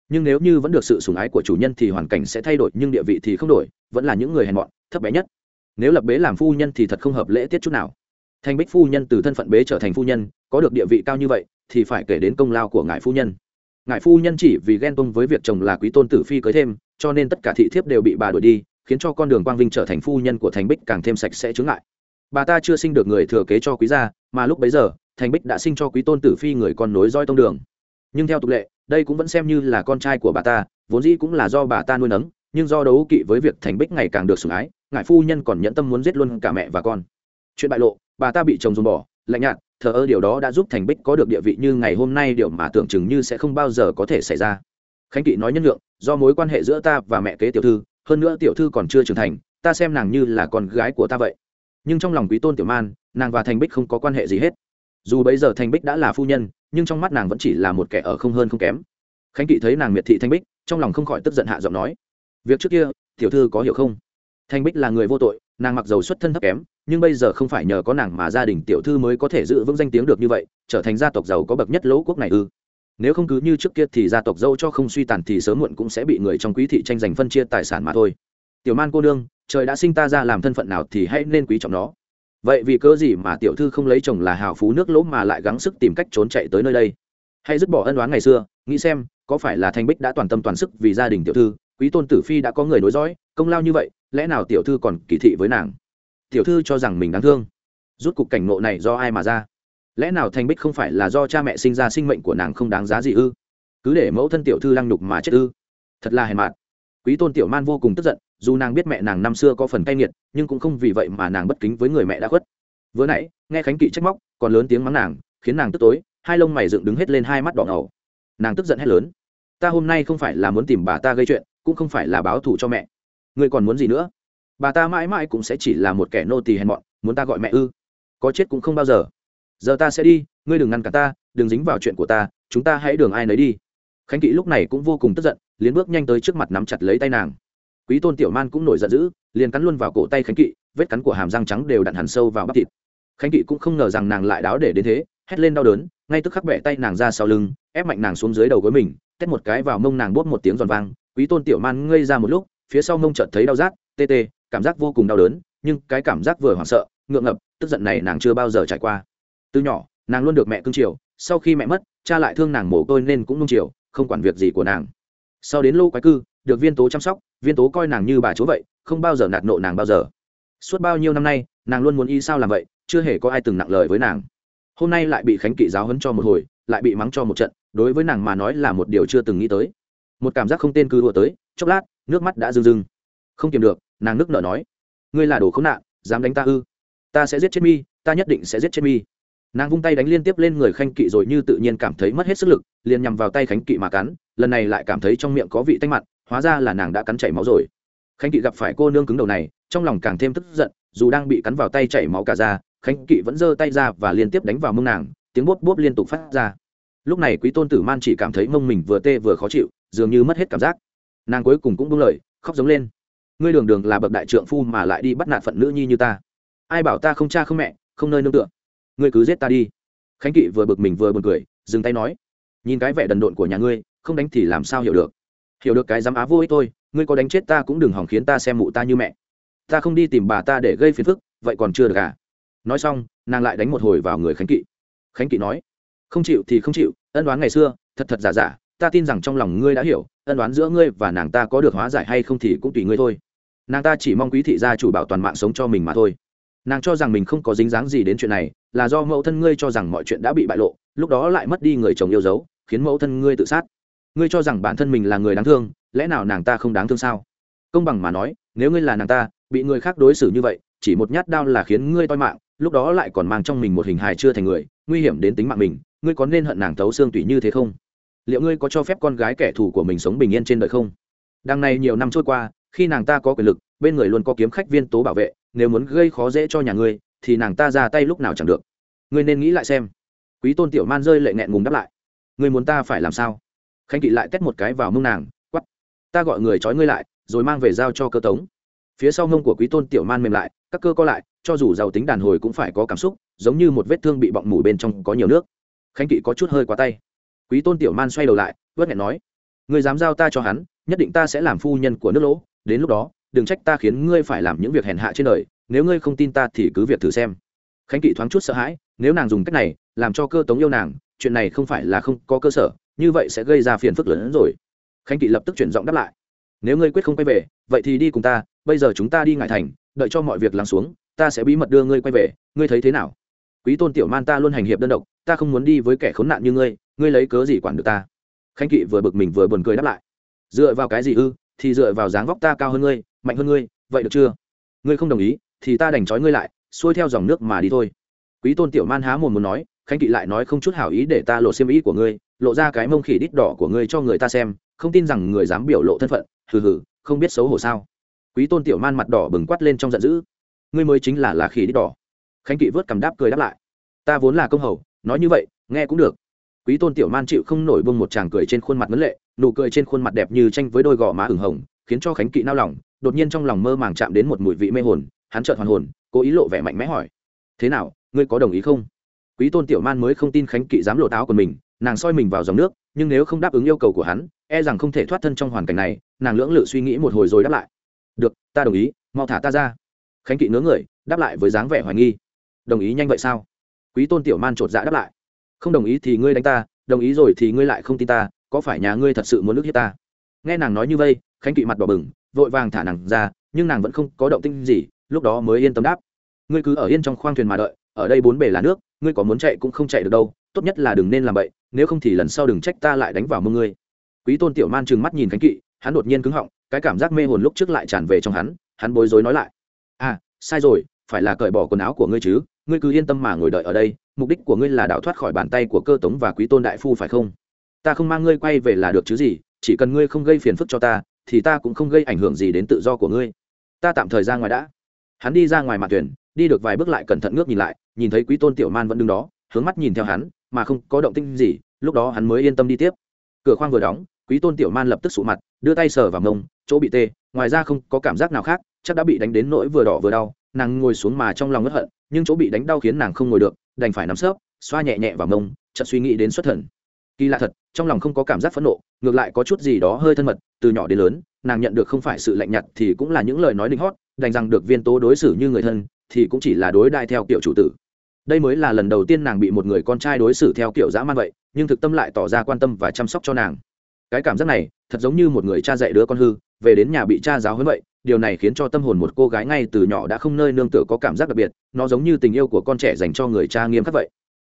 Nhưng nếu như vẫn được sự sủng ái của chủ nhân thì hoàn cảnh sẽ thay đổi, nhưng địa vị thì không đổi, vẫn là những người hèn mọn, thấp bé nhất. Nếu lập bế làm phu nhân thì thật không hợp lễ tiết chút nào. Thanh bích phu nhân từ thân phận bế trở thành phu nhân, có được địa vị cao như vậy, thì phải kể đến công lao của ngài phu nhân. Ngài phu nhân chỉ vì ghen tung với việc chồng là quý tôn tử phi cưới thêm cho nên tất cả thị thiếp đều bị bà đuổi đi, khiến cho con đường quang vinh trở thành phu nhân của thành bích càng thêm sạch sẽ chướng lại. bà ta chưa sinh được người thừa kế cho quý gia, mà lúc bấy giờ, thành bích đã sinh cho quý tôn tử phi người con nối roi tông đường. Nhưng theo tục lệ, đây cũng vẫn xem như là con trai của bà ta, vốn dĩ cũng là do bà ta nuôi nấng, nhưng do đấu kỵ với việc thành bích ngày càng được sủng ái ngại phu nhân còn nhẫn tâm muốn giết luôn cả mẹ và con. Chuyện bại lộ, bà ta bị chồng dùng bỏ, lạnh nhạt, thờ ơ điều đó đã giúp thành bích có được địa vị như ngày hôm nay điều mà tưởng chừng như sẽ không bao giờ có thể xảy ra khánh kỵ nói nhân lượng do mối quan hệ giữa ta và mẹ kế tiểu thư, hơn nữa tiểu thư còn chưa trưởng thành, ta xem nàng như là con gái của ta vậy. Nhưng trong lòng quý tôn tiểu man, nàng và thành bích không có quan hệ gì hết. Dù bây giờ thành bích đã là phu nhân, nhưng trong mắt nàng vẫn chỉ là một kẻ ở không hơn không kém. Khánh kỵ thấy nàng miệt thị thanh bích, trong lòng không khỏi tức giận hạ giọng nói, việc trước kia, tiểu thư có hiểu không? Thanh bích là người vô tội, nàng mặc dầu xuất thân thấp kém, nhưng bây giờ không phải nhờ có nàng mà gia đình tiểu thư mới có thể giữ vững danh tiếng được như vậy, trở thành gia tộc giàu có bậc nhất lỗ quốc này ư? Nếu không cứ như trước kia thì gia tộc dâu cho không suy tàn thì sớm muộn cũng sẽ bị người trong quý thị tranh giành phân chia tài sản mà thôi. Tiểu man cô nương, trời đã sinh ta ra làm thân phận nào thì hãy nên quý trọng nó. Vậy vì cớ gì mà tiểu thư không lấy chồng là hào phú nước lỗ mà lại gắng sức tìm cách trốn chạy tới nơi đây? Hay dứt bỏ ân đoán ngày xưa, nghĩ xem, có phải là thanh bích đã toàn tâm toàn sức vì gia đình tiểu thư, quý tôn tử phi đã có người nối dõi, công lao như vậy, lẽ nào tiểu thư còn kỳ thị với nàng? Tiểu thư cho rằng mình đáng thương. Rút cục cảnh ngộ này do ai mà ra? Lẽ nào thành bích không phải là do cha mẹ sinh ra sinh mệnh của nàng không đáng giá gì ư? Cứ để mẫu thân tiểu thư lăng nhục mà chết ư? Thật là hèn mạt. Quý tôn tiểu man vô cùng tức giận, dù nàng biết mẹ nàng năm xưa có phần cay nghiệt, nhưng cũng không vì vậy mà nàng bất kính với người mẹ đã khuất. Vừa nãy, nghe khánh kỵ trách móc, còn lớn tiếng mắng nàng, khiến nàng tức tối, hai lông mày dựng đứng hết lên hai mắt đỏ ngầu. Nàng tức giận hét lớn. Ta hôm nay không phải là muốn tìm bà ta gây chuyện, cũng không phải là báo thù cho mẹ. Ngươi còn muốn gì nữa? Bà ta mãi mãi cũng sẽ chỉ là một kẻ nô tỳ hèn mọn, muốn ta gọi mẹ ư? Có chết cũng không bao giờ giờ ta sẽ đi, ngươi đừng ngăn cả ta, đừng dính vào chuyện của ta, chúng ta hãy đường ai nấy đi. Khánh kỵ lúc này cũng vô cùng tức giận, liền bước nhanh tới trước mặt nắm chặt lấy tay nàng. Quý tôn tiểu man cũng nổi giận dữ, liền cắn luôn vào cổ tay khánh kỵ, vết cắn của hàm răng trắng đều đặn hẳn sâu vào bắp thịt. Khánh kỵ cũng không ngờ rằng nàng lại đáo để đến thế, hét lên đau đớn, ngay tức khắc bẻ tay nàng ra sau lưng, ép mạnh nàng xuống dưới đầu gối mình, tét một cái vào mông nàng bốt một tiếng giòn vang. Quý tôn tiểu man ngây ra một lúc, phía sau mông chợt thấy đau rát, tê tê, cảm giác vô cùng đau đớn, nhưng cái cảm giác vừa hoảng sợ, ngượng ngập, tức giận này nàng chưa bao giờ trải qua từ nhỏ, nàng luôn được mẹ cưng chiều, sau khi mẹ mất, cha lại thương nàng mồ côi nên cũng nung chiều, không quản việc gì của nàng. Sau đến lô quái cư, được viên tố chăm sóc, viên tố coi nàng như bà chúa vậy, không bao giờ nạt nộ nàng bao giờ. Suốt bao nhiêu năm nay, nàng luôn muốn y sao làm vậy, chưa hề có ai từng nặng lời với nàng. Hôm nay lại bị khánh kỵ giáo hấn cho một hồi, lại bị mắng cho một trận, đối với nàng mà nói là một điều chưa từng nghĩ tới. Một cảm giác không tên cứ đùa tới, chốc lát, nước mắt đã rưng rưng. Không kiềm được, nàng nước nở nói, ngươi là đồ khốn nạn, dám đánh ta ư? Ta sẽ giết chết mi, ta nhất định sẽ giết chết mi nàng vung tay đánh liên tiếp lên người khanh kỵ rồi như tự nhiên cảm thấy mất hết sức lực, liền nhằm vào tay khánh kỵ mà cắn, lần này lại cảm thấy trong miệng có vị tanh mặn, hóa ra là nàng đã cắn chảy máu rồi. Khánh kỵ gặp phải cô nương cứng đầu này, trong lòng càng thêm tức giận, dù đang bị cắn vào tay chảy máu cả ra khánh kỵ vẫn giơ tay ra và liên tiếp đánh vào mông nàng, tiếng bốp bốp liên tục phát ra. Lúc này quý tôn tử man chỉ cảm thấy mông mình vừa tê vừa khó chịu, dường như mất hết cảm giác. Nàng cuối cùng cũng buông lời, khóc giống lên. Ngươi đường đường là bậc đại trượng phu mà lại đi bắt nạt phận nữ nhi như ta. Ai bảo ta không cha không mẹ, không nơi nương tựa ngươi cứ giết ta đi. Khánh kỵ vừa bực mình vừa buồn cười, dừng tay nói, nhìn cái vẻ đần độn của nhà ngươi, không đánh thì làm sao hiểu được? Hiểu được cái dám á vô ích tôi ngươi có đánh chết ta cũng đừng hỏng khiến ta xem mụ ta như mẹ. Ta không đi tìm bà ta để gây phiền phức, vậy còn chưa được à? Nói xong, nàng lại đánh một hồi vào người khánh kỵ. Khánh kỵ nói, không chịu thì không chịu, ân đoán ngày xưa, thật thật giả giả, ta tin rằng trong lòng ngươi đã hiểu, ân đoán giữa ngươi và nàng ta có được hóa giải hay không thì cũng tùy ngươi thôi. Nàng ta chỉ mong quý thị gia chủ bảo toàn mạng sống cho mình mà thôi nàng cho rằng mình không có dính dáng gì đến chuyện này, là do mẫu thân ngươi cho rằng mọi chuyện đã bị bại lộ, lúc đó lại mất đi người chồng yêu dấu, khiến mẫu thân ngươi tự sát. Ngươi cho rằng bản thân mình là người đáng thương, lẽ nào nàng ta không đáng thương sao? Công bằng mà nói, nếu ngươi là nàng ta, bị người khác đối xử như vậy, chỉ một nhát đao là khiến ngươi toi mạng, lúc đó lại còn mang trong mình một hình hài chưa thành người, nguy hiểm đến tính mạng mình, ngươi có nên hận nàng thấu xương tùy như thế không? Liệu ngươi có cho phép con gái kẻ thù của mình sống bình yên trên đời không? Đằng này nhiều năm trôi qua, khi nàng ta có quyền lực, bên người luôn có kiếm khách viên tố bảo vệ nếu muốn gây khó dễ cho nhà ngươi, thì nàng ta ra tay lúc nào chẳng được. Ngươi nên nghĩ lại xem. Quý tôn tiểu man rơi lệ nghẹn ngùng đáp lại. Ngươi muốn ta phải làm sao? Khánh kỵ lại tét một cái vào mông nàng quắp ta gọi người trói ngươi lại, rồi mang về giao cho cơ tống. Phía sau mông của quý tôn tiểu man mềm lại, các cơ co lại, cho dù giàu tính đàn hồi cũng phải có cảm xúc, giống như một vết thương bị bọng mủ bên trong có nhiều nước. Khánh kỵ có chút hơi quá tay. Quý tôn tiểu man xoay đầu lại, vớt nghẹn nói, ngươi dám giao ta cho hắn, nhất định ta sẽ làm phu nhân của nước lỗ. Đến lúc đó đừng trách ta khiến ngươi phải làm những việc hèn hạ trên đời, nếu ngươi không tin ta thì cứ việc thử xem. Khánh kỵ thoáng chút sợ hãi, nếu nàng dùng cách này, làm cho cơ tống yêu nàng, chuyện này không phải là không có cơ sở, như vậy sẽ gây ra phiền phức lớn hơn rồi. Khánh kỵ lập tức chuyển giọng đáp lại. Nếu ngươi quyết không quay về, vậy thì đi cùng ta, bây giờ chúng ta đi ngại thành, đợi cho mọi việc lắng xuống, ta sẽ bí mật đưa ngươi quay về, ngươi thấy thế nào? Quý tôn tiểu man ta luôn hành hiệp đơn độc, ta không muốn đi với kẻ khốn nạn như ngươi ngươi lấy cớ gì quản được ta? Khánh kỵ vừa bực mình vừa buồn cười đáp lại. Dựa vào cái gì ư? Thì dựa vào dáng vóc ta cao hơn ngươi mạnh hơn ngươi, vậy được chưa? Ngươi không đồng ý, thì ta đành trói ngươi lại, xuôi theo dòng nước mà đi thôi. Quý tôn tiểu man há mồm muốn nói, khánh kỵ lại nói không chút hảo ý để ta lộ xiêm ý của ngươi, lộ ra cái mông khỉ đít đỏ của ngươi cho người ta xem, không tin rằng người dám biểu lộ thân phận, hừ hừ, không biết xấu hổ sao. Quý tôn tiểu man mặt đỏ bừng quát lên trong giận dữ. Ngươi mới chính là là khỉ đít đỏ. Khánh kỵ vớt cầm đáp cười đáp lại. Ta vốn là công hầu, nói như vậy, nghe cũng được. Quý tôn tiểu man chịu không nổi bông một chàng cười trên khuôn mặt ngấn lệ, nụ cười trên khuôn mặt đẹp như tranh với đôi gò má ửng hồng, khiến cho khánh kỵ nao lòng đột nhiên trong lòng mơ màng chạm đến một mùi vị mê hồn, hắn chợt hoàn hồn, cố ý lộ vẻ mạnh mẽ hỏi, thế nào, ngươi có đồng ý không? Quý tôn tiểu man mới không tin khánh kỵ dám lộ táo của mình, nàng soi mình vào dòng nước, nhưng nếu không đáp ứng yêu cầu của hắn e rằng không thể thoát thân trong hoàn cảnh này, nàng lưỡng lự suy nghĩ một hồi rồi đáp lại, được, ta đồng ý, mau thả ta ra. Khánh kỵ ngớ người, đáp lại với dáng vẻ hoài nghi, đồng ý nhanh vậy sao? Quý tôn tiểu man chột dạ đáp lại, không đồng ý thì ngươi đánh ta, đồng ý rồi thì ngươi lại không tin ta, có phải nhà ngươi thật sự muốn nước hiếp ta? Nghe nàng nói như vây, khánh kỵ mặt đỏ bừng vội vàng thả nàng ra, nhưng nàng vẫn không có động tinh gì, lúc đó mới yên tâm đáp. Ngươi cứ ở yên trong khoang thuyền mà đợi, ở đây bốn bề là nước, ngươi có muốn chạy cũng không chạy được đâu, tốt nhất là đừng nên làm vậy nếu không thì lần sau đừng trách ta lại đánh vào mông ngươi. Quý tôn tiểu man trừng mắt nhìn khánh kỵ, hắn đột nhiên cứng họng, cái cảm giác mê hồn lúc trước lại tràn về trong hắn hắn bối rối nói lại. À sai rồi, phải là cởi bỏ quần áo của ngươi chứ, ngươi cứ yên tâm mà ngồi đợi ở đây, mục đích của ngươi là đào thoát khỏi bàn tay của cơ tống và quý tôn đại phu phải không? Ta không mang ngươi quay về là được chứ gì, chỉ cần ngươi không gây phiền phức cho ta thì ta cũng không gây ảnh hưởng gì đến tự do của ngươi. Ta tạm thời ra ngoài đã. Hắn đi ra ngoài mạn thuyền, đi được vài bước lại cẩn thận ngước nhìn lại nhìn thấy quý tôn tiểu man vẫn đứng đó hướng mắt nhìn theo hắn mà không có động tinh gì lúc đó hắn mới yên tâm đi tiếp. Cửa khoang vừa đóng quý tôn tiểu man lập tức sụ mặt đưa tay sờ vào mông chỗ bị tê ngoài ra không có cảm giác nào khác chắc đã bị đánh đến nỗi vừa đỏ vừa đau nàng ngồi xuống mà trong lòng ngất hận nhưng chỗ bị đánh đau khiến nàng không ngồi được đành phải nắm sớp xoa nhẹ nhẹ vào mông chợt suy nghĩ đến xuất thần. Kỳ lạ thật trong lòng không có cảm giác phẫn nộ ngược lại có chút gì đó hơi thân mật từ nhỏ đến lớn, nàng nhận được không phải sự lạnh nhạt thì cũng là những lời nói đinh hót, đành rằng được viên tố đối xử như người thân, thì cũng chỉ là đối đại theo kiểu chủ tử. Đây mới là lần đầu tiên nàng bị một người con trai đối xử theo kiểu dã man vậy, nhưng thực tâm lại tỏ ra quan tâm và chăm sóc cho nàng. Cái cảm giác này, thật giống như một người cha dạy đứa con hư, về đến nhà bị cha giáo hơn vậy, điều này khiến cho tâm hồn một cô gái ngay từ nhỏ đã không nơi nương tựa có cảm giác đặc biệt, nó giống như tình yêu của con trẻ dành cho người cha nghiêm khắc vậy.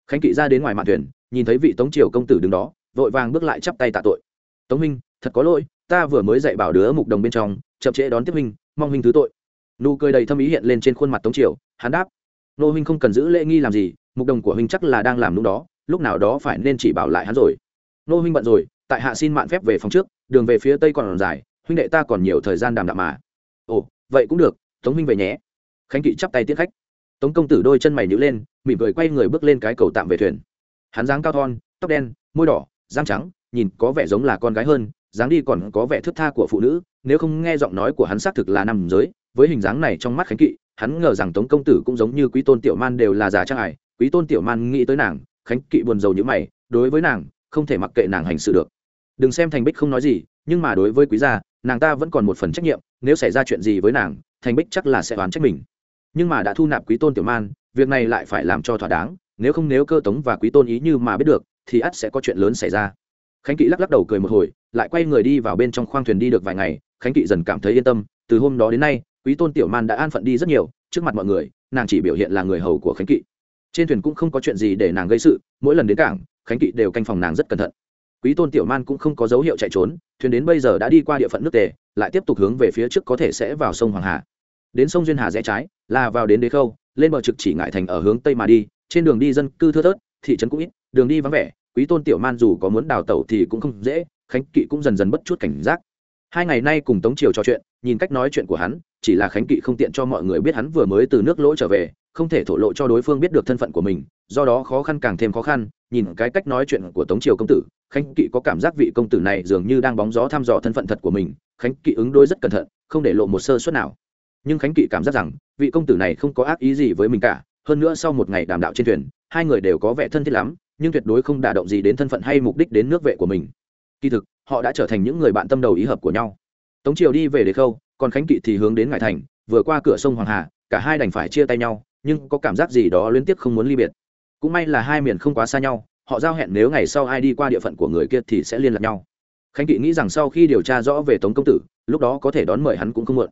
Khánh kỵ ra đến ngoài mạn thuyền, nhìn thấy vị tống triều công tử đứng đó, vội vàng bước lại chắp tay tạ tội. Tống minh thật có lỗi ta vừa mới dạy bảo đứa mục đồng bên trong, chậm trễ đón tiếp minh mong minh thứ tội. Nụ cười đầy thâm ý hiện lên trên khuôn mặt tống triều, hắn đáp. Nô huynh không cần giữ lễ nghi làm gì, mục đồng của huynh chắc là đang làm lúc đó, lúc nào đó phải nên chỉ bảo lại hắn rồi. Nô huynh bận rồi, tại hạ xin mạn phép về phòng trước, đường về phía tây còn dài, huynh đệ ta còn nhiều thời gian đàm đạo mà. Ồ, vậy cũng được, tống huynh về nhé. Khánh kỵ chắp tay tiết khách. Tống công tử đôi chân mày nhữ lên, mỉm cười quay người bước lên cái cầu tạm về thuyền. Hắn dáng cao thon, tóc đen, môi đỏ, răng trắng, nhìn có vẻ giống là con gái hơn dáng đi còn có vẻ thước tha của phụ nữ, nếu không nghe giọng nói của hắn xác thực là nằm giới, với hình dáng này trong mắt khánh kỵ, hắn ngờ rằng tống công tử cũng giống như quý tôn tiểu man đều là già trang ải quý tôn tiểu man nghĩ tới nàng, khánh kỵ buồn rầu như mày, đối với nàng, không thể mặc kệ nàng hành sự được. Đừng xem thành bích không nói gì, nhưng mà đối với quý gia, nàng ta vẫn còn một phần trách nhiệm, nếu xảy ra chuyện gì với nàng, thành bích chắc là sẽ oán trách mình. Nhưng mà đã thu nạp quý tôn tiểu man, việc này lại phải làm cho thỏa đáng, nếu không nếu cơ tống và quý tôn ý như mà biết được, thì ắt sẽ có chuyện lớn xảy ra. Khánh kỵ lắc lắc đầu cười một hồi lại quay người đi vào bên trong khoang thuyền đi được vài ngày, khánh kỵ dần cảm thấy yên tâm. Từ hôm đó đến nay, quý tôn tiểu man đã an phận đi rất nhiều, trước mặt mọi người, nàng chỉ biểu hiện là người hầu của khánh kỵ. Trên thuyền cũng không có chuyện gì để nàng gây sự, mỗi lần đến cảng, khánh kỵ đều canh phòng nàng rất cẩn thận. Quý tôn tiểu man cũng không có dấu hiệu chạy trốn, thuyền đến bây giờ đã đi qua địa phận nước tề, lại tiếp tục hướng về phía trước có thể sẽ vào sông hoàng hà. Đến sông duyên hà rẽ trái, là vào đến đế khâu, lên bờ trực chỉ ngại thành ở hướng tây mà đi, trên đường đi dân cư thưa thớt, thị trấn cũng ít, đường đi vắng vẻ, quý tôn tiểu man dù có muốn đào tẩu thì cũng không dễ khánh kỵ cũng dần dần bất chút cảnh giác. Hai ngày nay cùng tống triều trò chuyện, nhìn cách nói chuyện của hắn, chỉ là khánh kỵ không tiện cho mọi người biết hắn vừa mới từ nước lỗ trở về, không thể thổ lộ cho đối phương biết được thân phận của mình, do đó khó khăn càng thêm khó khăn, nhìn cái cách nói chuyện của tống triều công tử, khánh kỵ có cảm giác vị công tử này dường như đang bóng gió thăm dò thân phận thật của mình, khánh kỵ ứng đối rất cẩn thận, không để lộ một sơ suất nào. Nhưng khánh kỵ cảm giác rằng, vị công tử này không có ác ý gì với mình cả, hơn nữa sau một ngày đàm đạo trên thuyền, hai người đều có vẻ thân thiết lắm, nhưng tuyệt đối không đả động gì đến thân phận hay mục đích đến nước vệ của mình kỳ thực, họ đã trở thành những người bạn tâm đầu ý hợp của nhau. Tống triều đi về đề khâu, còn khánh kỵ thì hướng đến ngải thành, vừa qua cửa sông hoàng hà, cả hai đành phải chia tay nhau, nhưng có cảm giác gì đó liên tiếp không muốn ly biệt. Cũng may là hai miền không quá xa nhau, họ giao hẹn nếu ngày sau ai đi qua địa phận của người kia thì sẽ liên lạc nhau. Khánh kỵ nghĩ rằng sau khi điều tra rõ về tống công tử, lúc đó có thể đón mời hắn cũng không muộn.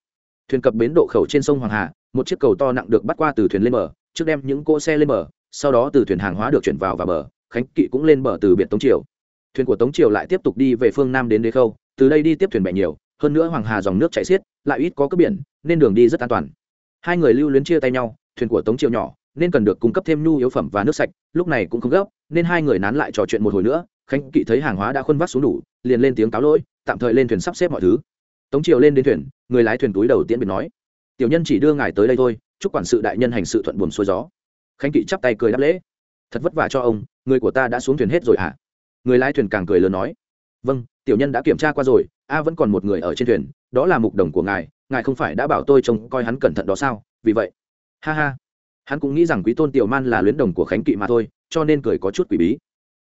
Thuyền cập bến độ khẩu trên sông hoàng hà, một chiếc cầu to nặng được bắt qua từ thuyền lên bờ, trước đem những cỗ xe lên bờ, sau đó từ thuyền hàng hóa được chuyển vào và bờ, khánh kỵ cũng lên bờ từ biệt tống triều thuyền của tống triều lại tiếp tục đi về phương nam đến đế khâu, từ đây đi tiếp thuyền bè nhiều, hơn nữa hoàng hà dòng nước chảy xiết, lại ít có cướp biển, nên đường đi rất an toàn. Hai người lưu luyến chia tay nhau, thuyền của tống triều nhỏ, nên cần được cung cấp thêm nhu yếu phẩm và nước sạch, lúc này cũng không gấp, nên hai người nán lại trò chuyện một hồi nữa, khánh kỵ thấy hàng hóa đã khuân vác xuống đủ, liền lên tiếng cáo lỗi, tạm thời lên thuyền sắp xếp mọi thứ. Tống triều lên đến thuyền, người lái thuyền túi đầu tiễn biệt nói, tiểu nhân chỉ đưa ngài tới đây thôi, chúc quản sự đại nhân hành sự thuận buồm xuôi gió. Khánh kỵ chắp tay cười đáp lễ, thật vất vả cho ông, người của ta đã xuống thuyền hết rồi hả? à? Người lái thuyền càng cười lớn nói vâng tiểu nhân đã kiểm tra qua rồi, a vẫn còn một người ở trên thuyền, đó là mục đồng của ngài ngài không phải đã bảo tôi trông coi hắn cẩn thận đó sao? Vì vậy. Ha ha. Hắn cũng nghĩ rằng quý tôn tiểu man là luyến đồng của khánh kỵ mà thôi, cho nên cười có chút quỷ bí.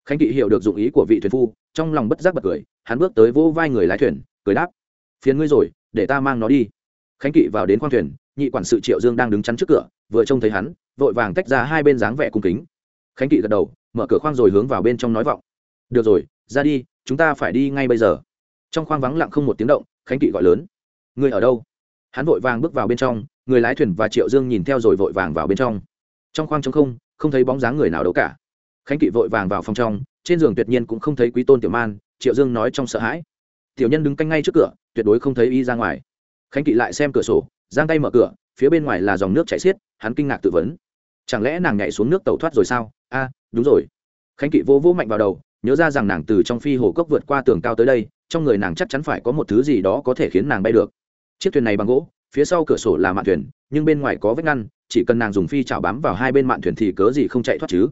Khánh kỵ hiểu được dụng ý của vị thuyền phu, trong lòng bất giác bật cười, hắn bước tới vỗ vai người lái thuyền, cười đáp, phiền ngươi rồi, để ta mang nó đi. Khánh kỵ vào đến khoang thuyền, nhị quản sự triệu dương đang đứng chắn trước cửa, vừa trông thấy hắn, vội vàng tách ra hai bên dáng vẻ cung kính. Khánh kỵ gật đầu, mở cửa khoang rồi hướng vào bên trong nói vọng được rồi, ra đi, chúng ta phải đi ngay bây giờ. Trong khoang vắng lặng không một tiếng động, khánh kỵ gọi lớn. Người ở đâu? Hắn vội vàng bước vào bên trong, người lái thuyền và triệu dương nhìn theo rồi vội vàng vào bên trong. Trong khoang trống không không thấy bóng dáng người nào đâu cả. Khánh kỵ vội vàng vào phòng trong, trên giường tuyệt nhiên cũng không thấy quý tôn tiểu man, triệu dương nói trong sợ hãi. Tiểu nhân đứng canh ngay trước cửa, tuyệt đối không thấy y ra ngoài. Khánh kỵ lại xem cửa sổ, giang tay mở cửa, phía bên ngoài là dòng nước chảy xiết, hắn kinh ngạc tự vấn. Chẳng lẽ nàng nhảy xuống nước tẩu thoát rồi sao? A, đúng rồi. Khánh kỵ vô vô mạnh vào đầu nhớ ra rằng nàng từ trong phi hồ cốc vượt qua tường cao tới đây, trong người nàng chắc chắn phải có một thứ gì đó có thể khiến nàng bay được. Chiếc thuyền này bằng gỗ, phía sau cửa sổ là mạn thuyền, nhưng bên ngoài có vết ngăn, chỉ cần nàng dùng phi chảo bám vào hai bên mạn thuyền thì cớ gì không chạy thoát chứ?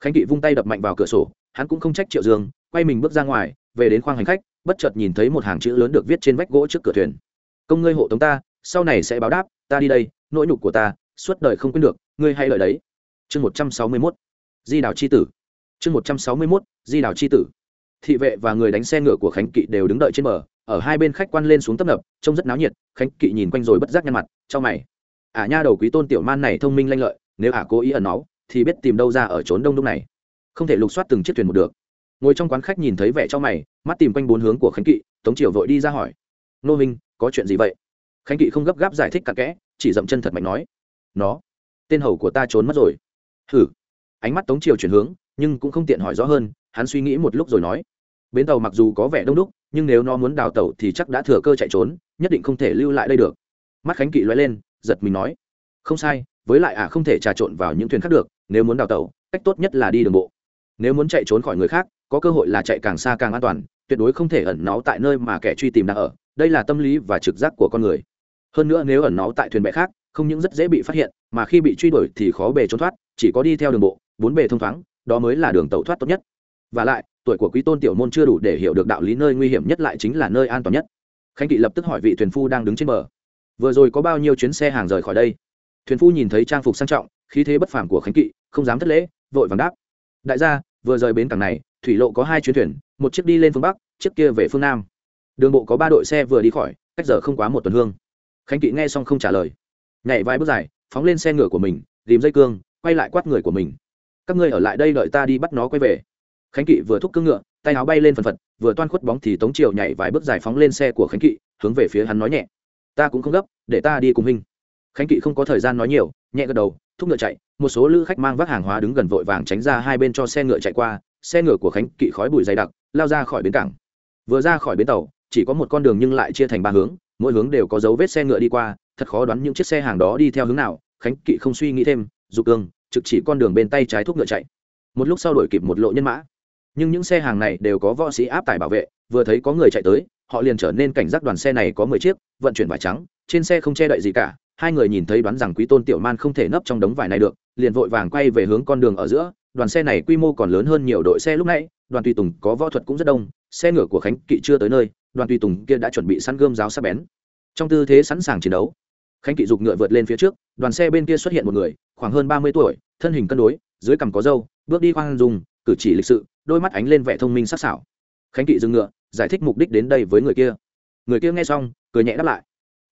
Khánh kỵ vung tay đập mạnh vào cửa sổ, hắn cũng không trách triệu dương, quay mình bước ra ngoài, về đến khoang hành khách, bất chợt nhìn thấy một hàng chữ lớn được viết trên vách gỗ trước cửa thuyền. Công ngươi hộ tống ta, sau này sẽ báo đáp, ta đi đây, nỗi nhục của ta, suốt đời không quên được, ngươi hay lời đấy. Chương một trăm sáu mươi mốt. Di đảo c h i tử chương một trăm sáu mươi mốt di đảo c h i tử. Thị vệ và người đánh xe ngựa của khánh kỵ đều đứng đợi trên bờ ở hai bên khách quan lên xuống tấp nập trông rất náo nhiệt khánh kỵ nhìn quanh rồi bất giác nhăn mặt cho mày. Ả à, nha đầu quý tôn tiểu man này thông minh lanh lợi nếu ả cố ý ẩn náu thì biết tìm đâu ra ở trốn đông đông này. Không thể lục soát từng chiếc thuyền một được. Ngồi trong quán khách nhìn thấy vẻ cho mày mắt tìm quanh bốn hướng của khánh kỵ tống triều vội đi ra hỏi. Nô minh có chuyện gì vậy? Khánh kỵ không gấp gáp giải thích cặn kẽ chỉ dậm chân thật mạnh nói. Nó tên hầu của ta trốn mất rồi. Hử? Ánh mắt tống triều chuyển hướng nhưng cũng không tiện hỏi rõ hơn, hắn suy nghĩ một lúc rồi nói. Bến tàu mặc dù có vẻ đông đúc, nhưng nếu nó muốn đào tẩu thì chắc đã thừa cơ chạy trốn, nhất định không thể lưu lại đây được. Mắt khánh kỵ loay lên, giật mình nói. Không sai, với lại ả không thể trà trộn vào những thuyền khác được, nếu muốn đào tẩu cách tốt nhất là đi đường bộ. Nếu muốn chạy trốn khỏi người khác, có cơ hội là chạy càng xa càng an toàn, tuyệt đối không thể ẩn náu tại nơi mà kẻ truy tìm đang ở, đây là tâm lý và trực giác của con người. Hơn nữa nếu ẩn náu tại thuyền bè khác, không những rất dễ bị phát hiện, mà khi bị truy đuổi thì khó bề trốn thoát, chỉ có đi theo đường bộ, bốn bề thông thoáng đó mới là đường tẩu thoát tốt nhất. Và lại, tuổi của quý tôn tiểu môn chưa đủ để hiểu được đạo lý nơi nguy hiểm nhất lại chính là nơi an toàn nhất. Khánh kỵ lập tức hỏi vị thuyền phu đang đứng trên bờ. Vừa rồi có bao nhiêu chuyến xe hàng rời khỏi đây? Thuyền phu nhìn thấy trang phục sang trọng, khí thế bất phàm của khánh kỵ, không dám thất lễ, vội vàng đáp. Đại gia, vừa rời bến cảng này, thủy lộ có hai chuyến thuyền, một chiếc đi lên phương bắc, chiếc kia về phương nam. Đường bộ có ba đội xe vừa đi khỏi, cách giờ không quá một tuần hương. Khánh kỵ nghe xong không trả lời. Nhảy vài bước dài, phóng lên xe ngựa của mình tìm dây cương, quay lại quát người của mình các ngươi ở lại đây đợi ta đi bắt nó quay về. Khánh kỵ vừa thúc cương ngựa, tay áo bay lên phần phật, vừa toan khuất bóng thì tống triều nhảy vài bước giải phóng lên xe của khánh kỵ, hướng về phía hắn nói nhẹ. Ta cũng không gấp, để ta đi cùng hình khánh kỵ không có thời gian nói nhiều, nhẹ gật đầu, thúc ngựa chạy. Một số lữ khách mang vác hàng hóa đứng gần vội vàng tránh ra hai bên cho xe ngựa chạy qua. Xe ngựa của khánh kỵ khói bụi dày đặc, lao ra khỏi bến cảng. Vừa ra khỏi bến tàu, chỉ có một con đường nhưng lại chia thành ba hướng, mỗi hướng đều có dấu vết xe ngựa đi qua. Thật khó đoán những chiếc xe hàng đó đi theo hướng nào. Khánh kỵ không suy nghĩ thêm, dục cương trực chỉ con đường bên tay trái thúc ngựa chạy. Một lúc sau đổi kịp một lộ nhân mã. Nhưng những xe hàng này đều có võ sĩ áp tải bảo vệ, vừa thấy có người chạy tới, họ liền trở nên cảnh giác đoàn xe này có mười chiếc, vận chuyển vải trắng, trên xe không che đậy gì cả, hai người nhìn thấy đoán rằng quý tôn tiểu man không thể nấp trong đống vải này được, liền vội vàng quay về hướng con đường ở giữa, đoàn xe này quy mô còn lớn hơn nhiều đội xe lúc nãy, đoàn tùy tùng có võ thuật cũng rất đông, xe ngựa của khánh kỵ chưa tới nơi, đoàn tùy tùng kia đã chuẩn bị săn gươm giáo sắp bén. Trong tư thế sẵn sàng chiến đấu, khánh kỵ giục ngựa vượt lên phía trước, đoàn xe bên kia xuất hiện một người khoảng hơn ba mươi tuổi, thân hình cân đối, dưới cằm có râu, bước đi khoan dùng cử chỉ lịch sự, đôi mắt ánh lên vẻ thông minh sắc sảo. Khánh kỵ dừng ngựa, giải thích mục đích đến đây với người kia. Người kia nghe xong, cười nhẹ đáp lại.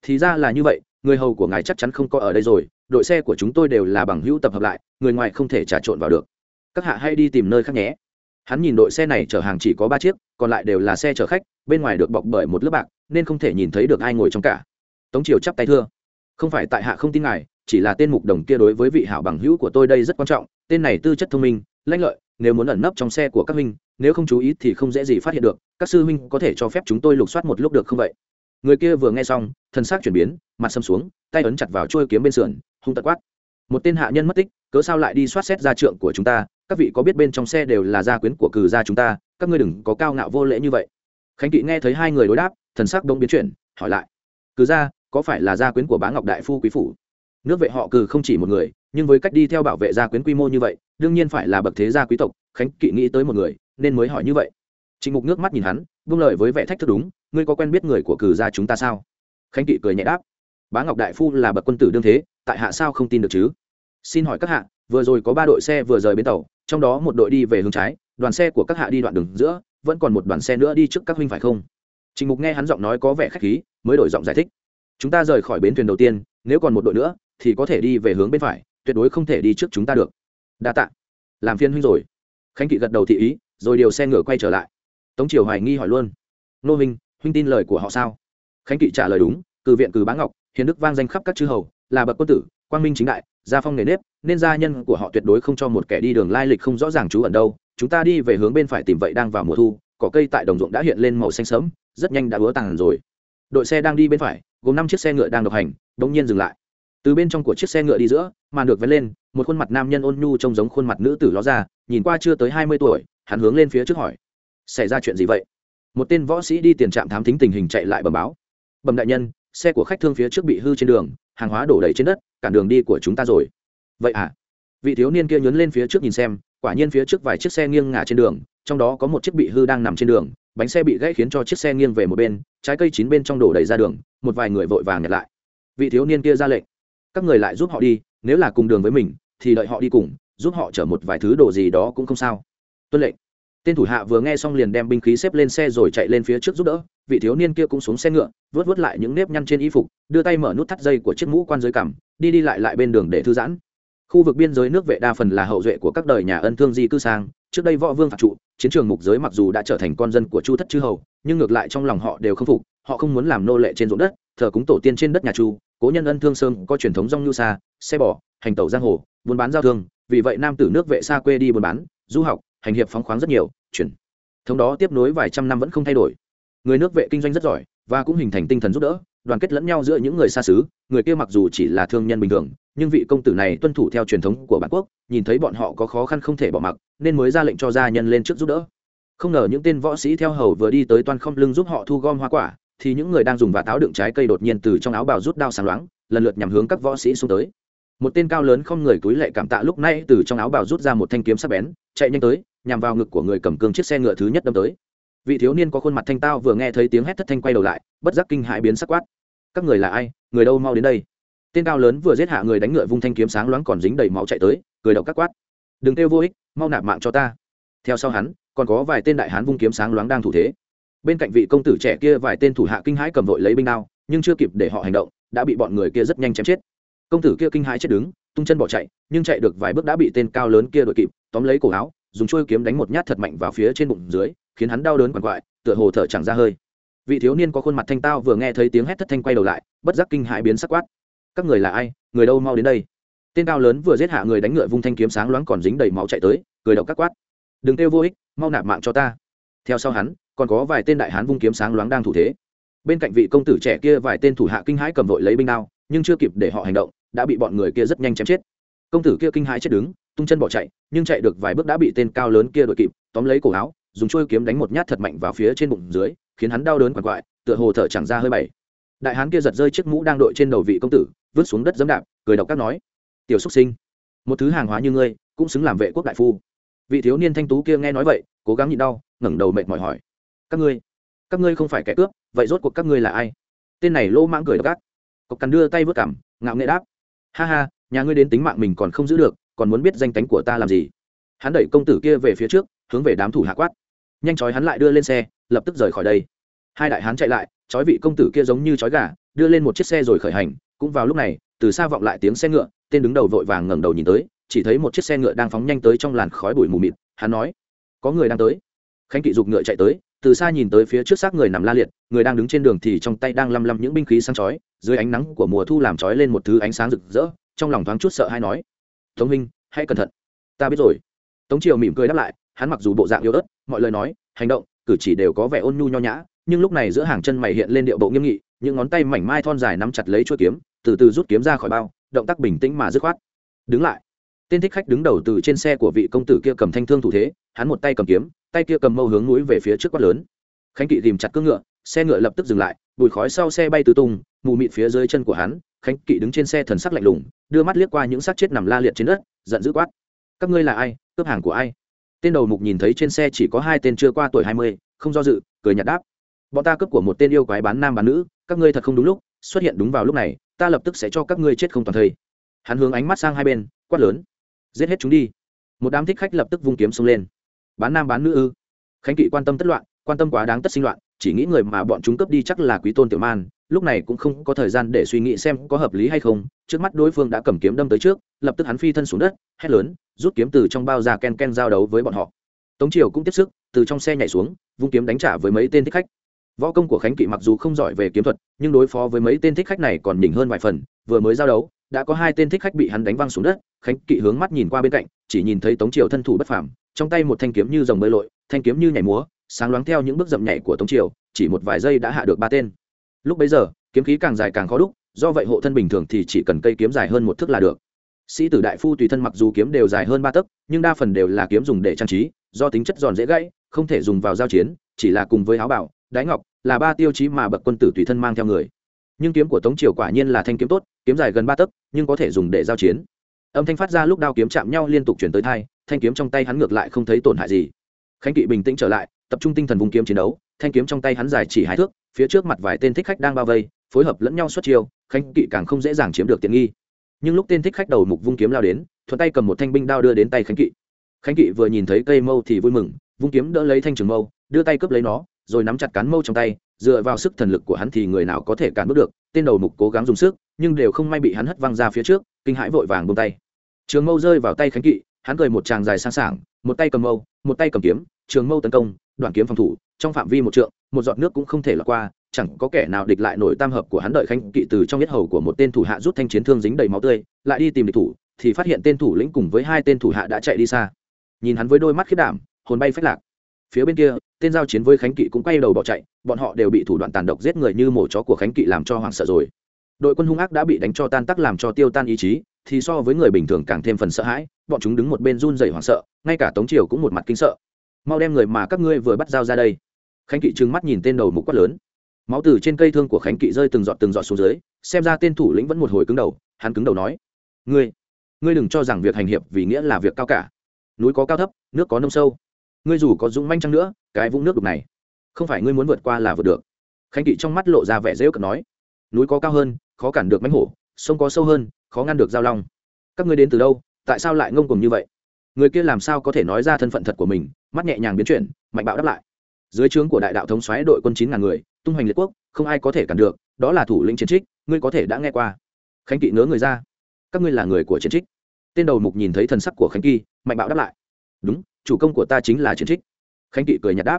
Thì ra là như vậy, người hầu của ngài chắc chắn không có ở đây rồi, đội xe của chúng tôi đều là bằng hữu tập hợp lại, người ngoài không thể trà trộn vào được. Các hạ hay đi tìm nơi khác nhé. Hắn nhìn đội xe này chở hàng chỉ có ba chiếc, còn lại đều là xe chở khách, bên ngoài được bọc bởi một lớp bạc, nên không thể nhìn thấy được ai ngồi trong cả. Tống triều chắp tay thưa. Không phải tại hạ không tin ngài chỉ là tên mục đồng kia đối với vị hảo bằng hữu của tôi đây rất quan trọng, tên này tư chất thông minh lanh lợi, nếu muốn ẩn nấp trong xe của các huynh, nếu không chú ý thì không dễ gì phát hiện được, các sư huynh có thể cho phép chúng tôi lục soát một lúc được không vậy? Người kia vừa nghe xong, thân xác chuyển biến, mặt xâm xuống, tay ấn chặt vào trôi kiếm bên sườn, hung tật quát. Một tên hạ nhân mất tích, cớ sao lại đi soát xét ra trượng của chúng ta? Các vị có biết bên trong xe đều là gia quyến của cử gia chúng ta, các ngươi đừng có cao ngạo vô lễ như vậy. Khánh kỵ nghe thấy hai người đối đáp, thần sắc đông biến chuyển, hỏi lại. Cử gia, có phải là gia quyến của bá ngọc đại phu quý phủ? Nước vệ họ cừ không chỉ một người, nhưng với cách đi theo bảo vệ gia quyến quy mô như vậy, đương nhiên phải là bậc thế gia quý tộc, khánh kỵ nghĩ tới một người, nên mới hỏi như vậy. Trịnh mục nước mắt nhìn hắn buông lời với vẻ thách thức đúng, ngươi có quen biết người của cử gia chúng ta sao? Khánh kỵ cười nhẹ đáp, bá ngọc đại phu là bậc quân tử đương thế, tại hạ sao không tin được chứ? Xin hỏi các hạ, vừa rồi có ba đội xe vừa rời bến tàu, trong đó một đội đi về hướng trái, đoàn xe của các hạ đi đoạn đường giữa, vẫn còn một đoàn xe nữa đi trước các huynh phải không? Trình mục nghe hắn giọng nói có vẻ khách khí, mới đổi giọng giải thích, chúng ta rời khỏi bến thuyền đầu tiên, nếu còn một đội nữa thì có thể đi về hướng bên phải, tuyệt đối không thể đi trước chúng ta được. Đa tạ. Làm phiên huynh rồi. Khánh kỵ gật đầu thị ý, rồi điều xe ngựa quay trở lại. Tống triều hoài nghi hỏi luôn. Nô huynh huynh tin lời của họ sao? Khánh kỵ trả lời đúng cử viện cử bá ngọc, hiền đức vang danh khắp các chư hầu, là bậc quân tử, quang minh chính đại, gia phong nghề nếp, nên gia nhân của họ tuyệt đối không cho một kẻ đi đường lai lịch không rõ ràng trú ẩn đâu. Chúng ta đi về hướng bên phải tìm vậy đang vào mùa thu, cỏ cây tại đồng ruộng đã hiện lên màu xanh sớm rất nhanh đã búa tàn rồi. Đội xe đang đi bên phải, gồm năm chiếc xe ngựa đang độc hành, bỗng nhiên dừng lại từ bên trong của chiếc xe ngựa đi giữa, màn được vén lên, một khuôn mặt nam nhân ôn nhu trông giống khuôn mặt nữ tử ló ra, nhìn qua chưa tới hai mươi tuổi, hắn hướng lên phía trước hỏi, xảy ra chuyện gì vậy? Một tên võ sĩ đi tiền trạm thám thính tình hình chạy lại bẩm báo, bẩm đại nhân, xe của khách thương phía trước bị hư trên đường, hàng hóa đổ đầy trên đất, cản đường đi của chúng ta rồi. Vậy à? Vị thiếu niên kia nhấn lên phía trước nhìn xem, quả nhiên phía trước vài chiếc xe nghiêng ngả trên đường, trong đó có một chiếc bị hư đang nằm trên đường, bánh xe bị gãy khiến cho chiếc xe nghiêng về một bên, trái cây chín bên trong đổ đầy ra đường, một vài người vội vàng nhặt lại. Vị thiếu niên kia ra lệnh các người lại giúp họ đi, nếu là cùng đường với mình, thì đợi họ đi cùng, giúp họ chở một vài thứ đồ gì đó cũng không sao. Tuân lệnh. Tên thủ hạ vừa nghe xong liền đem binh khí xếp lên xe rồi chạy lên phía trước giúp đỡ, vị thiếu niên kia cũng xuống xe ngựa vớt vớt lại những nếp nhăn trên y phục, đưa tay mở nút thắt dây của chiếc mũ quan dưới cằm, đi đi lại lại bên đường để thư giãn. Khu vực biên giới nước vệ đa phần là hậu duệ của các đời nhà ân thương di cư sang, trước đây võ vương phạt trụ, chiến trường mục giới mặc dù đã trở thành con dân của chu thất chư hầu, nhưng ngược lại trong lòng họ đều không phục, họ không muốn làm nô lệ trên ruộng đất, thờ cúng tổ tiên trên đất nhà chu cố nhân ân thương sơn có truyền thống rong nhu xa, xe bò, hành tẩu giang hồ, buôn bán giao thương, vì vậy nam tử nước vệ xa quê đi buôn bán, du học, hành hiệp phóng khoáng rất nhiều, chuyển. Thống đó tiếp nối vài trăm năm vẫn không thay đổi. Người nước vệ kinh doanh rất giỏi, và cũng hình thành tinh thần giúp đỡ, đoàn kết lẫn nhau giữa những người xa xứ, người kia mặc dù chỉ là thương nhân bình thường, nhưng vị công tử này tuân thủ theo truyền thống của bản quốc, nhìn thấy bọn họ có khó khăn không thể bỏ mặc, nên mới ra lệnh cho gia nhân lên trước giúp đỡ. Không ngờ những tên võ sĩ theo hầu vừa đi tới toan không lưng giúp họ thu gom hoa quả thì những người đang dùng và táo đựng trái cây đột nhiên từ trong áo bào rút đao sáng loáng, lần lượt nhằm hướng các võ sĩ xuống tới. Một tên cao lớn không người túi lệ cảm tạ lúc này từ trong áo bào rút ra một thanh kiếm sắc bén, chạy nhanh tới, nhằm vào ngực của người cầm cương chiếc xe ngựa thứ nhất đâm tới. Vị thiếu niên có khuôn mặt thanh tao vừa nghe thấy tiếng hét thất thanh quay đầu lại, bất giác kinh hãi biến sắc quát. Các người là ai? Người đâu mau đến đây? Tên cao lớn vừa giết hạ người đánh ngựa vung thanh kiếm sáng loáng còn dính đầy máu chạy tới, cười đầu các quát. Đừng kêu vô ích, mau nạp mạng cho ta. Theo sau hắn, còn có vài tên đại hán vung kiếm sáng loáng đang thủ thế bên cạnh vị công tử trẻ kia vài tên thủ hạ kinh hãi cầm vội lấy binh đao, nhưng chưa kịp để họ hành động, đã bị bọn người kia rất nhanh chém chết. Công tử kia kinh hãi chết đứng, tung chân bỏ chạy, nhưng chạy được vài bước đã bị tên cao lớn kia đội kịp, tóm lấy cổ áo, dùng chuôi kiếm đánh một nhát thật mạnh vào phía trên bụng dưới, khiến hắn đau đớn quằn quại, tựa hồ thở chẳng ra hơi. Vị thiếu niên có khuôn mặt thanh tao vừa nghe thấy tiếng hét thất thanh quay đầu lại, bất giác kinh hãi biến sắc quát. Các người là ai? Người đâu mau đến đây? Tên cao lớn vừa giết hạ người đánh ngựa vung thanh kiếm sáng loáng còn dính đầy máu chạy tới, cười đậu các quát. Đừng kêu vô ích, mau nạp mạng cho ta. Theo sau hắn còn có vài tên đại hán vung kiếm sáng loáng đang thủ thế. Bên cạnh vị công tử trẻ kia, vài tên thủ hạ kinh hãi cầm vội lấy binh đao, nhưng chưa kịp để họ hành động, đã bị bọn người kia rất nhanh chém chết. Công tử kia kinh hãi chết đứng, tung chân bỏ chạy, nhưng chạy được vài bước đã bị tên cao lớn kia đội kịp, tóm lấy cổ áo, dùng chuôi kiếm đánh một nhát thật mạnh vào phía trên bụng dưới, khiến hắn đau đớn quằn quại, tựa hồ thở chẳng ra hơi bảy đại hán kia giật rơi chiếc mũ đang đội trên đầu vị công tử, vứt xuống đất dẫm đạp, cười độc các nói, tiểu xúc sinh, một thứ hàng hóa như ngươi, cũng xứng làm vệ quốc đại phu. Vị thiếu niên thanh tú kia nghe nói vậy, cố gắng nhịn đau, ngẩng đầu mệt mỏi hỏi các ngươi các ngươi không phải kẻ cướp, vậy rốt cuộc các ngươi là ai? Tên này lô mãng cười độc ác. Cộc cằn đưa tay vớt cảm, ngạo nghệ đáp. Ha ha, nhà ngươi đến tính mạng mình còn không giữ được, còn muốn biết danh tánh của ta làm gì? Hắn đẩy công tử kia về phía trước, hướng về đám thủ hạ quát. Nhanh chói hắn lại đưa lên xe, lập tức rời khỏi đây. Hai đại hán chạy lại, chói vị công tử kia giống như chói gà, đưa lên một chiếc xe rồi khởi hành. Cũng vào lúc này, từ xa vọng lại tiếng xe ngựa, tên đứng đầu vội vàng ngẩng đầu nhìn tới, chỉ thấy một chiếc xe ngựa đang phóng nhanh tới trong làn khói bụi mù mịt. Hắn nói, có người đang tới. Khánh kỵ dục ngựa chạy tới từ xa nhìn tới phía trước xác người nằm la liệt, người đang đứng trên đường thì trong tay đang lăm lăm những binh khí sáng chói, dưới ánh nắng của mùa thu làm chói lên một thứ ánh sáng rực rỡ, trong lòng thoáng chút sợ hay nói, tống minh hãy cẩn thận. Ta biết rồi. Tống triều mỉm cười đáp lại, hắn mặc dù bộ dạng yếu ớt, mọi lời nói, hành động, cử chỉ đều có vẻ ôn nhu nho nhã, nhưng lúc này giữa hàng chân mày hiện lên điệu bộ nghiêm nghị, những ngón tay mảnh mai thon dài nắm chặt lấy chuôi kiếm, từ từ rút kiếm ra khỏi bao, động tác bình tĩnh mà dứt khoát. Đứng lại. Tên thích khách đứng đầu từ trên xe của vị công tử kia cầm thanh thương thủ thế, hắn một tay cầm kiếm tay kia cầm mâu hướng núi về phía trước quát lớn. Khánh kỵ tìm chặt cưỡng ngựa, xe ngựa lập tức dừng lại bụi khói sau xe bay tứ tung, mù mịt phía dưới chân của hắn, khánh kỵ đứng trên xe thần sắc lạnh lùng, đưa mắt liếc qua những xác chết nằm la liệt trên đất, giận dữ quát. Các ngươi là ai? Cướp hàng của ai? Tên đầu mục nhìn thấy trên xe chỉ có hai tên chưa qua tuổi hai mươi, không do dự, cười nhạt đáp. Bọn ta cướp của một tên yêu quái bán nam bán nữ, các ngươi thật không đúng lúc, xuất hiện đúng vào lúc này, ta lập tức sẽ cho các ngươi chết không toàn thây. Hắn hướng ánh mắt sang hai bên, quát lớn. Giết hết chúng đi. Một đám thích khách lập tức vung kiếm xông lên bán nam bán nữ ư? Khánh kỵ quan tâm tất loạn, quan tâm quá đáng tất sinh loạn, chỉ nghĩ người mà bọn chúng cướp đi chắc là quý tôn tiểu man, lúc này cũng không có thời gian để suy nghĩ xem có hợp lý hay không. Trước mắt đối phương đã cầm kiếm đâm tới trước, lập tức hắn phi thân xuống đất, hét lớn, rút kiếm từ trong bao ra ken ken giao đấu với bọn họ. Tống triều cũng tiếp sức, từ trong xe nhảy xuống, vung kiếm đánh trả với mấy tên thích khách. Võ công của khánh kỵ mặc dù không giỏi về kiếm thuật, nhưng đối phó với mấy tên thích khách này còn nhỉnh hơn vài phần, vừa mới giao đấu đã có hai tên thích khách bị hắn đánh văng xuống đất, khánh kỵ hướng mắt nhìn qua bên cạnh, chỉ nhìn thấy tống triều thân thủ bất phàm, trong tay một thanh kiếm như dòng bơi lội, thanh kiếm như nhảy múa, sáng loáng theo những bước dậm nhảy của tống triều, chỉ một vài giây đã hạ được ba tên. Lúc bấy giờ, kiếm khí càng dài càng khó đúc, do vậy hộ thân bình thường thì chỉ cần cây kiếm dài hơn một thước là được. Sĩ tử đại phu tùy thân mặc dù kiếm đều dài hơn ba tấc, nhưng đa phần đều là kiếm dùng để trang trí, do tính chất giòn dễ gãy, không thể dùng vào giao chiến, chỉ là cùng với áo bảo đái ngọc, là ba tiêu chí mà bậc quân tử tùy thân mang theo người nhưng kiếm của tống triều quả nhiên là thanh kiếm tốt, kiếm dài gần ba tấc, nhưng có thể dùng để giao chiến. Âm thanh phát ra lúc đao kiếm chạm nhau liên tục chuyển tới thai, thanh kiếm trong tay hắn ngược lại không thấy tổn hại gì. Khánh kỵ bình tĩnh trở lại, tập trung tinh thần vùng kiếm chiến đấu, thanh kiếm trong tay hắn dài chỉ hai thước, phía trước mặt vài tên thích khách đang bao vây, phối hợp lẫn nhau xuất chiêu, khánh kỵ càng không dễ dàng chiếm được tiện nghi. Nhưng lúc tên thích khách đầu mục vung kiếm lao đến, thuận tay cầm một thanh binh đao đưa đến tay khánh kỵ. Khánh kỵ vừa nhìn thấy cây mâu thì vui mừng, vung kiếm đỡ lấy thanh trường mâu, đưa tay cướp lấy nó, rồi nắm chặt cán mâu trong tay dựa vào sức thần lực của hắn thì người nào có thể cản bước được, tên đầu mục cố gắng dùng sức, nhưng đều không may bị hắn hất văng ra phía trước, kinh hãi vội vàng buông tay. Trường mâu rơi vào tay khánh kỵ, hắn cười một tràng dài sang sảng, một tay cầm mâu, một tay cầm kiếm, trường mâu tấn công, đoạn kiếm phòng thủ, trong phạm vi một trượng, một giọt nước cũng không thể lọt qua, chẳng có kẻ nào địch lại nổi tam hợp của hắn đợi khánh kỵ từ trong nhất hầu của một tên thủ hạ rút thanh chiến thương dính đầy máu tươi, lại đi tìm địch thủ, thì phát hiện tên thủ lĩnh cùng với hai tên thủ hạ đã chạy đi xa. Nhìn hắn với đôi mắt khiết đảm, hồn bay phách lạc phía bên kia, tên giao chiến với khánh kỵ cũng quay đầu bỏ chạy, bọn họ đều bị thủ đoạn tàn độc giết người như mổ chó của khánh kỵ làm cho hoảng sợ rồi. Đội quân hung ác đã bị đánh cho tan tắc làm cho tiêu tan ý chí, thì so với người bình thường càng thêm phần sợ hãi, bọn chúng đứng một bên run rẩy hoảng sợ, ngay cả tống triều cũng một mặt kinh sợ. Mau đem người mà các ngươi vừa bắt giao ra đây. Khánh kỵ trừng mắt nhìn tên đầu mục quát lớn. Máu từ trên cây thương của khánh kỵ rơi từng giọt từng giọt xuống dưới, xem ra tên thủ lĩnh vẫn một hồi cứng đầu, hắn cứng đầu nói, ngươi ngươi đừng cho rằng việc hành hiệp vì nghĩa là việc cao cả. Núi có cao thấp, nước có nông sâu ngươi dù có dũng manh chăng nữa, cái vũng nước đục này, không phải ngươi muốn vượt qua là vượt được. Khánh kỵ trong mắt lộ ra vẻ dễ cực nói, núi có cao hơn, khó cản được mánh hổ, sông có sâu hơn, khó ngăn được giao long. Các ngươi đến từ đâu, tại sao lại ngông cùng như vậy? Người kia làm sao có thể nói ra thân phận thật của mình, mắt nhẹ nhàng biến chuyển, mạnh bạo đáp lại. Dưới trướng của đại đạo thống xoáy đội quân chín ngàn người, tung hoành liệt quốc, không ai có thể cản được, đó là thủ lĩnh chiến trích, ngươi có thể đã nghe qua. Khánh kỵ ngớ người ra, các ngươi là người của chiến trích. Tên đầu mục nhìn thấy thần sắc của khánh kỳ mạnh bạo đáp lại. Đúng chủ công của ta chính là chiến trích. Khánh kỵ cười nhạt đáp.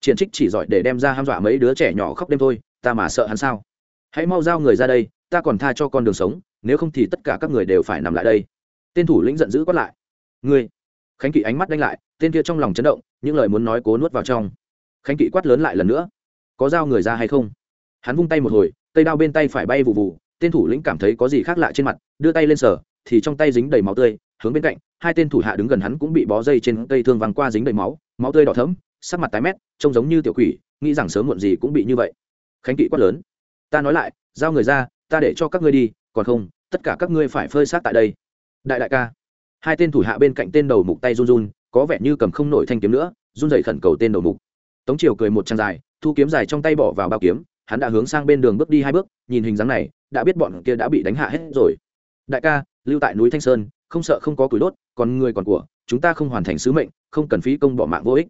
Chiến trích chỉ giỏi để đem ra ham dọa mấy đứa trẻ nhỏ khóc đêm thôi, ta mà sợ hắn sao? Hãy mau giao người ra đây, ta còn tha cho con đường sống, nếu không thì tất cả các người đều phải nằm lại đây. Tên thủ lĩnh giận dữ quát lại. Ngươi! Khánh kỵ ánh mắt đánh lại, tên kia trong lòng chấn động, những lời muốn nói cố nuốt vào trong. Khánh kỵ quát lớn lại lần nữa. Có giao người ra hay không? Hắn vung tay một hồi, cây đao bên tay phải bay vụ vụ tên thủ lĩnh cảm thấy có gì khác lạ trên mặt, đưa tay lên sở thì trong tay dính đầy máu tươi hướng bên cạnh, hai tên thủ hạ đứng gần hắn cũng bị bó dây trên cây thương văng qua dính đầy máu máu tươi đỏ thấm sắc mặt tái mét, trông giống như tiểu quỷ, nghĩ rằng sớm muộn gì cũng bị như vậy. Khánh kỵ quát lớn, ta nói lại, giao người ra, ta để cho các ngươi đi, còn không, tất cả các ngươi phải phơi xác tại đây. Đại đại ca. Hai tên thủ hạ bên cạnh tên đầu mục tay run run, có vẻ như cầm không nổi thanh kiếm nữa, run dậy khẩn cầu tên đầu mục. Tống triều cười một trang dài, thu kiếm dài trong tay bỏ vào bao kiếm, hắn đã hướng sang bên đường bước đi hai bước, nhìn hình dáng này, đã biết bọn kia đã bị đánh hạ hết rồi. Đại ca, lưu tại núi thanh sơn không sợ không có củi đốt, còn người còn của, chúng ta không hoàn thành sứ mệnh, không cần phí công bỏ mạng vô ích.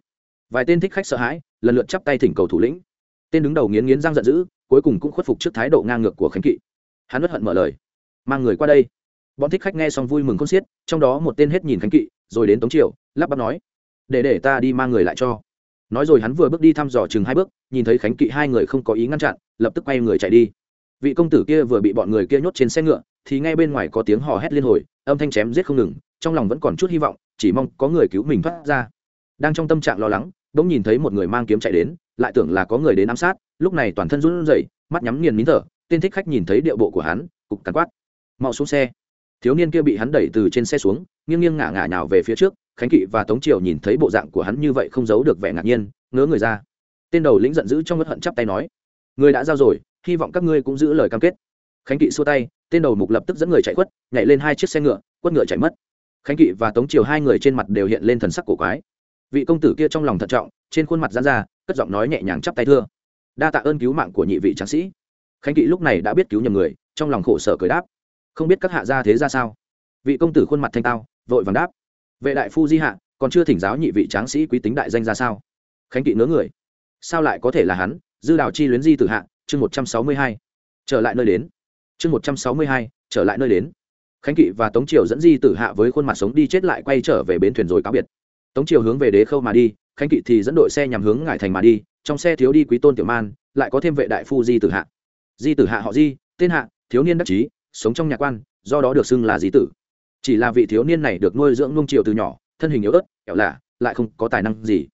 Vài tên thích khách sợ hãi, lần lượt chắp tay thỉnh cầu thủ lĩnh. Tên đứng đầu nghiến nghiến răng giận dữ, cuối cùng cũng khuất phục trước thái độ ngang ngược của khánh kỵ. Hắn bất hận mở lời. Mang người qua đây. Bọn thích khách nghe xong vui mừng con xiết, trong đó một tên hết nhìn khánh kỵ, rồi đến tống triều, lắp bắp nói, để để ta đi mang người lại cho. Nói rồi hắn vừa bước đi thăm dò chừng hai bước, nhìn thấy khánh kỵ hai người không có ý ngăn chặn, lập tức quay người chạy đi. Vị công tử kia vừa bị bọn người kia nhốt trên xe ngựa, thì ngay bên ngoài có tiếng hò hét liên hồi âm thanh chém giết không ngừng, trong lòng vẫn còn chút hy vọng, chỉ mong có người cứu mình thoát ra. Đang trong tâm trạng lo lắng, bỗng nhìn thấy một người mang kiếm chạy đến, lại tưởng là có người đến ám sát, lúc này toàn thân run rẩy, mắt nhắm nghiền nín thở, tên thích khách nhìn thấy điệu bộ của hắn, cục cắn quát. Mau xuống xe. Thiếu niên kia bị hắn đẩy từ trên xe xuống, nghiêng nghiêng ngả ngả nào về phía trước, khánh kỵ và tống triều nhìn thấy bộ dạng của hắn như vậy không giấu được vẻ ngạc nhiên, ngớ người ra. Tên đầu lĩnh giận dữ trong mắt hận chắp tay nói, người đã giao rồi, hy vọng các ngươi cũng giữ lời cam kết. Khánh kỵ xua tay tên đầu mục lập tức dẫn người chạy khuất, nhảy lên hai chiếc xe ngựa, quất ngựa chạy mất. Khánh kỵ và tống triều hai người trên mặt đều hiện lên thần sắc cổ quái. Vị công tử kia trong lòng thận trọng, trên khuôn mặt dán ra, cất giọng nói nhẹ nhàng chắp tay thưa. Đa tạ ơn cứu mạng của nhị vị tráng sĩ. Khánh kỵ lúc này đã biết cứu nhầm người, trong lòng khổ sở cười đáp. Không biết các hạ gia thế ra sao? Vị công tử khuôn mặt thanh tao, vội vàng đáp. Vệ đại phu di hạ, còn chưa thỉnh giáo nhị vị tráng sĩ quý tính đại danh ra sao? Khánh kỵ ngớ người. Sao lại có thể là hắn? Dư đào chi luyến di tử hạ, chương một trăm sáu mươi hai. Trở lại nơi đến chương một trăm sáu mươi hai, trở lại nơi đến. Khánh kỵ và tống triều dẫn di tử hạ với khuôn mặt sống đi chết lại quay trở về bến thuyền rồi cáo biệt. Tống triều hướng về đế khâu mà đi, khánh kỵ thì dẫn đội xe nhằm hướng ngải thành mà đi, trong xe thiếu đi quý tôn tiểu man, lại có thêm vệ đại phu di tử hạ. Di tử hạ họ di, tên hạ, thiếu niên đắc chí, sống trong nhà quan, do đó được xưng là di tử. Chỉ là vị thiếu niên này được nuôi dưỡng nung triều từ nhỏ, thân hình yếu ớt kẹo lạ, lại không có tài năng gì.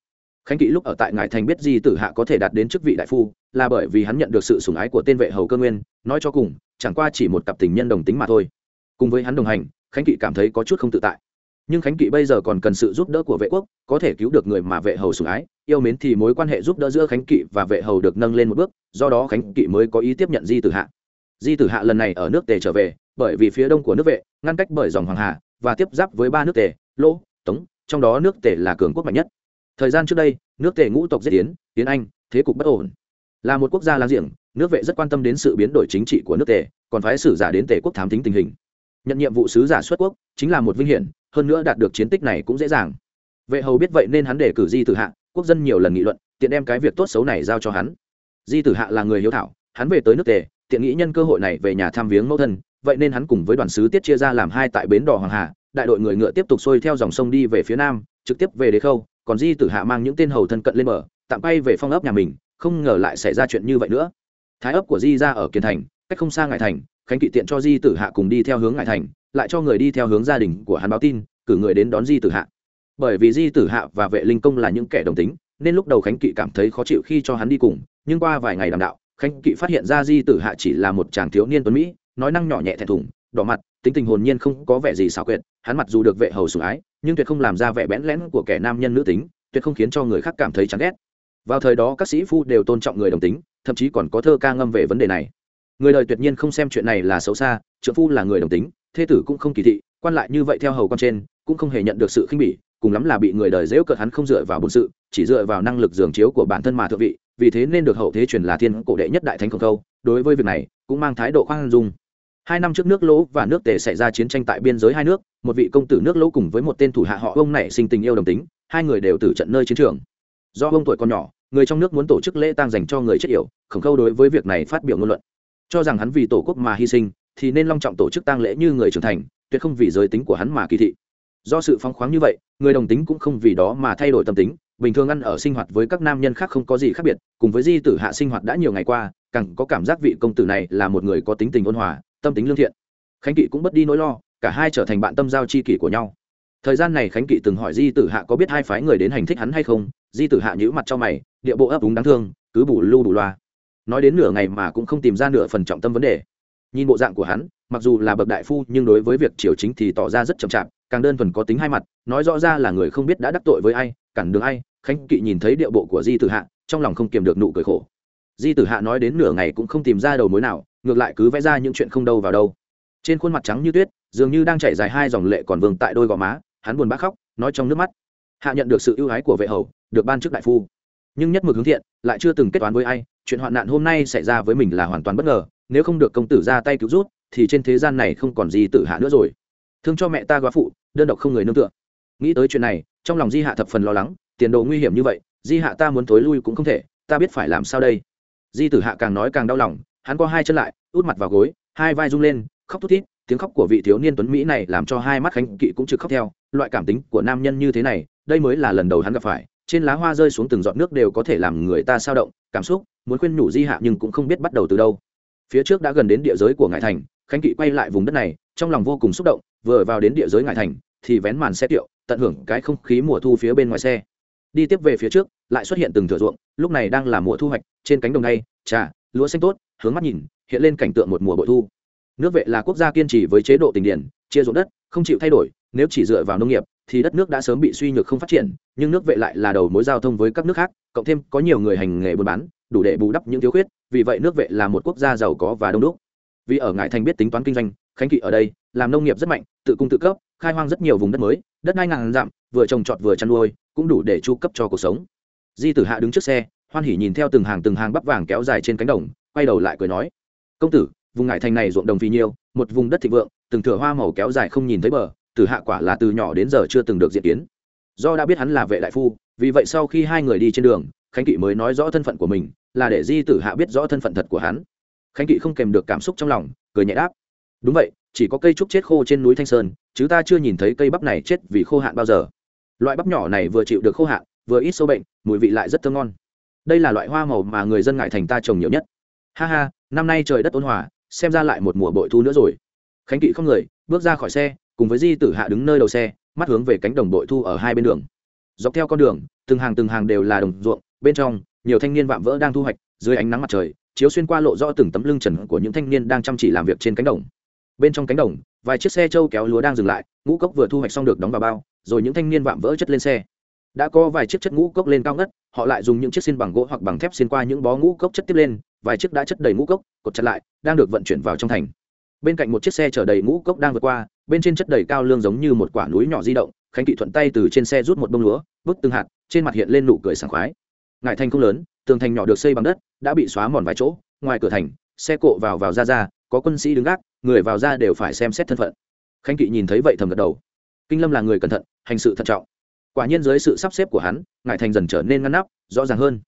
Khánh kỵ lúc ở tại ngải thành biết di tử hạ có thể đạt đến chức vị đại phu là bởi vì hắn nhận được sự sủng ái của tên vệ hầu cơ nguyên, nói cho cùng, chẳng qua chỉ một cặp tình nhân đồng tính mà thôi. Cùng với hắn đồng hành, khánh kỵ cảm thấy có chút không tự tại. Nhưng khánh kỵ bây giờ còn cần sự giúp đỡ của vệ quốc, có thể cứu được người mà vệ hầu sủng ái, yêu mến thì mối quan hệ giúp đỡ giữa khánh kỵ và vệ hầu được nâng lên một bước, do đó khánh kỵ mới có ý tiếp nhận di tử hạ. Di tử hạ lần này ở nước tề trở về, bởi vì phía đông của nước vệ, ngăn cách bởi dòng hoàng hà, và tiếp giáp với ba nước tề, lỗ, tống, trong đó nước tề là cường quốc mạnh nhất. Thời gian trước đây, nước tề ngũ tộc giết tiến tiến anh, thế cục bất ổn là một quốc gia láng giềng, nước vệ rất quan tâm đến sự biến đổi chính trị của nước tề, còn phái sử giả đến tề quốc thám tính tình hình. Nhận nhiệm vụ sứ giả xuất quốc chính là một vinh hiển, hơn nữa đạt được chiến tích này cũng dễ dàng. Vệ hầu biết vậy nên hắn để cử di tử hạ, quốc dân nhiều lần nghị luận, tiện đem cái việc tốt xấu này giao cho hắn. Di tử hạ là người hiếu thảo, hắn về tới nước tề, tiện nghĩ nhân cơ hội này về nhà thăm viếng mẫu thân, vậy nên hắn cùng với đoàn sứ tiết chia ra làm hai tại bến đò hoàng hà, đại đội người ngựa tiếp tục xuôi theo dòng sông đi về phía nam, trực tiếp về đế khâu, còn di tử hạ mang những tên hầu thân cận lên bờ, tạm bay về phong ấp nhà mình không ngờ lại xảy ra chuyện như vậy nữa. Thái ấp của di ra ở kiên thành, cách không xa ngại thành, khánh kỵ tiện cho di tử hạ cùng đi theo hướng ngại thành, lại cho người đi theo hướng gia đình của hắn báo tin, cử người đến đón di tử hạ. Bởi vì di tử hạ và vệ linh công là những kẻ đồng tính, nên lúc đầu khánh kỵ cảm thấy khó chịu khi cho hắn đi cùng, nhưng qua vài ngày đàm đạo, khánh kỵ phát hiện ra di tử hạ chỉ là một chàng thiếu niên tuấn mỹ, nói năng nhỏ nhẹ thẹn thùng, đỏ mặt, tính tình hồn nhiên không có vẻ gì xảo quyệt, hắn mặc dù được vệ hầu sủng ái, nhưng tuyệt không làm ra vẻ bẽn lẽn của kẻ nam nhân nữ tính, tuyệt không khiến cho người khác cảm thấy chán ghét vào thời đó các sĩ phu đều tôn trọng người đồng tính, thậm chí còn có thơ ca ngâm về vấn đề này. Người đời tuyệt nhiên không xem chuyện này là xấu xa trợ phu là người đồng tính thê tử cũng không kỳ thị, quan lại như vậy theo hầu con trên, cũng không hề nhận được sự khinh bỉ, cùng lắm là bị người đời dễu cợt hắn không dựa vào bổn sự, chỉ dựa vào năng lực dường chiếu của bản thân mà thượng vị, vì thế nên được hậu thế truyền là thiên cổ đệ nhất đại thánh khổng khâu đối với việc này, cũng mang thái độ khoan dung. Hai năm trước nước lỗ và nước tề xảy ra chiến tranh tại biên giới hai nước, một vị công tử nước lỗ cùng với một tên thủ hạ họ ông này sinh tình yêu đồng tính, hai người đều tử trận nơi chiến trường. Do ông tuổi còn nhỏ người trong nước muốn tổ chức lễ tang dành cho người chết yểu, khổng khâu đối với việc này phát biểu ngôn luận. Cho rằng hắn vì tổ quốc mà hy sinh, thì nên long trọng tổ chức tang lễ như người trưởng thành, tuyệt không vì giới tính của hắn mà kỳ thị. Do sự phóng khoáng như vậy, người đồng tính cũng không vì đó mà thay đổi tâm tính, bình thường ăn ở sinh hoạt với các nam nhân khác không có gì khác biệt, cùng với di tử hạ sinh hoạt đã nhiều ngày qua, càng có cảm giác vị công tử này là một người có tính tình ôn hòa, tâm tính lương thiện. Khánh kỵ cũng bất đi nỗi lo, cả hai trở thành bạn tâm giao chi kỷ của nhau. Thời gian này khánh kỵ từng hỏi di tử hạ có biết hai phái người đến hành thích hắn hay không, di tử hạ nhữ mặt cho mày địa bộ ấp úng đáng thương, cứ bù lu bù loa. Nói đến nửa ngày mà cũng không tìm ra nửa phần trọng tâm vấn đề. Nhìn bộ dạng của hắn, mặc dù là bậc đại phu, nhưng đối với việc triều chính thì tỏ ra rất chậm chạp, càng đơn thuần có tính hai mặt, nói rõ ra là người không biết đã đắc tội với ai, cản đường ai, khánh kỵ nhìn thấy địa bộ của di tử hạ, trong lòng không kiềm được nụ cười khổ. Di tử hạ nói đến nửa ngày cũng không tìm ra đầu mối nào, ngược lại cứ vẽ ra những chuyện không đâu vào đâu. Trên khuôn mặt trắng như tuyết, dường như đang chảy dài hai dòng lệ còn vương tại đôi gò má, hắn buồn bã khóc, nói trong nước mắt. Hạ nhận được sự ưu ái của vệ hầu, được ban chức đại phu nhưng nhất mực hướng thiện, lại chưa từng kết toán với ai, chuyện hoạn nạn hôm nay xảy ra với mình là hoàn toàn bất ngờ, nếu không được công tử ra tay cứu rút, thì trên thế gian này không còn gì tử hạ nữa rồi. Thương cho mẹ ta góa phụ, đơn độc không người nương tựa. Nghĩ tới chuyện này, trong lòng di hạ thập phần lo lắng, tiền đồ nguy hiểm như vậy, di hạ ta muốn thối lui cũng không thể, ta biết phải làm sao đây. Di tử hạ càng nói càng đau lòng, hắn có hai chân lại, út mặt vào gối, hai vai rung lên, khóc thút thít, tiếng khóc của vị thiếu niên tuấn mỹ này làm cho hai mắt khánh kỵ cũng trực khóc theo, loại cảm tính của nam nhân như thế này, đây mới là lần đầu hắn gặp phải trên lá hoa rơi xuống từng giọt nước đều có thể làm người ta sao động, cảm xúc, muốn khuyên nhủ di hạ nhưng cũng không biết bắt đầu từ đâu. Phía trước đã gần đến địa giới của ngải thành, khánh kỵ quay lại vùng đất này, trong lòng vô cùng xúc động, vừa vào đến địa giới ngải thành, thì vén màn xe tiệu tận hưởng cái không khí mùa thu phía bên ngoài xe. Đi tiếp về phía trước, lại xuất hiện từng thửa ruộng, lúc này đang là mùa thu hoạch, trên cánh đồng này trà, lúa xanh tốt, hướng mắt nhìn, hiện lên cảnh tượng một mùa bội thu. Nước vệ là quốc gia kiên trì với chế độ tình điển, chia ruộng đất, không chịu thay đổi, nếu chỉ dựa vào nông nghiệp thì đất nước đã sớm bị suy nhược không phát triển, nhưng nước vệ lại là đầu mối giao thông với các nước khác, cộng thêm có nhiều người hành nghề buôn bán, đủ để bù đắp những thiếu khuyết, vì vậy nước vệ là một quốc gia giàu có và đông đúc. Vì ở ngải thành biết tính toán kinh doanh, khánh kỵ ở đây, làm nông nghiệp rất mạnh, tự cung tự cấp, khai hoang rất nhiều vùng đất mới, đất nai ngàn dặm, vừa trồng trọt vừa chăn nuôi, cũng đủ để chu cấp cho cuộc sống. Di tử hạ đứng trước xe, hoan hỉ nhìn theo từng hàng từng hàng bắp vàng kéo dài trên cánh đồng, quay đầu lại cười nói, công tử, vùng ngải thành này ruộng đồng vì nhiêu một vùng đất thịnh vượng, từng thửa hoa màu kéo dài không nhìn thấy bờ từ hạ quả là từ nhỏ đến giờ chưa từng được diện kiến. Do đã biết hắn là vệ đại phu, vì vậy sau khi hai người đi trên đường, khánh kỵ mới nói rõ thân phận của mình, là để di tử hạ biết rõ thân phận thật của hắn. Khánh kỵ không kèm được cảm xúc trong lòng, cười nhẹ đáp. Đúng vậy, chỉ có cây trúc chết khô trên núi thanh sơn, chứ ta chưa nhìn thấy cây bắp này chết vì khô hạn bao giờ. Loại bắp nhỏ này vừa chịu được khô hạn, vừa ít sâu bệnh, mùi vị lại rất thơm ngon. Đây là loại hoa màu mà người dân ngại thành ta trồng nhiều nhất. Ha ha, năm nay trời đất ôn hòa, xem ra lại một mùa bội thu nữa rồi. Khánh kỵ không người, bước ra khỏi xe cùng với di tử hạ đứng nơi đầu xe, mắt hướng về cánh đồng đội thu ở hai bên đường. Dọc theo con đường, từng hàng từng hàng đều là đồng ruộng, bên trong, nhiều thanh niên vạm vỡ đang thu hoạch, dưới ánh nắng mặt trời, chiếu xuyên qua lộ rõ từng tấm lưng trần của những thanh niên đang chăm chỉ làm việc trên cánh đồng. Bên trong cánh đồng, vài chiếc xe trâu kéo lúa đang dừng lại, ngũ cốc vừa thu hoạch xong được đóng vào bao, rồi những thanh niên vạm vỡ chất lên xe. Đã có vài chiếc chất ngũ cốc lên cao ngất, họ lại dùng những chiếc xin bằng gỗ hoặc bằng thép xin qua những bó ngũ cốc chất tiếp lên, vài chiếc đã chất đầy ngũ cốc, cột chặt lại, đang được vận chuyển vào trong thành. Bên cạnh một chiếc xe chở đầy ngũ cốc đang vượt qua bên trên chất đầy cao lương giống như một quả núi nhỏ di động, khánh kỵ thuận tay từ trên xe rút một bông lúa vứt từng hạt, trên mặt hiện lên nụ cười sảng khoái. Ngại thành không lớn, tường thành nhỏ được xây bằng đất, đã bị xóa mòn vài chỗ, ngoài cửa thành, xe cộ vào vào ra ra, có quân sĩ đứng gác, người vào ra đều phải xem xét thân phận. Khánh kỵ nhìn thấy vậy thầm gật đầu. Kinh lâm là người cẩn thận, hành sự thận trọng. Quả nhiên dưới sự sắp xếp của hắn ngại thành dần trở nên ngăn nắp, rõ ràng hơn.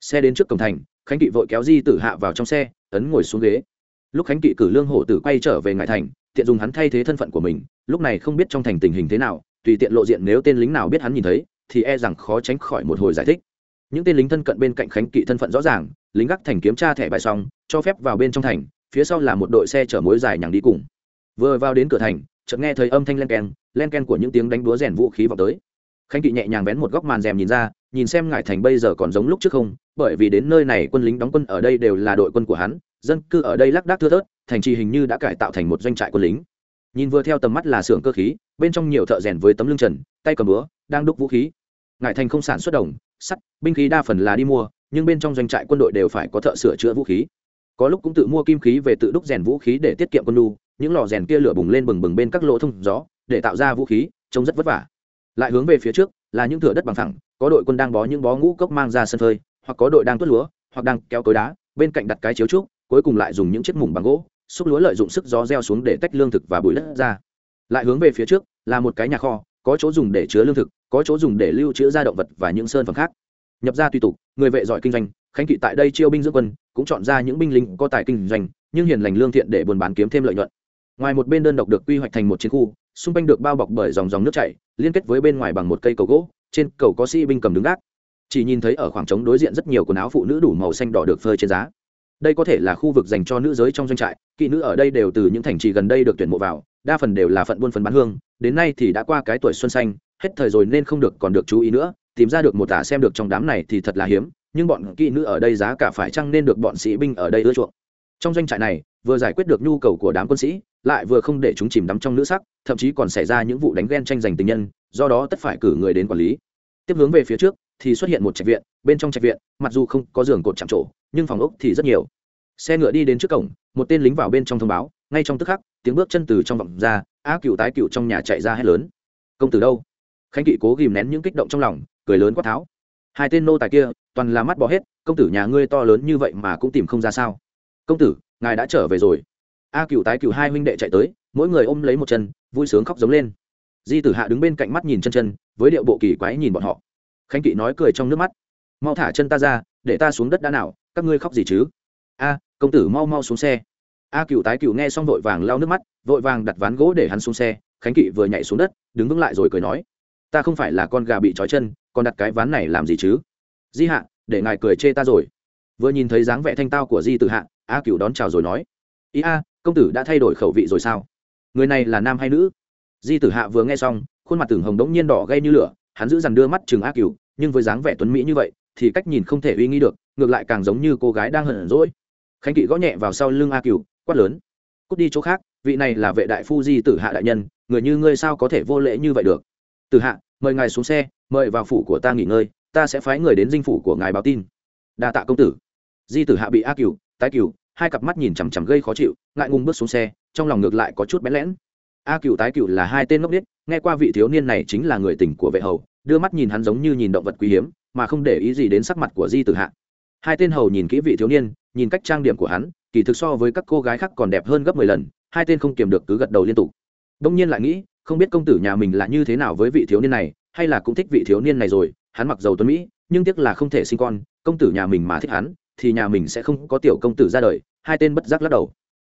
Xe đến trước cổng thành, khánh kỵ vội kéo di tử hạ vào trong xe, ấn ngồi xuống ghế. Lúc khánh kỵ cử lương hổ tử quay trở về ngại thành tiện dùng hắn thay thế thân phận của mình, lúc này không biết trong thành tình hình thế nào, tùy tiện lộ diện nếu tên lính nào biết hắn nhìn thấy, thì e rằng khó tránh khỏi một hồi giải thích. Những tên lính thân cận bên cạnh khánh kỵ thân phận rõ ràng, lính gác thành kiểm tra thẻ bài xong, cho phép vào bên trong thành, phía sau là một đội xe chở mối dài nhằng đi cùng. Vừa vào đến cửa thành, chợt nghe thấy âm thanh len keng, len ken của những tiếng đánh đúa rèn vũ khí vào tới. Khánh kỵ nhẹ nhàng vén một góc màn rèm nhìn ra, nhìn xem ngải thành bây giờ còn giống lúc trước không, bởi vì đến nơi này quân lính đóng quân ở đây đều là đội quân của hắn, dân cư ở đây lác đác thưa thớt thành trì hình như đã cải tạo thành một doanh trại quân lính. Nhìn vừa theo tầm mắt là xưởng cơ khí, bên trong nhiều thợ rèn với tấm lưng trần, tay cầm búa, đang đúc vũ khí. Ngại thành không sản xuất đồng, sắt, binh khí đa phần là đi mua, nhưng bên trong doanh trại quân đội đều phải có thợ sửa chữa vũ khí. Có lúc cũng tự mua kim khí về tự đúc rèn vũ khí để tiết kiệm quân lu những lò rèn kia lửa bùng lên bừng bừng bên các lỗ thông gió, để tạo ra vũ khí, trông rất vất vả. Lại hướng về phía trước, là những thửa đất bằng thẳng có đội quân đang bó những bó ngũ cốc mang ra sân phơi, hoặc có đội đang tuốt lúa, hoặc đang kéo cối đá, bên cạnh đặt cái chiếu trúc, cuối cùng lại dùng những chiếc mùng bằng gỗ xúc lúa lợi dụng sức gió gieo xuống để tách lương thực và bụi đất ra. Lại hướng về phía trước, là một cái nhà kho, có chỗ dùng để chứa lương thực, có chỗ dùng để lưu trữ ra động vật và những sơn phẩm khác. Nhập ra tùy tục, người vệ giỏi kinh doanh, khánh kỵ tại đây chiêu binh dưỡng quân, cũng chọn ra những binh lính có tài kinh doanh, nhưng hiền lành lương thiện để buôn bán kiếm thêm lợi nhuận. Ngoài một bên đơn độc được quy hoạch thành một chiến khu, xung quanh được bao bọc bởi dòng dòng nước chảy, liên kết với bên ngoài bằng một cây cầu gỗ, trên cầu có sĩ binh cầm đứng gác. Chỉ nhìn thấy ở khoảng trống đối diện rất nhiều quần áo phụ nữ đủ màu xanh đỏ được phơi trên giá đây có thể là khu vực dành cho nữ giới trong doanh trại kỵ nữ ở đây đều từ những thành trì gần đây được tuyển mộ vào, đa phần đều là phận buôn phần bán hương, đến nay thì đã qua cái tuổi xuân xanh, hết thời rồi nên không được còn được chú ý nữa, tìm ra được một tả xem được trong đám này thì thật là hiếm, nhưng bọn kỵ nữ ở đây giá cả phải chăng nên được bọn sĩ binh ở đây ưa chuộng. Trong doanh trại này, vừa giải quyết được nhu cầu của đám quân sĩ, lại vừa không để chúng chìm đắm trong nữ sắc, thậm chí còn xảy ra những vụ đánh ghen tranh giành tình nhân, do đó tất phải cử người đến quản lý. Tiếp hướng về phía trước, thì xuất hiện một trạch viện, bên trong trạch viện, mặc dù không có giường cột chạm trổ nhưng phòng ốc thì rất nhiều. Xe ngựa đi đến trước cổng, một tên lính vào bên trong thông báo, ngay trong tức khắc, tiếng bước chân từ trong vọng ra á cựu tái cựu trong nhà chạy ra hét lớn. Công tử đâu? Khánh kỵ cố ghìm nén những kích động trong lòng, cười lớn quát tháo. Hai tên nô tài kia, toàn là mắt bỏ hết, công tử nhà ngươi to lớn như vậy mà cũng tìm không ra sao? Công tử, ngài đã trở về rồi. A cựu tái cựu hai huynh đệ chạy tới, mỗi người ôm lấy một chân, vui sướng khóc giống lên. Di tử hạ đứng bên cạnh mắt nhìn chân chân, với điệu bộ kỳ quái nhìn bọn họ. Khánh kỵ nói cười trong nước mắt. Mau thả chân ta ra, để ta xuống đất đã nào các ngươi khóc gì chứ? A, công tử mau mau xuống xe. A cựu tái cựu nghe xong vội vàng lau nước mắt, vội vàng đặt ván gỗ để hắn xuống xe, khánh kỵ vừa nhảy xuống đất, đứng vững lại rồi cười nói, ta không phải là con gà bị trói chân còn đặt cái ván này làm gì chứ? Di hạ, để ngài cười chê ta rồi. Vừa nhìn thấy dáng vẻ thanh tao của di tử hạ, a cựu đón chào rồi nói, ý a, công tử đã thay đổi khẩu vị rồi sao? Người này là nam hay nữ? Di tử hạ vừa nghe xong, khuôn mặt tưởng hồng đống nhiên đỏ gây như lửa, hắn giữ dằn đưa mắt chừng a cựu, nhưng với dáng vẻ tuấn mỹ như vậy, thì cách nhìn không thể uy nghi được ngược lại càng giống như cô gái đang hận rỗi khánh kỵ gõ nhẹ vào sau lưng a cựu quát lớn. Cút đi chỗ khác, vị này là vệ đại phu di tử hạ đại nhân, người như ngươi sao có thể vô lễ như vậy được? Tử hạ, mời ngài xuống xe, mời vào phủ của ta nghỉ ngơi, ta sẽ phái người đến dinh phủ của ngài báo tin. Đa tạ công tử. Di tử hạ bị a cựu tái cựu hai cặp mắt nhìn chằm chằm gây khó chịu, ngại ngùng bước xuống xe, trong lòng ngược lại có chút bén lẽn. A cựu tái cựu là hai tên ngốc biết nghe qua vị thiếu niên này chính là người tình của vệ hầu, đưa mắt nhìn hắn giống như nhìn động vật quý hiếm, mà không để ý gì đến sắc mặt của di tử hạ hai tên hầu nhìn kỹ vị thiếu niên, nhìn cách trang điểm của hắn, kỳ thực so với các cô gái khác còn đẹp hơn gấp mười lần, hai tên không kiềm được cứ gật đầu liên tục. Đông nhiên lại nghĩ, không biết công tử nhà mình là như thế nào với vị thiếu niên này, hay là cũng thích vị thiếu niên này rồi, hắn mặc dầu tuấn mỹ, nhưng tiếc là không thể sinh con, công tử nhà mình mà thích hắn, thì nhà mình sẽ không có tiểu công tử ra đời, hai tên bất giác lắc đầu.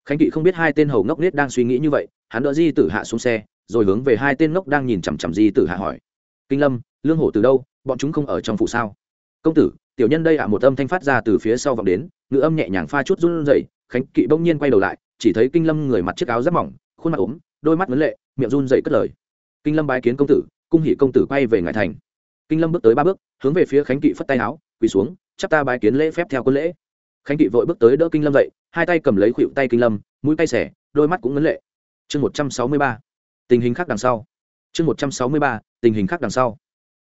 Khánh kỵ không biết hai tên hầu ngốc nết đang suy nghĩ như vậy, hắn đỡ di tử hạ xuống xe, rồi hướng về hai tên ngốc đang nhìn chằm chằm di tử hạ hỏi. Kinh lâm, lương hổ từ đâu? Bọn chúng không ở trong phủ sao? Công tử tiểu nhân đây ạ, một âm thanh phát ra từ phía sau vọng đến, ngữ âm nhẹ nhàng pha chút run rẩy, khánh kỵ bỗng nhiên quay đầu lại, chỉ thấy kinh lâm người mặt chiếc áo rất mỏng, khuôn mặt ốm, đôi mắt vấn lệ, miệng run rẩy cất lời. Kinh lâm bái kiến công tử, cung hỉ công tử quay về ngài thành. Kinh lâm bước tới ba bước, hướng về phía khánh kỵ phất tay áo, quỳ xuống, chắp ta bái kiến lễ phép theo quân lễ. Khánh kỵ vội bước tới đỡ kinh lâm dậy, hai tay cầm lấy khuỵu tay kinh lâm, mũi tay xẻ, đôi mắt cũng ngấn lệ. Chương một trăm sáu mươi ba, tình hình khác đằng sau. Chương một trăm sáu mươi ba, tình hình khác đằng sau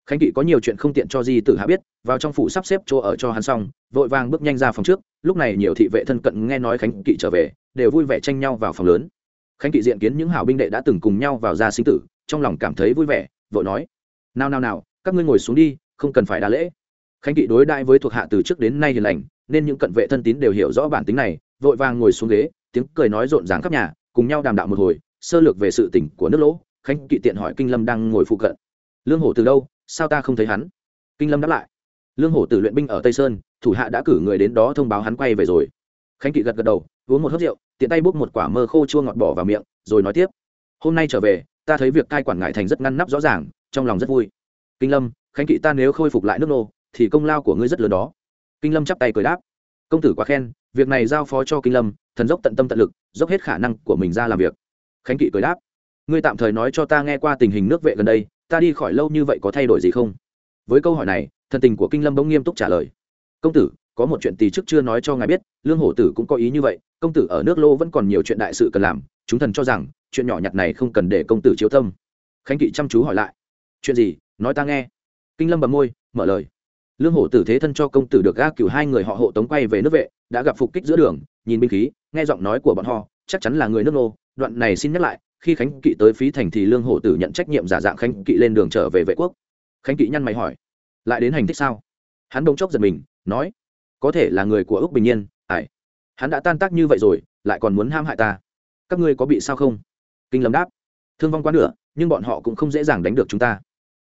khánh kỵ có nhiều chuyện không tiện cho di tử hạ biết, vào trong phủ sắp xếp chỗ ở cho hắn xong, vội vàng bước nhanh ra phòng trước, lúc này nhiều thị vệ thân cận nghe nói khánh kỵ trở về, đều vui vẻ tranh nhau vào phòng lớn. Khánh kỵ diện kiến những hảo binh đệ đã từng cùng nhau vào ra sinh tử, trong lòng cảm thấy vui vẻ, vội nói, nào nào nào, các ngươi ngồi xuống đi, không cần phải đa lễ. Khánh kỵ đối đãi với thuộc hạ từ trước đến nay hiền lành, nên những cận vệ thân tín đều hiểu rõ bản tính này, vội vàng ngồi xuống ghế, tiếng cười nói rộn ràng khắp nhà, cùng nhau đàm đạo một hồi, sơ lược về sự tỉnh của nước lỗ. Khánh kỵ tiện hỏi kinh lâm đang ngồi phụ cận. Lương hổ từ đâu? Sao ta không thấy hắn? Kinh lâm đáp lại. Lương hổ tử luyện binh ở tây sơn, thủ hạ đã cử người đến đó thông báo hắn quay về rồi. Khánh kỵ gật gật đầu, uống một hớp rượu, tiện tay bốc một quả mơ khô chua ngọt bỏ vào miệng, rồi nói tiếp. Hôm nay trở về, ta thấy việc cai quản ngại thành rất ngăn nắp rõ ràng, trong lòng rất vui. Kinh lâm, khánh kỵ ta nếu khôi phục lại nước nô, thì công lao của ngươi rất lớn đó. Kinh lâm chắp tay cười đáp. Công tử quá khen, việc này giao phó cho kinh lâm, thần dốc tận tâm tận lực, dốc hết khả năng của mình ra làm việc. Khánh kỵ cười đáp. Ngươi tạm thời nói cho ta nghe qua tình hình nước vệ gần đây ta đi khỏi lâu như vậy có thay đổi gì không? Với câu hỏi này, thần tình của kinh lâm bỗng nghiêm túc trả lời. Công tử, có một chuyện tỳ trước chưa nói cho ngài biết, lương hổ tử cũng có ý như vậy, công tử ở nước lô vẫn còn nhiều chuyện đại sự cần làm, chúng thần cho rằng, chuyện nhỏ nhặt này không cần để công tử chiếu tâm. Khánh kỵ chăm chú hỏi lại. Chuyện gì? Nói ta nghe. Kinh lâm bầm môi, mở lời. Lương hổ tử thế thân cho công tử được ga cửu hai người họ hộ tống quay về nước vệ, đã gặp phục kích giữa đường, nhìn binh khí, nghe giọng nói của bọn họ, chắc chắn là người nước nô đoạn này xin nhắc lại khi khánh kỵ tới phí thành thì lương hổ tử nhận trách nhiệm giả dạng khánh kỵ lên đường trở về vệ quốc. Khánh kỵ nhăn mày hỏi, lại đến hành thích sao? Hắn bỗng chốc giật mình, nói, có thể là người của ước bình nhiên ải. Hắn đã tan tác như vậy rồi, lại còn muốn ham hại ta. Các ngươi có bị sao không? Kinh lâm đáp, thương vong quá nửa, nhưng bọn họ cũng không dễ dàng đánh được chúng ta.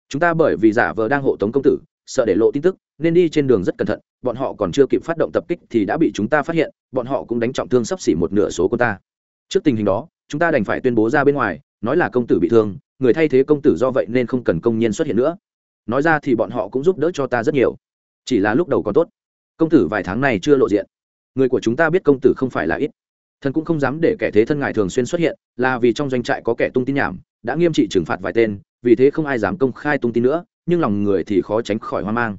Chúng ta bởi vì giả vờ đang hộ tống công tử, sợ để lộ tin tức, nên đi trên đường rất cẩn thận. Bọn họ còn chưa kịp phát động tập kích thì đã bị chúng ta phát hiện, bọn họ cũng đánh trọng thương sắp xỉ một nửa số của ta. Trước tình hình đó chúng ta đành phải tuyên bố ra bên ngoài, nói là công tử bị thương, người thay thế công tử do vậy nên không cần công nhân xuất hiện nữa. Nói ra thì bọn họ cũng giúp đỡ cho ta rất nhiều. Chỉ là lúc đầu còn tốt. Công tử vài tháng này chưa lộ diện. Người của chúng ta biết công tử không phải là ít. Thần cũng không dám để kẻ thế thân ngài thường xuyên xuất hiện, là vì trong doanh trại có kẻ tung tin nhảm, đã nghiêm trị trừng phạt vài tên, vì thế không ai dám công khai tung tin nữa, nhưng lòng người thì khó tránh khỏi hoang mang.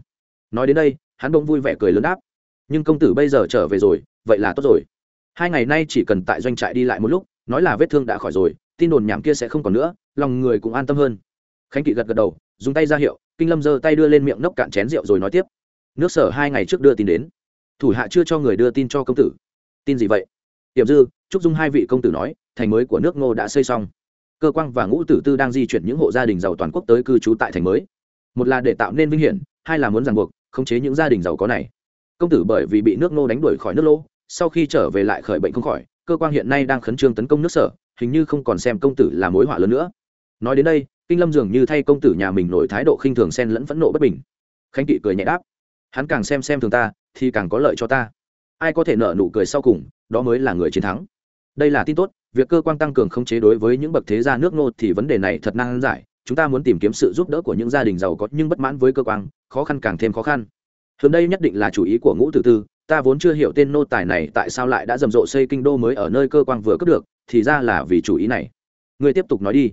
Nói đến đây, hắn bỗng vui vẻ cười lớn đáp. Nhưng công tử bây giờ trở về rồi, vậy là tốt rồi. Hai ngày nay chỉ cần tại doanh trại đi lại một lúc nói là vết thương đã khỏi rồi, tin đồn nhảm kia sẽ không còn nữa, lòng người cũng an tâm hơn. Khánh kỵ gật gật đầu, dùng tay ra hiệu, kinh lâm giơ tay đưa lên miệng nốc cạn chén rượu rồi nói tiếp. Nước sở hai ngày trước đưa tin đến. Thủ hạ chưa cho người đưa tin cho công tử. Tin gì vậy? Tiệm dư trúc dung hai vị công tử nói, thành mới của nước ngô đã xây xong. Cơ quan và ngũ tử tư đang di chuyển những hộ gia đình giàu toàn quốc tới cư trú tại thành mới. Một là để tạo nên vinh hiển, hai là muốn ràng buộc, khống chế những gia đình giàu có này. Công tử bởi vì bị nước ngô đánh đuổi khỏi nước lô sau khi trở về lại khởi bệnh không khỏi cơ quan hiện nay đang khẩn trương tấn công nước sở, hình như không còn xem công tử là mối họa lớn nữa. Nói đến đây, kinh lâm dường như thay công tử nhà mình nổi thái độ khinh thường xen lẫn phẫn nộ bất bình. Khánh kỵ cười nhẹ đáp, hắn càng xem xem thường ta, thì càng có lợi cho ta. Ai có thể nợ nụ cười sau cùng, đó mới là người chiến thắng. Đây là tin tốt, việc cơ quan tăng cường khống chế đối với những bậc thế gia nước nô thì vấn đề này thật năng giải. Chúng ta muốn tìm kiếm sự giúp đỡ của những gia đình giàu có nhưng bất mãn với cơ quan, khó khăn càng thêm khó khăn. Hôm đây nhất định là chủ ý của ngũ tử tư ta vốn chưa hiểu tên nô tài này tại sao lại đã rầm rộ xây kinh đô mới ở nơi cơ quan vừa cướp được, thì ra là vì chủ ý này. Ngươi tiếp tục nói đi.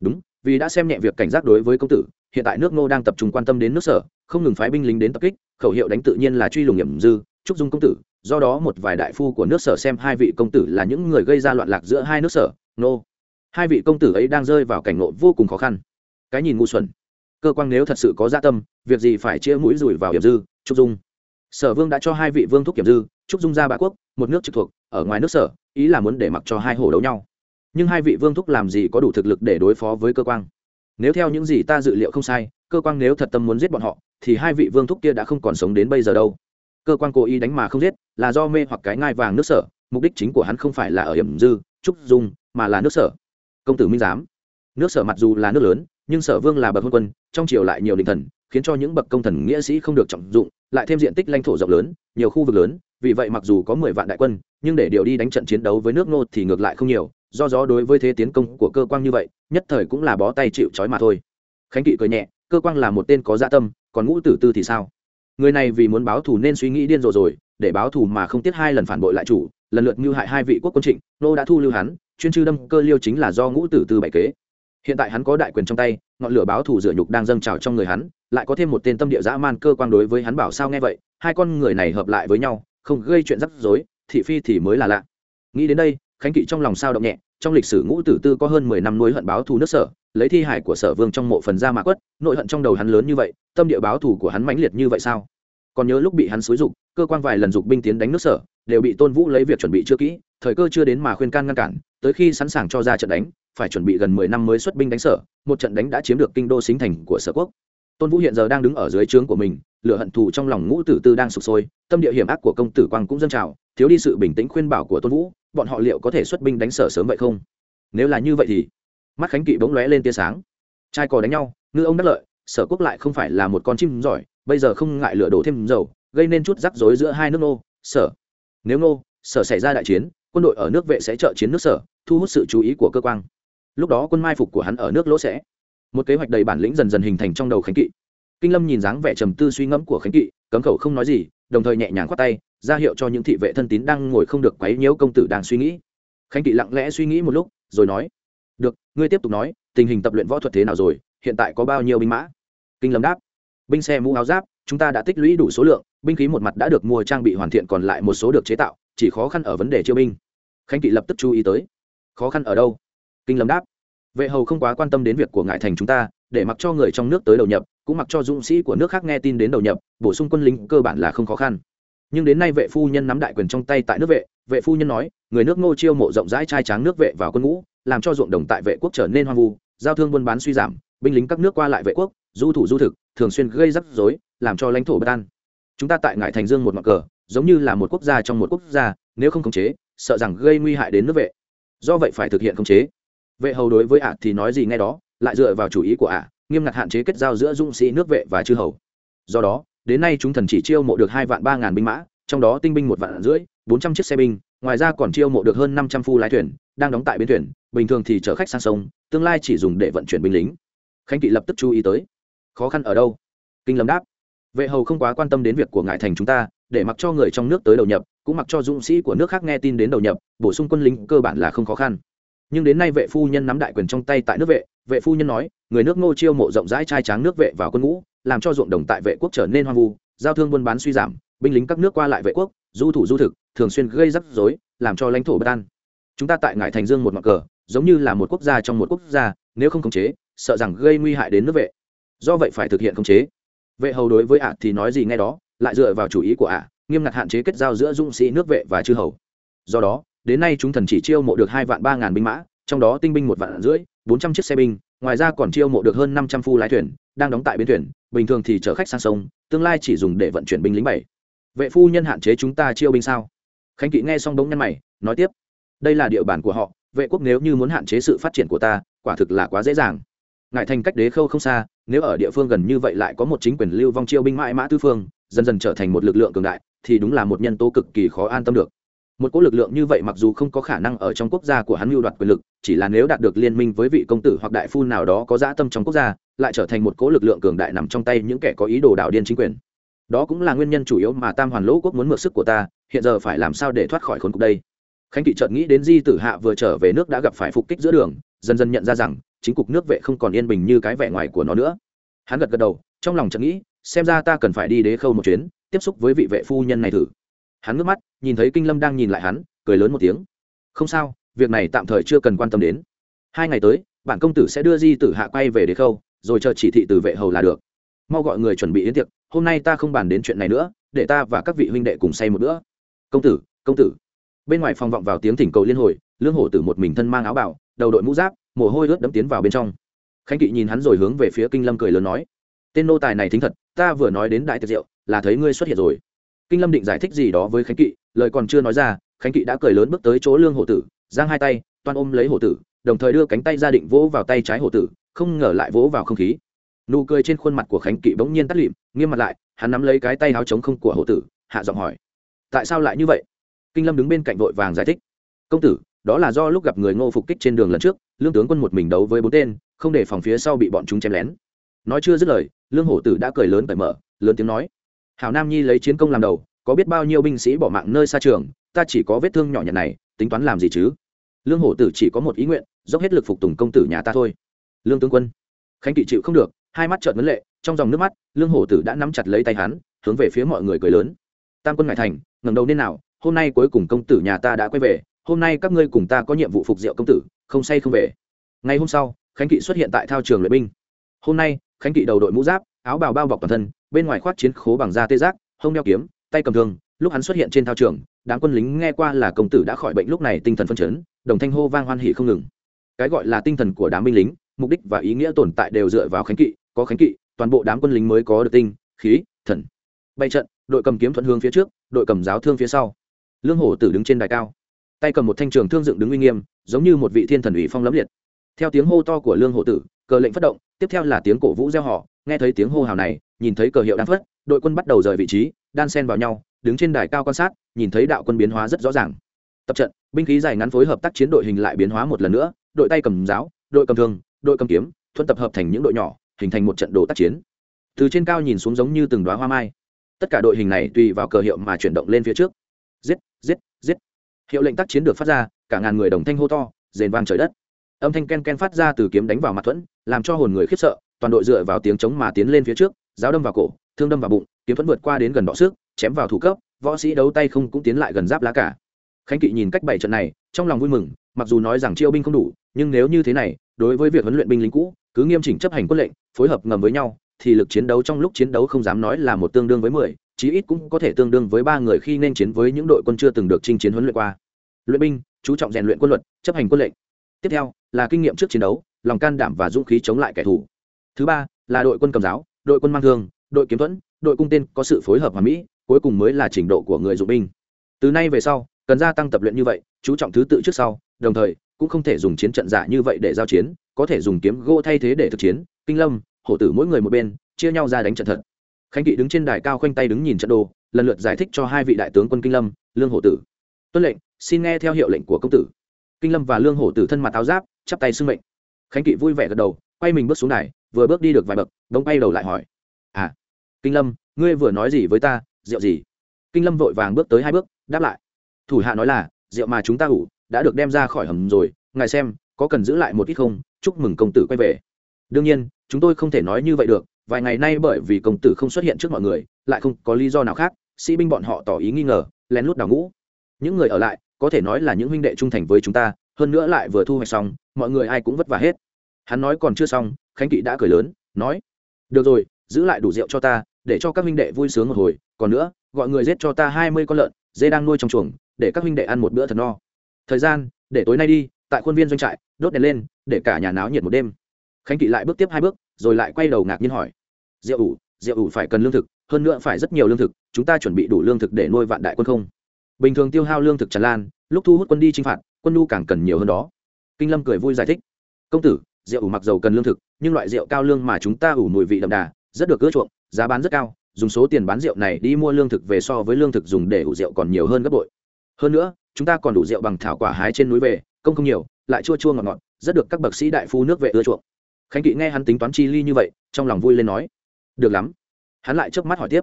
Đúng, vì đã xem nhẹ việc cảnh giác đối với công tử, hiện tại nước ngô đang tập trung quan tâm đến nước sở, không ngừng phái binh lính đến tập kích, khẩu hiệu đánh tự nhiên là truy lùng hiểm dư trúc dung công tử, do đó một vài đại phu của nước sở xem hai vị công tử là những người gây ra loạn lạc giữa hai nước sở nô hai vị công tử ấy đang rơi vào cảnh ngộ vô cùng khó khăn. Cái nhìn ngu xuẩn. Cơ quan nếu thật sự có gia dạ tâm, việc gì phải chia mũi rủi vào hiểm dư trúc dung sở vương đã cho hai vị vương thúc kiểm dư trúc dung ra bạ quốc, một nước trực thuộc, ở ngoài nước sở, ý là muốn để mặc cho hai hồ đấu nhau. Nhưng hai vị vương thúc làm gì có đủ thực lực để đối phó với cơ quan nếu theo những gì ta dự liệu không sai, cơ quan nếu thật tâm muốn giết bọn họ, thì hai vị vương thúc kia đã không còn sống đến bây giờ đâu. Cơ quan cố ý đánh mà không giết, là do mê hoặc cái ngai vàng nước sở, mục đích chính của hắn không phải là ở hiểm dư trúc dung, mà là nước sở. Công tử minh giám, nước sở mặc dù là nước lớn, nhưng sở vương là bậc hôn quân, trong triều lại nhiều đình thần, khiến cho những bậc công thần nghĩa sĩ không được trọng dụng lại thêm diện tích lãnh thổ rộng lớn, nhiều khu vực lớn, vì vậy mặc dù có mười vạn đại quân, nhưng để điều đi đánh trận chiến đấu với nước ngô thì ngược lại không nhiều, do đó đối với thế tiến công của cơ quan như vậy, nhất thời cũng là bó tay chịu trói mà thôi. Khánh kỵ cười nhẹ, cơ quan là một tên có dạ tâm, còn ngũ tử tư thì sao? Người này vì muốn báo thù nên suy nghĩ điên rồ rồi, để báo thù mà không tiếc hai lần phản bội lại chủ, lần lượt mưu hại hai vị quốc quân trịnh nô đã thu lưu hắn, chuyên chư đâm cơ liêu chính là do ngũ tử tư bày kế. Hiện tại hắn có đại quyền trong tay, ngọn lửa báo thù rửa nhục đang dâng trào trong người hắn lại có thêm một tên tâm địa dã man cơ quan đối với hắn bảo sao nghe vậy, hai con người này hợp lại với nhau, không gây chuyện rắc rối, thị phi thì mới là lạ. Nghĩ đến đây, khánh kỵ trong lòng sao động nhẹ, trong lịch sử ngũ tử tư có hơn mười năm nuôi hận báo thù nước sở, lấy thi hải của sở vương trong mộ phần ra mạ quất, nội hận trong đầu hắn lớn như vậy, tâm địa báo thù của hắn mãnh liệt như vậy sao? Còn nhớ lúc bị hắn xúi dục, cơ quan vài lần dục binh tiến đánh nước sở, đều bị tôn vũ lấy việc chuẩn bị chưa kỹ, thời cơ chưa đến mà khuyên can ngăn cản, tới khi sẵn sàng cho ra trận đánh, phải chuẩn bị gần mười năm mới xuất binh đánh sở, một trận đánh đã chiếm được kinh đô xính thành của sở quốc tôn vũ hiện giờ đang đứng ở dưới trướng của mình, lửa hận thù trong lòng ngũ tử tư đang sụp sôi, tâm địa hiểm ác của công tử quang cũng dâng trào, thiếu đi sự bình tĩnh khuyên bảo của tôn vũ, bọn họ liệu có thể xuất binh đánh sở sớm vậy không? Nếu là như vậy thì, mắt khánh kỵ bỗng lóe lên tia sáng. Trai cò đánh nhau, ngư ông đắc lợi, sở quốc lại không phải là một con chim giỏi, bây giờ không ngại lửa đổ thêm dầu, gây nên chút rắc rối giữa hai nước nô, sở. Nếu nô, sở xảy ra đại chiến, quân đội ở nước vệ sẽ trợ chiến nước sở, thu hút sự chú ý của cơ quan. Lúc đó quân mai phục của hắn ở nước lỗ sẽ một kế hoạch đầy bản lĩnh dần dần hình thành trong đầu khánh kỵ. Kinh lâm nhìn dáng vẻ trầm tư suy ngẫm của khánh kỵ, cấm khẩu không nói gì, đồng thời nhẹ nhàng khoát tay, ra hiệu cho những thị vệ thân tín đang ngồi không được quấy nhiễu công tử đang suy nghĩ. Khánh kỵ lặng lẽ suy nghĩ một lúc, rồi nói, được, ngươi tiếp tục nói, tình hình tập luyện võ thuật thế nào rồi, hiện tại có bao nhiêu binh mã? Kinh lâm đáp, binh xe mũ áo giáp, chúng ta đã tích lũy đủ số lượng, binh khí một mặt đã được mua trang bị hoàn thiện còn lại một số được chế tạo, chỉ khó khăn ở vấn đề chiêu binh. Khánh kỵ lập tức chú ý tới, khó khăn ở đâu? Kinh lâm đáp vệ hầu không quá quan tâm đến việc của ngại thành chúng ta, để mặc cho người trong nước tới đầu nhập, cũng mặc cho dũng sĩ của nước khác nghe tin đến đầu nhập, bổ sung quân lính cơ bản là không khó khăn. Nhưng đến nay vệ phu nhân nắm đại quyền trong tay tại nước vệ vệ phu nhân nói, người nước ngô chiêu mộ rộng rãi trai tráng nước vệ vào quân ngũ, làm cho ruộng đồng tại vệ quốc trở nên hoang vu, giao thương buôn bán suy giảm, binh lính các nước qua lại vệ quốc, du thủ du thực, thường xuyên gây rắc rối, làm cho lãnh thổ bất an. Chúng ta tại ngại thành dương một mặt cờ, giống như là một quốc gia trong một quốc gia, nếu không khống chế, sợ rằng gây nguy hại đến nước vệ. Do vậy phải thực hiện khống chế vệ hầu đối với ả thì nói gì ngay đó, lại dựa vào chủ ý của ả, nghiêm ngặt hạn chế kết giao giữa dũng sĩ nước vệ và chư hầu. Do đó, đến nay chúng thần chỉ chiêu mộ được hai vạn ba ngàn binh mã, trong đó tinh binh một vạn rưỡi, bốn trăm chiếc xe binh, ngoài ra còn chiêu mộ được hơn năm trăm phu lái thuyền, đang đóng tại bến thuyền, bình thường thì chở khách sang sông, tương lai chỉ dùng để vận chuyển binh lính. Khánh kỵ lập tức chú ý tới. Khó khăn ở đâu? Kinh lâm đáp. Vệ hầu không quá quan tâm đến việc của ngại thành chúng ta, để mặc cho người trong nước tới đầu nhập, cũng mặc cho dũng sĩ của nước khác nghe tin đến đầu nhập, bổ sung quân lính cơ bản là không khó khăn nhưng đến nay vệ phu nhân nắm đại quyền trong tay tại nước vệ vệ phu nhân nói, người nước ngô chiêu mộ rộng rãi trai tráng nước vệ vào quân ngũ, làm cho ruộng đồng tại vệ quốc trở nên hoang vu, giao thương buôn bán suy giảm, binh lính các nước qua lại vệ quốc, du thủ du thực, thường xuyên gây rắc rối, làm cho lãnh thổ bất an. Chúng ta tại ngải thành dương một mặt cờ, giống như là một quốc gia trong một quốc gia, nếu không khống chế, sợ rằng gây nguy hại đến nước vệ. Do vậy phải thực hiện khống chế. Vệ hầu đối với ả thì nói gì ngay đó, lại dựa vào chủ ý của ả nghiêm ngặt hạn chế kết giao giữa dũng sĩ nước vệ và chư hầu. Do đó đến nay chúng thần chỉ chiêu mộ được hai vạn ba ngàn binh mã, trong đó tinh binh một vạn rưỡi, bốn trăm chiếc xe binh, ngoài ra còn chiêu mộ được hơn năm trăm phu lái thuyền, đang đóng tại bến thuyền, bình thường thì chở khách sang sông, tương lai chỉ dùng để vận chuyển binh lính bảy. Vệ phu nhân hạn chế chúng ta chiêu binh sao? Khánh kỵ nghe xong đống nhân mày, nói tiếp, đây là địa bàn của họ, vệ quốc nếu như muốn hạn chế sự phát triển của ta, quả thực là quá dễ dàng. Ngại thành cách đế khâu không xa, nếu ở địa phương gần như vậy lại có một chính quyền lưu vong chiêu binh mãi mã tư phương, dần dần trở thành một lực lượng cường đại, thì đúng là một nhân tố cực kỳ khó an tâm được một cỗ lực lượng như vậy mặc dù không có khả năng ở trong quốc gia của hắn mưu đoạt quyền lực, chỉ là nếu đạt được liên minh với vị công tử hoặc đại phu nào đó có dã tâm trong quốc gia, lại trở thành một cỗ lực lượng cường đại nằm trong tay những kẻ có ý đồ đảo điên chính quyền. Đó cũng là nguyên nhân chủ yếu mà tam hoàn lỗ quốc muốn mượn sức của ta, hiện giờ phải làm sao để thoát khỏi khốn cục đây? Khánh kỵ chợt nghĩ đến di tử hạ vừa trở về nước đã gặp phải phục kích giữa đường, dần dần nhận ra rằng, chính cục nước vệ không còn yên bình như cái vẻ ngoài của nó nữa. Hắn gật gật đầu, trong lòng chợt nghĩ, xem ra ta cần phải đi đế khâu một chuyến, tiếp xúc với vị vệ phu nhân này thử hắn ngước mắt, nhìn thấy kinh lâm đang nhìn lại hắn, cười lớn một tiếng. Không sao, việc này tạm thời chưa cần quan tâm đến. Hai ngày tới bản công tử sẽ đưa di tử hạ quay về đế khâu, rồi chờ chỉ thị từ vệ hầu là được. Mau gọi người chuẩn bị yến tiệc, hôm nay ta không bàn đến chuyện này nữa, để ta và các vị huynh đệ cùng say một bữa. Công tử công tử. Bên ngoài phòng vọng vào tiếng thỉnh cầu liên hồi, lương hổ tử một mình thân mang áo bảo đầu đội mũ giáp, mồ hôi ướt đẫm tiến vào bên trong. Khánh kỵ nhìn hắn rồi hướng về phía kinh lâm cười lớn nói, tên nô tài này thính thật, ta vừa nói đến đại tiệc rượu, là thấy ngươi xuất hiện rồi kinh lâm định giải thích gì đó với khánh kỵ, lời còn chưa nói ra, khánh kỵ đã cười lớn bước tới chỗ lương hổ tử, giang hai tay, toan ôm lấy hổ tử, đồng thời đưa cánh tay ra định vỗ vào tay trái hổ tử, không ngờ lại vỗ vào không khí. Nụ cười trên khuôn mặt của khánh kỵ bỗng nhiên tắt lịm, nghiêm mặt lại, hắn nắm lấy cái tay háo trống không của hổ tử, hạ giọng hỏi, tại sao lại như vậy? Kinh lâm đứng bên cạnh vội vàng giải thích, công tử, đó là do lúc gặp người ngô phục kích trên đường lần trước, lương tướng quân một mình đấu với bốn tên, không để phòng phía sau bị bọn chúng chém lén. Nói chưa dứt lời, lương hổ tử đã cười lớn cởi mở, lớn tiếng nói hảo nam nhi lấy chiến công làm đầu, có biết bao nhiêu binh sĩ bỏ mạng nơi xa trường, ta chỉ có vết thương nhỏ nhặt này, tính toán làm gì chứ? Lương hổ tử chỉ có một ý nguyện, dốc hết lực phục tùng công tử nhà ta thôi. Lương tướng quân, khánh kỵ chịu không được, hai mắt trợn vấn lệ, trong dòng nước mắt, lương hổ tử đã nắm chặt lấy tay hắn, hướng về phía mọi người cười lớn. Tam quân ngại thành, ngẩng đầu nên nào, hôm nay cuối cùng công tử nhà ta đã quay về, hôm nay các ngươi cùng ta có nhiệm vụ phục rượu công tử, không say không về. Ngày hôm sau, khánh kỵ xuất hiện tại thao trường luyện binh. Hôm nay, khánh kỵ đầu đội mũ giáp, áo bào bao bọc toàn thân bên ngoài khoác chiến khố bằng da tê giác, hông đeo kiếm, tay cầm thương, lúc hắn xuất hiện trên thao trường, đám quân lính nghe qua là công tử đã khỏi bệnh lúc này tinh thần phân chấn, đồng thanh hô vang hoan hỉ không ngừng. Cái gọi là tinh thần của đám binh lính, mục đích và ý nghĩa tồn tại đều dựa vào khánh kỵ, có khánh kỵ, toàn bộ đám quân lính mới có được tinh, khí, thần. Bay trận, đội cầm kiếm thuận hướng phía trước, đội cầm giáo thương phía sau. Lương hổ tử đứng trên đài cao. Tay cầm một thanh trường thương dựng đứng uy nghiêm, giống như một vị thiên thần ủy phong lẫm liệt. Theo tiếng hô to của lương hổ tử, cờ lệnh phát động, tiếp theo là tiếng cổ vũ gieo họ nghe thấy tiếng hô hào này nhìn thấy cờ hiệu đang phất, đội quân bắt đầu rời vị trí, đan sen vào nhau, đứng trên đài cao quan sát, nhìn thấy đạo quân biến hóa rất rõ ràng. Tập trận, binh khí dài ngắn phối hợp tác chiến đội hình lại biến hóa một lần nữa, đội tay cầm giáo, đội cầm thương, đội cầm kiếm, thuận tập hợp thành những đội nhỏ, hình thành một trận đồ tác chiến. Từ trên cao nhìn xuống giống như từng đoá hoa mai. Tất cả đội hình này tùy vào cờ hiệu mà chuyển động lên phía trước. Giết giết giết. Hiệu lệnh tác chiến được phát ra, cả ngàn người đồng thanh hô to, rền vang trời đất. Âm thanh ken ken phát ra từ kiếm đánh vào mặt thuẫn, làm cho hồn người khiếp sợ, toàn đội dựa vào tiếng chống mà tiến lên phía trước giáo đâm vào cổ, thương đâm vào bụng, kiếm thuẫn vượt qua đến gần đọ sức chém vào thủ cấp, võ sĩ đấu tay không cũng tiến lại gần giáp lá cả. Khánh kỵ nhìn cách bảy trận này, trong lòng vui mừng, mặc dù nói rằng chiêu binh không đủ, nhưng nếu như thế này, đối với việc huấn luyện binh lính cũ, cứ nghiêm chỉnh chấp hành quân lệnh, phối hợp ngầm với nhau, thì lực chiến đấu trong lúc chiến đấu không dám nói là một tương đương với mười, chí ít cũng có thể tương đương với ba người khi nên chiến với những đội quân chưa từng được chinh chiến huấn luyện qua. Luyện binh, chú trọng rèn luyện quân luật, chấp hành quân lệnh. Tiếp theo, là kinh nghiệm trước chiến đấu, lòng can đảm và dũng khí chống lại kẻ thù. Thứ ba, là đội quân cầm giáo đội quân mang thương, đội kiếm thuẫn, đội cung tên có sự phối hợp hòa mỹ, cuối cùng mới là trình độ của người dụng binh. Từ nay về sau, cần gia tăng tập luyện như vậy, chú trọng thứ tự trước sau, đồng thời cũng không thể dùng chiến trận giả như vậy để giao chiến, có thể dùng kiếm gỗ thay thế để thực chiến, kinh lâm, hổ tử mỗi người một bên, chia nhau ra đánh trận thật. Khánh kỵ đứng trên đài cao khoanh tay đứng nhìn trận đồ, lần lượt giải thích cho hai vị đại tướng quân kinh lâm, lương hổ tử. Tuân lệnh, xin nghe theo hiệu lệnh của công tử. Kinh lâm và lương hổ tử thân mặt áo giáp, chắp tay xưng mệnh. Khánh kỵ vui vẻ gật đầu, quay mình bước xuống đài vừa bước đi được vài bậc đống bay đầu lại hỏi. À kinh lâm, ngươi vừa nói gì với ta? Rượu gì? Kinh lâm vội vàng bước tới hai bước, đáp lại. Thủ hạ nói là, rượu mà chúng ta ủ, đã được đem ra khỏi hầm rồi, ngài xem, có cần giữ lại một ít không? Chúc mừng công tử quay về. Đương nhiên, chúng tôi không thể nói như vậy được, vài ngày nay bởi vì công tử không xuất hiện trước mọi người, lại không có lý do nào khác, sĩ binh bọn họ tỏ ý nghi ngờ, lén lút đào ngũ. Những người ở lại, có thể nói là những huynh đệ trung thành với chúng ta, hơn nữa lại vừa thu hoạch xong, mọi người ai cũng vất vả hết. Hắn nói còn chưa xong khánh kỵ đã cười lớn, nói, được rồi, giữ lại đủ rượu cho ta, để cho các huynh đệ vui sướng một hồi, còn nữa, gọi người giết cho ta hai mươi con lợn, dê đang nuôi trong chuồng, để các huynh đệ ăn một bữa thật no. Thời gian, để tối nay đi, tại khuôn viên doanh trại, đốt đèn lên, để cả nhà náo nhiệt một đêm. Khánh kỵ lại bước tiếp hai bước, rồi lại quay đầu ngạc nhiên hỏi, rượu ủ rượu ủ phải cần lương thực, hơn nữa phải rất nhiều lương thực, chúng ta chuẩn bị đủ lương thực để nuôi vạn đại quân không? Bình thường tiêu hao lương thực tràn lan, lúc thu hút quân đi chinh phạt, quân nhu càng cần nhiều hơn đó. Kinh lâm cười vui giải thích, công tử rượu ủ mặc dầu cần lương thực, nhưng loại rượu cao lương mà chúng ta ủ mùi vị đậm đà, rất được ưa chuộng, giá bán rất cao, dùng số tiền bán rượu này đi mua lương thực về so với lương thực dùng để ủ rượu còn nhiều hơn gấp bội. Hơn nữa, chúng ta còn đủ rượu bằng thảo quả hái trên núi về, công không nhiều, lại chua chua ngọt ngọt, rất được các bậc sĩ đại phu nước vệ ưa chuộng. Khánh kỵ nghe hắn tính toán chi ly như vậy, trong lòng vui lên nói, được lắm. Hắn lại chớp mắt hỏi tiếp,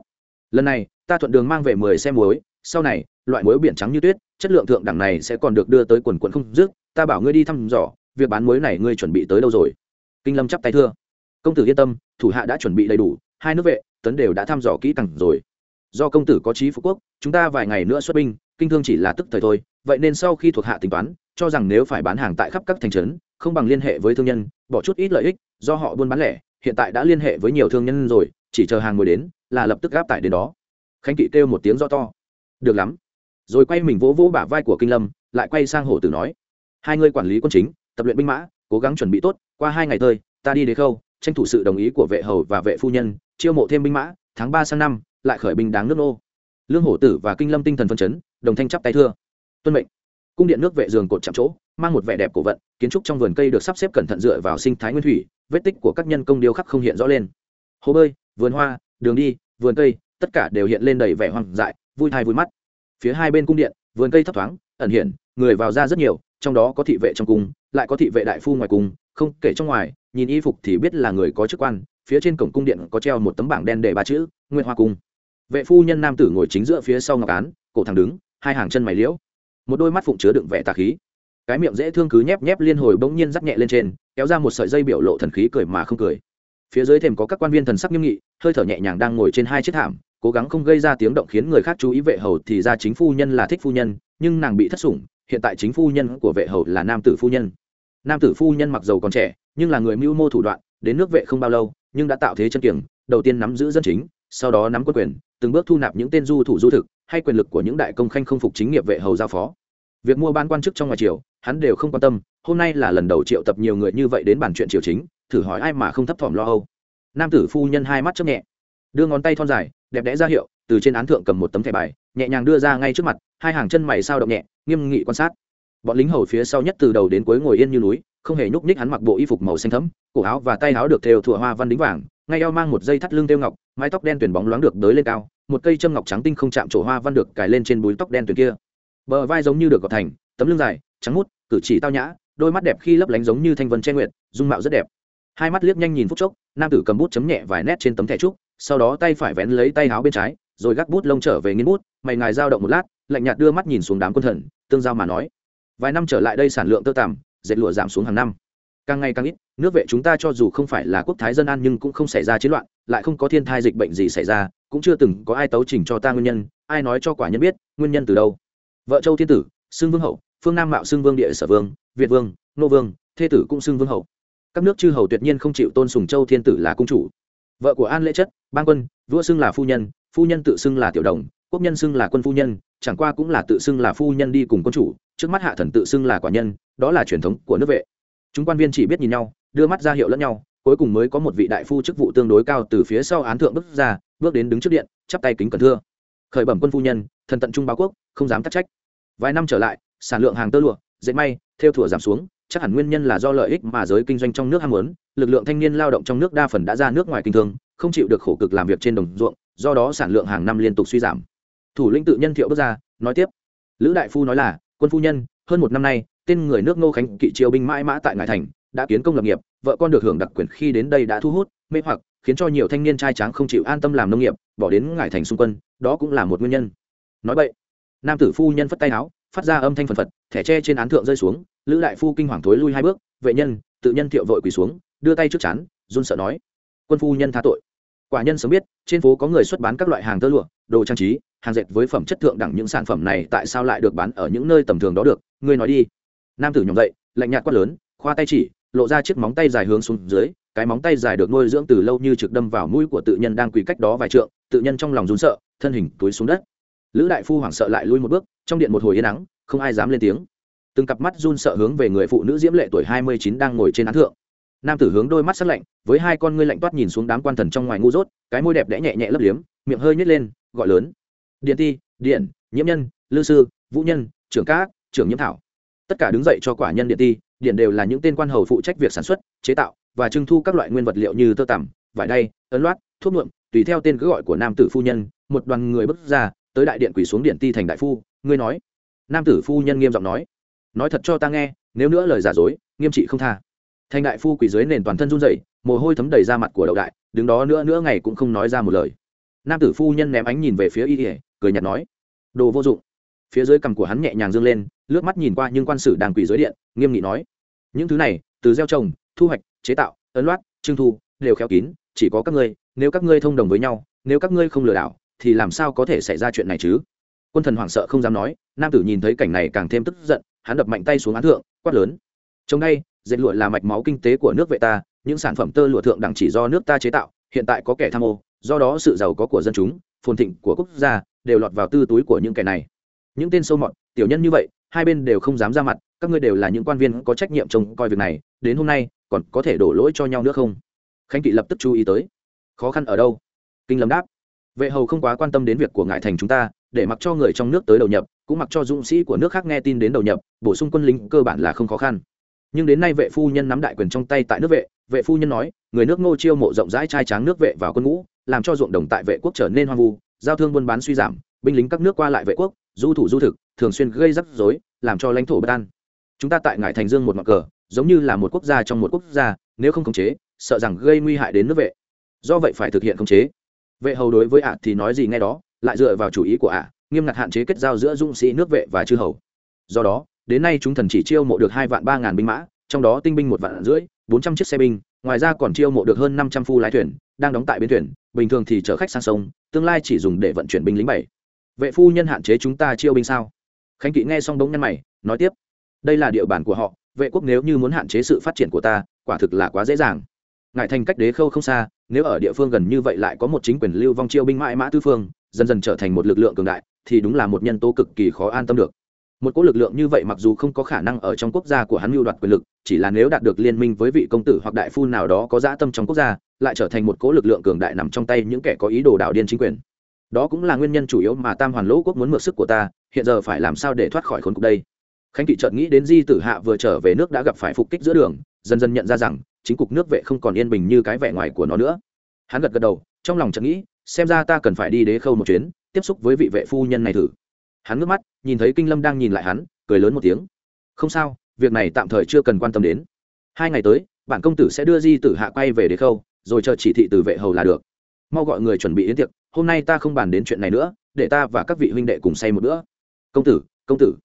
lần này, ta thuận đường mang về mười xe muối, sau này, loại muối biển trắng như tuyết, chất lượng thượng đẳng này sẽ còn được đưa tới quần quận không dứt, ta bảo ngươi đi thăm dò việc bán muối này ngươi chuẩn bị tới đâu rồi? Kinh lâm chắp tay thưa. Công tử yên tâm, thủ hạ đã chuẩn bị đầy đủ, hai nước vệ, tấn đều đã thăm dò kỹ càng rồi. Do công tử có trí phú quốc, chúng ta vài ngày nữa xuất binh, kinh thương chỉ là tức thời thôi, vậy nên sau khi thuộc hạ tính toán, cho rằng nếu phải bán hàng tại khắp các thành trấn, không bằng liên hệ với thương nhân, bỏ chút ít lợi ích, do họ buôn bán lẻ, hiện tại đã liên hệ với nhiều thương nhân rồi, chỉ chờ hàng ngồi đến, là lập tức gáp tải đến đó. Khánh kỵ kêu một tiếng do to. Được lắm. Rồi quay mình vỗ vỗ bả vai của kinh lâm, lại quay sang hổ tử nói. Hai người quản lý quân chính tập luyện binh mã, cố gắng chuẩn bị tốt, qua hai ngày thôi, ta đi đế khâu, tranh thủ sự đồng ý của vệ hầu và vệ phu nhân, chiêu mộ thêm binh mã, tháng ba sang năm, lại khởi binh đáng nước nô. Lương hổ tử và kinh lâm tinh thần phân chấn, đồng thanh chắp tay thưa. Tuân mệnh. Cung điện nước vệ giường cột chạm chỗ, mang một vẻ đẹp cổ vận, kiến trúc trong vườn cây được sắp xếp cẩn thận dựa vào sinh thái nguyên thủy, vết tích của các nhân công điêu khắc không hiện rõ lên. Hồ bơi, vườn hoa, đường đi, vườn cây, tất cả đều hiện lên đầy vẻ hoang dại, vui thai vui mắt. Phía hai bên cung điện, vườn cây thấp thoáng, ẩn hiện, người vào ra rất nhiều trong đó có thị vệ trong cung, lại có thị vệ đại phu ngoài cung, không kể trong ngoài, nhìn y phục thì biết là người có chức quan, phía trên cổng cung điện có treo một tấm bảng đen để ba chữ nguyên hoa cung. Vệ phu nhân nam tử ngồi chính giữa phía sau ngọc án, cổ thẳng đứng, hai hàng chân mày liễu. Một đôi mắt phụng chứa đựng vẻ tà khí. Cái miệng dễ thương cứ nhép nhép liên hồi bỗng nhiên rắc nhẹ lên trên, kéo ra một sợi dây biểu lộ thần khí cười mà không cười. Phía dưới thềm có các quan viên thần sắc nghiêm nghị, hơi thở nhẹ nhàng đang ngồi trên hai chiếc thảm, cố gắng không gây ra tiếng động khiến người khác chú ý vệ hầu thì ra chính phu nhân là thích phu nhân, nhưng nàng bị thất sủng hiện tại chính phu nhân của vệ hầu là nam tử phu nhân. Nam tử phu nhân mặc dầu còn trẻ, nhưng là người mưu mô thủ đoạn, đến nước vệ không bao lâu, nhưng đã tạo thế chân kiềng, đầu tiên nắm giữ dân chính, sau đó nắm quân quyền, từng bước thu nạp những tên du thủ du thực, hay quyền lực của những đại công khanh không phục chính nghiệp vệ hầu giao phó. Việc mua bán quan chức trong ngoài triều, hắn đều không quan tâm, hôm nay là lần đầu triệu tập nhiều người như vậy đến bàn chuyện triều chính, thử hỏi ai mà không thấp thỏm lo âu. Nam tử phu nhân hai mắt chấp nhẹ, đưa ngón tay thon dài, đẹp đẽ ra hiệu từ trên án thượng cầm một tấm thẻ bài, nhẹ nhàng đưa ra ngay trước mặt, hai hàng chân mày sao động nhẹ, nghiêm nghị quan sát. Bọn lính hầu phía sau nhất từ đầu đến cuối ngồi yên như núi, không hề nhúc nhích hắn mặc bộ y phục màu xanh thẫm, cổ áo và tay áo được thêu thủa hoa văn đính vàng, ngay eo mang một dây thắt lưng tiêu ngọc, mái tóc đen tuyển bóng loáng được đới lên cao, một cây châm ngọc trắng tinh không chạm trổ hoa văn được cài lên trên búi tóc đen tuyển kia. Bờ vai giống như được gọt thành, tấm lưng dài, trắng mút, cử chỉ tao nhã, đôi mắt đẹp khi lấp lánh giống như thanh vân che nguyệt, dung mạo rất đẹp. Hai mắt liếc nhanh nhìn phút chốc, nam tử cầm bút chấm nhẹ vài nét trên tấm thẻ trúc, sau đó tay phải vén lấy tay áo bên trái rồi gác bút lông trở về nghiên bút, mày ngài dao động một lát, lạnh nhạt đưa mắt nhìn xuống đám quân thần, tương giao mà nói. Vài năm trở lại đây sản lượng tơ tằm, dệt lụa giảm xuống hàng năm. Càng ngày càng ít, nước vệ chúng ta cho dù không phải là quốc thái dân an nhưng cũng không xảy ra chiến loạn, lại không có thiên thai dịch bệnh gì xảy ra, cũng chưa từng có ai tấu trình cho ta nguyên nhân, ai nói cho quả nhân biết, nguyên nhân từ đâu. Vợ châu thiên tử xưng vương hậu, phương nam mạo xưng vương địa sở vương, việt vương, nô vương, thê tử cũng xưng vương hậu. Các nước chư hầu tuyệt nhiên không chịu tôn sùng châu thiên tử là cung chủ. Vợ của an lễ chất ban quân vua xưng là phu nhân phu nhân tự xưng là tiểu đồng, quốc nhân xưng là quân phu nhân, chẳng qua cũng là tự xưng là phu nhân đi cùng quân chủ, trước mắt hạ thần tự xưng là quả nhân, đó là truyền thống của nước vệ. Chúng quan viên chỉ biết nhìn nhau, đưa mắt ra hiệu lẫn nhau, cuối cùng mới có một vị đại phu chức vụ tương đối cao từ phía sau án thượng bước ra, bước đến đứng trước điện, chắp tay kính cẩn thưa. Khởi bẩm quân phu nhân, thần tận trung báo quốc, không dám tắc trách. Vài năm trở lại, sản lượng hàng tơ lụa, dệt may, theo thủa giảm xuống, chắc hẳn nguyên nhân là do lợi ích mà giới kinh doanh trong nước ham muốn, lực lượng thanh niên lao động trong nước đa phần đã ra nước ngoài kinh thương không chịu được khổ cực làm việc trên đồng ruộng, do đó sản lượng hàng năm liên tục suy giảm. Thủ lĩnh tự nhân thiệu bước ra, nói tiếp. Lữ đại phu nói là, quân phu nhân, hơn một năm nay, tên người nước ngô khánh kỵ triều binh mãi mã tại ngài thành, đã kiến công lập nghiệp, vợ con được hưởng đặc quyền khi đến đây đã thu hút, mê hoặc, khiến cho nhiều thanh niên trai tráng không chịu an tâm làm nông nghiệp, bỏ đến ngải thành xung quân, đó cũng là một nguyên nhân. Nói vậy, nam tử phu nhân phất tay áo phát ra âm thanh phần phật, thẻ tre trên án thượng rơi xuống, lữ đại phu kinh hoàng thối lui hai bước, vệ nhân, tự nhân thiệu vội quỳ xuống, đưa tay trước chán, run sợ nói quân phu nhân tha tội. Quả nhân sớm biết, trên phố có người xuất bán các loại hàng tơ lụa, đồ trang trí, hàng dệt với phẩm chất thượng đẳng những sản phẩm này tại sao lại được bán ở những nơi tầm thường đó được? Ngươi nói đi. Nam tử nhỏm dậy, lạnh nhạt quát lớn, khoa tay chỉ, lộ ra chiếc móng tay dài hướng xuống dưới, cái móng tay dài được nuôi dưỡng từ lâu như trực đâm vào mũi của tự nhân đang quỳ cách đó vài trượng, tự nhân trong lòng rún sợ, thân hình túi xuống đất. Lữ đại phu hoảng sợ lại lui một bước, trong điện một hồi yên nắng không ai dám lên tiếng. Từng cặp mắt run sợ hướng về người phụ nữ diễm lệ tuổi hai mươi chín đang ngồi trên án thượng nam tử hướng đôi mắt sắc lạnh, với hai con ngươi lạnh toát nhìn xuống đám quan thần trong ngoài ngu dốt, cái môi đẹp đẽ nhẹ nhẹ lấp liếm, miệng hơi nhét lên, gọi lớn. Điện ti, điện, nhiễm nhân, lư sư, vũ nhân, trưởng cát trưởng nhiễm thảo. Tất cả đứng dậy cho quả nhân điện ti, điện đều là những tên quan hầu phụ trách việc sản xuất, chế tạo và trưng thu các loại nguyên vật liệu như tơ tằm, vải đay, ấn loát, thuốc nhuộm, tùy theo tên cứ gọi của nam tử phu nhân, một đoàn người bước ra, tới đại điện quỳ xuống điện ti thành đại phu, ngươi nói. Nam tử phu nhân nghiêm giọng nói nói thật cho ta nghe, nếu nữa lời giả dối, nghiêm trị không tha thành đại phu quỳ dưới nền toàn thân run rẩy, mồ hôi thấm đầy ra mặt của đậu đại, đứng đó nữa nữa ngày cũng không nói ra một lời. Nam tử phu nhân ném ánh nhìn về phía y ỉa cười nhạt nói, đồ vô dụng. Phía dưới cằm của hắn nhẹ nhàng dương lên, lướt mắt nhìn qua nhưng quan sử đang quỳ dưới điện, nghiêm nghị nói, những thứ này, từ gieo trồng, thu hoạch, chế tạo, ấn loát, trưng thu, đều khéo kín, chỉ có các ngươi, nếu các ngươi thông đồng với nhau, nếu các ngươi không lừa đảo, thì làm sao có thể xảy ra chuyện này chứ? Quân thần hoảng sợ không dám nói, nam tử nhìn thấy cảnh này càng thêm tức giận, hắn đập mạnh tay xuống án thượng, quát lớn, trông đây dệt lụa là mạch máu kinh tế của nước vệ ta, những sản phẩm tơ lụa thượng đẳng chỉ do nước ta chế tạo, hiện tại có kẻ tham ô, do đó sự giàu có của dân chúng, phồn thịnh của quốc gia, đều lọt vào tư túi của những kẻ này. Những tên sâu mọt, tiểu nhân như vậy, hai bên đều không dám ra mặt, các ngươi đều là những quan viên có trách nhiệm trông coi việc này, đến hôm nay, còn có thể đổ lỗi cho nhau nữa không? Khánh kỵ lập tức chú ý tới. Khó khăn ở đâu? Kinh lâm đáp. Vệ hầu không quá quan tâm đến việc của ngại thành chúng ta, để mặc cho người trong nước tới đầu nhập, cũng mặc cho dũng sĩ của nước khác nghe tin đến đầu nhập, bổ sung quân lính cơ bản là không khó khăn nhưng đến nay vệ phu nhân nắm đại quyền trong tay tại nước vệ vệ phu nhân nói, người nước ngô chiêu mộ rộng rãi trai tráng nước vệ vào quân ngũ, làm cho ruộng đồng tại vệ quốc trở nên hoang vu, giao thương buôn bán suy giảm, binh lính các nước qua lại vệ quốc, du thủ du thực, thường xuyên gây rắc rối, làm cho lãnh thổ bất an. Chúng ta tại ngải thành dương một mặt cờ, giống như là một quốc gia trong một quốc gia, nếu không khống chế, sợ rằng gây nguy hại đến nước vệ. Do vậy phải thực hiện khống chế. Vệ hầu đối với ả thì nói gì ngay đó, lại dựa vào chủ ý của ả nghiêm ngặt hạn chế kết giao giữa dũng sĩ nước vệ và chư hầu. Do đó đến nay chúng thần chỉ chiêu mộ được hai vạn ba ngàn binh mã, trong đó tinh binh một vạn rưỡi, bốn trăm chiếc xe binh, ngoài ra còn chiêu mộ được hơn năm trăm phu lái thuyền, đang đóng tại bến thuyền, bình thường thì chở khách sang sông, tương lai chỉ dùng để vận chuyển binh lính bảy. Vệ phu nhân hạn chế chúng ta chiêu binh sao? Khánh kỵ nghe xong đống nhân mày, nói tiếp. Đây là địa bàn của họ, vệ quốc nếu như muốn hạn chế sự phát triển của ta, quả thực là quá dễ dàng. Ngại thành cách đế khâu không xa, nếu ở địa phương gần như vậy lại có một chính quyền lưu vong chiêu binh mãi mã tư phương, dần dần trở thành một lực lượng cường đại, thì đúng là một nhân tố cực kỳ khó an tâm được một cỗ lực lượng như vậy mặc dù không có khả năng ở trong quốc gia của hắn mưu đoạt quyền lực, chỉ là nếu đạt được liên minh với vị công tử hoặc đại phu nào đó có dã tâm trong quốc gia, lại trở thành một cỗ lực lượng cường đại nằm trong tay những kẻ có ý đồ đảo điên chính quyền. Đó cũng là nguyên nhân chủ yếu mà tam hoàn lỗ quốc muốn mượn sức của ta, hiện giờ phải làm sao để thoát khỏi khốn cục đây? Khánh kỵ chợt nghĩ đến di tử hạ vừa trở về nước đã gặp phải phục kích giữa đường, dần dần nhận ra rằng, chính cục nước vệ không còn yên bình như cái vẻ ngoài của nó nữa. Hắn gật gật đầu, trong lòng chợt nghĩ, xem ra ta cần phải đi đế khâu một chuyến, tiếp xúc với vị vệ phu nhân này thử hắn ngước mắt, nhìn thấy kinh lâm đang nhìn lại hắn, cười lớn một tiếng. Không sao, việc này tạm thời chưa cần quan tâm đến. Hai ngày tới, bản công tử sẽ đưa di tử hạ quay về đế khâu, rồi chờ chỉ thị từ vệ hầu là được. Mau gọi người chuẩn bị yến tiệc, hôm nay ta không bàn đến chuyện này nữa, để ta và các vị huynh đệ cùng say một bữa. Công tử công tử.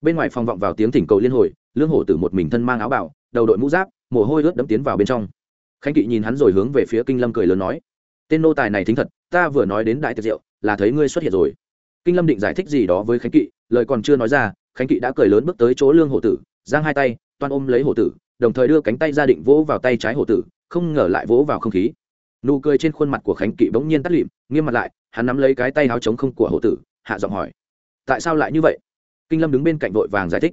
Bên ngoài phòng vọng vào tiếng thỉnh cầu liên hồi, lương hổ tử một mình thân mang áo bảo đầu đội mũ giáp, mồ hôi ướt đẫm tiến vào bên trong. Khánh kỵ nhìn hắn rồi hướng về phía kinh lâm cười lớn nói, tên nô tài này thính thật, ta vừa nói đến đại tiệc rượu, là thấy ngươi xuất hiện rồi kinh lâm định giải thích gì đó với khánh kỵ, lời còn chưa nói ra, khánh kỵ đã cười lớn bước tới chỗ lương hổ tử, giang hai tay, toan ôm lấy hổ tử, đồng thời đưa cánh tay ra định vỗ vào tay trái hổ tử, không ngờ lại vỗ vào không khí. Nụ cười trên khuôn mặt của khánh kỵ bỗng nhiên tắt lịm, nghiêm mặt lại, hắn nắm lấy cái tay áo trống không của hổ tử, hạ giọng hỏi, tại sao lại như vậy? Kinh lâm đứng bên cạnh vội vàng giải thích,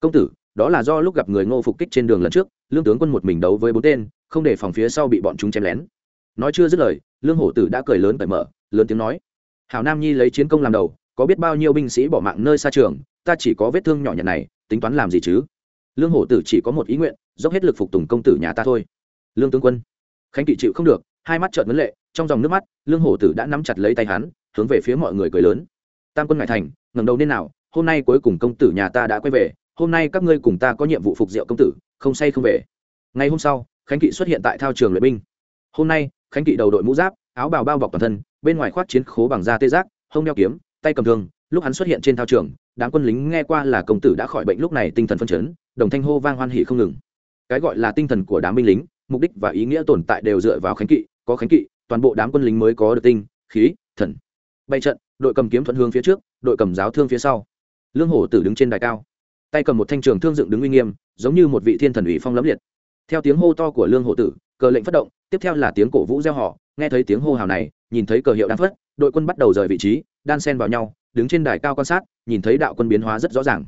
công tử, đó là do lúc gặp người ngô phục kích trên đường lần trước, lương tướng quân một mình đấu với bốn tên, không để phòng phía sau bị bọn chúng chém lén. Nói chưa dứt lời, lương hổ tử đã cười lớn cởi mở, lớn tiếng nói hảo nam nhi lấy chiến công làm đầu, có biết bao nhiêu binh sĩ bỏ mạng nơi xa trường, ta chỉ có vết thương nhỏ nhặt này, tính toán làm gì chứ? Lương hổ tử chỉ có một ý nguyện, dốc hết lực phục tùng công tử nhà ta thôi. Lương tướng quân. Khánh kỵ chịu không được, hai mắt trợn vấn lệ, trong dòng nước mắt, lương hổ tử đã nắm chặt lấy tay hắn, hướng về phía mọi người cười lớn. Tam quân ngại thành, ngẩng đầu nên nào, hôm nay cuối cùng công tử nhà ta đã quay về, hôm nay các ngươi cùng ta có nhiệm vụ phục rượu công tử, không say không về. Ngày hôm sau, khánh kỵ xuất hiện tại thao trường luyện binh. Hôm nay, khánh kỵ đầu đội mũ giáp áo bào bao bọc toàn thân, bên ngoài khoác chiến khố bằng da tê giác, hông đeo kiếm, tay cầm thương, lúc hắn xuất hiện trên thao trường, đám quân lính nghe qua là công tử đã khỏi bệnh lúc này tinh thần phân chấn, đồng thanh hô vang hoan hỉ không ngừng. Cái gọi là tinh thần của đám binh lính, mục đích và ý nghĩa tồn tại đều dựa vào khánh kỵ, có khánh kỵ, toàn bộ đám quân lính mới có được tinh, khí, thần. Bay trận, đội cầm kiếm thuận hướng phía trước, đội cầm giáo thương phía sau. Lương hổ tử đứng trên đài cao. Tay cầm một thanh trường thương dựng đứng uy nghiêm, giống như một vị thiên thần ủy phong lẫm liệt. Theo tiếng hô to của lương hổ tử, cờ lệnh phát động, tiếp theo là tiếng cổ vũ gieo họ nghe thấy tiếng hô hào này, nhìn thấy cờ hiệu đang phất, đội quân bắt đầu rời vị trí, đan sen vào nhau, đứng trên đài cao quan sát, nhìn thấy đạo quân biến hóa rất rõ ràng.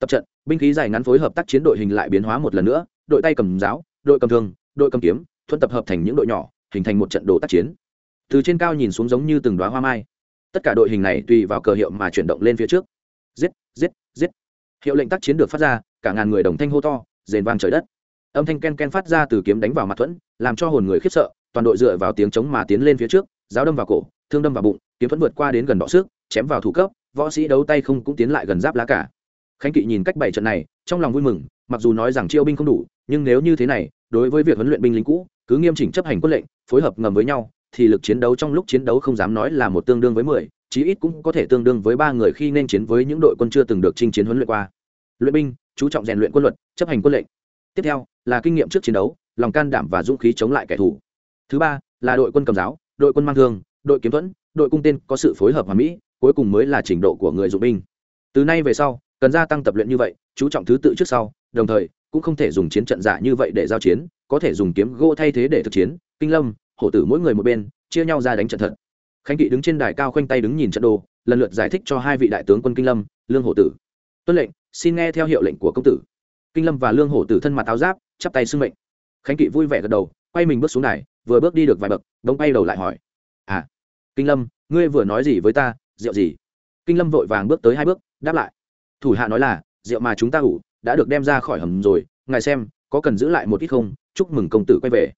Tập trận, binh khí dài ngắn phối hợp tác chiến đội hình lại biến hóa một lần nữa, đội tay cầm giáo, đội cầm thương, đội cầm kiếm, thuận tập hợp thành những đội nhỏ, hình thành một trận đồ tác chiến. Từ trên cao nhìn xuống giống như từng đoá hoa mai. Tất cả đội hình này tùy vào cờ hiệu mà chuyển động lên phía trước. Giết giết giết. Hiệu lệnh tác chiến được phát ra, cả ngàn người đồng thanh hô to, rền vang trời đất. Âm thanh ken ken phát ra từ kiếm đánh vào mặt thuẫn, làm cho hồn người khiếp sợ toàn đội dựa vào tiếng chống mà tiến lên phía trước, giáo đâm vào cổ, thương đâm vào bụng, kiếm thuẫn vượt qua đến gần đọ xước, chém vào thủ cấp, võ sĩ đấu tay không cũng tiến lại gần giáp lá cả. Khánh kỵ nhìn cách bảy trận này, trong lòng vui mừng, mặc dù nói rằng chiêu binh không đủ, nhưng nếu như thế này, đối với việc huấn luyện binh lính cũ, cứ nghiêm chỉnh chấp hành quân lệnh, phối hợp ngầm với nhau, thì lực chiến đấu trong lúc chiến đấu không dám nói là một tương đương với mười, chí ít cũng có thể tương đương với ba người khi nên chiến với những đội quân chưa từng được chinh chiến huấn luyện qua. Luyện binh, chú trọng rèn luyện quân luật, chấp hành quân lệnh. Tiếp theo, là kinh nghiệm trước chiến đấu, lòng can đảm và dũng khí chống lại kẻ thù thứ ba, là đội quân cầm giáo, đội quân mang thương, đội kiếm thuẫn, đội cung tên có sự phối hợp hòa mỹ, cuối cùng mới là trình độ của người dụng binh. Từ nay về sau, cần gia tăng tập luyện như vậy, chú trọng thứ tự trước sau, đồng thời, cũng không thể dùng chiến trận giả như vậy để giao chiến, có thể dùng kiếm gỗ thay thế để thực chiến, kinh lâm, hổ tử mỗi người một bên, chia nhau ra đánh trận thật. Khánh kỵ đứng trên đài cao khoanh tay đứng nhìn trận đồ, lần lượt giải thích cho hai vị đại tướng quân kinh lâm, lương hổ tử. Tuân lệnh, xin nghe theo hiệu lệnh của công tử. Kinh lâm và lương hổ tử thân mặt áo giáp, chắp tay xưng mệnh. Khánh kỵ vui vẻ gật đầu, quay mình bước xuống đài vừa bước đi được vài bậc, bỗng bay đầu lại hỏi à kinh lâm, ngươi vừa nói gì với ta, rượu gì? Kinh lâm vội vàng bước tới hai bước, đáp lại, thủ hạ nói là, rượu mà chúng ta ủ, đã được đem ra khỏi hầm rồi, ngài xem, có cần giữ lại một ít không? Chúc mừng công tử quay về.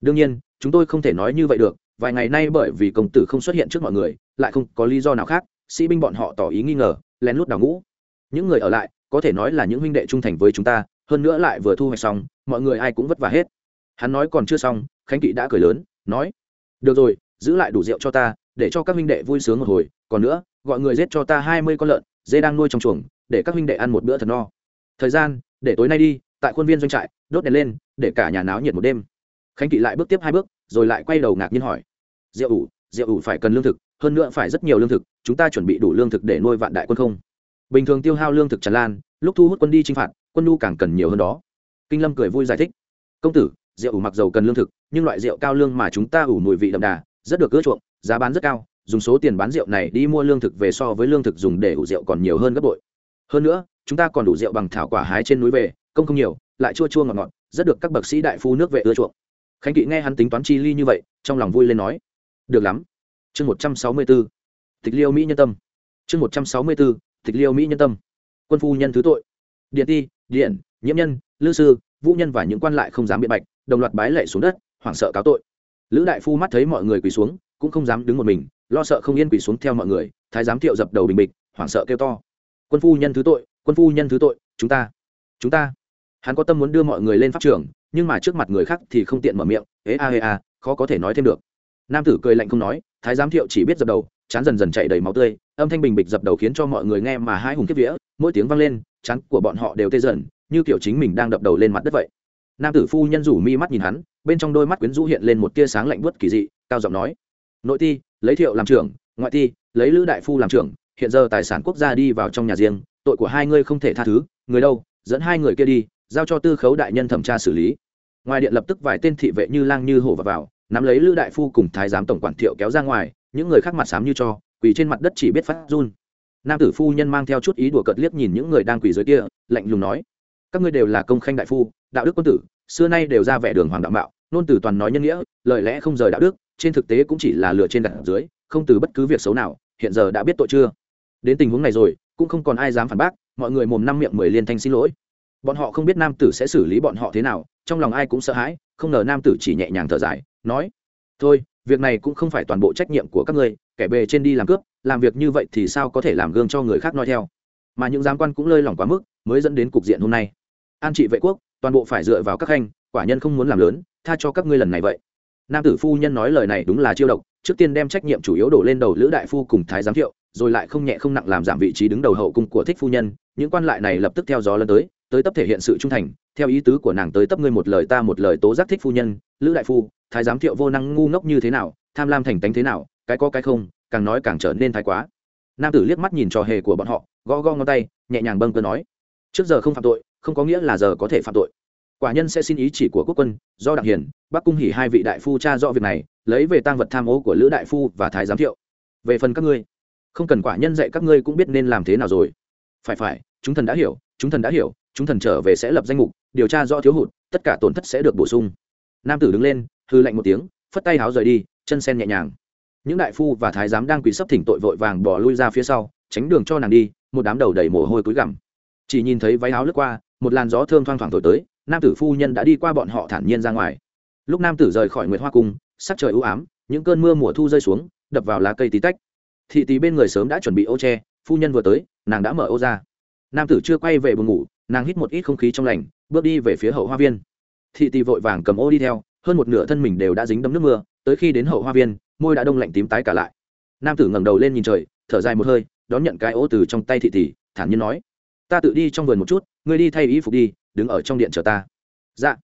Đương nhiên, chúng tôi không thể nói như vậy được, vài ngày nay bởi vì công tử không xuất hiện trước mọi người, lại không có lý do nào khác, sĩ binh bọn họ tỏ ý nghi ngờ, lén lút đào ngũ. Những người ở lại, có thể nói là những huynh đệ trung thành với chúng ta, hơn nữa lại vừa thu hoạch xong, mọi người ai cũng vất vả hết. Hắn nói còn chưa xong khánh kỵ đã cười lớn, nói, được rồi, giữ lại đủ rượu cho ta, để cho các huynh đệ vui sướng một hồi, còn nữa, gọi người giết cho ta hai mươi con lợn, dê đang nuôi trong chuồng, để các huynh đệ ăn một bữa thật no. Thời gian, để tối nay đi, tại khuôn viên doanh trại, đốt đèn lên, để cả nhà náo nhiệt một đêm. Khánh kỵ lại bước tiếp hai bước, rồi lại quay đầu ngạc nhiên hỏi, rượu ủ rượu ủ phải cần lương thực, hơn nữa phải rất nhiều lương thực, chúng ta chuẩn bị đủ lương thực để nuôi vạn đại quân không? Bình thường tiêu hao lương thực tràn lan, lúc thu hút quân đi chinh phạt, quân nhu càng cần nhiều hơn đó. Kinh lâm cười vui giải thích, công tử rượu ủ mặc dầu cần lương thực, nhưng loại rượu cao lương mà chúng ta ủ mùi vị đậm đà, rất được ưa chuộng, giá bán rất cao, dùng số tiền bán rượu này đi mua lương thực về so với lương thực dùng để ủ rượu còn nhiều hơn gấp bội. Hơn nữa, chúng ta còn đủ rượu bằng thảo quả hái trên núi về, công không nhiều, lại chua chua ngọt ngọt, rất được các bậc sĩ đại phu nước vệ ưa chuộng. Khánh kỵ nghe hắn tính toán chi ly như vậy, trong lòng vui lên nói, được lắm. Chương một trăm sáu mươi bốn tịch liêu mỹ nhân tâm. Chương một trăm sáu mươi bốn tịch liêu mỹ nhân tâm. Quân phu nhân thứ tội. Điện ti, điện, nhiễm nhân, lư sư, vũ nhân và những quan lại không dám biện bạch đồng loạt bái lệ xuống đất, hoảng sợ cáo tội. Lữ đại phu mắt thấy mọi người quỳ xuống, cũng không dám đứng một mình, lo sợ không yên quỳ xuống theo mọi người, thái giám thiệu dập đầu bình bịch, hoảng sợ kêu to. Quân phu nhân thứ tội, quân phu nhân thứ tội, chúng ta chúng ta. Hắn có tâm muốn đưa mọi người lên pháp trường, nhưng mà trước mặt người khác thì không tiện mở miệng ế a ế a, khó có thể nói thêm được. Nam tử cười lạnh không nói, thái giám thiệu chỉ biết dập đầu, chán dần dần chạy đầy máu tươi, âm thanh bình bịch dập đầu khiến cho mọi người nghe mà hai hùng kiếp vía, mỗi tiếng vang lên, chán của bọn họ đều tê dần, như kiểu chính mình đang đập đầu lên mặt đất vậy nam tử phu nhân rủ mi mắt nhìn hắn bên trong đôi mắt quyến rũ hiện lên một tia sáng lạnh buốt kỳ dị cao giọng nói nội ti lấy thiệu làm trưởng ngoại ti lấy lữ đại phu làm trưởng hiện giờ tài sản quốc gia đi vào trong nhà riêng tội của hai ngươi không thể tha thứ người đâu dẫn hai người kia đi giao cho tư khấu đại nhân thẩm tra xử lý. Ngoài điện lập tức vài tên thị vệ như lang như hổ vào, vào nắm lấy lữ đại phu cùng thái giám tổng quản thiệu kéo ra ngoài những người khác mặt xám như cho quỳ trên mặt đất chỉ biết phát run. Nam tử phu nhân mang theo chút ý đùa cợt liếc nhìn những người đang quỳ dưới kia lạnh lùng nói các ngươi đều là công khanh đại phu, đạo đức quân tử, xưa nay đều ra vẻ đường hoàng đạo mạo, nôn từ toàn nói nhân nghĩa, lời lẽ không rời đạo đức, trên thực tế cũng chỉ là lừa trên đặt dưới, không từ bất cứ việc xấu nào, hiện giờ đã biết tội chưa? Đến tình huống này rồi, cũng không còn ai dám phản bác, mọi người mồm năm miệng mười liên thanh xin lỗi. Bọn họ không biết nam tử sẽ xử lý bọn họ thế nào, trong lòng ai cũng sợ hãi, không ngờ nam tử chỉ nhẹ nhàng thở dài, nói, thôi, việc này cũng không phải toàn bộ trách nhiệm của các ngươi, kẻ bề trên đi làm cướp, làm việc như vậy thì sao có thể làm gương cho người khác nói theo? Mà những giám quan cũng lơi lỏng quá mức, mới dẫn đến cục diện hôm nay an trị vệ quốc, toàn bộ phải dựa vào các khanh, quả nhân không muốn làm lớn, tha cho các ngươi lần này vậy. Nam tử phu nhân nói lời này đúng là chiêu độc, trước tiên đem trách nhiệm chủ yếu đổ lên đầu lữ đại phu cùng thái giám thiệu, rồi lại không nhẹ không nặng làm giảm vị trí đứng đầu hậu cung của thích phu nhân, những quan lại này lập tức theo gió lần tới tới tấp thể hiện sự trung thành, theo ý tứ của nàng tới tấp ngươi một lời ta một lời tố giác thích phu nhân, lữ đại phu, thái giám thiệu vô năng ngu ngốc như thế nào, tham lam thành tánh thế nào, cái có cái không, càng nói càng trở nên thái quá. Nam tử liếc mắt nhìn trò hề của bọn họ, gõ gõ ngón tay, nhẹ nhàng bâng cơ nói trước giờ không phạm tội, không có nghĩa là giờ có thể phạm tội. Quả nhân sẽ xin ý chỉ của quốc quân, do đặng hiền, bắc cung hỉ hai vị đại phu cha rõ việc này, lấy về tăng vật tham ô của lữ đại phu và thái giám thiệu. Về phần các ngươi, không cần quả nhân dạy các ngươi cũng biết nên làm thế nào rồi. Phải phải, chúng thần đã hiểu, chúng thần đã hiểu, chúng thần trở về sẽ lập danh mục, điều tra rõ thiếu hụt, tất cả tổn thất sẽ được bổ sung. Nam tử đứng lên, hư lạnh một tiếng, phất tay háo rời đi, chân sen nhẹ nhàng. Những đại phu và thái giám đang quỳ sấp thỉnh tội vội vàng bỏ lui ra phía sau, tránh đường cho nàng đi, một đám đầu đầy mồ hôi cúi gằm chỉ nhìn thấy váy áo lướt qua, một làn gió thơm thoang thoảng thổi tới, nam tử phu nhân đã đi qua bọn họ thản nhiên ra ngoài. Lúc nam tử rời khỏi nguyệt hoa cung, sắc trời ưu ám, những cơn mưa mùa thu rơi xuống, đập vào lá cây tí tách. Thị tí bên người sớm đã chuẩn bị ô tre phu nhân vừa tới, nàng đã mở ô ra. Nam tử chưa quay về buồng ngủ, nàng hít một ít không khí trong lành, bước đi về phía hậu hoa viên. Thị tỳ vội vàng cầm ô đi theo, hơn một nửa thân mình đều đã dính đấm nước mưa, tới khi đến hậu hoa viên, môi đã đông lạnh tím tái cả lại. Nam tử ngẩng đầu lên nhìn trời, thở dài một hơi, đón nhận cái ô từ trong tay thị tỷ thản nhiên nói ta tự đi trong vườn một chút, ngươi đi thay y phục đi, đứng ở trong điện chờ ta. Dạ.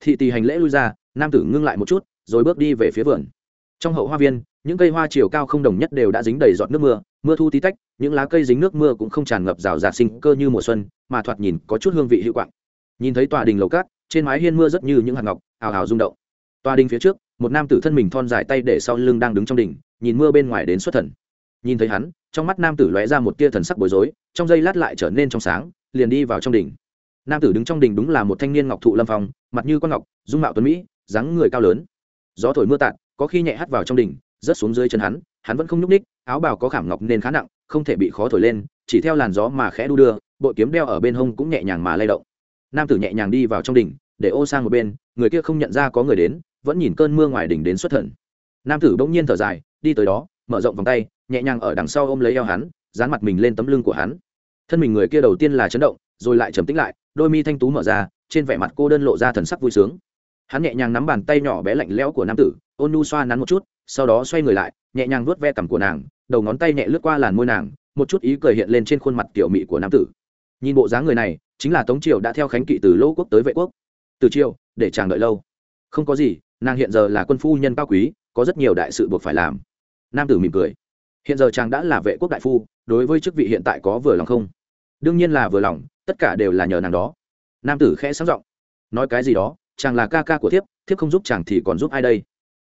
Thị tỷ hành lễ lui ra, nam tử ngưng lại một chút, rồi bước đi về phía vườn. Trong hậu hoa viên, những cây hoa chiều cao không đồng nhất đều đã dính đầy giọt nước mưa mưa thu tí tách, những lá cây dính nước mưa cũng không tràn ngập rào rạt sinh cơ như mùa xuân, mà thoạt nhìn có chút hương vị hữu quạng. Nhìn thấy tòa đình lầu cát trên mái hiên mưa rất như những hạt ngọc, ào ào rung động. Tòa đình phía trước, một nam tử thân mình thon dài tay để sau lưng đang đứng trong đỉnh nhìn mưa bên ngoài đến xuất thần. Nhìn thấy hắn trong mắt nam tử lóe ra một tia thần sắc bối rối, trong giây lát lại trở nên trong sáng, liền đi vào trong đỉnh. Nam tử đứng trong đỉnh đúng là một thanh niên ngọc thụ lâm phong, mặt như con ngọc, dung mạo tuấn mỹ, dáng người cao lớn. Gió thổi mưa tạt, có khi nhẹ hắt vào trong đỉnh, rớt xuống dưới chân hắn hắn vẫn không nhúc ních áo bào có khảm ngọc nên khá nặng, không thể bị khó thổi lên, chỉ theo làn gió mà khẽ đu đưa bội kiếm đeo ở bên hông cũng nhẹ nhàng mà lay động. Nam tử nhẹ nhàng đi vào trong đỉnh, để ô sang một bên, người kia không nhận ra có người đến, vẫn nhìn cơn mưa ngoài đỉnh đến xuất thần. Nam tử bỗng nhiên thở dài, đi tới đó, mở rộng vòng tay nhẹ nhàng ở đằng sau ôm lấy eo hắn, dán mặt mình lên tấm lưng của hắn. Thân mình người kia đầu tiên là chấn động, rồi lại trầm tĩnh lại, đôi mi thanh tú mở ra, trên vẻ mặt cô đơn lộ ra thần sắc vui sướng. Hắn nhẹ nhàng nắm bàn tay nhỏ bé lạnh lẽo của nam tử, ôn nu xoa nắn một chút, sau đó xoay người lại, nhẹ nhàng vuốt ve cằm của nàng, đầu ngón tay nhẹ lướt qua làn môi nàng, một chút ý cười hiện lên trên khuôn mặt kiểu mị của nam tử. Nhìn bộ dáng người này, chính là tống triều đã theo khánh kỵ từ lỗ quốc tới vệ quốc. Từ triều, để chàng đợi lâu. Không có gì, nàng hiện giờ là quân phu nhân cao quý, có rất nhiều đại sự buộc phải làm. Nam tử mỉm cười hiện giờ chàng đã là vệ quốc đại phu, đối với chức vị hiện tại có vừa lòng không? Đương nhiên là vừa lòng, tất cả đều là nhờ nàng đó. Nam tử khẽ sáng giọng. Nói cái gì đó, chàng là ca ca của thiếp thiếp không giúp chàng thì còn giúp ai đây?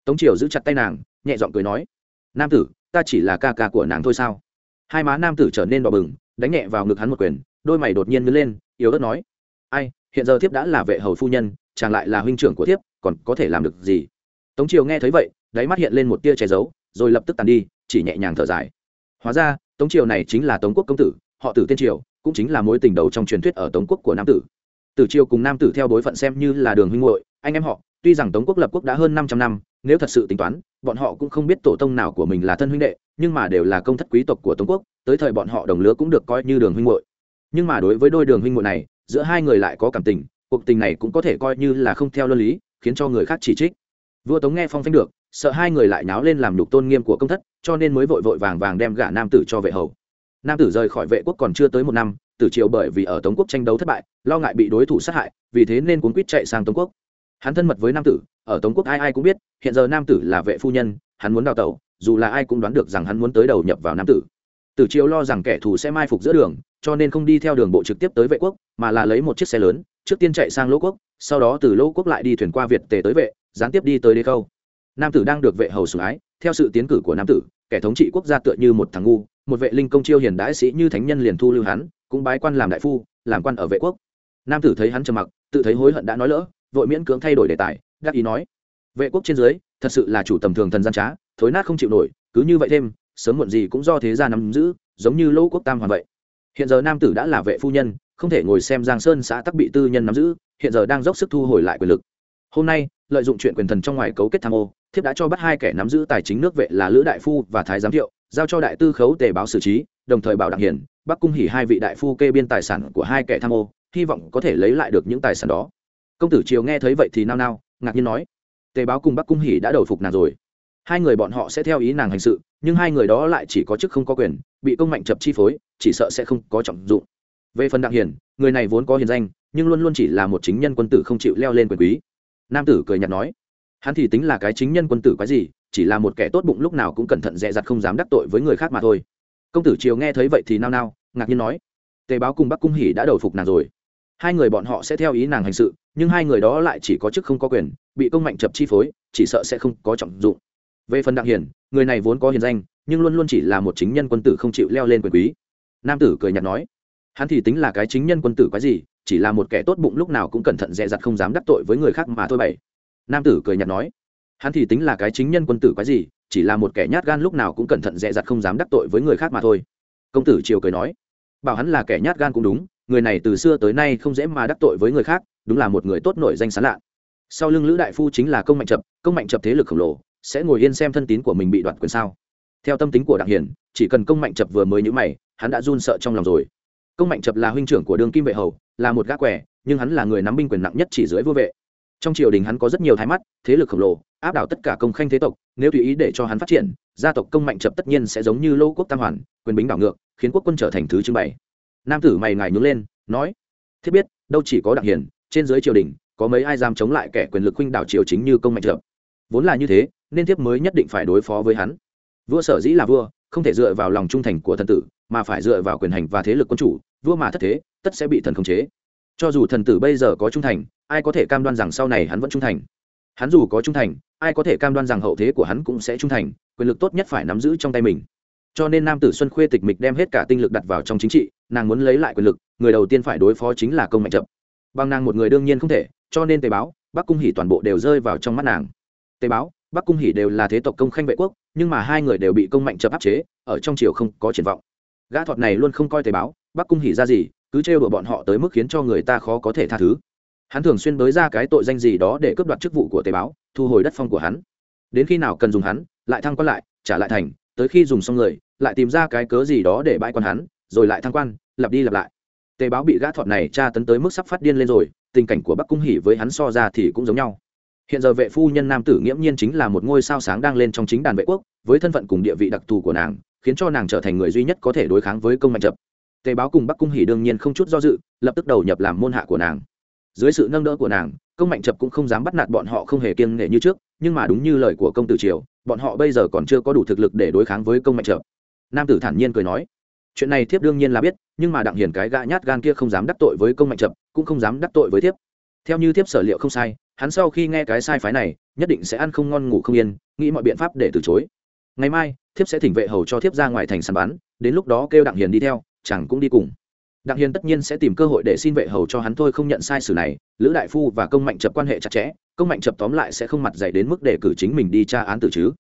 Tống triều giữ chặt tay nàng, nhẹ giọng cười nói. Nam tử, ta chỉ là ca ca của nàng thôi sao? Hai má nam tử trở nên đỏ bừng, đánh nhẹ vào ngực hắn một quyền, đôi mày đột nhiên ngứa lên, yếu ớt nói. Ai, hiện giờ thiếp đã là vệ hầu phu nhân, chàng lại là huynh trưởng của thiếp, còn có thể làm được gì? Tống triều nghe thấy vậy, đáy mắt hiện lên một tia che giấu, rồi lập tức tàn đi chỉ nhẹ nhàng thở dài. Hóa ra, tống triều này chính là tống quốc công tử, họ tử tiên triều, cũng chính là mối tình đầu trong truyền thuyết ở tống quốc của nam tử. Tử triều cùng nam tử theo đối phận xem như là đường huynh hội anh em họ, tuy rằng tống quốc lập quốc đã hơn 500 năm, nếu thật sự tính toán, bọn họ cũng không biết tổ tông nào của mình là thân huynh đệ, nhưng mà đều là công thất quý tộc của tống quốc, tới thời bọn họ đồng lứa cũng được coi như đường huynh hội nhưng mà đối với đôi đường huynh hội này, giữa hai người lại có cảm tình, cuộc tình này cũng có thể coi như là không theo luân lý, khiến cho người khác chỉ trích. Vua tống nghe phong phanh được sợ hai người lại náo lên làm nhục tôn nghiêm của công thất, cho nên mới vội vội vàng vàng đem gả nam tử cho vệ hầu. Nam tử rời khỏi vệ quốc còn chưa tới một năm, tử triều bởi vì ở tống quốc tranh đấu thất bại, lo ngại bị đối thủ sát hại, vì thế nên cuốn quýt chạy sang tống quốc. Hắn thân mật với nam tử, ở tống quốc ai ai cũng biết, hiện giờ nam tử là vệ phu nhân, hắn muốn đào tẩu, dù là ai cũng đoán được rằng hắn muốn tới đầu nhập vào nam tử. Tử triều lo rằng kẻ thù sẽ mai phục giữa đường, cho nên không đi theo đường bộ trực tiếp tới vệ quốc, mà là lấy một chiếc xe lớn, trước tiên chạy sang lỗ quốc, sau đó từ lỗ quốc lại đi thuyền qua việt tề tới vệ, gián tiếp đi tới đế khâu nam tử đang được vệ hầu sủng ái, theo sự tiến cử của nam tử, kẻ thống trị quốc gia tựa như một thằng ngu, một vệ linh công chiêu hiền đãi sĩ như thánh nhân liền thu lưu hắn, cũng bái quan làm đại phu, làm quan ở vệ quốc. Nam tử thấy hắn trầm mặc, tự thấy hối hận đã nói lỡ, vội miễn cưỡng thay đổi đề tài, đắc ý nói, vệ quốc trên dưới, thật sự là chủ tầm thường thần gian trá, thối nát không chịu nổi, cứ như vậy thêm, sớm muộn gì cũng do thế gia nắm giữ, giống như lỗ quốc tam hoàn vậy. Hiện giờ nam tử đã là vệ phu nhân, không thể ngồi xem giang sơn xã tắc bị tư nhân nắm giữ, hiện giờ đang dốc sức thu hồi lại quyền lực. Hôm nay, lợi dụng chuyện quyền thần trong ngoài cấu kết tham ô thiếp đã cho bắt hai kẻ nắm giữ tài chính nước vệ là lữ đại phu và thái giám thiệu giao cho đại tư khấu tề báo xử trí đồng thời bảo đặng hiền, bắc cung hỉ hai vị đại phu kê biên tài sản của hai kẻ tham ô hy vọng có thể lấy lại được những tài sản đó. Công tử triều nghe thấy vậy thì nao nao ngạc nhiên nói tề báo cùng bắc cung hỉ đã đầu phục nàng rồi. Hai người bọn họ sẽ theo ý nàng hành sự nhưng hai người đó lại chỉ có chức không có quyền bị công mạnh chập chi phối chỉ sợ sẽ không có trọng dụng. Về phần đặng hiền, người này vốn có hiền danh nhưng luôn luôn chỉ là một chính nhân quân tử không chịu leo lên quyền quý. Nam tử cười nhạt nói hắn thì tính là cái chính nhân quân tử quái gì, chỉ là một kẻ tốt bụng lúc nào cũng cẩn thận dè dặt không dám đắc tội với người khác mà thôi. Công tử triều nghe thấy vậy thì nao nao, ngạc nhiên nói, tề báo cùng bắc cung hỉ đã đầu phục nàng rồi. Hai người bọn họ sẽ theo ý nàng hành sự, nhưng hai người đó lại chỉ có chức không có quyền, bị công mạnh chập chi phối, chỉ sợ sẽ không có trọng dụng. Về phần đặng hiền người này vốn có hiền danh, nhưng luôn luôn chỉ là một chính nhân quân tử không chịu leo lên quyền quý. Nam tử cười nhạt nói, hắn thì tính là cái chính nhân quân tử quái gì, chỉ là một kẻ tốt bụng lúc nào cũng cẩn thận dè dặt không dám đắc tội với người khác mà thôi bảy nam tử cười nhạt nói, hắn thì tính là cái chính nhân quân tử quái gì, chỉ là một kẻ nhát gan lúc nào cũng cẩn thận dè dặt không dám đắc tội với người khác mà thôi. Công tử triều cười nói, bảo hắn là kẻ nhát gan cũng đúng, người này từ xưa tới nay không dễ mà đắc tội với người khác, đúng là một người tốt nổi danh sán lạ. Sau lưng lữ đại phu chính là công mạnh chập, công mạnh chập thế lực khổng lồ, sẽ ngồi yên xem thân tín của mình bị đoạt quyền sao? Theo tâm tính của đặng hiền, chỉ cần công mạnh chập vừa mới nhữ mày, hắn đã run sợ trong lòng rồi. Công mạnh chập là huynh trưởng của đường kim vệ hầu, là một gác quẻ nhưng hắn là người nắm binh quyền nặng nhất chỉ dưới vua vệ trong triều đình hắn có rất nhiều thái mắt, thế lực khổng lồ, áp đảo tất cả công khanh thế tộc, nếu tùy ý để cho hắn phát triển, gia tộc công mạnh chập tất nhiên sẽ giống như lô quốc tam hoàn, quyền bính đảo ngược, khiến quốc quân trở thành thứ trưng bày. Nam tử mày ngài nhướng lên, nói, thiết biết, đâu chỉ có đặng hiền, trên dưới triều đình, có mấy ai dám chống lại kẻ quyền lực huynh đảo triều chính như công mạnh chập vốn là như thế, nên thiếp mới nhất định phải đối phó với hắn. Vua sở dĩ là vua, không thể dựa vào lòng trung thành của thần tử, mà phải dựa vào quyền hành và thế lực quân chủ, vua mà thất thế, tất sẽ bị thần khống chế. Cho dù thần tử bây giờ có trung thành ai có thể cam đoan rằng sau này hắn vẫn trung thành? Hắn dù có trung thành, ai có thể cam đoan rằng hậu thế của hắn cũng sẽ trung thành, quyền lực tốt nhất phải nắm giữ trong tay mình. Cho nên nam tử xuân khuê tịch mịch đem hết cả tinh lực đặt vào trong chính trị, nàng muốn lấy lại quyền lực, người đầu tiên phải đối phó chính là công mạnh chậm. Bằng nàng một người đương nhiên không thể, cho nên tề báo bắc cung hỉ toàn bộ đều rơi vào trong mắt nàng. Tề báo bắc cung hỉ đều là thế tộc công khanh vệ quốc, nhưng mà hai người đều bị công mạnh chậm áp chế, ở trong triều không có triển vọng. Gã thọt này luôn không coi tề báo bắc cung hỉ ra gì, cứ trêu đùa bọn họ tới mức khiến cho người ta khó có thể tha thứ hắn thường xuyên bới ra cái tội danh gì đó để cướp đoạt chức vụ của tề báo thu hồi đất phong của hắn. Đến khi nào cần dùng hắn, lại thăng quan lại, trả lại thành, tới khi dùng xong người, lại tìm ra cái cớ gì đó để bãi quan hắn, rồi lại thăng quan, lặp đi lặp lại. Tề báo bị gã thọt này tra tấn tới mức sắp phát điên lên rồi, tình cảnh của bắc cung hỉ với hắn so ra thì cũng giống nhau. Hiện giờ vệ phu nhân nam tử nghiễm nhiên chính là một ngôi sao sáng đang lên trong chính đàn vệ quốc, với thân phận cùng địa vị đặc thù của nàng, khiến cho nàng trở thành người duy nhất có thể đối kháng với công mạnh chập. Tề báo cùng bắc cung hỉ đương nhiên không chút do dự, lập tức đầu nhập làm môn hạ của nàng dưới sự nâng đỡ của nàng, công mạnh chập cũng không dám bắt nạt bọn họ không hề kiêng nể như trước, nhưng mà đúng như lời của công tử triều, bọn họ bây giờ còn chưa có đủ thực lực để đối kháng với công mạnh chập. Nam tử thản nhiên cười nói, chuyện này thiếp đương nhiên là biết, nhưng mà đặng hiền cái gã nhát gan kia không dám đắc tội với công mạnh chập, cũng không dám đắc tội với thiếp. Theo như thiếp sở liệu không sai, hắn sau khi nghe cái sai phái này, nhất định sẽ ăn không ngon ngủ không yên, nghĩ mọi biện pháp để từ chối. Ngày mai, thiếp sẽ thỉnh vệ hầu cho thiếp ra ngoài thành sàn bán đến lúc đó kêu đặng hiền đi theo chẳng cũng đi cùng đặng hiền tất nhiên sẽ tìm cơ hội để xin vệ hầu cho hắn thôi, không nhận sai sử này. Lữ đại phu và công mạnh chập quan hệ chặt chẽ, công mạnh chập tóm lại sẽ không mặt dày đến mức để cử chính mình đi tra án tử chứ.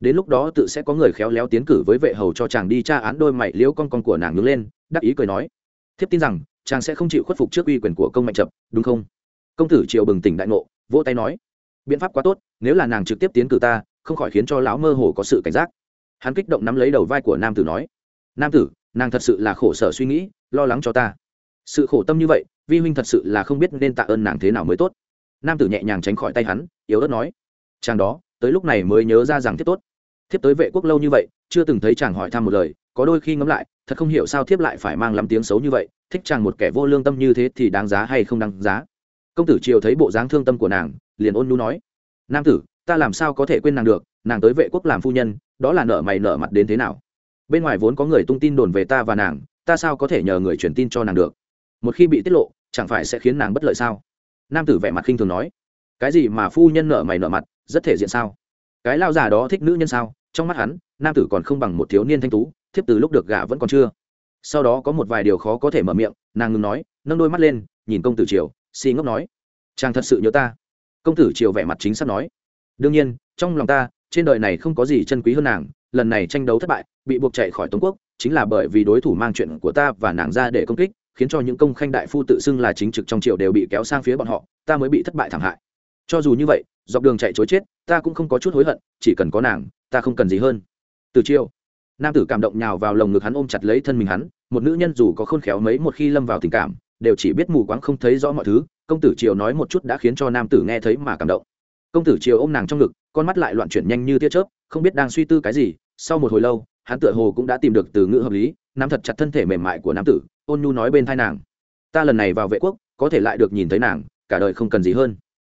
Đến lúc đó tự sẽ có người khéo léo tiến cử với vệ hầu cho chàng đi tra án đôi mày liễu con con của nàng ngưng lên, đắc ý cười nói. Thiếp tin rằng, chàng sẽ không chịu khuất phục trước uy quyền của công mạnh chập, đúng không? Công tử triều bừng tỉnh đại ngộ, vỗ tay nói. Biện pháp quá tốt, nếu là nàng trực tiếp tiến cử ta, không khỏi khiến cho lão mơ hồ có sự cảnh giác. Hắn kích động nắm lấy đầu vai của nam tử nói. Nam tử nàng thật sự là khổ sở suy nghĩ, lo lắng cho ta. Sự khổ tâm như vậy, vi huynh thật sự là không biết nên tạ ơn nàng thế nào mới tốt. Nam tử nhẹ nhàng tránh khỏi tay hắn, yếu ớt nói, chàng đó, tới lúc này mới nhớ ra rằng thiếp tốt. Thiếp tới vệ quốc lâu như vậy, chưa từng thấy chàng hỏi thăm một lời, có đôi khi ngẫm lại, thật không hiểu sao thiếp lại phải mang lắm tiếng xấu như vậy, thích chàng một kẻ vô lương tâm như thế thì đáng giá hay không đáng giá. Công tử triều thấy bộ dáng thương tâm của nàng, liền ôn nhu nói, nam tử, ta làm sao có thể quên nàng được, nàng tới vệ quốc làm phu nhân, đó là nợ mày nợ mặt đến thế nào? Bên ngoài vốn có người tung tin đồn về ta và nàng, ta sao có thể nhờ người truyền tin cho nàng được? Một khi bị tiết lộ, chẳng phải sẽ khiến nàng bất lợi sao? Nam tử vẻ mặt khinh thường nói. Cái gì mà phu nhân nợ mày nợ mặt, rất thể diện sao? Cái lao già đó thích nữ nhân sao? Trong mắt hắn, nam tử còn không bằng một thiếu niên thanh tú, thiếp từ lúc được gả vẫn còn chưa. Sau đó có một vài điều khó có thể mở miệng, nàng ngừng nói, nâng đôi mắt lên, nhìn công tử triều xì ngốc nói. Chàng thật sự nhớ ta. Công tử triều vẻ mặt chính xác nói. Đương nhiên, trong lòng ta, trên đời này không có gì chân quý hơn nàng lần này tranh đấu thất bại, bị buộc chạy khỏi tống quốc, chính là bởi vì đối thủ mang chuyện của ta và nàng ra để công kích, khiến cho những công khanh đại phu tự xưng là chính trực trong triều đều bị kéo sang phía bọn họ, ta mới bị thất bại thảm hại. Cho dù như vậy, dọc đường chạy chối chết, ta cũng không có chút hối hận, chỉ cần có nàng, ta không cần gì hơn. Từ chiều nam tử cảm động nhào vào lồng ngực hắn ôm chặt lấy thân mình hắn, một nữ nhân dù có khôn khéo mấy một khi lâm vào tình cảm, đều chỉ biết mù quáng không thấy rõ mọi thứ, công tử triều nói một chút đã khiến cho nam tử nghe thấy mà cảm động. Công tử triều ôm nàng trong ngực con mắt lại loạn chuyển nhanh như tia chớp, không biết đang suy tư cái gì, sau một hồi lâu, hắn tựa hồ cũng đã tìm được từ ngữ hợp lý, nắm thật chặt thân thể mềm mại của nam tử, ôn nhu nói bên thai nàng. Ta lần này vào vệ quốc, có thể lại được nhìn thấy nàng, cả đời không cần gì hơn.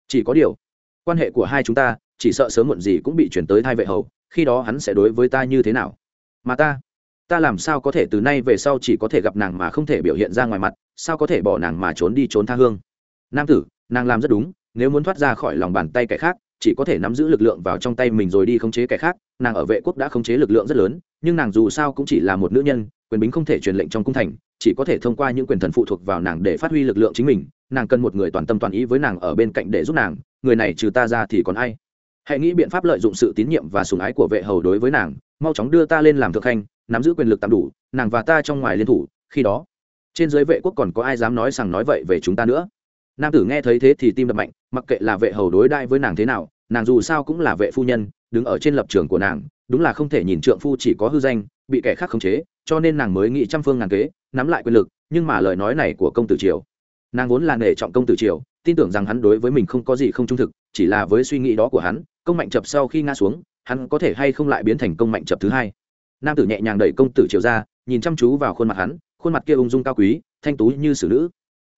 Chỉ có điều, quan hệ của hai chúng ta, chỉ sợ sớm muộn gì cũng bị chuyển tới thai vệ hầu, khi đó hắn sẽ đối với ta như thế nào? Mà ta ta làm sao có thể từ nay về sau chỉ có thể gặp nàng mà không thể biểu hiện ra ngoài mặt, sao có thể bỏ nàng mà trốn đi trốn tha hương? Nam tử, nàng làm rất đúng, nếu muốn thoát ra khỏi lòng bàn tay kẻ khác chỉ có thể nắm giữ lực lượng vào trong tay mình rồi đi khống chế kẻ khác, nàng ở vệ quốc đã khống chế lực lượng rất lớn, nhưng nàng dù sao cũng chỉ là một nữ nhân, quyền bính không thể truyền lệnh trong cung thành, chỉ có thể thông qua những quyền thần phụ thuộc vào nàng để phát huy lực lượng chính mình, nàng cần một người toàn tâm toàn ý với nàng ở bên cạnh để giúp nàng, người này trừ ta ra thì còn ai? Hãy nghĩ biện pháp lợi dụng sự tín nhiệm và sùng ái của vệ hầu đối với nàng, mau chóng đưa ta lên làm thượng khanh, nắm giữ quyền lực tạm đủ, nàng và ta trong ngoài liên thủ, khi đó, trên giới vệ quốc còn có ai dám nói rằng nói vậy về chúng ta nữa? Nam tử nghe thấy thế thì tim đập mạnh, mặc kệ là vệ hầu đối đãi với nàng thế nào, nàng dù sao cũng là vệ phu nhân, đứng ở trên lập trường của nàng, đúng là không thể nhìn trượng phu chỉ có hư danh, bị kẻ khác khống chế, cho nên nàng mới nghĩ trăm phương ngàn kế, nắm lại quyền lực, nhưng mà lời nói này của công tử triều, nàng vốn là nể trọng công tử triều, tin tưởng rằng hắn đối với mình không có gì không trung thực, chỉ là với suy nghĩ đó của hắn, công mạnh chập sau khi ngã xuống, hắn có thể hay không lại biến thành công mạnh chập thứ hai. Nam tử nhẹ nhàng đẩy công tử triều ra, nhìn chăm chú vào khuôn mặt hắn, khuôn mặt kia ung dung cao quý, thanh tú như xử nữ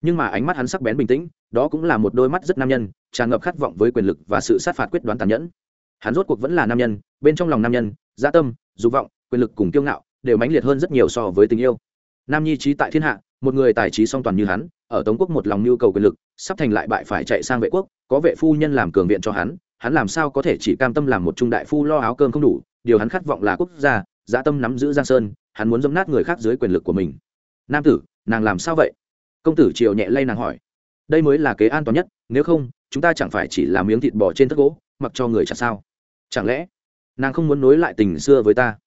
nhưng mà ánh mắt hắn sắc bén bình tĩnh, đó cũng là một đôi mắt rất nam nhân, tràn ngập khát vọng với quyền lực và sự sát phạt quyết đoán tàn nhẫn. Hắn rốt cuộc vẫn là nam nhân, bên trong lòng nam nhân gia tâm, dục vọng, quyền lực cùng kiêu ngạo đều mãnh liệt hơn rất nhiều so với tình yêu. Nam nhi trí tại thiên hạ, một người tài trí song toàn như hắn, ở tống quốc một lòng nhu cầu quyền lực, sắp thành lại bại phải chạy sang vệ quốc, có vệ phu nhân làm cường viện cho hắn hắn làm sao có thể chỉ cam tâm làm một trung đại phu lo áo cơm không đủ, điều hắn khát vọng là quốc gia dã tâm nắm giữ giang sơn, hắn muốn dẫm nát người khác dưới quyền lực của mình. Nam tử, nàng làm sao vậy? Công tử triều nhẹ lay nàng hỏi. Đây mới là kế an toàn nhất, nếu không, chúng ta chẳng phải chỉ là miếng thịt bò trên thất gỗ, mặc cho người chặt sao? Chẳng lẽ, nàng không muốn nối lại tình xưa với ta?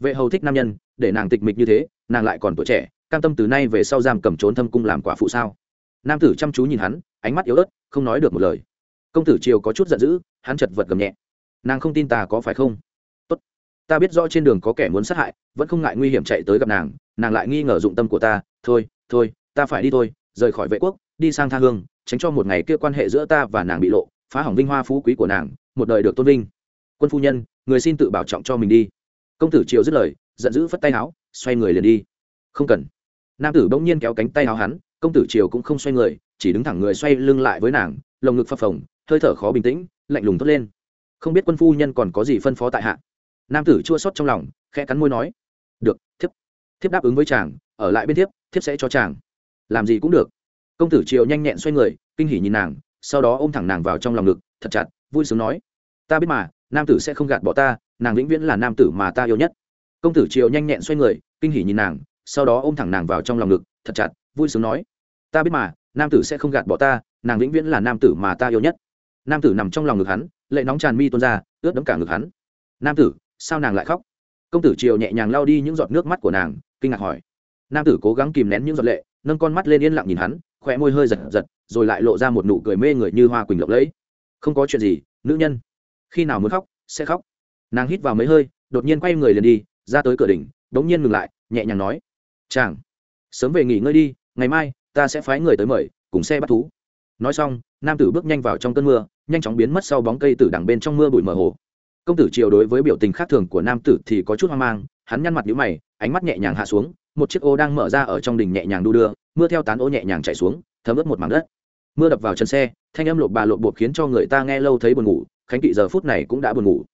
Vệ hầu thích nam nhân, để nàng tịch mịch như thế, nàng lại còn tuổi trẻ, cam tâm từ nay về sau giam cầm trốn thâm cung làm quả phụ sao? Nam tử chăm chú nhìn hắn, ánh mắt yếu ớt, không nói được một lời. Công tử triều có chút giận dữ, hắn chật vật gầm nhẹ. Nàng không tin ta có phải không? Tốt. Ta biết rõ trên đường có kẻ muốn sát hại, vẫn không ngại nguy hiểm chạy tới gặp nàng nàng lại nghi ngờ dụng tâm của ta. Thôi thôi ta phải đi thôi, rời khỏi vệ quốc, đi sang tha hương, tránh cho một ngày kia quan hệ giữa ta và nàng bị lộ, phá hỏng vinh hoa phú quý của nàng, một đời được tôn vinh. Quân phu nhân, người xin tự bảo trọng cho mình đi. Công tử triều dứt lời, giận dữ phất tay áo, xoay người liền đi. Không cần. Nam tử bỗng nhiên kéo cánh tay áo hắn, công tử triều cũng không xoay người, chỉ đứng thẳng người xoay lưng lại với nàng, lồng ngực phập phồng, hơi thở khó bình tĩnh, lạnh lùng thốt lên. Không biết quân phu nhân còn có gì phân phó tại hạ? Nam tử chua xót trong lòng, khẽ cắn môi nói, được, thiếp. Thiếp đáp ứng với chàng, ở lại bên thiếp thiếp sẽ cho chàng làm gì cũng được. Công tử triều nhanh nhẹn xoay người, kinh hỉ nhìn nàng, sau đó ôm thẳng nàng vào trong lòng ngực, thật chặt, vui sướng nói, ta biết mà, nam tử sẽ không gạt bỏ ta, nàng vĩnh viễn là nam tử mà ta yêu nhất. Công tử triều nhanh nhẹn xoay người, kinh hỉ nhìn nàng, sau đó ôm thẳng nàng vào trong lòng ngực, thật chặt, vui sướng nói, ta biết mà, nam tử sẽ không gạt bỏ ta, nàng vĩnh viễn là nam tử mà ta yêu nhất. Nam tử nằm trong lòng ngực hắn, lệ nóng tràn mi tuôn ra, ướt đẫm cả ngực hắn. Nam tử, sao nàng lại khóc? Công tử triều nhẹ nhàng lao đi những giọt nước mắt của nàng, kinh ngạc hỏi. Nam tử cố gắng kìm nén những giọt lệ nâng con mắt lên yên lặng nhìn hắn khỏe môi hơi giật giật, rồi lại lộ ra một nụ cười mê người như hoa quỳnh lộng lẫy. Không có chuyện gì, nữ nhân. Khi nào muốn khóc, sẽ khóc. Nàng hít vào mấy hơi, đột nhiên quay người liền đi, ra tới cửa đỉnh đống nhiên ngừng lại, nhẹ nhàng nói. Chàng, sớm về nghỉ ngơi đi, ngày mai, ta sẽ phái người tới mời, cùng xe bắt thú. Nói xong, nam tử bước nhanh vào trong cơn mưa, nhanh chóng biến mất sau bóng cây từ đằng bên trong mưa bụi mờ hồ. Công tử triều đối với biểu tình khác thường của nam tử thì có chút hoang mang, hắn nhăn mặt nhíu mày, ánh mắt nhẹ nhàng hạ xuống một chiếc ô đang mở ra ở trong đình nhẹ nhàng đu đưa, mưa theo tán ô nhẹ nhàng chạy xuống, thấm ướt một mảng đất. Mưa đập vào chân xe, thanh âm lộp bà lộp bột khiến cho người ta nghe lâu thấy buồn ngủ, khánh kỵ giờ phút này cũng đã buồn ngủ.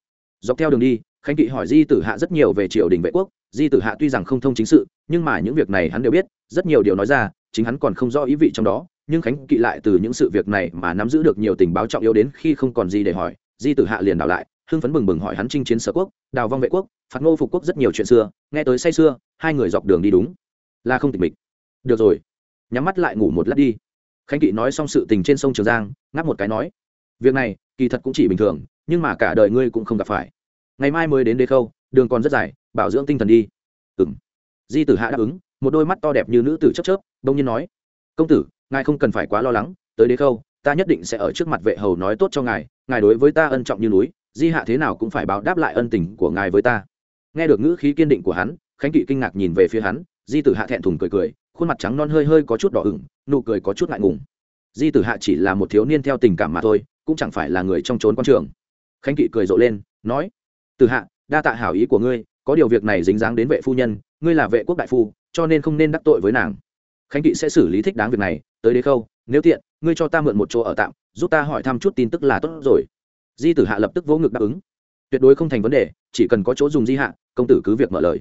Dọc theo đường đi, khánh kỵ hỏi di tử hạ rất nhiều về triều đình vệ quốc. Di tử hạ tuy rằng không thông chính sự, nhưng mà những việc này hắn đều biết, rất nhiều điều nói ra, chính hắn còn không rõ ý vị trong đó, nhưng khánh kỵ lại từ những sự việc này mà nắm giữ được nhiều tình báo trọng yếu đến khi không còn gì để hỏi, di tử hạ liền đảo lại hưng phấn bừng bừng hỏi hắn chinh chiến sở quốc, đào vong vệ quốc, phạt ngô phục quốc rất nhiều chuyện xưa, nghe tới say xưa hai người dọc đường đi đúng. Là không tịch mịch. Được rồi. Nhắm mắt lại ngủ một lát đi. Khánh kỵ nói xong sự tình trên sông trường giang, ngáp một cái nói, việc này, kỳ thật cũng chỉ bình thường, nhưng mà cả đời ngươi cũng không gặp phải. Ngày mai mới đến đế khâu, đường còn rất dài, bảo dưỡng tinh thần đi. Ừng di tử hạ đáp ứng, một đôi mắt to đẹp như nữ tử chấp chớp, đông nhiên nói, công tử, ngài không cần phải quá lo lắng, tới đế khâu, ta nhất định sẽ ở trước mặt vệ hầu nói tốt cho ngài ngài đối với ta ân trọng như núi di hạ thế nào cũng phải báo đáp lại ân tình của ngài với ta. Nghe được ngữ khí kiên định của hắn, khánh kỵ kinh ngạc nhìn về phía hắn, di tử hạ thẹn thùng cười cười, khuôn mặt trắng non hơi hơi có chút đỏ ửng, nụ cười có chút ngại ngùng. Di tử hạ chỉ là một thiếu niên theo tình cảm mà thôi, cũng chẳng phải là người trong trốn quan trường. Khánh kỵ cười rộ lên, nói, tử hạ, đa tạ hảo ý của ngươi, có điều việc này dính dáng đến vệ phu nhân, ngươi là vệ quốc đại phu, cho nên không nên đắc tội với nàng. Khánh kỵ sẽ xử lý thích đáng việc này, tới đế khâu, nếu tiện, ngươi cho ta mượn một chỗ ở tạm, giúp ta hỏi thăm chút tin tức là tốt rồi di tử hạ lập tức vỗ ngực đáp ứng. Tuyệt đối không thành vấn đề, chỉ cần có chỗ dùng di hạ, công tử cứ việc mở lời.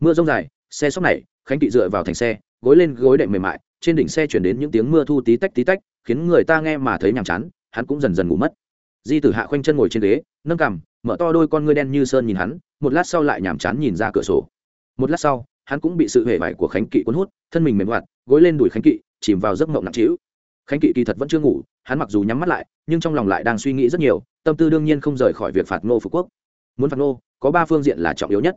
Mưa rông dài, xe sóc này, khánh kỵ dựa vào thành xe, gối lên gối đệm mềm mại, trên đỉnh xe chuyển đến những tiếng mưa thu tí tách tí tách, khiến người ta nghe mà thấy nhàm chán, hắn cũng dần dần ngủ mất. Di tử hạ khoanh chân ngồi trên ghế, nâng cằm, mở to đôi con ngươi đen như sơn nhìn hắn, một lát sau lại nhàm chán nhìn ra cửa sổ. Một lát sau, hắn cũng bị sự hề vải của khánh kỵ cuốn hút, thân mình mềm hoạt, gối lên đùi khánh kỵ, chìm vào giấc mộng nặng trĩu khánh kỵ kỳ thật vẫn chưa ngủ, hắn mặc dù nhắm mắt lại, nhưng trong lòng lại đang suy nghĩ rất nhiều, tâm tư đương nhiên không rời khỏi việc phạt ngô phú quốc. Muốn phạt ngô, có ba phương diện là trọng yếu nhất.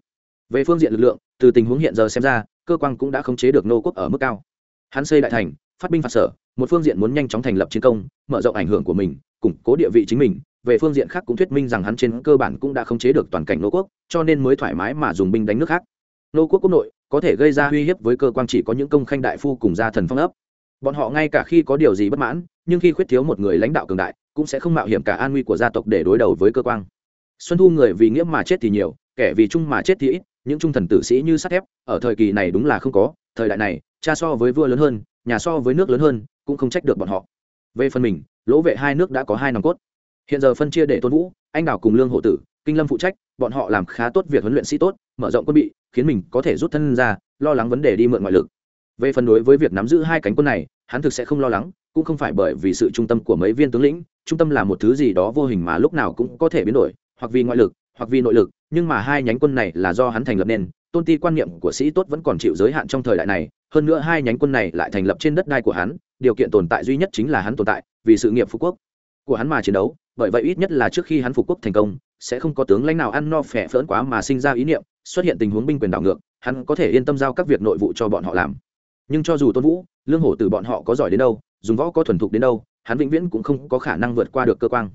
Về phương diện lực lượng, từ tình huống hiện giờ xem ra, cơ quan cũng đã khống chế được nô quốc ở mức cao. Hắn xây đại thành, phát binh phạt sở, một phương diện muốn nhanh chóng thành lập chiến công, mở rộng ảnh hưởng của mình, củng cố địa vị chính mình. Về phương diện khác cũng thuyết minh rằng hắn trên cơ bản cũng đã khống chế được toàn cảnh nô quốc, cho nên mới thoải mái mà dùng binh đánh nước khác. Nô quốc quốc nội có thể gây ra uy hiếp với cơ quan chỉ có những công khanh đại phu cùng gia thần phong ấp bọn họ ngay cả khi có điều gì bất mãn, nhưng khi khuyết thiếu một người lãnh đạo cường đại, cũng sẽ không mạo hiểm cả an nguy của gia tộc để đối đầu với cơ quan xuân thu người vì nghĩa mà chết thì nhiều, kẻ vì chung mà chết thì ít, những trung thần tử sĩ như sắt thép, ở thời kỳ này đúng là không có, thời đại này, cha so với vua lớn hơn, nhà so với nước lớn hơn, cũng không trách được bọn họ. Về phần mình, lỗ vệ hai nước đã có hai nòng cốt. Hiện giờ phân chia để tôn vũ, anh đào cùng lương hộ tử, kinh lâm phụ trách, bọn họ làm khá tốt việc huấn luyện sĩ tốt, mở rộng quân bị, khiến mình có thể rút thân ra, lo lắng vấn đề đi mượn ngoại lực về phần đối với việc nắm giữ hai cánh quân này, hắn thực sẽ không lo lắng, cũng không phải bởi vì sự trung tâm của mấy viên tướng lĩnh, trung tâm là một thứ gì đó vô hình mà lúc nào cũng có thể biến đổi, hoặc vì ngoại lực, hoặc vì nội lực, nhưng mà hai nhánh quân này là do hắn thành lập nên, tôn ti quan niệm của sĩ tốt vẫn còn chịu giới hạn trong thời đại này, hơn nữa hai nhánh quân này lại thành lập trên đất đai của hắn, điều kiện tồn tại duy nhất chính là hắn tồn tại, vì sự nghiệp phục quốc của hắn mà chiến đấu, bởi vậy ít nhất là trước khi hắn phục quốc thành công, sẽ không có tướng lãnh nào ăn no phẻ phỡn quá mà sinh ra ý niệm, xuất hiện tình huống binh quyền đảo ngược, hắn có thể yên tâm giao các việc nội vụ cho bọn họ làm nhưng cho dù tôn vũ lương hổ từ bọn họ có giỏi đến đâu dùng võ có thuần thục đến đâu hắn vĩnh viễn cũng không có khả năng vượt qua được cơ quan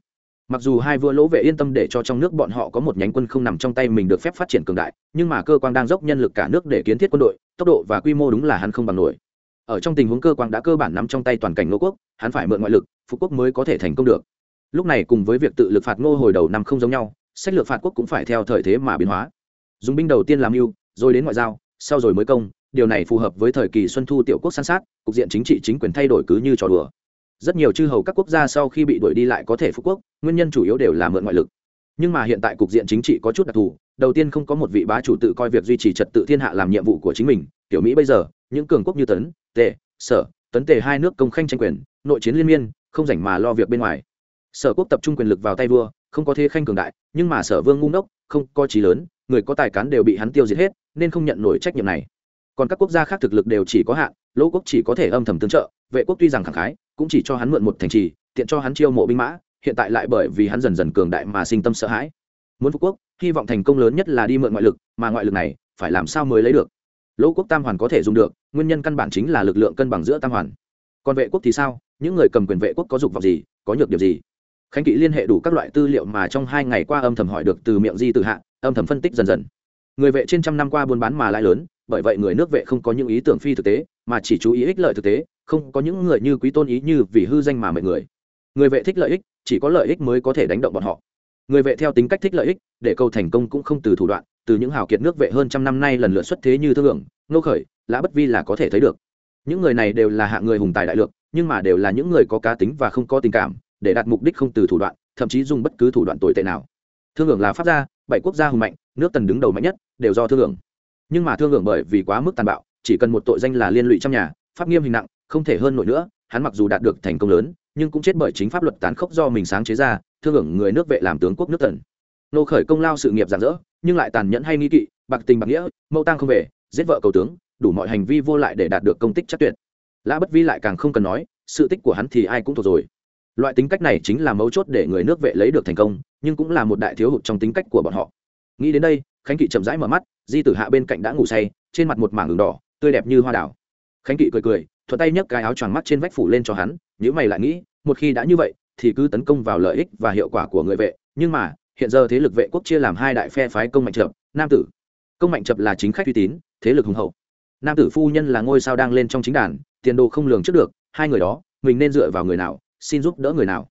mặc dù hai vua lỗ vệ yên tâm để cho trong nước bọn họ có một nhánh quân không nằm trong tay mình được phép phát triển cường đại nhưng mà cơ quan đang dốc nhân lực cả nước để kiến thiết quân đội tốc độ và quy mô đúng là hắn không bằng nổi ở trong tình huống cơ quan đã cơ bản nắm trong tay toàn cảnh ngô quốc hắn phải mượn ngoại lực phú quốc mới có thể thành công được lúc này cùng với việc tự lực phạt ngô hồi đầu năm không giống nhau sách lược phạt quốc cũng phải theo thời thế mà biến hóa dùng binh đầu tiên làm mưu rồi đến ngoại giao sau rồi mới công điều này phù hợp với thời kỳ xuân thu tiểu quốc san sát, cục diện chính trị chính quyền thay đổi cứ như trò đùa. Rất nhiều chư hầu các quốc gia sau khi bị đuổi đi lại có thể phục quốc, nguyên nhân chủ yếu đều là mượn ngoại lực. Nhưng mà hiện tại cục diện chính trị có chút đặc thù, đầu tiên không có một vị bá chủ tự coi việc duy trì trật tự thiên hạ làm nhiệm vụ của chính mình tiểu mỹ bây giờ, những cường quốc như tấn, tề, sở, tấn tề hai nước công khanh tranh quyền, nội chiến liên miên, không rảnh mà lo việc bên ngoài. Sở quốc tập trung quyền lực vào tay vua, không có thế khanh cường đại, nhưng mà sở vương ngu ngốc, không có trí lớn, người có tài cán đều bị hắn tiêu diệt hết, nên không nhận nổi trách nhiệm này còn các quốc gia khác thực lực đều chỉ có hạn, lỗ quốc chỉ có thể âm thầm tương trợ, vệ quốc tuy rằng khẳng khái, cũng chỉ cho hắn mượn một thành trì, tiện cho hắn chiêu mộ binh mã, hiện tại lại bởi vì hắn dần dần cường đại mà sinh tâm sợ hãi. Muốn phục quốc, hy vọng thành công lớn nhất là đi mượn ngoại lực, mà ngoại lực này, phải làm sao mới lấy được? Lỗ quốc tam hoàn có thể dùng được, nguyên nhân căn bản chính là lực lượng cân bằng giữa tam hoàn. Còn vệ quốc thì sao? Những người cầm quyền vệ quốc có dục vọng gì, có nhược điểm gì? Khánh kỵ liên hệ đủ các loại tư liệu mà trong hai ngày qua âm thầm hỏi được từ miệng di tự hạ, âm thầm phân tích dần dần. Người vệ trên trăm năm qua buôn bán mà lãi lớn bởi vậy người nước vệ không có những ý tưởng phi thực tế, mà chỉ chú ý ích lợi thực tế, không có những người như quý tôn ý như vì hư danh mà mệnh người. Người vệ thích lợi ích, chỉ có lợi ích mới có thể đánh động bọn họ. Người vệ theo tính cách thích lợi ích, để câu thành công cũng không từ thủ đoạn, từ những hào kiệt nước vệ hơn trăm năm nay lần lượt xuất thế như thương hưởng nô khởi, lã bất vi là có thể thấy được. Những người này đều là hạng người hùng tài đại lược, nhưng mà đều là những người có cá tính và không có tình cảm, để đạt mục đích không từ thủ đoạn, thậm chí dùng bất cứ thủ đoạn tồi tệ nào. Thương hưởng là pháp gia, bảy quốc gia hùng mạnh, nước tần đứng đầu mạnh nhất, đều do thương hưởng nhưng mà thương hưởng bởi vì quá mức tàn bạo, chỉ cần một tội danh là liên lụy trong nhà, pháp nghiêm hình nặng, không thể hơn nổi nữa, hắn mặc dù đạt được thành công lớn, nhưng cũng chết bởi chính pháp luật tán khốc do mình sáng chế ra, thương hưởng người nước vệ làm tướng quốc nước tần nô khởi công lao sự nghiệp giản dỡ nhưng lại tàn nhẫn hay nghi kỵ, bạc tình bạc nghĩa mâu tang không về, giết vợ cầu tướng, đủ mọi hành vi vô lại để đạt được công tích chắc tuyệt. Lã bất vi lại càng không cần nói, sự tích của hắn thì ai cũng thuộc rồi. Loại tính cách này chính là mấu chốt để người nước vệ lấy được thành công, nhưng cũng là một đại thiếu hụt trong tính cách của bọn họ nghĩ đến đây, khánh kỵ chậm rãi mở mắt, di tử hạ bên cạnh đã ngủ say, trên mặt một mảng đường đỏ, tươi đẹp như hoa đảo khánh kỵ cười cười thuật tay nhấc cái áo choàng mắt trên vách phủ lên cho hắn nếu mày lại nghĩ, một khi đã như vậy, thì cứ tấn công vào lợi ích và hiệu quả của người vệ. Nhưng mà, hiện giờ thế lực vệ quốc chia làm hai đại phe phái công mạnh chập, nam tử. Công mạnh chập là chính khách uy tín, thế lực hùng hậu. Nam tử phu nhân là ngôi sao đang lên trong chính đàn, tiền đồ không lường trước được, hai người đó, mình nên dựa vào người nào, xin giúp đỡ người nào?